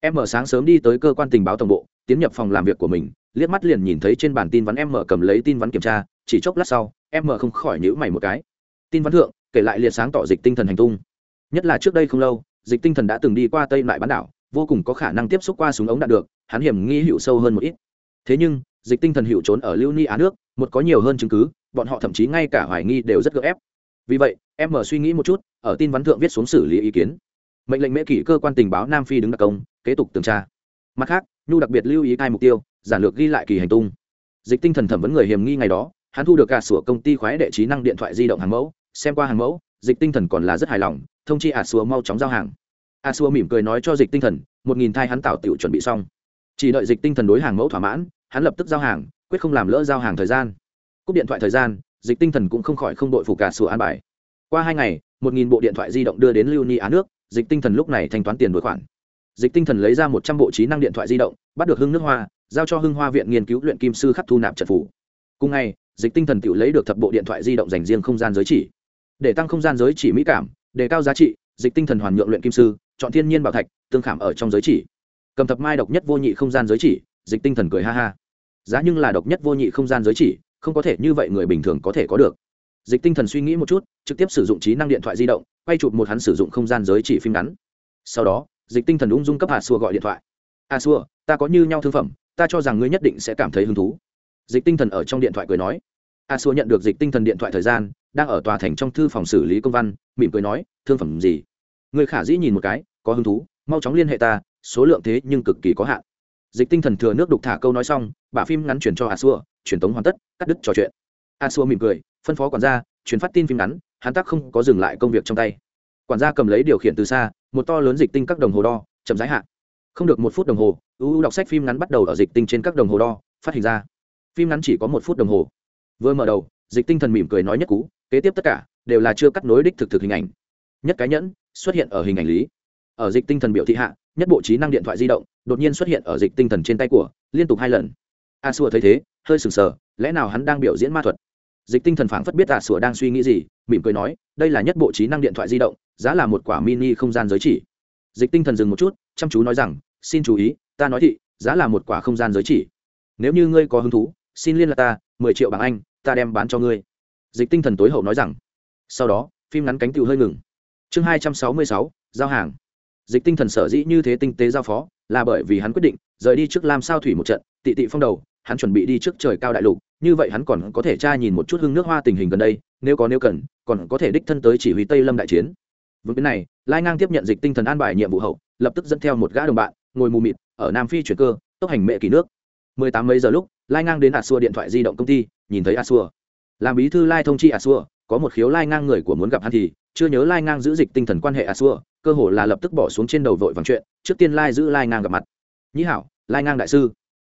Em mở sáng sớm đi tới cơ quan tình báo tổng bộ, tiến nhập phòng làm việc của mình, liếc mắt liền nhìn thấy trên bản tin vắn em mở cầm lấy tin vắn kiểm tra, chỉ chốc lát sau, em mở không khỏi nhữ mày một cái. Tin vắn thượng kể lại liệt sáng tỏ dịch tinh thần hành tung. Nhất là trước đây không lâu, dịch tinh thần đã từng đi qua tây lại bán đảo, vô cùng có khả năng tiếp xúc qua súng ống đạt được, hắn hiểm nghi hiệu sâu hơn một ít. Thế nhưng, dịch tinh thần hiệu trốn ở lưu ni á nước, một có nhiều hơn chứng cứ, bọn họ thậm chí ngay cả hoài nghi đều rất gỡ ép. Vì vậy, em mở suy nghĩ một chút, ở tin vắn thượng viết xuống xử lý ý kiến. Mệnh lệnh mễ kỷ cơ quan tình báo nam phi đứng đặc công, kế tục tường tra. Mặt khác, nhu đặc biệt lưu ý hai mục tiêu, giản lược ghi lại kỳ hành tung. Dịch tinh thần thẩm vấn người hiểm nghi ngày đó, hắn thu được cả sủa công ty khoái đệ trí năng điện thoại di động hàng mẫu xem qua hàng mẫu, dịch tinh thần còn là rất hài lòng, thông chi a xua mau chóng giao hàng. A xua mỉm cười nói cho dịch tinh thần, một nghìn thai hắn tạo tiểu chuẩn bị xong. Chỉ đợi dịch tinh thần đối hàng mẫu thỏa mãn, hắn lập tức giao hàng, quyết không làm lỡ giao hàng thời gian. Cúp điện thoại thời gian, dịch tinh thần cũng không khỏi không đội phục cả sủa an bài. Qua hai ngày, một nghìn bộ điện thoại di động đưa đến lưu ni á nước, dịch tinh thần lúc này thanh toán tiền đối khoản. Dịch tinh thần lấy ra một trăm bộ trí năng điện thoại di động, bắt được hưng nước hoa, giao cho hưng hoa viện nghiên cứu luyện kim sư khắc thu nạp trận phủ cùng ngày, dịch tinh thần tự lấy được thập bộ điện thoại di động dành riêng không gian giới chỉ để tăng không gian giới chỉ mỹ cảm đề cao giá trị, dịch tinh thần hoàn nhượng luyện kim sư, chọn thiên nhiên bảo thạch, tương khảm ở trong giới chỉ. Cầm thập mai độc nhất vô nhị không gian giới chỉ, dịch tinh thần cười ha ha. Giá nhưng là độc nhất vô nhị không gian giới chỉ, không có thể như vậy người bình thường có thể có được. Dịch tinh thần suy nghĩ một chút, trực tiếp sử dụng trí năng điện thoại di động, quay chụp một hắn sử dụng không gian giới chỉ phim ngắn. Sau đó, dịch tinh thần ung dung cấp hà xua gọi điện thoại. A xua, ta có như nhau thương phẩm, ta cho rằng ngươi nhất định sẽ cảm thấy hứng thú. Dịch tinh thần ở trong điện thoại cười nói a xua nhận được dịch tinh thần điện thoại thời gian, đang ở tòa thành trong thư phòng xử lý công văn, mỉm cười nói, thương phẩm gì? Người khả dĩ nhìn một cái, có hứng thú, mau chóng liên hệ ta, số lượng thế nhưng cực kỳ có hạn. Dịch tinh thần thừa nước đục thả câu nói xong, bà phim ngắn chuyển cho a xua, truyền tống hoàn tất, cắt đứt trò chuyện. A xua mỉm cười, phân phó quản gia, truyền phát tin phim ngắn, hắn tác không có dừng lại công việc trong tay. Quản gia cầm lấy điều khiển từ xa, một to lớn dịch tinh các đồng hồ đo, chậm rãi hạn không được một phút đồng hồ ưu đọc sách phim ngắn bắt đầu ở dịch tinh trên các đồng hồ đo, phát hình ra. Phim ngắn chỉ có một phút đồng hồ vừa mở đầu, dịch tinh thần mỉm cười nói nhất cú, kế tiếp tất cả đều là chưa cắt nối đích thực thực hình ảnh. Nhất cái nhẫn xuất hiện ở hình ảnh lý. Ở dịch tinh thần biểu thị hạ, nhất bộ trí năng điện thoại di động đột nhiên xuất hiện ở dịch tinh thần trên tay của, liên tục hai lần. A xua thấy thế, hơi sừng sờ, lẽ nào hắn đang biểu diễn ma thuật? Dịch tinh thần phảng phất biết a xua đang suy nghĩ gì, mỉm cười nói, đây là nhất bộ trí năng điện thoại di động, giá là một quả mini không gian giới chỉ. Dịch tinh thần dừng một chút, chăm chú nói rằng, xin chú ý, ta nói thị, giá là một quả không gian giới chỉ. Nếu như ngươi có hứng thú, xin liên lạc ta, mười triệu bảng anh ta đem bán cho ngươi. Dịch tinh thần tối hậu nói rằng. Sau đó, phim ngắn cánh tựu hơi ngừng. Chương hai trăm sáu mươi sáu, giao hàng. Dịch tinh thần sở dĩ như thế tinh tế giao phó, là bởi vì hắn quyết định, rời đi trước lam sao thủy một trận, tị tị phong đầu, hắn chuẩn bị đi trước trời cao đại lục, như vậy hắn còn có thể tra nhìn một chút hương nước hoa tình hình gần đây, nếu có nếu cần, còn có thể đích thân tới chỉ huy tây lâm đại chiến. Vâng, Với cái này, lai ngang tiếp nhận dịch tinh thần an bài nhiệm vụ hậu, lập tức dẫn theo một gã đồng bạn, ngồi mù mịt, ở nam phi chuyển cơ, tốc hành mẹ kỳ nước. Mười tám mấy giờ lúc, lai ngang đến a xua điện thoại di động công ty nhìn thấy a xua. Làm bí thư lai thông chi a xua, có một khiếu lai ngang người của muốn gặp hắn thì, chưa nhớ lai ngang giữ dịch tinh thần quan hệ a xua, cơ hồ là lập tức bỏ xuống trên đầu vội vàng chuyện, trước tiên lai giữ lai ngang gặp mặt. Nhĩ hảo, lai ngang đại sư.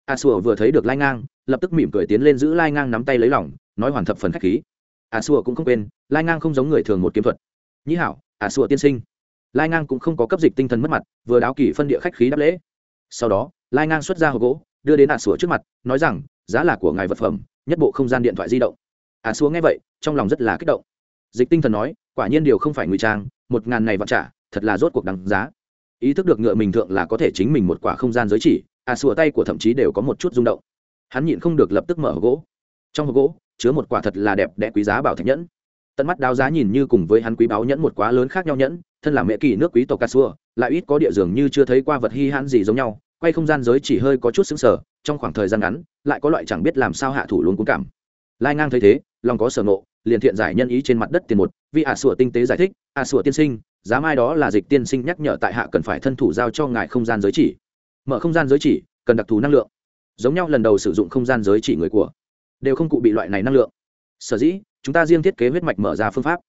A xua vừa thấy được lai ngang, lập tức mỉm cười tiến lên giữ lai ngang nắm tay lấy lòng, nói hoàn thập phần khách khí. A xua cũng không quên, lai ngang không giống người thường một kiếm thuật. Nhĩ hảo, a xua tiên sinh. Lai ngang cũng không có cấp dịch tinh thần mất mặt, vừa đáo kỳ phân địa khách khí đáp lễ. Sau đó, lai ngang xuất ra hộp gỗ, đưa đến a xua trước mặt, nói rằng giá là của ngài vật phẩm, nhất bộ không gian điện thoại di động. À, a xua nghe vậy, trong lòng rất là kích động. Dịch tinh thần nói, quả nhiên điều không phải ngụy trang, một ngàn này vạn trả, thật là rốt cuộc đằng giá. Ý thức được ngựa mình thượng là có thể chính mình một quả không gian giới chỉ à, a xua tay của thậm chí đều có một chút rung động. Hắn nhịn không được lập tức mở hộp gỗ. Trong hộp gỗ, chứa một quả thật là đẹp đẽ quý giá bảo thạch nhẫn. Tận mắt đao giá nhìn như cùng với hắn quý báo nhẫn một quá lớn khác nhau nhẫn, thân là mẹ kỳ nước quý tộc cà xua lại ít có địa dường như chưa thấy qua vật hy hãn gì giống nhau, quay không gian giới chỉ hơi có chút xứng sở trong khoảng thời gian ngắn, lại có loại chẳng biết làm sao hạ thủ luôn cuốn cảm. Lai ngang thấy thế, lòng có sở nộ liền thiện giải nhân ý trên mặt đất tiền một, vì ả sủa tinh tế giải thích ả sủa tiên sinh, giá mai đó là dịch tiên sinh nhắc nhở tại hạ cần phải thân thủ giao cho ngài không gian giới chỉ. Mở không gian giới chỉ, cần đặc thù năng lượng. Giống nhau lần đầu sử dụng không gian giới chỉ người của, đều không cụ bị loại này năng lượng. Sở dĩ, chúng ta riêng thiết kế huyết mạch mở ra phương pháp.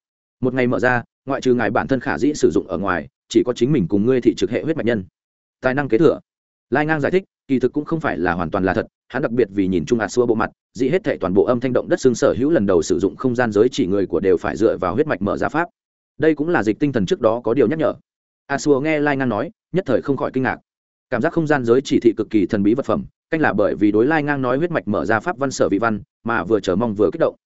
Một ngày mở ra, ngoại trừ ngài bản thân khả dĩ sử dụng ở ngoài, chỉ có chính mình cùng ngươi thị trực hệ huyết mạch nhân. Tài năng kế thừa. Lai ngang giải thích kỳ thực cũng không phải là hoàn toàn là thật, hắn đặc biệt vì nhìn chung A xua bộ mặt, dị hết thệ toàn bộ âm thanh động đất xương sở hữu lần đầu sử dụng không gian giới chỉ người của đều phải dựa vào huyết mạch mở ra pháp. Đây cũng là dịch tinh thần trước đó có điều nhắc nhở. A xua nghe lai ngang nói, nhất thời không khỏi kinh ngạc. Cảm giác không gian giới chỉ thị cực kỳ thần bí vật phẩm, canh là bởi vì đối lai ngang nói huyết mạch mở ra pháp văn sở vị văn, mà vừa chờ mong vừa kích động.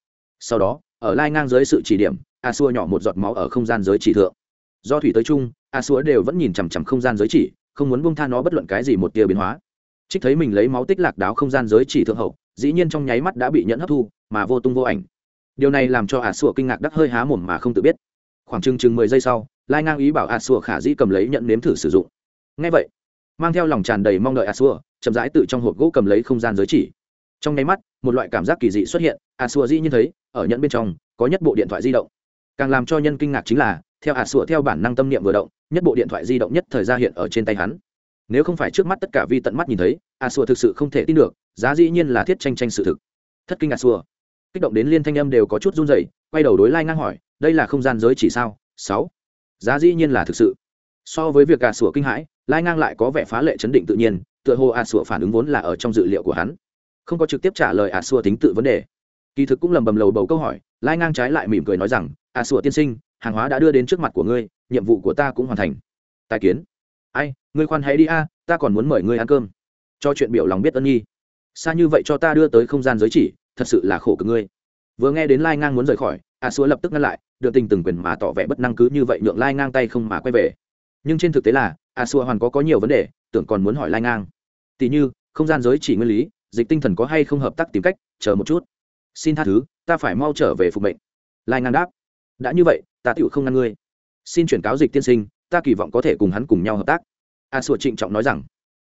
Sau đó, ở lai ngang dưới sự chỉ điểm a xua nhỏ một giọt máu ở không gian giới chỉ thượng. Do thủy tới chung a xua đều vẫn nhìn chằm chằm không gian giới chỉ, không muốn buông tha nó bất luận cái gì một tia biến hóa trích thấy mình lấy máu tích lạc đáo không gian giới chỉ thượng hậu, dĩ nhiên trong nháy mắt đã bị nhẫn hấp thu, mà vô tung vô ảnh. Điều này làm cho a sủa kinh ngạc đắc hơi há mồm mà không tự biết. Khoảng chừng chừng mười giây sau, lai ngang ý bảo a sủa khả dĩ cầm lấy nhận nếm thử sử dụng. Ngay vậy, mang theo lòng tràn đầy mong đợi a sủa, chậm rãi tự trong hộp gỗ cầm lấy không gian giới chỉ. Trong nháy mắt, một loại cảm giác kỳ dị xuất hiện a sủa dĩ nhiên thấy, ở nhận bên trong, có nhất bộ điện thoại di động. Càng làm cho nhân kinh ngạc chính là, theo a sủa theo bản năng tâm niệm vừa động, nhất bộ điện thoại di động nhất thời ra hiện ở trên tay hắn nếu không phải trước mắt tất cả vi tận mắt nhìn thấy, a xua thực sự không thể tin được, giá dĩ nhiên là thiết tranh tranh sự thực. Thất kinh a xua kích động đến liên thanh âm đều có chút run rẩy, quay đầu đối lai ngang hỏi, đây là không gian giới chỉ sao? Sáu. Giá dĩ nhiên là thực sự. So với việc a xua kinh hãi, lai ngang lại có vẻ phá lệ chấn định tự nhiên, tựa hồ a xua phản ứng vốn là ở trong dự liệu của hắn. Không có trực tiếp trả lời a xua tính tự vấn đề. Kỳ thực cũng lầm bầm lầu bầu câu hỏi, lai ngang trái lại mỉm cười nói rằng, a xua tiên sinh, hàng hóa đã đưa đến trước mặt của ngươi, nhiệm vụ của ta cũng hoàn thành. Tài kiến ai, ngươi khoan hãy đi a, ta còn muốn mời ngươi ăn cơm. Cho chuyện biểu lòng biết ân nhi xa như vậy cho ta đưa tới không gian giới chỉ, thật sự là khổ cực ngươi. Vừa nghe đến lai ngang muốn rời khỏi, a xúa lập tức ngăn lại đưa tình từng quyền mà tỏ vẻ bất năng cứ như vậy nhượng lai ngang tay không mà quay về. Nhưng trên thực tế là, a xúa hoàn có có nhiều vấn đề, tưởng còn muốn hỏi lai ngang. Tỉ như, không gian giới chỉ nguyên lý, dịch tinh thần có hay không hợp tác tìm cách, chờ một chút. Xin tha thứ, ta phải mau trở về phục mệnh. Lai ngang đáp. Đã như vậy, ta tựu không ngăn ngươi. Xin chuyển cáo dịch tiên sinh ta kỳ vọng có thể cùng hắn cùng nhau hợp tác. A xua trịnh trọng nói rằng.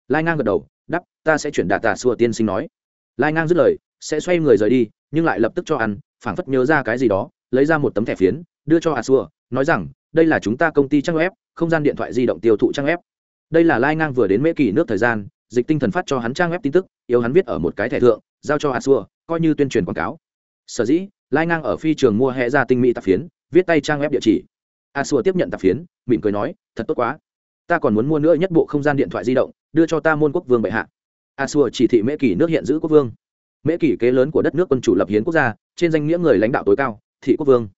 Lai ngang gật đầu đắp ta sẽ chuyển đạt tà xua tiên sinh nói. Lai ngang dứt lời sẽ xoay người rời đi nhưng lại lập tức cho ăn phảng phất nhớ ra cái gì đó lấy ra một tấm thẻ phiến đưa cho a xua, nói rằng đây là chúng ta công ty trang web không gian điện thoại di động tiêu thụ trang web. Đây là lai ngang vừa đến mễ kỳ nước thời gian dịch tinh thần phát cho hắn trang web tin tức yêu hắn viết ở một cái thẻ thượng giao cho a xua, coi như tuyên truyền quảng cáo. Sở dĩ lai ngang ở phi trường mua hệ ra tinh mỹ tạp phiến viết tay trang web địa chỉ a xua tiếp nhận tạp phiến, mỉm cười nói, thật tốt quá. Ta còn muốn mua nữa nhất bộ không gian điện thoại di động, đưa cho ta môn quốc vương bệ hạ. A xua chỉ thị mễ kỷ nước hiện giữ quốc vương. Mễ kỷ kế lớn của đất nước quân chủ lập hiến quốc gia, trên danh nghĩa người lãnh đạo tối cao, thị quốc vương.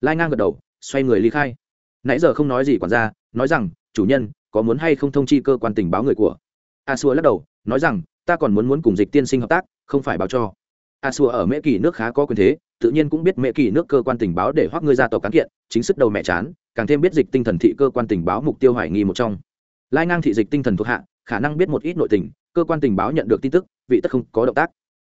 Lai ngang gật đầu, xoay người ly khai. Nãy giờ không nói gì quản gia, nói rằng, chủ nhân, có muốn hay không thông chi cơ quan tình báo người của? A xua lắc đầu, nói rằng, ta còn muốn muốn cùng dịch tiên sinh hợp tác, không phải báo cho. A xua ở mễ kỳ nước khá có quyền thế, tự nhiên cũng biết mễ kỳ nước cơ quan tình báo để hoác ngươi ra tộc cán kiện, chính sức đầu mẹ chán càng thêm biết dịch tinh thần thị cơ quan tình báo mục tiêu hoài nghi một trong. Lai ngang thị dịch tinh thần thuộc hạ, khả năng biết một ít nội tình, cơ quan tình báo nhận được tin tức, vị tất không có động tác.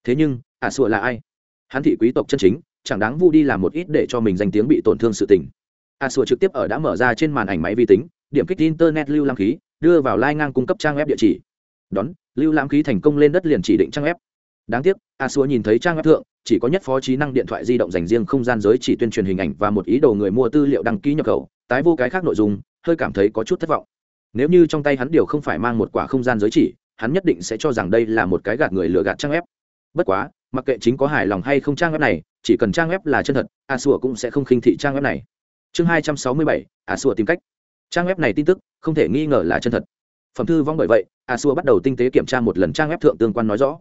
Thế nhưng a xua là ai? Hắn thị quý tộc chân chính, chẳng đáng vu đi làm một ít để cho mình danh tiếng bị tổn thương sự tình. A xua trực tiếp ở đã mở ra trên màn ảnh máy vi tính, điểm kích internet lưu lam khí, đưa vào lai ngang cung cấp trang web địa chỉ. Đón, lưu lam khí thành công lên đất liền chỉ định trang web đáng tiếc, a xua nhìn thấy trang web thượng, chỉ có nhất phó trí năng điện thoại di động dành riêng không gian giới chỉ tuyên truyền hình ảnh và một ý đồ người mua tư liệu đăng ký nhập khẩu, tái vô cái khác nội dung, hơi cảm thấy có chút thất vọng. Nếu như trong tay hắn điều không phải mang một quả không gian giới chỉ, hắn nhất định sẽ cho rằng đây là một cái gạt người lừa gạt trang web. Bất quá, mặc kệ chính có hài lòng hay không trang web này, chỉ cần trang web là chân thật, a xua cũng sẽ không khinh thị trang web này. Chương hai trăm sáu mươi bảy, a xua tìm cách. Trang web này tin tức, không thể nghi ngờ là chân thật. Phẩm thư vong bởi vậy, a xua bắt đầu tinh tế kiểm tra một lần trang web thượng tương quan nói rõ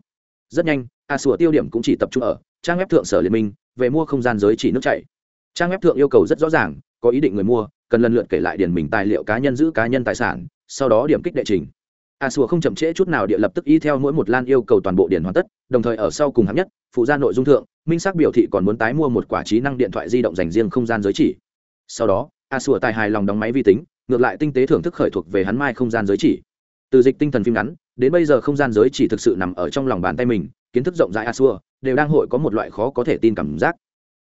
rất nhanh, a sủa tiêu điểm cũng chỉ tập trung ở trang web thượng sở liên minh, về mua không gian giới chỉ nước chảy. Trang web thượng yêu cầu rất rõ ràng, có ý định người mua, cần lần lượt kể lại điển mình tài liệu cá nhân giữ cá nhân tài sản, sau đó điểm kích đệ trình. A sủa không chậm trễ chút nào địa lập tức y theo mỗi một lan yêu cầu toàn bộ điển hoàn tất, đồng thời ở sau cùng hạng nhất, phụ gia nội dung thượng, minh xác biểu thị còn muốn tái mua một quả trí năng điện thoại di động dành riêng không gian giới chỉ. Sau đó, a sủa tài hài lòng đóng máy vi tính, ngược lại tinh tế thưởng thức khởi thuộc về hắn mai không gian giới chỉ. Từ dịch tinh thần phim ngắn đến bây giờ không gian giới chỉ thực sự nằm ở trong lòng bàn tay mình, kiến thức rộng rãi a xua đều đang hội có một loại khó có thể tin cảm giác.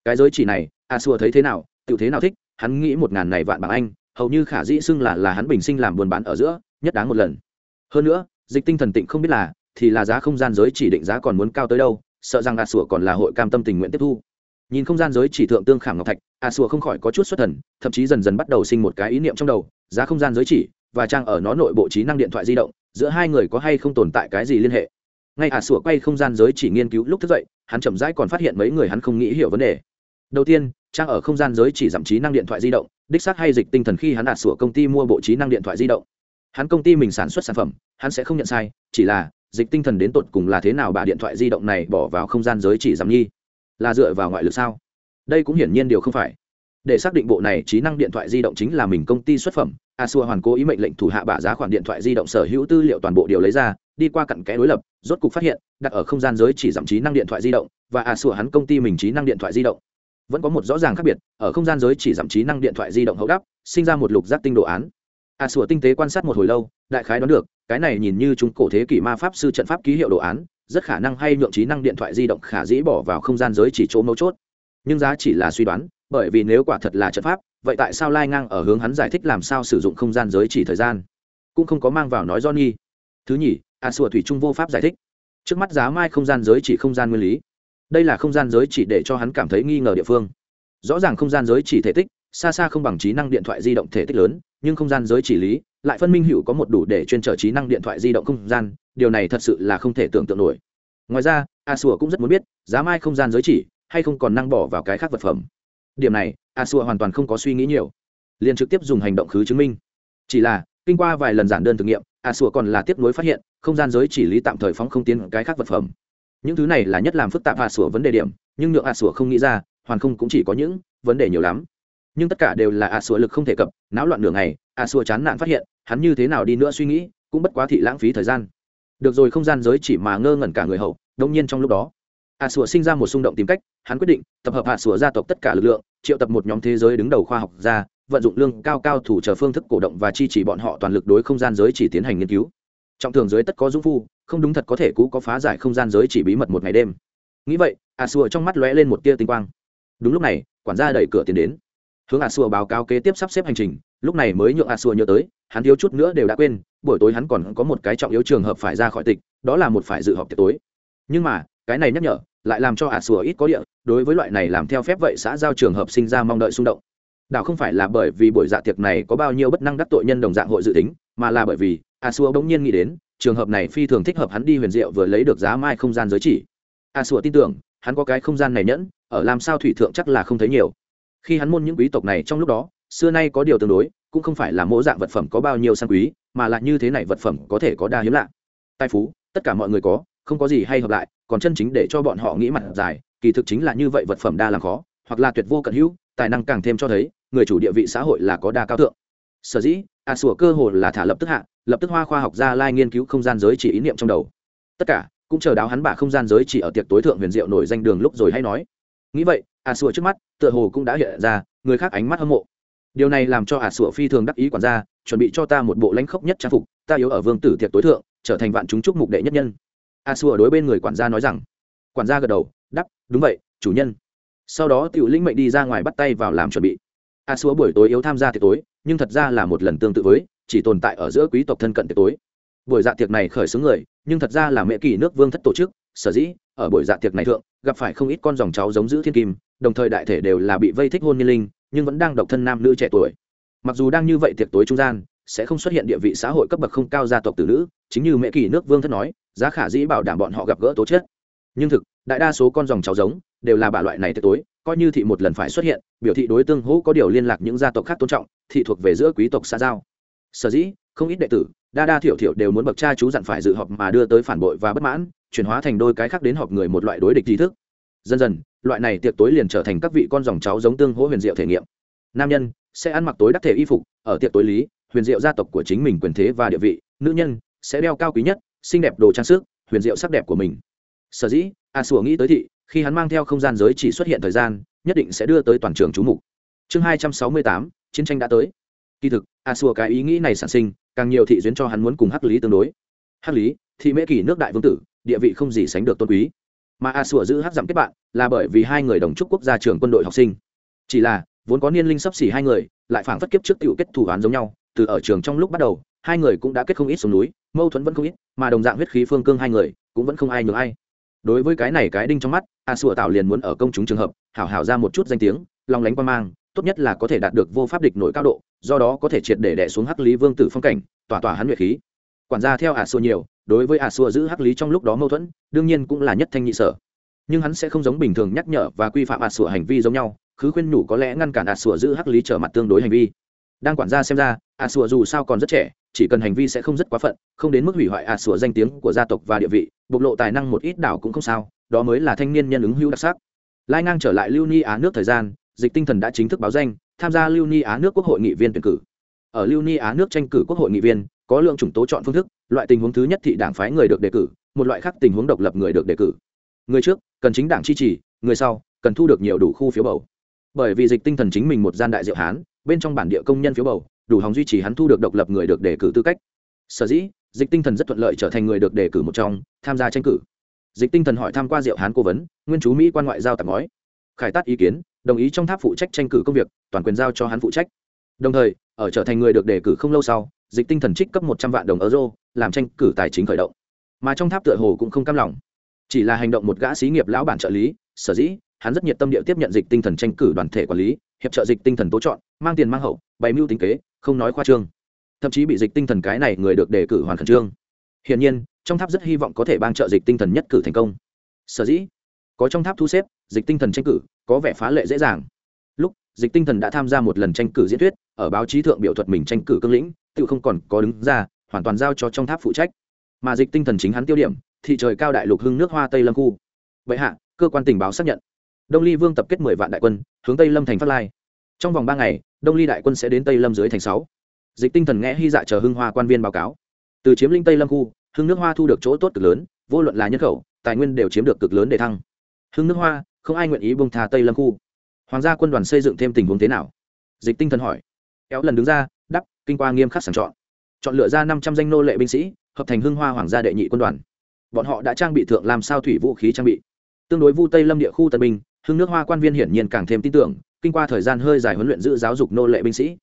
Cái giới chỉ này a xua thấy thế nào, tự thế nào thích, hắn nghĩ một ngàn này vạn bằng anh, hầu như khả dĩ xưng là là hắn bình sinh làm buôn bán ở giữa, nhất đáng một lần. Hơn nữa, dịch tinh thần tịnh không biết là, thì là giá không gian giới chỉ định giá còn muốn cao tới đâu, sợ rằng a xua còn là hội cam tâm tình nguyện tiếp thu. Nhìn không gian giới chỉ thượng tương khảm ngọc thạch a xua không khỏi có chút xuất thần, thậm chí dần dần bắt đầu sinh một cái ý niệm trong đầu, giá không gian giới chỉ, và trang ở nó nội bộ trí năng điện thoại di động giữa hai người có hay không tồn tại cái gì liên hệ? Ngay à sủa quay không gian giới chỉ nghiên cứu lúc thức dậy, hắn chậm rãi còn phát hiện mấy người hắn không nghĩ hiểu vấn đề. Đầu tiên, trang ở không gian giới chỉ giảm trí năng điện thoại di động, đích xác hay dịch tinh thần khi hắn à sủa công ty mua bộ trí năng điện thoại di động. Hắn công ty mình sản xuất sản phẩm, hắn sẽ không nhận sai, chỉ là dịch tinh thần đến tột cùng là thế nào bà điện thoại di động này bỏ vào không gian giới chỉ giảm nhi? Là dựa vào ngoại lực sao? Đây cũng hiển nhiên điều không phải. Để xác định bộ này trí năng điện thoại di động chính là mình công ty xuất phẩm a xua hoàn cố ý mệnh lệnh thủ hạ bả giá khoản điện thoại di động sở hữu tư liệu toàn bộ điều lấy ra, đi qua cặn kẽ đối lập, rốt cục phát hiện, đặt ở không gian giới chỉ giảm trí năng điện thoại di động, và a xua hắn công ty mình trí năng điện thoại di động. Vẫn có một rõ ràng khác biệt, ở không gian giới chỉ giảm trí năng điện thoại di động hậu đắp sinh ra một lục giác tinh đồ án. A xua tinh tế quan sát một hồi lâu, đại khái đoán được, cái này nhìn như chúng cổ thế kỷ ma pháp sư trận pháp ký hiệu đồ án, rất khả năng hay nhượng trí năng điện thoại di động khả dĩ bỏ vào không gian giới chỉ chỗ mấu chốt. Nhưng giá chỉ là suy đoán, bởi vì nếu quả thật là trận pháp vậy tại sao lai ngang ở hướng hắn giải thích làm sao sử dụng không gian giới chỉ thời gian? Cũng không có mang vào nói do nghi thứ nhì, a sùa thủy trung vô pháp giải thích. Trước mắt giá mai không gian giới chỉ không gian nguyên lý. Đây là không gian giới chỉ để cho hắn cảm thấy nghi ngờ địa phương. Rõ ràng không gian giới chỉ thể tích, xa xa không bằng trí năng điện thoại di động thể tích lớn, nhưng không gian giới chỉ lý lại phân minh hữu có một đủ để chuyên trở trí năng điện thoại di động không gian, điều này thật sự là không thể tưởng tượng nổi. Ngoài ra, a sùa cũng rất muốn biết, giá mai không gian giới chỉ hay không còn năng bỏ vào cái khác vật phẩm điểm này a xua hoàn toàn không có suy nghĩ nhiều. Liền trực tiếp dùng hành động khứ chứng minh. Chỉ là, kinh qua vài lần giản đơn thử nghiệm a xua còn là tiếp nối phát hiện, không gian giới chỉ lý tạm thời phóng không tiến cái khác vật phẩm. Những thứ này là nhất làm phức tạp a xua vấn đề điểm, nhưng nhượng a xua không nghĩ ra, hoàn không cũng chỉ có những vấn đề nhiều lắm. Nhưng tất cả đều là a xua lực không thể cập, náo loạn nửa ngày a xua chán nản phát hiện, hắn như thế nào đi nữa suy nghĩ, cũng bất quá thị lãng phí thời gian. Được rồi, không gian giới chỉ mà ngơ ngẩn cả người hậu đông nhiên trong lúc đó a sùa sinh ra một xung động tìm cách hắn quyết định tập hợp a sùa gia tộc tất cả lực lượng triệu tập một nhóm thế giới đứng đầu khoa học gia, vận dụng lương cao cao thủ chờ phương thức cổ động và chi chỉ bọn họ toàn lực đối không gian giới chỉ tiến hành nghiên cứu. Trọng thường dưới tất có dũng phu không đúng thật có thể cũ có phá giải không gian giới chỉ bí mật một ngày đêm. Nghĩ vậy a sủa trong mắt lóe lên một tia tinh quang. Đúng lúc này quản gia đẩy cửa tiến đến. Hướng a sủa báo cáo kế tiếp sắp xếp hành trình lúc này mới nhượng a sủa nhớ tới hắn thiếu chút nữa đều đã quên buổi tối hắn còn có một cái trọng yếu trường hợp phải ra khỏi tịch đó là một phải dự họp tiệc tối. Nhưng mà cái này nhắc nhở lại làm cho a sủa ít có địa, đối với loại này làm theo phép vậy xã giao trường hợp sinh ra mong đợi xung động. Đảo không phải là bởi vì buổi dạ tiệc này có bao nhiêu bất năng đắc tội nhân đồng dạng hội dự tính, mà là bởi vì a sủa bỗng nhiên nghĩ đến, trường hợp này phi thường thích hợp hắn đi huyền diệu vừa lấy được giá mai không gian giới chỉ. A sủa tin tưởng, hắn có cái không gian này nhẫn, ở làm sao thủy thượng chắc là không thấy nhiều. Khi hắn môn những quý tộc này trong lúc đó, xưa nay có điều tương đối, cũng không phải là mỗi dạng vật phẩm có bao nhiêu sang quý, mà là như thế này vật phẩm có thể có đa hiếm lạ. Tài phú, tất cả mọi người có không có gì hay hợp lại, còn chân chính để cho bọn họ nghĩ mặt dài, kỳ thực chính là như vậy vật phẩm đa làm khó, hoặc là tuyệt vô cận hữu, tài năng càng thêm cho thấy, người chủ địa vị xã hội là có đa cao thượng. Sở dĩ, a sủa cơ hồ là thả lập tức hạ, lập tức hoa khoa học gia lai nghiên cứu không gian giới chỉ ý niệm trong đầu. Tất cả, cũng chờ đáo hắn bả không gian giới chỉ ở tiệc tối thượng huyền diệu nổi danh đường lúc rồi hay nói. Nghĩ vậy, a sủa trước mắt, tựa hồ cũng đã hiện ra, người khác ánh mắt hâm mộ. Điều này làm cho a sủa phi thường đắc ý quản gia, chuẩn bị cho ta một bộ lãnh khốc nhất trang phục, ta yếu ở vương tử tiệc tối thượng, trở thành vạn chúng chúc mục đệ nhất nhân a xua đối bên người quản gia nói rằng, quản gia gật đầu đắp đúng vậy, chủ nhân. Sau đó tiểu linh mệnh đi ra ngoài bắt tay vào làm chuẩn bị. A xúa buổi tối yếu tham gia tiệc tối, nhưng thật ra là một lần tương tự với, chỉ tồn tại ở giữa quý tộc thân cận tiệc tối. Buổi dạ tiệc này khởi xướng người, nhưng thật ra là mẹ kỳ nước vương thất tổ chức, sở dĩ, ở buổi dạ tiệc này thượng, gặp phải không ít con dòng cháu giống giữ thiên kim, đồng thời đại thể đều là bị vây thích hôn niên linh, nhưng vẫn đang độc thân nam nữ trẻ tuổi. Mặc dù đang như vậy tiệc tối trung gian sẽ không xuất hiện địa vị xã hội cấp bậc không cao gia tộc tử nữ, chính như mẹ kỳ nước vương thất nói, giá khả dĩ bảo đảm bọn họ gặp gỡ tố chất. Nhưng thực, đại đa số con dòng cháu giống, đều là bà loại này tiệc tối, coi như thị một lần phải xuất hiện, biểu thị đối tương hữu có điều liên lạc những gia tộc khác tôn trọng, thị thuộc về giữa quý tộc xã giao. Sở dĩ, không ít đệ tử, đa đa thiểu thiểu đều muốn bậc cha chú dặn phải dự họp mà đưa tới phản bội và bất mãn, chuyển hóa thành đôi cái khác đến họp người một loại đối địch trí thức. Dần dần, loại này tiệc tối liền trở thành các vị con dòng cháu giống tương hỗ huyền diệu thể nghiệm. Nam nhân, sẽ ăn mặc tối đắc thể y phục, ở tiệc tối lý huyền diệu gia tộc của chính mình quyền thế và địa vị, nữ nhân sẽ đeo cao quý nhất, xinh đẹp đồ trang sức, huyền diệu sắc đẹp của mình. Sở dĩ, a sủa nghĩ tới thị, khi hắn mang theo không gian giới chỉ xuất hiện thời gian, nhất định sẽ đưa tới toàn trường chú mục. Chương hai trăm sáu mươi tám, chiến tranh đã tới. Kỳ thực, a xua cái ý nghĩ này sản sinh, càng nhiều thị duyên cho hắn muốn cùng hắc lý tương đối. Hắc lý, thị mễ kỳ nước đại vương tử, địa vị không gì sánh được tôn quý. Mà a xua giữ hắc giảm kết bạn là bởi vì hai người đồng trúc quốc gia trường quân đội học sinh. Chỉ là, vốn có niên linh sắp xỉ hai người, lại phảng phất kiếp trước tiểu kết thủ án giống nhau từ ở trường trong lúc bắt đầu, hai người cũng đã kết không ít xuống núi, mâu thuẫn vẫn không ít, mà đồng dạng huyết khí phương cương hai người, cũng vẫn không ai nhường ai. Đối với cái này cái đinh trong mắt, a sùa tạo liền muốn ở công chúng trường hợp, hảo hảo ra một chút danh tiếng lòng lánh quan mang, tốt nhất là có thể đạt được vô pháp địch nổi cao độ, do đó có thể triệt để đẻ xuống hắc lý vương tử phong cảnh, tỏa tỏa hắn nguyệt khí. Quản gia theo a sùa nhiều, đối với a sùa giữ hắc lý trong lúc đó mâu thuẫn, đương nhiên cũng là nhất thanh nhị sở. Nhưng hắn sẽ không giống bình thường nhắc nhở và quy phạm a sùa hành vi giống nhau, khứ khuyên nhủ có lẽ ngăn cản a sùa giữ hắc lý trở mặt tương đối hành vi đang quản gia xem ra a sùa dù sao còn rất trẻ, chỉ cần hành vi sẽ không rất quá phận, không đến mức hủy hoại a sùa danh tiếng của gia tộc và địa vị, bộc lộ tài năng một ít đảo cũng không sao, đó mới là thanh niên nhân ứng hữu đặc sắc. Lai ngang trở lại lưu ni á nước thời gian, dịch tinh thần đã chính thức báo danh, tham gia lưu ni á nước quốc hội nghị viên tuyển cử. Ở lưu ni á nước tranh cử quốc hội nghị viên, có lượng chủng tố chọn phương thức, loại tình huống thứ nhất thị đảng phái người được đề cử, một loại khác tình huống độc lập người được đề cử. Người trước, cần chính đảng chi trì, người sau, cần thu được nhiều đủ khu phiếu bầu. Bởi vì dịch tinh thần chính mình một gian đại diệu hán bên trong bản địa công nhân phiếu bầu, đủ hòng duy trì hắn thu được độc lập người được đề cử tư cách. Sở dĩ, dịch tinh thần rất thuận lợi trở thành người được đề cử một trong, tham gia tranh cử. Dịch tinh thần hỏi tham q u a diệu hán cố vấn, nguyên chú mỹ quan ngoại giao tạp ngói. Khải tát ý kiến, đồng ý trong tháp phụ trách tranh cử công việc, toàn quyền giao cho hắn phụ trách. Đồng thời, ở trở thành người được đề cử không lâu sau, dịch tinh thần trích cấp một trăm vạn đồng euro, làm tranh cử tài chính khởi động. Mà trong tháp tựa hồ cũng không cam lòng. Chỉ là hành động một gã xí nghiệp lão bản trợ lý, sở dĩ, hắn rất nhiệt tâm địa tiếp nhận dịch tinh thần tranh cử đoàn thể quản lý, hiệp trợ dịch tinh thần tố chọn mang tiền mang hậu, bày mưu tính kế, không nói khoa trương. Thậm chí bị dịch tinh thần cái này người được đề cử hoàn khẩn trương. Hiển nhiên, trong tháp rất hy vọng có thể ban trợ dịch tinh thần nhất cử thành công. Sở dĩ, có trong tháp thu xếp, dịch tinh thần tranh cử, có vẻ phá lệ dễ dàng. Lúc, dịch tinh thần đã tham gia một lần tranh cử diễn thuyết, ở báo chí thượng biểu thuật mình tranh cử cương lĩnh, tự không còn có đứng ra, hoàn toàn giao cho trong tháp phụ trách. Mà dịch tinh thần chính hắn tiêu điểm, thị trời cao đại lục hưng nước hoa tây lâm khu. Vậy hạ, cơ quan tình báo xác nhận. Đông ly vương tập kết mười vạn đại quân, hướng tây lâm thành phát lai. Trong vòng ba ngày đông ly đại quân sẽ đến tây lâm dưới thành sáu. Dịch tinh thần nghe hy dạ chờ hưng hoa quan viên báo cáo. Từ chiếm linh tây lâm khu, hưng nước hoa thu được chỗ tốt cực lớn, vô luận là nhân khẩu, tài nguyên đều chiếm được cực lớn để thăng. Hưng nước hoa, không ai nguyện ý bông thà tây lâm khu. Hoàng gia quân đoàn xây dựng thêm tình huống thế nào? Dịch tinh thần hỏi. Kéo lần đứng ra, đắp, kinh qua nghiêm khắc sàng chọn. Chọn lựa ra năm trăm danh nô lệ binh sĩ, hợp thành hưng hoa hoàng gia đệ nhị quân đoàn. Bọn họ đã trang bị thượng làm sao thủy vũ khí trang bị. Tương đối vu tây lâm địa khu tân binh, hưng nước hoa quan viên hiển nhiên càng thêm tin tưởng kinh qua thời gian hơi dài huấn luyện giữ giáo dục nô lệ binh sĩ.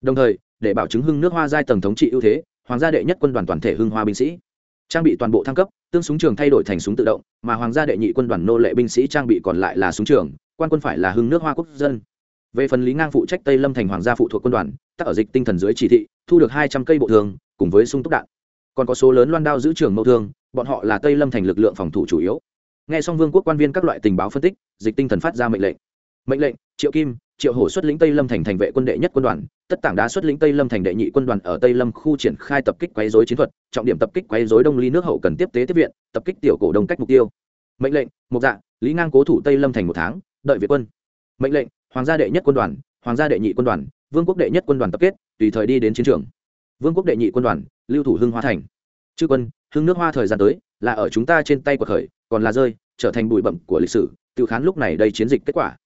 Đồng thời, để bảo chứng hưng nước hoa giai tầng thống trị ưu thế, hoàng gia đệ nhất quân đoàn toàn thể hưng hoa binh sĩ. Trang bị toàn bộ thăng cấp, tương súng trường thay đổi thành súng tự động, mà hoàng gia đệ nhị quân đoàn nô lệ binh sĩ trang bị còn lại là súng trường, quan quân phải là hưng nước hoa quốc dân. Về phần lý ngang phụ trách tây lâm thành hoàng gia phụ thuộc quân đoàn, tắc ở dịch tinh thần dưới chỉ thị, thu được hai trăm cây bộ thường, cùng với sung túc đạn. Còn có số lớn loan đao giữ trường mẫu thương bọn họ là tây lâm thành lực lượng phòng thủ chủ yếu. Nghe xong vương quốc quan viên các loại tình báo phân tích, dịch tinh thần phát ra mệnh lệnh mệnh lệnh, triệu kim, triệu hổ xuất lĩnh tây lâm thành thành vệ quân đệ nhất quân đoàn, tất tảng đá xuất lĩnh tây lâm thành đệ nhị quân đoàn ở tây lâm khu triển khai tập kích quấy dối chiến thuật, trọng điểm tập kích quấy dối đông ly nước hậu cần tiếp tế tiếp viện, tập kích tiểu cổ đông cách mục tiêu. Mệnh lệnh, mục dạ lý ngang cố thủ tây lâm thành một tháng, đợi việt quân. Mệnh lệnh, hoàng gia đệ nhất quân đoàn, hoàng gia đệ nhị quân đoàn, vương quốc đệ nhất quân đoàn tập kết, tùy thời đi đến chiến trường. Vương quốc đệ nhị quân đoàn, lưu thủ hưng hoa thành. Chư quân, hưng nước hoa thời gian tới, là ở chúng ta trên tay của khởi, còn là rơi, trở thành bụi bậm của lịch sử tự khán lúc này đây chiến dịch kết quả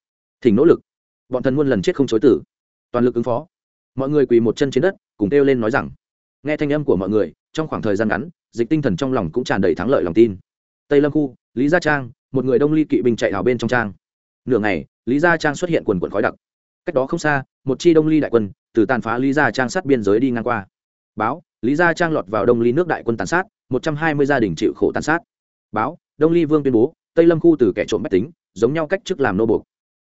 thỉnh nỗ lực. Bọn thần muôn lần chết không chối tử toàn lực ứng phó. Mọi người quỳ một chân trên đất, cùng kêu lên nói rằng, nghe thanh âm của mọi người, trong khoảng thời gian ngắn, dịch tinh thần trong lòng cũng tràn đầy thắng lợi lòng tin. Tây lâm khu, lý gia trang, một người đông ly kỵ binh chạy vào bên trong trang. Nửa ngày, lý gia trang xuất hiện quần quần khói đặc. Cách đó không xa, một chi đông ly đại quân từ tàn phá lý gia trang sát biên giới đi ngang qua. Báo, lý gia trang lọt vào đông ly nước đại quân tàn sát, một trăm hai mươi gia đình chịu khổ tàn sát. Báo, đông ly vương tuyên bố, tây lâm khu từ kẻ trộm mách tính, giống nhau cách chức làm nô buộc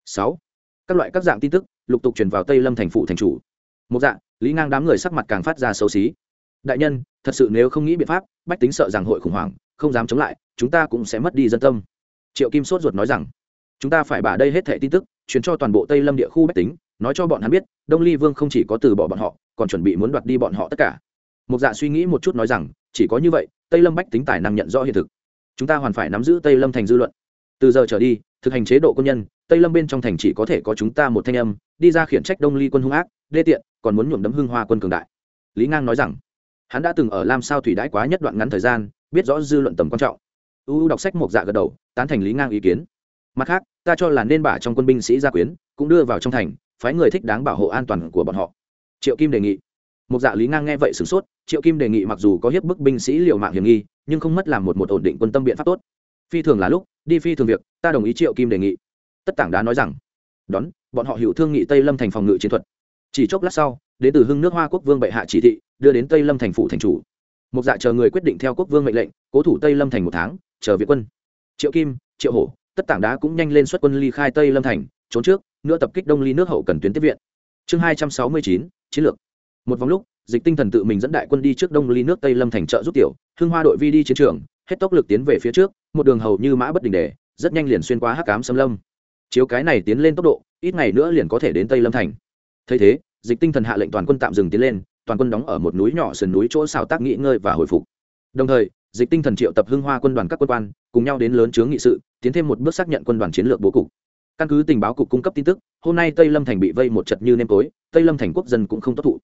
sáu. Các loại các dạng tin tức, lục tục truyền vào tây lâm thành phụ thành chủ. Một dạng, lý ngang đám người sắc mặt càng phát ra xấu xí. Đại nhân, thật sự nếu không nghĩ biện pháp, bách tính sợ rằng hội khủng hoảng, không dám chống lại, chúng ta cũng sẽ mất đi dân tâm. Triệu kim sốt ruột nói rằng, chúng ta phải bả đây hết thẻ tin tức, truyền cho toàn bộ tây lâm địa khu bách tính, nói cho bọn hắn biết, đông ly vương không chỉ có từ bỏ bọn họ, còn chuẩn bị muốn đoạt đi bọn họ tất cả. Một dạ suy nghĩ một chút nói rằng, chỉ có như vậy, tây lâm bách tính tài năng nhận rõ hiện thực. Chúng ta hoàn phải nắm giữ tây lâm thành dư luận. Từ giờ trở đi, thực hành chế độ quân nhân tây lâm bên trong thành chỉ có thể có chúng ta một thanh âm, đi ra khiển trách đông ly quân hung ác, đê tiện, còn muốn nhuộm đấm hưng hoa quân cường đại. Lý ngang nói rằng, hắn đã từng ở lam sao thủy đãi quá nhất đoạn ngắn thời gian, biết rõ dư luận tầm quan trọng. Uu đọc sách một dạ gật đầu, tán thành lý ngang ý kiến. Mặt khác, ta cho là nên bả trong quân binh sĩ gia quyến, cũng đưa vào trong thành, phái người thích đáng bảo hộ an toàn của bọn họ. Triệu kim đề nghị. Một dạ lý ngang nghe vậy sửng sốt, triệu kim đề nghị mặc dù có hiếp bức binh sĩ liều mạng hiểm nghi, nhưng không mất làm một một ổn định quân tâm biện pháp tốt. Phi thường là lúc, đi phi thường việc, ta đồng ý triệu kim đề nghị tất tảng đá nói rằng, đón, bọn họ hiểu thương nghị tây lâm thành phòng ngự chiến thuật. Chỉ chốc lát sau, đến từ hưng nước hoa quốc vương bệ hạ chỉ thị, đưa đến tây lâm thành phủ thành chủ. Một dạ chờ người quyết định theo quốc vương mệnh lệnh, cố thủ tây lâm thành một tháng, chờ viện quân. Triệu kim, triệu hổ, tất tảng đá cũng nhanh lên xuất quân ly khai tây lâm thành, trốn trước, nữa tập kích đông ly nước hậu cần tuyến tiếp viện. Chương hai trăm sáu mươi chín, chiến lược. Một vòng lúc, dịch tinh thần tự mình dẫn đại quân đi trước đông ly nước tây lâm thành trợ giúp tiểu, hưng hoa đội vi đi chiến trường, hết tốc lực tiến về phía trước, một đường hầu như mã bất đình đề, rất nhanh liền xuyên qua hắc cám xâm lâm chiếu cái này tiến lên tốc độ, ít ngày nữa liền có thể đến tây lâm thành. Thấy thế, dịch tinh thần hạ lệnh toàn quân tạm dừng tiến lên, toàn quân đóng ở một núi nhỏ sườn núi chỗ xào tác nghỉ ngơi và hồi phục. Đồng thời, dịch tinh thần triệu tập hưng hoa quân đoàn các quân quan, cùng nhau đến lớn chướng nghị sự, tiến thêm một bước xác nhận quân đoàn chiến lược bố cục. Căn cứ tình báo cục cung cấp tin tức, hôm nay tây lâm thành bị vây một trận như nêm tối, tây lâm thành quốc dân cũng không tốt thụ.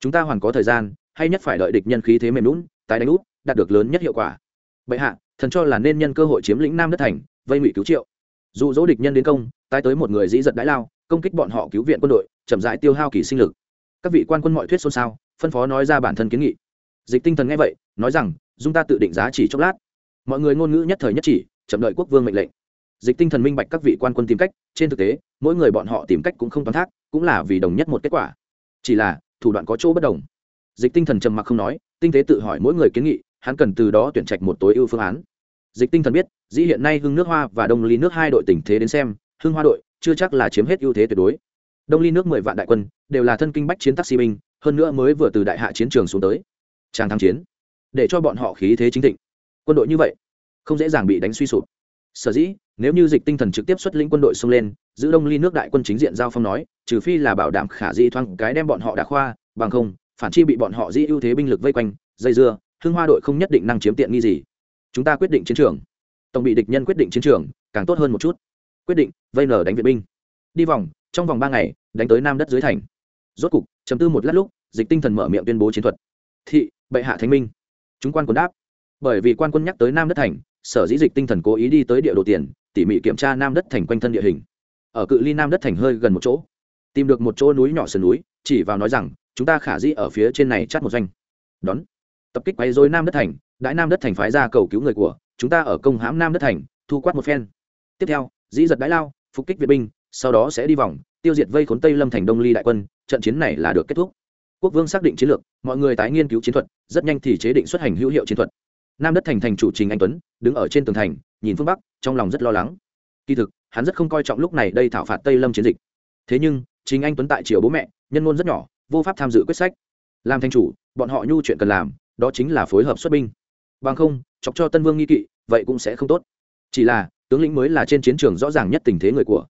Chúng ta hoàn có thời gian, hay nhất phải đợi địch nhân khí thế mềm lún tái đánh út đạt được lớn nhất hiệu quả. Bệ hạ, thần cho là nên nhân cơ hội chiếm lĩnh nam đất thành, vây ngụy cứu triệu dụ dỗ địch nhân đến công, tái tới một người dĩ giật đãi lao, công kích bọn họ cứu viện quân đội, chậm rãi tiêu hao kỳ sinh lực. Các vị quan quân mọi thuyết xôn xao, phân phó nói ra bản thân kiến nghị. Dịch tinh thần nghe vậy, nói rằng, dung ta tự định giá chỉ chốc lát. Mọi người ngôn ngữ nhất thời nhất chỉ, chậm đợi quốc vương mệnh lệnh. Dịch tinh thần minh bạch các vị quan quân tìm cách, trên thực tế, mỗi người bọn họ tìm cách cũng không toán thác, cũng là vì đồng nhất một kết quả. Chỉ là, thủ đoạn có chỗ bất đồng. Dịch tinh thần trầm mặc không nói, tinh tế tự hỏi mỗi người kiến nghị, hắn cần từ đó tuyển trạch một tối ưu phương án dịch tinh thần biết, dĩ hiện nay hưng nước hoa và đông ly nước hai đội tình thế đến xem, hưng hoa đội chưa chắc là chiếm hết ưu thế tuyệt đối. Đông ly nước mười vạn đại quân đều là thân kinh bách chiến taxi binh, hơn nữa mới vừa từ đại hạ chiến trường xuống tới. Tràng thắng chiến, để cho bọn họ khí thế chính thịnh. Quân đội như vậy, không dễ dàng bị đánh suy sụp. Sở dĩ, nếu như dịch tinh thần trực tiếp xuất lĩnh quân đội xông lên, giữ đông ly nước đại quân chính diện giao phong nói, trừ phi là bảo đảm khả di thoáng cái đem bọn họ đã khoa, bằng không, phản chi bị bọn họ di ưu thế binh lực vây quanh, dây dưa, hưng hoa đội không nhất định năng chiếm tiện nghi gì chúng ta quyết định chiến trường. Tổng bị địch nhân quyết định chiến trường, càng tốt hơn một chút. Quyết định, vây nở đánh viện binh. Đi vòng, trong vòng ba ngày, đánh tới nam đất dưới thành. Rốt cục, chấm tư một lát lúc, dịch tinh thần mở miệng tuyên bố chiến thuật. Thị, bệ hạ thánh minh. Chúng quan quân đáp. Bởi vì quan quân nhắc tới nam đất thành, sở dĩ dịch tinh thần cố ý đi tới địa đồ tiền, tỉ mỉ kiểm tra nam đất thành quanh thân địa hình. Ở cự ly nam đất thành hơi gần một chỗ, tìm được một chỗ núi nhỏ sườn núi, chỉ vào nói rằng, chúng ta khả dĩ ở phía trên này chắt một doanh. Đón. Tập kích quấy dối nam đất thành đại nam đất thành phái ra cầu cứu người của, chúng ta ở công hãm nam đất thành, thu quát một phen. Tiếp theo, dĩ giật đái lao, phục kích việt binh, sau đó sẽ đi vòng, tiêu diệt vây khốn tây lâm thành đông ly đại quân, trận chiến này là được kết thúc. Quốc vương xác định chiến lược, mọi người tái nghiên cứu chiến thuật, rất nhanh thì chế định xuất hành hữu hiệu chiến thuật. Nam đất thành thành chủ trình anh tuấn, đứng ở trên tường thành, nhìn phương bắc, trong lòng rất lo lắng. Kỳ thực, hắn rất không coi trọng lúc này đây thảo phạt tây lâm chiến dịch. Thế nhưng, trình anh tuấn tại triều bố mẹ, nhân ngôn rất nhỏ, vô pháp tham dự quyết sách. Làm thành chủ, bọn họ nhu chuyện cần làm, đó chính là phối hợp xuất binh bằng không chọc cho tân vương nghi kỵ vậy cũng sẽ không tốt chỉ là tướng lĩnh mới là trên chiến trường rõ ràng nhất tình thế người của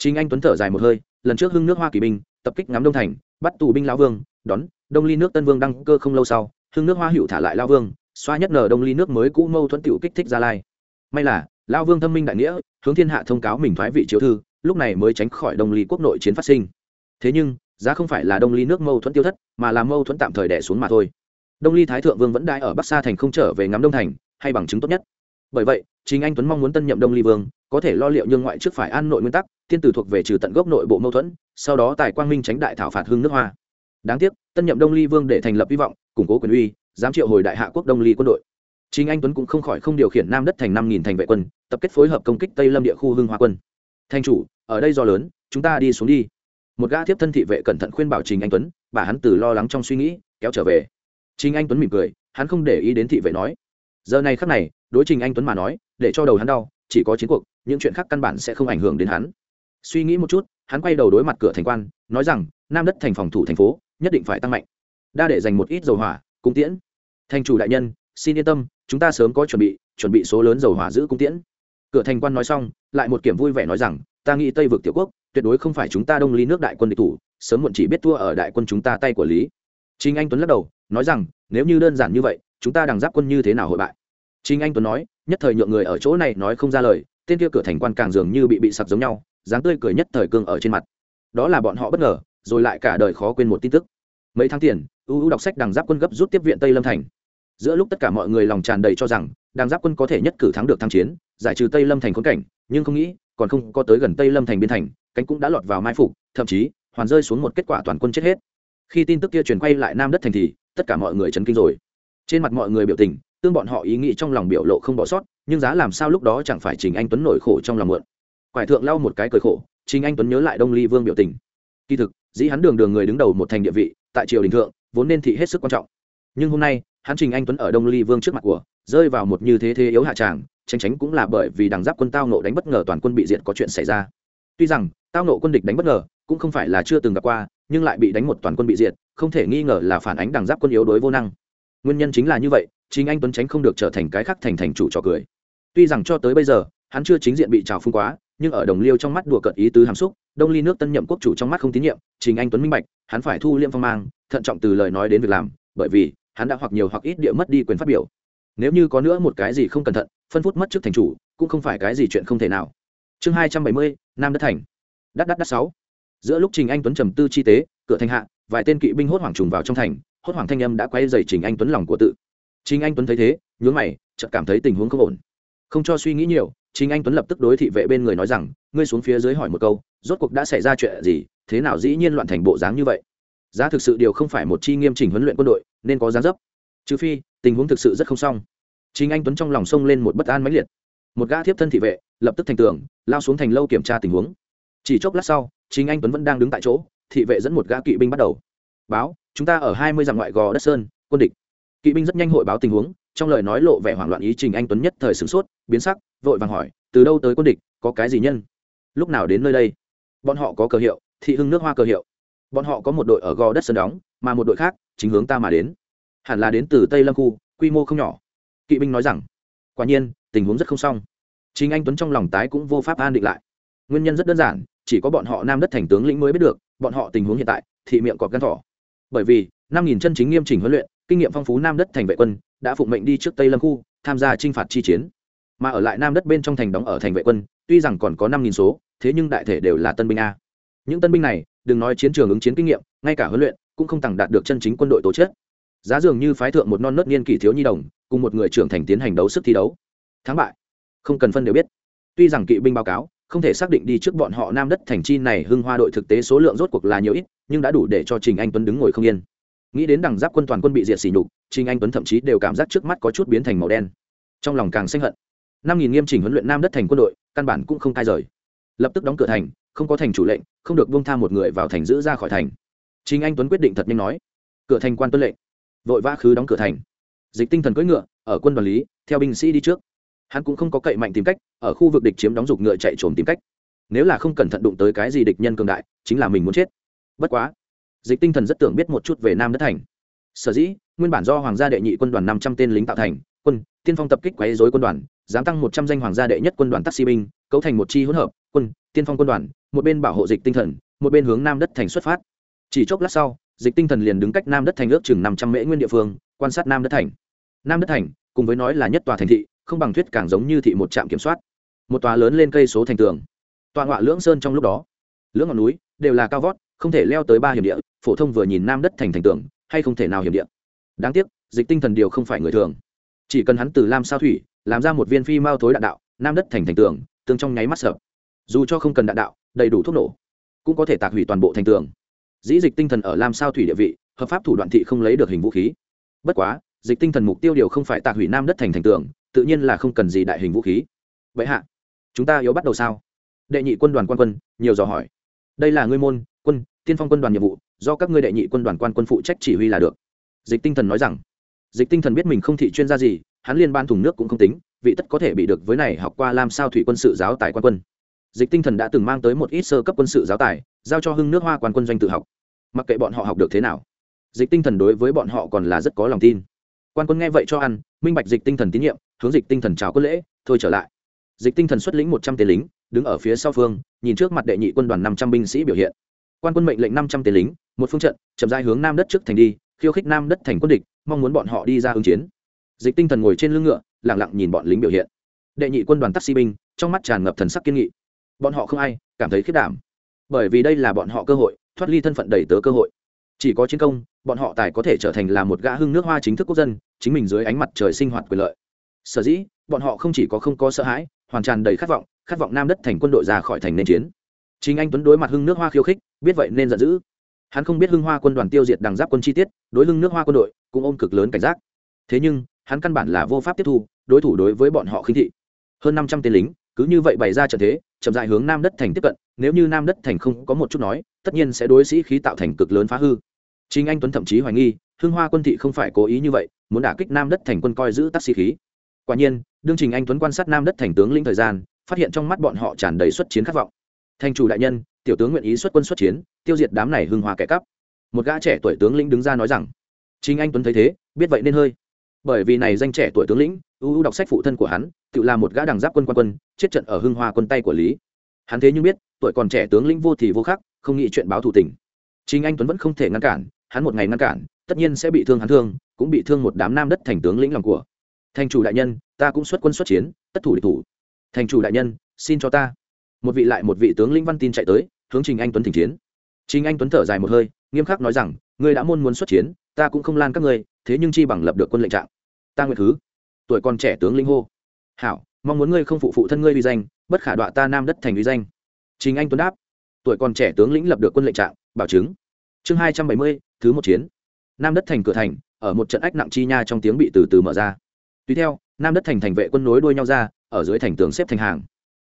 chính Anh Tuấn thở dài một hơi, lần trước hưng nước Hoa Kỳ binh, tập kích ngắm Đông Thành, bắt tù binh lao vương, đón, Đông Ly nước Tân Vương đăng cơ không lâu sau, hưng nước Hoa hữu thả lại lao vương, xoa nhất nở Đông Ly nước mới cũ mâu thuẫn tiểu kích thích Gia Lai. May là, lao vương thâm minh đại nghĩa, hướng thiên hạ thông cáo mình thoái vị chiếu thư, lúc này mới tránh khỏi Đông Ly quốc nội chiến phát sinh. Thế nhưng, giá không phải là Đông Ly nước mâu thuẫn tiêu thất, mà là mâu thuẫn tạm thời đè xuống mà thôi. Đông Ly Thái thượng vương vẫn đãi ở Bắc Sa thành không trở về ngắm Đông thành, hay bằng chứng tốt nhất. Bởi vậy, Trình Anh Tuấn mong muốn tân nhậm Đông Ly vương, có thể lo liệu nhưng ngoại trước phải an nội nguyên tắc, tiên tử thuộc về trừ tận gốc nội bộ mâu thuẫn sau đó tài quang minh tránh đại thảo phạt hưng nước hoa. Đáng tiếc tân nhậm đông ly vương để thành lập hy vọng củng cố quyền uy dám triệu hồi đại hạ quốc đông ly quân đội. Chính anh tuấn cũng không khỏi không điều khiển nam đất thành năm nghìn thành vệ quân tập kết phối hợp công kích tây lâm địa khu hưng hoa quân. Thanh chủ ở đây do lớn chúng ta đi xuống đi. Một gã thiếp thân thị vệ cẩn thận khuyên bảo trình anh tuấn bà hắn từ lo lắng trong suy nghĩ kéo trở về trình anh tuấn mỉm cười hắn không để ý đến thị vệ nói giờ này khắc này đối trình anh tuấn mà nói để cho đầu hắn đau chỉ có chiến cuộc những chuyện khác căn bản sẽ không ảnh hưởng đến hắn. Suy nghĩ một chút hắn quay đầu đối mặt cửa thành quan nói rằng nam đất thành phòng thủ thành phố nhất định phải tăng mạnh. Đa để dành một ít dầu hỏa cung tiễn. Thành chủ đại nhân xin yên tâm chúng ta sớm có chuẩn bị chuẩn bị số lớn dầu hỏa giữ cung tiễn. Cửa thành quan nói xong lại một kiểm vui vẻ nói rằng ta nghĩ tây vực tiểu quốc tuyệt đối không phải chúng ta đông ly nước đại quân địch thủ sớm muộn chỉ biết thua ở đại quân chúng ta tay của lý. Trình Anh Tuấn lắc đầu, nói rằng, nếu như đơn giản như vậy, chúng ta đằng giáp quân như thế nào hội bại? Trình Anh Tuấn nói, nhất thời nhượng người ở chỗ này nói không ra lời, tên kia cửa thành quan càng dường như bị bị sặc giống nhau, dáng tươi cười nhất thời cương ở trên mặt. Đó là bọn họ bất ngờ rồi lại cả đời khó quên một tin tức. Mấy tháng tiền ưu đọc sách đằng giáp quân gấp rút tiếp viện tây lâm thành. Giữa lúc tất cả mọi người lòng tràn đầy cho rằng đằng giáp quân có thể nhất cử thắng được thăng chiến giải trừ tây lâm thành khốn cảnh nhưng không nghĩ còn không có tới gần tây lâm thành biên thành cánh cũng đã lọt vào mai phục thậm chí hoàn rơi xuống một kết quả toàn quân chết hết. Khi tin tức kia truyền quay lại nam đất thành thì tất cả mọi người chấn kinh rồi. Trên mặt mọi người biểu tình, tương bọn họ ý nghĩ trong lòng biểu lộ không bỏ sót, nhưng giá làm sao lúc đó chẳng phải trình anh tuấn nổi khổ trong lòng mượn quải thượng lau một cái cười khổ, trình anh tuấn nhớ lại đông ly vương biểu tình. Kỳ thực, dĩ hắn đường đường người đứng đầu một thành địa vị, tại triều đình thượng, vốn nên thị hết sức quan trọng. Nhưng hôm nay, hắn trình anh tuấn ở đông ly vương trước mặt của, rơi vào một như thế thế yếu hạ tràng tránh tránh cũng là bởi vì đằng giáp quân tao nộ đánh bất ngờ toàn quân bị diệt có chuyện xảy ra. Tuy rằng, tao nộ quân địch đánh bất ngờ, cũng không phải là chưa từng gặp qua nhưng lại bị đánh một toàn quân bị diệt, không thể nghi ngờ là phản ánh đằng giáp quân yếu đối vô năng. Nguyên nhân chính là như vậy, chính anh tuấn tránh không được trở thành cái khác thành thành chủ trò cười. Tuy rằng cho tới bây giờ, hắn chưa chính diện bị trào phung quá, nhưng ở đồng liêu trong mắt đùa cợt ý tứ hàm xúc, đông ly nước tân nhậm quốc chủ trong mắt không tín nhiệm Chính anh tuấn minh bạch, hắn phải thu liêm phong mang, thận trọng từ lời nói đến việc làm, bởi vì hắn đã hoặc nhiều hoặc ít địa mất đi quyền phát biểu. Nếu như có nữa một cái gì không cẩn thận, phân phút mất trước thành chủ, cũng không phải cái gì chuyện không thể nào. Chương hai trăm bảy mươi, nam đất thành. Đắt đắt đắt sáu giữa lúc trình anh tuấn trầm tư chi tế, cửa thành hạ, vài tên kỵ binh hốt hoảng trùng vào trong thành, hốt hoảng thanh âm đã quay dày trình anh tuấn lòng của tự. Trình anh tuấn thấy thế, nhướng mày, chợt cảm thấy tình huống không ổn. Không cho suy nghĩ nhiều, trình anh tuấn lập tức đối thị vệ bên người nói rằng, ngươi xuống phía dưới hỏi một câu, rốt cuộc đã xảy ra chuyện gì, thế nào dĩ nhiên loạn thành bộ dáng như vậy? Giá thực sự điều không phải một chi nghiêm chỉnh huấn luyện quân đội, nên có giá dấp. Trừ phi, tình huống thực sự rất không xong. Chính anh tuấn trong lòng sông lên một bất an mãnh liệt. Một gã thiếp thân thị vệ, lập tức thành tường, lao xuống thành lâu kiểm tra tình huống. Chỉ chốc lát sau chính anh tuấn vẫn đang đứng tại chỗ thị vệ dẫn một gã kỵ binh bắt đầu báo chúng ta ở hai mươi dặm ngoại gò đất sơn quân địch kỵ binh rất nhanh hội báo tình huống trong lời nói lộ vẻ hoảng loạn ý trình anh tuấn nhất thời sửng sốt biến sắc vội vàng hỏi từ đâu tới quân địch có cái gì nhân lúc nào đến nơi đây bọn họ có cờ hiệu thị hưng nước hoa cờ hiệu bọn họ có một đội ở gò đất sơn đóng mà một đội khác chính hướng ta mà đến hẳn là đến từ tây lâm khu quy mô không nhỏ kỵ binh nói rằng quả nhiên tình huống rất không xong chính anh tuấn trong lòng tái cũng vô pháp an định lại nguyên nhân rất đơn giản chỉ có bọn họ nam đất thành tướng lĩnh mới biết được, bọn họ tình huống hiện tại thị miệng cọp gan thỏ. Bởi vì, năm nghìn chân chính nghiêm chỉnh huấn luyện, kinh nghiệm phong phú nam đất thành vệ quân, đã phụng mệnh đi trước tây lâm khu, tham gia t r i n h phạt chi chiến. Mà ở lại nam đất bên trong thành đóng ở thành vệ quân, tuy rằng còn có năm nghìn số, thế nhưng đại thể đều là tân binh a. Những tân binh này, đừng nói chiến trường ứng chiến kinh nghiệm, ngay cả huấn luyện, cũng không tặng đạt được chân chính quân đội tổ chức giá dường như phái thượng một non nớt niên kỷ thiếu nhi đồng, cùng một người trưởng thành tiến hành đấu sức thi đấu. Thắng bại. Không cần phân đều biết. Tuy rằng kỵ binh báo cáo không thể xác định đi trước bọn họ nam đất thành chi này hưng hoa đội thực tế số lượng rốt cuộc là nhiều ít, nhưng đã đủ để cho trình anh tuấn đứng ngồi không yên. Nghĩ đến đằng giáp quân toàn quân bị diệt xỉ nhục, trình anh tuấn thậm chí đều cảm giác trước mắt có chút biến thành màu đen. Trong lòng càng xanh hận. Năm nghìn nghiêm chỉnh huấn luyện nam đất thành quân đội, căn bản cũng không cai rời. Lập tức đóng cửa thành, không có thành chủ lệnh, không được buông tha một người vào thành giữ ra khỏi thành. Trình anh tuấn quyết định thật nhanh nói, cửa thành quan tuân lệnh. Vội vã khứ đóng cửa thành. Dịch tinh thần cưỡi ngựa, ở quân đoàn lý, theo binh sĩ đi trước hắn cũng không có cậy mạnh tìm cách, ở khu vực địch chiếm đóng dục ngựa chạy trốn tìm cách. Nếu là không cẩn thận đụng tới cái gì địch nhân cường đại, chính là mình muốn chết. Bất quá, dịch tinh thần rất tưởng biết một chút về nam đất thành. Sở dĩ, nguyên bản do hoàng gia đệ nhị quân đoàn năm trăm tên lính tạo thành, quân, tiên phong tập kích quấy dối quân đoàn, dám tăng một trăm danh hoàng gia đệ nhất quân đoàn taxi binh, cấu thành một chi hỗn hợp, quân, tiên phong quân đoàn, một bên bảo hộ dịch tinh thần, một bên hướng nam đất thành xuất phát. Chỉ chốc lát sau, dịch tinh thần liền đứng cách nam đất thành ước chừng năm trăm mễ nguyên địa phương, quan sát nam đất thành. Nam đất thành, cùng với nói là nhất tòa thành thị không bằng thuyết càng giống như thị một trạm kiểm soát. Một tòa lớn lên cây số thành tường. Tòa ngọa lưỡng sơn trong lúc đó, lưỡng ngọn núi đều là cao vót, không thể leo tới ba hiểm địa, phổ thông vừa nhìn nam đất thành thành tường, hay không thể nào hiểm địa. Đáng tiếc, dịch tinh thần điều không phải người thường. Chỉ cần hắn từ lam sao thủy, làm ra một viên phi mao thối đạn đạo, nam đất thành thành tường, tương trong nháy mắt sợ. Dù cho không cần đạn đạo, đầy đủ thuốc nổ, cũng có thể tạc hủy toàn bộ thành tường. Dĩ dịch tinh thần ở lam sao thủy địa vị, hợp pháp thủ đoạn thị không lấy được hình vũ khí. Bất quá, dịch tinh thần mục tiêu điều không phải tạc hủy nam đất thành thành tường tự nhiên là không cần gì đại hình vũ khí. Vậy hạ, chúng ta yếu bắt đầu sao? Đệ nhị quân đoàn quan quân, nhiều dò hỏi. Đây là ngươi môn, quân, tiên phong quân đoàn nhiệm vụ, do các ngươi đệ nhị quân đoàn quan quân phụ trách chỉ huy là được. Dịch tinh thần nói rằng. Dịch tinh thần biết mình không thị chuyên gia gì, hắn liên ban thùng nước cũng không tính, vị tất có thể bị được với này học qua làm sao thủy quân sự giáo tài quan quân. Dịch tinh thần đã từng mang tới một ít sơ cấp quân sự giáo tài, giao cho hưng nước hoa quan quân doanh tự học. Mặc kệ bọn họ học được thế nào, dịch tinh thần đối với bọn họ còn là rất có lòng tin. Quan quân nghe vậy cho ăn, minh bạch dịch tinh thần tín nhiệm hướng dịch tinh thần chào quân lễ, thôi trở lại. Dịch tinh thần xuất lĩnh một trăm tên lính, đứng ở phía sau phương, nhìn trước mặt đệ nhị quân đoàn năm trăm binh sĩ biểu hiện. Quan quân mệnh lệnh năm trăm tên lính, một phương trận, chậm rãi hướng nam đất trước thành đi, khiêu khích nam đất thành quân địch, mong muốn bọn họ đi ra ứng chiến. Dịch tinh thần ngồi trên lưng ngựa lẳng lặng nhìn bọn lính biểu hiện. Đệ nhị quân đoàn taxi binh, trong mắt tràn ngập thần sắc kiên nghị. Bọn họ không ai cảm thấy khiết đảm, bởi vì đây là bọn họ cơ hội, thoát ly thân phận đầy tớ cơ hội. Chỉ có chiến công, bọn họ tài có thể trở thành là một gã hưng nước hoa chính thức quốc dân, chính mình dưới ánh mặt trời sinh hoạt quyền lợi sở dĩ, bọn họ không chỉ có không có sợ hãi, hoàn tràn đầy khát vọng khát vọng nam đất thành quân đội ra khỏi thành nên chiến. Chính anh tuấn đối mặt hưng nước hoa khiêu khích, biết vậy nên giận dữ. Hắn không biết hưng hoa quân đoàn tiêu diệt đằng giáp quân chi tiết, đối hưng nước hoa quân đội cũng ôm cực lớn cảnh giác. Thế nhưng, hắn căn bản là vô pháp tiếp thu, đối thủ đối với bọn họ khinh thị. Hơn năm trăm tên lính, cứ như vậy bày ra trận thế, chậm dại hướng nam đất thành tiếp cận, nếu như nam đất thành không có một chút nói, tất nhiên sẽ đối sĩ khí tạo thành cực lớn phá hư. Chính anh tuấn thậm chí hoài nghi, hưng hoa quân thị không phải cố ý như vậy, muốn đả kích nam đất thành quân coi giữ tắc sĩ khí quả nhiên, đương trình anh tuấn quan sát nam đất thành tướng lĩnh thời gian, phát hiện trong mắt bọn họ tràn đầy xuất chiến khát vọng. Thành chủ đại nhân, tiểu tướng nguyện ý xuất quân xuất chiến, tiêu diệt đám này hưng hòa kẻ cắp. Một gã trẻ tuổi tướng lĩnh đứng ra nói rằng chính anh tuấn thấy thế, biết vậy nên hơi. Bởi vì này danh trẻ tuổi tướng lĩnh, ưu đọc sách phụ thân của hắn, tự là một gã đằng giáp quân quan quân, chết trận ở hưng hoa quân tay của lý. Hắn thế nhưng biết, tuổi còn trẻ tướng lĩnh vô thì vô khắc không nghĩ chuyện báo thù tỉnh. chính anh tuấn vẫn không thể ngăn cản, hắn một ngày ngăn cản, tất nhiên sẽ bị thương hắn thương, cũng bị thương một đám nam đất thành tướng lĩnh lòng của thành chủ đại nhân, ta cũng xuất quân xuất chiến, tất thủ địch thủ. Thành chủ đại nhân, xin cho ta. Một vị lại một vị tướng lĩnh văn tin chạy tới, hướng trình anh tuấn thỉnh chiến. Trình anh tuấn thở dài một hơi, nghiêm khắc nói rằng, ngươi đã môn muốn xuất chiến, ta cũng không lan các ngươi, thế nhưng chi bằng lập được quân lệnh trạng. Ta nguyện thứ. Tuổi còn trẻ tướng lĩnh hô. Hảo, mong muốn ngươi không phụ phụ thân ngươi uy danh, bất khả đọa ta nam đất thành uy danh. Trình anh tuấn đáp. Tuổi còn trẻ tướng lĩnh lập được quân lệnh trạng, bảo chứng. Chương hai trăm bảy mươi, thứ một chiến. Nam đất thành cửa thành, ở một trận ách nặng chi nha trong tiếng bị từ từ mở ra tùy theo, nam đất thành thành vệ quân nối đuôi nhau ra, ở dưới thành tường xếp thành hàng.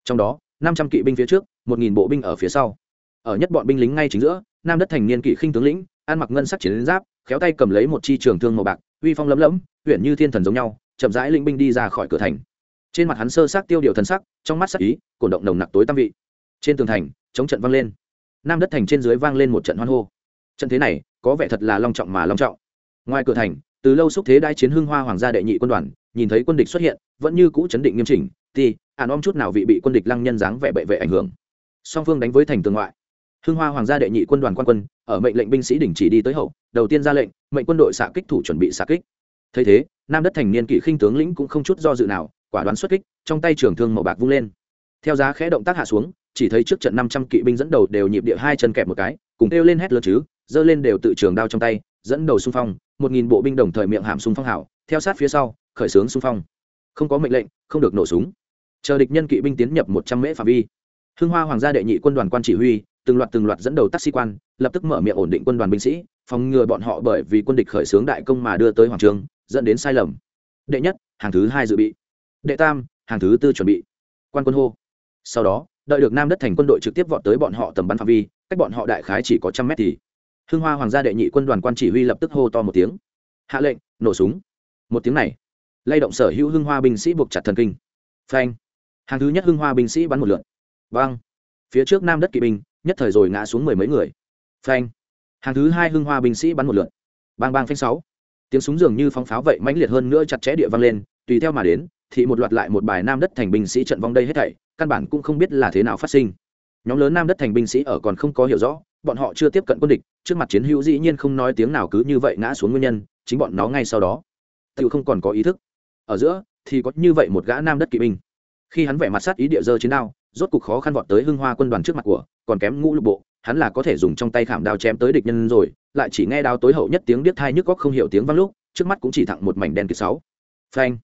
Trong đó, năm trăm kỵ binh phía trước, một nghìn bộ binh ở phía sau. Ở nhất bọn binh lính ngay chính giữa, nam đất thành niên kỵ khinh tướng lĩnh, ăn mặc ngân sắc chiến giáp, khéo tay cầm lấy một chi trường thương màu bạc, uy phong lấm lẫm huyện như thiên thần giống nhau, chậm rãi linh binh đi ra khỏi cửa thành. Trên mặt hắn sơ sắc tiêu điều thần sắc, trong mắt sắc ý, cổ động nồng nặc tối tam vị. Trên tường thành, chống trận vang lên. Nam đất thành trên dưới vang lên một trận hoan hô. Trận thế này, có vẻ thật là long trọng mà long trọng. Ngoài cửa thành, từ lâu xúc thế đai chiến hưng hoa hoàng gia đệ nhị quân đoàn nhìn thấy quân địch xuất hiện, vẫn như cũ chấn định nghiêm chỉnh, thì à, ạn om chút nào vị bị quân địch lăng nhân dáng vẻ bệ vệ ảnh hưởng. Song phương đánh với thành tường ngoại. Hưng hoa hoàng gia đệ nhị quân đoàn quan quân, ở mệnh lệnh binh sĩ đình chỉ đi tới hậu, đầu tiên ra lệnh, mệnh quân đội xạ kích thủ chuẩn bị xạ kích. Thấy thế, nam đất thành niên kỵ khinh tướng lĩnh cũng không chút do dự nào, quả đoán xuất kích, trong tay trường thương màu bạc vung lên. Theo giá khẽ động tác hạ xuống, chỉ thấy trước trận năm trăm kỵ binh dẫn đầu đều nhịp địa hai chân kẹp một cái, cùng kêu lên hét lớn chứ, giơ lên đều tự trường đao trong tay, dẫn đầu xung phong, một nghìn bộ binh đồng thời miệng hàm xung phong hảo theo sát phía sau khởi xướng xung phong. Không có mệnh lệnh, không được nổ súng. Chờ địch nhân kỵ binh tiến nhập một trăm mễ phạm vi. Hưng hoa hoàng gia đệ nhị quân đoàn quan chỉ huy, từng loạt từng loạt dẫn đầu taxi quan, lập tức mở miệng ổn định quân đoàn binh sĩ, phòng ngừa bọn họ bởi vì quân địch khởi xướng đại công mà đưa tới hoàng trường, dẫn đến sai lầm. Đệ nhất, hàng thứ hai dự bị. Đệ tam, hàng thứ tư chuẩn bị. Quan quân hô. Sau đó, đợi được nam đất thành quân đội trực tiếp vọt tới bọn họ tầm bắn phạm vi, cách bọn họ đại khái chỉ có trăm mét thì hưng hoa hoàng gia đệ nhị quân đoàn quan chỉ huy lập tức hô to một tiếng. Hạ lệnh, nổ súng. Một tiếng này lay động sở hữu hưng hoa binh sĩ buộc chặt thần kinh. Phanh. Hàng thứ nhất hưng hoa binh sĩ bắn một lượn vang phía trước nam đất kỵ binh, nhất thời rồi ngã xuống mười mấy người. Phanh. Hàng thứ hai hưng hoa binh sĩ bắn một lượn bang bang phanh sáu. Tiếng súng dường như phóng pháo vậy mãnh liệt hơn nữa chặt chẽ địa vang lên, tùy theo mà đến, thì một loạt lại một bài nam đất thành binh sĩ trận vong đây hết thảy, căn bản cũng không biết là thế nào phát sinh. Nhóm lớn nam đất thành binh sĩ ở còn không có hiểu rõ, bọn họ chưa tiếp cận quân địch, trước mặt chiến hữu dĩ nhiên không nói tiếng nào cứ như vậy ngã xuống nguyên nhân, chính bọn nó ngay sau đó. Tự không còn có ý thức ở giữa thì có như vậy một gã nam đất kỵ binh. Khi hắn vẻ mặt sát ý địa dơ chiến đao, rốt cục khó khăn vọt tới hưng hoa quân đoàn trước mặt của, còn kém ngũ lục bộ, hắn là có thể dùng trong tay khảm đao chém tới địch nhân rồi, lại chỉ nghe đao tối hậu nhất tiếng điếc thai nhức góc không hiểu tiếng vang lúc, trước mắt cũng chỉ thẳng một mảnh đen kịp sáu. Phanh!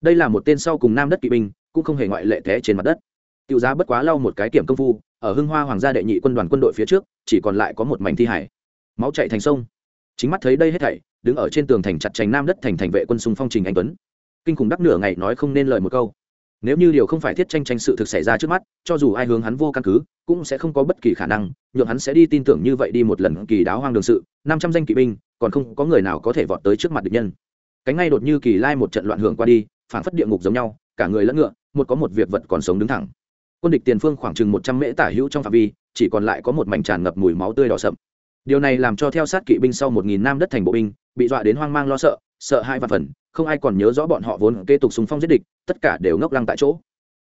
Đây là một tên sau cùng nam đất kỵ binh, cũng không hề ngoại lệ thế trên mặt đất. Tiêu giá bất quá lau một cái kiểm công phu, ở hưng hoa hoàng gia đệ nhị quân đoàn quân đội phía trước, chỉ còn lại có một mảnh thi hải. Máu chạy thành sông. Chính mắt thấy đây hết thảy, đứng ở trên tường thành chặt chành nam đất thành thành vệ quân xung phong trình anh tuấn kinh khủng đắc nửa ngày nói không nên lời một câu. Nếu như điều không phải thiết tranh tranh sự thực xảy ra trước mắt, cho dù ai hướng hắn vô căn cứ, cũng sẽ không có bất kỳ khả năng, nhượng hắn sẽ đi tin tưởng như vậy đi một lần kỳ đáo hoang đường sự, năm trăm danh kỵ binh, còn không có người nào có thể vọt tới trước mặt địch nhân. Cánh ngay đột như kỳ lai một trận loạn hưởng qua đi phản phất địa ngục giống nhau, cả người lẫn ngựa, một có một việc vật còn sống đứng thẳng. Quân địch tiền phương khoảng chừng một trăm mễ tả hữu trong phạm vi, chỉ còn lại có một mảnh tràn ngập mùi máu tươi đỏ sậm. Điều này làm cho theo sát kỵ binh sau một nghìn nam đất thành bộ binh, bị dọa đến hoang mang lo sợ sợ hai vạn phần, không ai còn nhớ rõ bọn họ vốn kế tục súng phong giết địch, tất cả đều ngốc lăng tại chỗ.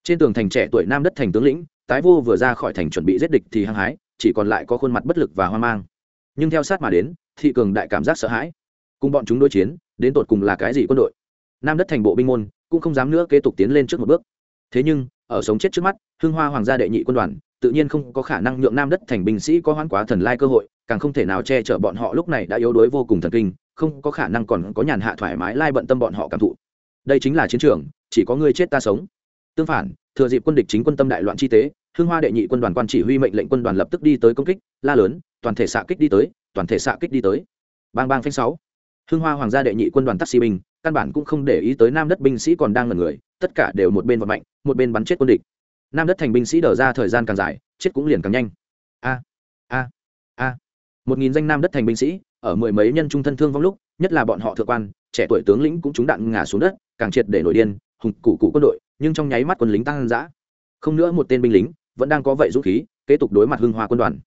Trên tường thành trẻ tuổi nam đất thành tướng lĩnh, tái vô vừa ra khỏi thành chuẩn bị giết địch thì hăng hái, chỉ còn lại có khuôn mặt bất lực và hoang mang. Nhưng theo sát mà đến, thị cường đại cảm giác sợ hãi. Cùng bọn chúng đối chiến, đến tột cùng là cái gì quân đội? Nam đất thành bộ binh môn, cũng không dám nữa kế tục tiến lên trước một bước. Thế nhưng, ở sống chết trước mắt, hưng hoa hoàng gia đệ nhị quân đoàn, tự nhiên không có khả năng nhượng nam đất thành binh sĩ có hoãn quá thần lai cơ hội, càng không thể nào che chở bọn họ lúc này đã yếu đuối vô cùng thần kinh không có khả năng còn có nhàn hạ thoải mái lai bận tâm bọn họ cảm thụ. Đây chính là chiến trường, chỉ có người chết ta sống. Tương phản, thừa dịp quân địch chính quân tâm đại loạn chi tế hương hoa đệ nhị quân đoàn quan chỉ huy mệnh lệnh quân đoàn lập tức đi tới công kích, la lớn, toàn thể xạ kích đi tới, toàn thể xạ kích đi tới. Bang bang phanh sáu. Hương hoa hoàng gia đệ nhị quân đoàn taxi binh, căn bản cũng không để ý tới nam đất binh sĩ còn đang ngần người, tất cả đều một bên vận mạnh, một bên bắn chết quân địch. Nam đất thành binh sĩ đờ ra thời gian càng dài, chết cũng liền càng nhanh. A a a. Một nghìn danh nam đất thành binh sĩ ở mười mấy nhân trung thân thương vong lúc, nhất là bọn họ thượng quan, trẻ tuổi tướng lĩnh cũng trúng đạn ngã xuống đất, càng triệt để nổi điên, hùng cụ cụ quân đội, nhưng trong nháy mắt quân lính tăng dã. Không nữa một tên binh lính, vẫn đang có vậy dũng khí, kế tục đối mặt hưng hoa quân đoàn.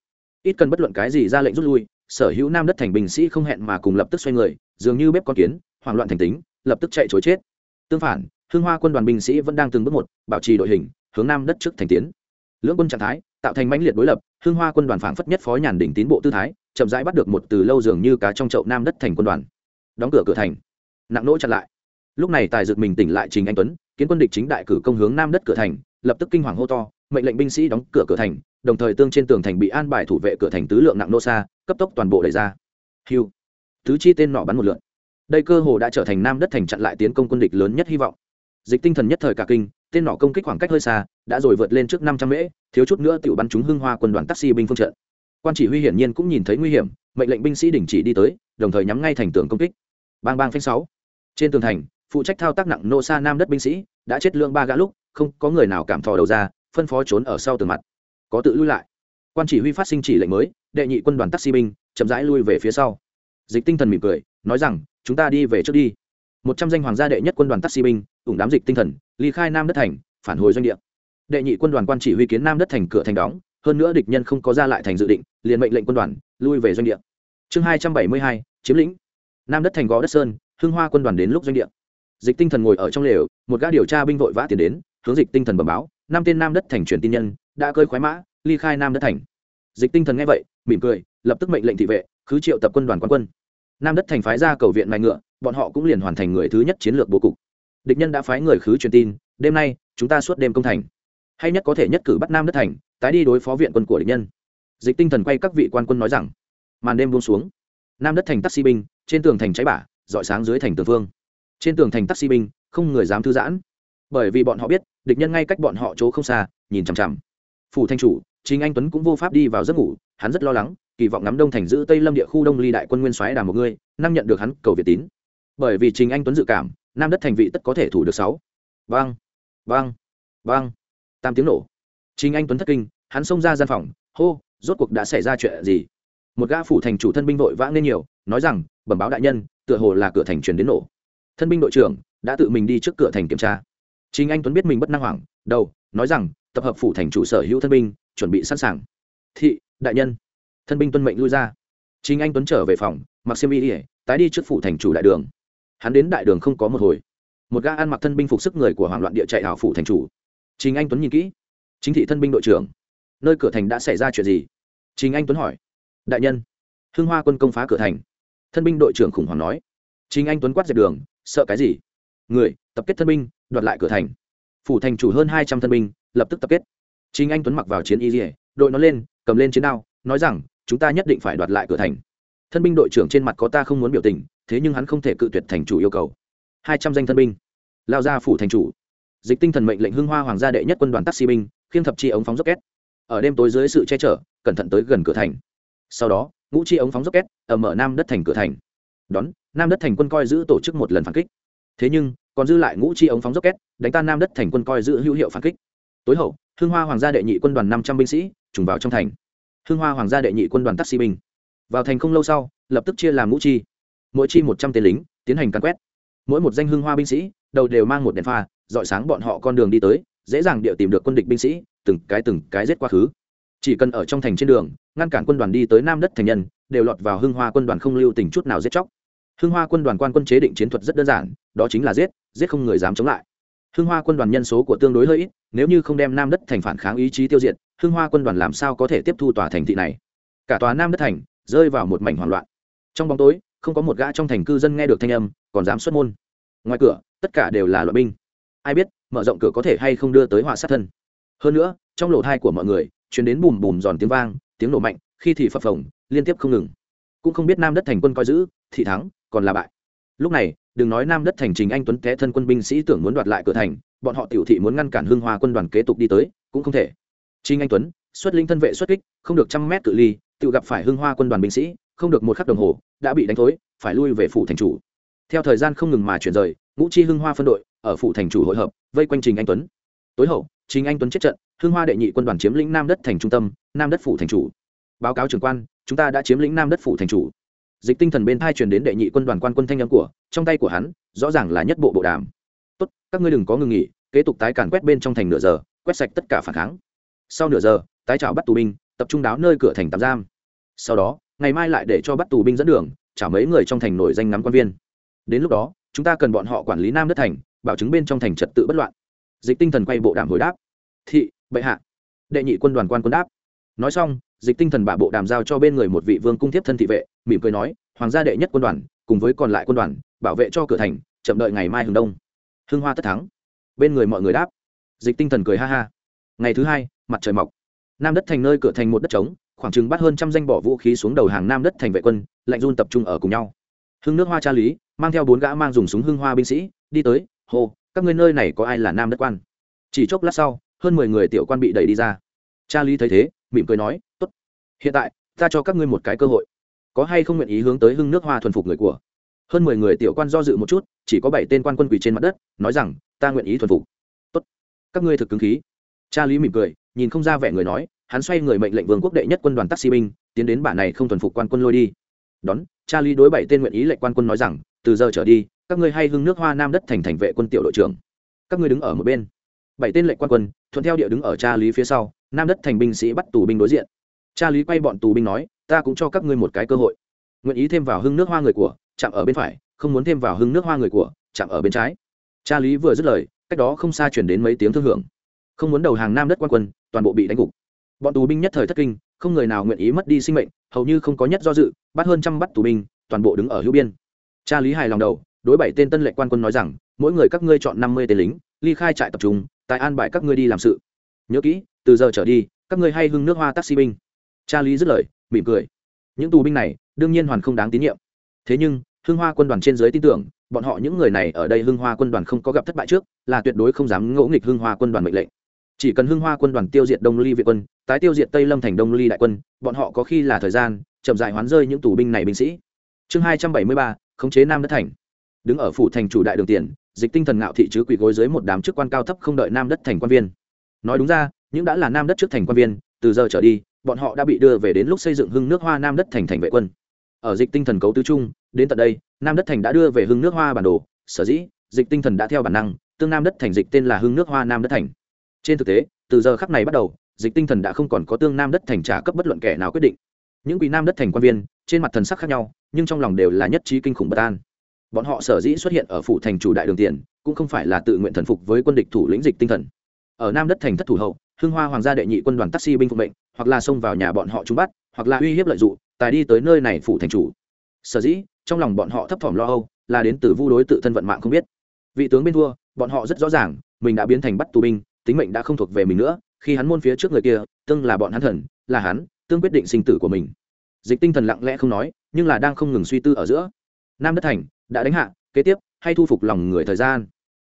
Ít cần bất luận cái gì ra lệnh rút lui, sở hữu nam đất thành binh sĩ không hẹn mà cùng lập tức xoay người, dường như bếp con kiến, hoảng loạn thành tính, lập tức chạy chối chết. Tương phản, hưng hoa quân đoàn binh sĩ vẫn đang từng bước một, bảo trì đội hình, hướng nam đất trước thành tiến. Lưỡng quân trạng thái, tạo thành mãnh liệt đối lập, hưng hoa quân đoàn phảng phất nhất phó nhàn đỉnh tiến bộ tư thái chậm rãi bắt được một từ lâu dường như cá trong chậu nam đất thành quân đoàn. Đóng cửa cửa thành. Nặng nỗ chặn lại. Lúc này tài dược mình tỉnh lại trình anh tuấn, kiến quân địch chính đại cử công hướng nam đất cửa thành, lập tức kinh hoàng hô to, mệnh lệnh binh sĩ đóng cửa cửa thành, đồng thời tương trên tường thành bị an bài thủ vệ cửa thành tứ lượng nặng nô xa, cấp tốc toàn bộ đẩy ra. Hiu. Thứ chi tên nọ bắn một lượn. Đây cơ hồ đã trở thành nam đất thành chặn lại tiến công quân địch lớn nhất hy vọng. Dịch tinh thần nhất thời cả kinh, tên nọ công kích khoảng cách hơi xa, đã rồi vượt lên trước năm trăm mễ, thiếu chút nữa tự bắn chúng hưng hoa quân đoàn taxi binh phương trận quan chỉ huy hiển nhiên cũng nhìn thấy nguy hiểm, mệnh lệnh binh sĩ đình chỉ đi tới, đồng thời nhắm ngay thành tường công kích. Bang bang phanh sáu. Trên tường thành, phụ trách thao tác nặng nô xa nam đất binh sĩ, đã chết lương ba gã lúc, không có người nào cảm thò đầu ra, phân phó trốn ở sau tường mặt. Có tự lui lại. Quan chỉ huy phát sinh chỉ lệnh mới, đệ nhị quân đoàn taxi binh, chậm rãi lui về phía sau. Dịch tinh thần mỉm cười, nói rằng, chúng ta đi về trước đi. Một trăm danh hoàng gia đệ nhất quân đoàn taxi binh, ủng đám dịch tinh thần, ly khai nam đất thành, phản hồi doanh địa. Đệ nhị quân đoàn quan chỉ huy kiến nam đất thành cửa thành đóng hơn nữa địch nhân không có ra lại thành dự định, liền mệnh lệnh quân đoàn, lui về doanh địa. Chương hai trăm bảy mươi hai, chiếm lĩnh. Nam đất thành gó đất sơn, hưng hoa quân đoàn đến lúc doanh địa. Dịch tinh thần ngồi ở trong lều, một gã điều tra binh vội vã tiến đến, hướng dịch tinh thần bẩm báo, năm tên nam đất thành truyền tin nhân, đã cơi khoái mã, ly khai nam đất thành. Dịch tinh thần nghe vậy, mỉm cười, lập tức mệnh lệnh thị vệ, khứ triệu tập quân đoàn quán quân. Nam đất thành phái ra cầu viện mài ngựa, bọn họ cũng liền hoàn thành người thứ nhất chiến lược bố cục. Địch nhân đã phái người khứ truyền tin, đêm nay, chúng ta suốt đêm công thành hay nhất có thể nhất cử bắt nam đất thành, tái đi đối phó viện quân của địch nhân. Dịch tinh thần quay các vị quan quân nói rằng, màn đêm buông xuống. Nam đất thành taxi binh, trên tường thành cháy bả, dọi sáng dưới thành tường phương trên tường thành taxi binh, không người dám thư giãn. Bởi vì bọn họ biết, địch nhân ngay cách bọn họ chỗ không xa, nhìn chằm chằm. Phủ thanh chủ chính anh tuấn cũng vô pháp đi vào giấc ngủ, hắn rất lo lắng, kỳ vọng ngắm đông thành giữ tây lâm địa khu đông ly đại quân nguyên soái đà một người, năng nhận được hắn cầu việt tín. Bởi vì trình anh tuấn dự cảm, nam đất thành vị tất có thể thủ được sáu. Vang vang vang tam tiếng nổ. Chính anh tuấn thất kinh, hắn xông ra gian phòng, hô, rốt cuộc đã xảy ra chuyện gì? Một gã phủ thành chủ thân binh vội vã nên nhiều, nói rằng, bẩm báo đại nhân, tựa hồ là cửa thành truyền đến nổ. Thân binh đội trưởng đã tự mình đi trước cửa thành kiểm tra. Chính anh tuấn biết mình bất năng hoảng, đầu, nói rằng, tập hợp phủ thành chủ sở hữu thân binh, chuẩn bị sẵn sàng. Thị, đại nhân. Thân binh tuân mệnh lui ra. Chính anh tuấn trở về phòng, mặc xiêm y ỉa tái đi trước phủ thành chủ đại đường. Hắn đến đại đường không có một hồi. Một gã ăn mặc thân binh phục sức người của hoảng loạn địa chạy hảo phủ thành chủ trình anh tuấn nhìn kỹ. Chính thị thân binh đội trưởng. Nơi cửa thành đã xảy ra chuyện gì? Trình anh tuấn hỏi. Đại nhân, hưng hoa quân công phá cửa thành. Thân binh đội trưởng khủng hoảng nói. Trình anh tuấn quát dẹp đường, sợ cái gì? Người, tập kết thân binh, đoạt lại cửa thành. Phủ thành chủ hơn hai trăm thân binh, lập tức tập kết. Trình anh tuấn mặc vào chiến y dỉa đội nó lên, cầm lên chiến đao, nói rằng, chúng ta nhất định phải đoạt lại cửa thành. Thân binh đội trưởng trên mặt có ta không muốn biểu tình, thế nhưng hắn không thể cự tuyệt thành chủ yêu cầu. Hai trăm danh thân binh. Lao ra phủ thành chủ dịch tinh thần mệnh lệnh hưng hoa hoàng gia đệ nhất quân đoàn taxi binh, khiêng thập chi ống phóng rocket. Ở đêm tối dưới sự che chở, cẩn thận tới gần cửa thành. Sau đó, ngũ chi ống phóng rocket ở mở nam đất thành cửa thành. Đón, nam đất thành quân coi giữ tổ chức một lần phản kích. Thế nhưng, còn dư lại ngũ chi ống phóng rocket, đánh tan nam đất thành quân coi giữ hữu hiệu phản kích. Tối hậu, hưng hoa hoàng gia đệ nhị quân đoàn năm trăm binh sĩ trùng vào trong thành. Hưng hoa hoàng gia đệ nhị quân đoàn taxi binh. Vào thành không lâu sau, lập tức chia làm ngũ chi. Mỗi chi một trăm tên lính, tiến hành càn quét. Mỗi một danh hưng hoa binh sĩ, đầu đều mang một đèn pha dọi sáng bọn họ con đường đi tới, dễ dàng địa tìm được quân địch binh sĩ, từng cái từng cái giết quá khứ. Chỉ cần ở trong thành trên đường, ngăn cản quân đoàn đi tới nam đất thành nhân, đều lọt vào hưng hoa quân đoàn không lưu tình chút nào giết chóc. Hưng hoa quân đoàn quan quân chế định chiến thuật rất đơn giản, đó chính là giết giết không người dám chống lại. Hưng hoa quân đoàn nhân số của tương đối hơi ít, nếu như không đem nam đất thành phản kháng ý chí tiêu diệt, hưng hoa quân đoàn làm sao có thể tiếp thu tòa thành thị này? Cả tòa nam đất thành rơi vào một mảnh hoảng loạn. Trong bóng tối, không có một gã trong thành cư dân nghe được thanh âm, còn dám xuất môn. Ngoài cửa, tất cả đều là loại binh ai biết, mở rộng cửa có thể hay không đưa tới họa sát thân. Hơn nữa, trong lỗ thai của mọi người chuyển đến bùm bùm giòn tiếng vang, tiếng nổ mạnh, khi thì phập phồng, liên tiếp không ngừng. Cũng không biết nam đất thành quân coi giữ, thị thắng, còn là bại. Lúc này, đừng nói nam đất thành trình anh tuấn té thân quân binh sĩ tưởng muốn đoạt lại cửa thành, bọn họ tiểu thị muốn ngăn cản hương hoa quân đoàn kế tục đi tới, cũng không thể. Trình anh tuấn, xuất linh thân vệ xuất kích, không được trăm mét cự ly, tự gặp phải hương hoa quân đoàn binh sĩ, không được một khắc đồng hồ, đã bị đánh thối, phải lui về phủ thành chủ. Theo thời gian không ngừng mà chuyển rời, ngũ chi hưng hoa phân đội ở phủ thành chủ hội hợp, vây quanh trình anh tuấn. Tối hậu, trình anh tuấn chết trận hương hoa đệ nhị quân đoàn chiếm lĩnh nam đất thành trung tâm, nam đất phủ thành chủ. Báo cáo trưởng quan, chúng ta đã chiếm lĩnh nam đất phủ thành chủ. Dịch tinh thần bên thai truyền đến đệ nhị quân đoàn quan quân thanh âm của, trong tay của hắn, rõ ràng là nhất bộ bộ đàm. Tốt, các ngươi đừng có ngừng nghỉ, kế tục tái càn quét bên trong thành nửa giờ, quét sạch tất cả phản kháng. Sau nửa giờ, tái chảo bắt tù binh, tập trung đáo nơi cửa thành tạm giam. Sau đó, ngày mai lại để cho bắt tù binh dẫn đường trả mấy người trong thành nổi danh ngắm quan viên. Đến lúc đó, chúng ta cần bọn họ quản lý nam đất thành bảo chứng bên trong thành trật tự bất loạn. Dịch tinh thần quay bộ đàm hồi đáp. Thị, bệ hạ. Đệ nhị quân đoàn quan quân đáp. Nói xong, dịch tinh thần bả bộ đàm giao cho bên người một vị vương cung thiếp thân thị vệ, mỉm cười nói, hoàng gia đệ nhất quân đoàn, cùng với còn lại quân đoàn, bảo vệ cho cửa thành, chậm đợi ngày mai hừng đông. Hưng hoa tất thắng. Bên người mọi người đáp. Dịch tinh thần cười ha ha. Ngày thứ hai, mặt trời mọc. Nam đất thành nơi cửa thành một đất trống, khoảng chừng bắt hơn trăm danh bỏ vũ khí xuống đầu hàng nam đất thành vệ quân, lạnh run tập trung ở cùng nhau. Hưng nước hoa cha lý, mang theo bốn gã mang dùng súng hưng hoa binh sĩ, đi tới hô, các ngươi nơi này có ai là nam đất quan? Chỉ chốc lát sau, hơn mười người tiểu quan bị đẩy đi ra. Cha lý thấy thế, mỉm cười nói, tốt. Hiện tại, ta cho các ngươi một cái cơ hội. Có hay không nguyện ý hướng tới hưng nước hoa thuần phục người của? Hơn mười người tiểu quan do dự một chút, chỉ có bảy tên quan quân quỳ trên mặt đất, nói rằng, ta nguyện ý thuần phục. Tốt. Các ngươi thực cứng khí. Cha lý mỉm cười, nhìn không ra vẻ người nói, hắn xoay người mệnh lệnh vương quốc đệ nhất quân đoàn taxi binh, tiến đến bản này không thuần phục quan quân lôi đi. Đón, cha lý đối bảy tên nguyện ý lệnh quan quân nói rằng, từ giờ trở đi các ngươi hay hưng nước hoa nam đất thành thành vệ quân tiểu đội trưởng. Các ngươi đứng ở một bên. Bảy tên lệnh quan quân, thuận theo địa đứng ở cha lý phía sau, nam đất thành binh sĩ bắt tù binh đối diện. Cha lý quay bọn tù binh nói, ta cũng cho các ngươi một cái cơ hội. Nguyện ý thêm vào hưng nước hoa người của, chạm ở bên phải, không muốn thêm vào hưng nước hoa người của, chạm ở bên trái. Cha lý vừa dứt lời, cách đó không xa chuyển đến mấy tiếng thương hưởng. Không muốn đầu hàng nam đất quan quân, toàn bộ bị đánh gục. Bọn tù binh nhất thời thất kinh, không người nào nguyện ý mất đi sinh mệnh, hầu như không có nhất do dự, bắt hơn trăm bắt tù binh, toàn bộ đứng ở hữu biên. Cha lý hài lòng đầu đối bảy tên tân lệ quan quân nói rằng, mỗi người các ngươi chọn năm mươi tên lính, ly khai trại tập trung tại an bài các ngươi đi làm sự. Nhớ kỹ, từ giờ trở đi, các ngươi hay hưng nước hoa taxi binh. Cha lý dứt lời, mỉm cười. Những tù binh này, đương nhiên hoàn không đáng tín nhiệm. Thế nhưng, hưng hoa quân đoàn trên dưới tin tưởng, bọn họ những người này ở đây hưng hoa quân đoàn không có gặp thất bại trước, là tuyệt đối không dám ngỗ nghịch hưng hoa quân đoàn mệnh lệnh. Chỉ cần hưng hoa quân đoàn tiêu diệt đông ly việt quân, tái tiêu diệt tây lâm thành đông ly đại quân, bọn họ có khi là thời gian, chậm dại hoán rơi những tù binh này binh sĩ. Chương hai trăm bảy mươi ba, khống chế nam đất thành đứng ở phủ thành chủ đại đường tiền, dịch tinh thần ngạo thị chứ quỳ gối dưới một đám chức quan cao thấp không đợi nam đất thành quan viên. Nói đúng ra, những đã là nam đất trước thành quan viên, từ giờ trở đi, bọn họ đã bị đưa về đến lúc xây dựng hưng nước hoa nam đất thành thành vệ quân. Ở dịch tinh thần cấu tứ trung, đến tận đây, nam đất thành đã đưa về hưng nước hoa bản đồ, sở dĩ, dịch tinh thần đã theo bản năng, tương nam đất thành dịch tên là hưng nước hoa nam đất thành. Trên thực tế, từ giờ khắc này bắt đầu, dịch tinh thần đã không còn có tương nam đất thành trả cấp bất luận kẻ nào quyết định. Những quỷ nam đất thành quan viên, trên mặt thần sắc khác nhau, nhưng trong lòng đều là nhất trí kinh khủng bất an bọn họ sở dĩ xuất hiện ở phủ thành chủ đại đường tiền, cũng không phải là tự nguyện thần phục với quân địch thủ lĩnh dịch tinh thần. Ở nam đất thành thất thủ hậu, hưng hoa hoàng gia đệ nhị quân đoàn taxi binh phục mệnh, hoặc là xông vào nhà bọn họ trúng bắt, hoặc là uy hiếp lợi dụng, tài đi tới nơi này phủ thành chủ. Sở dĩ, trong lòng bọn họ thấp thỏm lo âu, là đến từ vu đối tự thân vận mạng không biết. Vị tướng bên thua bọn họ rất rõ ràng, mình đã biến thành bắt tù binh, tính mệnh đã không thuộc về mình nữa, khi hắn môn phía trước người kia, tương là bọn hắn thần, là hắn, tương quyết định sinh tử của mình. Dịch tinh thần lặng lẽ không nói, nhưng là đang không ngừng suy tư ở giữa. Nam đất thành đã đánh hạ, kế tiếp, hay thu phục lòng người thời gian.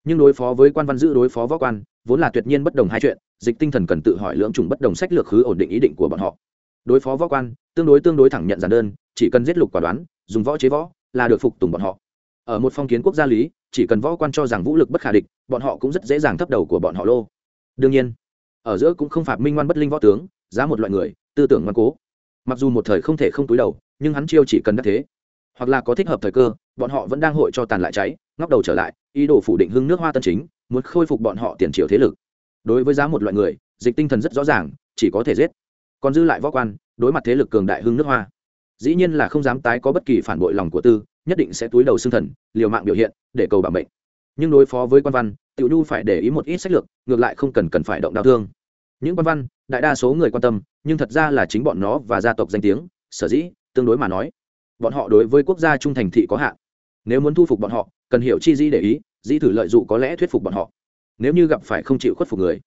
Nhưng đối phó với quan văn giữ đối phó võ quan, vốn là tuyệt nhiên bất đồng hai chuyện, dịch tinh thần cần tự hỏi lưỡng chủng bất đồng sách lược khứ ổn định ý định của bọn họ. Đối phó võ quan, tương đối tương đối thẳng nhận giản đơn, chỉ cần giết lục quả đoán, dùng võ chế võ, là được phục tùng bọn họ. Ở một phong kiến quốc gia lý, chỉ cần võ quan cho rằng vũ lực bất khả địch, bọn họ cũng rất dễ dàng thấp đầu của bọn họ lô. Đương nhiên, ở giữa cũng không phạt minh ngoan bất linh võ tướng, giá một loại người, tư tưởng ngoan cố. Mặc dù một thời không thể không túi đầu, nhưng hắn chiêu chỉ cần đắc thế hoặc là có thích hợp thời cơ, bọn họ vẫn đang hội cho tàn lại cháy, ngóc đầu trở lại, ý đồ phủ định hưng nước hoa tân chính, muốn khôi phục bọn họ tiền triệu thế lực. Đối với giá một loại người, dịch tinh thần rất rõ ràng, chỉ có thể giết. Còn dư lại võ quan, đối mặt thế lực cường đại hưng nước hoa. Dĩ nhiên là không dám tái có bất kỳ phản bội lòng của tư, nhất định sẽ túi đầu xương thần, liều mạng biểu hiện, để cầu bảo mệnh. Nhưng đối phó với quan văn, tiểu nhu phải để ý một ít sách lược, ngược lại không cần cần phải động đau thương. Những quan văn, đại đa số người quan tâm, nhưng thật ra là chính bọn nó và gia tộc danh tiếng, sở dĩ, tương đối mà nói bọn họ đối với quốc gia trung thành thị có hạn. Nếu muốn thu phục bọn họ, cần hiểu chi dĩ để ý dĩ thử lợi dụng có lẽ thuyết phục bọn họ. Nếu như gặp phải không chịu khuất phục người,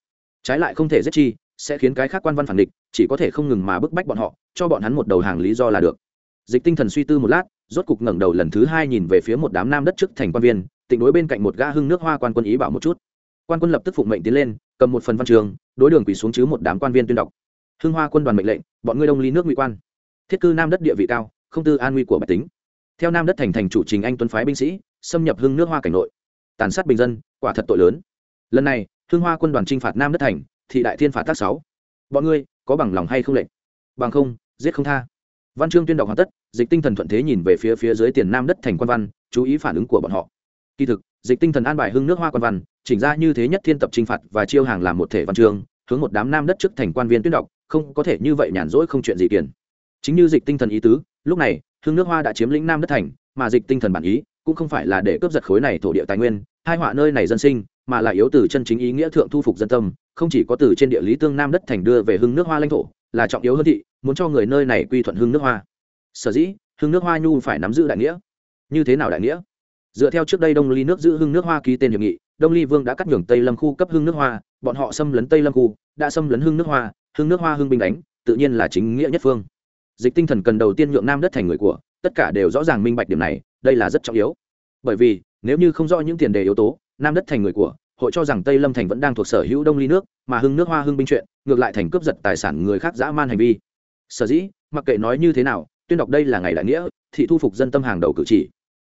trái lại không thể giết chi, sẽ khiến cái khác quan văn phản địch, chỉ có thể không ngừng mà bức bách bọn họ, cho bọn hắn một đầu hàng lý do là được. Dịch tinh thần suy tư một lát, rốt cục ngẩng đầu lần thứ hai nhìn về phía một đám nam đất trước thành quan viên, tịnh đối bên cạnh một gã hưng nước hoa quan quân ý bảo một chút. Quan quân lập tức phụng mệnh tiến lên, cầm một phần văn trường, đối đường quỳ xuống chứ một đám quan viên tuyên đọc. Hưng hoa quân đoàn mệnh lệnh, bọn ngươi đông ly nước ngụy quan. Thiết cư nam đất địa vị cao không tư an nguy của bạch tính. Theo nam đất thành thành chủ trình anh tuấn phái binh sĩ, xâm nhập hưng nước hoa cảnh nội. Tàn sát bình dân, quả thật tội lớn. Lần này, hưng hoa quân đoàn t r i n h phạt nam đất thành, thị đại thiên phạt tác sáu. Bọn ngươi, có bằng lòng hay không lệnh? Bằng không, giết không tha. Văn chương tuyên đọc hoàn tất, dịch tinh thần thuận thế nhìn về phía phía dưới tiền nam đất thành quan văn, chú ý phản ứng của bọn họ. Kỳ thực, dịch tinh thần an bài hưng nước hoa quan văn, chỉnh ra như thế nhất thiên tập t r i n h phạt và chiêu hàng làm một thể văn chương, hướng một đám nam đất trước thành quan viên tuyên đọc, không có thể như vậy nhàn rỗi không chuyện gì kiển chính như dịch tinh thần ý tứ lúc này, hương nước hoa đã chiếm lĩnh nam đất thành, mà dịch tinh thần bản ý cũng không phải là để cướp giật khối này thổ địa tài nguyên hai họa nơi này dân sinh, mà là yếu từ chân chính ý nghĩa thượng thu phục dân tâm, không chỉ có từ trên địa lý tương nam đất thành đưa về hưng nước hoa lãnh thổ, là trọng yếu hơn thị, muốn cho người nơi này quy thuận hưng nước hoa. Sở dĩ hưng nước hoa nhu phải nắm giữ đại nghĩa. Như thế nào đại nghĩa? Dựa theo trước đây đông ly nước giữ hưng nước hoa ký tên hiệp nghị, đông ly vương đã cắt nhường tây lâm khu cấp hưng nước hoa, bọn họ xâm lấn tây lâm khu, đã xâm lấn hưng nước hoa hưng nước hoa hưng binh đánh, tự nhiên là chính nghĩa nhất phương dịch tinh thần cần đầu tiên nhượng nam đất thành người của, tất cả đều rõ ràng minh bạch điểm này, đây là rất trọng yếu. Bởi vì, nếu như không rõ những tiền đề yếu tố, nam đất thành người của, hội cho rằng tây lâm thành vẫn đang thuộc sở hữu đông ly nước, mà hưng nước hoa hưng binh chuyện, ngược lại thành cướp giật tài sản người khác dã man hành vi. Sở dĩ, mặc kệ nói như thế nào, tuyên đọc đây là ngày đại nghĩa, thị thu phục dân tâm hàng đầu cử chỉ.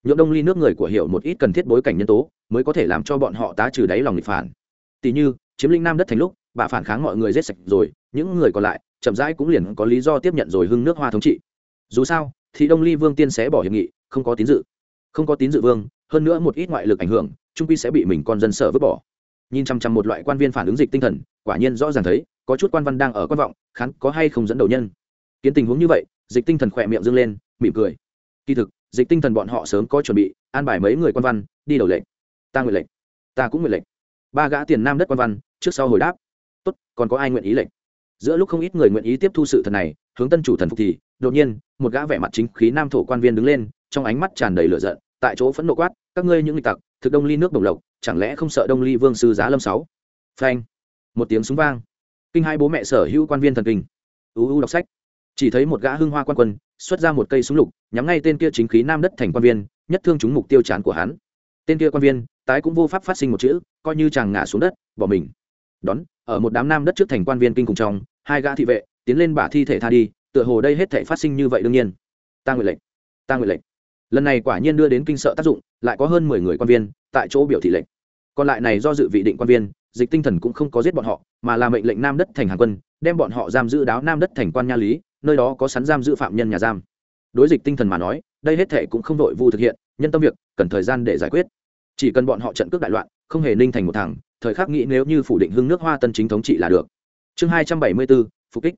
Nhượng đông ly nước người của hiểu một ít cần thiết bối cảnh nhân tố, mới có thể làm cho bọn họ tá trừ đáy lòng nghịch phản. Tỷ như, chiếm linh nam đất thành lúc, bà phản kháng mọi người giết sạch rồi, những người còn lại chậm rãi cũng liền có lý do tiếp nhận rồi hưng nước hoa thống trị. Dù sao thì đông ly vương tiên sẽ bỏ hiệp nghị, không có tín dự. Không có tín dự vương, hơn nữa một ít ngoại lực ảnh hưởng, trung quy sẽ bị mình con dân sở vứt bỏ. Nhìn chăm chăm một loại quan viên phản ứng dịch tinh thần, quả nhiên rõ ràng thấy, có chút quan văn đang ở quan vọng, khán có hay không dẫn đầu nhân. Kiến tình huống như vậy, dịch tinh thần khỏe miệng dâng lên, mỉm cười. Kỳ thực, dịch tinh thần bọn họ sớm có chuẩn bị, an bài mấy người quan văn, đi đầu lệnh. Ta nguyện lệnh. Ta cũng nguyện lệnh. Ba gã tiền nam đất quan văn, trước sau hồi đáp. Tốt, còn có ai nguyện ý lệnh? Giữa lúc không ít người nguyện ý tiếp thu sự thật này, hướng tân chủ thần phục thì, đột nhiên, một gã vẻ mặt chính khí nam thổ quan viên đứng lên, trong ánh mắt tràn đầy lửa giận, tại chỗ phẫn nộ quát, các ngươi những nghịch tặc, thực đông ly nước đồng lộc, chẳng lẽ không sợ đông ly vương sư giá lâm sáu? Phanh, một tiếng súng vang. Kinh hai bố mẹ sở hữu quan viên thần kinh. Uu đọc sách. Chỉ thấy một gã hưng hoa quan quân, xuất ra một cây súng lục, nhắm ngay tên kia chính khí nam đất thành quan viên, nhất thương chúng mục tiêu chán của hắn. Tên kia quan viên, tái cũng vô pháp phát sinh một chữ, coi như chàng ngã xuống đất, bỏ mình. Đón ở một đám nam đất trước thành quan viên kinh cùng trong, hai gã thị vệ tiến lên bả thi thể tha đi, tựa hồ đây hết thể phát sinh như vậy đương nhiên. Ta nguyện lệnh, ta nguyện lệnh. Lần này quả nhiên đưa đến kinh sợ tác dụng, lại có hơn mười người quan viên tại chỗ biểu thị lệnh. Còn lại này do dự vị định quan viên, dịch tinh thần cũng không có giết bọn họ, mà là mệnh lệnh nam đất thành hàng quân, đem bọn họ giam giữ đáo nam đất thành quan nha lý, nơi đó có sắn giam giữ phạm nhân nhà giam. Đối dịch tinh thần mà nói, đây hết thể cũng không đội vu thực hiện, nhân tâm việc, cần thời gian để giải quyết. Chỉ cần bọn họ trận cướp đại loạn, không hề ninh thành một thằng thời khắc nghĩ nếu như phủ định hưng nước hoa tân chính thống trị là được. Chương hai trăm bảy mươi bốn phục kích.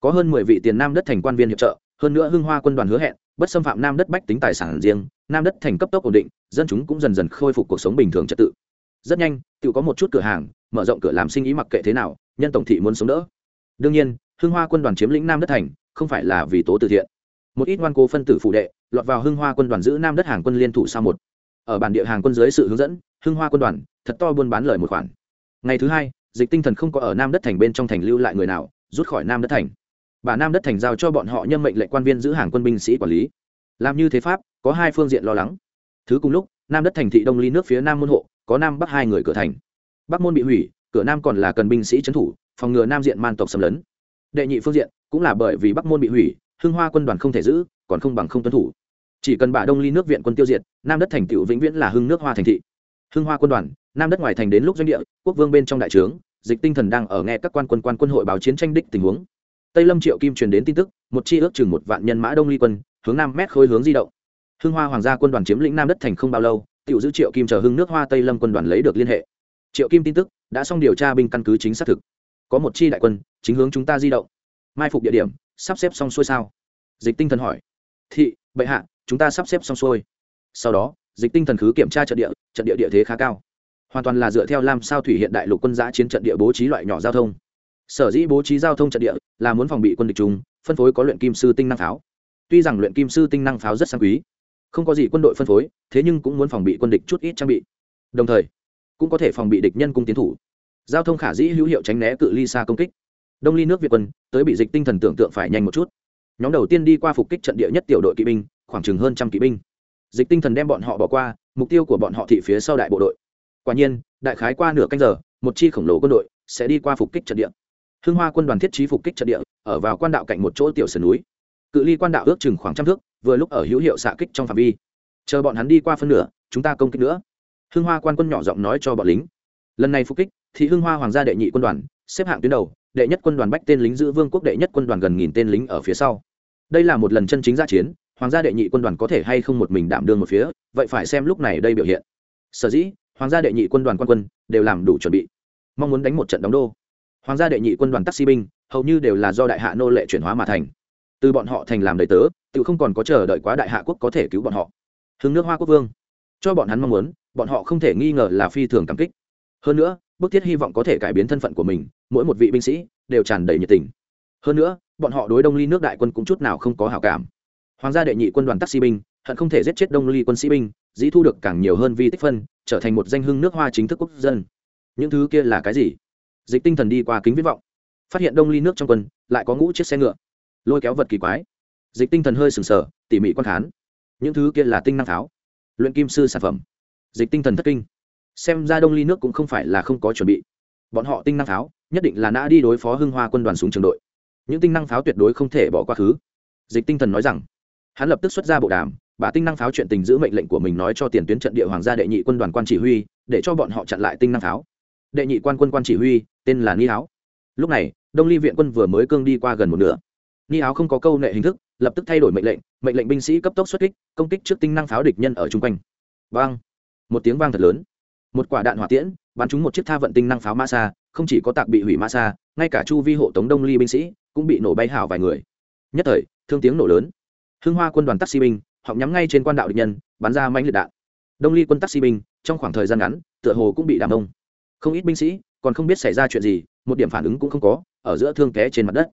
Có hơn mười vị tiền nam đất thành quan viên hiệp trợ, hơn nữa hưng hoa quân đoàn hứa hẹn, bất xâm phạm nam đất bách tính tài sản riêng, nam đất thành cấp tốc ổn định, dân chúng cũng dần dần khôi phục cuộc sống bình thường trật tự. Rất nhanh tự có một chút cửa hàng, mở rộng cửa làm sinh ý mặc kệ thế nào, nhân tổng thị muốn sống đỡ. Đương nhiên hưng hoa quân đoàn chiếm lĩnh nam đất thành, không phải là vì tố từ thiện. Một ít ngoan cố phân tử phụ đệ, lọt vào hưng hoa quân đoàn giữ nam đất hàng quân liên thủ sao một ở bản địa hàng quân dưới sự hướng dẫn, hưng hoa quân đoàn, thật to buôn bán lời một khoản. Ngày thứ hai, dịch tinh thần không có ở nam đất thành bên trong thành lưu lại người nào, rút khỏi nam đất thành. Bà nam đất thành giao cho bọn họ nhân mệnh lệnh quan viên giữ hàng quân binh sĩ quản lý. Làm như thế pháp, có hai phương diện lo lắng. Thứ cùng lúc, nam đất thành thị đông ly nước phía nam môn hộ, có nam bắc hai người cửa thành. Bắc môn bị hủy, cửa nam còn là cần binh sĩ trấn thủ, phòng ngừa nam diện man tộc xâm lấn. Đệ nhị phương diện cũng là bởi vì bắc môn bị hủy, hưng hoa quân đoàn không thể giữ, còn không bằng không tuân thủ chỉ cần bà đông ly nước viện quân tiêu diệt, nam đất thành tựu vĩnh viễn là hưng nước hoa thành thị. Hưng hoa quân đoàn, nam đất ngoài thành đến lúc doanh địa, quốc vương bên trong đại trướng, dịch tinh thần đang ở nghe các quan quân quan quân hội báo chiến tranh đích tình huống. Tây lâm triệu kim truyền đến tin tức, một chi ước chừng một vạn nhân mã đông ly quân, hướng nam mét khối hướng di động. Hưng hoa hoàng gia quân đoàn chiếm lĩnh nam đất thành không bao lâu tiểu giữ triệu kim chờ hưng nước hoa tây lâm quân đoàn lấy được liên hệ. Triệu kim tin tức, đã xong điều tra binh căn cứ chính xác thực. Có một chi đại quân, chính hướng chúng ta di động. Mai phục địa điểm, sắp xếp xong xuôi sao? Dịch tinh thần hỏi. Thị, bệ hạ chúng ta sắp xếp xong xuôi. Sau đó, dịch tinh thần khứ kiểm tra trận địa trận địa địa thế khá cao. Hoàn toàn là dựa theo lam sao thủy hiện đại lục quân giã chiến trận địa bố trí loại nhỏ giao thông. Sở dĩ bố trí giao thông trận địa là muốn phòng bị quân địch chúng, phân phối có luyện kim sư tinh năng pháo. Tuy rằng luyện kim sư tinh năng pháo rất sang quý, không có gì quân đội phân phối, thế nhưng cũng muốn phòng bị quân địch chút ít trang bị. Đồng thời, cũng có thể phòng bị địch nhân cung tiến thủ. Giao thông khả dĩ hữu hiệu tránh né cự ly xa công kích. Đông ly nước việt quân, tới bị dịch tinh thần tưởng tượng phải nhanh một chút. Nhóm đầu tiên đi qua phục kích trận địa nhất tiểu đội kỵ binh khoảng chừng hơn trăm kỵ binh. Dịch tinh thần đem bọn họ bỏ qua, mục tiêu của bọn họ thị phía sau đại bộ đội. Quả nhiên, đại khái qua nửa canh giờ, một chi khổng lồ quân đội sẽ đi qua phục kích trận địa. Hưng hoa quân đoàn thiết trí phục kích trận địa, ở vào quan đạo cạnh một chỗ tiểu sườn núi. Cự ly quan đạo ước chừng khoảng trăm thước, vừa lúc ở hữu hiệu xạ kích trong phạm vi. Chờ bọn hắn đi qua phân nửa, chúng ta công kích nữa. Hưng hoa quan quân nhỏ giọng nói cho bọn lính. Lần này phục kích, thì hưng hoa hoàng gia đệ nhị quân đoàn, xếp hạng tuyến đầu, đệ nhất quân đoàn bách tên lính giữ vương quốc đệ nhất quân đoàn gần nghìn tên lính ở phía sau. Đây là một lần chân chính gia chiến hoàng gia đệ nhị quân đoàn có thể hay không một mình đảm đương một phía, vậy phải xem lúc này đây biểu hiện. Sở dĩ, hoàng gia đệ nhị quân đoàn quan quân đều làm đủ chuẩn bị. Mong muốn đánh một trận đóng đô. Hoàng gia đệ nhị quân đoàn taxi binh, hầu như đều là do đại hạ nô lệ chuyển hóa mà thành. Từ bọn họ thành làm đầy tớ, tự không còn có chờ đợi quá đại hạ quốc có thể cứu bọn họ. Hướng nước hoa quốc vương. Cho bọn hắn mong muốn, bọn họ không thể nghi ngờ là phi thường cảm kích. Hơn nữa, bức thiết hy vọng có thể cải biến thân phận của mình, mỗi một vị binh sĩ đều tràn đầy nhiệt tình. Hơn nữa, bọn họ đối đông ly nước đại quân cũng chút nào không có hảo cảm hoàng gia đệ nhị quân đoàn taxi binh, hận không thể giết chết đông ly quân sĩ binh, dĩ thu được càng nhiều hơn vi tích phân, trở thành một danh hưng nước hoa chính thức quốc dân. Những thứ kia là cái gì? Dịch tinh thần đi qua kính viết vọng. Phát hiện đông ly nước trong quân, lại có ngũ chiếc xe ngựa. Lôi kéo vật kỳ quái. Dịch tinh thần hơi sừng sờ, tỉ mỉ quan khán. Những thứ kia là tinh năng pháo. Luyện kim sư sản phẩm. Dịch tinh thần thất kinh. Xem ra đông ly nước cũng không phải là không có chuẩn bị. Bọn họ tinh năng pháo, nhất định là nã đi đối phó hưng hoa quân đoàn súng trường đội. Những tinh năng pháo tuyệt đối không thể bỏ qua khứ dịch tinh thần nói rằng hắn lập tức xuất ra bộ đàm, bà tinh năng pháo chuyện tình giữ mệnh lệnh của mình nói cho tiền tuyến trận địa hoàng gia đệ nhị quân đoàn quan chỉ huy, để cho bọn họ chặn lại tinh năng pháo. Đệ nhị quan quân quan chỉ huy, tên là ni áo lúc này, đông ly viện quân vừa mới cương đi qua gần một nửa. Ni áo không có câu nệ hình thức, lập tức thay đổi mệnh lệnh mệnh lệnh binh sĩ cấp tốc xuất kích, công kích trước tinh năng pháo địch nhân ở chung quanh. Vang! Một tiếng vang thật lớn. Một quả đạn hỏa tiễn, bắn trúng một chiếc tha vận tinh năng pháo ma xa, không chỉ có tạc bị hủy ma xa, ngay cả chu vi hộ tống đông ly binh sĩ cũng bị nổ bay hào vài người. Nhất thời, thương tiếng nổ lớn hưng hoa quân đoàn taxi binh, họ nhắm ngay trên quan đạo địch nhân, bắn ra mánh liệt đạn. Đông ly quân taxi binh, trong khoảng thời gian ngắn, tựa hồ cũng bị đàm đông không ít binh sĩ còn không biết xảy ra chuyện gì, một điểm phản ứng cũng không có, ở giữa thương té trên mặt đất.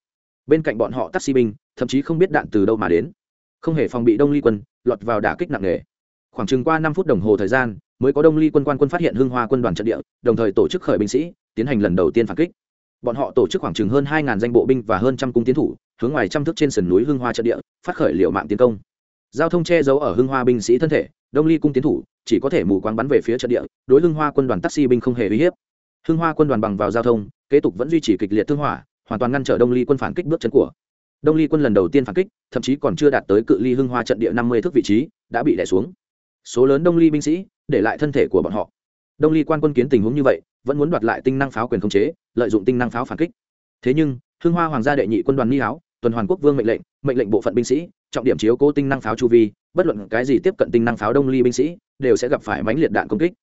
Bên cạnh bọn họ taxi binh, thậm chí không biết đạn từ đâu mà đến. Không hề phòng bị đông ly quân, lọt vào đả kích nặng nề. Khoảng chừng qua năm phút đồng hồ thời gian, mới có đông ly quân quan quân phát hiện hưng hoa quân đoàn trận địa, đồng thời tổ chức khởi binh sĩ, tiến hành lần đầu tiên phản kích. Bọn họ tổ chức khoảng chừng hơn hai danh bộ binh và hơn trăm cung tiến thủ hướng ngoài trăm thước trên sườn núi hưng hoa trận địa, phát khởi liệu mạng tiến công. Giao thông che giấu ở hưng hoa binh sĩ thân thể, đông ly cung tiến thủ, chỉ có thể mù quáng bắn về phía trận địa, đối hưng hoa quân đoàn taxi binh không hề uy hiếp. Hưng hoa quân đoàn bằng vào giao thông, kế tục vẫn duy trì kịch liệt thương hỏa, hoàn toàn ngăn trở đông ly quân phản kích bước chân của. Đông ly quân lần đầu tiên phản kích, thậm chí còn chưa đạt tới cự ly hưng hoa trận địa năm mươi thước vị trí, đã bị đẻ xuống. Số lớn đông ly binh sĩ, để lại thân thể của bọn họ. Đông ly quan quân kiến tình huống như vậy, vẫn muốn đoạt lại tinh năng pháo quyền khống chế, lợi dụng tinh năng pháo phản kích. Thế nhưng, hưng hoa hoàng gia đệ nhị quân đoàn ni áo tuần hoàn quốc vương mệnh lệnh mệnh lệnh bộ phận binh sĩ, trọng điểm chiếu cố tinh năng pháo chu vi, bất luận cái gì tiếp cận tinh năng pháo đông ly binh sĩ, đều sẽ gặp phải mãnh liệt đạn công kích.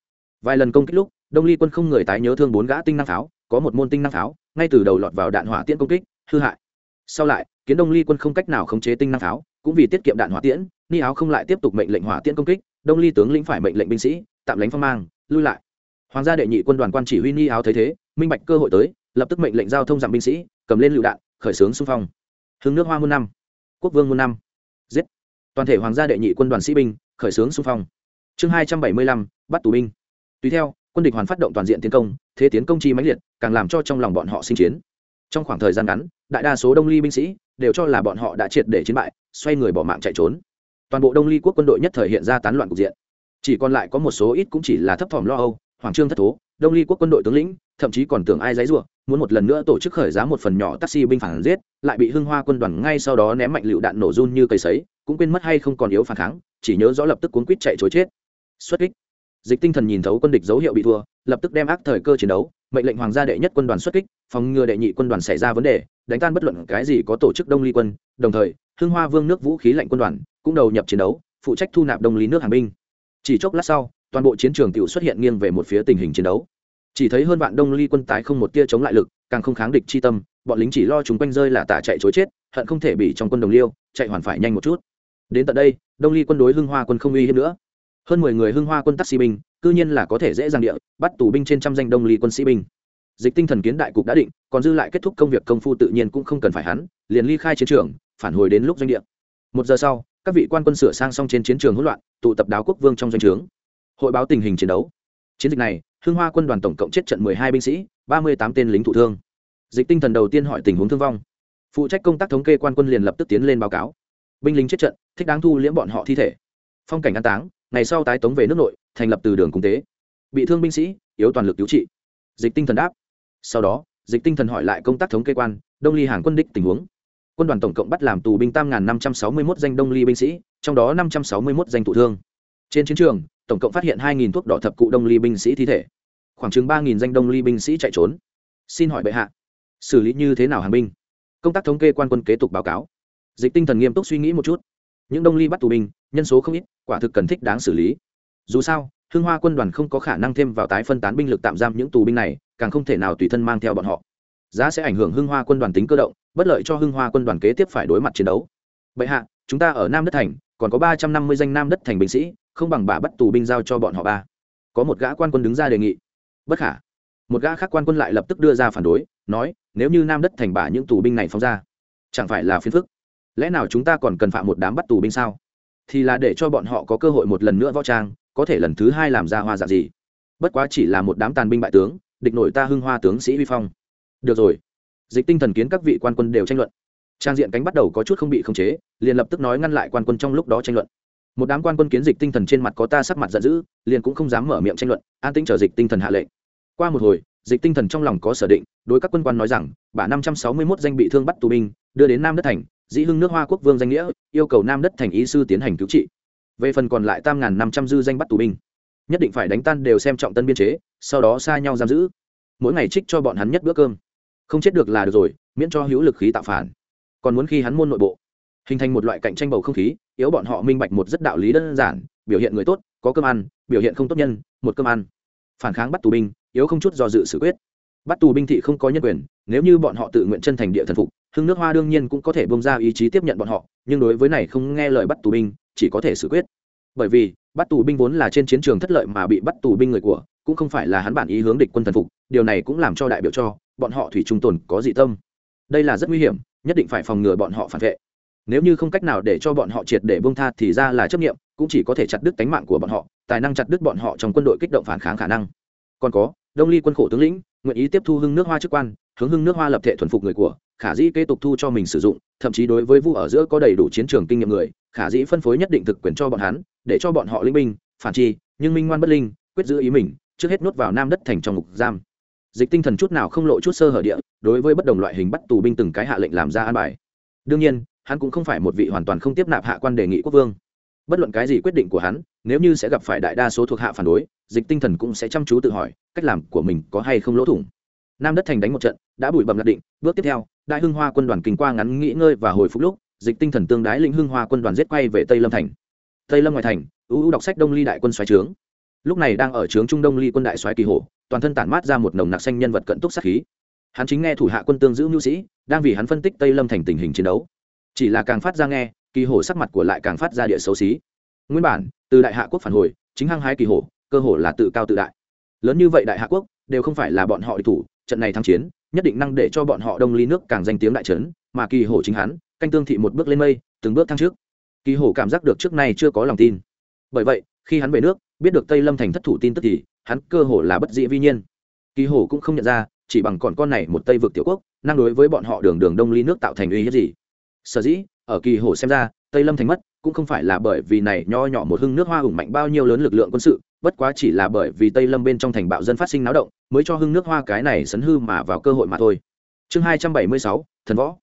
Vài lần công kích lúc, đông ly quân không người tái nhớ thương bốn gã tinh năng pháo, có một môn tinh năng pháo, ngay từ đầu lọt vào đạn hỏa tiễn công kích, hư hại. Sau lại, kiến đông ly quân không cách nào khống chế tinh năng pháo, cũng vì tiết kiệm đạn hỏa tiễn, ni áo không lại tiếp tục mệnh lệnh hỏa tiễn công kích, đông ly tướng lĩnh phải mệnh lệnh binh sĩ, tạm lánh phong mang, lui lại. Hoàng gia đệ nhị quân đoàn quan chỉ huy ni áo thấy thế, minh bạch cơ hội tới, lập tức mệnh lệnh giao thông giảm binh sĩ, cầm lên lựu đạn, khởi xướng xung phong hưng nước hoa muôn năm. Quốc vương muôn năm. Giết. Toàn thể hoàng gia đệ nhị quân đoàn sĩ binh, khởi xướng xung phong. Chương hai trăm bảy mươi lăm, bắt tù binh. Tùy theo, quân địch hoàn phát động toàn diện tiến công, thế tiến công chi mãnh liệt, càng làm cho trong lòng bọn họ sinh chiến. Trong khoảng thời gian ngắn, đại đa số đông ly binh sĩ đều cho là bọn họ đã triệt để chiến bại, xoay người bỏ mạng chạy trốn. Toàn bộ đông ly quốc quân đội nhất thời hiện ra tán loạn cục diện. Chỉ còn lại có một số ít cũng chỉ là thấp thỏm lo âu hoàng trương thất thố đông ly quốc quân đội tướng lĩnh, thậm chí còn tưởng ai giấy ruộng muốn một lần nữa tổ chức khởi giá một phần nhỏ taxi binh phản giết, lại bị hưng hoa quân đoàn ngay sau đó ném mạnh lựu đạn nổ run như cây sấy, cũng quên mất hay không còn yếu phản kháng, chỉ nhớ rõ lập tức cuốn quýt chạy chối chết. Xuất kích. Dịch tinh thần nhìn thấu quân địch dấu hiệu bị thua, lập tức đem ác thời cơ chiến đấu, mệnh lệnh hoàng gia đệ nhất quân đoàn xuất kích, phòng ngừa đệ nhị quân đoàn xảy ra vấn đề, đánh tan bất luận cái gì có tổ chức đông ly quân, đồng thời, hưng hoa vương nước vũ khí lạnh quân đoàn cũng đầu nhập chiến đấu, phụ trách thu nạp đông lý nước hàng binh. Chỉ chốc lát sau toàn bộ chiến trường tiểu xuất hiện nghiêng về một phía tình hình chiến đấu. Chỉ thấy hơn vạn đông ly quân tái không một tia chống lại lực, càng không kháng địch chi tâm, bọn lính chỉ lo chúng quanh rơi là tả chạy chối chết, hận không thể bị trong quân đồng liêu, chạy hoàn phải nhanh một chút. Đến tận đây, đông ly quân đối hưng hoa quân không uy hiếp nữa. Hơn mười người hưng hoa quân taxi binh, cư nhiên là có thể dễ dàng địa bắt tù binh trên trăm danh đông ly quân sĩ binh. Dịch tinh thần kiến đại cục đã định, còn dư lại kết thúc công việc công phu tự nhiên cũng không cần phải hắn, liền ly khai chiến trường, phản hồi đến lúc doanh địa. Một giờ sau, các vị quan quân sửa sang xong trên chiến trường hỗn loạn, tụ tập đáo quốc vương trong doanh trướng hội báo tình hình chiến đấu. Chiến dịch này hương hoa quân đoàn tổng cộng chết trận mười hai binh sĩ, ba mươi tám tên lính thụ thương. Dịch tinh thần đầu tiên hỏi tình huống thương vong. Phụ trách công tác thống kê quan quân liền lập tức tiến lên báo cáo. Binh lính chết trận, thích đáng thu liễm bọn họ thi thể. Phong cảnh an táng, ngày sau tái tống về nước nội, thành lập từ đường cung tế. Bị thương binh sĩ, yếu toàn lực cứu trị. Dịch tinh thần đáp. Sau đó, dịch tinh thần hỏi lại công tác thống kê quan, đông ly hàng quân đích tình huống. Quân đoàn tổng cộng bắt làm tù binh tam năm trăm sáu mươi một danh đông ly binh sĩ, trong đó năm trăm sáu mươi một danh thụ thương. Trên chiến trường tổng cộng phát hiện hai thuốc đỏ thập cụ đông ly binh sĩ thi thể. Khoảng chừng ba danh đông ly binh sĩ chạy trốn. Xin hỏi bệ hạ, xử lý như thế nào hàng binh? Công tác thống kê quan quân kế tục báo cáo. Dịch tinh thần nghiêm túc suy nghĩ một chút. Những đông ly bắt tù binh, nhân số không ít, quả thực cần thích đáng xử lý. Dù sao hương hoa quân đoàn không có khả năng thêm vào tái phân tán binh lực tạm giam những tù binh này, càng không thể nào tùy thân mang theo bọn họ. Giá sẽ ảnh hưởng hưng hoa quân đoàn tính cơ động, bất lợi cho hưng hoa quân đoàn kế tiếp phải đối mặt chiến đấu. Bệ hạ, chúng ta ở nam đất thành, còn có ba trăm năm mươi danh nam đất thành binh sĩ không bằng bà bắt tù binh giao cho bọn họ ba. Có một gã quan quân đứng ra đề nghị. Bất khả. Một gã khác quan quân lại lập tức đưa ra phản đối, nói, nếu như nam đất thành bà những tù binh này phóng ra, chẳng phải là phiền phức? Lẽ nào chúng ta còn cần phạm một đám bắt tù binh sao? Thì là để cho bọn họ có cơ hội một lần nữa võ trang, có thể lần thứ hai làm ra hoa dạng gì? Bất quá chỉ là một đám tàn binh bại tướng, địch nổi ta hưng hoa tướng sĩ vi phong. Được rồi. Dịch tinh thần kiến các vị quan quân đều tranh luận. Trang diện cánh bắt đầu có chút không bị khống chế, liền lập tức nói ngăn lại quan quân trong lúc đó tranh luận một đám quan quân kiến dịch tinh thần trên mặt có ta sắc mặt giận dữ, liền cũng không dám mở miệng tranh luận, an tĩnh chờ dịch tinh thần hạ lệnh. Qua một hồi, dịch tinh thần trong lòng có sở định, đối các quân quan nói rằng, bả năm trăm sáu mươi mốt danh bị thương bắt tù binh, đưa đến nam đất thành, dĩ hưng nước hoa quốc vương danh nghĩa, yêu cầu nam đất thành ý sư tiến hành cứu trị. Về phần còn lại tam năm trăm dư danh bắt tù binh, nhất định phải đánh tan đều xem trọng tân biên chế, sau đó xa nhau giam giữ. Mỗi ngày trích cho bọn hắn nhất bữa cơm. Không chết được là được rồi, miễn cho hữu lực khí tạo phản. Còn muốn khi hắn môn nội bộ hình thành một loại cạnh tranh bầu không khí, yếu bọn họ minh bạch một rất đạo lý đơn giản, biểu hiện người tốt, có cơm ăn, biểu hiện không tốt nhân, một cơm ăn. Phản kháng bắt tù binh, yếu không chút do dự xử quyết. Bắt tù binh thị không có nhân quyền, nếu như bọn họ tự nguyện chân thành địa thần phục, hưng nước hoa đương nhiên cũng có thể bông ra ý chí tiếp nhận bọn họ, nhưng đối với này không nghe lời bắt tù binh, chỉ có thể xử quyết. Bởi vì, bắt tù binh vốn là trên chiến trường thất lợi mà bị bắt tù binh người của, cũng không phải là hắn bản ý hướng địch quân thần phục, điều này cũng làm cho đại biểu cho bọn họ thủy trung tồn có dị tâm. Đây là rất nguy hiểm, nhất định phải phòng ngừa bọn họ phản vệ nếu như không cách nào để cho bọn họ triệt để bông tha thì ra là chấp nghiệm cũng chỉ có thể chặt đứt tánh mạng của bọn họ tài năng chặt đứt bọn họ trong quân đội kích động phản kháng khả năng. Còn có đông ly quân khổ tướng lĩnh nguyện ý tiếp thu hưng nước hoa chức quan hướng hưng nước hoa lập thể thuần phục người của khả dĩ kế tục thu cho mình sử dụng thậm chí đối với vu ở giữa có đầy đủ chiến trường kinh nghiệm người khả dĩ phân phối nhất định thực quyền cho bọn hắn để cho bọn họ linh minh, phản chi nhưng minh ngoan bất linh quyết giữ ý mình trước hết nuốt vào nam đất thành trong ngục giam. Dịch tinh thần chút nào không lộ chút sơ hở địa đối với bất đồng loại hình bắt tù binh từng cái hạ lệnh làm ra an bài. Đương nhiên hắn cũng không phải một vị hoàn toàn không tiếp nạp hạ quan đề nghị quốc vương. Bất luận cái gì quyết định của hắn, nếu như sẽ gặp phải đại đa số thuộc hạ phản đối, dịch tinh thần cũng sẽ chăm chú tự hỏi, cách làm của mình có hay không lỗ thủng. Nam đất thành đánh một trận, đã bụi bầm lạc định, bước tiếp theo, đại hưng hoa quân đoàn kinh qua ngắn nghỉ ngơi và hồi phục lúc, dịch tinh thần tương đái lĩnh hưng hoa quân đoàn giết quay về tây lâm thành. Tây lâm ngoài thành ưu đọc sách đông ly đại quân xoáy trướng. Lúc này đang ở trướng trung đông ly quân đại xoáy kỳ hổ, toàn thân tản mát ra một nồng nặc xanh nhân vật cận túc sát khí. Hắn chính nghe thủ hạ quân tương giữ nhu sĩ, đang vì hắn phân tích tây lâm thành tình hình chiến đấu chỉ là càng phát ra nghe, kỳ hổ sắc mặt của lại càng phát ra địa xấu xí. Nguyên bản, từ đại hạ quốc phản hồi, chính hăng hái kỳ hổ, cơ hồ là tự cao tự đại. Lớn như vậy đại hạ quốc, đều không phải là bọn họ địch thủ, trận này thắng chiến, nhất định năng để cho bọn họ đông ly nước càng danh tiếng đại trấn, mà kỳ hổ chính hắn, canh tương thị một bước lên mây, từng bước thăng trước. Kỳ hổ cảm giác được trước nay chưa có lòng tin. Bởi vậy, khi hắn về nước, biết được tây lâm thành thất thủ tin tức thì, hắn cơ hồ là bất dĩ vi nhiên. Kỳ hổ cũng không nhận ra, chỉ bằng còn con này một tây vực tiểu quốc, năng đối với bọn họ đường đường đông ly nước tạo thành uy hiếp gì sở dĩ, ở kỳ hổ xem ra, tây lâm thành mất, cũng không phải là bởi vì này nho nhỏ một hưng nước hoa hùng mạnh bao nhiêu lớn lực lượng quân sự, bất quá chỉ là bởi vì tây lâm bên trong thành bạo dân phát sinh náo động, mới cho hưng nước hoa cái này sấn hư mà vào cơ hội mà thôi. Chương hai trăm bảy mươi sáu, thần võ.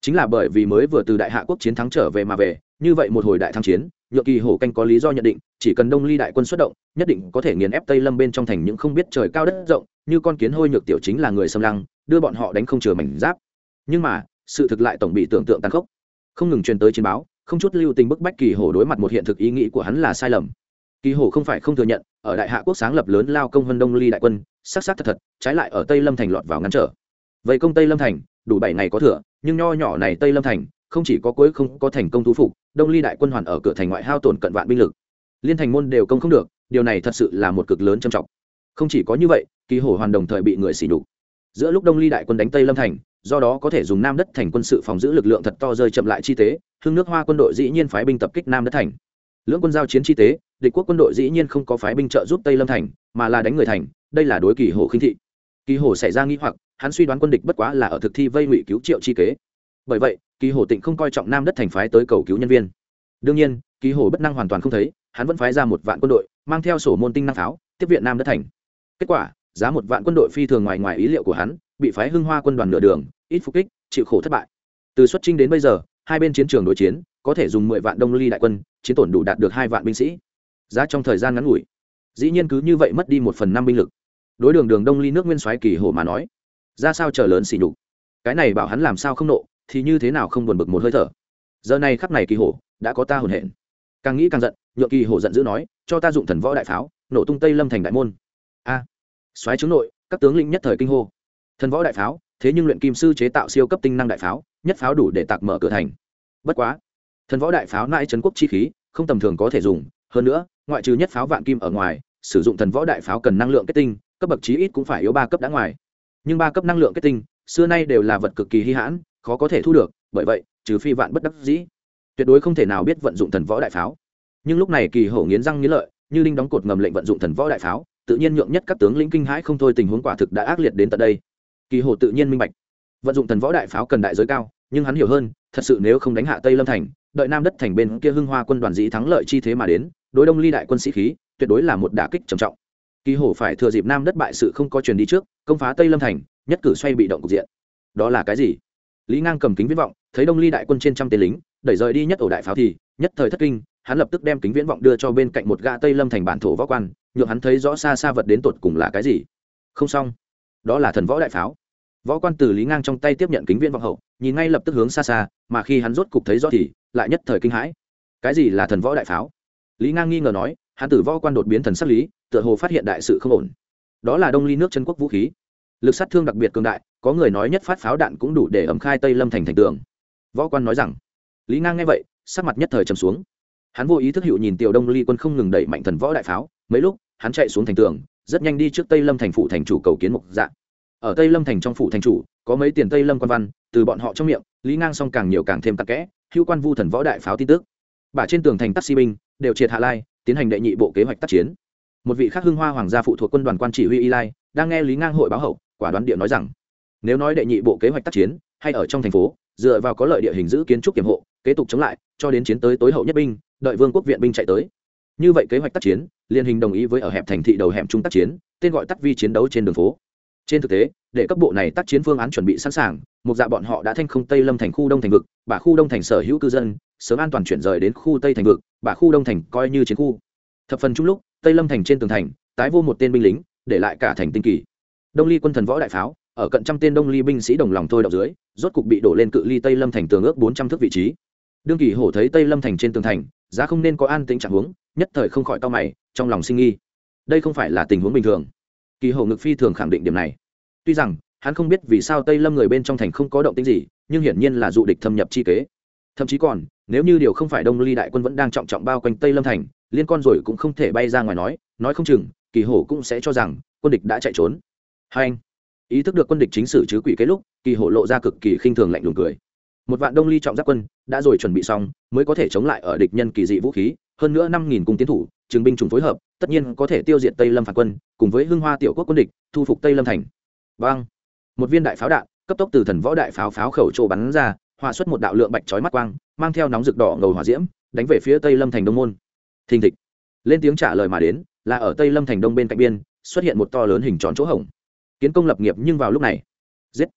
Chính là bởi vì mới vừa từ đại hạ quốc chiến thắng trở về mà về, như vậy một hồi đại thắng chiến nhựa kỳ hổ canh có lý do nhận định, chỉ cần đông ly đại quân xuất động, nhất định có thể nghiền ép tây lâm bên trong thành những không biết trời cao đất rộng, như con kiến hôi nhược tiểu chính là người xâm lăng, đưa bọn họ đánh không chừa mảnh giáp. Nhưng mà sự thực lại tổng bị tưởng tượng tàn khốc. Không ngừng truyền tới chiến báo, không chút lưu tình bức bách kỳ hổ đối mặt một hiện thực ý nghĩ của hắn là sai lầm. Kỳ hổ không phải không thừa nhận, ở đại hạ quốc sáng lập lớn lao công vân đông ly đại quân, sắc sắc thật thật, trái lại ở tây lâm thành lọt vào ngăn trở. Vậy công tây lâm thành, đủ bảy ngày có thừa, nhưng nho nhỏ này tây lâm thành, không chỉ có cuối không có thành công thu phục, đông ly đại quân hoàn ở cửa thành ngoại hao tổn cận vạn binh lực. Liên thành môn đều công không được, điều này thật sự là một cực lớn trầm trọng. Không chỉ có như vậy, kỳ hổ hoàn đồng thời bị người xỉ đục giữa lúc đông ly đại quân đánh tây lâm thành do đó có thể dùng nam đất thành quân sự phòng giữ lực lượng thật to rơi chậm lại chi tế hưng nước hoa quân đội dĩ nhiên phái binh tập kích nam đất thành. Lưỡng quân giao chiến chi tế, địch quốc quân đội dĩ nhiên không có phái binh trợ giúp tây lâm thành, mà là đánh người thành, đây là đối kỳ Hồ khinh thị. Kỳ Hồ xảy ra nghi hoặc, hắn suy đoán quân địch bất quá là ở thực thi vây ngụy cứu triệu chi kế. Bởi vậy, kỳ Hồ tịnh không coi trọng nam đất thành phái tới cầu cứu nhân viên. Đương nhiên, kỳ Hồ bất năng hoàn toàn không thấy, hắn vẫn phái ra một vạn quân đội, mang theo sổ môn tinh năng pháo, tiếp viện nam đất thành. Kết quả, giá một vạn quân đội phi thường ngoài ngoài ý liệu của hắn bị phái hưng hoa quân đoàn nửa đường ít phục kích chịu khổ thất bại. Từ xuất trinh đến bây giờ hai bên chiến trường đối chiến có thể dùng mười vạn đông ly đại quân chiến tổn đủ đạt được hai vạn binh sĩ. Giá trong thời gian ngắn ngủi. Dĩ nhiên cứ như vậy mất đi một phần năm binh lực. Đối đường đường đông ly nước nguyên soái kỳ hổ mà nói ra sao chờ lớn xỉ nhục. Cái này bảo hắn làm sao không nộ thì như thế nào không buồn bực một hơi thở. Giờ này khắc này kỳ hổ đã có ta hồn hển càng nghĩ càng giận nhựa kỳ hổ giận dữ nói cho ta dụng thần võ đại pháo nổ tung tây lâm thành đại môn. A. À, soái chứng nội các tướng lĩnh nhất thời kinh hô thần võ đại pháo, thế nhưng luyện kim sư chế tạo siêu cấp tinh năng đại pháo, nhất pháo đủ để tạc mở cửa thành. Bất quá, thần võ đại pháo nãi trấn quốc chi khí, không tầm thường có thể dùng. Hơn nữa, ngoại trừ nhất pháo vạn kim ở ngoài, sử dụng thần võ đại pháo cần năng lượng kết tinh, cấp bậc chí ít cũng phải yếu ba cấp đã ngoài. Nhưng ba cấp năng lượng kết tinh, xưa nay đều là vật cực kỳ hy hãn, khó có thể thu được, bởi vậy, trừ phi vạn bất đắc dĩ, tuyệt đối không thể nào biết vận dụng thần võ đại pháo. Nhưng lúc này kỳ hổ nghiến răng nghiến lợi, như linh đóng cột ngầm lệnh vận dụng thần võ đại pháo, tự nhiên nhượng nhất các tướng lĩnh kinh hãi không thôi, tình huống quả thực đã ác liệt đến tận đây kỳ Hồ tự nhiên minh bạch. Vận dụng thần võ đại pháo cần đại giới cao, nhưng hắn hiểu hơn, thật sự nếu không đánh hạ tây lâm thành, đợi nam đất thành bên kia hưng hoa quân đoàn dĩ thắng lợi chi thế mà đến, đối đông ly đại quân sĩ khí, tuyệt đối là một đả kích trầm trọng. Kỳ hổ phải thừa dịp nam đất bại sự không có truyền đi trước, công phá tây lâm thành, nhất cử xoay bị động cục diện. Đó là cái gì? Lý ngang cầm kính viễn vọng, thấy đông ly đại quân trên trăm tên lính, đẩy rời đi nhất ổ đại pháo thì, nhất thời thất kinh, hắn lập tức đem kính viễn vọng đưa cho bên cạnh một gã tây lâm thành bản thổ võ quan, nhượng hắn thấy rõ xa xa vật đến tột cùng là cái gì. Không xong. Đó là thần võ đại pháo võ quan từ lý ngang trong tay tiếp nhận kính viễn vọng hậu, nhìn ngay lập tức hướng xa xa, mà khi hắn rốt cục thấy rõ thì lại nhất thời kinh hãi. Cái gì là thần võ đại pháo? Lý ngang nghi ngờ nói, hắn tử võ quan đột biến thần sắc lý, tựa hồ phát hiện đại sự không ổn. Đó là đông ly nước chân quốc vũ khí. Lực sát thương đặc biệt cường đại, có người nói nhất phát pháo đạn cũng đủ để ẩm khai tây lâm thành thành tường. Võ quan nói rằng, lý ngang nghe vậy, sắc mặt nhất thời trầm xuống. Hắn vô ý thức hiệu nhìn tiểu đông ly quân không ngừng đẩy mạnh thần võ đại pháo. Mấy lúc, hắn chạy xuống thành tường, rất nhanh đi trước tây lâm thành phủ thành chủ cầu kiến mục dạng ở tây lâm thành trong phủ thành chủ, có mấy tiền tây lâm quan văn, từ bọn họ trong miệng, lý ngang xong càng nhiều càng thêm tắc kẽ, hữu quan vu thần võ đại pháo tin tức. Bà trên tường thành taxi binh, đều triệt hạ lai, tiến hành đệ nhị bộ kế hoạch tác chiến. Một vị khác hưng hoa hoàng gia phụ thuộc quân đoàn quan chỉ huy y lai, đang nghe lý ngang hội báo hậu, quả đoán địa nói rằng, nếu nói đệ nhị bộ kế hoạch tác chiến, hay ở trong thành phố, dựa vào có lợi địa hình giữ kiến trúc kiểm hộ, kế tục chống lại, cho đến chiến tới tối hậu nhất binh, đợi vương quốc viện binh chạy tới. Như vậy kế hoạch tác chiến liên hình đồng ý với ở hẹp thành thị đầu hẻm trung tác chiến, tên gọi tắt vi chiến đấu trên đường phố trên thực tế, để cấp bộ này tác chiến phương án chuẩn bị sẵn sàng, một dạ bọn họ đã thanh không tây lâm thành khu đông thành vực bà khu đông thành sở hữu cư dân, sớm an toàn chuyển rời đến khu tây thành vực bà khu đông thành coi như chiến khu. Thập phần chung lúc, tây lâm thành trên tường thành, tái vô một tên binh lính, để lại cả thành tinh kỳ. Đông ly quân thần võ đại pháo, ở cận trăm tên đông ly binh sĩ đồng lòng thôi đọc dưới, rốt cục bị đổ lên cự ly tây lâm thành tường ước bốn trăm thước vị trí. Đương kỳ hổ thấy tây lâm thành trên tường thành, giá không nên có an tĩnh trạng huống, nhất thời không khỏi to mày, trong lòng sinh nghi. Đây không phải là tình huống bình thường kỳ hổ ngực phi thường khẳng định điểm này. Tuy rằng, hắn không biết vì sao tây lâm người bên trong thành không có động tĩnh gì, nhưng hiển nhiên là dụ địch thâm nhập chi kế. Thậm chí còn, nếu như điều không phải đông ly đại quân vẫn đang trọng trọng bao quanh tây lâm thành, liên con rồi cũng không thể bay ra ngoài nói nói không chừng, kỳ hổ cũng sẽ cho rằng, quân địch đã chạy trốn. Hai anh, ý thức được quân địch chính sử chứ quỷ kế lúc, kỳ hổ lộ ra cực kỳ khinh thường lạnh lùng cười. Một vạn đông ly trọng giáp quân, đã rồi chuẩn bị xong, mới có thể chống lại ở địch nhân kỳ dị vũ khí, hơn nữa năm nghìn cung tiến thủ chứng binh trùng phối hợp tất nhiên có thể tiêu diệt tây lâm phản quân, cùng với hưng hoa tiểu quốc quân địch, thu phục tây lâm thành. Vang một viên đại pháo đạn, cấp tốc từ thần võ đại pháo pháo khẩu trổ bắn ra, hòa xuất một đạo lượng bạch chói mắt quang, mang theo nóng rực đỏ ngầu hỏa diễm, đánh về phía tây lâm thành đông môn. Thình thịch. Lên tiếng trả lời mà đến, là ở tây lâm thành đông bên cạnh biên, xuất hiện một to lớn hình tròn chỗ hổng. Kiến công lập nghiệp nhưng vào lúc này. Giết.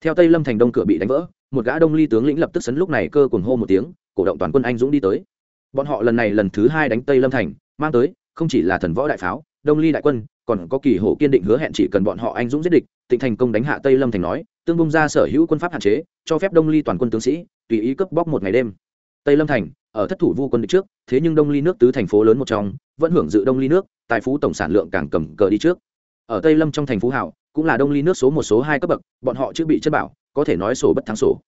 Theo tây lâm thành đông cửa bị đánh vỡ, một gã đông ly tướng lĩnh lập tức sấn lúc này cơ cuồng hô một tiếng, cổ động toàn quân anh dũng đi tới. Bọn họ lần này lần thứ hai đánh tây lâm thành, mang tới không chỉ là thần võ đại pháo, đông ly đại quân, còn có kỳ hổ kiên định hứa hẹn chỉ cần bọn họ anh dũng giết địch, tịnh thành công đánh hạ tây lâm thành nói, tương bung ra sở hữu quân pháp hạn chế, cho phép đông ly toàn quân tướng sĩ, tùy ý cướp bóc một ngày đêm. Tây lâm thành, ở thất thủ vu quân địch trước, thế nhưng đông ly nước tứ thành phố lớn một trong, vẫn hưởng dự đông ly nước, tài phú tổng sản lượng càng cầm cờ đi trước. Ở tây lâm trong thành phú hảo, cũng là đông ly nước số một số hai cấp bậc, bọn họ chưa bị chất bảo, có thể nói sổ bất thắng sổ.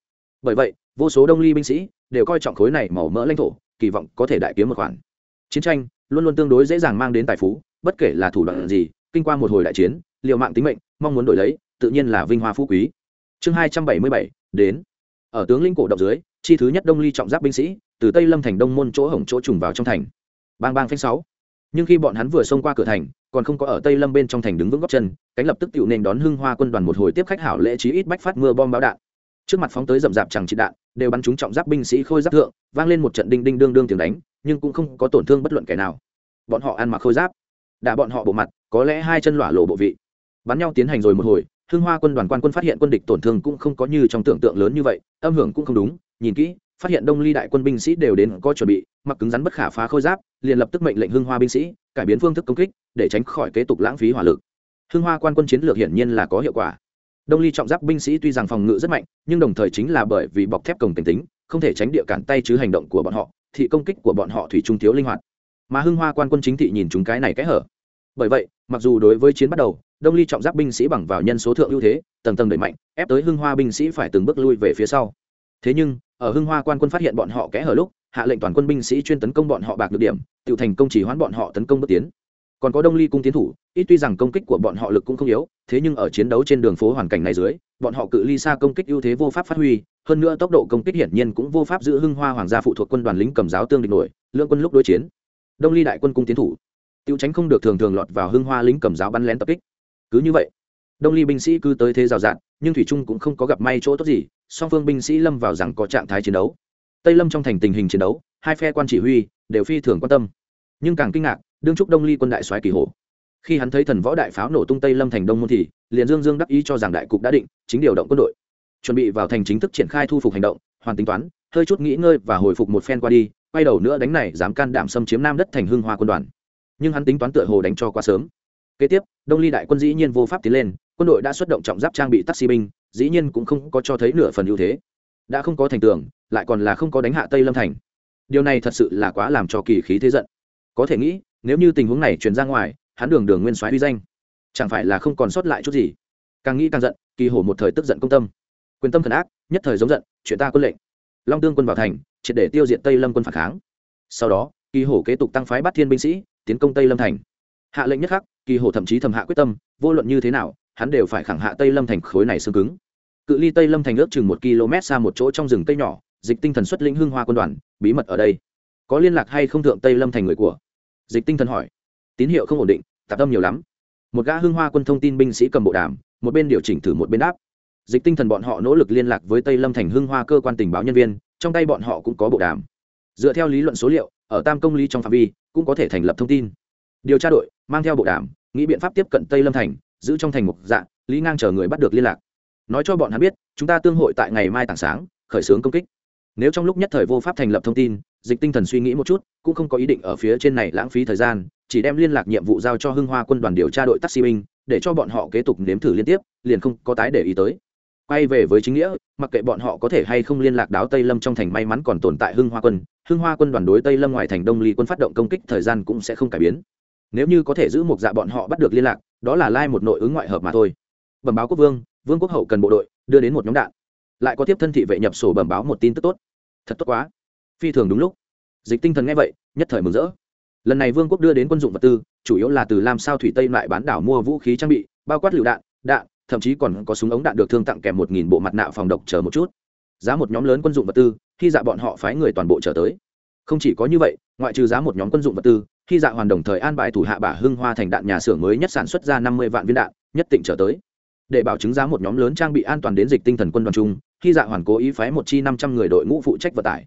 Bởi vậy, vô số đông ly binh sĩ đều coi trọng khối này màu mỡ lãnh thổ, kỳ vọng có thể đại kiếm một khoản. Chiến tranh luôn luôn tương đối dễ dàng mang đến tài phú, bất kể là thủ đoạn gì, kinh qua một hồi đại chiến, liều mạng tính mệnh, mong muốn đổi lấy, tự nhiên là vinh hoa phú quý. Chương hai trăm bảy mươi bảy, đến. Ở tướng linh cổ động dưới, chi thứ nhất đông ly trọng giáp binh sĩ, từ tây lâm thành đông môn chỗ hổng chỗ trùng vào trong thành. Bang bang phanh sáu. Nhưng khi bọn hắn vừa xông qua cửa thành, còn không có ở tây lâm bên trong thành đứng vững góc chân, cánh lập tức tự nền đón hưng hoa quân đoàn một hồi tiếp khách hảo lễ chí ít bách phát mưa bom báo đạn. Trước mặt phóng tới rậm rạp chẳng trị đạn đều bắn trúng trọng giáp binh sĩ khôi giáp thượng, vang lên một trận đinh đinh đương đương tiếng đánh, nhưng cũng không có tổn thương bất luận kẻ nào. Bọn họ ăn mặc khôi giáp, đã bọn họ bộ mặt, có lẽ hai chân lỏa lộ bộ vị. Bắn nhau tiến hành rồi một hồi hương hoa quân đoàn quan quân phát hiện quân địch tổn thương cũng không có như trong tưởng tượng lớn như vậy, âm hưởng cũng không đúng, nhìn kỹ, phát hiện đông ly đại quân binh sĩ đều đến có chuẩn bị, mặc cứng rắn bất khả phá khôi giáp, liền lập tức mệnh lệnh hương hoa binh sĩ, cải biến phương thức công kích, để tránh khỏi kế tục lãng phí hỏa lực. Hương hoa quan quân chiến lược hiển nhiên là có hiệu quả đông ly trọng giáp binh sĩ tuy rằng phòng ngự rất mạnh, nhưng đồng thời chính là bởi vì bọc thép cổng cảnh tính, không thể tránh địa cản tay chứ hành động của bọn họ thị công kích của bọn họ thủy trung thiếu linh hoạt. Mà hưng hoa quan quân chính thị nhìn chúng cái này kẽ hở. Bởi vậy, mặc dù đối với chiến bắt đầu, đông ly trọng giáp binh sĩ bằng vào nhân số thượng ưu thế, tầng tầng đẩy mạnh, ép tới hưng hoa binh sĩ phải từng bước lui về phía sau. Thế nhưng, ở hưng hoa quan quân phát hiện bọn họ kẽ hở lúc, hạ lệnh toàn quân binh sĩ chuyên tấn công bọn họ bạc được điểm tự thành công chỉ hoãn bọn họ tấn công bước tiến còn có đông ly cung tiến thủ, ít tuy rằng công kích của bọn họ lực cũng không yếu, thế nhưng ở chiến đấu trên đường phố hoàn cảnh này dưới, bọn họ cự ly xa công kích ưu thế vô pháp phát huy, hơn nữa tốc độ công kích hiển nhiên cũng vô pháp giữ hưng hoa hoàng gia phụ thuộc quân đoàn lính cầm giáo tương địch nổi lương quân lúc đối chiến. Đông ly đại quân cung tiến thủ. Tiêu tránh không được thường thường lọt vào hưng hoa lính cầm giáo bắn lén tập kích. Cứ như vậy, đông ly binh sĩ cứ tới thế rào rạt, nhưng thủy trung cũng không có gặp may chỗ tốt gì, song phương binh sĩ lâm vào rằng có trạng thái chiến đấu. Tây lâm trong thành tình hình chiến đấu, hai phe quan chỉ huy đều phi thường quan tâm nhưng càng kinh ngạc, đương trúc đông ly quân đại soái kỳ hồ khi hắn thấy thần võ đại pháo nổ tung tây lâm thành đông môn thì, liền dương dương đắc ý cho rằng đại cục đã định, chính điều động quân đội. Chuẩn bị vào thành chính thức triển khai thu phục hành động, hoàn tính toán, hơi chút nghỉ ngơi và hồi phục một phen qua đi, quay đầu nữa đánh này dám can đảm xâm chiếm nam đất thành hưng hoa quân đoàn. Nhưng hắn tính toán tựa hồ đánh cho quá sớm. Kế tiếp, đông ly đại quân dĩ nhiên vô pháp tiến lên, quân đội đã xuất động trọng giáp trang bị taxi binh, dĩ nhiên cũng không có cho thấy nửa phần ưu thế. Đã không có thành tường, lại còn là không có đánh hạ tây lâm thành. Điều này thật sự là quá làm cho kỳ khí thế giận có thể nghĩ, nếu như tình huống này truyền ra ngoài, hắn đường đường nguyên soái uy danh, chẳng phải là không còn sót lại chút gì. Càng nghĩ càng giận, kỳ hổ một thời tức giận công tâm. Quyền tâm thần ác, nhất thời giống giận, chuyện ta quân lệnh. Long tương quân vào thành, triệt để tiêu diệt tây lâm quân phản kháng. Sau đó, kỳ hổ kế tục tăng phái bắt thiên binh sĩ, tiến công tây lâm thành. Hạ lệnh nhất khắc, kỳ hổ thậm chí thầm hạ quyết tâm, vô luận như thế nào, hắn đều phải khẳng hạ tây lâm thành khối này xương cứng. Cự ly tây lâm thành ước chừng một km xa một chỗ trong rừng tây nhỏ, dịch tinh thần xuất lĩnh hương hoa quân đoàn, bí mật ở đây. Có liên lạc hay không thượng tây lâm thành người của? Dịch tinh thần hỏi. Tín hiệu không ổn định, tạp tâm nhiều lắm. Một gã hưng hoa quân thông tin binh sĩ cầm bộ đàm, một bên điều chỉnh thử một bên đáp. Dịch tinh thần bọn họ nỗ lực liên lạc với tây lâm thành hưng hoa cơ quan tình báo nhân viên, trong tay bọn họ cũng có bộ đàm. Dựa theo lý luận số liệu, ở tam công lý trong phạm vi, cũng có thể thành lập thông tin. Điều tra đội, mang theo bộ đàm, nghĩ biện pháp tiếp cận tây lâm thành, giữ trong thành mục dạng lý ngang chờ người bắt được liên lạc. Nói cho bọn hắn biết, chúng ta tương hội tại ngày mai tảng sáng, khởi xướng công kích nếu trong lúc nhất thời vô pháp thành lập thông tin, dịch tinh thần suy nghĩ một chút, cũng không có ý định ở phía trên này lãng phí thời gian, chỉ đem liên lạc nhiệm vụ giao cho hưng hoa quân đoàn điều tra đội taxi binh, để cho bọn họ kế tục nếm thử liên tiếp, liền không có tái để ý tới. Quay về với chính nghĩa, mặc kệ bọn họ có thể hay không liên lạc đáo tây lâm trong thành may mắn còn tồn tại hưng hoa quân, hưng hoa quân đoàn đối tây lâm ngoài thành đông ly quân phát động công kích thời gian cũng sẽ không cải biến. Nếu như có thể giữ một dạ bọn họ bắt được liên lạc, đó là lai một nội ứng ngoại hợp mà thôi. Bẩm báo quốc vương vương quốc hậu cần bộ đội, đưa đến một nhóm đạn lại có tiếp thân thị vệ nhập sổ bẩm báo một tin tức tốt. Thật tốt quá. Phi thường đúng lúc. Dịch tinh thần nghe vậy, nhất thời mừng rỡ. Lần này vương quốc đưa đến quân dụng vật tư, chủ yếu là từ lam sao thủy tây lại bán đảo mua vũ khí trang bị, bao quát lựu đạn đạn, thậm chí còn có súng ống đạn được thương tặng kèm một nghìn bộ mặt nạ phòng độc chờ một chút. Giá một nhóm lớn quân dụng vật tư, khi dạ bọn họ phái người toàn bộ trở tới. Không chỉ có như vậy, ngoại trừ giá một nhóm quân dụng vật tư, khi dạ hoàn đồng thời an bài thủ hạ bả hưng hoa thành đạn nhà xưởng mới nhất sản xuất ra năm mươi vạn viên đạn, nhất định trở tới. Để bảo chứng giá một nhóm lớn trang bị an toàn đến dịch tinh thần quân đoàn chung khi dạ hoàn cố ý phái một chi năm trăm người đội ngũ phụ trách vận tải.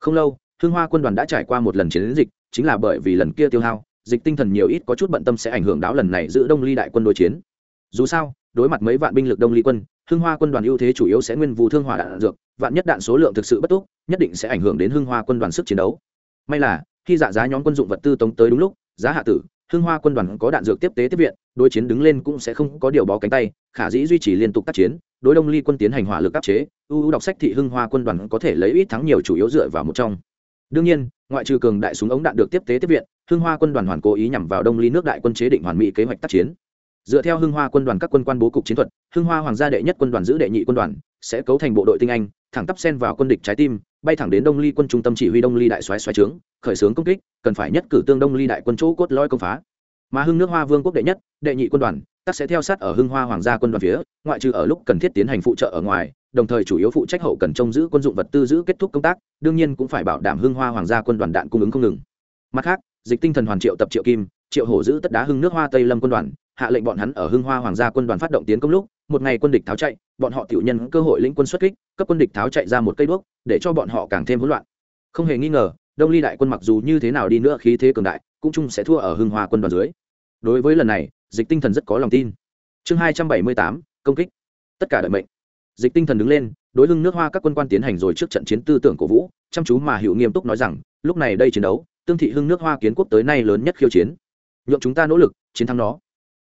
Không lâu hưng hoa quân đoàn đã trải qua một lần chiến dịch chính là bởi vì lần kia tiêu hao dịch tinh thần nhiều ít có chút bận tâm sẽ ảnh hưởng đáo lần này giữ đông ly đại quân đối chiến. Dù sao đối mặt mấy vạn binh lực đông ly quân hưng hoa quân đoàn ưu thế chủ yếu sẽ nguyên vụ thương hỏa đạn, đạn dược vạn nhất đạn số lượng thực sự bất túc nhất định sẽ ảnh hưởng đến hưng hoa quân đoàn sức chiến đấu. May là khi dạ giá nhóm quân dụng vật tư tống tới đúng lúc giá hạ tử hưng hoa quân đoàn có đạn dược tiếp tế tiếp viện đối chiến đứng lên cũng sẽ không có điều bó cánh tay, khả dĩ duy trì liên tục tác chiến, đối đông ly quân tiến hành hỏa lực áp chế ưu đọc sách thị hưng hoa quân đoàn có thể lấy ít thắng nhiều chủ yếu dựa vào một trong. Đương nhiên, ngoại trừ cường đại súng ống đạn được tiếp tế tiếp viện, hưng hoa quân đoàn hoàn cố ý nhằm vào đông ly nước đại quân chế định hoàn mỹ kế hoạch tác chiến. Dựa theo hưng hoa quân đoàn các quân quan bố cục chiến thuật, hưng hoa hoàng gia đệ nhất quân đoàn giữ đệ nhị quân đoàn, sẽ cấu thành bộ đội tinh anh, thẳng tắp sen vào quân địch trái tim, bay thẳng đến đông ly quân trung tâm chỉ huy đông ly đại xoáy xoáy trướng, khởi xướng công kích, cần phải nhất cử tương đông ly đại quân chỗ cốt lõi công phá mà hưng nước hoa vương quốc đệ nhất, đệ nhị quân đoàn, tắc sẽ theo sát ở hưng hoa hoàng gia quân đoàn phía, ngoại trừ ở lúc cần thiết tiến hành phụ trợ ở ngoài, đồng thời chủ yếu phụ trách hậu cần trông giữ quân dụng vật tư giữ kết thúc công tác, đương nhiên cũng phải bảo đảm hưng hoa hoàng gia quân đoàn đạn cung ứng không ngừng. Mặt khác, dịch tinh thần hoàn triệu tập triệu kim, triệu hổ giữ tất đá hưng nước hoa tây lâm quân đoàn, hạ lệnh bọn hắn ở hưng hoa hoàng gia quân đoàn phát động tiến công lúc, một ngày quân địch tháo chạy, bọn họ tiểu nhân cơ hội lĩnh quân xuất kích, cấp quân địch tháo chạy ra một cây đuốc, để cho bọn họ càng thêm hỗn loạn. Không hề nghi ngờ, đông ly đại quân mặc dù như thế nào đi nữa khí thế cường đại, cũng chung sẽ thua ở hưng hoa quân đoàn dưới đối với lần này, dịch tinh thần rất có lòng tin. Chương hai trăm bảy mươi tám, công kích. Tất cả đợi mệnh. Dịch tinh thần đứng lên, đối lưng nước hoa các quân quan tiến hành rồi trước trận chiến tư tưởng cổ vũ, chăm chú mà hữu nghiêm túc nói rằng, lúc này đây chiến đấu, tương thị hưng nước hoa kiến quốc tới nay lớn nhất khiêu chiến. Nhượng chúng ta nỗ lực, chiến thắng nó.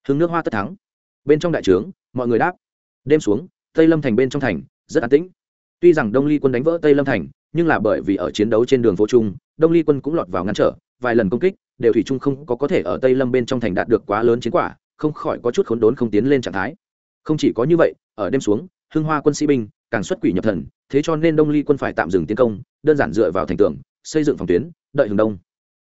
Hưng nước hoa tất thắng. Bên trong đại trướng, mọi người đáp. Đêm xuống, tây lâm thành bên trong thành, rất an tĩnh. Tuy rằng đông ly quân đánh vỡ tây lâm thành, nhưng là bởi vì ở chiến đấu trên đường phố trung đông ly quân cũng lọt vào ngăn trở, vài lần công kích đều thủy chung không có có thể ở tây lâm bên trong thành đạt được quá lớn chiến quả, không khỏi có chút khốn đốn không tiến lên trạng thái. Không chỉ có như vậy, ở đêm xuống, hưng hoa quân sĩ binh càng xuất quỷ nhập thần, thế cho nên đông ly quân phải tạm dừng tiến công, đơn giản dựa vào thành tường, xây dựng phòng tuyến, đợi hướng đông.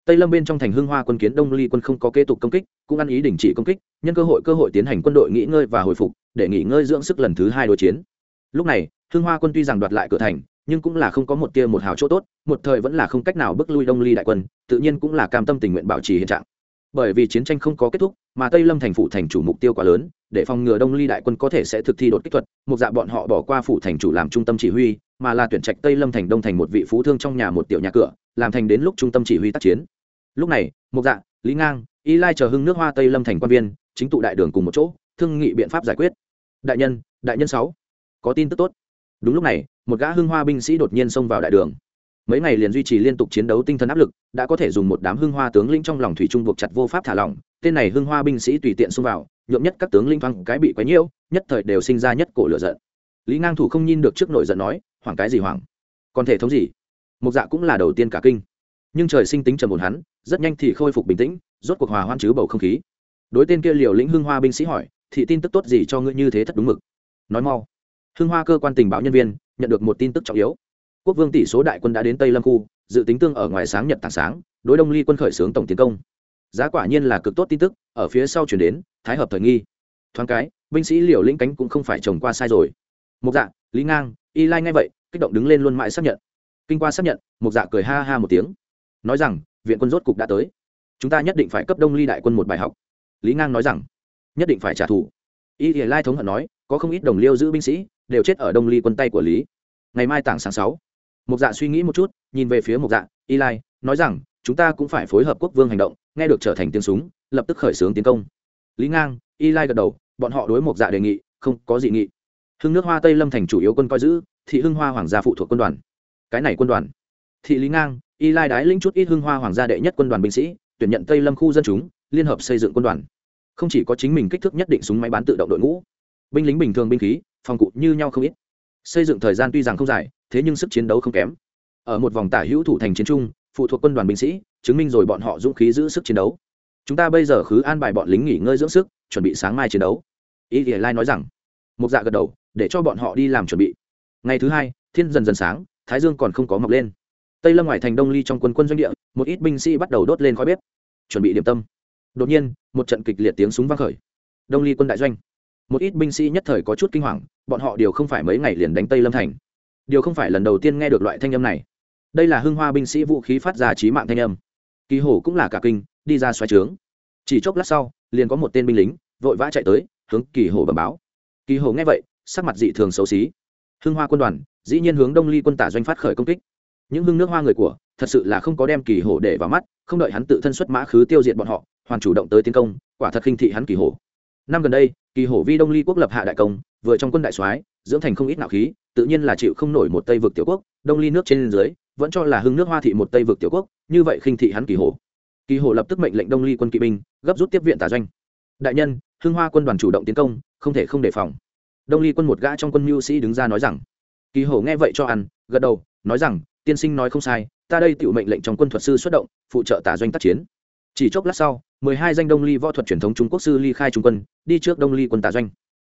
Tây lâm bên trong thành hưng hoa quân kiến đông ly quân không có kế tục công kích, cũng ăn ý đình chỉ công kích, nhân cơ hội cơ hội tiến hành quân đội nghỉ ngơi và hồi phục, để nghỉ ngơi dưỡng sức lần thứ hai đối chiến. Lúc này, hưng hoa quân tuy rằng đoạt lại cửa thành nhưng cũng là không có một tia một hào chỗ tốt, một thời vẫn là không cách nào bước lui đông ly đại quân, tự nhiên cũng là cam tâm tình nguyện bảo trì hiện trạng. Bởi vì chiến tranh không có kết thúc, mà tây lâm thành phủ thành chủ mục tiêu quá lớn, để phòng ngừa đông ly đại quân có thể sẽ thực thi đột kích thuật, một dạ bọn họ bỏ qua phủ thành chủ làm trung tâm chỉ huy, mà là tuyển trạch tây lâm thành đông thành một vị phú thương trong nhà một tiểu nhà cửa, làm thành đến lúc trung tâm chỉ huy tác chiến. Lúc này, một dạ lý ngang, y lai chờ hưng nước hoa tây lâm thành quan viên, chính tụ đại đường cùng một chỗ, thương nghị biện pháp giải quyết. Đại nhân đại nhân sáu, có tin tức tốt đúng lúc này, một gã hưng hoa binh sĩ đột nhiên xông vào đại đường. Mấy ngày liền duy trì liên tục chiến đấu tinh thần áp lực, đã có thể dùng một đám hưng hoa tướng lĩnh trong lòng thủy trung buộc chặt vô pháp thả lỏng. Tên này hưng hoa binh sĩ tùy tiện xông vào, nhuộm nhất các tướng linh thoáng cái bị quấy nhiễu, nhất thời đều sinh ra nhất cổ lửa giận. Lý ngang thủ không nhìn được trước nội giận nói, hoảng cái gì hoảng? Còn thể thống gì? Một dạ cũng là đầu tiên cả kinh. Nhưng trời sinh tính trầm một hắn, rất nhanh thì khôi phục bình tĩnh, rốt cuộc hòa hoan chứ bầu không khí. Đối tên kia liều lĩnh hưng hoa binh sĩ hỏi, thị tin tức tốt gì cho ngươi như thế thật đúng mực? Nói mau hưng hoa cơ quan tình báo nhân viên nhận được một tin tức trọng yếu. Quốc vương tỷ số đại quân đã đến tây lâm khu, dự tính tương ở ngoài sáng nhật tảng sáng, đối đông ly quân khởi xướng tổng tiến công. Giá quả nhiên là cực tốt tin tức, ở phía sau chuyển đến, thái hợp thời nghi. Thoáng cái, binh sĩ liều lĩnh cánh cũng không phải trồng qua sai rồi. Một dạ lý ngang, y lai ngay vậy, kích động đứng lên luôn mãi xác nhận. Kinh qua xác nhận một dạ cười ha ha một tiếng. Nói rằng, viện quân rốt cục đã tới. Chúng ta nhất định phải cấp đông ly đại quân một bài học. Lý ngang nói rằng, nhất định phải trả thù. Y thì lai thống hận nói có không ít đồng liêu giữ binh sĩ đều chết ở đông ly quân tay của lý ngày mai tảng sáng sáu mục dạ suy nghĩ một chút nhìn về phía mục dạ y lai nói rằng chúng ta cũng phải phối hợp quốc vương hành động nghe được trở thành tiếng súng lập tức khởi xướng tiến công lý ngang y lai gật đầu bọn họ đối mục dạ đề nghị không có dị nghị hưng nước hoa tây lâm thành chủ yếu quân coi giữ thị hưng hoa hoàng gia phụ thuộc quân đoàn cái này quân đoàn thị lý ngang y lai đái lĩnh chút ít hưng hoa hoàng gia đệ nhất quân đoàn binh sĩ tuyển nhận tây lâm khu dân chúng liên hợp xây dựng quân đoàn không chỉ có chính mình kích thước nhất định súng máy bán tự động đội ngũ binh lính bình thường binh khí, phòng cụ như nhau không ít. Xây dựng thời gian tuy rằng không dài, thế nhưng sức chiến đấu không kém. Ở một vòng tả hữu thủ thành chiến trung, phụ thuộc quân đoàn binh sĩ, chứng minh rồi bọn họ dũng khí giữ sức chiến đấu. Chúng ta bây giờ khứ an bài bọn lính nghỉ ngơi dưỡng sức, chuẩn bị sáng mai chiến đấu. Y ỉa lai nói rằng một dạ gật đầu, để cho bọn họ đi làm chuẩn bị. Ngày thứ hai, thiên dần dần sáng, thái dương còn không có mọc lên. Tây lâm ngoài thành đông ly trong quân quân doanh địa, một ít binh sĩ bắt đầu đốt lên khói bếp, chuẩn bị điểm tâm. Đột nhiên, một trận kịch liệt tiếng súng vang khởi. Đông ly quân đại doanh một ít binh sĩ nhất thời có chút kinh hoàng, bọn họ đều không phải mấy ngày liền đánh tây lâm thành. Điều không phải lần đầu tiên nghe được loại thanh âm này. Đây là hưng hoa binh sĩ vũ khí phát ra trí mạng thanh âm. Kỳ hổ cũng là cả kinh, đi ra xoáy trướng. Chỉ chốc lát sau, liền có một tên binh lính, vội vã chạy tới, hướng kỳ hổ bẩm báo. Kỳ hổ nghe vậy, sắc mặt dị thường xấu xí. Hưng hoa quân đoàn, dĩ nhiên hướng đông ly quân tả doanh phát khởi công kích. Những hưng nước hoa người của, thật sự là không có đem kỳ hổ để vào mắt, không đợi hắn tự thân xuất mã khứ tiêu diệt bọn họ, hoàn chủ động tới tiến công, quả thật khinh thị hắn kỳ hổ năm gần đây, kỳ hổ vi đông ly quốc lập hạ đại công, vừa trong quân đại soái, dưỡng thành không ít nạo khí, tự nhiên là chịu không nổi một tây vực tiểu quốc, đông ly nước trên dưới, vẫn cho là hưng nước hoa thị một tây vực tiểu quốc, như vậy khinh thị hắn kỳ hổ. Kỳ hổ lập tức mệnh lệnh đông ly quân kỵ binh, gấp rút tiếp viện tả doanh. Đại nhân, hưng hoa quân đoàn chủ động tiến công, không thể không đề phòng. Đông ly quân một gã trong quân mưu sĩ đứng ra nói rằng, kỳ hổ nghe vậy cho ăn, gật đầu, nói rằng, tiên sinh nói không sai, ta đây tự mệnh lệnh trong quân thuật sư xuất động, phụ trợ tả doanh tác chiến chỉ chốc lát sau, mười hai danh đông ly võ thuật truyền thống trung quốc sư ly khai trung quân đi trước đông ly quân tà doanh.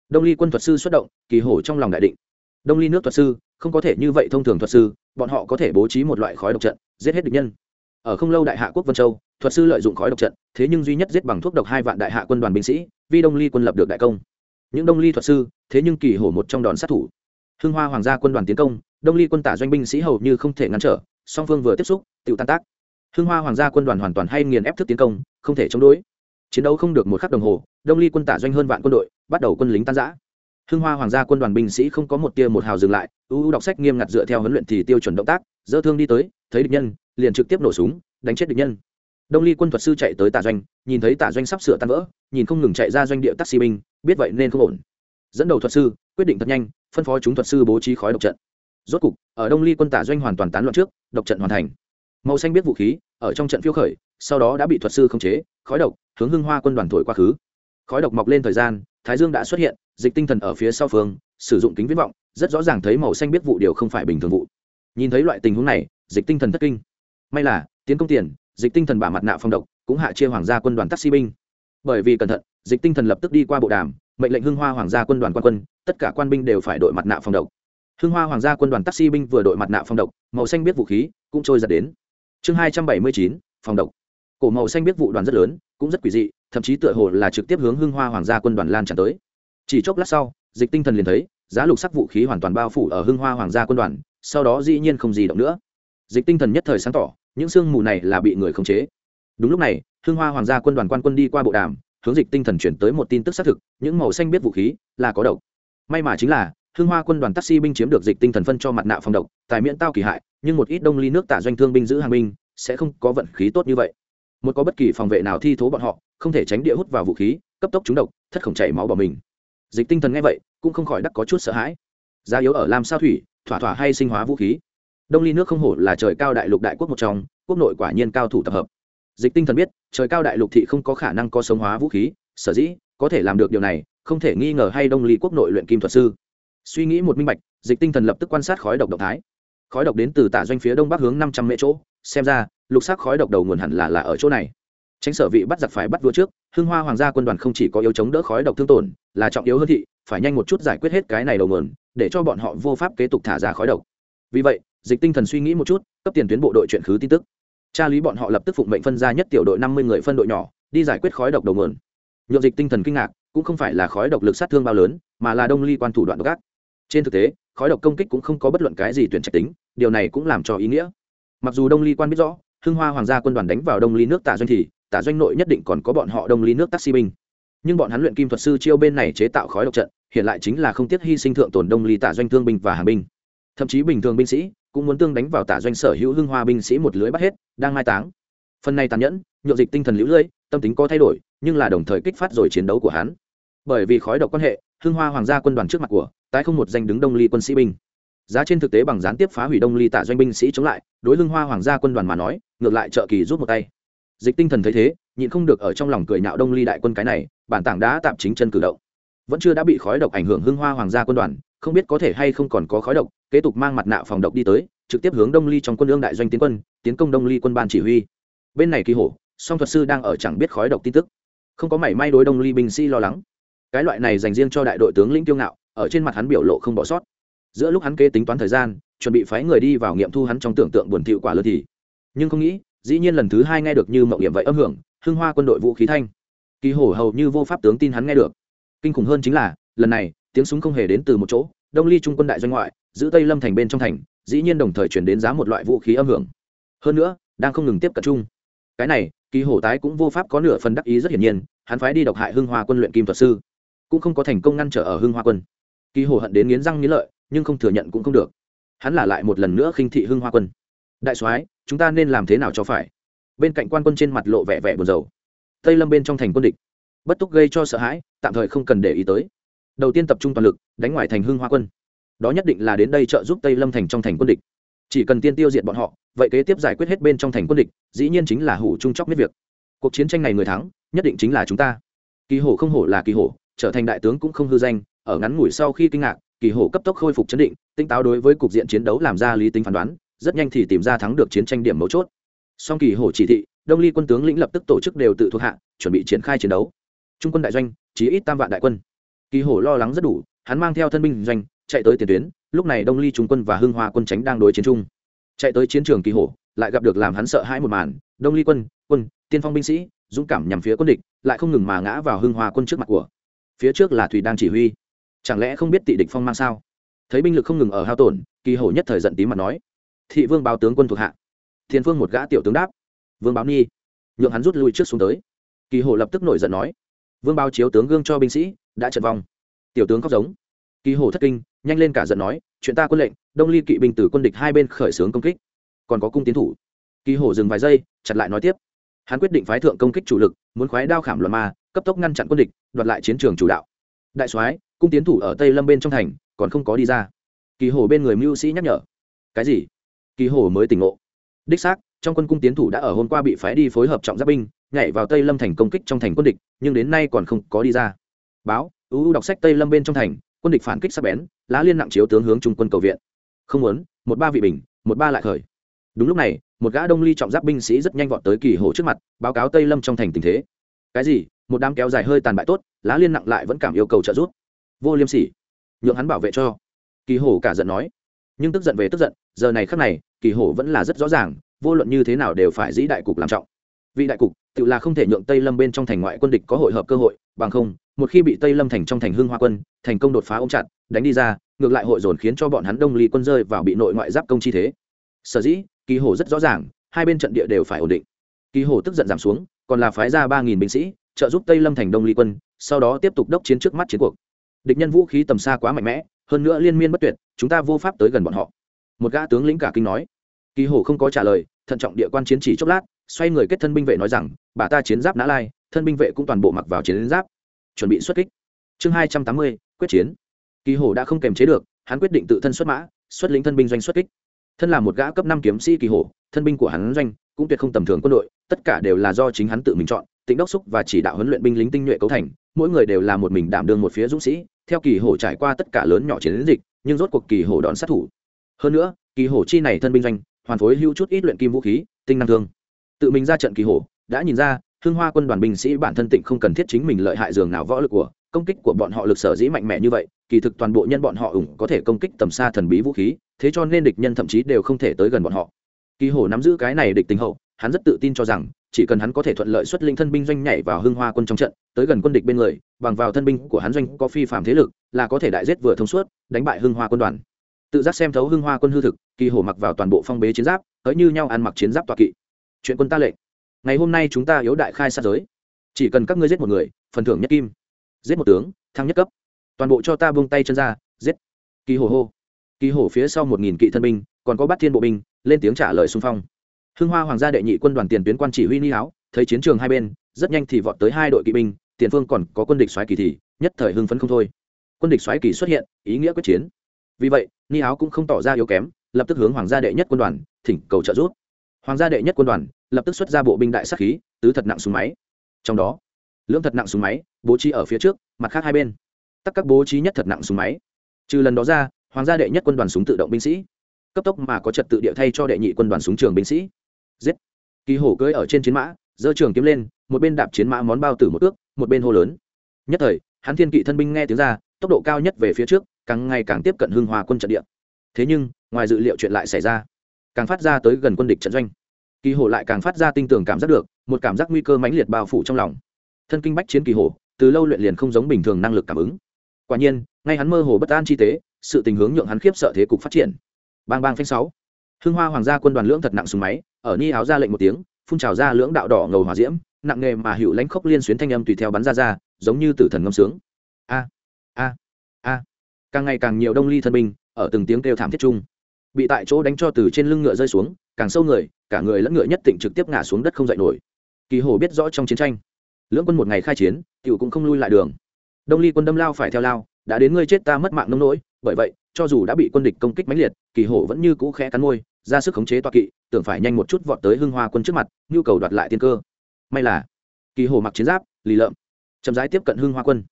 Đông ly quân thuật sư xuất động, kỳ hổ trong lòng đại định. Đông ly nước thuật sư, không có thể như vậy thông thường thuật sư, bọn họ có thể bố trí một loại khói độc trận, giết hết địch nhân. Ở không lâu đại hạ quốc vân châu, thuật sư lợi dụng khói độc trận, thế nhưng duy nhất giết bằng thuốc độc hai vạn đại hạ quân đoàn binh sĩ, vì đông ly quân lập được đại công. Những đông ly thuật sư, thế nhưng kỳ hổ một trong đòn sát thủ. Hưng hoa hoàng gia quân đoàn tiến công, đông ly quân tả doanh binh sĩ hầu như không thể ngăn trở, song phương vừa tiếp xúc tự tan tác hưng hoa hoàng gia quân đoàn hoàn toàn hay nghiền ép thức tiến công, không thể chống đối. Chiến đấu không được một khắc đồng hồ, đông ly quân tả doanh hơn vạn quân đội, bắt đầu quân lính tan giã hưng hoa hoàng gia quân đoàn binh sĩ không có một tia một hào dừng lại ưu đọc sách nghiêm ngặt dựa theo huấn luyện thì tiêu chuẩn động tác dỡ thương đi tới, thấy địch nhân, liền trực tiếp nổ súng, đánh chết địch nhân. Đông ly quân thuật sư chạy tới Tả doanh, nhìn thấy Tả doanh sắp sửa tan vỡ, nhìn không ngừng chạy ra doanh địa taxi binh, biết vậy nên không ổn. Dẫn đầu thuật sư, quyết định thật nhanh, phân phó chúng thuật sư bố trí khói độc trận. Rốt cục, ở đông ly quân tả doanh hoàn toàn tán loạn trước, độc trận hoàn thành màu xanh biết vũ khí, ở trong trận phiêu khởi, sau đó đã bị thuật sư khống chế, khói độc, hướng hưng hoa quân đoàn thổi quá khứ. Khói độc mọc lên thời gian, thái dương đã xuất hiện, dịch tinh thần ở phía sau phương, sử dụng kính viễn vọng, rất rõ ràng thấy màu xanh biết vụ điều không phải bình thường vụ. Nhìn thấy loại tình huống này, dịch tinh thần thất kinh. May là, tiến công tiền, dịch tinh thần bả mặt nạ phong độc, cũng hạ chia hoàng gia quân đoàn taxi binh. Bởi vì cẩn thận, dịch tinh thần lập tức đi qua bộ đàm, mệnh lệnh hưng hoa hoàng gia quân đoàn quan quân, tất cả quan binh đều phải đội mặt nạ phong độc. Hưng hoa hoàng gia quân đoàn taxi binh vừa đội mặt nạ phong độc, màu xanh biết vũ khí cũng trôi giật đến chương hai trăm bảy mươi chín, phòng độc. Cổ màu xanh biết vụ đoàn rất lớn, cũng rất quỷ dị, thậm chí tựa hồ là trực tiếp hướng hưng hoa hoàng gia quân đoàn lan tràn tới. Chỉ chốc lát sau, dịch tinh thần liền thấy, giá lục sắc vũ khí hoàn toàn bao phủ ở hưng hoa hoàng gia quân đoàn, sau đó dĩ nhiên không gì động nữa. Dịch tinh thần nhất thời sáng tỏ, những sương mù này là bị người khống chế. Đúng lúc này, hưng hoa hoàng gia quân đoàn quan quân đi qua bộ đàm, hướng dịch tinh thần chuyển tới một tin tức xác thực, những màu xanh biết vũ khí là có độc. May mà chính là Thương hoa quân đoàn taxi binh chiếm được dịch tinh thần phân cho mặt nạ phòng độc, tài miễn tao kỳ hại, nhưng một ít đông ly nước tả doanh thương binh giữ hàng binh, sẽ không có vận khí tốt như vậy. Một có bất kỳ phòng vệ nào thi thố bọn họ, không thể tránh địa hút vào vũ khí, cấp tốc trúng độc, thất khổng chảy máu bỏ mình. Dịch tinh thần nghe vậy, cũng không khỏi đắc có chút sợ hãi. Giá yếu ở lam sao thủy, thỏa thỏa hay sinh hóa vũ khí. Đông ly nước không hổ là trời cao đại lục đại quốc một trong, quốc nội quả nhiên cao thủ tập hợp. Dịch tinh thần biết, trời cao đại lục thị không có khả năng có sống hóa vũ khí, sở dĩ có thể làm được điều này, không thể nghi ngờ hay đông ly quốc nội luyện kim thuật sư suy nghĩ một minh bạch, dịch tinh thần lập tức quan sát khói độc động thái. Khói độc đến từ tả doanh phía đông bắc hướng năm trăm mễ chỗ. Xem ra, lục sắc khói độc đầu nguồn hẳn là là ở chỗ này. Tránh sở vị bắt giặc phải bắt vua trước, hưng hoa hoàng gia quân đoàn không chỉ có yếu chống đỡ khói độc thương tổn, là trọng yếu hơn thị, phải nhanh một chút giải quyết hết cái này đầu nguồn, để cho bọn họ vô pháp kế tục thả ra khói độc. Vì vậy, dịch tinh thần suy nghĩ một chút, cấp tiền tuyến bộ đội chuyện khứ tin tức. Tra lý bọn họ lập tức phụng mệnh phân ra nhất tiểu đội năm mươi người phân đội nhỏ, đi giải quyết khói độc đầu nguồn. Nhộn dịch tinh thần kinh ngạc, cũng không phải là khói độc lực sát thương bao lớn, mà là đông ly quan thủ đoạn độc ác trên thực tế, khói độc công kích cũng không có bất luận cái gì tuyển trạch tính, điều này cũng làm cho ý nghĩa. Mặc dù đông ly quan biết rõ, hưng hoa hoàng gia quân đoàn đánh vào đông ly nước tả doanh thì, tả doanh nội nhất định còn có bọn họ đông ly nước taxi binh. Nhưng bọn hắn luyện kim thuật sư chiêu bên này chế tạo khói độc trận, hiện lại chính là không tiếc hy sinh thượng tổn đông ly tả doanh thương binh và hàng binh. Thậm chí bình thường binh sĩ cũng muốn tương đánh vào tả doanh sở hữu hưng hoa binh sĩ một lưới bắt hết, đang mai táng. Phần này tàn nhẫn nhộn dịch tinh thần lũ lưỡi tâm tính có thay đổi, nhưng là đồng thời kích phát rồi chiến đấu của hắn. Bởi vì khói độc quan hệ hưng hoa hoàng gia quân đoàn trước mặt của, tái không một danh đứng đông ly quân sĩ binh. Giá trên thực tế bằng gián tiếp phá hủy đông ly tạ doanh binh sĩ chống lại, đối hưng hoa hoàng gia quân đoàn mà nói, ngược lại trợ kỳ rút một tay. Dịch tinh thần thấy thế, nhịn không được ở trong lòng cười nhạo đông ly đại quân cái này, bản tảng đã tạm chính chân cử động. Vẫn chưa đã bị khói độc ảnh hưởng hưng hoa hoàng gia quân đoàn, không biết có thể hay không còn có khói độc, kế tục mang mặt nạ phòng độc đi tới, trực tiếp hướng đông ly trong quân lương đại doanh tiến quân, tiến công đông ly quân ban chỉ huy. Bên này kỳ hổ, song thuật sư đang ở chẳng biết khói độc tin tức. Không có mảy may đối đông ly binh sĩ lo lắng cái loại này dành riêng cho đại đội tướng lĩnh tiêu ngạo, ở trên mặt hắn biểu lộ không bỏ sót. Giữa lúc hắn kế tính toán thời gian, chuẩn bị phái người đi vào nghiệm thu hắn trong tưởng tượng buồn thiệu quả lớn thì. Nhưng không nghĩ, dĩ nhiên lần thứ hai nghe được như mậu nghiệm vậy âm hưởng, hưng hoa quân đội vũ khí thanh. Kỳ hổ hầu như vô pháp tướng tin hắn nghe được. Kinh khủng hơn chính là, lần này, tiếng súng không hề đến từ một chỗ, đông ly trung quân đại doanh ngoại, giữ tây lâm thành bên trong thành, dĩ nhiên đồng thời chuyển đến giá một loại vũ khí âm hưởng. Hơn nữa, đang không ngừng tiếp cận chung. Cái này, kỳ hổ tái cũng vô pháp có nửa phần đắc ý rất hiển nhiên, hắn phái đi độc hại hưng hoa quân luyện kim thuật sư cũng không có thành công ngăn trở ở hưng hoa quân. Kỳ hổ hận đến nghiến răng nghiến lợi, nhưng không thừa nhận cũng không được. Hắn là lại một lần nữa khinh thị hưng hoa quân. Đại soái, chúng ta nên làm thế nào cho phải? Bên cạnh quan quân trên mặt lộ vẻ vẻ buồn rầu. Tây lâm bên trong thành quân địch. Bất túc gây cho sợ hãi, tạm thời không cần để ý tới. Đầu tiên tập trung toàn lực, đánh ngoài thành hưng hoa quân. Đó nhất định là đến đây trợ giúp tây lâm thành trong thành quân địch. Chỉ cần tiên tiêu diệt bọn họ, vậy kế tiếp giải quyết hết bên trong thành quân địch, dĩ nhiên chính là hủ trung chóc biết việc. Cuộc chiến tranh này người thắng, nhất định chính là chúng ta. Kỳ hổ không hổ là kỳ hổ trở thành đại tướng cũng không hư danh, ở ngắn ngủi sau khi kinh ngạc, kỳ hổ cấp tốc khôi phục chấn định, tinh táo đối với cục diện chiến đấu làm ra lý tính phán đoán, rất nhanh thì tìm ra thắng được chiến tranh điểm mấu chốt. Song kỳ hổ chỉ thị, đông ly quân tướng lĩnh lập tức tổ chức đều tự thuộc hạ, chuẩn bị triển khai chiến đấu. Trung quân đại doanh, chí ít tam vạn đại quân. Kỳ hổ lo lắng rất đủ, hắn mang theo thân binh doanh, chạy tới tiền tuyến, lúc này đông ly trung quân và hưng hoa quân tránh đang đối chiến chung. Chạy tới chiến trường kỳ hổ, lại gặp được làm hắn sợ hãi một màn, đông ly quân quân, tiên phong binh sĩ, dũng cảm nhằm phía quân địch, lại không ngừng mà ngã vào hưng hoa quân trước mặt của phía trước là thủy đang chỉ huy. Chẳng lẽ không biết tị địch phong mang sao? Thấy binh lực không ngừng ở hao tổn, kỳ hổ nhất thời giận tím mặt nói, thị vương báo tướng quân thuộc hạ. Thiên phương một gã tiểu tướng đáp, vương báo nhi nhượng hắn rút lui trước xuống tới. Kỳ hổ lập tức nổi giận nói, vương báo chiếu tướng gương cho binh sĩ, đã trận vong. Tiểu tướng khóc giống. Kỳ hổ thất kinh, nhanh lên cả giận nói, chuyện ta quân lệnh, đông ly kỵ binh từ quân địch hai bên khởi xướng công kích. Còn có cung tiến thủ. Kỳ hổ dừng vài giây chặt lại nói tiếp, hắn quyết định phái thượng công kích chủ lực, muốn khoái đao khảm luận ma cấp tốc ngăn chặn quân địch, đoạt lại chiến trường chủ đạo. Đại soái, cung tiến thủ ở tây lâm bên trong thành, còn không có đi ra. Kỳ hổ bên người mưu sĩ nhắc nhở. Cái gì? Kỳ hổ mới tỉnh ngộ. Đích xác, trong quân cung tiến thủ đã ở hôm qua bị phái đi phối hợp trọng giáp binh, nhảy vào tây lâm thành công kích trong thành quân địch, nhưng đến nay còn không có đi ra. Báo uu đọc sách tây lâm bên trong thành, quân địch phản kích sắp bén, lá liên nặng chiếu tướng hướng trung quân cầu viện. Không muốn, một ba vị bình, một ba lại khởi. Đúng lúc này, một gã đông ly trọng giáp binh sĩ rất nhanh vọt tới kỳ hổ trước mặt, báo cáo tây lâm trong thành tình thế. Cái gì? Một đám kéo dài hơi tàn bại tốt, lá liên nặng lại vẫn cảm yêu cầu trợ giúp. Vô liêm sỉ. Nhượng hắn bảo vệ cho. Kỳ hổ cả giận nói. Nhưng tức giận về tức giận, giờ này khắc này, kỳ hổ vẫn là rất rõ ràng, vô luận như thế nào đều phải dĩ đại cục làm trọng. Vị đại cục, tự là không thể nhượng tây lâm bên trong thành ngoại quân địch có hội hợp cơ hội, bằng không, một khi bị tây lâm thành trong thành hương hoa quân, thành công đột phá ôm chặt, đánh đi ra, ngược lại hội dồn khiến cho bọn hắn đông ly quân rơi vào bị nội ngoại giáp công chi thế. Sở dĩ, kỳ hổ rất rõ ràng, hai bên trận địa đều phải ổn định. Kỳ hổ tức giận giảm xuống, còn là phái ra ba nghìn binh sĩ trợ giúp tây lâm thành đông ly quân, sau đó tiếp tục đốc chiến trước mắt chiến cuộc. Địch nhân vũ khí tầm xa quá mạnh mẽ, hơn nữa liên miên bất tuyệt, chúng ta vô pháp tới gần bọn họ. Một gã tướng lĩnh cả kinh nói. Kỳ hổ không có trả lời, thận trọng địa quan chiến chỉ chốc lát, xoay người kết thân binh vệ nói rằng, bà ta chiến giáp nã lai, thân binh vệ cũng toàn bộ mặc vào chiến giáp. Chuẩn bị xuất kích. Chương hai trăm tám mươi, quyết chiến. Kỳ hổ đã không kềm chế được, hắn quyết định tự thân xuất mã, xuất lĩnh thân binh doanh xuất kích. Thân là một gã cấp năm kiếm sĩ kỳ hổ, thân binh của hắn doanh cũng tuyệt không tầm thường quân đội, tất cả đều là do chính hắn tự mình chọn. Tỉnh đốc xúc và chỉ đạo huấn luyện binh lính tinh nhuệ cấu thành, mỗi người đều là một mình đảm đương một phía dũng sĩ, theo kỳ hổ trải qua tất cả lớn nhỏ chiến dịch, nhưng rốt cuộc kỳ hổ đón sát thủ. Hơn nữa, kỳ hổ chi này thân binh doanh, hoàn phối hữu chút ít luyện kim vũ khí, tinh năng thương. Tự mình ra trận kỳ hổ, đã nhìn ra hương hoa quân đoàn binh sĩ bản thân tịnh không cần thiết chính mình lợi hại dường nào võ lực của, công kích của bọn họ lực sở dĩ mạnh mẽ như vậy, kỳ thực toàn bộ nhân bọn họ ủng có thể công kích tầm xa thần bí vũ khí, thế cho nên địch nhân thậm chí đều không thể tới gần bọn họ. Kỳ hổ nắm giữ cái này địch tình hậu, hắn rất tự tin cho rằng chỉ cần hắn có thể thuận lợi xuất linh thân binh doanh nhảy vào hưng hoa quân trong trận, tới gần quân địch bên người, bằng vào thân binh của hắn doanh có phi phạm thế lực, là có thể đại giết vừa thông suốt, đánh bại hưng hoa quân đoàn. Tự giác xem thấu hưng hoa quân hư thực, kỳ hổ mặc vào toàn bộ phong bế chiến giáp tới như nhau ăn mặc chiến giáp tọa kỵ. Chuyện quân ta lệnh. Ngày hôm nay chúng ta yếu đại khai sát giới. Chỉ cần các ngươi giết một người, phần thưởng nhất kim. Giết một tướng, thăng nhất cấp. Toàn bộ cho ta buông tay chân ra, giết. Kỳ hổ hô. Kỳ hổ phía sau một nghìn kỵ thân binh, còn có bát thiên bộ binh, lên tiếng trả lời xung phong hưng hoa hoàng gia đệ nhị quân đoàn tiền tuyến quan chỉ huy ni áo, thấy chiến trường hai bên, rất nhanh thì vọt tới hai đội kỵ binh, tiền phương còn có quân địch xoáy kỳ thì nhất thời hưng phấn không thôi. Quân địch xoáy kỳ xuất hiện, ý nghĩa quyết chiến. Vì vậy, ni áo cũng không tỏ ra yếu kém, lập tức hướng hoàng gia đệ nhất quân đoàn, thỉnh cầu trợ giúp. Hoàng gia đệ nhất quân đoàn, lập tức xuất ra bộ binh đại sắc khí, tứ thật nặng súng máy. Trong đó, lưỡng thật nặng súng máy, bố trí ở phía trước, mặt khác hai bên. Tắc các bố trí nhất thật nặng súng máy. Trừ lần đó ra, hoàng gia đệ nhất quân đoàn súng tự động binh sĩ. Cấp tốc mà có trật tự địa thay cho đệ nhị quân đoàn súng trường binh sĩ giết. Kỳ hổ cưỡi ở trên chiến mã, giơ trường kiếm lên, một bên đạp chiến mã món bao tử một ước, một bên hô lớn. Nhất thời, hắn thiên kỵ thân binh nghe tiếng ra, tốc độ cao nhất về phía trước, càng ngày càng tiếp cận hưng hòa quân trận địa. Thế nhưng, ngoài dự liệu chuyện lại xảy ra, càng phát ra tới gần quân địch trận doanh. Kỳ hổ lại càng phát ra tinh tường cảm giác được, một cảm giác nguy cơ mãnh liệt bao phủ trong lòng. Thân kinh bách chiến kỳ hổ, từ lâu luyện liền không giống bình thường năng lực cảm ứng. Quả nhiên, ngay hắn mơ hồ bất an chi tế, sự tình hướng nhượng hắn khiếp sợ thế cục phát triển. Bang bang phanh sáu hưng hoa hoàng gia quân đoàn lưỡng thật nặng súng máy, ở ni áo ra lệnh một tiếng, phun trào ra lưỡng đạo đỏ ngầu hỏa diễm, nặng nghề mà hữu lãnh khốc liên xuyến thanh âm tùy theo bắn ra ra, giống như tử thần ngâm sướng. A a a. Càng ngày càng nhiều đông ly thân binh, ở từng tiếng kêu thảm thiết chung, bị tại chỗ đánh cho từ trên lưng ngựa rơi xuống, càng sâu người, cả người lẫn ngựa nhất tỉnh trực tiếp ngã xuống đất không dậy nổi. Kỳ hồ biết rõ trong chiến tranh, lưỡng quân một ngày khai chiến cựu cũng không lui lại đường. Đông ly quân đâm lao phải theo lao, đã đến ngươi chết ta mất mạng nông nỗi, bởi vậy, cho dù đã bị quân địch công kích mãnh liệt, kỳ hổ vẫn như cũ khẽ cắn môi ra sức khống chế toa kỵ, tưởng phải nhanh một chút vọt tới hưng hoa quân trước mặt, nhu cầu đoạt lại tiên cơ. May là, kỳ hồ mặc chiến giáp, lì lợm, chậm rãi tiếp cận hưng hoa quân.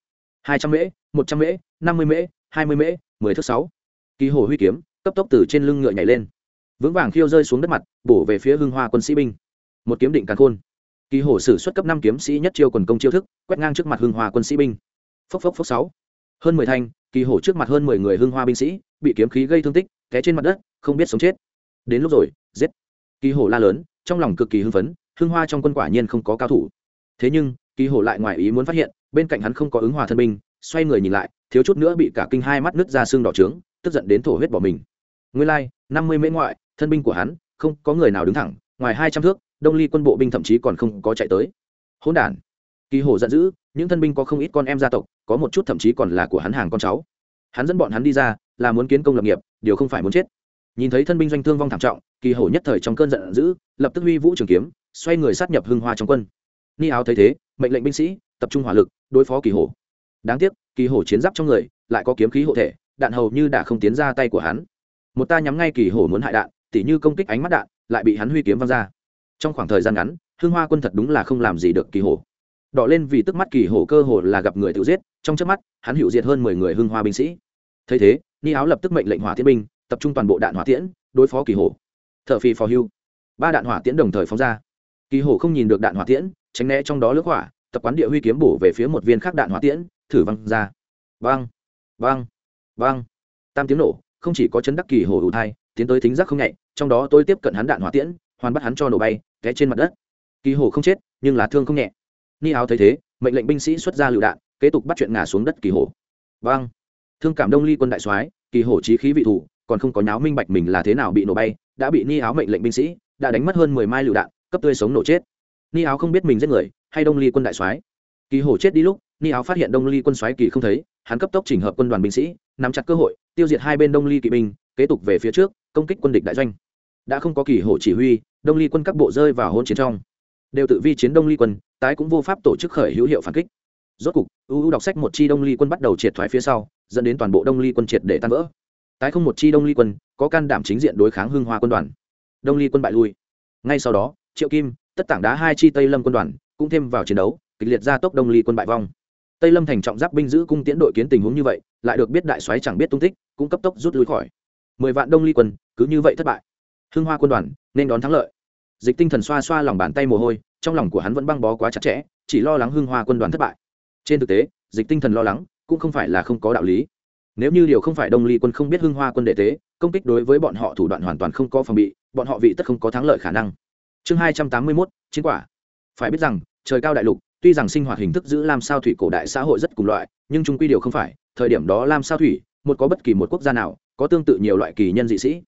Hai trăm mễ, một trăm mễ, năm mươi mễ, hai mươi mễ, mười thước sáu. Kỳ hồ huy kiếm, cấp tốc từ trên lưng ngựa nhảy lên. Vững vàng khiêu rơi xuống đất mặt, bổ về phía hưng hoa quân sĩ binh. Một kiếm định càn khôn. Kỳ hổ sử xuất cấp năm kiếm sĩ nhất chiêu quần công chiêu thức, quét ngang trước mặt hưng hoa quân sĩ binh. Phốc phốc phốc sáu. Hơn mười thanh kỳ hổ trước mặt hơn mười người hưng hoa binh sĩ, bị kiếm khí gây thương tích, té trên mặt đất, không biết sống chết đến lúc rồi, giết. Kỳ hổ la lớn, trong lòng cực kỳ hưng phấn, hưng hoa trong quân quả nhiên không có cao thủ. Thế nhưng kỳ hổ lại ngoài ý muốn phát hiện, bên cạnh hắn không có ứng hòa thân binh, xoay người nhìn lại, thiếu chút nữa bị cả kinh hai mắt nứt ra xương đỏ trướng, tức giận đến thổ huyết bỏ mình. Nguyên lai, năm mươi mễ ngoại, thân binh của hắn, không có người nào đứng thẳng, ngoài hai trăm thước, đông ly quân bộ binh thậm chí còn không có chạy tới. Hỗn đản. Kỳ hổ giận dữ, những thân binh có không ít con em gia tộc, có một chút thậm chí còn là của hắn hàng con cháu. Hắn dẫn bọn hắn đi ra, là muốn kiến công lập nghiệp, điều không phải muốn chết nhìn thấy thân binh doanh thương vong thảm trọng, kỳ hổ nhất thời trong cơn giận dữ, lập tức huy vũ trường kiếm, xoay người sát nhập hưng hoa trong quân. Ni áo thấy thế, mệnh lệnh binh sĩ, tập trung hỏa lực, đối phó kỳ hổ. Đáng tiếc, kỳ hổ chiến giáp trong người, lại có kiếm khí hộ thể, đạn hầu như đã không tiến ra tay của hắn. Một ta nhắm ngay kỳ hổ muốn hại đạn, tỉ như công kích ánh mắt đạn, lại bị hắn huy kiếm văng ra. Trong khoảng thời gian ngắn hương hoa quân thật đúng là không làm gì được kỳ hổ. Đỏ lên vì tức mắt kỳ hổ cơ hồ là gặp người tự giết, trong trước mắt, hắn hiệu diệt hơn mười người hưng hoa binh sĩ. Thấy thế, ni áo lập tức mệnh lệnh hỏa thiết binh tập trung toàn bộ đạn hỏa tiễn, đối phó kỳ hổ. Thợ phi phò hưu. Ba đạn hỏa tiễn đồng thời phóng ra. Kỳ hổ không nhìn được đạn hỏa tiễn, tránh né trong đó lướt hỏa, tập quán địa huy kiếm bổ về phía một viên khác đạn hỏa tiễn, thử văng ra. Văng văng văng. Tam tiếng nổ, không chỉ có chấn đắc kỳ hổ ủ thai, tiến tới thính giác không nhạy trong đó tôi tiếp cận hắn đạn hỏa tiễn, hoàn bắt hắn cho nổ bay, té trên mặt đất. Kỳ hổ không chết, nhưng là thương không nhẹ. Ni áo thấy thế, mệnh lệnh binh sĩ xuất ra lựu đạn, kế tục bắt chuyện ngả xuống đất kỳ hổ. Vâng thương cảm đông ly quân đại soái, kỳ hổ trí khí vị thủ còn không có nháo minh bạch mình là thế nào bị nổ bay, đã bị ni áo mệnh lệnh binh sĩ, đã đánh mất hơn mười mai lựu đạn, cấp tươi sống nổ chết. Ni áo không biết mình giết người, hay đông ly quân đại soái. Kỳ hổ chết đi lúc, ni áo phát hiện đông ly quân soái kỳ không thấy, hắn cấp tốc chỉnh hợp quân đoàn binh sĩ, nắm chặt cơ hội, tiêu diệt hai bên đông ly kỵ binh, kế tục về phía trước, công kích quân địch đại doanh. Đã không có kỳ hổ chỉ huy, đông ly quân các bộ rơi vào hôn chiến trong. Đều tự vi chiến đông ly quân, tái cũng vô pháp tổ chức khởi hữu hiệu phản kích. Rốt cục ưu đọc sách một chi đông ly quân bắt đầu triệt thoái phía sau, dẫn đến toàn bộ đông ly quân triệt để tan vỡ tái không một chi đông ly quân, có can đảm chính diện đối kháng hưng hoa quân đoàn. Đông ly quân bại lui. Ngay sau đó, triệu kim, tất tảng đá hai chi tây lâm quân đoàn cũng thêm vào chiến đấu, kịch liệt ra tốc đông ly quân bại vong. Tây lâm thành trọng giáp binh giữ cung tiễn đội kiến tình huống như vậy, lại được biết đại soái chẳng biết tung tích, cũng cấp tốc rút lui khỏi. Mười vạn đông ly quân, cứ như vậy thất bại. Hưng hoa quân đoàn nên đón thắng lợi. Dịch tinh thần xoa xoa lòng bàn tay mồ hôi, trong lòng của hắn vẫn băng bó quá chặt chẽ, chỉ lo lắng hưng hoa quân đoàn thất bại. Trên thực tế, dịch tinh thần lo lắng cũng không phải là không có đạo lý nếu như điều không phải đông ly quân không biết hưng hoa quân đệ tế, công kích đối với bọn họ thủ đoạn hoàn toàn không có phòng bị, bọn họ vị tất không có thắng lợi khả năng. Chương hai trăm tám mươi mốt, chiến quả. Phải biết rằng, trời cao đại lục, tuy rằng sinh hoạt hình thức giữ lam sao thủy cổ đại xã hội rất cùng loại, nhưng chúng quy điều không phải, thời điểm đó lam sao thủy, một có bất kỳ một quốc gia nào, có tương tự nhiều loại kỳ nhân dị sĩ.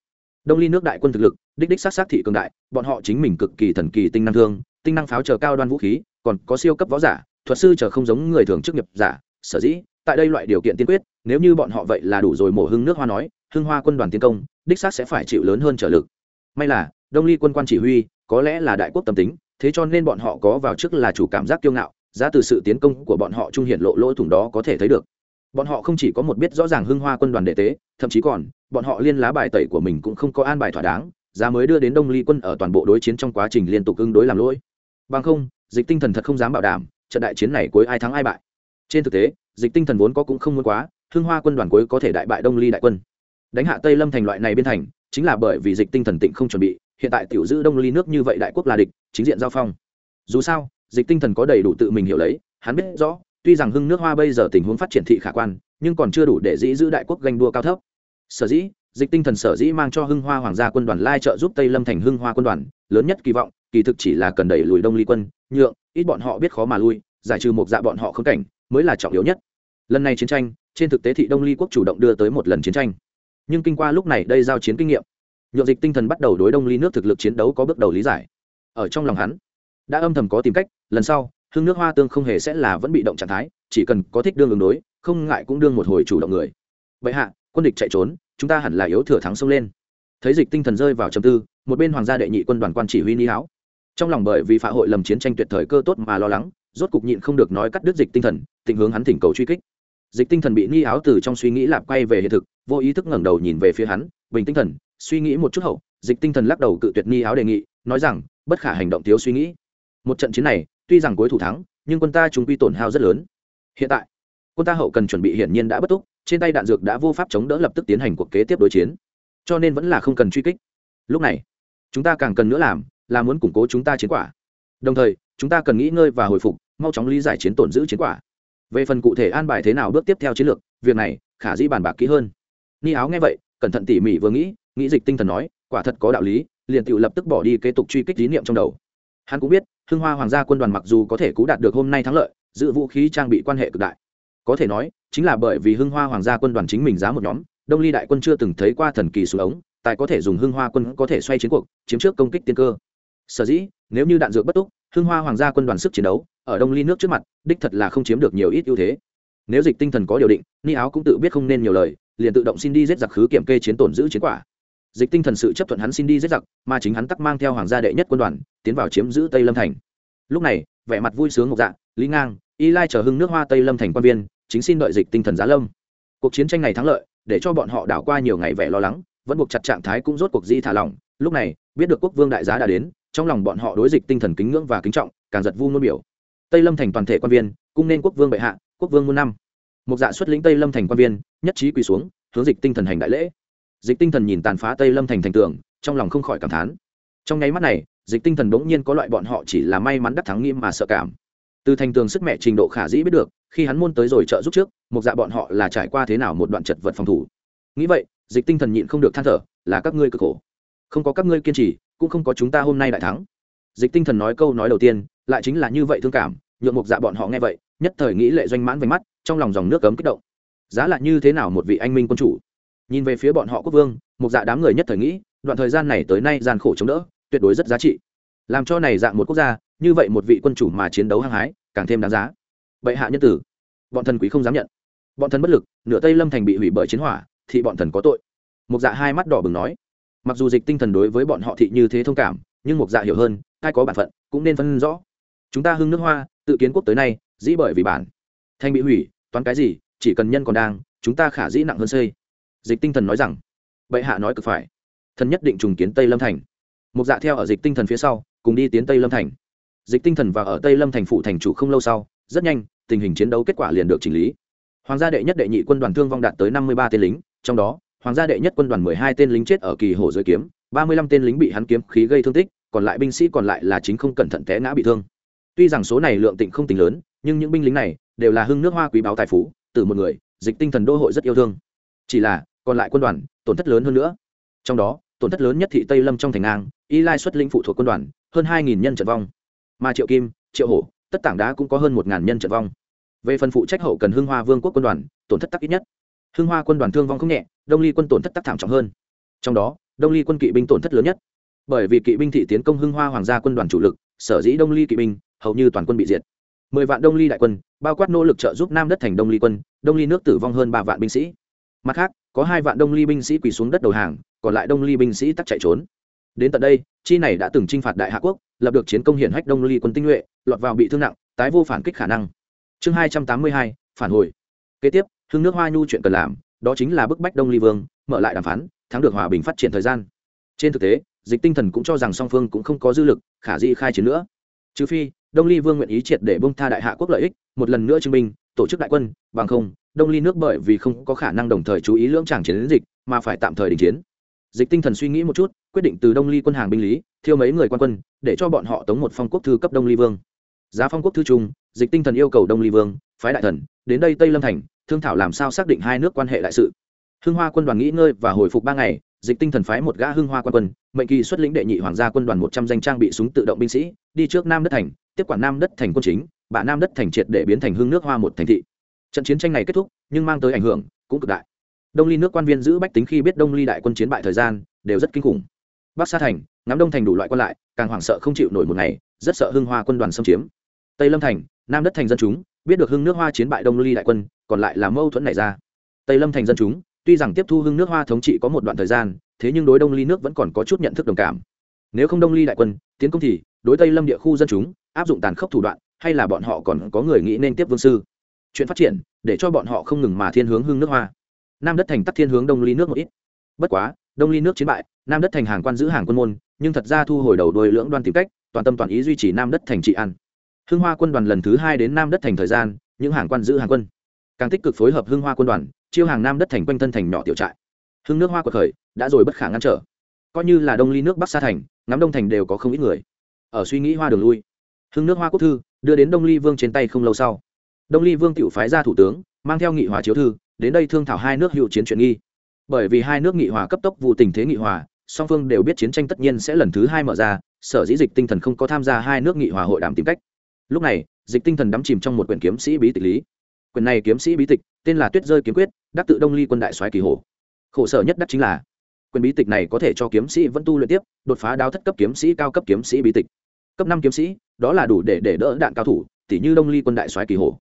Đông ly nước đại quân thực lực, đích đích sát sát thị cường đại, bọn họ chính mình cực kỳ thần kỳ tinh năng thương, tinh năng pháo chờ cao đoan vũ khí, còn có siêu cấp võ giả, thuật sư chờ không giống người thường chức nghiệp giả, sở dĩ tại đây loại điều kiện tiên quyết, nếu như bọn họ vậy là đủ rồi mổ hưng nước hoa nói, hưng hoa quân đoàn tiến công, đích xác sẽ phải chịu lớn hơn trở lực. May là, đông ly quân quan chỉ huy, có lẽ là đại quốc tâm tính, thế cho nên bọn họ có vào trước là chủ cảm giác kiêu ngạo, giá từ sự tiến công của bọn họ trung hiện lộ lỗ thủng đó có thể thấy được. Bọn họ không chỉ có một biết rõ ràng hưng hoa quân đoàn đệ tế, thậm chí còn, bọn họ liên lá bài tẩy của mình cũng không có an bài thỏa đáng, giá mới đưa đến đông ly quân ở toàn bộ đối chiến trong quá trình liên tục ứng đối làm lỗi. Bằng không, dịch tinh thần thật không dám bảo đảm, trận đại chiến này cuối ai thắng ai bại. Trên thực tế dịch tinh thần vốn có cũng không muốn quá hương hoa quân đoàn cuối có thể đại bại đông ly đại quân. Đánh hạ tây lâm thành loại này biên thành, chính là bởi vì dịch tinh thần tịnh không chuẩn bị, hiện tại tiểu giữ đông ly nước như vậy đại quốc là địch, chính diện giao phong. Dù sao, dịch tinh thần có đầy đủ tự mình hiểu lấy, hắn biết rõ, tuy rằng hưng nước hoa bây giờ tình huống phát triển thị khả quan, nhưng còn chưa đủ để dĩ giữ đại quốc ganh đua cao thấp. Sở dĩ, dịch tinh thần sở dĩ mang cho hưng hoa hoàng gia quân đoàn lai trợ giúp tây lâm thành hưng hoa quân đoàn, lớn nhất kỳ vọng, kỳ thực chỉ là cần đẩy lùi đông ly quân, nhượng, ít bọn họ biết khó mà lui, giải trừ một dạ bọn họ không cảnh mới là trọng yếu nhất. Lần này chiến tranh, trên thực tế thị đông ly quốc chủ động đưa tới một lần chiến tranh. Nhưng kinh qua lúc này đây giao chiến kinh nghiệm nhộn dịch tinh thần bắt đầu đối đông ly nước thực lực chiến đấu có bước đầu lý giải. Ở trong lòng hắn, đã âm thầm có tìm cách, lần sau, hương nước hoa tương không hề sẽ là vẫn bị động trạng thái, chỉ cần có thích đương ứng đối, không ngại cũng đương một hồi chủ động người. Vậy hạ, quân địch chạy trốn, chúng ta hẳn là yếu thừa thắng xông lên. Thấy dịch tinh thần rơi vào trầm tư, một bên hoàng gia đệ nhị quân đoàn quan chỉ huy ni háo. Trong lòng bởi vì phá hội lầm chiến tranh tuyệt thời cơ tốt mà lo lắng rốt cục nhịn không được nói cắt đứt dịch tinh thần tình hướng hắn thỉnh cầu truy kích. Dịch tinh thần bị nghi áo từ trong suy nghĩ lạp quay về hiện thực, vô ý thức ngẩng đầu nhìn về phía hắn, bình tinh thần, suy nghĩ một chút hậu, dịch tinh thần lắc đầu cự tuyệt nghi áo đề nghị, nói rằng, bất khả hành động thiếu suy nghĩ. Một trận chiến này, tuy rằng cuối thủ thắng, nhưng quân ta chúng quy tổn hao rất lớn. Hiện tại, quân ta hậu cần chuẩn bị hiển nhiên đã bất túc, trên tay đạn dược đã vô pháp chống đỡ lập tức tiến hành cuộc kế tiếp đối chiến. Cho nên vẫn là không cần truy kích. Lúc này, chúng ta càng cần nữa làm, là muốn củng cố chúng ta chiến quả. Đồng thời chúng ta cần nghỉ ngơi và hồi phục, mau chóng lý giải chiến tổn giữ chiến quả. Về phần cụ thể an bài thế nào bước tiếp theo chiến lược, việc này, khả dĩ bàn bạc kỹ hơn. Ni áo nghe vậy, cẩn thận tỉ mỉ vừa nghĩ nghĩ dịch tinh thần nói, quả thật có đạo lý, liền tự lập tức bỏ đi kế tục truy kích lý niệm trong đầu. Hắn cũng biết, hưng hoa hoàng gia quân đoàn mặc dù có thể cứu đạt được hôm nay thắng lợi, giữ vũ khí trang bị quan hệ cực đại. Có thể nói, chính là bởi vì hưng hoa hoàng gia quân đoàn chính mình giá một nhóm, đông ly đại quân chưa từng thấy qua thần kỳ xuống ống, tại có thể dùng hưng hoa quân có thể xoay chiến cuộc, chiếm trước công kích tiên cơ. Sở dĩ, nếu như đạn dược bất túc hưng hoa hoàng gia quân đoàn sức chiến đấu, ở đông ly nước trước mặt, đích thật là không chiếm được nhiều ít ưu thế. Nếu dịch tinh thần có điều định, ni áo cũng tự biết không nên nhiều lời, liền tự động xin đi giết giặc khứ kiểm kê chiến tổn giữ chiến quả. Dịch tinh thần sự chấp thuận hắn xin đi giết giặc, mà chính hắn tắc mang theo hoàng gia đệ nhất quân đoàn, tiến vào chiếm giữ tây lâm thành. Lúc này, vẻ mặt vui sướng ngọc dạ lý ngang, y lai chờ hưng nước hoa tây lâm thành quan viên, chính xin đợi dịch tinh thần giá lâm. Cuộc chiến tranh này thắng lợi, để cho bọn họ đảo qua nhiều ngày vẻ lo lắng, vẫn buộc chặt trạng thái cũng rốt cuộc di thả lỏng. Lúc này, biết được quốc vương đại giá đã đến trong lòng bọn họ đối dịch tinh thần kính ngưỡng và kính trọng, càng giật vu ngôn biểu. Tây lâm thành toàn thể quan viên, cung nên quốc vương bệ hạ, quốc vương muôn năm. Một dạ xuất lĩnh tây lâm thành quan viên, nhất trí quỳ xuống, hướng dịch tinh thần hành đại lễ. Dịch tinh thần nhìn tàn phá tây lâm thành thành tường, trong lòng không khỏi cảm thán. Trong nháy mắt này, dịch tinh thần đ ố n g nhiên có loại bọn họ chỉ là may mắn đắc thắng nghiêm mà sợ cảm. Từ thành tường sức mẹ trình độ khả dĩ biết được, khi hắn môn tới rồi trợ giúp trước, một dạ bọn họ là trải qua thế nào một đoạn chật vật phòng thủ. Nghĩ vậy, dịch tinh thần nhịn không được than thở, là các ngươi cực khổ. Không có các ngươi kiên trì cũng không có chúng ta hôm nay đại thắng. Dịch tinh thần nói câu nói đầu tiên, lại chính là như vậy thương cảm nhuộm mục dạ bọn họ nghe vậy, nhất thời nghĩ lệ doanh mãn vánh mắt, trong lòng dòng nước cấm kích động. Giá là như thế nào một vị anh minh quân chủ? Nhìn về phía bọn họ quốc vương, mục dạ đám người nhất thời nghĩ, đoạn thời gian này tới nay gian khổ chống đỡ, tuyệt đối rất giá trị. Làm cho này dạng một quốc gia, như vậy một vị quân chủ mà chiến đấu hăng hái, càng thêm đáng giá. Bệ hạ nhân tử, bọn thần quý không dám nhận. Bọn thần bất lực, nửa tây lâm thành bị hủy bởi chiến hỏa, thì bọn thần có tội. Mục dạ hai mắt đỏ bừng nói mặc dù dịch tinh thần đối với bọn họ thị như thế thông cảm, nhưng mục dạ hiểu hơn, ai có bản phận cũng nên phân rõ. Chúng ta hưng nước hoa, tự kiến quốc tới nay, dĩ bởi vì bản. Thanh bị hủy, toán cái gì, chỉ cần nhân còn đang, chúng ta khả dĩ nặng hơn xây. Dịch tinh thần nói rằng, bệ hạ nói cực phải. Thần nhất định trùng kiến tây lâm thành. Mục dạ theo ở dịch tinh thần phía sau, cùng đi tiến tây lâm thành. Dịch tinh thần và ở tây lâm thành phụ thành chủ không lâu sau, rất nhanh, tình hình chiến đấu kết quả liền được chỉnh lý. Hoàng gia đệ nhất đệ nhị quân đoàn thương vong đạt tới năm mươi ba tên lính, trong đó hoàng gia đệ nhất quân đoàn mười hai tên lính chết ở kỳ hồ dưới kiếm, ba mươi lăm tên lính bị hắn kiếm khí gây thương tích, còn lại binh sĩ còn lại là chính không cẩn thận té ngã bị thương. Tuy rằng số này lượng tịnh không tính lớn, nhưng những binh lính này đều là hưng nước hoa quý báo tài phú, từ một người, dịch tinh thần đô hội rất yêu thương. Chỉ là, còn lại quân đoàn, tổn thất lớn hơn nữa. Trong đó, tổn thất lớn nhất thị tây lâm trong thành ngang, y lai xuất lĩnh phụ thuộc quân đoàn, hơn hai nhân trận vong. Mà triệu kim, triệu hổ, tất tảng đá cũng có hơn một nhân trận vong. Về phần phụ trách hậu cần hưng hoa vương quốc quân đoàn, tổn thất tắc ít nhất hưng hoa quân đoàn thương vong không nhẹ, đông ly quân tổn thất tắc thảm trọng hơn. Trong đó, đông ly quân kỵ binh tổn thất lớn nhất. Bởi vì kỵ binh thị tiến công hưng hoa hoàng gia quân đoàn chủ lực, sở dĩ đông ly kỵ binh hầu như toàn quân bị diệt. Mười vạn đông ly đại quân, bao quát nỗ lực trợ giúp nam đất thành đông ly quân, đông ly nước tử vong hơn ba vạn binh sĩ. Mặt khác, có hai vạn đông ly binh sĩ quỳ xuống đất đầu hàng, còn lại đông ly binh sĩ tắc chạy trốn. Đến tận đây, chi này đã từng t r i n h phạt đại hạ quốc, lập được chiến công hiển hách đông ly quân tinh nhuệ, lọt vào bị thương nặng, tái vô phản kích khả năng. Chương hai trăm tám mươi hai, phản hồi. Kế tiếp hưng nước hoa nhu chuyện cần làm, đó chính là bức bách đông ly vương, mở lại đàm phán, thắng được hòa bình phát triển thời gian. Trên thực tế, dịch tinh thần cũng cho rằng song phương cũng không có dư lực, khả dĩ khai chiến nữa. Trừ phi, đông ly vương nguyện ý triệt để bông tha đại hạ quốc lợi ích, một lần nữa chứng minh, tổ chức đại quân, bằng không, đông ly nước bởi vì không có khả năng đồng thời chú ý lưỡng tràng chiến dịch, mà phải tạm thời đình chiến. Dịch tinh thần suy nghĩ một chút, quyết định từ đông ly quân hàng binh lý, thiêu mấy người quan quân, để cho bọn họ tống một phong quốc thư cấp đông ly vương. Giá phong quốc thư trung dịch tinh thần yêu cầu đông ly vương, phái đại thần, đến đây tây lâm thành thương thảo làm sao xác định hai nước quan hệ đại sự? Hưng hoa quân đoàn nghỉ ngơi và hồi phục ba ngày, dịch tinh thần phái một gã hưng hoa quan quân, mệnh kỳ xuất lĩnh đệ nhị hoàng gia quân đoàn một trăm danh trang bị súng tự động binh sĩ, đi trước nam đất thành, tiếp quản nam đất thành quân chính bạ nam đất thành triệt để biến thành hưng nước hoa một thành thị. Trận chiến tranh này kết thúc, nhưng mang tới ảnh hưởng cũng cực đại. Đông ly nước quan viên giữ bách tính khi biết đông ly đại quân chiến bại thời gian, đều rất kinh khủng. Bắc sa thành, ngắm đông thành đủ loại quân lại, càng hoảng sợ không chịu nổi một ngày, rất sợ hưng hoa quân đoàn xâm chiếm. Tây lâm thành, nam đất thành dân chúng biết được hưng nước hoa chiến bại đông ly đại quân, còn lại là mâu thuẫn này ra. Tây lâm thành dân chúng, tuy rằng tiếp thu hưng nước hoa thống trị có một đoạn thời gian, thế nhưng đối đông ly nước vẫn còn có chút nhận thức đồng cảm. Nếu không đông ly đại quân, tiến công thì đối tây lâm địa khu dân chúng, áp dụng tàn khốc thủ đoạn, hay là bọn họ còn có người nghĩ nên tiếp vương sư. Chuyện phát triển, để cho bọn họ không ngừng mà thiên hướng hưng nước hoa. Nam đất thành tắc thiên hướng đông ly nước một ít. Bất quá, đông ly nước chiến bại, nam đất thành hàng quan giữ hàng quân môn, nhưng thật ra thu hồi đầu đôi lưỡng đoan tìm cách, toàn tâm toàn ý duy trì nam đất thành trị an hưng hoa quân đoàn lần thứ hai đến nam đất thành thời gian, những hàng quan giữ hàng quân. Càng tích cực phối hợp hưng hoa quân đoàn, chiêu hàng nam đất thành quanh thân thành nhỏ tiểu trại. Hưng nước hoa quật khởi, đã rồi bất khả ngăn trở. Coi như là đông ly nước bắc sa thành, ngắm đông thành đều có không ít người. Ở suy nghĩ hoa đường lui, hưng nước hoa quốc thư đưa đến đông ly vương trên tay không lâu sau. Đông ly vương tự phái ra thủ tướng, mang theo nghị hòa chiếu thư, đến đây thương thảo hai nước hữu chiến chuyện nghi. Bởi vì hai nước nghị hòa cấp tốc vụ tình thế nghị hòa, song phương đều biết chiến tranh tất nhiên sẽ lần thứ hai mở ra, sở dĩ dịch tinh thần không có tham gia hai nước nghị hòa hội đàm tìm cách lúc này, dịch tinh thần đắm chìm trong một quyển kiếm sĩ bí tịch lý. Quyển này kiếm sĩ bí tịch, tên là tuyết rơi kiếm quyết, đắc tự đông ly quân đại soái kỳ hồ khổ sở nhất đắc chính là, quyển bí tịch này có thể cho kiếm sĩ vẫn tu luyện tiếp, đột phá đao thất cấp kiếm sĩ, cao cấp kiếm sĩ bí tịch. Cấp năm kiếm sĩ, đó là đủ để để đỡ đạn cao thủ tỷ như đông ly quân đại soái kỳ hồ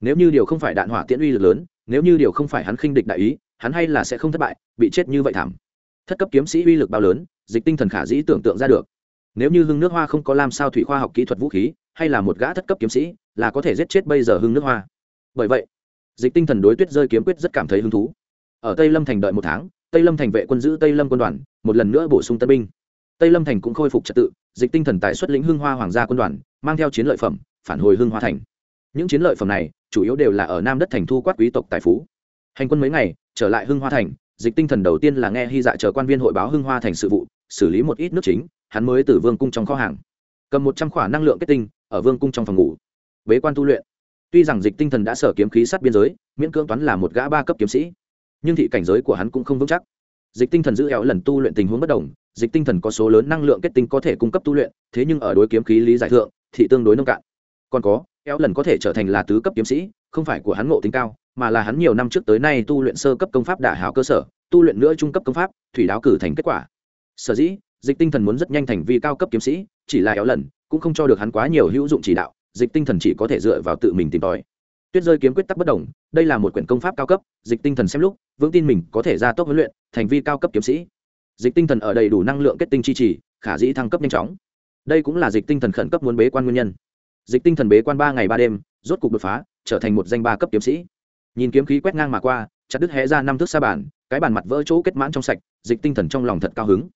nếu như điều không phải đạn hỏa tiễn uy lực lớn, nếu như điều không phải hắn khinh địch đại ý, hắn hay là sẽ không thất bại, bị chết như vậy thảm. Thất cấp kiếm sĩ uy lực bao lớn, dịch tinh thần khả dĩ tưởng tượng ra được. Nếu như hưng nước hoa không có làm sao thủy khoa học kỹ thuật vũ khí hay là một gã thất cấp kiếm sĩ, là có thể giết chết bây giờ hưng nước hoa. Bởi vậy, dịch tinh thần đối tuyết rơi kiếm quyết rất cảm thấy hứng thú. Ở tây lâm thành đợi một tháng, tây lâm thành vệ quân giữ tây lâm quân đoàn, một lần nữa bổ sung tân binh. Tây lâm thành cũng khôi phục trật tự, dịch tinh thần tài xuất lĩnh hưng hoa hoàng gia quân đoàn, mang theo chiến lợi phẩm, phản hồi hưng hoa thành. Những chiến lợi phẩm này, chủ yếu đều là ở nam đất thành thu quát quý tộc tài phú. Hành quân mấy ngày, trở lại hưng hoa thành, dịch tinh thần đầu tiên là nghe hy dạ chờ quan viên hội báo hưng hoa thành sự vụ, xử lý một ít nước chính, hắn mới từ vương cung trong kho hàng. Cầm một trăm khỏa năng lượng kết tinh ở vương cung trong phòng ngủ. Bế quan tu luyện. Tuy rằng dịch tinh thần đã sở kiếm khí sát biên giới, miễn cưỡng toán là một gã ba cấp kiếm sĩ, nhưng thị cảnh giới của hắn cũng không vững chắc. Dịch tinh thần giữ éo lần tu luyện tình huống bất đồng, dịch tinh thần có số lớn năng lượng kết tinh có thể cung cấp tu luyện, thế nhưng ở đối kiếm khí lý giải thượng thị tương đối nông cạn. Còn có éo lần có thể trở thành là tứ cấp kiếm sĩ, không phải của hắn ngộ tính cao, mà là hắn nhiều năm trước tới nay tu luyện sơ cấp công pháp đả hảo cơ sở, tu luyện nữa trung cấp công pháp, thủy đáo cử thành kết quả. Sở dĩ dịch tinh thần muốn rất nhanh thành vi cao cấp kiếm sĩ, chỉ là éo lần, cũng không cho được hắn quá nhiều hữu dụng chỉ đạo, dịch tinh thần chỉ có thể dựa vào tự mình tìm tòi. Tuyết rơi kiếm quyết tắc bất đồng, đây là một quyển công pháp cao cấp, dịch tinh thần xem lúc, vững tin mình có thể ra tốc huấn luyện, thành vi cao cấp kiếm sĩ. Dịch tinh thần ở đầy đủ năng lượng kết tinh chi trì, khả dĩ thăng cấp nhanh chóng. Đây cũng là dịch tinh thần khẩn cấp muốn bế quan nguyên nhân. Dịch tinh thần bế quan ba ngày ba đêm, rốt cục đột phá, trở thành một danh ba cấp kiếm sĩ. Nhìn kiếm khí quét ngang mà qua, chặt đứt hé ra năm thước xa bản, cái bàn mặt vỡ chỗ kết mãn trong sạch, dịch tinh thần trong lòng thật cao hứng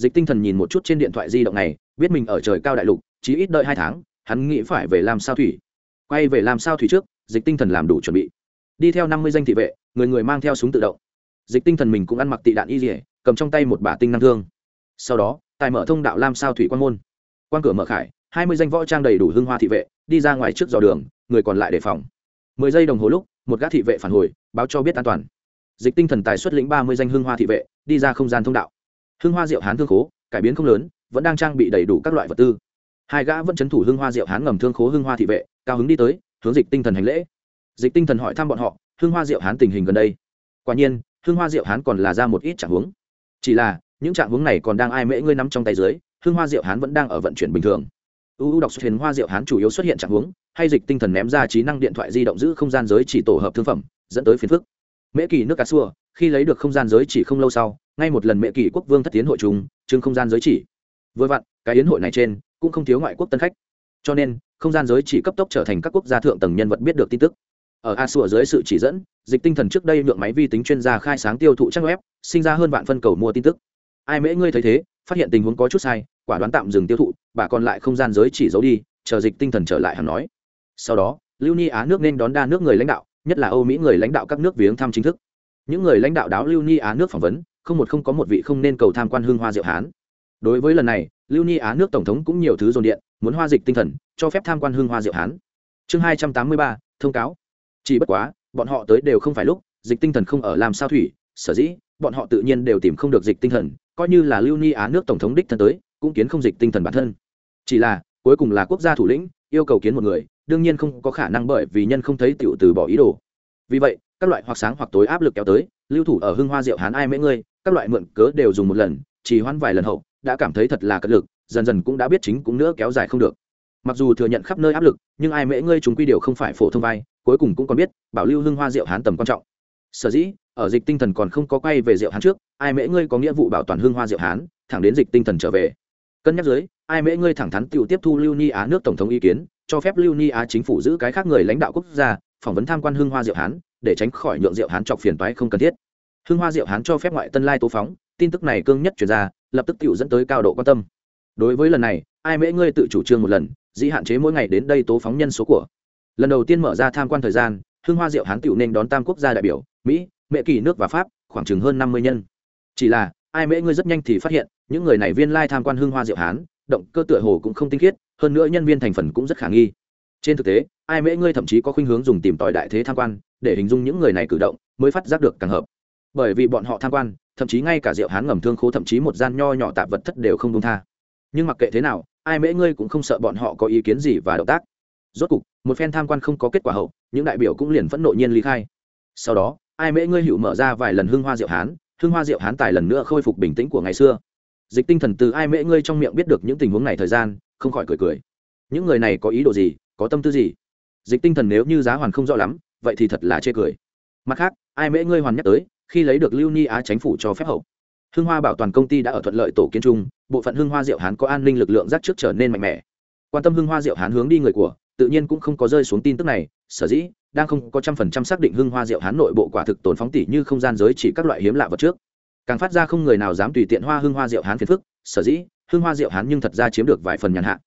dịch tinh thần nhìn một chút trên điện thoại di động này, biết mình ở trời cao đại lục, chỉ ít đợi hai tháng, hắn nghĩ phải về làm sao thủy. Quay về làm sao thủy trước, dịch tinh thần làm đủ chuẩn bị. Đi theo năm mươi danh thị vệ, người người mang theo súng tự động. Dịch tinh thần mình cũng ăn mặc tị đạn y dỉa cầm trong tay một bả tinh năng thương. Sau đó, tài mở thông đạo lam sao thủy quan môn. Quan cửa mở khải, hai mươi danh võ trang đầy đủ hưng hoa thị vệ, đi ra ngoài trước dò đường, người còn lại đề phòng. mười giây đồng hồ lúc, một gác thị vệ phản hồi, báo cho biết an toàn. Dịch tinh thần tài xuất lĩnh ba mươi danh hưng hoa thị vệ, đi ra không gian thông đạo hưng hoa diệu hán thương khố, cải biến không lớn, vẫn đang trang bị đầy đủ các loại vật tư. Hai gã vẫn c h ấ n thủ hưng hoa diệu hán ngầm thương khố hưng hoa thị vệ, cao hứng đi tới, hướng dịch tinh thần hành lễ. Dịch tinh thần hỏi thăm bọn họ, hưng hoa diệu hán tình hình gần đây? Quả nhiên, hưng hoa diệu hán còn là ra một ít trạng hướng chỉ là, những trạng hướng này còn đang ai mễ ngươi nắm trong tay dưới, hưng hoa diệu hán vẫn đang ở vận chuyển bình thường. U đọc xuất hiện hoa diệu hán chủ yếu xuất hiện trạng hướng hay dịch tinh thần ném ra trí năng điện thoại di động giữ không gian giới chỉ tổ hợp thương phẩm, dẫn tới phiền phức. Mễ kỳ nước cà xua, khi lấy được không gian giới chỉ không lâu sau ngay một lần mẹ kỳ quốc vương thất tiến hội chúng trưng không gian giới chỉ. Vừa vặn, cái yến hội này trên cũng không thiếu ngoại quốc tân khách. Cho nên, không gian giới chỉ cấp tốc trở thành các quốc gia thượng tầng nhân vật biết được tin tức. Ở a sủa dưới sự chỉ dẫn, dịch tinh thần trước đây lượng máy vi tính chuyên gia khai sáng tiêu thụ trang web, sinh ra hơn vạn phân cầu mua tin tức. Ai mễ ngươi thấy thế, phát hiện tình huống có chút sai, quả đoán tạm dừng tiêu thụ, bà còn lại không gian giới chỉ giấu đi, chờ dịch tinh thần trở lại hắn nói. Sau đó, lưu ni á nước nên đón đa nước người lãnh đạo, nhất là âu mỹ người lãnh đạo các nước viếng thăm chính thức. Những người lãnh đạo đáo lưu ni á nước phỏng vấn không một không có một vị không nên cầu tham quan hương hoa diệu hán. Đối với lần này, lưu ni á nước tổng thống cũng nhiều thứ dồn điện, muốn hoa dịch tinh thần, cho phép tham quan hương hoa diệu hán. Chương hai trăm tám mươi ba, thông cáo. Chỉ bất quá, bọn họ tới đều không phải lúc, dịch tinh thần không ở làm sao thủy, sở dĩ, bọn họ tự nhiên đều tìm không được dịch tinh thần, coi như là lưu ni á nước tổng thống đích thân tới, cũng kiến không dịch tinh thần bản thân. Chỉ là, cuối cùng là quốc gia thủ lĩnh, yêu cầu kiến một người, đương nhiên không có khả năng bởi vì nhân không thấy tiểu từ bỏ ý đồ. Vì vậy, các loại hoặc sáng hoặc tối áp lực kéo tới, lưu thủ ở hưng hoa diệu hán ai mễ ngươi các loại mượn cớ đều dùng một lần, chỉ hoãn vài lần hậu, đã cảm thấy thật là cật lực, dần dần cũng đã biết chính cũng nữa kéo dài không được. Mặc dù thừa nhận khắp nơi áp lực, nhưng ai mễ ngươi chúng quy điều không phải phổ thông vai, cuối cùng cũng còn biết, bảo lưu hưng hoa rượu hán tầm quan trọng. Sở dĩ, ở dịch tinh thần còn không có quay về rượu hán trước, ai mễ ngươi có nghĩa vụ bảo toàn hưng hoa rượu hán, thẳng đến dịch tinh thần trở về. Cân nhắc dưới, ai mễ ngươi thẳng thắn tự tiếp thu lưu ni á nước tổng thống ý kiến, cho phép lưu ni á chính phủ giữ cái khác người lãnh đạo quốc gia, phỏng vấn tham quan hưng hoa diệu hán, để tránh khỏi nhượng diệu hán chọc phiền toái không cần thiết hưng hoa diệu hán cho phép ngoại tân lai tố phóng, tin tức này cương nhất chuyển ra, lập tức tự dẫn tới cao độ quan tâm. Đối với lần này, ai mễ ngươi tự chủ trương một lần, dĩ hạn chế mỗi ngày đến đây tố phóng nhân số của. Lần đầu tiên mở ra tham quan thời gian, hưng hoa diệu hán tựu nên đón tam quốc gia đại biểu, mỹ mễ kỳ nước và pháp, khoảng chừng hơn năm mươi nhân. Chỉ là, ai mễ ngươi rất nhanh thì phát hiện, những người này viên lai tham quan hưng hoa diệu hán, động cơ tựa hồ cũng không tinh khiết, hơn nữa nhân viên thành phần cũng rất khả nghi. Trên thực tế, ai mễ ngươi thậm chí có khuynh hướng dùng tìm tòi đại thế tham quan, để hình dung những người này cử động, mới phát giác được càng hợp bởi vì bọn họ tham quan, thậm chí ngay cả rượu hán ngầm thương khố, thậm chí một gian nho nhỏ tạp vật thất đều không công tha. Nhưng mặc kệ thế nào, ai mễ ngươi cũng không sợ bọn họ có ý kiến gì và động tác. Rốt cục, một phen tham quan không có kết quả hậu, những đại biểu cũng liền phẫn nộ nhiên ly khai. Sau đó, ai mễ ngươi hữu mở ra vài lần hương hoa rượu hán, hương hoa rượu hán tài lần nữa khôi phục bình tĩnh của ngày xưa. Dịch tinh thần từ ai mễ ngươi trong miệng biết được những tình huống này thời gian, không khỏi cười cười. Những người này có ý đồ gì, có tâm tư gì? Dịch tinh thần nếu như giá hoàn không rõ lắm, vậy thì thật là chê cười. Mặt khác, ai mễ ngươi hoàn nhắc tới khi lấy được lưu ni á chính phủ cho phép hậu. Hưng hoa bảo toàn công ty đã ở thuận lợi tổ kiến trung bộ phận hưng hoa diệu hán có an ninh lực lượng giác trước trở nên mạnh mẽ. Quan tâm hưng hoa diệu hán hướng đi người của, tự nhiên cũng không có rơi xuống tin tức này, sở dĩ, đang không có trăm phần trăm xác định hưng hoa diệu hán nội bộ quả thực tồn phóng tỷ như không gian giới chỉ các loại hiếm lạ vật trước. Càng phát ra không người nào dám tùy tiện hoa hưng hoa diệu hán phiền phức, sở dĩ, hưng hoa diệu hán nhưng thật ra chiếm được vài phần nhàn hạ.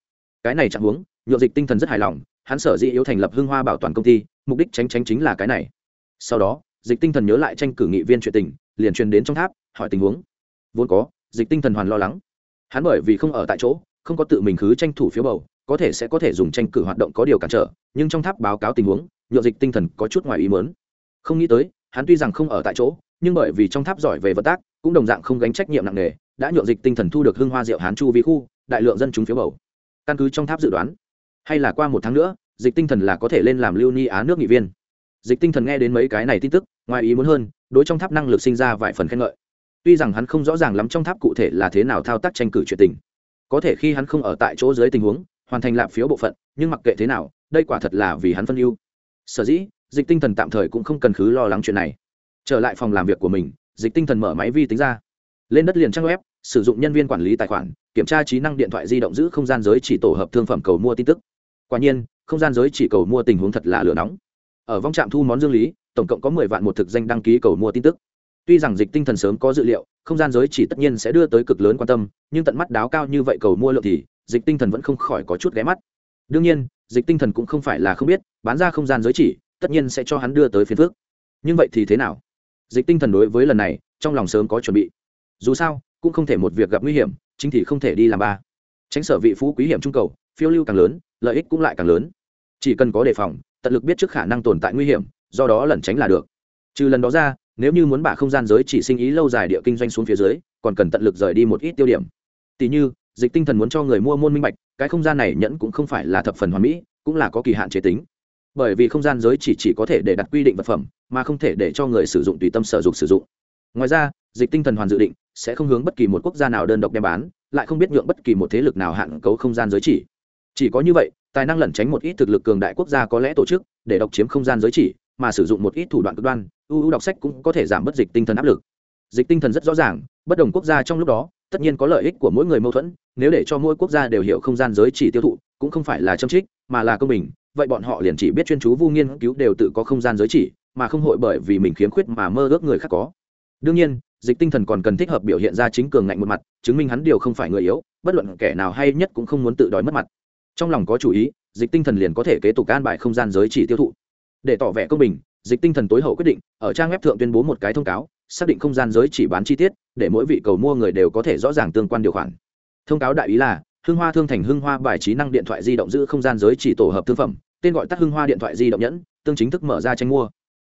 Cái này chẳng huống nhộn dịch tinh thần rất hài lòng, hắn sở dĩ yếu thành lập hưng hoa bảo toàn công ty, mục đích tránh tránh chính là cái này. Sau đó dịch tinh thần nhớ lại tranh cử nghị viên chuyện tình, liền truyền đến trong tháp, hỏi tình huống. Vốn có, dịch tinh thần hoàn lo lắng. Hắn bởi vì không ở tại chỗ, không có tự mình khứ tranh thủ phiếu bầu, có thể sẽ có thể dùng tranh cử hoạt động có điều cản trở, nhưng trong tháp báo cáo tình huống nhựa dịch tinh thần có chút ngoài ý mớn không nghĩ tới, hắn tuy rằng không ở tại chỗ, nhưng bởi vì trong tháp giỏi về vận tác, cũng đồng dạng không gánh trách nhiệm nặng nề, đã nhộn dịch tinh thần thu được hương hoa diệu hán chu vi khu, đại lượng dân chúng phiếu bầu. Căn cứ trong tháp dự đoán, hay là qua một tháng nữa, dịch tinh thần là có thể lên làm lưu ni á nước nghị viên dịch tinh thần nghe đến mấy cái này tin tức, ngoài ý muốn hơn, đối trong tháp năng lực sinh ra vài phần khen ngợi. Tuy rằng hắn không rõ ràng lắm trong tháp cụ thể là thế nào thao tác tranh cử chuyện tình. Có thể khi hắn không ở tại chỗ dưới tình huống, hoàn thành lạp phiếu bộ phận, nhưng mặc kệ thế nào, đây quả thật là vì hắn phân ưu. Sở dĩ, dịch tinh thần tạm thời cũng không cần khứ lo lắng chuyện này. Trở lại phòng làm việc của mình, dịch tinh thần mở máy vi tính ra. Lên đất liền trang web, sử dụng nhân viên quản lý tài khoản, kiểm tra trí năng điện thoại di động giữ không gian giới chỉ tổ hợp thương phẩm cầu mua tin tức. Quả nhiên, không gian giới chỉ cầu mua tình huống thật là lửa nóng ở vong trạm thu món dương lý, tổng cộng có mười vạn một thực danh đăng ký cầu mua tin tức. Tuy rằng dịch tinh thần sớm có dự liệu, không gian giới chỉ tất nhiên sẽ đưa tới cực lớn quan tâm, nhưng tận mắt đáo cao như vậy cầu mua lượng thì, dịch tinh thần vẫn không khỏi có chút ghé mắt. Đương nhiên, dịch tinh thần cũng không phải là không biết, bán ra không gian giới chỉ, tất nhiên sẽ cho hắn đưa tới phiên phước nhưng vậy thì thế nào? Dịch tinh thần đối với lần này, trong lòng sớm có chuẩn bị. Dù sao, cũng không thể một việc gặp nguy hiểm, chính thì không thể đi làm ba. Tránh sở vị phú quý hiểm trung cầu, phiêu lưu càng lớn, lợi ích cũng lại càng lớn. Chỉ cần có đề phòng tận lực biết trước khả năng tồn tại nguy hiểm, do đó lẩn tránh là được. Trừ lần đó ra, nếu như muốn bả không gian giới chỉ sinh ý lâu dài địa kinh doanh xuống phía dưới, còn cần tận lực rời đi một ít tiêu điểm. Tỷ như, dịch tinh thần muốn cho người mua môn minh bạch, cái không gian này nhẫn cũng không phải là thập phần hoàn mỹ, cũng là có kỳ hạn chế tính. Bởi vì không gian giới chỉ chỉ có thể để đặt quy định vật phẩm, mà không thể để cho người sử dụng tùy tâm sở dụng sử dụng. Ngoài ra, dịch tinh thần hoàn dự định sẽ không hướng bất kỳ một quốc gia nào đơn độc đem bán, lại không biết nhượng bất kỳ một thế lực nào hạn cấu không gian giới chỉ. Chỉ có như vậy tài năng lẩn tránh một ít thực lực cường đại quốc gia có lẽ tổ chức, để độc chiếm không gian giới chỉ, mà sử dụng một ít thủ đoạn cực đoan ưu đọc sách cũng có thể giảm bất dịch tinh thần áp lực. Dịch tinh thần rất rõ ràng, bất đồng quốc gia trong lúc đó, tất nhiên có lợi ích của mỗi người mâu thuẫn, nếu để cho mỗi quốc gia đều hiểu không gian giới chỉ tiêu thụ, cũng không phải là châm trích, mà là công bình, vậy bọn họ liền chỉ biết chuyên chú vu nghiên cứu đều tự có không gian giới chỉ, mà không hội bởi vì mình khiếm khuyết mà mơ ước người khác có. Đương nhiên, dịch tinh thần còn cần thích hợp biểu hiện ra chính cường ngạnh một mặt, chứng minh hắn điều không phải người yếu, bất luận kẻ nào hay nhất cũng không muốn tự đói mất mặt trong lòng có chủ ý, dịch tinh thần liền có thể kế tục can bài không gian giới chỉ tiêu thụ. Để tỏ vẻ công bình, dịch tinh thần tối hậu quyết định, ở trang web thượng tuyên bố một cái thông cáo, xác định không gian giới chỉ bán chi tiết, để mỗi vị cầu mua người đều có thể rõ ràng tương quan điều khoản. Thông cáo đại ý là, hưng hoa thương thành hưng hoa bài trí năng điện thoại di động giữ không gian giới chỉ tổ hợp thương phẩm, tên gọi tắt hưng hoa điện thoại di động nhẫn, tương chính thức mở ra tranh mua.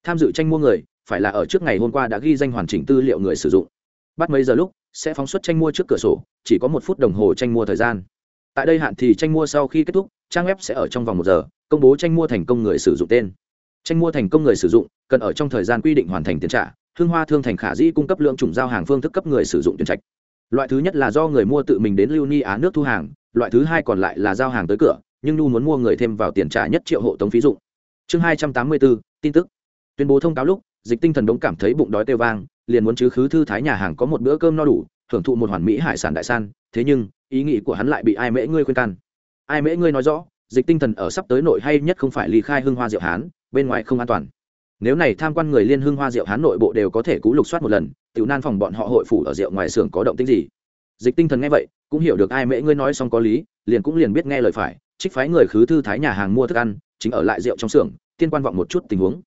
Tham dự tranh mua người, phải là ở trước ngày hôm qua đã ghi danh hoàn chỉnh tư liệu người sử dụng. Bắt mấy giờ lúc, sẽ phóng xuất tranh mua trước cửa sổ, chỉ có một phút đồng hồ tranh mua thời gian tại đây hạn thì tranh mua sau khi kết thúc, trang web sẽ ở trong vòng một giờ, công bố tranh mua thành công người sử dụng tên. Tranh mua thành công người sử dụng, cần ở trong thời gian quy định hoàn thành tiền trả, hương hoa thương thành khả dĩ cung cấp lượng chủng giao hàng phương thức cấp người sử dụng tiền trạch. Loại thứ nhất là do người mua tự mình đến lưu ni á nước thu hàng, loại thứ hai còn lại là giao hàng tới cửa, nhưng nhu muốn mua người thêm vào tiền trả nhất triệu hộ tống phí dụng. Chương hai trăm tám mươi bốn tin tức. Tuyên bố thông cáo lúc, dịch tinh thần đống cảm thấy bụng đói tê vang, liền muốn chứ khứ thư thái nhà hàng có một bữa cơm no đủ hưởng thụ một hoàn mỹ hải sản đại san, thế nhưng, ý nghĩ của hắn lại bị ai mễ ngươi khuyên can. Ai mễ ngươi nói rõ, dịch tinh thần ở sắp tới nội hay nhất không phải ly khai hưng hoa diệu hán, bên ngoài không an toàn. Nếu này tham quan người liên hưng hoa diệu hán nội bộ đều có thể cú lục soát một lần, tiểu nan phòng bọn họ hội phủ ở rượu ngoài xưởng có động tĩnh gì? Dịch tinh thần nghe vậy, cũng hiểu được ai mễ ngươi nói xong có lý, liền cũng liền biết nghe lời phải, trích phái người khứ thư thái nhà hàng mua thức ăn, chính ở lại rượu trong xưởng, tiên quan vọng một chút tình huống.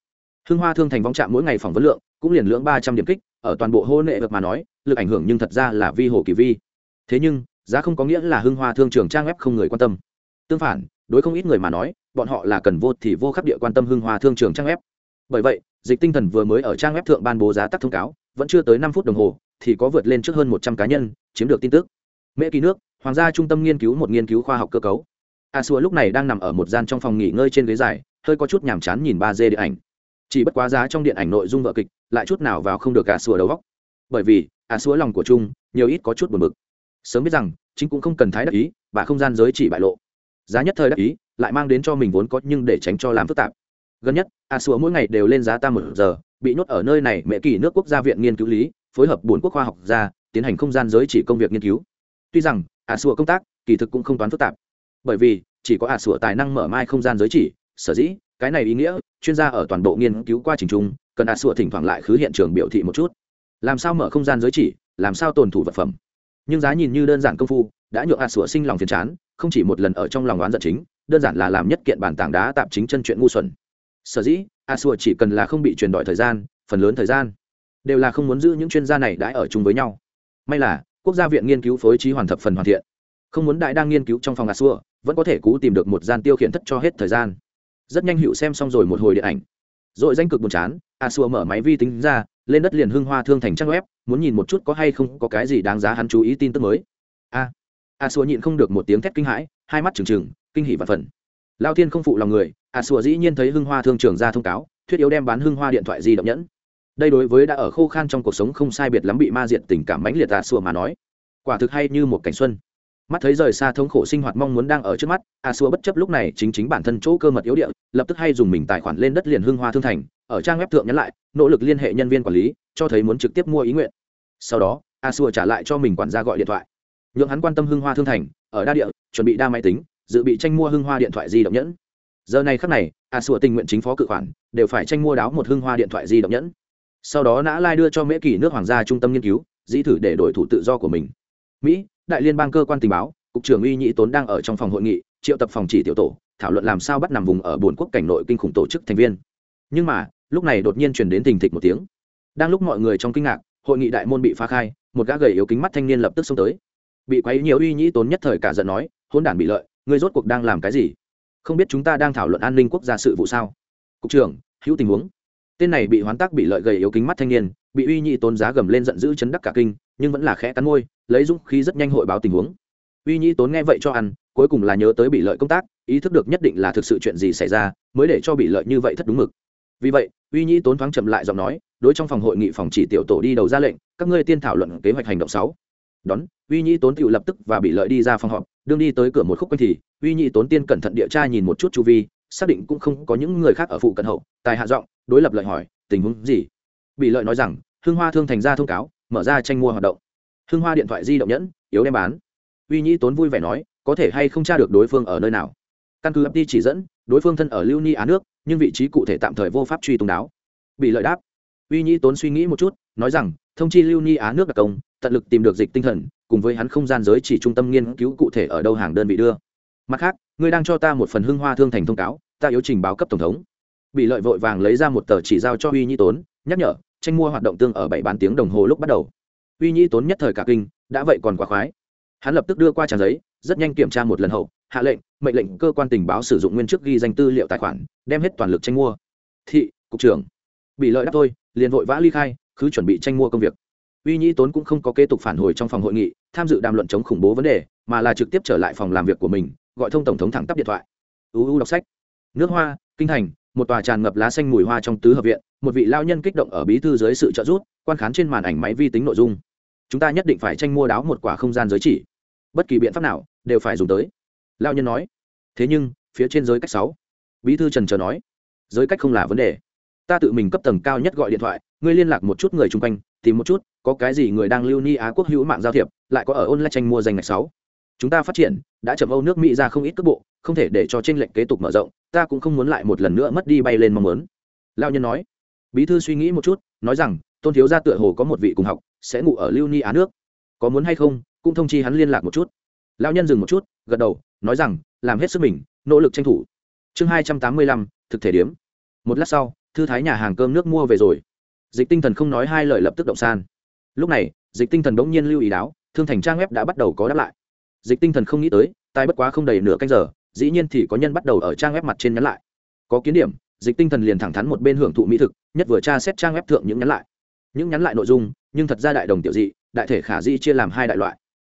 Hưng hoa thương thành vong trạm mỗi ngày phỏng vấn lượng, cũng liền lưỡng ba trăm điểm kích ở toàn bộ hô nệ vực mà nói, lực ảnh hưởng nhưng thật ra là vi hồ kỳ vi. Thế nhưng, giá không có nghĩa là hưng hoa thương trường trang web không người quan tâm. Tương phản, đối không ít người mà nói, bọn họ là cần vô thì vô khắp địa quan tâm hưng hoa thương trường trang web. Bởi vậy, dịch tinh thần vừa mới ở trang web thượng ban bố giá tắt thông cáo, vẫn chưa tới năm phút đồng hồ, thì có vượt lên trước hơn một trăm cá nhân, chiếm được tin tức. Mễ kỳ nước, hoàng gia trung tâm nghiên cứu một nghiên cứu khoa học cơ cấu. A xua lúc này đang nằm ở một gian trong phòng nghỉ ngơi trên ghế dài, hơi có chút nhàm chán nhìn ba d điện ảnh chỉ bất quá giá trong điện ảnh nội dung vợ kịch lại chút nào vào không được cả sùa đầu góc. Bởi vì a sùa lòng của trung nhiều ít có chút buồn bực. Sớm biết rằng, chính cũng không cần thái đắc ý và không gian giới chỉ bại lộ. Giá nhất thời đắc ý, lại mang đến cho mình vốn có nhưng để tránh cho làm phức tạp. Gần nhất a sùa mỗi ngày đều lên giá ta một giờ, bị nhốt ở nơi này mẹ kỳ nước quốc gia viện nghiên cứu lý, phối hợp bốn quốc khoa học gia, tiến hành không gian giới chỉ công việc nghiên cứu. Tuy rằng a sùa công tác kỳ thực cũng không toán phức tạp. Bởi vì, chỉ có a sùa tài năng mở mai không gian giới chỉ, sở dĩ cái này ý nghĩa, chuyên gia ở toàn bộ nghiên cứu qua trình chung, cần a xua thỉnh thoảng lại khứ hiện trường biểu thị một chút. Làm sao mở không gian giới chỉ, làm sao tồn thủ vật phẩm? Nhưng giá nhìn như đơn giản công phu, đã nhượng a sủa sinh lòng phiền chán, không chỉ một lần ở trong lòng oán giận chính, đơn giản là làm nhất kiện bản tảng đá tạm chính chân chuyện ngu xuẩn. Sở dĩ a sùa chỉ cần là không bị truyền đổi thời gian, phần lớn thời gian, đều là không muốn giữ những chuyên gia này đã ở chung với nhau. May là, quốc gia viện nghiên cứu phối trí hoàn thập phần hoàn thiện. Không muốn đại đang nghiên cứu trong phòng a sùa vẫn có thể cú tìm được một gian tiêu khiển thất cho hết thời gian rất nhanh hữu xem xong rồi một hồi điện ảnh. Rồi danh cực buồn chán, a xua mở máy vi tính ra, lên đất liền hương hoa thương thành trang web, muốn nhìn một chút có hay không có cái gì đáng giá hắn chú ý tin tức mới. A a xua nhịn không được một tiếng thét kinh hãi, hai mắt trừng trừng, kinh hỉ và phần lao thiên không phụ lòng người, a xua dĩ nhiên thấy hưng hoa thương trường ra thông cáo, thuyết yếu đem bán hưng hoa điện thoại di động nhẫn. Đây đối với đã ở khô khan trong cuộc sống không sai biệt lắm bị ma diện tình cảm mãnh liệt a xua mà nói. Quả thực hay như một cảnh xuân mắt thấy rời xa thống khổ sinh hoạt mong muốn đang ở trước mắt, a xua bất chấp lúc này chính chính bản thân chỗ cơ mật yếu địa, lập tức hay dùng mình tài khoản lên đất liền hưng hoa thương thành, ở trang web thượng nhắn lại, nỗ lực liên hệ nhân viên quản lý, cho thấy muốn trực tiếp mua ý nguyện. Sau đó, a xua trả lại cho mình quản gia gọi điện thoại. Nhượng hắn quan tâm hưng hoa thương thành, ở đa địa, chuẩn bị đa máy tính, dự bị tranh mua hưng hoa điện thoại di động nhẫn. Giờ này khắc này, a xua tình nguyện chính phó cự khoản, đều phải tranh mua đáo một hưng hoa điện thoại di động nhẫn. Sau đó nã lai đưa cho mễ kỳ nước hoàng gia trung tâm nghiên cứu, dĩ thử để đổi thủ tự do của mình. Mỹ đại liên bang cơ quan tình báo, cục trưởng uy nhị tốn đang ở trong phòng hội nghị, triệu tập phòng chỉ tiểu tổ, thảo luận làm sao bắt nằm vùng ở buồn quốc cảnh nội kinh khủng tổ chức thành viên. Nhưng mà, lúc này đột nhiên truyền đến tình thịch một tiếng. Đang lúc mọi người trong kinh ngạc, hội nghị đại môn bị phá khai, một gã gầy yếu kính mắt thanh niên lập tức xông tới. Bị quấy nhiều uy nhĩ tốn nhất thời cả giận nói hôn đản bị lợi, ngươi rốt cuộc đang làm cái gì? Không biết chúng ta đang thảo luận an ninh quốc gia sự vụ sao? Cục trưởng, hữu tình huống. Tên này bị hoán tác bị lợi gầy yếu kính mắt thanh niên, bị uy nhị tốn giá gầm lên giận dữ chấn đắc cả kinh, nhưng vẫn là khẽ cắn môi lấy dũng khí rất nhanh hội báo tình huống. Uy nhĩ tốn nghe vậy cho ăn, cuối cùng là nhớ tới bị lợi công tác, ý thức được nhất định là thực sự chuyện gì xảy ra, mới để cho bị lợi như vậy thất đúng mực. Vì vậy, uy nhĩ tốn thoáng chậm lại giọng nói, đối trong phòng hội nghị phòng chỉ tiểu tổ đi đầu ra lệnh, các ngươi tiên thảo luận kế hoạch hành động sáu. Đón, uy nhĩ tốn tự lập tức và bị lợi đi ra phòng họp, đương đi tới cửa một khúc quanh thì, uy nhĩ tốn tiên cẩn thận địa tra nhìn một chút chu vi, xác định cũng không có những người khác ở phụ cận hậu, tài hạ giọng, đối lập lợi hỏi, tình huống gì? Bị lợi nói rằng hương hoa thương thành ra thông cáo, mở ra tranh mua hoạt động hương hoa điện thoại di động nhẫn, yếu đem bán. Uy nhĩ tốn vui vẻ nói, có thể hay không tra được đối phương ở nơi nào? Căn cứ đi chỉ dẫn, đối phương thân ở lưu ni á nước, nhưng vị trí cụ thể tạm thời vô pháp truy tung đáo. Bị lợi đáp. Uy nhĩ tốn suy nghĩ một chút, nói rằng, thông chi lưu ni á nước đặc công, tận lực tìm được dịch tinh thần, cùng với hắn không gian giới chỉ trung tâm nghiên cứu cụ thể ở đâu hàng đơn vị đưa. Mặt khác, ngươi đang cho ta một phần hưng hoa thương thành thông cáo, ta yếu trình báo cấp tổng thống. Bị lợi vội vàng lấy ra một tờ chỉ giao cho uy nhĩ tốn, nhắc nhở, tranh mua hoạt động tương ở bảy bán tiếng đồng hồ lúc bắt đầu uy nhĩ tốn nhất thời cả kinh, đã vậy còn quá khoái. Hắn lập tức đưa qua trang giấy, rất nhanh kiểm tra một lần hậu, hạ lệnh, mệnh lệnh cơ quan tình báo sử dụng nguyên chức ghi danh tư liệu tài khoản, đem hết toàn lực tranh mua. Thị, cục trưởng. Bị lợi đáp thôi liền vội vã ly khai, cứ chuẩn bị tranh mua công việc. Uy nhĩ tốn cũng không có kế tục phản hồi trong phòng hội nghị, tham dự đàm luận chống khủng bố vấn đề, mà là trực tiếp trở lại phòng làm việc của mình, gọi thông tổng thống thẳng tắp điện thoại. Uu đọc sách. Nước hoa, kinh thành, một tòa tràn ngập lá xanh mùi hoa trong tứ hợp viện, một vị lao nhân kích động ở bí thư dưới sự trợ giúp, quan khán trên màn ảnh máy vi tính nội dung chúng ta nhất định phải tranh mua đáo một quả không gian giới chỉ. Bất kỳ biện pháp nào đều phải dùng tới. Lao nhân nói. Thế nhưng, phía trên giới cách sáu. Bí thư trần trờ nói. Giới cách không là vấn đề. Ta tự mình cấp tầng cao nhất gọi điện thoại, ngươi liên lạc một chút người chung quanh, tìm một chút, có cái gì người đang lưu ni á quốc hữu mạng giao thiệp, lại có ở ôn lại tranh mua danh ngạch sáu. Chúng ta phát triển, đã chậm âu nước mỹ ra không ít cước bộ, không thể để cho tranh lệnh kế tục mở rộng, ta cũng không muốn lại một lần nữa mất đi bay lên mong muốn. Lao nhân nói. Bí thư suy nghĩ một chút, nói rằng, tôn thiếu gia tựa hồ có một vị cùng học sẽ ngủ ở lưu ni á nước. Có muốn hay không, cũng thông chi hắn liên lạc một chút. Lao nhân dừng một chút, gật đầu, nói rằng, làm hết sức mình, nỗ lực tranh thủ. Chương hai trăm tám mươi lăm, thực thể điếm. Một lát sau, thư thái nhà hàng cơm nước mua về rồi. Dịch tinh thần không nói hai lời lập tức động san. Lúc này, dịch tinh thần bỗng nhiên lưu ý đáo, thương thành trang web đã bắt đầu có đáp lại. Dịch tinh thần không nghĩ tới, tai bất quá không đầy nửa canh giờ, dĩ nhiên thì có nhân bắt đầu ở trang web mặt trên nhắn lại. Có kiến điểm, dịch tinh thần liền thẳng thắn một bên hưởng thụ mỹ thực, nhất vừa tra xét trang web thượng những nhắn lại. Những nhắn lại nội dung nhưng thật ra đại đồng tiểu dị, đại thể khả di chia làm hai đại loại.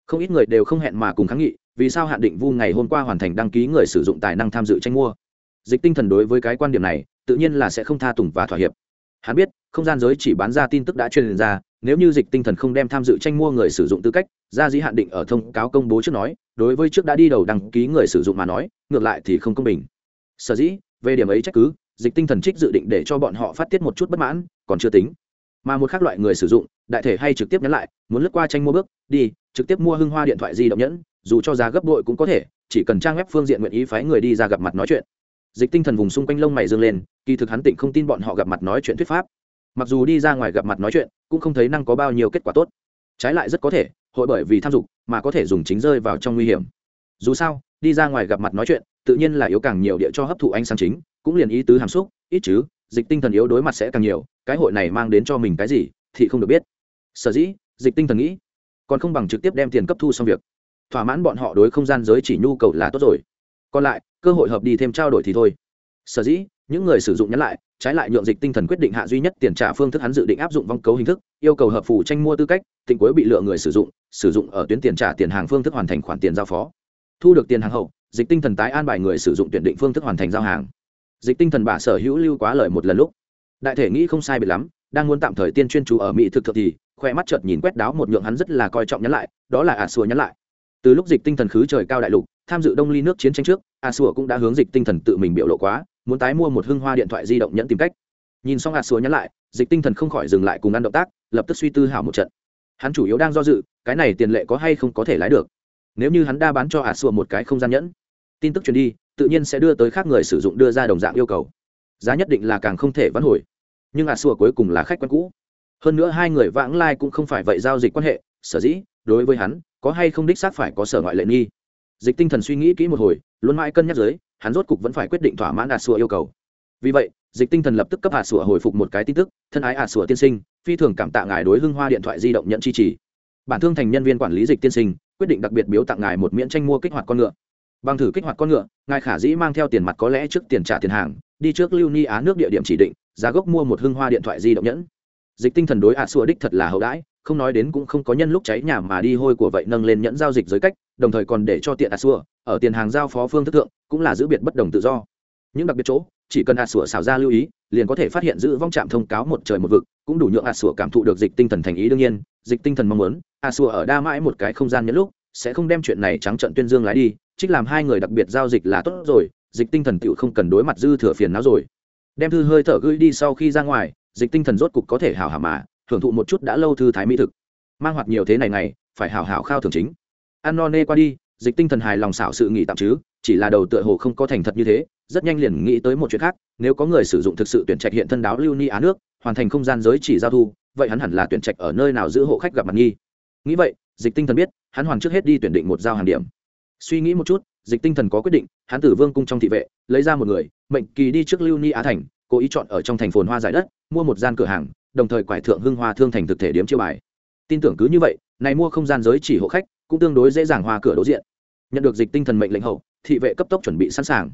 Không ít người đều không hẹn mà cùng kháng nghị, vì sao hạn định vu ngày hôm qua hoàn thành đăng ký người sử dụng tài năng tham dự tranh mua? Dịch tinh thần đối với cái quan điểm này, tự nhiên là sẽ không tha tùng và thỏa hiệp. Hắn biết, không gian giới chỉ bán ra tin tức đã truyền ra, nếu như dịch tinh thần không đem tham dự tranh mua người sử dụng tư cách ra dĩ hạn định ở thông cáo công bố trước nói, đối với trước đã đi đầu đăng ký người sử dụng mà nói, ngược lại thì không công bình. Sở dĩ, về điểm ấy trách cứ, dịch tinh thần trích dự định để cho bọn họ phát tiết một chút bất mãn, còn chưa tính mà một khác loại người sử dụng, đại thể hay trực tiếp nhắn lại, muốn lướt qua tranh mua bước, đi, trực tiếp mua hưng hoa điện thoại di động nhẫn, dù cho giá gấp bội cũng có thể, chỉ cần trang web phương diện nguyện ý phái người đi ra gặp mặt nói chuyện. Dịch tinh thần vùng xung quanh lông mày dương lên, kỳ thực hắn tịnh không tin bọn họ gặp mặt nói chuyện thuyết pháp. Mặc dù đi ra ngoài gặp mặt nói chuyện, cũng không thấy năng có bao nhiêu kết quả tốt. Trái lại rất có thể, hội bởi vì tham dục, mà có thể dùng chính rơi vào trong nguy hiểm. Dù sao, đi ra ngoài gặp mặt nói chuyện, tự nhiên là yếu càng nhiều địa cho hấp thụ ánh sáng chính, cũng liền ý tứ hàm xúc ít chứ dịch tinh thần yếu đối mặt sẽ càng nhiều, cái hội này mang đến cho mình cái gì thì không được biết. Sở dĩ, dịch tinh thần nghĩ, còn không bằng trực tiếp đem tiền cấp thu xong việc. Thỏa mãn bọn họ đối không gian giới chỉ nhu cầu là tốt rồi. Còn lại, cơ hội hợp đi thêm trao đổi thì thôi. Sở dĩ, những người sử dụng nhắn lại, trái lại nhượng dịch tinh thần quyết định hạ duy nhất tiền trả phương thức hắn dự định áp dụng vong cấu hình thức, yêu cầu hợp phủ tranh mua tư cách tình cuối bị lựa người sử dụng sử dụng ở tuyến tiền trả tiền hàng phương thức hoàn thành khoản tiền giao phó. Thu được tiền hàng hậu, dịch tinh thần tái an bài người sử dụng tuyển định phương thức hoàn thành giao hàng dịch tinh thần bả sở hữu lưu quá lời một lần lúc. Đại thể nghĩ không sai biệt lắm, đang muốn tạm thời tiên chuyên chú ở mỹ thực thực thì, khoe mắt chợt nhìn quét đáo một nhượng hắn rất là coi trọng nhắn lại, đó là ả xua nhắn lại. Từ lúc dịch tinh thần khứ trời cao đại lục, tham dự đông ly nước chiến tranh trước À sùa cũng đã hướng dịch tinh thần tự mình biểu lộ quá, muốn tái mua một hưng hoa điện thoại di động nhẫn tìm cách. Nhìn xong À sùa nhắn lại, dịch tinh thần không khỏi dừng lại cùng ăn động tác, lập tức suy tư hảo một trận. Hắn chủ yếu đang do dự, cái này tiền lệ có hay không có thể lái được. Nếu như hắn đa bán cho ả sùa một cái không gian nhẫn. Tin tức truyền đi tự nhiên sẽ đưa tới khác người sử dụng đưa ra đồng dạng yêu cầu. Giá nhất định là càng không thể vãn hồi. Nhưng à sùa cuối cùng là khách quen cũ. Hơn nữa hai người vãng lai cũng không phải vậy giao dịch quan hệ, sở dĩ, đối với hắn, có hay không đích xác phải có sở ngoại lệ nghi. Dịch tinh thần suy nghĩ kỹ một hồi, luôn mãi cân nhắc giới hắn rốt cục vẫn phải quyết định thỏa mãn ả sùa yêu cầu. Vì vậy, dịch tinh thần lập tức cấp ả sùa hồi phục một cái tin tức, thân ái ả sùa tiên sinh, phi thường cảm tạ ngài đối hưng hoa điện thoại di động nhận chi trì bản thương thành nhân viên quản lý dịch tiên sinh, quyết định đặc biệt biếu tặng ngài một miễn tranh mua kích hoạt con ngựa bằng thử kích hoạt con ngựa, ngài khả dĩ mang theo tiền mặt có lẽ trước tiền trả tiền hàng, đi trước lưu ni á nước địa điểm chỉ định, giá gốc mua một hưng hoa điện thoại di động nhẫn. Dịch tinh thần đối ả xua đích thật là hậu đãi, không nói đến cũng không có nhân lúc cháy nhà mà đi hôi của vậy nâng lên nhẫn giao dịch giới cách, đồng thời còn để cho tiện a xua, ở tiền hàng giao phó phương thức thượng, cũng là giữ biệt bất đồng tự do. Những đặc biệt chỗ, chỉ cần a xua xảo ra lưu ý, liền có thể phát hiện giữ vong trạm thông cáo một trời một vực, cũng đủ nhượng ạ xua cảm thụ được dịch tinh thần thành ý đương nhiên. Dịch tinh thần mong muốn, ạ xua ở đa mãi một cái không gian nhẫn lúc, sẽ không đem chuyện này trắng trận tuyên dương lái đi trích làm hai người đặc biệt giao dịch là tốt rồi, dịch tinh thần tựu không cần đối mặt dư thừa phiền não rồi. Đem thư hơi thở gửi đi sau khi ra ngoài, dịch tinh thần rốt cục có thể hào hảo mà, hưởng thụ một chút đã lâu thư thái mỹ thực. Mang hoạt nhiều thế này này phải hào hảo khao thường chính. Ăn no nê qua đi, dịch tinh thần hài lòng xảo sự nghỉ tạm chứ, chỉ là đầu tựa hồ không có thành thật như thế, rất nhanh liền nghĩ tới một chuyện khác, nếu có người sử dụng thực sự tuyển trạch hiện thân đáo lưu ni á nước, hoàn thành không gian giới chỉ giao thu, vậy hắn hẳn là tuyển trạch ở nơi nào giữ hộ khách gặp mặt nghi. Nghĩ vậy, dịch tinh thần biết, hắn hoàn trước hết đi tuyển định một giao hàng điểm suy nghĩ một chút, dịch tinh thần có quyết định, hán tử vương cung trong thị vệ, lấy ra một người, mệnh kỳ đi trước lưu ni á thành, cố ý chọn ở trong thành phồn hoa giải đất, mua một gian cửa hàng, đồng thời quải thượng hưng hoa thương thành thực thể điếm chiêu bài. Tin tưởng cứ như vậy, này mua không gian giới chỉ hộ khách, cũng tương đối dễ dàng hoa cửa đối diện. Nhận được dịch tinh thần mệnh lệnh hậu, thị vệ cấp tốc chuẩn bị sẵn sàng.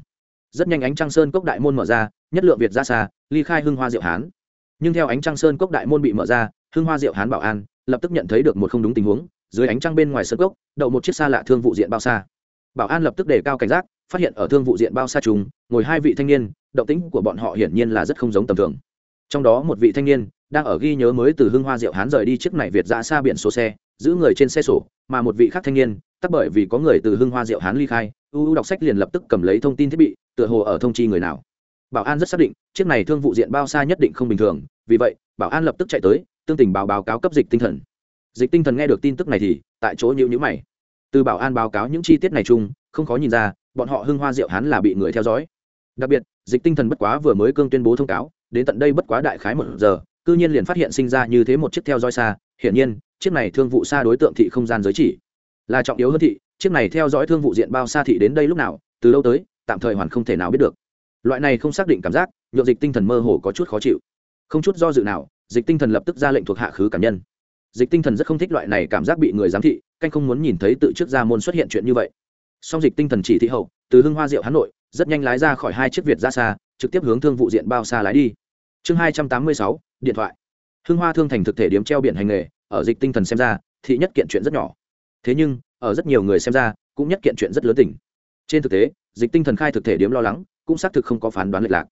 Rất nhanh ánh trăng sơn cốc đại môn mở ra, nhất lượng việt ra xa, ly khai hưng hoa diệu hán. Nhưng theo ánh trăng sơn cốc đại môn bị mở ra, hưng hoa diệu hán bảo an, lập tức nhận thấy được một không đúng tình huống, dưới ánh trăng bên ngoài sơn cốc, đậu một chiếc xa lạ thương vụ diện bao xa bảo an lập tức đề cao cảnh giác, phát hiện ở thương vụ diện bao xa trùng, ngồi hai vị thanh niên, động tĩnh của bọn họ hiển nhiên là rất không giống tầm thường. Trong đó một vị thanh niên, đang ở ghi nhớ mới từ hưng hoa diệu hán rời đi chiếc này việt ra xa biển số xe, giữ người trên xe sổ, mà một vị khác thanh niên, tắc bởi vì có người từ hưng hoa diệu hán ly khai uu đọc sách liền lập tức cầm lấy thông tin thiết bị, tựa hồ ở thông chi người nào. Bảo an rất xác định, chiếc này thương vụ diện bao xa nhất định không bình thường, vì vậy, bảo an lập tức chạy tới, tương tình báo báo cáo cấp dịch tinh thần. Dịch tinh thần nghe được tin tức này thì, tại chỗ nhịu nhữ mày từ bảo an báo cáo những chi tiết này chung, không khó nhìn ra, bọn họ hưng hoa diệu hán là bị người theo dõi. Đặc biệt, dịch tinh thần bất quá vừa mới cương tuyên bố thông cáo, đến tận đây bất quá đại khái một giờ, cư nhiên liền phát hiện sinh ra như thế một chiếc theo dõi xa. Hiển nhiên, chiếc này thương vụ xa đối tượng thị không gian giới chỉ. Là trọng yếu hơn thị, chiếc này theo dõi thương vụ diện bao xa thị đến đây lúc nào, từ đâu tới, tạm thời hoàn không thể nào biết được. Loại này không xác định cảm giác nhộn dịch tinh thần mơ hồ có chút khó chịu. Không chút do dự nào, dịch tinh thần lập tức ra lệnh thuộc hạ khứ cảm nhân. Dịch tinh thần rất không thích loại này cảm giác bị người giám thị canh không muốn nhìn thấy tự trước ra môn xuất hiện chuyện như vậy. Song dịch tinh thần chỉ thị hậu, từ hưng hoa diệu, hà nội, rất nhanh lái ra khỏi hai chiếc việt ra xa, trực tiếp hướng thương vụ diện bao xa lái đi. Chương hai trăm tám mươi sáu, điện thoại. Hưng hoa thương thành thực thể điếm treo biển hành nghề, ở dịch tinh thần xem ra, thị nhất kiện chuyện rất nhỏ. Thế nhưng, ở rất nhiều người xem ra, cũng nhất kiện chuyện rất lớn tỉnh trên thực tế, dịch tinh thần khai thực thể điếm lo lắng, cũng xác thực không có phán đoán lệch lạc.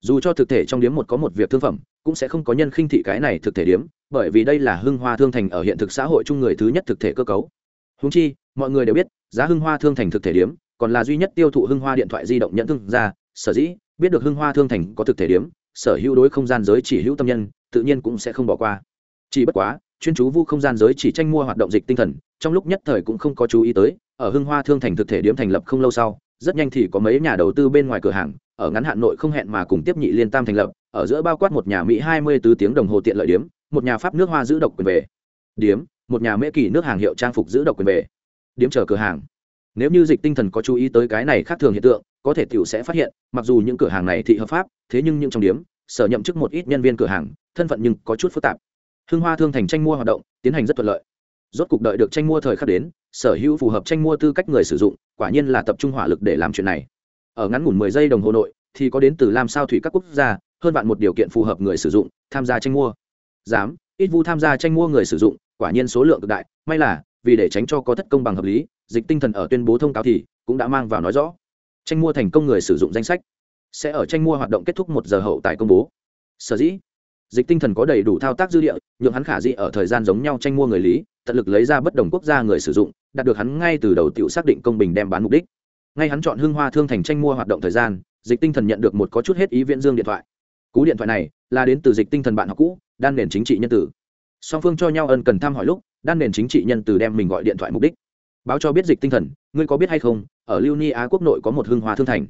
Dù cho thực thể trong điếm một có một việc thương phẩm, cũng sẽ không có nhân khinh thị cái này thực thể điếm bởi vì đây là hưng hoa thương thành ở hiện thực xã hội chung người thứ nhất thực thể cơ cấu. Húng chi, mọi người đều biết, giá hưng hoa thương thành thực thể điếm còn là duy nhất tiêu thụ hưng hoa điện thoại di động nhận thương ra sở dĩ biết được hưng hoa thương thành có thực thể điếm, sở hữu đối không gian giới chỉ hữu tâm nhân, tự nhiên cũng sẽ không bỏ qua. Chỉ bất quá, chuyên chú vu không gian giới chỉ tranh mua hoạt động dịch tinh thần, trong lúc nhất thời cũng không có chú ý tới, ở hưng hoa thương thành thực thể điếm thành lập không lâu sau, rất nhanh thì có mấy nhà đầu tư bên ngoài cửa hàng, ở ngắn hạn nội không hẹn mà cùng tiếp nhị liên tam thành lập, ở giữa bao quát một nhà mỹ hai mươi tứ tiếng đồng hồ tiện lợi điếm một nhà pháp nước hoa giữ độc quyền về. Điếm, một nhà mễ kỳ nước hàng hiệu trang phục giữ độc quyền về. Điếm chờ cửa hàng. Nếu như dịch tinh thần có chú ý tới cái này khác thường hiện tượng, có thể tiểu sẽ phát hiện, mặc dù những cửa hàng này thị hợp pháp, thế nhưng những trong điếm, sở nhậm chức một ít nhân viên cửa hàng, thân phận nhưng có chút phức tạp. Hưng hoa thương thành tranh mua hoạt động, tiến hành rất thuận lợi. Rốt cục đợi được tranh mua thời khắc đến, sở hữu phù hợp tranh mua tư cách người sử dụng, quả nhiên là tập trung hỏa lực để làm chuyện này. Ở ngắn ngủn mười giây đồng hồ nội, thì có đến từ làm sao thủy các quốc gia, hơn bạn một điều kiện phù hợp người sử dụng, tham gia tranh mua dám, ít vu tham gia tranh mua người sử dụng, quả nhiên số lượng cực đại, may là, vì để tránh cho có thất công bằng hợp lý, dịch tinh thần ở tuyên bố thông cáo thì, cũng đã mang vào nói rõ. Tranh mua thành công người sử dụng danh sách, sẽ ở tranh mua hoạt động kết thúc một giờ hậu tại công bố. Sở dĩ, dịch tinh thần có đầy đủ thao tác dư địa, nhượng hắn khả dĩ ở thời gian giống nhau tranh mua người lý, tận lực lấy ra bất đồng quốc gia người sử dụng, đạt được hắn ngay từ đầu t xác định công bình đem bán mục đích. Ngay hắn chọn hưng hoa thương thành tranh mua hoạt động thời gian, dịch tinh thần nhận được một có chút hết ý viễn dương điện thoại. Cú điện thoại này là đến từ dịch tinh thần bạn học cũ, đan nền chính trị nhân tử. Song phương cho nhau ân cần thăm hỏi lúc, đan nền chính trị nhân tử đem mình gọi điện thoại mục đích. Báo cho biết dịch tinh thần, ngươi có biết hay không, ở lưu ni á quốc nội có một hưng hoa thương thành.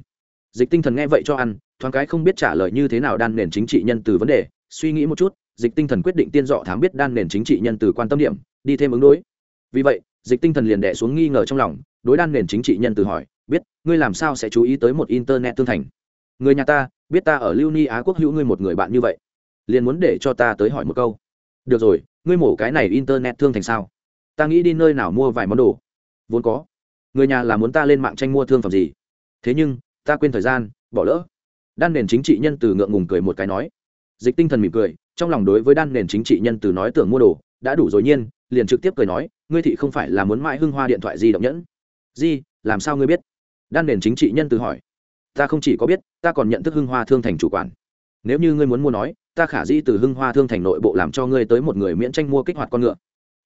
Dịch tinh thần nghe vậy cho ăn, thoáng cái không biết trả lời như thế nào đan nền chính trị nhân từ vấn đề, suy nghĩ một chút, dịch tinh thần quyết định tiên dọ thám biết đan nền chính trị nhân từ quan tâm điểm, đi thêm ứng đối. Vì vậy, dịch tinh thần liền đẻ xuống nghi ngờ trong lòng, đối đan nền chính trị nhân từ hỏi, biết, ngươi làm sao sẽ chú ý tới một internet thương thành? Người nhà ta, biết ta ở lưu ni á quốc hữu ngươi một người bạn như vậy, liền muốn để cho ta tới hỏi một câu. Được rồi, ngươi mổ cái này internet thương thành sao? Ta nghĩ đi nơi nào mua vài món đồ. Vốn có. Người nhà là muốn ta lên mạng tranh mua thương phẩm gì? Thế nhưng, ta quên thời gian, bỏ lỡ. Đan nền chính trị nhân từ ngượng ngùng cười một cái nói. Dịch tinh thần mỉm cười, trong lòng đối với đan nền chính trị nhân từ nói tưởng mua đồ, đã đủ rồi nhiên, liền trực tiếp cười nói, ngươi thị không phải là muốn mãi hưng hoa điện thoại di động nhẫn. Di, làm sao ngươi biết? Đan nền chính trị nhân từ hỏi ta không chỉ có biết, ta còn nhận thức hưng hoa thương thành chủ quản. Nếu như ngươi muốn mua nói, ta khả di từ hưng hoa thương thành nội bộ làm cho ngươi tới một người miễn tranh mua kích hoạt con ngựa.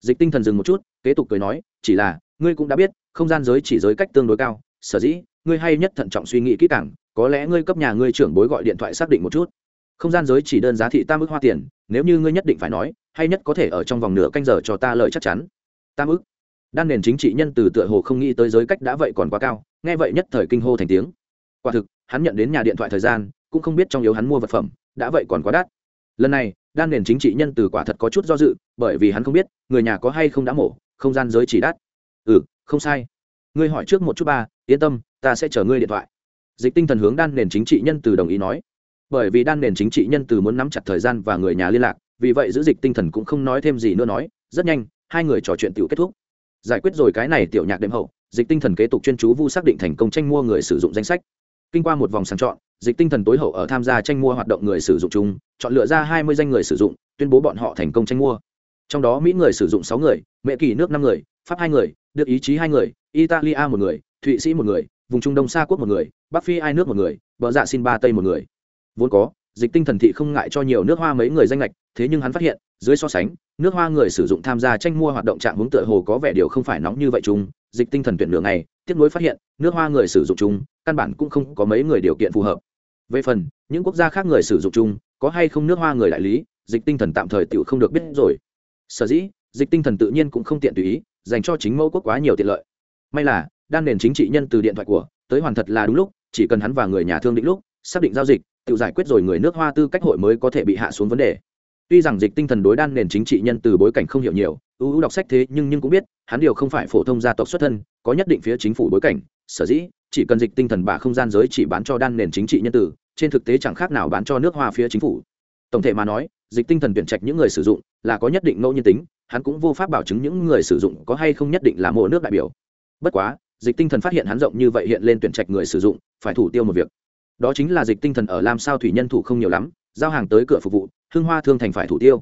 Dịch tinh thần dừng một chút, kế tục cười nói, chỉ là, ngươi cũng đã biết, không gian giới chỉ giới cách tương đối cao, sở dĩ, ngươi hay nhất thận trọng suy nghĩ kỹ càng, có lẽ ngươi cấp nhà ngươi trưởng bối gọi điện thoại xác định một chút. Không gian giới chỉ đơn giá thị tam ức hoa tiền, nếu như ngươi nhất định phải nói, hay nhất có thể ở trong vòng nửa canh giờ cho ta lời chắc chắn. Tam ức. Đan nền chính trị nhân từ tựa hồ không nghĩ tới giới cách đã vậy còn quá cao, nghe vậy nhất thời kinh hô thành tiếng quả thực, hắn nhận đến nhà điện thoại thời gian, cũng không biết trong yếu hắn mua vật phẩm, đã vậy còn quá đắt. Lần này, đan nền chính trị nhân từ quả thật có chút do dự, bởi vì hắn không biết, người nhà có hay không đã mổ, không gian giới chỉ đắt. Ừ không sai. Ngươi hỏi trước một chút ba, yên tâm, ta sẽ chờ ngươi điện thoại. Dịch tinh thần hướng đan nền chính trị nhân từ đồng ý nói. Bởi vì đan nền chính trị nhân từ muốn nắm chặt thời gian và người nhà liên lạc, vì vậy giữ dịch tinh thần cũng không nói thêm gì nữa nói, rất nhanh, hai người trò chuyện tiểu kết thúc. Giải quyết rồi cái này tiểu nhạc đệm hậu, dịch tinh thần kế tục chuyên chú vu xác định thành công tranh mua người sử dụng danh sách kinh qua một vòng sàng chọn, dịch tinh thần tối hậu ở tham gia tranh mua hoạt động người sử dụng chung, chọn lựa ra hai mươi danh người sử dụng, tuyên bố bọn họ thành công tranh mua. Trong đó mỹ người sử dụng sáu người mễ kỳ nước năm người, pháp hai người, Đức ý chí hai người, italia một người, thụy sĩ một người, vùng trung đông xa quốc một người, bắc phi ai nước một người, bờ dạ xin ba tây một người. Vốn có, dịch tinh thần thị không ngại cho nhiều nước hoa mấy người danh lệch thế nhưng hắn phát hiện, dưới so sánh, nước hoa người sử dụng tham gia tranh mua hoạt động trạng hướng tựa hồ có vẻ điều không phải nóng như vậy chung dịch tinh thần tuyển lượng này tiếp nối phát hiện, nước hoa người sử dụng chung, căn bản cũng không có mấy người điều kiện phù hợp. Về phần, những quốc gia khác người sử dụng chung, có hay không nước hoa người đại lý, dịch tinh thần tạm thời tự không được biết rồi. Sở dĩ, dịch tinh thần tự nhiên cũng không tiện tùy ý, dành cho chính mẫu quốc quá nhiều tiện lợi. May là, đan nền chính trị nhân từ điện thoại của, tới hoàn thật là đúng lúc, chỉ cần hắn và người nhà thương định lúc, xác định giao dịch, tự giải quyết rồi người nước hoa tư cách hội mới có thể bị hạ xuống vấn đề tuy rằng dịch tinh thần đối đan nền chính trị nhân từ bối cảnh không hiểu nhiều ưu ưu đọc sách thế nhưng nhưng cũng biết, hắn điều không phải phổ thông gia tộc xuất thân, có nhất định phía chính phủ bối cảnh, sở dĩ, chỉ cần dịch tinh thần bả không gian giới chỉ bán cho đan nền chính trị nhân tử trên thực tế chẳng khác nào bán cho nước hoa phía chính phủ. Tổng thể mà nói, dịch tinh thần tuyển trạch những người sử dụng là có nhất định ngẫu nhiên tính, hắn cũng vô pháp bảo chứng những người sử dụng có hay không nhất định là mộ nước đại biểu. Bất quá, dịch tinh thần phát hiện hắn rộng như vậy hiện lên tuyển trạch người sử dụng, phải thủ tiêu một việc. Đó chính là dịch tinh thần ở làm sao thủy nhân thủ không nhiều lắm, giao hàng tới cửa phục vụ hương hoa thương thành phải thủ tiêu.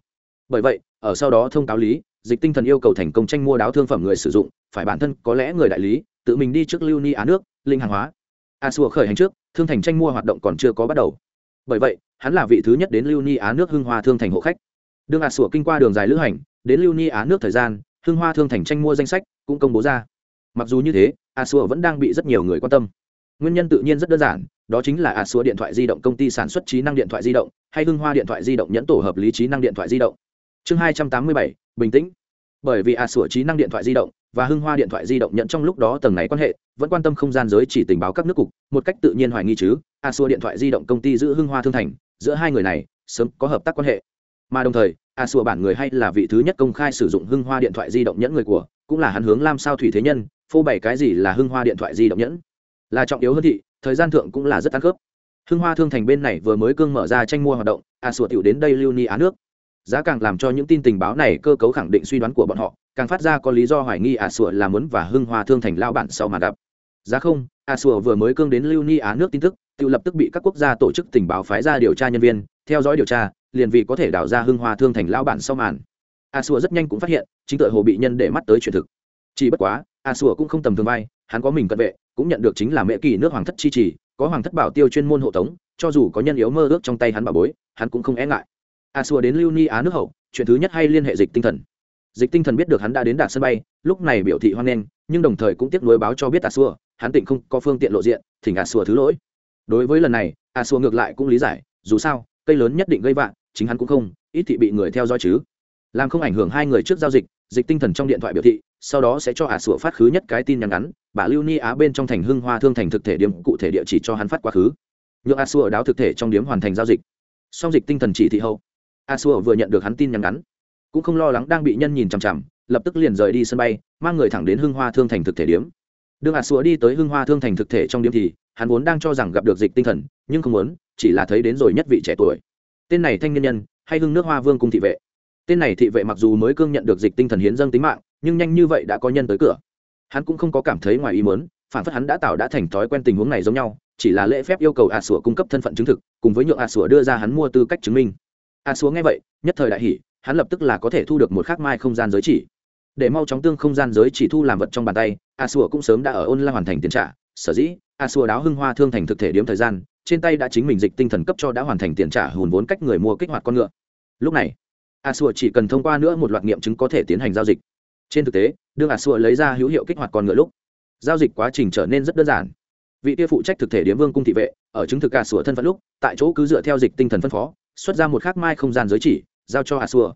Bởi vậy, ở sau đó thông cáo lý, dịch tinh thần yêu cầu thành công tranh mua đáo thương phẩm người sử dụng, phải bản thân có lẽ người đại lý, tự mình đi trước lưu ni á nước, linh hàng hóa. À, a xua khởi hành trước, thương thành tranh mua hoạt động còn chưa có bắt đầu. Bởi vậy, hắn là vị thứ nhất đến lưu ni á nước hưng hoa thương thành hộ khách. Đương à, a xua kinh qua đường dài lữ hành, đến lưu ni á nước thời gian, hưng hoa thương thành tranh mua danh sách cũng công bố ra. Mặc dù như thế à, a xua vẫn đang bị rất nhiều người quan tâm. Nguyên nhân tự nhiên rất đơn giản, đó chính là a xua điện thoại di động công ty sản xuất trí năng điện thoại di động hay hưng hoa điện thoại di động nhẫn tổ hợp lý trí năng điện thoại di động. Chương hai trăm tám mươi bảy, bình tĩnh. Bởi vì a sủa trí năng điện thoại di động và hưng hoa điện thoại di động nhận trong lúc đó tầng này quan hệ, vẫn quan tâm không gian giới chỉ tình báo các nước cục, một cách tự nhiên hoài nghi chứ, a xua điện thoại di động công ty giữ hưng hoa thương thành, giữa hai người này sớm có hợp tác quan hệ. Mà đồng thời, a xua bản người hay là vị thứ nhất công khai sử dụng hưng hoa điện thoại di động nhẫn người của, cũng là hắn hướng lam sao thủy thế nhân, phô bày cái gì là hưng hoa điện thoại di động nhẫn. Là trọng yếu hơn thị, thời gian thượng cũng là rất tăng khớp hưng hoa thương thành bên này vừa mới cương mở ra tranh mua hoạt động, a sủa tiểu đến đây lưu ni á nước. Giá càng làm cho những tin tình báo này cơ cấu khẳng định suy đoán của bọn họ, càng phát ra có lý do hoài nghi A sủa là muốn và hưng hoa thương thành lao bản sau mà gặp. Giá không, A sủa vừa mới cương đến lưu ni á nước tin tức, tự lập tức bị các quốc gia tổ chức tình báo phái ra điều tra nhân viên, theo dõi điều tra, liền vì có thể đào ra hưng hoa thương thành lao bản sau màn. A sùa rất nhanh cũng phát hiện, chính tội hồ bị nhân để mắt tới chuyện thực. Chỉ bất quá, a sùa cũng không tầm thường vai, hắn có mình cận vệ, cũng nhận được chính là mễ kỳ nước hoàng thất chi trì có hoàng thất bảo tiêu chuyên môn hộ tống cho dù có nhân yếu mơ ước trong tay hắn bà bối hắn cũng không e ngại. A xua đến lưu ni á nước hậu chuyện thứ nhất hay liên hệ dịch tinh thần. Dịch tinh thần biết được hắn đã đến đạt sân bay lúc này biểu thị hoan nghênh nhưng đồng thời cũng tiếp nối báo cho biết a xua, hắn tịnh không có phương tiện lộ diện thỉnh a xua thứ lỗi. Đối với lần này a xua ngược lại cũng lý giải dù sao cây lớn nhất định gây vạn chính hắn cũng không ít thị bị người theo dõi chứ. Làm không ảnh hưởng hai người trước giao dịch dịch tinh thần trong điện thoại biểu thị sau đó sẽ cho ả sủa phát khứ nhất cái tin nhắn ngắn bà lưu ni á bên trong thành hưng hoa thương thành thực thể điểm cụ thể địa chỉ cho hắn phát quá khứ. Nhượng a sủa đáo thực thể trong điểm hoàn thành giao dịch. Song dịch tinh thần chỉ thị hậu, a xua vừa nhận được hắn tin nhắn ngắn. Cũng không lo lắng đang bị nhân nhìn chằm chằm, lập tức liền rời đi sân bay, mang người thẳng đến hưng hoa thương thành thực thể điếm. Đương a xua đi tới hưng hoa thương thành thực thể trong điếm thì, hắn vốn đang cho rằng gặp được dịch tinh thần, nhưng không muốn, chỉ là thấy đến rồi nhất vị trẻ tuổi. Tên này thanh niên nhân, hay hưng nước hoa vương cung thị vệ. Tên này thị vệ mặc dù mới cương nhận được dịch tinh thần hiến dâng tính mạng, nhưng nhanh như vậy đã có nhân tới cửa hắn cũng không có cảm thấy ngoài ý mớn phản phất hắn đã tạo đã thành thói quen tình huống này giống nhau, chỉ là lễ phép yêu cầu a sủa cung cấp thân phận chứng thực, cùng với nhượng a sủa đưa ra hắn mua tư cách chứng minh. A sủa nghe vậy, nhất thời đại hỷ hắn lập tức là có thể thu được một khắc mai không gian giới chỉ. Để mau chóng tương không gian giới chỉ thu làm vật trong bàn tay, a sủa cũng sớm đã ở ôn la hoàn thành tiền trả, sở dĩ, a sủa đáo hưng hoa thương thành thực thể điếm thời gian, trên tay đã chính mình dịch tinh thần cấp cho đã hoàn thành tiền trả hùn vốn cách người mua kích hoạt con ngựa. Lúc này, a sủa chỉ cần thông qua nữa một loạt nghiệm chứng có thể tiến hành giao dịch trên thực tế, đương ạt xua lấy ra hữu hiệu kích hoạt con ngựa lúc, giao dịch quá trình trở nên rất đơn giản. Vị kia phụ trách thực thể điếm vương cung thị vệ, ở chứng thực ạt xua thân phận lúc, tại chỗ cứ dựa theo dịch tinh thần phân phó, xuất ra một khắc mai không gian giới chỉ, giao cho ạt xua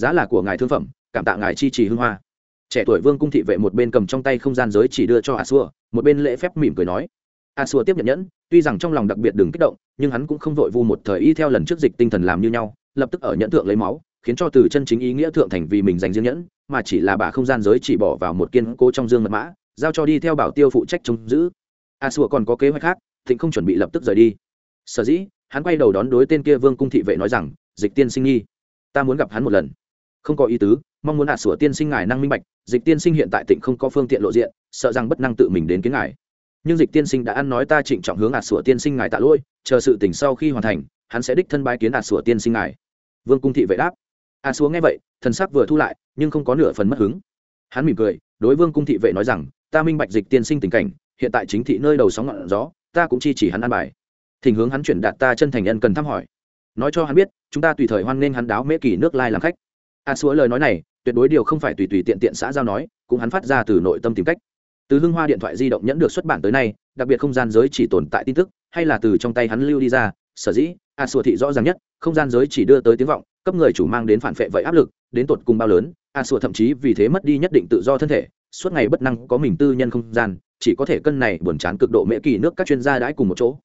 giá là của ngài thương phẩm, cảm tạ ngài chi trì hưng hoa. Trẻ tuổi vương cung thị vệ một bên cầm trong tay không gian giới chỉ đưa cho a xua một bên lễ phép mỉm cười nói. A xua tiếp nhận nhẫn, tuy rằng trong lòng đặc biệt đừng kích động, nhưng hắn cũng không vội vu một thời y theo lần trước dịch tinh thần làm như nhau, lập tức ở nhẫn thượng lấy máu khiến cho từ chân chính ý nghĩa thượng thành vì mình dành riêng nhẫn, mà chỉ là bà không gian giới chỉ bỏ vào một kiên cố trong dương mật mã, giao cho đi theo bảo tiêu phụ trách trông giữ. A sùa còn có kế hoạch khác, thịnh không chuẩn bị lập tức rời đi. Sở dĩ, hắn quay đầu đón đối tên kia vương cung thị vệ nói rằng, dịch tiên sinh nghi, ta muốn gặp hắn một lần. Không có ý tứ, mong muốn a sùa tiên sinh ngài năng minh bạch, dịch tiên sinh hiện tại tỉnh không có phương tiện lộ diện, sợ rằng bất năng tự mình đến kiến ngài. Nhưng dịch tiên sinh đã ăn nói ta trịnh trọng hướng a sửa tiên sinh ngài tạ lỗi, chờ sự tỉnh sau khi hoàn thành, hắn sẽ đích thân bái kiến a sửa tiên sinh ngài. Vương cung thị vệ đáp a xuống nghe vậy thần sắc vừa thu lại nhưng không có nửa phần mất hứng. Hắn mỉm cười đối vương cung thị vệ nói rằng ta minh bạch dịch tiên sinh tình cảnh hiện tại chính thị nơi đầu sóng ngọn gió ta cũng chi chỉ hắn ăn bài. Thỉnh hướng hắn chuyển đạt ta chân thành nhân cần thăm hỏi. Nói cho hắn biết chúng ta tùy thời hoan nghênh hắn đáo mễ kỳ nước lai làm khách. A à, lời nói này tuyệt đối điều không phải tùy tùy tiện tiện xã giao nói cũng hắn phát ra từ nội tâm tìm cách. Từ hưng hoa điện thoại di động nhẫn được xuất bản tới nay đặc biệt không gian giới chỉ tồn tại tin tức hay là từ trong tay hắn lưu đi ra sở dĩ à, a xua thị rõ ràng nhất không gian giới chỉ đưa tới tiếng vọng, cấp người chủ mang đến phản phệ vậy áp lực, đến tột cùng bao lớn, a xua thậm chí vì thế mất đi nhất định tự do thân thể, suốt ngày bất năng có mình tư nhân không gian, chỉ có thể cân này buồn chán cực độ mễ kỳ nước các chuyên gia đãi cùng một chỗ.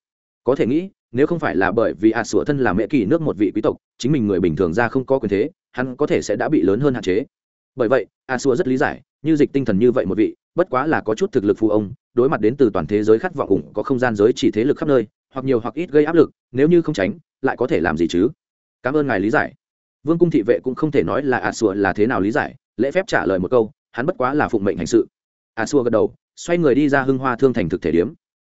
Có thể nghĩ, nếu không phải là bởi vì a sủa thân là mễ kỳ nước một vị quý tộc, chính mình người bình thường ra không có quyền thế, hắn có thể sẽ đã bị lớn hơn hạn chế. Bởi vậy, a sủa rất lý giải, như dịch tinh thần như vậy một vị, bất quá là có chút thực lực phù ông, đối mặt đến từ toàn thế giới khát vọng ủng có không gian giới chỉ thế lực khắp nơi hoặc nhiều hoặc ít gây áp lực, nếu như không tránh, lại có thể làm gì chứ? Cảm ơn ngài lý giải. Vương cung thị vệ cũng không thể nói là a xua là thế nào lý giải, lễ phép trả lời một câu, hắn bất quá là phụng mệnh hành sự. A xua gật đầu, xoay người đi ra hưng hoa thương thành thực thể điếm.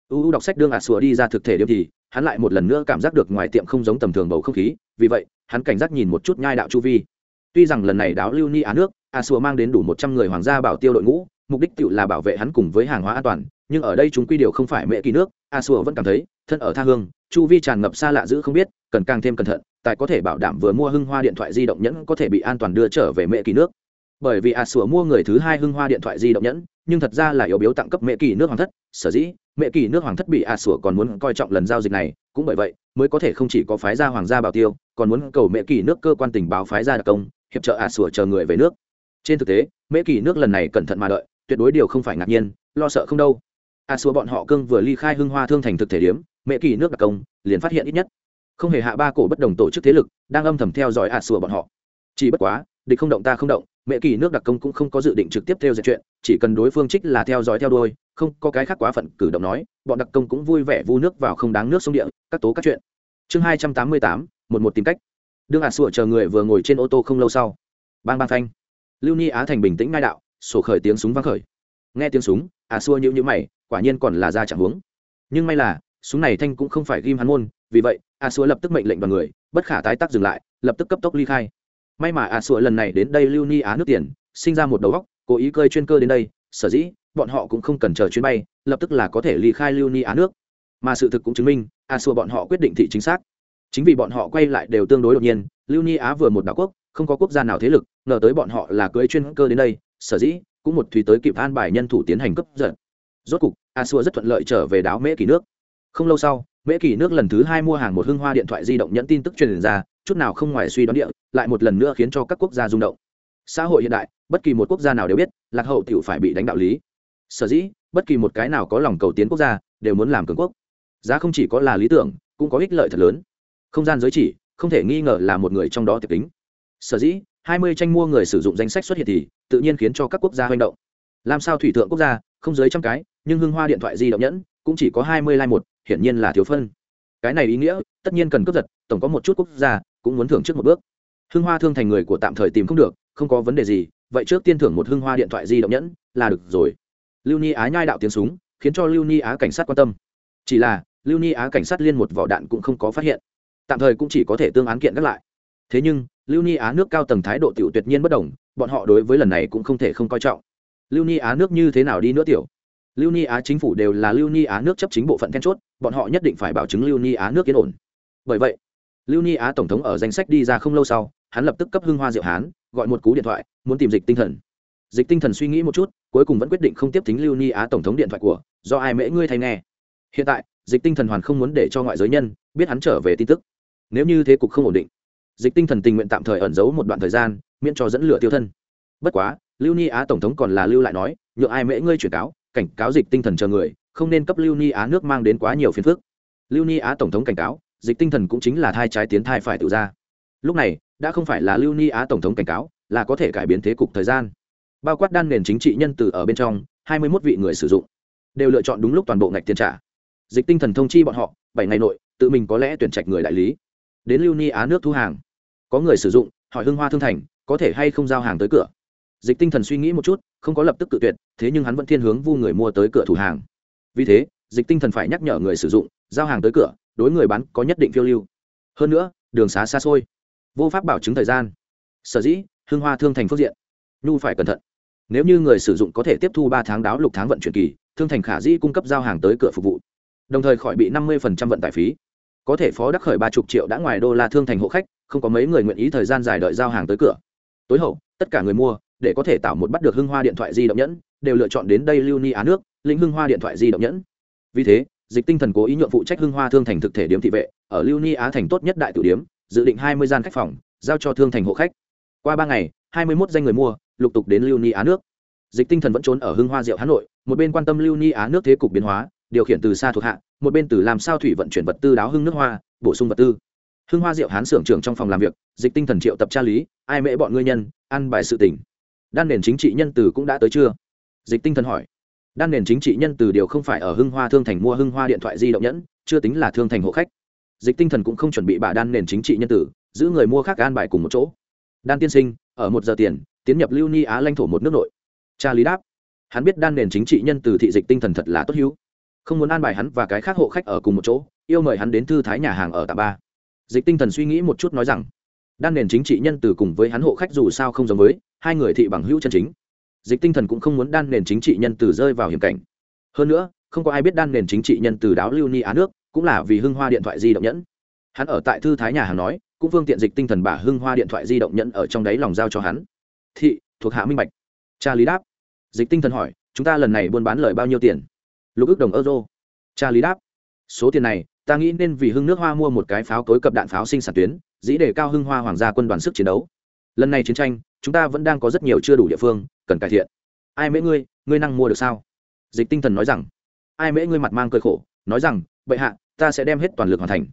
U đọc sách đương a xua đi ra thực thể điếm thì, hắn lại một lần nữa cảm giác được ngoài tiệm không giống tầm thường bầu không khí, vì vậy, hắn cảnh giác nhìn một chút nhai đạo chu vi. Tuy rằng lần này đáo lưu ni á nước a xua mang đến đủ một trăm người hoàng gia bảo tiêu đội ngũ mục đích tự là bảo vệ hắn cùng với hàng hóa an toàn, nhưng ở đây chúng quy điều không phải mẹ kỳ nước, a sùa vẫn cảm thấy, thân ở tha hương, chu vi tràn ngập xa lạ giữ không biết, cần càng thêm cẩn thận tại có thể bảo đảm vừa mua hưng hoa điện thoại di động nhẫn có thể bị an toàn đưa trở về mẹ kỳ nước. Bởi vì a sùa mua người thứ hai hưng hoa điện thoại di động nhẫn, nhưng thật ra là yếu biếu tặng cấp mẹ kỳ nước hoàng thất, sở dĩ mẹ kỳ nước hoàng thất bị a sùa còn muốn coi trọng lần giao dịch này, cũng bởi vậy mới có thể không chỉ có phái gia hoàng gia bảo tiêu, còn muốn cầu mẹ kỳ nước cơ quan tình báo phái gia đặc công, hiệp trợ a sùa chờ người về nước. Trên thực tế, mẹ kỳ nước lần này cẩn thận mà đợi tuyệt đối điều không phải ngạc nhiên, lo sợ không đâu. A xua bọn họ cương vừa ly khai hưng hoa thương thành thực thể điếm, mẹ kỳ nước đặc công, liền phát hiện ít nhất không hề hạ ba cổ bất đồng tổ chức thế lực đang âm thầm theo dõi a xua bọn họ. Chỉ bất quá, địch không động ta không động, mẹ kỳ nước đặc công cũng không có dự định trực tiếp theo dệt chuyện, chỉ cần đối phương trích là theo dõi theo đôi không có cái khác quá phận cử động nói, bọn đặc công cũng vui vẻ vu nước vào không đáng nước sông địa, các tố các chuyện. Chương hai trăm tám mươi tám, một một tìm cách. Đương à, a sủa chờ người vừa ngồi trên ô tô không lâu sau. Bang bang phanh. Lưu ni á thành bình tĩnh ngai đạo sổ khởi tiếng súng vang khởi. Nghe tiếng súng à xua nhữ nhữ mày, quả nhiên còn là ra chẳng huống. Nhưng may là, súng này thanh cũng không phải ghim hắn môn, vì vậy a xua lập tức mệnh lệnh đoàn người, bất khả tái tắc dừng lại, lập tức cấp tốc ly khai. May mà a xua lần này đến đây lưu ni á nước tiền, sinh ra một đầu góc cố ý cơi chuyên cơ đến đây, sở dĩ, bọn họ cũng không cần chờ chuyến bay, lập tức là có thể ly khai lưu ni á nước. Mà sự thực cũng chứng minh a xua bọn họ quyết định thị chính xác. Chính vì bọn họ quay lại đều tương đối đột nhiên, lưu ni á vừa một đảo quốc, không có quốc gia nào thế lực, ngờ tới bọn họ là cưới chuyên cơ đến đây sở dĩ cũng một thủy tới kịp an bài nhân thủ tiến hành cấp giật. Rốt cục, a xua rất thuận lợi trở về đáo mễ kỳ nước. Không lâu sau, mễ kỳ nước lần thứ hai mua hàng một hưng hoa điện thoại di động nhẫn tin tức truyền ra, chút nào không ngoài suy đoán địa, lại một lần nữa khiến cho các quốc gia rung động. Xã hội hiện đại, bất kỳ một quốc gia nào đều biết, lạc hậu t phải bị đánh đạo lý. Sở dĩ, bất kỳ một cái nào có lòng cầu tiến quốc gia, đều muốn làm cường quốc. Giá không chỉ có là lý tưởng, cũng có ích lợi thật lớn. Không gian giới chỉ, không thể nghi ngờ là một người trong đó tiệp tính sở dĩ, hai mươi tranh mua người sử dụng danh sách xuất hiện thì tự nhiên khiến cho các quốc gia hoành động. Làm sao thủy thượng quốc gia, không dưới trăm cái, nhưng hưng hoa điện thoại di động nhẫn, cũng chỉ có hai mươi lai một, hiển nhiên là thiếu phân. Cái này ý nghĩa, tất nhiên cần cướp giật, tổng có một chút quốc gia cũng muốn thưởng trước một bước. Hưng hoa thương thành người của tạm thời tìm không được, không có vấn đề gì, vậy trước tiên thưởng một hưng hoa điện thoại di động nhẫn là được rồi. Lưu ni á nhai đạo tiếng súng, khiến cho lưu ni á cảnh sát quan tâm. Chỉ là, lưu ni á cảnh sát liên một vỏ đạn cũng không có phát hiện. Tạm thời cũng chỉ có thể tương án kiện gác lại. Thế nhưng lưu ni á nước cao tầng thái độ tiểu tuyệt nhiên bất đồng, bọn họ đối với lần này cũng không thể không coi trọng. Lưu ni á nước như thế nào đi nữa tiểu? Lưu ni á chính phủ đều là lưu ni á nước chấp chính bộ phận then chốt, bọn họ nhất định phải bảo chứng lưu ni á nước yên ổn. Bởi vậy, lưu ni á tổng thống ở danh sách đi ra không lâu sau, hắn lập tức cấp hưng hoa diệu hán, gọi một cú điện thoại, muốn tìm dịch tinh thần. Dịch tinh thần suy nghĩ một chút, cuối cùng vẫn quyết định không tiếp tính lưu ni á tổng thống điện thoại của, do ai mễ ngươi thay nghe? Hiện tại, dịch tinh thần hoàn không muốn để cho ngoại giới nhân biết hắn trở về tin tức. Nếu như thế cục không ổn định dịch tinh thần tình nguyện tạm thời ẩn giấu một đoạn thời gian, miễn cho dẫn lửa tiêu thân. Bất quá, lưu ni á tổng thống còn là lưu lại nói, nhượng ai mễ ngươi chuyển cáo, cảnh cáo dịch tinh thần chờ người, không nên cấp lưu ni á nước mang đến quá nhiều phiền phức. Lưu ni á tổng thống cảnh cáo, dịch tinh thần cũng chính là thai trái tiến thai phải tự ra. Lúc này, đã không phải là lưu ni á tổng thống cảnh cáo, là có thể cải biến thế cục thời gian. Bao quát đan nền chính trị nhân từ ở bên trong, hai mươi 21 vị người sử dụng, đều lựa chọn đúng lúc toàn bộ ngạch tiền trả. Dịch tinh thần thông chi bọn họ, bảy ngày nội, tự mình có lẽ tuyển trạch người đại lý. Đến lưu ni á nước thu hàng có người sử dụng, hỏi hưng hoa thương thành, có thể hay không giao hàng tới cửa. Dịch tinh thần suy nghĩ một chút, không có lập tức cự tuyệt, thế nhưng hắn vẫn thiên hướng vu người mua tới cửa thủ hàng. Vì thế, dịch tinh thần phải nhắc nhở người sử dụng, giao hàng tới cửa, đối người bán có nhất định phiêu lưu. Hơn nữa, đường xá xa xôi. Vô pháp bảo chứng thời gian. Sở dĩ, hưng hoa thương thành phương diện. Nhu phải cẩn thận. Nếu như người sử dụng có thể tiếp thu ba tháng đáo lục tháng vận chuyển kỳ, thương thành khả dĩ cung cấp giao hàng tới cửa phục vụ. Đồng thời khỏi bị năm mươi vận tải phí. Có thể phó đắc khởi ba chục triệu đã ngoài đô la thương thành hộ khách không có mấy người nguyện ý thời gian dài đợi giao hàng tới cửa. Tối hậu, tất cả người mua, để có thể tạo một bắt được hưng hoa điện thoại di động nhẫn, đều lựa chọn đến đây lưu ni á nước, lĩnh hưng hoa điện thoại di động nhẫn. Vì thế, dịch tinh thần cố ý nhượng phụ trách hưng hoa thương thành thực thể điếm thị vệ, ở lưu ni á thành tốt nhất đại tử điếm, dự định hai mươi gian khách phòng, giao cho thương thành hộ khách. Qua ba ngày, hai mươi mốt danh người mua, lục tục đến lưu ni á nước. Dịch tinh thần vẫn trốn ở hưng hoa diệu, hà nội, một bên quan tâm lưu ni á nước thế cục biến hóa, điều khiển từ xa thuộc hạ, một bên từ làm sao thủy vận chuyển vật tư đáo hưng nước hoa, bổ sung vật tư hưng hoa diệu hán xưởng trưởng trong phòng làm việc, dịch tinh thần triệu tập tra lý, ai mễ bọn ngươi nhân, ăn bài sự tỉnh đan nền chính trị nhân từ cũng đã tới chưa? Dịch tinh thần hỏi. Đan nền chính trị nhân từ điều không phải ở hưng hoa thương thành mua hưng hoa điện thoại di động nhẫn, chưa tính là thương thành hộ khách. Dịch tinh thần cũng không chuẩn bị bà đan nền chính trị nhân tử giữ người mua khác an bài cùng một chỗ. Đan tiên sinh, ở một giờ tiền, tiến nhập lưu ni á lãnh thổ một nước nội. Cha lý đáp. Hắn biết đan nền chính trị nhân từ thị dịch tinh thần thật là tốt hữu. Không muốn an bài hắn và cái khác hộ khách ở cùng một chỗ, yêu mời hắn đến thư thái nhà hàng ở tạ ba dịch tinh thần suy nghĩ một chút nói rằng, đan nền chính trị nhân từ cùng với hắn hộ khách dù sao không giống với, hai người thị bằng hữu chân chính. Dịch tinh thần cũng không muốn đan nền chính trị nhân từ rơi vào hiểm cảnh. Hơn nữa, không có ai biết đan nền chính trị nhân từ đáo lưu ni á nước, cũng là vì hưng hoa điện thoại di động nhẫn. Hắn ở tại thư thái nhà hàng nói, cũng phương tiện dịch tinh thần bà hưng hoa điện thoại di động nhẫn ở trong đấy lòng giao cho hắn. Thị, thuộc hạ minh bạch. Cha lý đáp. Dịch tinh thần hỏi, chúng ta lần này buôn bán lời bao nhiêu tiền? Lục ước đồng euro. Cha lý đáp. Số tiền này ta nghĩ nên vì hưng nước hoa mua một cái pháo cối cập đạn pháo sinh sản tuyến, dĩ để cao hưng hoa hoàng gia quân đoàn sức chiến đấu. Lần này chiến tranh, chúng ta vẫn đang có rất nhiều chưa đủ địa phương, cần cải thiện. Ai mễ ngươi ngươi năng mua được sao? Dịch tinh thần nói rằng. Ai mễ ngươi mặt mang cơi khổ, nói rằng, bệ hạ, ta sẽ đem hết toàn lực hoàn thành.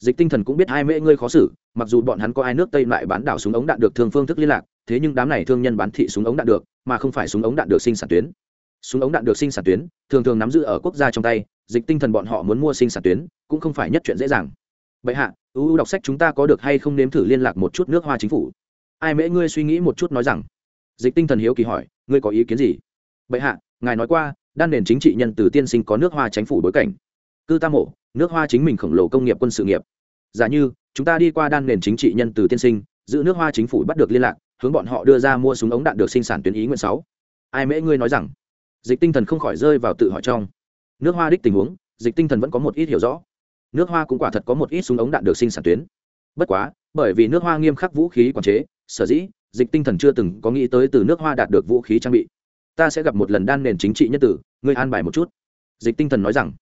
Dịch tinh thần cũng biết hai mễ ngươi khó xử, mặc dù bọn hắn có ai nước tây lại bán đảo súng ống đạn được thương phương thức liên lạc, thế nhưng đám này thương nhân bán thị súng ống đạn được, mà không phải súng ống đạn được sinh sản tuyến. Súng ống đạn được sinh sản tuyến, thường thường nắm giữ ở quốc gia trong tay dịch tinh thần bọn họ muốn mua sinh sản tuyến, cũng không phải nhất chuyện dễ dàng. Bệ hạ ưu đọc sách chúng ta có được hay không nếm thử liên lạc một chút nước hoa chính phủ? Ai mễ ngươi suy nghĩ một chút nói rằng. Dịch tinh thần hiếu kỳ hỏi, ngươi có ý kiến gì? Bệ hạ, ngài nói qua, đan nền chính trị nhân từ tiên sinh có nước hoa chính phủ bối cảnh. Cư tam mộ nước hoa chính mình khổng lồ công nghiệp quân sự nghiệp. Giả như, chúng ta đi qua đan nền chính trị nhân từ tiên sinh, giữ nước hoa chính phủ bắt được liên lạc, hướng bọn họ đưa ra mua súng ống đạn được sinh sản tuyến ý nguyện sáu. Ai mễ ngươi nói rằng? Dịch tinh thần không khỏi rơi vào tự hỏi trong nước hoa đích tình huống, dịch tinh thần vẫn có một ít hiểu rõ. Nước hoa cũng quả thật có một ít súng ống đạn được sinh sản tuyến. Bất quá, bởi vì nước hoa nghiêm khắc vũ khí quản chế, sở dĩ, dịch tinh thần chưa từng có nghĩ tới từ nước hoa đạt được vũ khí trang bị. Ta sẽ gặp một lần đan nền chính trị nhất tử, ngươi an bài một chút. Dịch tinh thần nói rằng.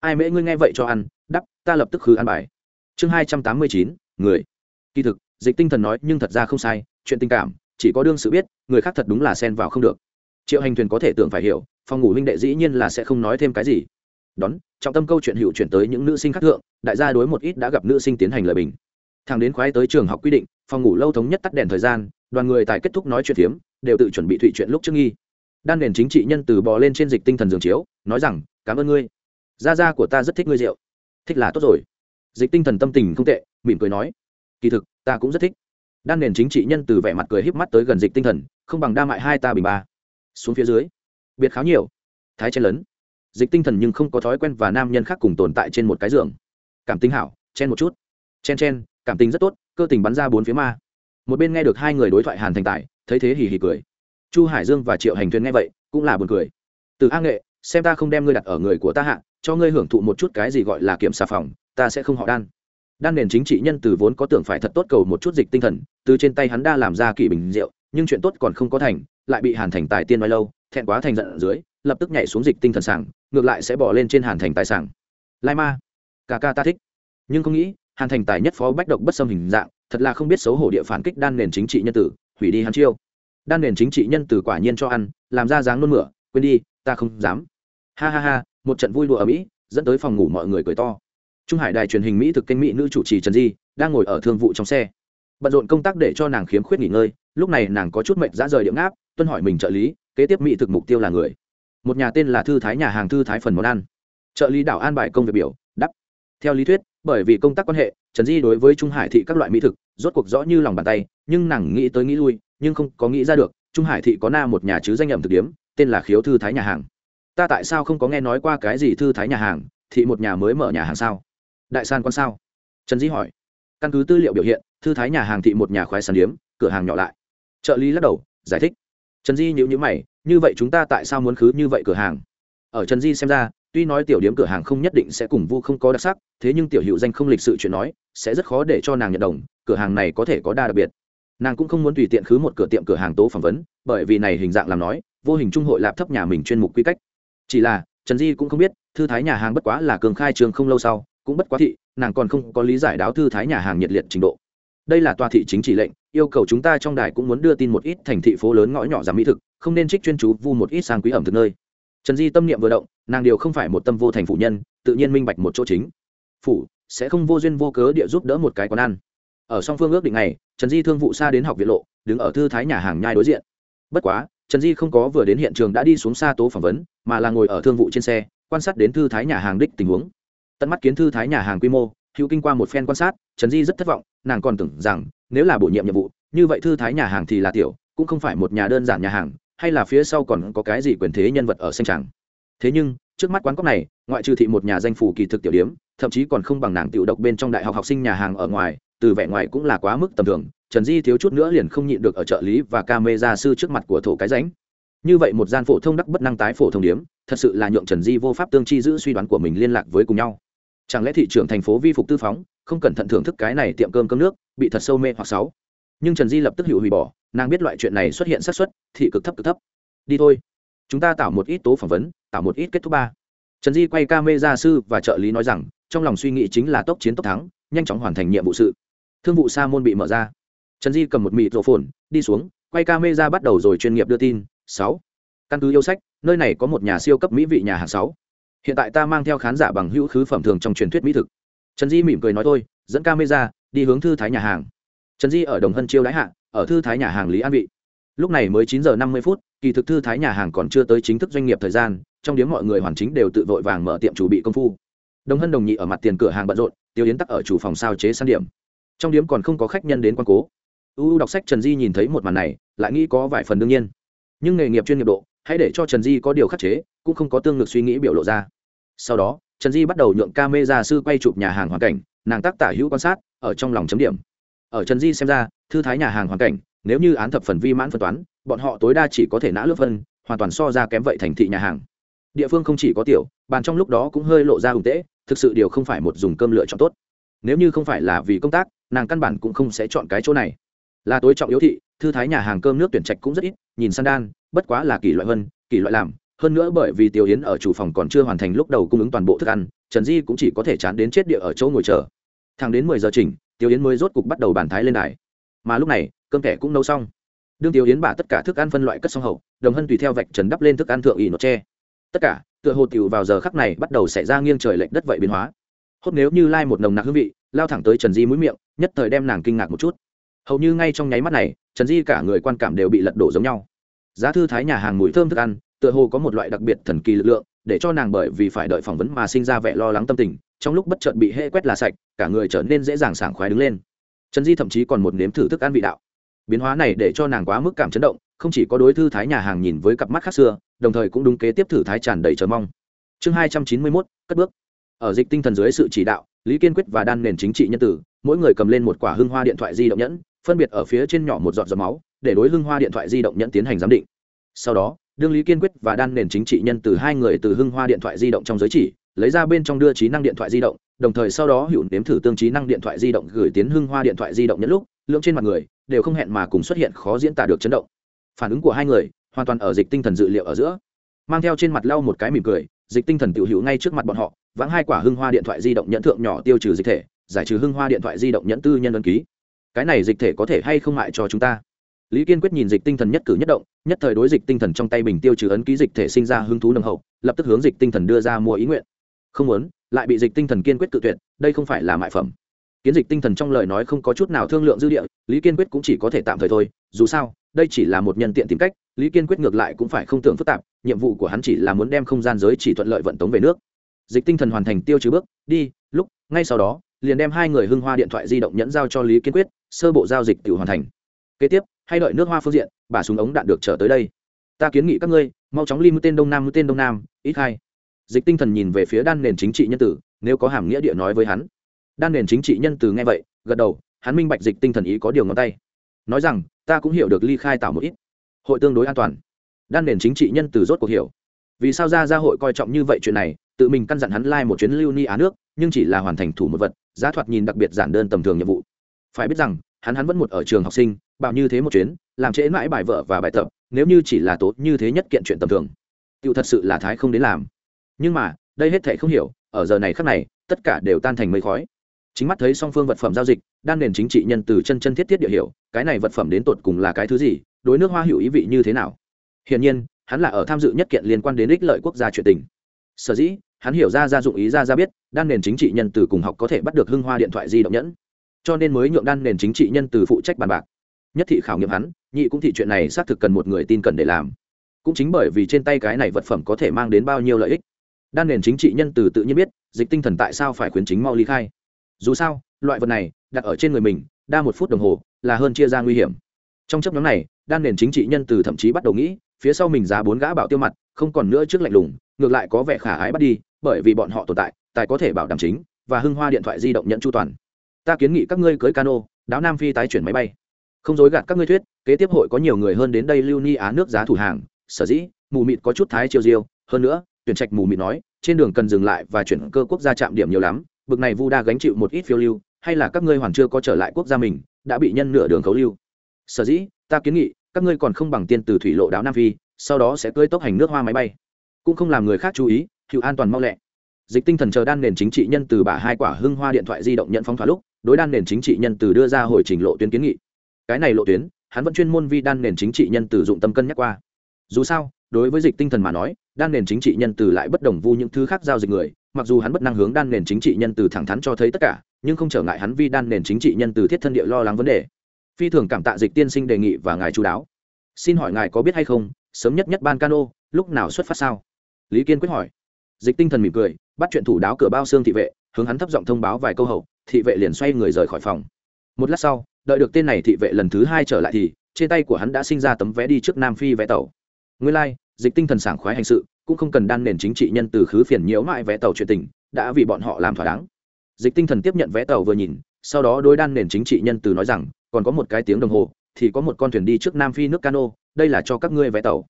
Ai mễ ngươi nghe vậy cho ăn, đắp, ta lập tức khứ an bài. Chương hai trăm tám mươi chín, người. Kỳ thực, dịch tinh thần nói nhưng thật ra không sai, chuyện tình cảm, chỉ có đương sự biết, người khác thật đúng là xen vào không được. Triệu hành thuyền có thể tưởng phải hiểu phòng ngủ huynh đệ dĩ nhiên là sẽ không nói thêm cái gì. Đón, trọng tâm câu chuyện hữu chuyển tới những nữ sinh khác thượng, đại gia đối một ít đã gặp nữ sinh tiến hành lời bình. Thằng đến khoái tới trường học quy định, phòng ngủ lâu thống nhất tắt đèn thời gian, đoàn người tại kết thúc nói chuyện phiếm, đều tự chuẩn bị thụy chuyện lúc trước nghi. Đan nền chính trị nhân từ bò lên trên dịch tinh thần giường chiếu, nói rằng, cảm ơn ngươi. Gia gia của ta rất thích ngươi rượu. Thích là tốt rồi. Dịch tinh thần tâm tình không tệ, mỉm cười nói, kỳ thực, ta cũng rất thích. Đan nền chính trị nhân từ vẻ mặt cười híp mắt tới gần dịch tinh thần, không bằng đa mại hai ta bình ba. Xuống phía dưới biệt khá nhiều. Thái chen lớn. Dịch tinh thần nhưng không có thói quen và nam nhân khác cùng tồn tại trên một cái giường. Cảm tính hảo, chen một chút. Chen chen, cảm tình rất tốt, cơ tình bắn ra bốn phía ma. Một bên nghe được hai người đối thoại hàn thành tài, thấy thế hì hì cười. Chu hải dương và triệu hành thuyền nghe vậy, cũng là buồn cười. Từ a nghệ, xem ta không đem ngươi đặt ở người của ta hạ, cho ngươi hưởng thụ một chút cái gì gọi là kiểm xà phòng, ta sẽ không họ đan. Đan nền chính trị nhân từ vốn có tưởng phải thật tốt cầu một chút dịch tinh thần, từ trên tay hắn đa làm ra kỷ bình rượu nhưng chuyện tốt còn không có thành, lại bị hàn thành tài tiên nói lâu thẹn quá thành giận ở dưới, lập tức nhảy xuống dịch tinh thần sảng, ngược lại sẽ bỏ lên trên hàn thành tài sảng. Lai ma, ca ca ta thích. Nhưng không nghĩ, hàn thành tài nhất phó bách độc bất xâm hình dạng, thật là không biết xấu hổ địa phản kích đan nền chính trị nhân tử, hủy đi hắn chiêu. Đan nền chính trị nhân tử quả nhiên cho ăn, làm ra dáng nôn mửa, quên đi, ta không dám. Ha ha ha, một trận vui đùa ở mỹ, dẫn tới phòng ngủ mọi người cười to. Trung hải đài truyền hình mỹ thực kênh mỹ nữ chủ trì trần di, đang ngồi ở thương vụ trong xe. Bận rộn công tác để cho nàng khiếm khuyết nghỉ ngơi, lúc này nàng có chút mệnh ra rời điệu ngáp, tuân hỏi mình trợ lý kế tiếp mỹ thực mục tiêu là người. Một nhà tên là thư thái nhà hàng thư thái phần món ăn. Trợ lý đảo an bài công việc biểu, đắp. Theo lý thuyết, bởi vì công tác quan hệ, trần di đối với trung hải thị các loại mỹ thực, rốt cuộc rõ như lòng bàn tay, nhưng nàng nghĩ tới nghĩ lui, nhưng không có nghĩ ra được, trung hải thị có na một nhà chứ danh ẩm thực điếm, tên là khiếu thư thái nhà hàng. Ta tại sao không có nghe nói qua cái gì thư thái nhà hàng, thị một nhà mới mở nhà hàng sao? Đại san quan sao? Trần di hỏi. Căn cứ tư liệu biểu hiện, thư thái nhà hàng thị một nhà khoái sàn điếm, cửa hàng nhỏ lại. Trợ lý lắc đầu, giải thích trần di nhữ nhữ mày, như vậy chúng ta tại sao muốn khứ như vậy cửa hàng? Ở trần di xem ra, tuy nói tiểu điếm cửa hàng không nhất định sẽ cùng vu không có đặc sắc, thế nhưng tiểu hữu danh không lịch sự chuyện nói, sẽ rất khó để cho nàng nhận đồng, cửa hàng này có thể có đa đặc biệt. Nàng cũng không muốn tùy tiện khứ một cửa tiệm cửa hàng tố phỏng vấn, bởi vì này hình dạng làm nói, vô hình trung hội lạp thấp nhà mình chuyên mục quy cách. Chỉ là, trần di cũng không biết, thư thái nhà hàng bất quá là cường khai trường không lâu sau, cũng bất quá thị, nàng còn không có lý giải đáo thư thái nhà hàng nhiệt liệt trình độ đây là tòa thị chính chỉ lệnh, yêu cầu chúng ta trong đài cũng muốn đưa tin một ít thành thị phố lớn ngõ nhỏ giảm mỹ thực, không nên trích chuyên chú vu một ít sang quý ẩm thực nơi. Trần di tâm niệm vừa động, nàng điều không phải một tâm vô thành phụ nhân, tự nhiên minh bạch một chỗ chính. Phủ, sẽ không vô duyên vô cớ địa giúp đỡ một cái quán ăn. Ở song phương ước định này trần di thương vụ xa đến học viện lộ, đứng ở thư thái nhà hàng nhai đối diện. Bất quá, trần di không có vừa đến hiện trường đã đi xuống xa tố phỏng vấn, mà là ngồi ở thương vụ trên xe, quan sát đến thư thái nhà hàng đích tình huống. Tận mắt kiến thư thái nhà hàng quy mô, hữu kinh qua một phen quan sát, trần di rất thất vọng nàng còn tưởng rằng, nếu là bổ nhiệm nhiệm vụ, như vậy thư thái nhà hàng thì là tiểu, cũng không phải một nhà đơn giản nhà hàng, hay là phía sau còn có cái gì quyền thế nhân vật ở xanh tràng. Thế nhưng, trước mắt quán cốc này, ngoại trừ thị một nhà danh phủ kỳ thực tiểu điếm, thậm chí còn không bằng nàng tiểu độc bên trong đại học học sinh nhà hàng ở ngoài, từ vẻ ngoài cũng là quá mức tầm thường, trần di thiếu chút nữa liền không nhịn được ở trợ lý và ca mê gia sư trước mặt của thổ cái ránh. Như vậy một gian phổ thông đắc bất năng tái phổ thông điếm, thật sự là nhượng trần di vô pháp tương chi giữ suy đoán của mình liên lạc với cùng nhau. Chẳng lẽ thị trường thành phố vi phục tư phóng không cẩn thận thưởng thức cái này tiệm cơm cơm nước, bị thật sâu mê hoặc sáu. Nhưng trần di lập tức hữu hủy bỏ, nàng biết loại chuyện này xuất hiện xác suất, thị cực thấp cực thấp. Đi thôi. Chúng ta tạo một ít tố phỏng vấn, tạo một ít kết thúc ba. Trần di quay ca mê gia sư và trợ lý nói rằng, trong lòng suy nghĩ chính là tốc chiến tốc thắng, nhanh chóng hoàn thành nhiệm vụ sự. Thương vụ sa môn bị mở ra. Trần di cầm một mịt rổ phồn, đi xuống, quay ca mê ra bắt đầu rồi chuyên nghiệp đưa tin, sáu. Căn cứ yêu sách, nơi này có một nhà siêu cấp mỹ vị nhà hàng sáu. Hiện tại ta mang theo khán giả bằng hữu khứ phẩm thường trong truyền thuyết mỹ thực trần di mỉm cười nói thôi, dẫn camera đi hướng thư thái nhà hàng. Trần di ở đồng hân chiêu đãi hạ, ở thư thái nhà hàng lý an vị. Lúc này mới chín giờ năm mươi phút, kỳ thực thư thái nhà hàng còn chưa tới chính thức doanh nghiệp thời gian, trong điếm mọi người hoàn chính đều tự vội vàng mở tiệm chủ bị công phu. Đồng hân đồng nhị ở mặt tiền cửa hàng bận rộn, tiêu yến tắc ở chủ phòng sao chế săn điểm. Trong điếm còn không có khách nhân đến quan cố. U đọc sách trần di nhìn thấy một màn này, lại nghĩ có vài phần đương nhiên. Nhưng nghề nghiệp chuyên nghiệp độ, hãy để cho trần di có điều khắc chế, cũng không có tương ngược suy nghĩ biểu lộ ra. Sau đó trần di bắt đầu nhượng ca mê sư quay chụp nhà hàng hoàn cảnh, nàng tác tả hữu quan sát, ở trong lòng chấm điểm. Ở trần di xem ra, thư thái nhà hàng hoàn cảnh, nếu như án thập phần vi mãn phân toán, bọn họ tối đa chỉ có thể nã lướt phân, hoàn toàn so ra kém vậy thành thị nhà hàng. Địa phương không chỉ có tiểu, bàn trong lúc đó cũng hơi lộ ra hùng tễ, thực sự điều không phải một dùng cơm lựa chọn tốt. Nếu như không phải là vì công tác, nàng căn bản cũng không sẽ chọn cái chỗ này. Là tối trọng yếu thị, thư thái nhà hàng cơm nước tuyển trạch cũng rất ít, nhìn san đan, bất quá là kỳ loại hơn kỳ loại làm hơn nữa bởi vì tiểu yến ở chủ phòng còn chưa hoàn thành lúc đầu cung ứng toàn bộ thức ăn, trần di cũng chỉ có thể chán đến chết địa ở chỗ ngồi chờ. Thang đến mười giờ chỉnh, tiểu yến mới rốt cục bắt đầu bàn thái lên đài. Mà lúc này, cơm kẻ cũng nấu xong. Đương tiểu yến bả tất cả thức ăn phân loại cất xong hậu, đồng hân tùy theo vạch trần đắp lên thức ăn thượng ỷ nốt tre. Tất cả, tựa hồ tiểu vào giờ khắc này bắt đầu xảy ra nghiêng trời lệch đất vậy biến hóa. Hốt nếu như lai một nồng nặc hương vị, lao thẳng tới trần di mũi miệng, nhất thời đem nàng kinh ngạc một chút. Hầu như ngay trong nháy mắt này, trần di cả người quan cảm đều bị lật đổ giống nhau. Giá thư thái nhà hàng mùi thơm thức ăn tựa hồ có một loại đặc biệt thần kỳ lực lượng, để cho nàng bởi vì phải đợi phỏng vấn mà sinh ra vẻ lo lắng tâm tình, trong lúc bất chợt bị hễ quét là sạch, cả người trở nên dễ dàng sảng khoái đứng lên. Trần di thậm chí còn một nếm thử thức ăn vị đạo. Biến hóa này để cho nàng quá mức cảm chấn động, không chỉ có đối thư thái nhà hàng nhìn với cặp mắt khác xưa, đồng thời cũng đúng kế tiếp thử thái tràn đầy chờ mong. Chương hai trăm chín mươi mốt, cất bước. Ở dịch tinh thần dưới sự chỉ đạo, lý kiên quyết và đan nền chính trị nhân tử, mỗi người cầm lên một quả hưng hoa điện thoại di động nhẫn, phân biệt ở phía trên nhỏ một giọt giọt máu, để đối hưng hoa điện thoại di động nhẫn tiến hành giám định. Sau đó đương lý kiên quyết và đan nền chính trị nhân từ hai người từ hưng hoa điện thoại di động trong giới chỉ, lấy ra bên trong đưa trí năng điện thoại di động, đồng thời sau đó hữu nếm thử tương trí năng điện thoại di động gửi tiến hưng hoa điện thoại di động nhẫn lúc, lượng trên mặt người đều không hẹn mà cùng xuất hiện khó diễn tả được chấn động. Phản ứng của hai người hoàn toàn ở dịch tinh thần dự liệu ở giữa. Mang theo trên mặt lau một cái mỉm cười, dịch tinh thần tiểu hữu ngay trước mặt bọn họ, vãng hai quả hưng hoa điện thoại di động nhẫn thượng nhỏ tiêu trừ dịch thể, giải trừ hưng hoa điện thoại di động nhẫn tư nhân ấn ký. Cái này dịch thể có thể hay không hại cho chúng ta? Lý kiên quyết nhìn dịch tinh thần nhất cử nhất động, nhất thời đối dịch tinh thần trong tay bình tiêu trừ ấn ký dịch thể sinh ra hứng thú nồng hậu, lập tức hướng dịch tinh thần đưa ra mua ý nguyện. Không muốn, lại bị dịch tinh thần kiên quyết tự tuyệt, đây không phải là mại phẩm. Kiến dịch tinh thần trong lời nói không có chút nào thương lượng dư địa, lý kiên quyết cũng chỉ có thể tạm thời thôi, dù sao, đây chỉ là một nhân tiện tìm cách, lý kiên quyết ngược lại cũng phải không tưởng phức tạp, nhiệm vụ của hắn chỉ là muốn đem không gian giới chỉ thuận lợi vận tống về nước. Dịch tinh thần hoàn thành tiêu trừ bước, đi, lúc, ngay sau đó, liền đem hai người hưng hoa điện thoại di động nhẫn giao cho lý kiên quyết, sơ bộ giao dịch tự hoàn thành kế tiếp, hay đợi nước hoa phương diện, bà súng ống đạn được trở tới đây. Ta kiến nghị các ngươi, mau chóng ly mũi tên đông nam, mũi tên đông nam, ít hai. Dịch tinh thần nhìn về phía đan nền chính trị nhân tử, nếu có hàm nghĩa địa nói với hắn. Đan nền chính trị nhân từ nghe vậy, gật đầu, hắn minh bạch dịch tinh thần ý có điều ngón tay. Nói rằng, ta cũng hiểu được ly khai tạo một ít. Hội tương đối an toàn. Đan nền chính trị nhân từ rốt cuộc hiểu. Vì sao ra ra hội coi trọng như vậy chuyện này, tự mình căn dặn hắn lai、like、một chuyến lưu ni á nước, nhưng chỉ là hoàn thành thủ một vật, giá thoạt nhìn đặc biệt giản đơn tầm thường nhiệm vụ. Phải biết rằng hắn hắn vẫn một ở trường học sinh, bảo như thế một chuyến, làm trễ mãi bài vợ và bài tập, nếu như chỉ là tốt như thế nhất kiện chuyện tầm thường. Tựu thật sự là thái không đến làm. Nhưng mà, đây hết thể không hiểu, ở giờ này khác này, tất cả đều tan thành mây khói. Chính mắt thấy song phương vật phẩm giao dịch, đan nền chính trị nhân từ chân chân thiết thiết địa hiểu, cái này vật phẩm đến tột cùng là cái thứ gì, đối nước hoa hữu ý vị như thế nào. Hiển nhiên, hắn là ở tham dự nhất kiện liên quan đến ích lợi quốc gia chuyện tình. Sở dĩ, hắn hiểu ra ra dụng ý ra ra biết, đan nền chính trị nhân từ cùng học có thể bắt được hưng hoa điện thoại di động nhẫn cho nên mới nhượng đan nền chính trị nhân từ phụ trách bàn bạc. Nhất thị khảo nghiệm hắn, nhị cũng thị chuyện này xác thực cần một người tin cần để làm. Cũng chính bởi vì trên tay cái này vật phẩm có thể mang đến bao nhiêu lợi ích. Đan nền chính trị nhân từ tự nhiên biết, dịch tinh thần tại sao phải khuyến chính mau ly khai. Dù sao, loại vật này, đặt ở trên người mình, đa một phút đồng hồ, là hơn chia ra nguy hiểm. Trong chấp nhóm này, đan nền chính trị nhân từ thậm chí bắt đầu nghĩ, phía sau mình giá bốn gã bảo tiêu mặt, không còn nữa trước lạnh lùng, ngược lại có vẻ khả ái bắt đi, bởi vì bọn họ tồn tại, tài có thể bảo đảm chính, và hưng hoa điện thoại di động nhận chu toàn ta kiến nghị các ngươi cưới cano, đáo nam phi tái chuyển máy bay. Không dối gạt các ngươi thuyết, kế tiếp hội có nhiều người hơn đến đây lưu ni á nước giá thủ hàng, sở dĩ, mù mịt có chút thái chiêu diêu. Hơn nữa, tuyển trạch mù mịt nói, trên đường cần dừng lại và chuyển cơ quốc gia chạm điểm nhiều lắm, bực này vu đa gánh chịu một ít phiêu lưu, hay là các ngươi hoàn chưa có trở lại quốc gia mình, đã bị nhân nửa đường khấu lưu. Sở dĩ, ta kiến nghị, các ngươi còn không bằng tiên từ thủy lộ đáo nam phi, sau đó sẽ cưỡi tốc hành nước hoa máy bay. Cũng không làm người khác chú ý hiệu an toàn mau lẹ. Dịch tinh thần chờ đan nền chính trị nhân từ bả hai quả hưng hoa điện thoại di động nhận phóng thoại lúc đối đan nền chính trị nhân từ đưa ra hồi trình lộ tuyến kiến nghị. Cái này lộ tuyến, hắn vẫn chuyên môn vi đan nền chính trị nhân từ dụng tâm cân nhắc qua. Dù sao, đối với dịch tinh thần mà nói, đan nền chính trị nhân từ lại bất đồng vu những thứ khác giao dịch người, mặc dù hắn bất năng hướng đan nền chính trị nhân từ thẳng thắn cho thấy tất cả, nhưng không trở ngại hắn vi đan nền chính trị nhân từ thiết thân địa lo lắng vấn đề. Phi thường cảm tạ dịch tiên sinh đề nghị và ngài chú đáo. Xin hỏi ngài có biết hay không, sớm nhất nhất ban cano, lúc nào xuất phát sao? Lý kiên quyết hỏi. Dịch tinh thần mỉm cười, bắt chuyện thủ đáo cửa bao xương thị vệ hướng hắn thấp giọng thông báo vài câu hậu thị vệ liền xoay người rời khỏi phòng. Một lát sau đợi được tên này thị vệ lần thứ hai trở lại thì trên tay của hắn đã sinh ra tấm vé đi trước nam phi vé tàu. Nguyên lai、like, dịch tinh thần sảng khoái hành sự cũng không cần đan nền chính trị nhân từ khứ phiền nhiễu mãi vé tàu chuyện tình đã vì bọn họ làm thỏa đáng. Dịch tinh thần tiếp nhận vé tàu vừa nhìn sau đó đối đan nền chính trị nhân từ nói rằng còn có một cái tiếng đồng hồ thì có một con thuyền đi trước nam phi nước cano đây là cho các ngươi vé tàu.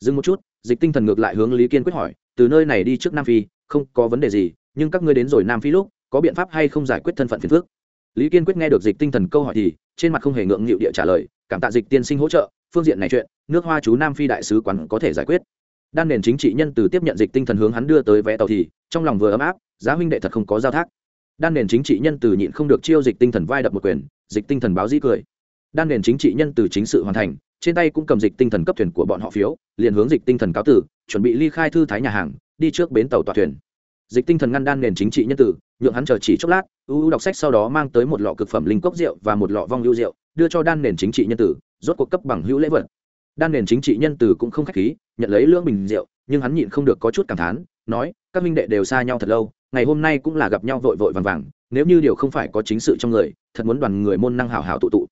Dừng một chút dịch tinh thần ngược lại hướng lý kiên quyết hỏi từ nơi này đi trước nam phi không có vấn đề gì nhưng các ngươi đến rồi nam phi lúc, có biện pháp hay không giải quyết thân phận phiền phước lý kiên quyết nghe được dịch tinh thần câu hỏi thì, trên mặt không hề ngượng nghịu địa trả lời, cảm tạ dịch tiên sinh hỗ trợ, phương diện này chuyện, nước hoa chú nam phi đại sứ quán có thể giải quyết. Đan nền chính trị nhân từ tiếp nhận dịch tinh thần hướng hắn đưa tới vé tàu thì, trong lòng vừa ấm áp, giá huynh đệ thật không có giao thác. Đan nền chính trị nhân từ nhịn không được chiêu dịch tinh thần vai đập một quyền, dịch tinh thần báo dĩ cười. Đan nền chính trị nhân từ chính sự hoàn thành, trên tay cũng cầm dịch tinh thần cấp thuyền của bọn họ phiếu, liền hướng dịch tinh thần cáo tử, chuẩn bị ly khai thư thái nhà hàng, đi trước bến tàu tòa thuyền dịch tinh thần ngăn đan nền chính trị nhân tử, nhượng hắn chờ chỉ chốc lát ưu đọc sách sau đó mang tới một lọ cực phẩm linh cốc rượu và một lọ vong lưu rượu, đưa cho đan nền chính trị nhân tử, rốt cuộc cấp bằng hữu lễ vật. Đan nền chính trị nhân tử cũng không khách khí, nhận lấy lưỡng bình rượu, nhưng hắn nhịn không được có chút cảm thán, nói, các minh đệ đều xa nhau thật lâu, ngày hôm nay cũng là gặp nhau vội vội vàng vàng, nếu như điều không phải có chính sự trong người, thật muốn đoàn người môn năng hảo hảo tụ tụ.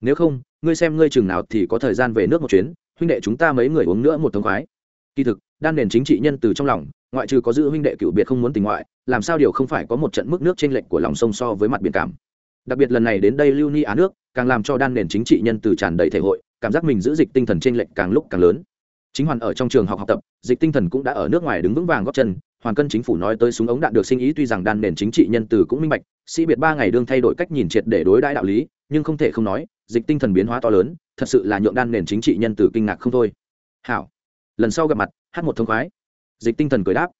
Nếu không, ngươi xem ngươi chừng nào thì có thời gian về nước một chuyến, huynh đệ chúng ta mấy người uống nữa một thống khoái. Kỳ thực đan nền chính trị nhân từ trong lòng, ngoại trừ có giữ huynh đệ cựu biệt không muốn tình ngoại, làm sao điều không phải có một trận mức nước trên lệnh của lòng sông so với mặt biển cảm. Đặc biệt lần này đến đây lưu ni á nước, càng làm cho đan nền chính trị nhân từ tràn đầy thể hội, cảm giác mình giữ dịch tinh thần trên lệnh càng lúc càng lớn. Chính hoàn ở trong trường học học tập, dịch tinh thần cũng đã ở nước ngoài đứng vững vàng góp chân hoàn cân chính phủ nói tới súng ống đạn được sinh ý tuy rằng đan nền chính trị nhân từ cũng minh bạch, sĩ biệt ba ngày đương thay đổi cách nhìn triệt để đối đãi đạo lý, nhưng không thể không nói, dịch tinh thần biến hóa to lớn, thật sự là nhượng đan nền chính trị nhân từ kinh ngạc không thôi. Hảo. Lần sau gặp mặt hát một thông khoái. Dịch tinh thần cười đáp.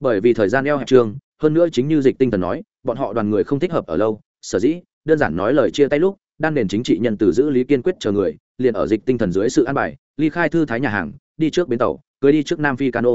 Bởi vì thời gian eo hẹp trường, hơn nữa chính như dịch tinh thần nói, bọn họ đoàn người không thích hợp ở lâu. Sở dĩ, đơn giản nói lời chia tay lúc, đan nền chính trị nhân từ giữ lý kiên quyết chờ người, liền ở dịch tinh thần dưới sự an bài, ly khai thư thái nhà hàng, đi trước bến tàu, cưới đi trước nam phi cano.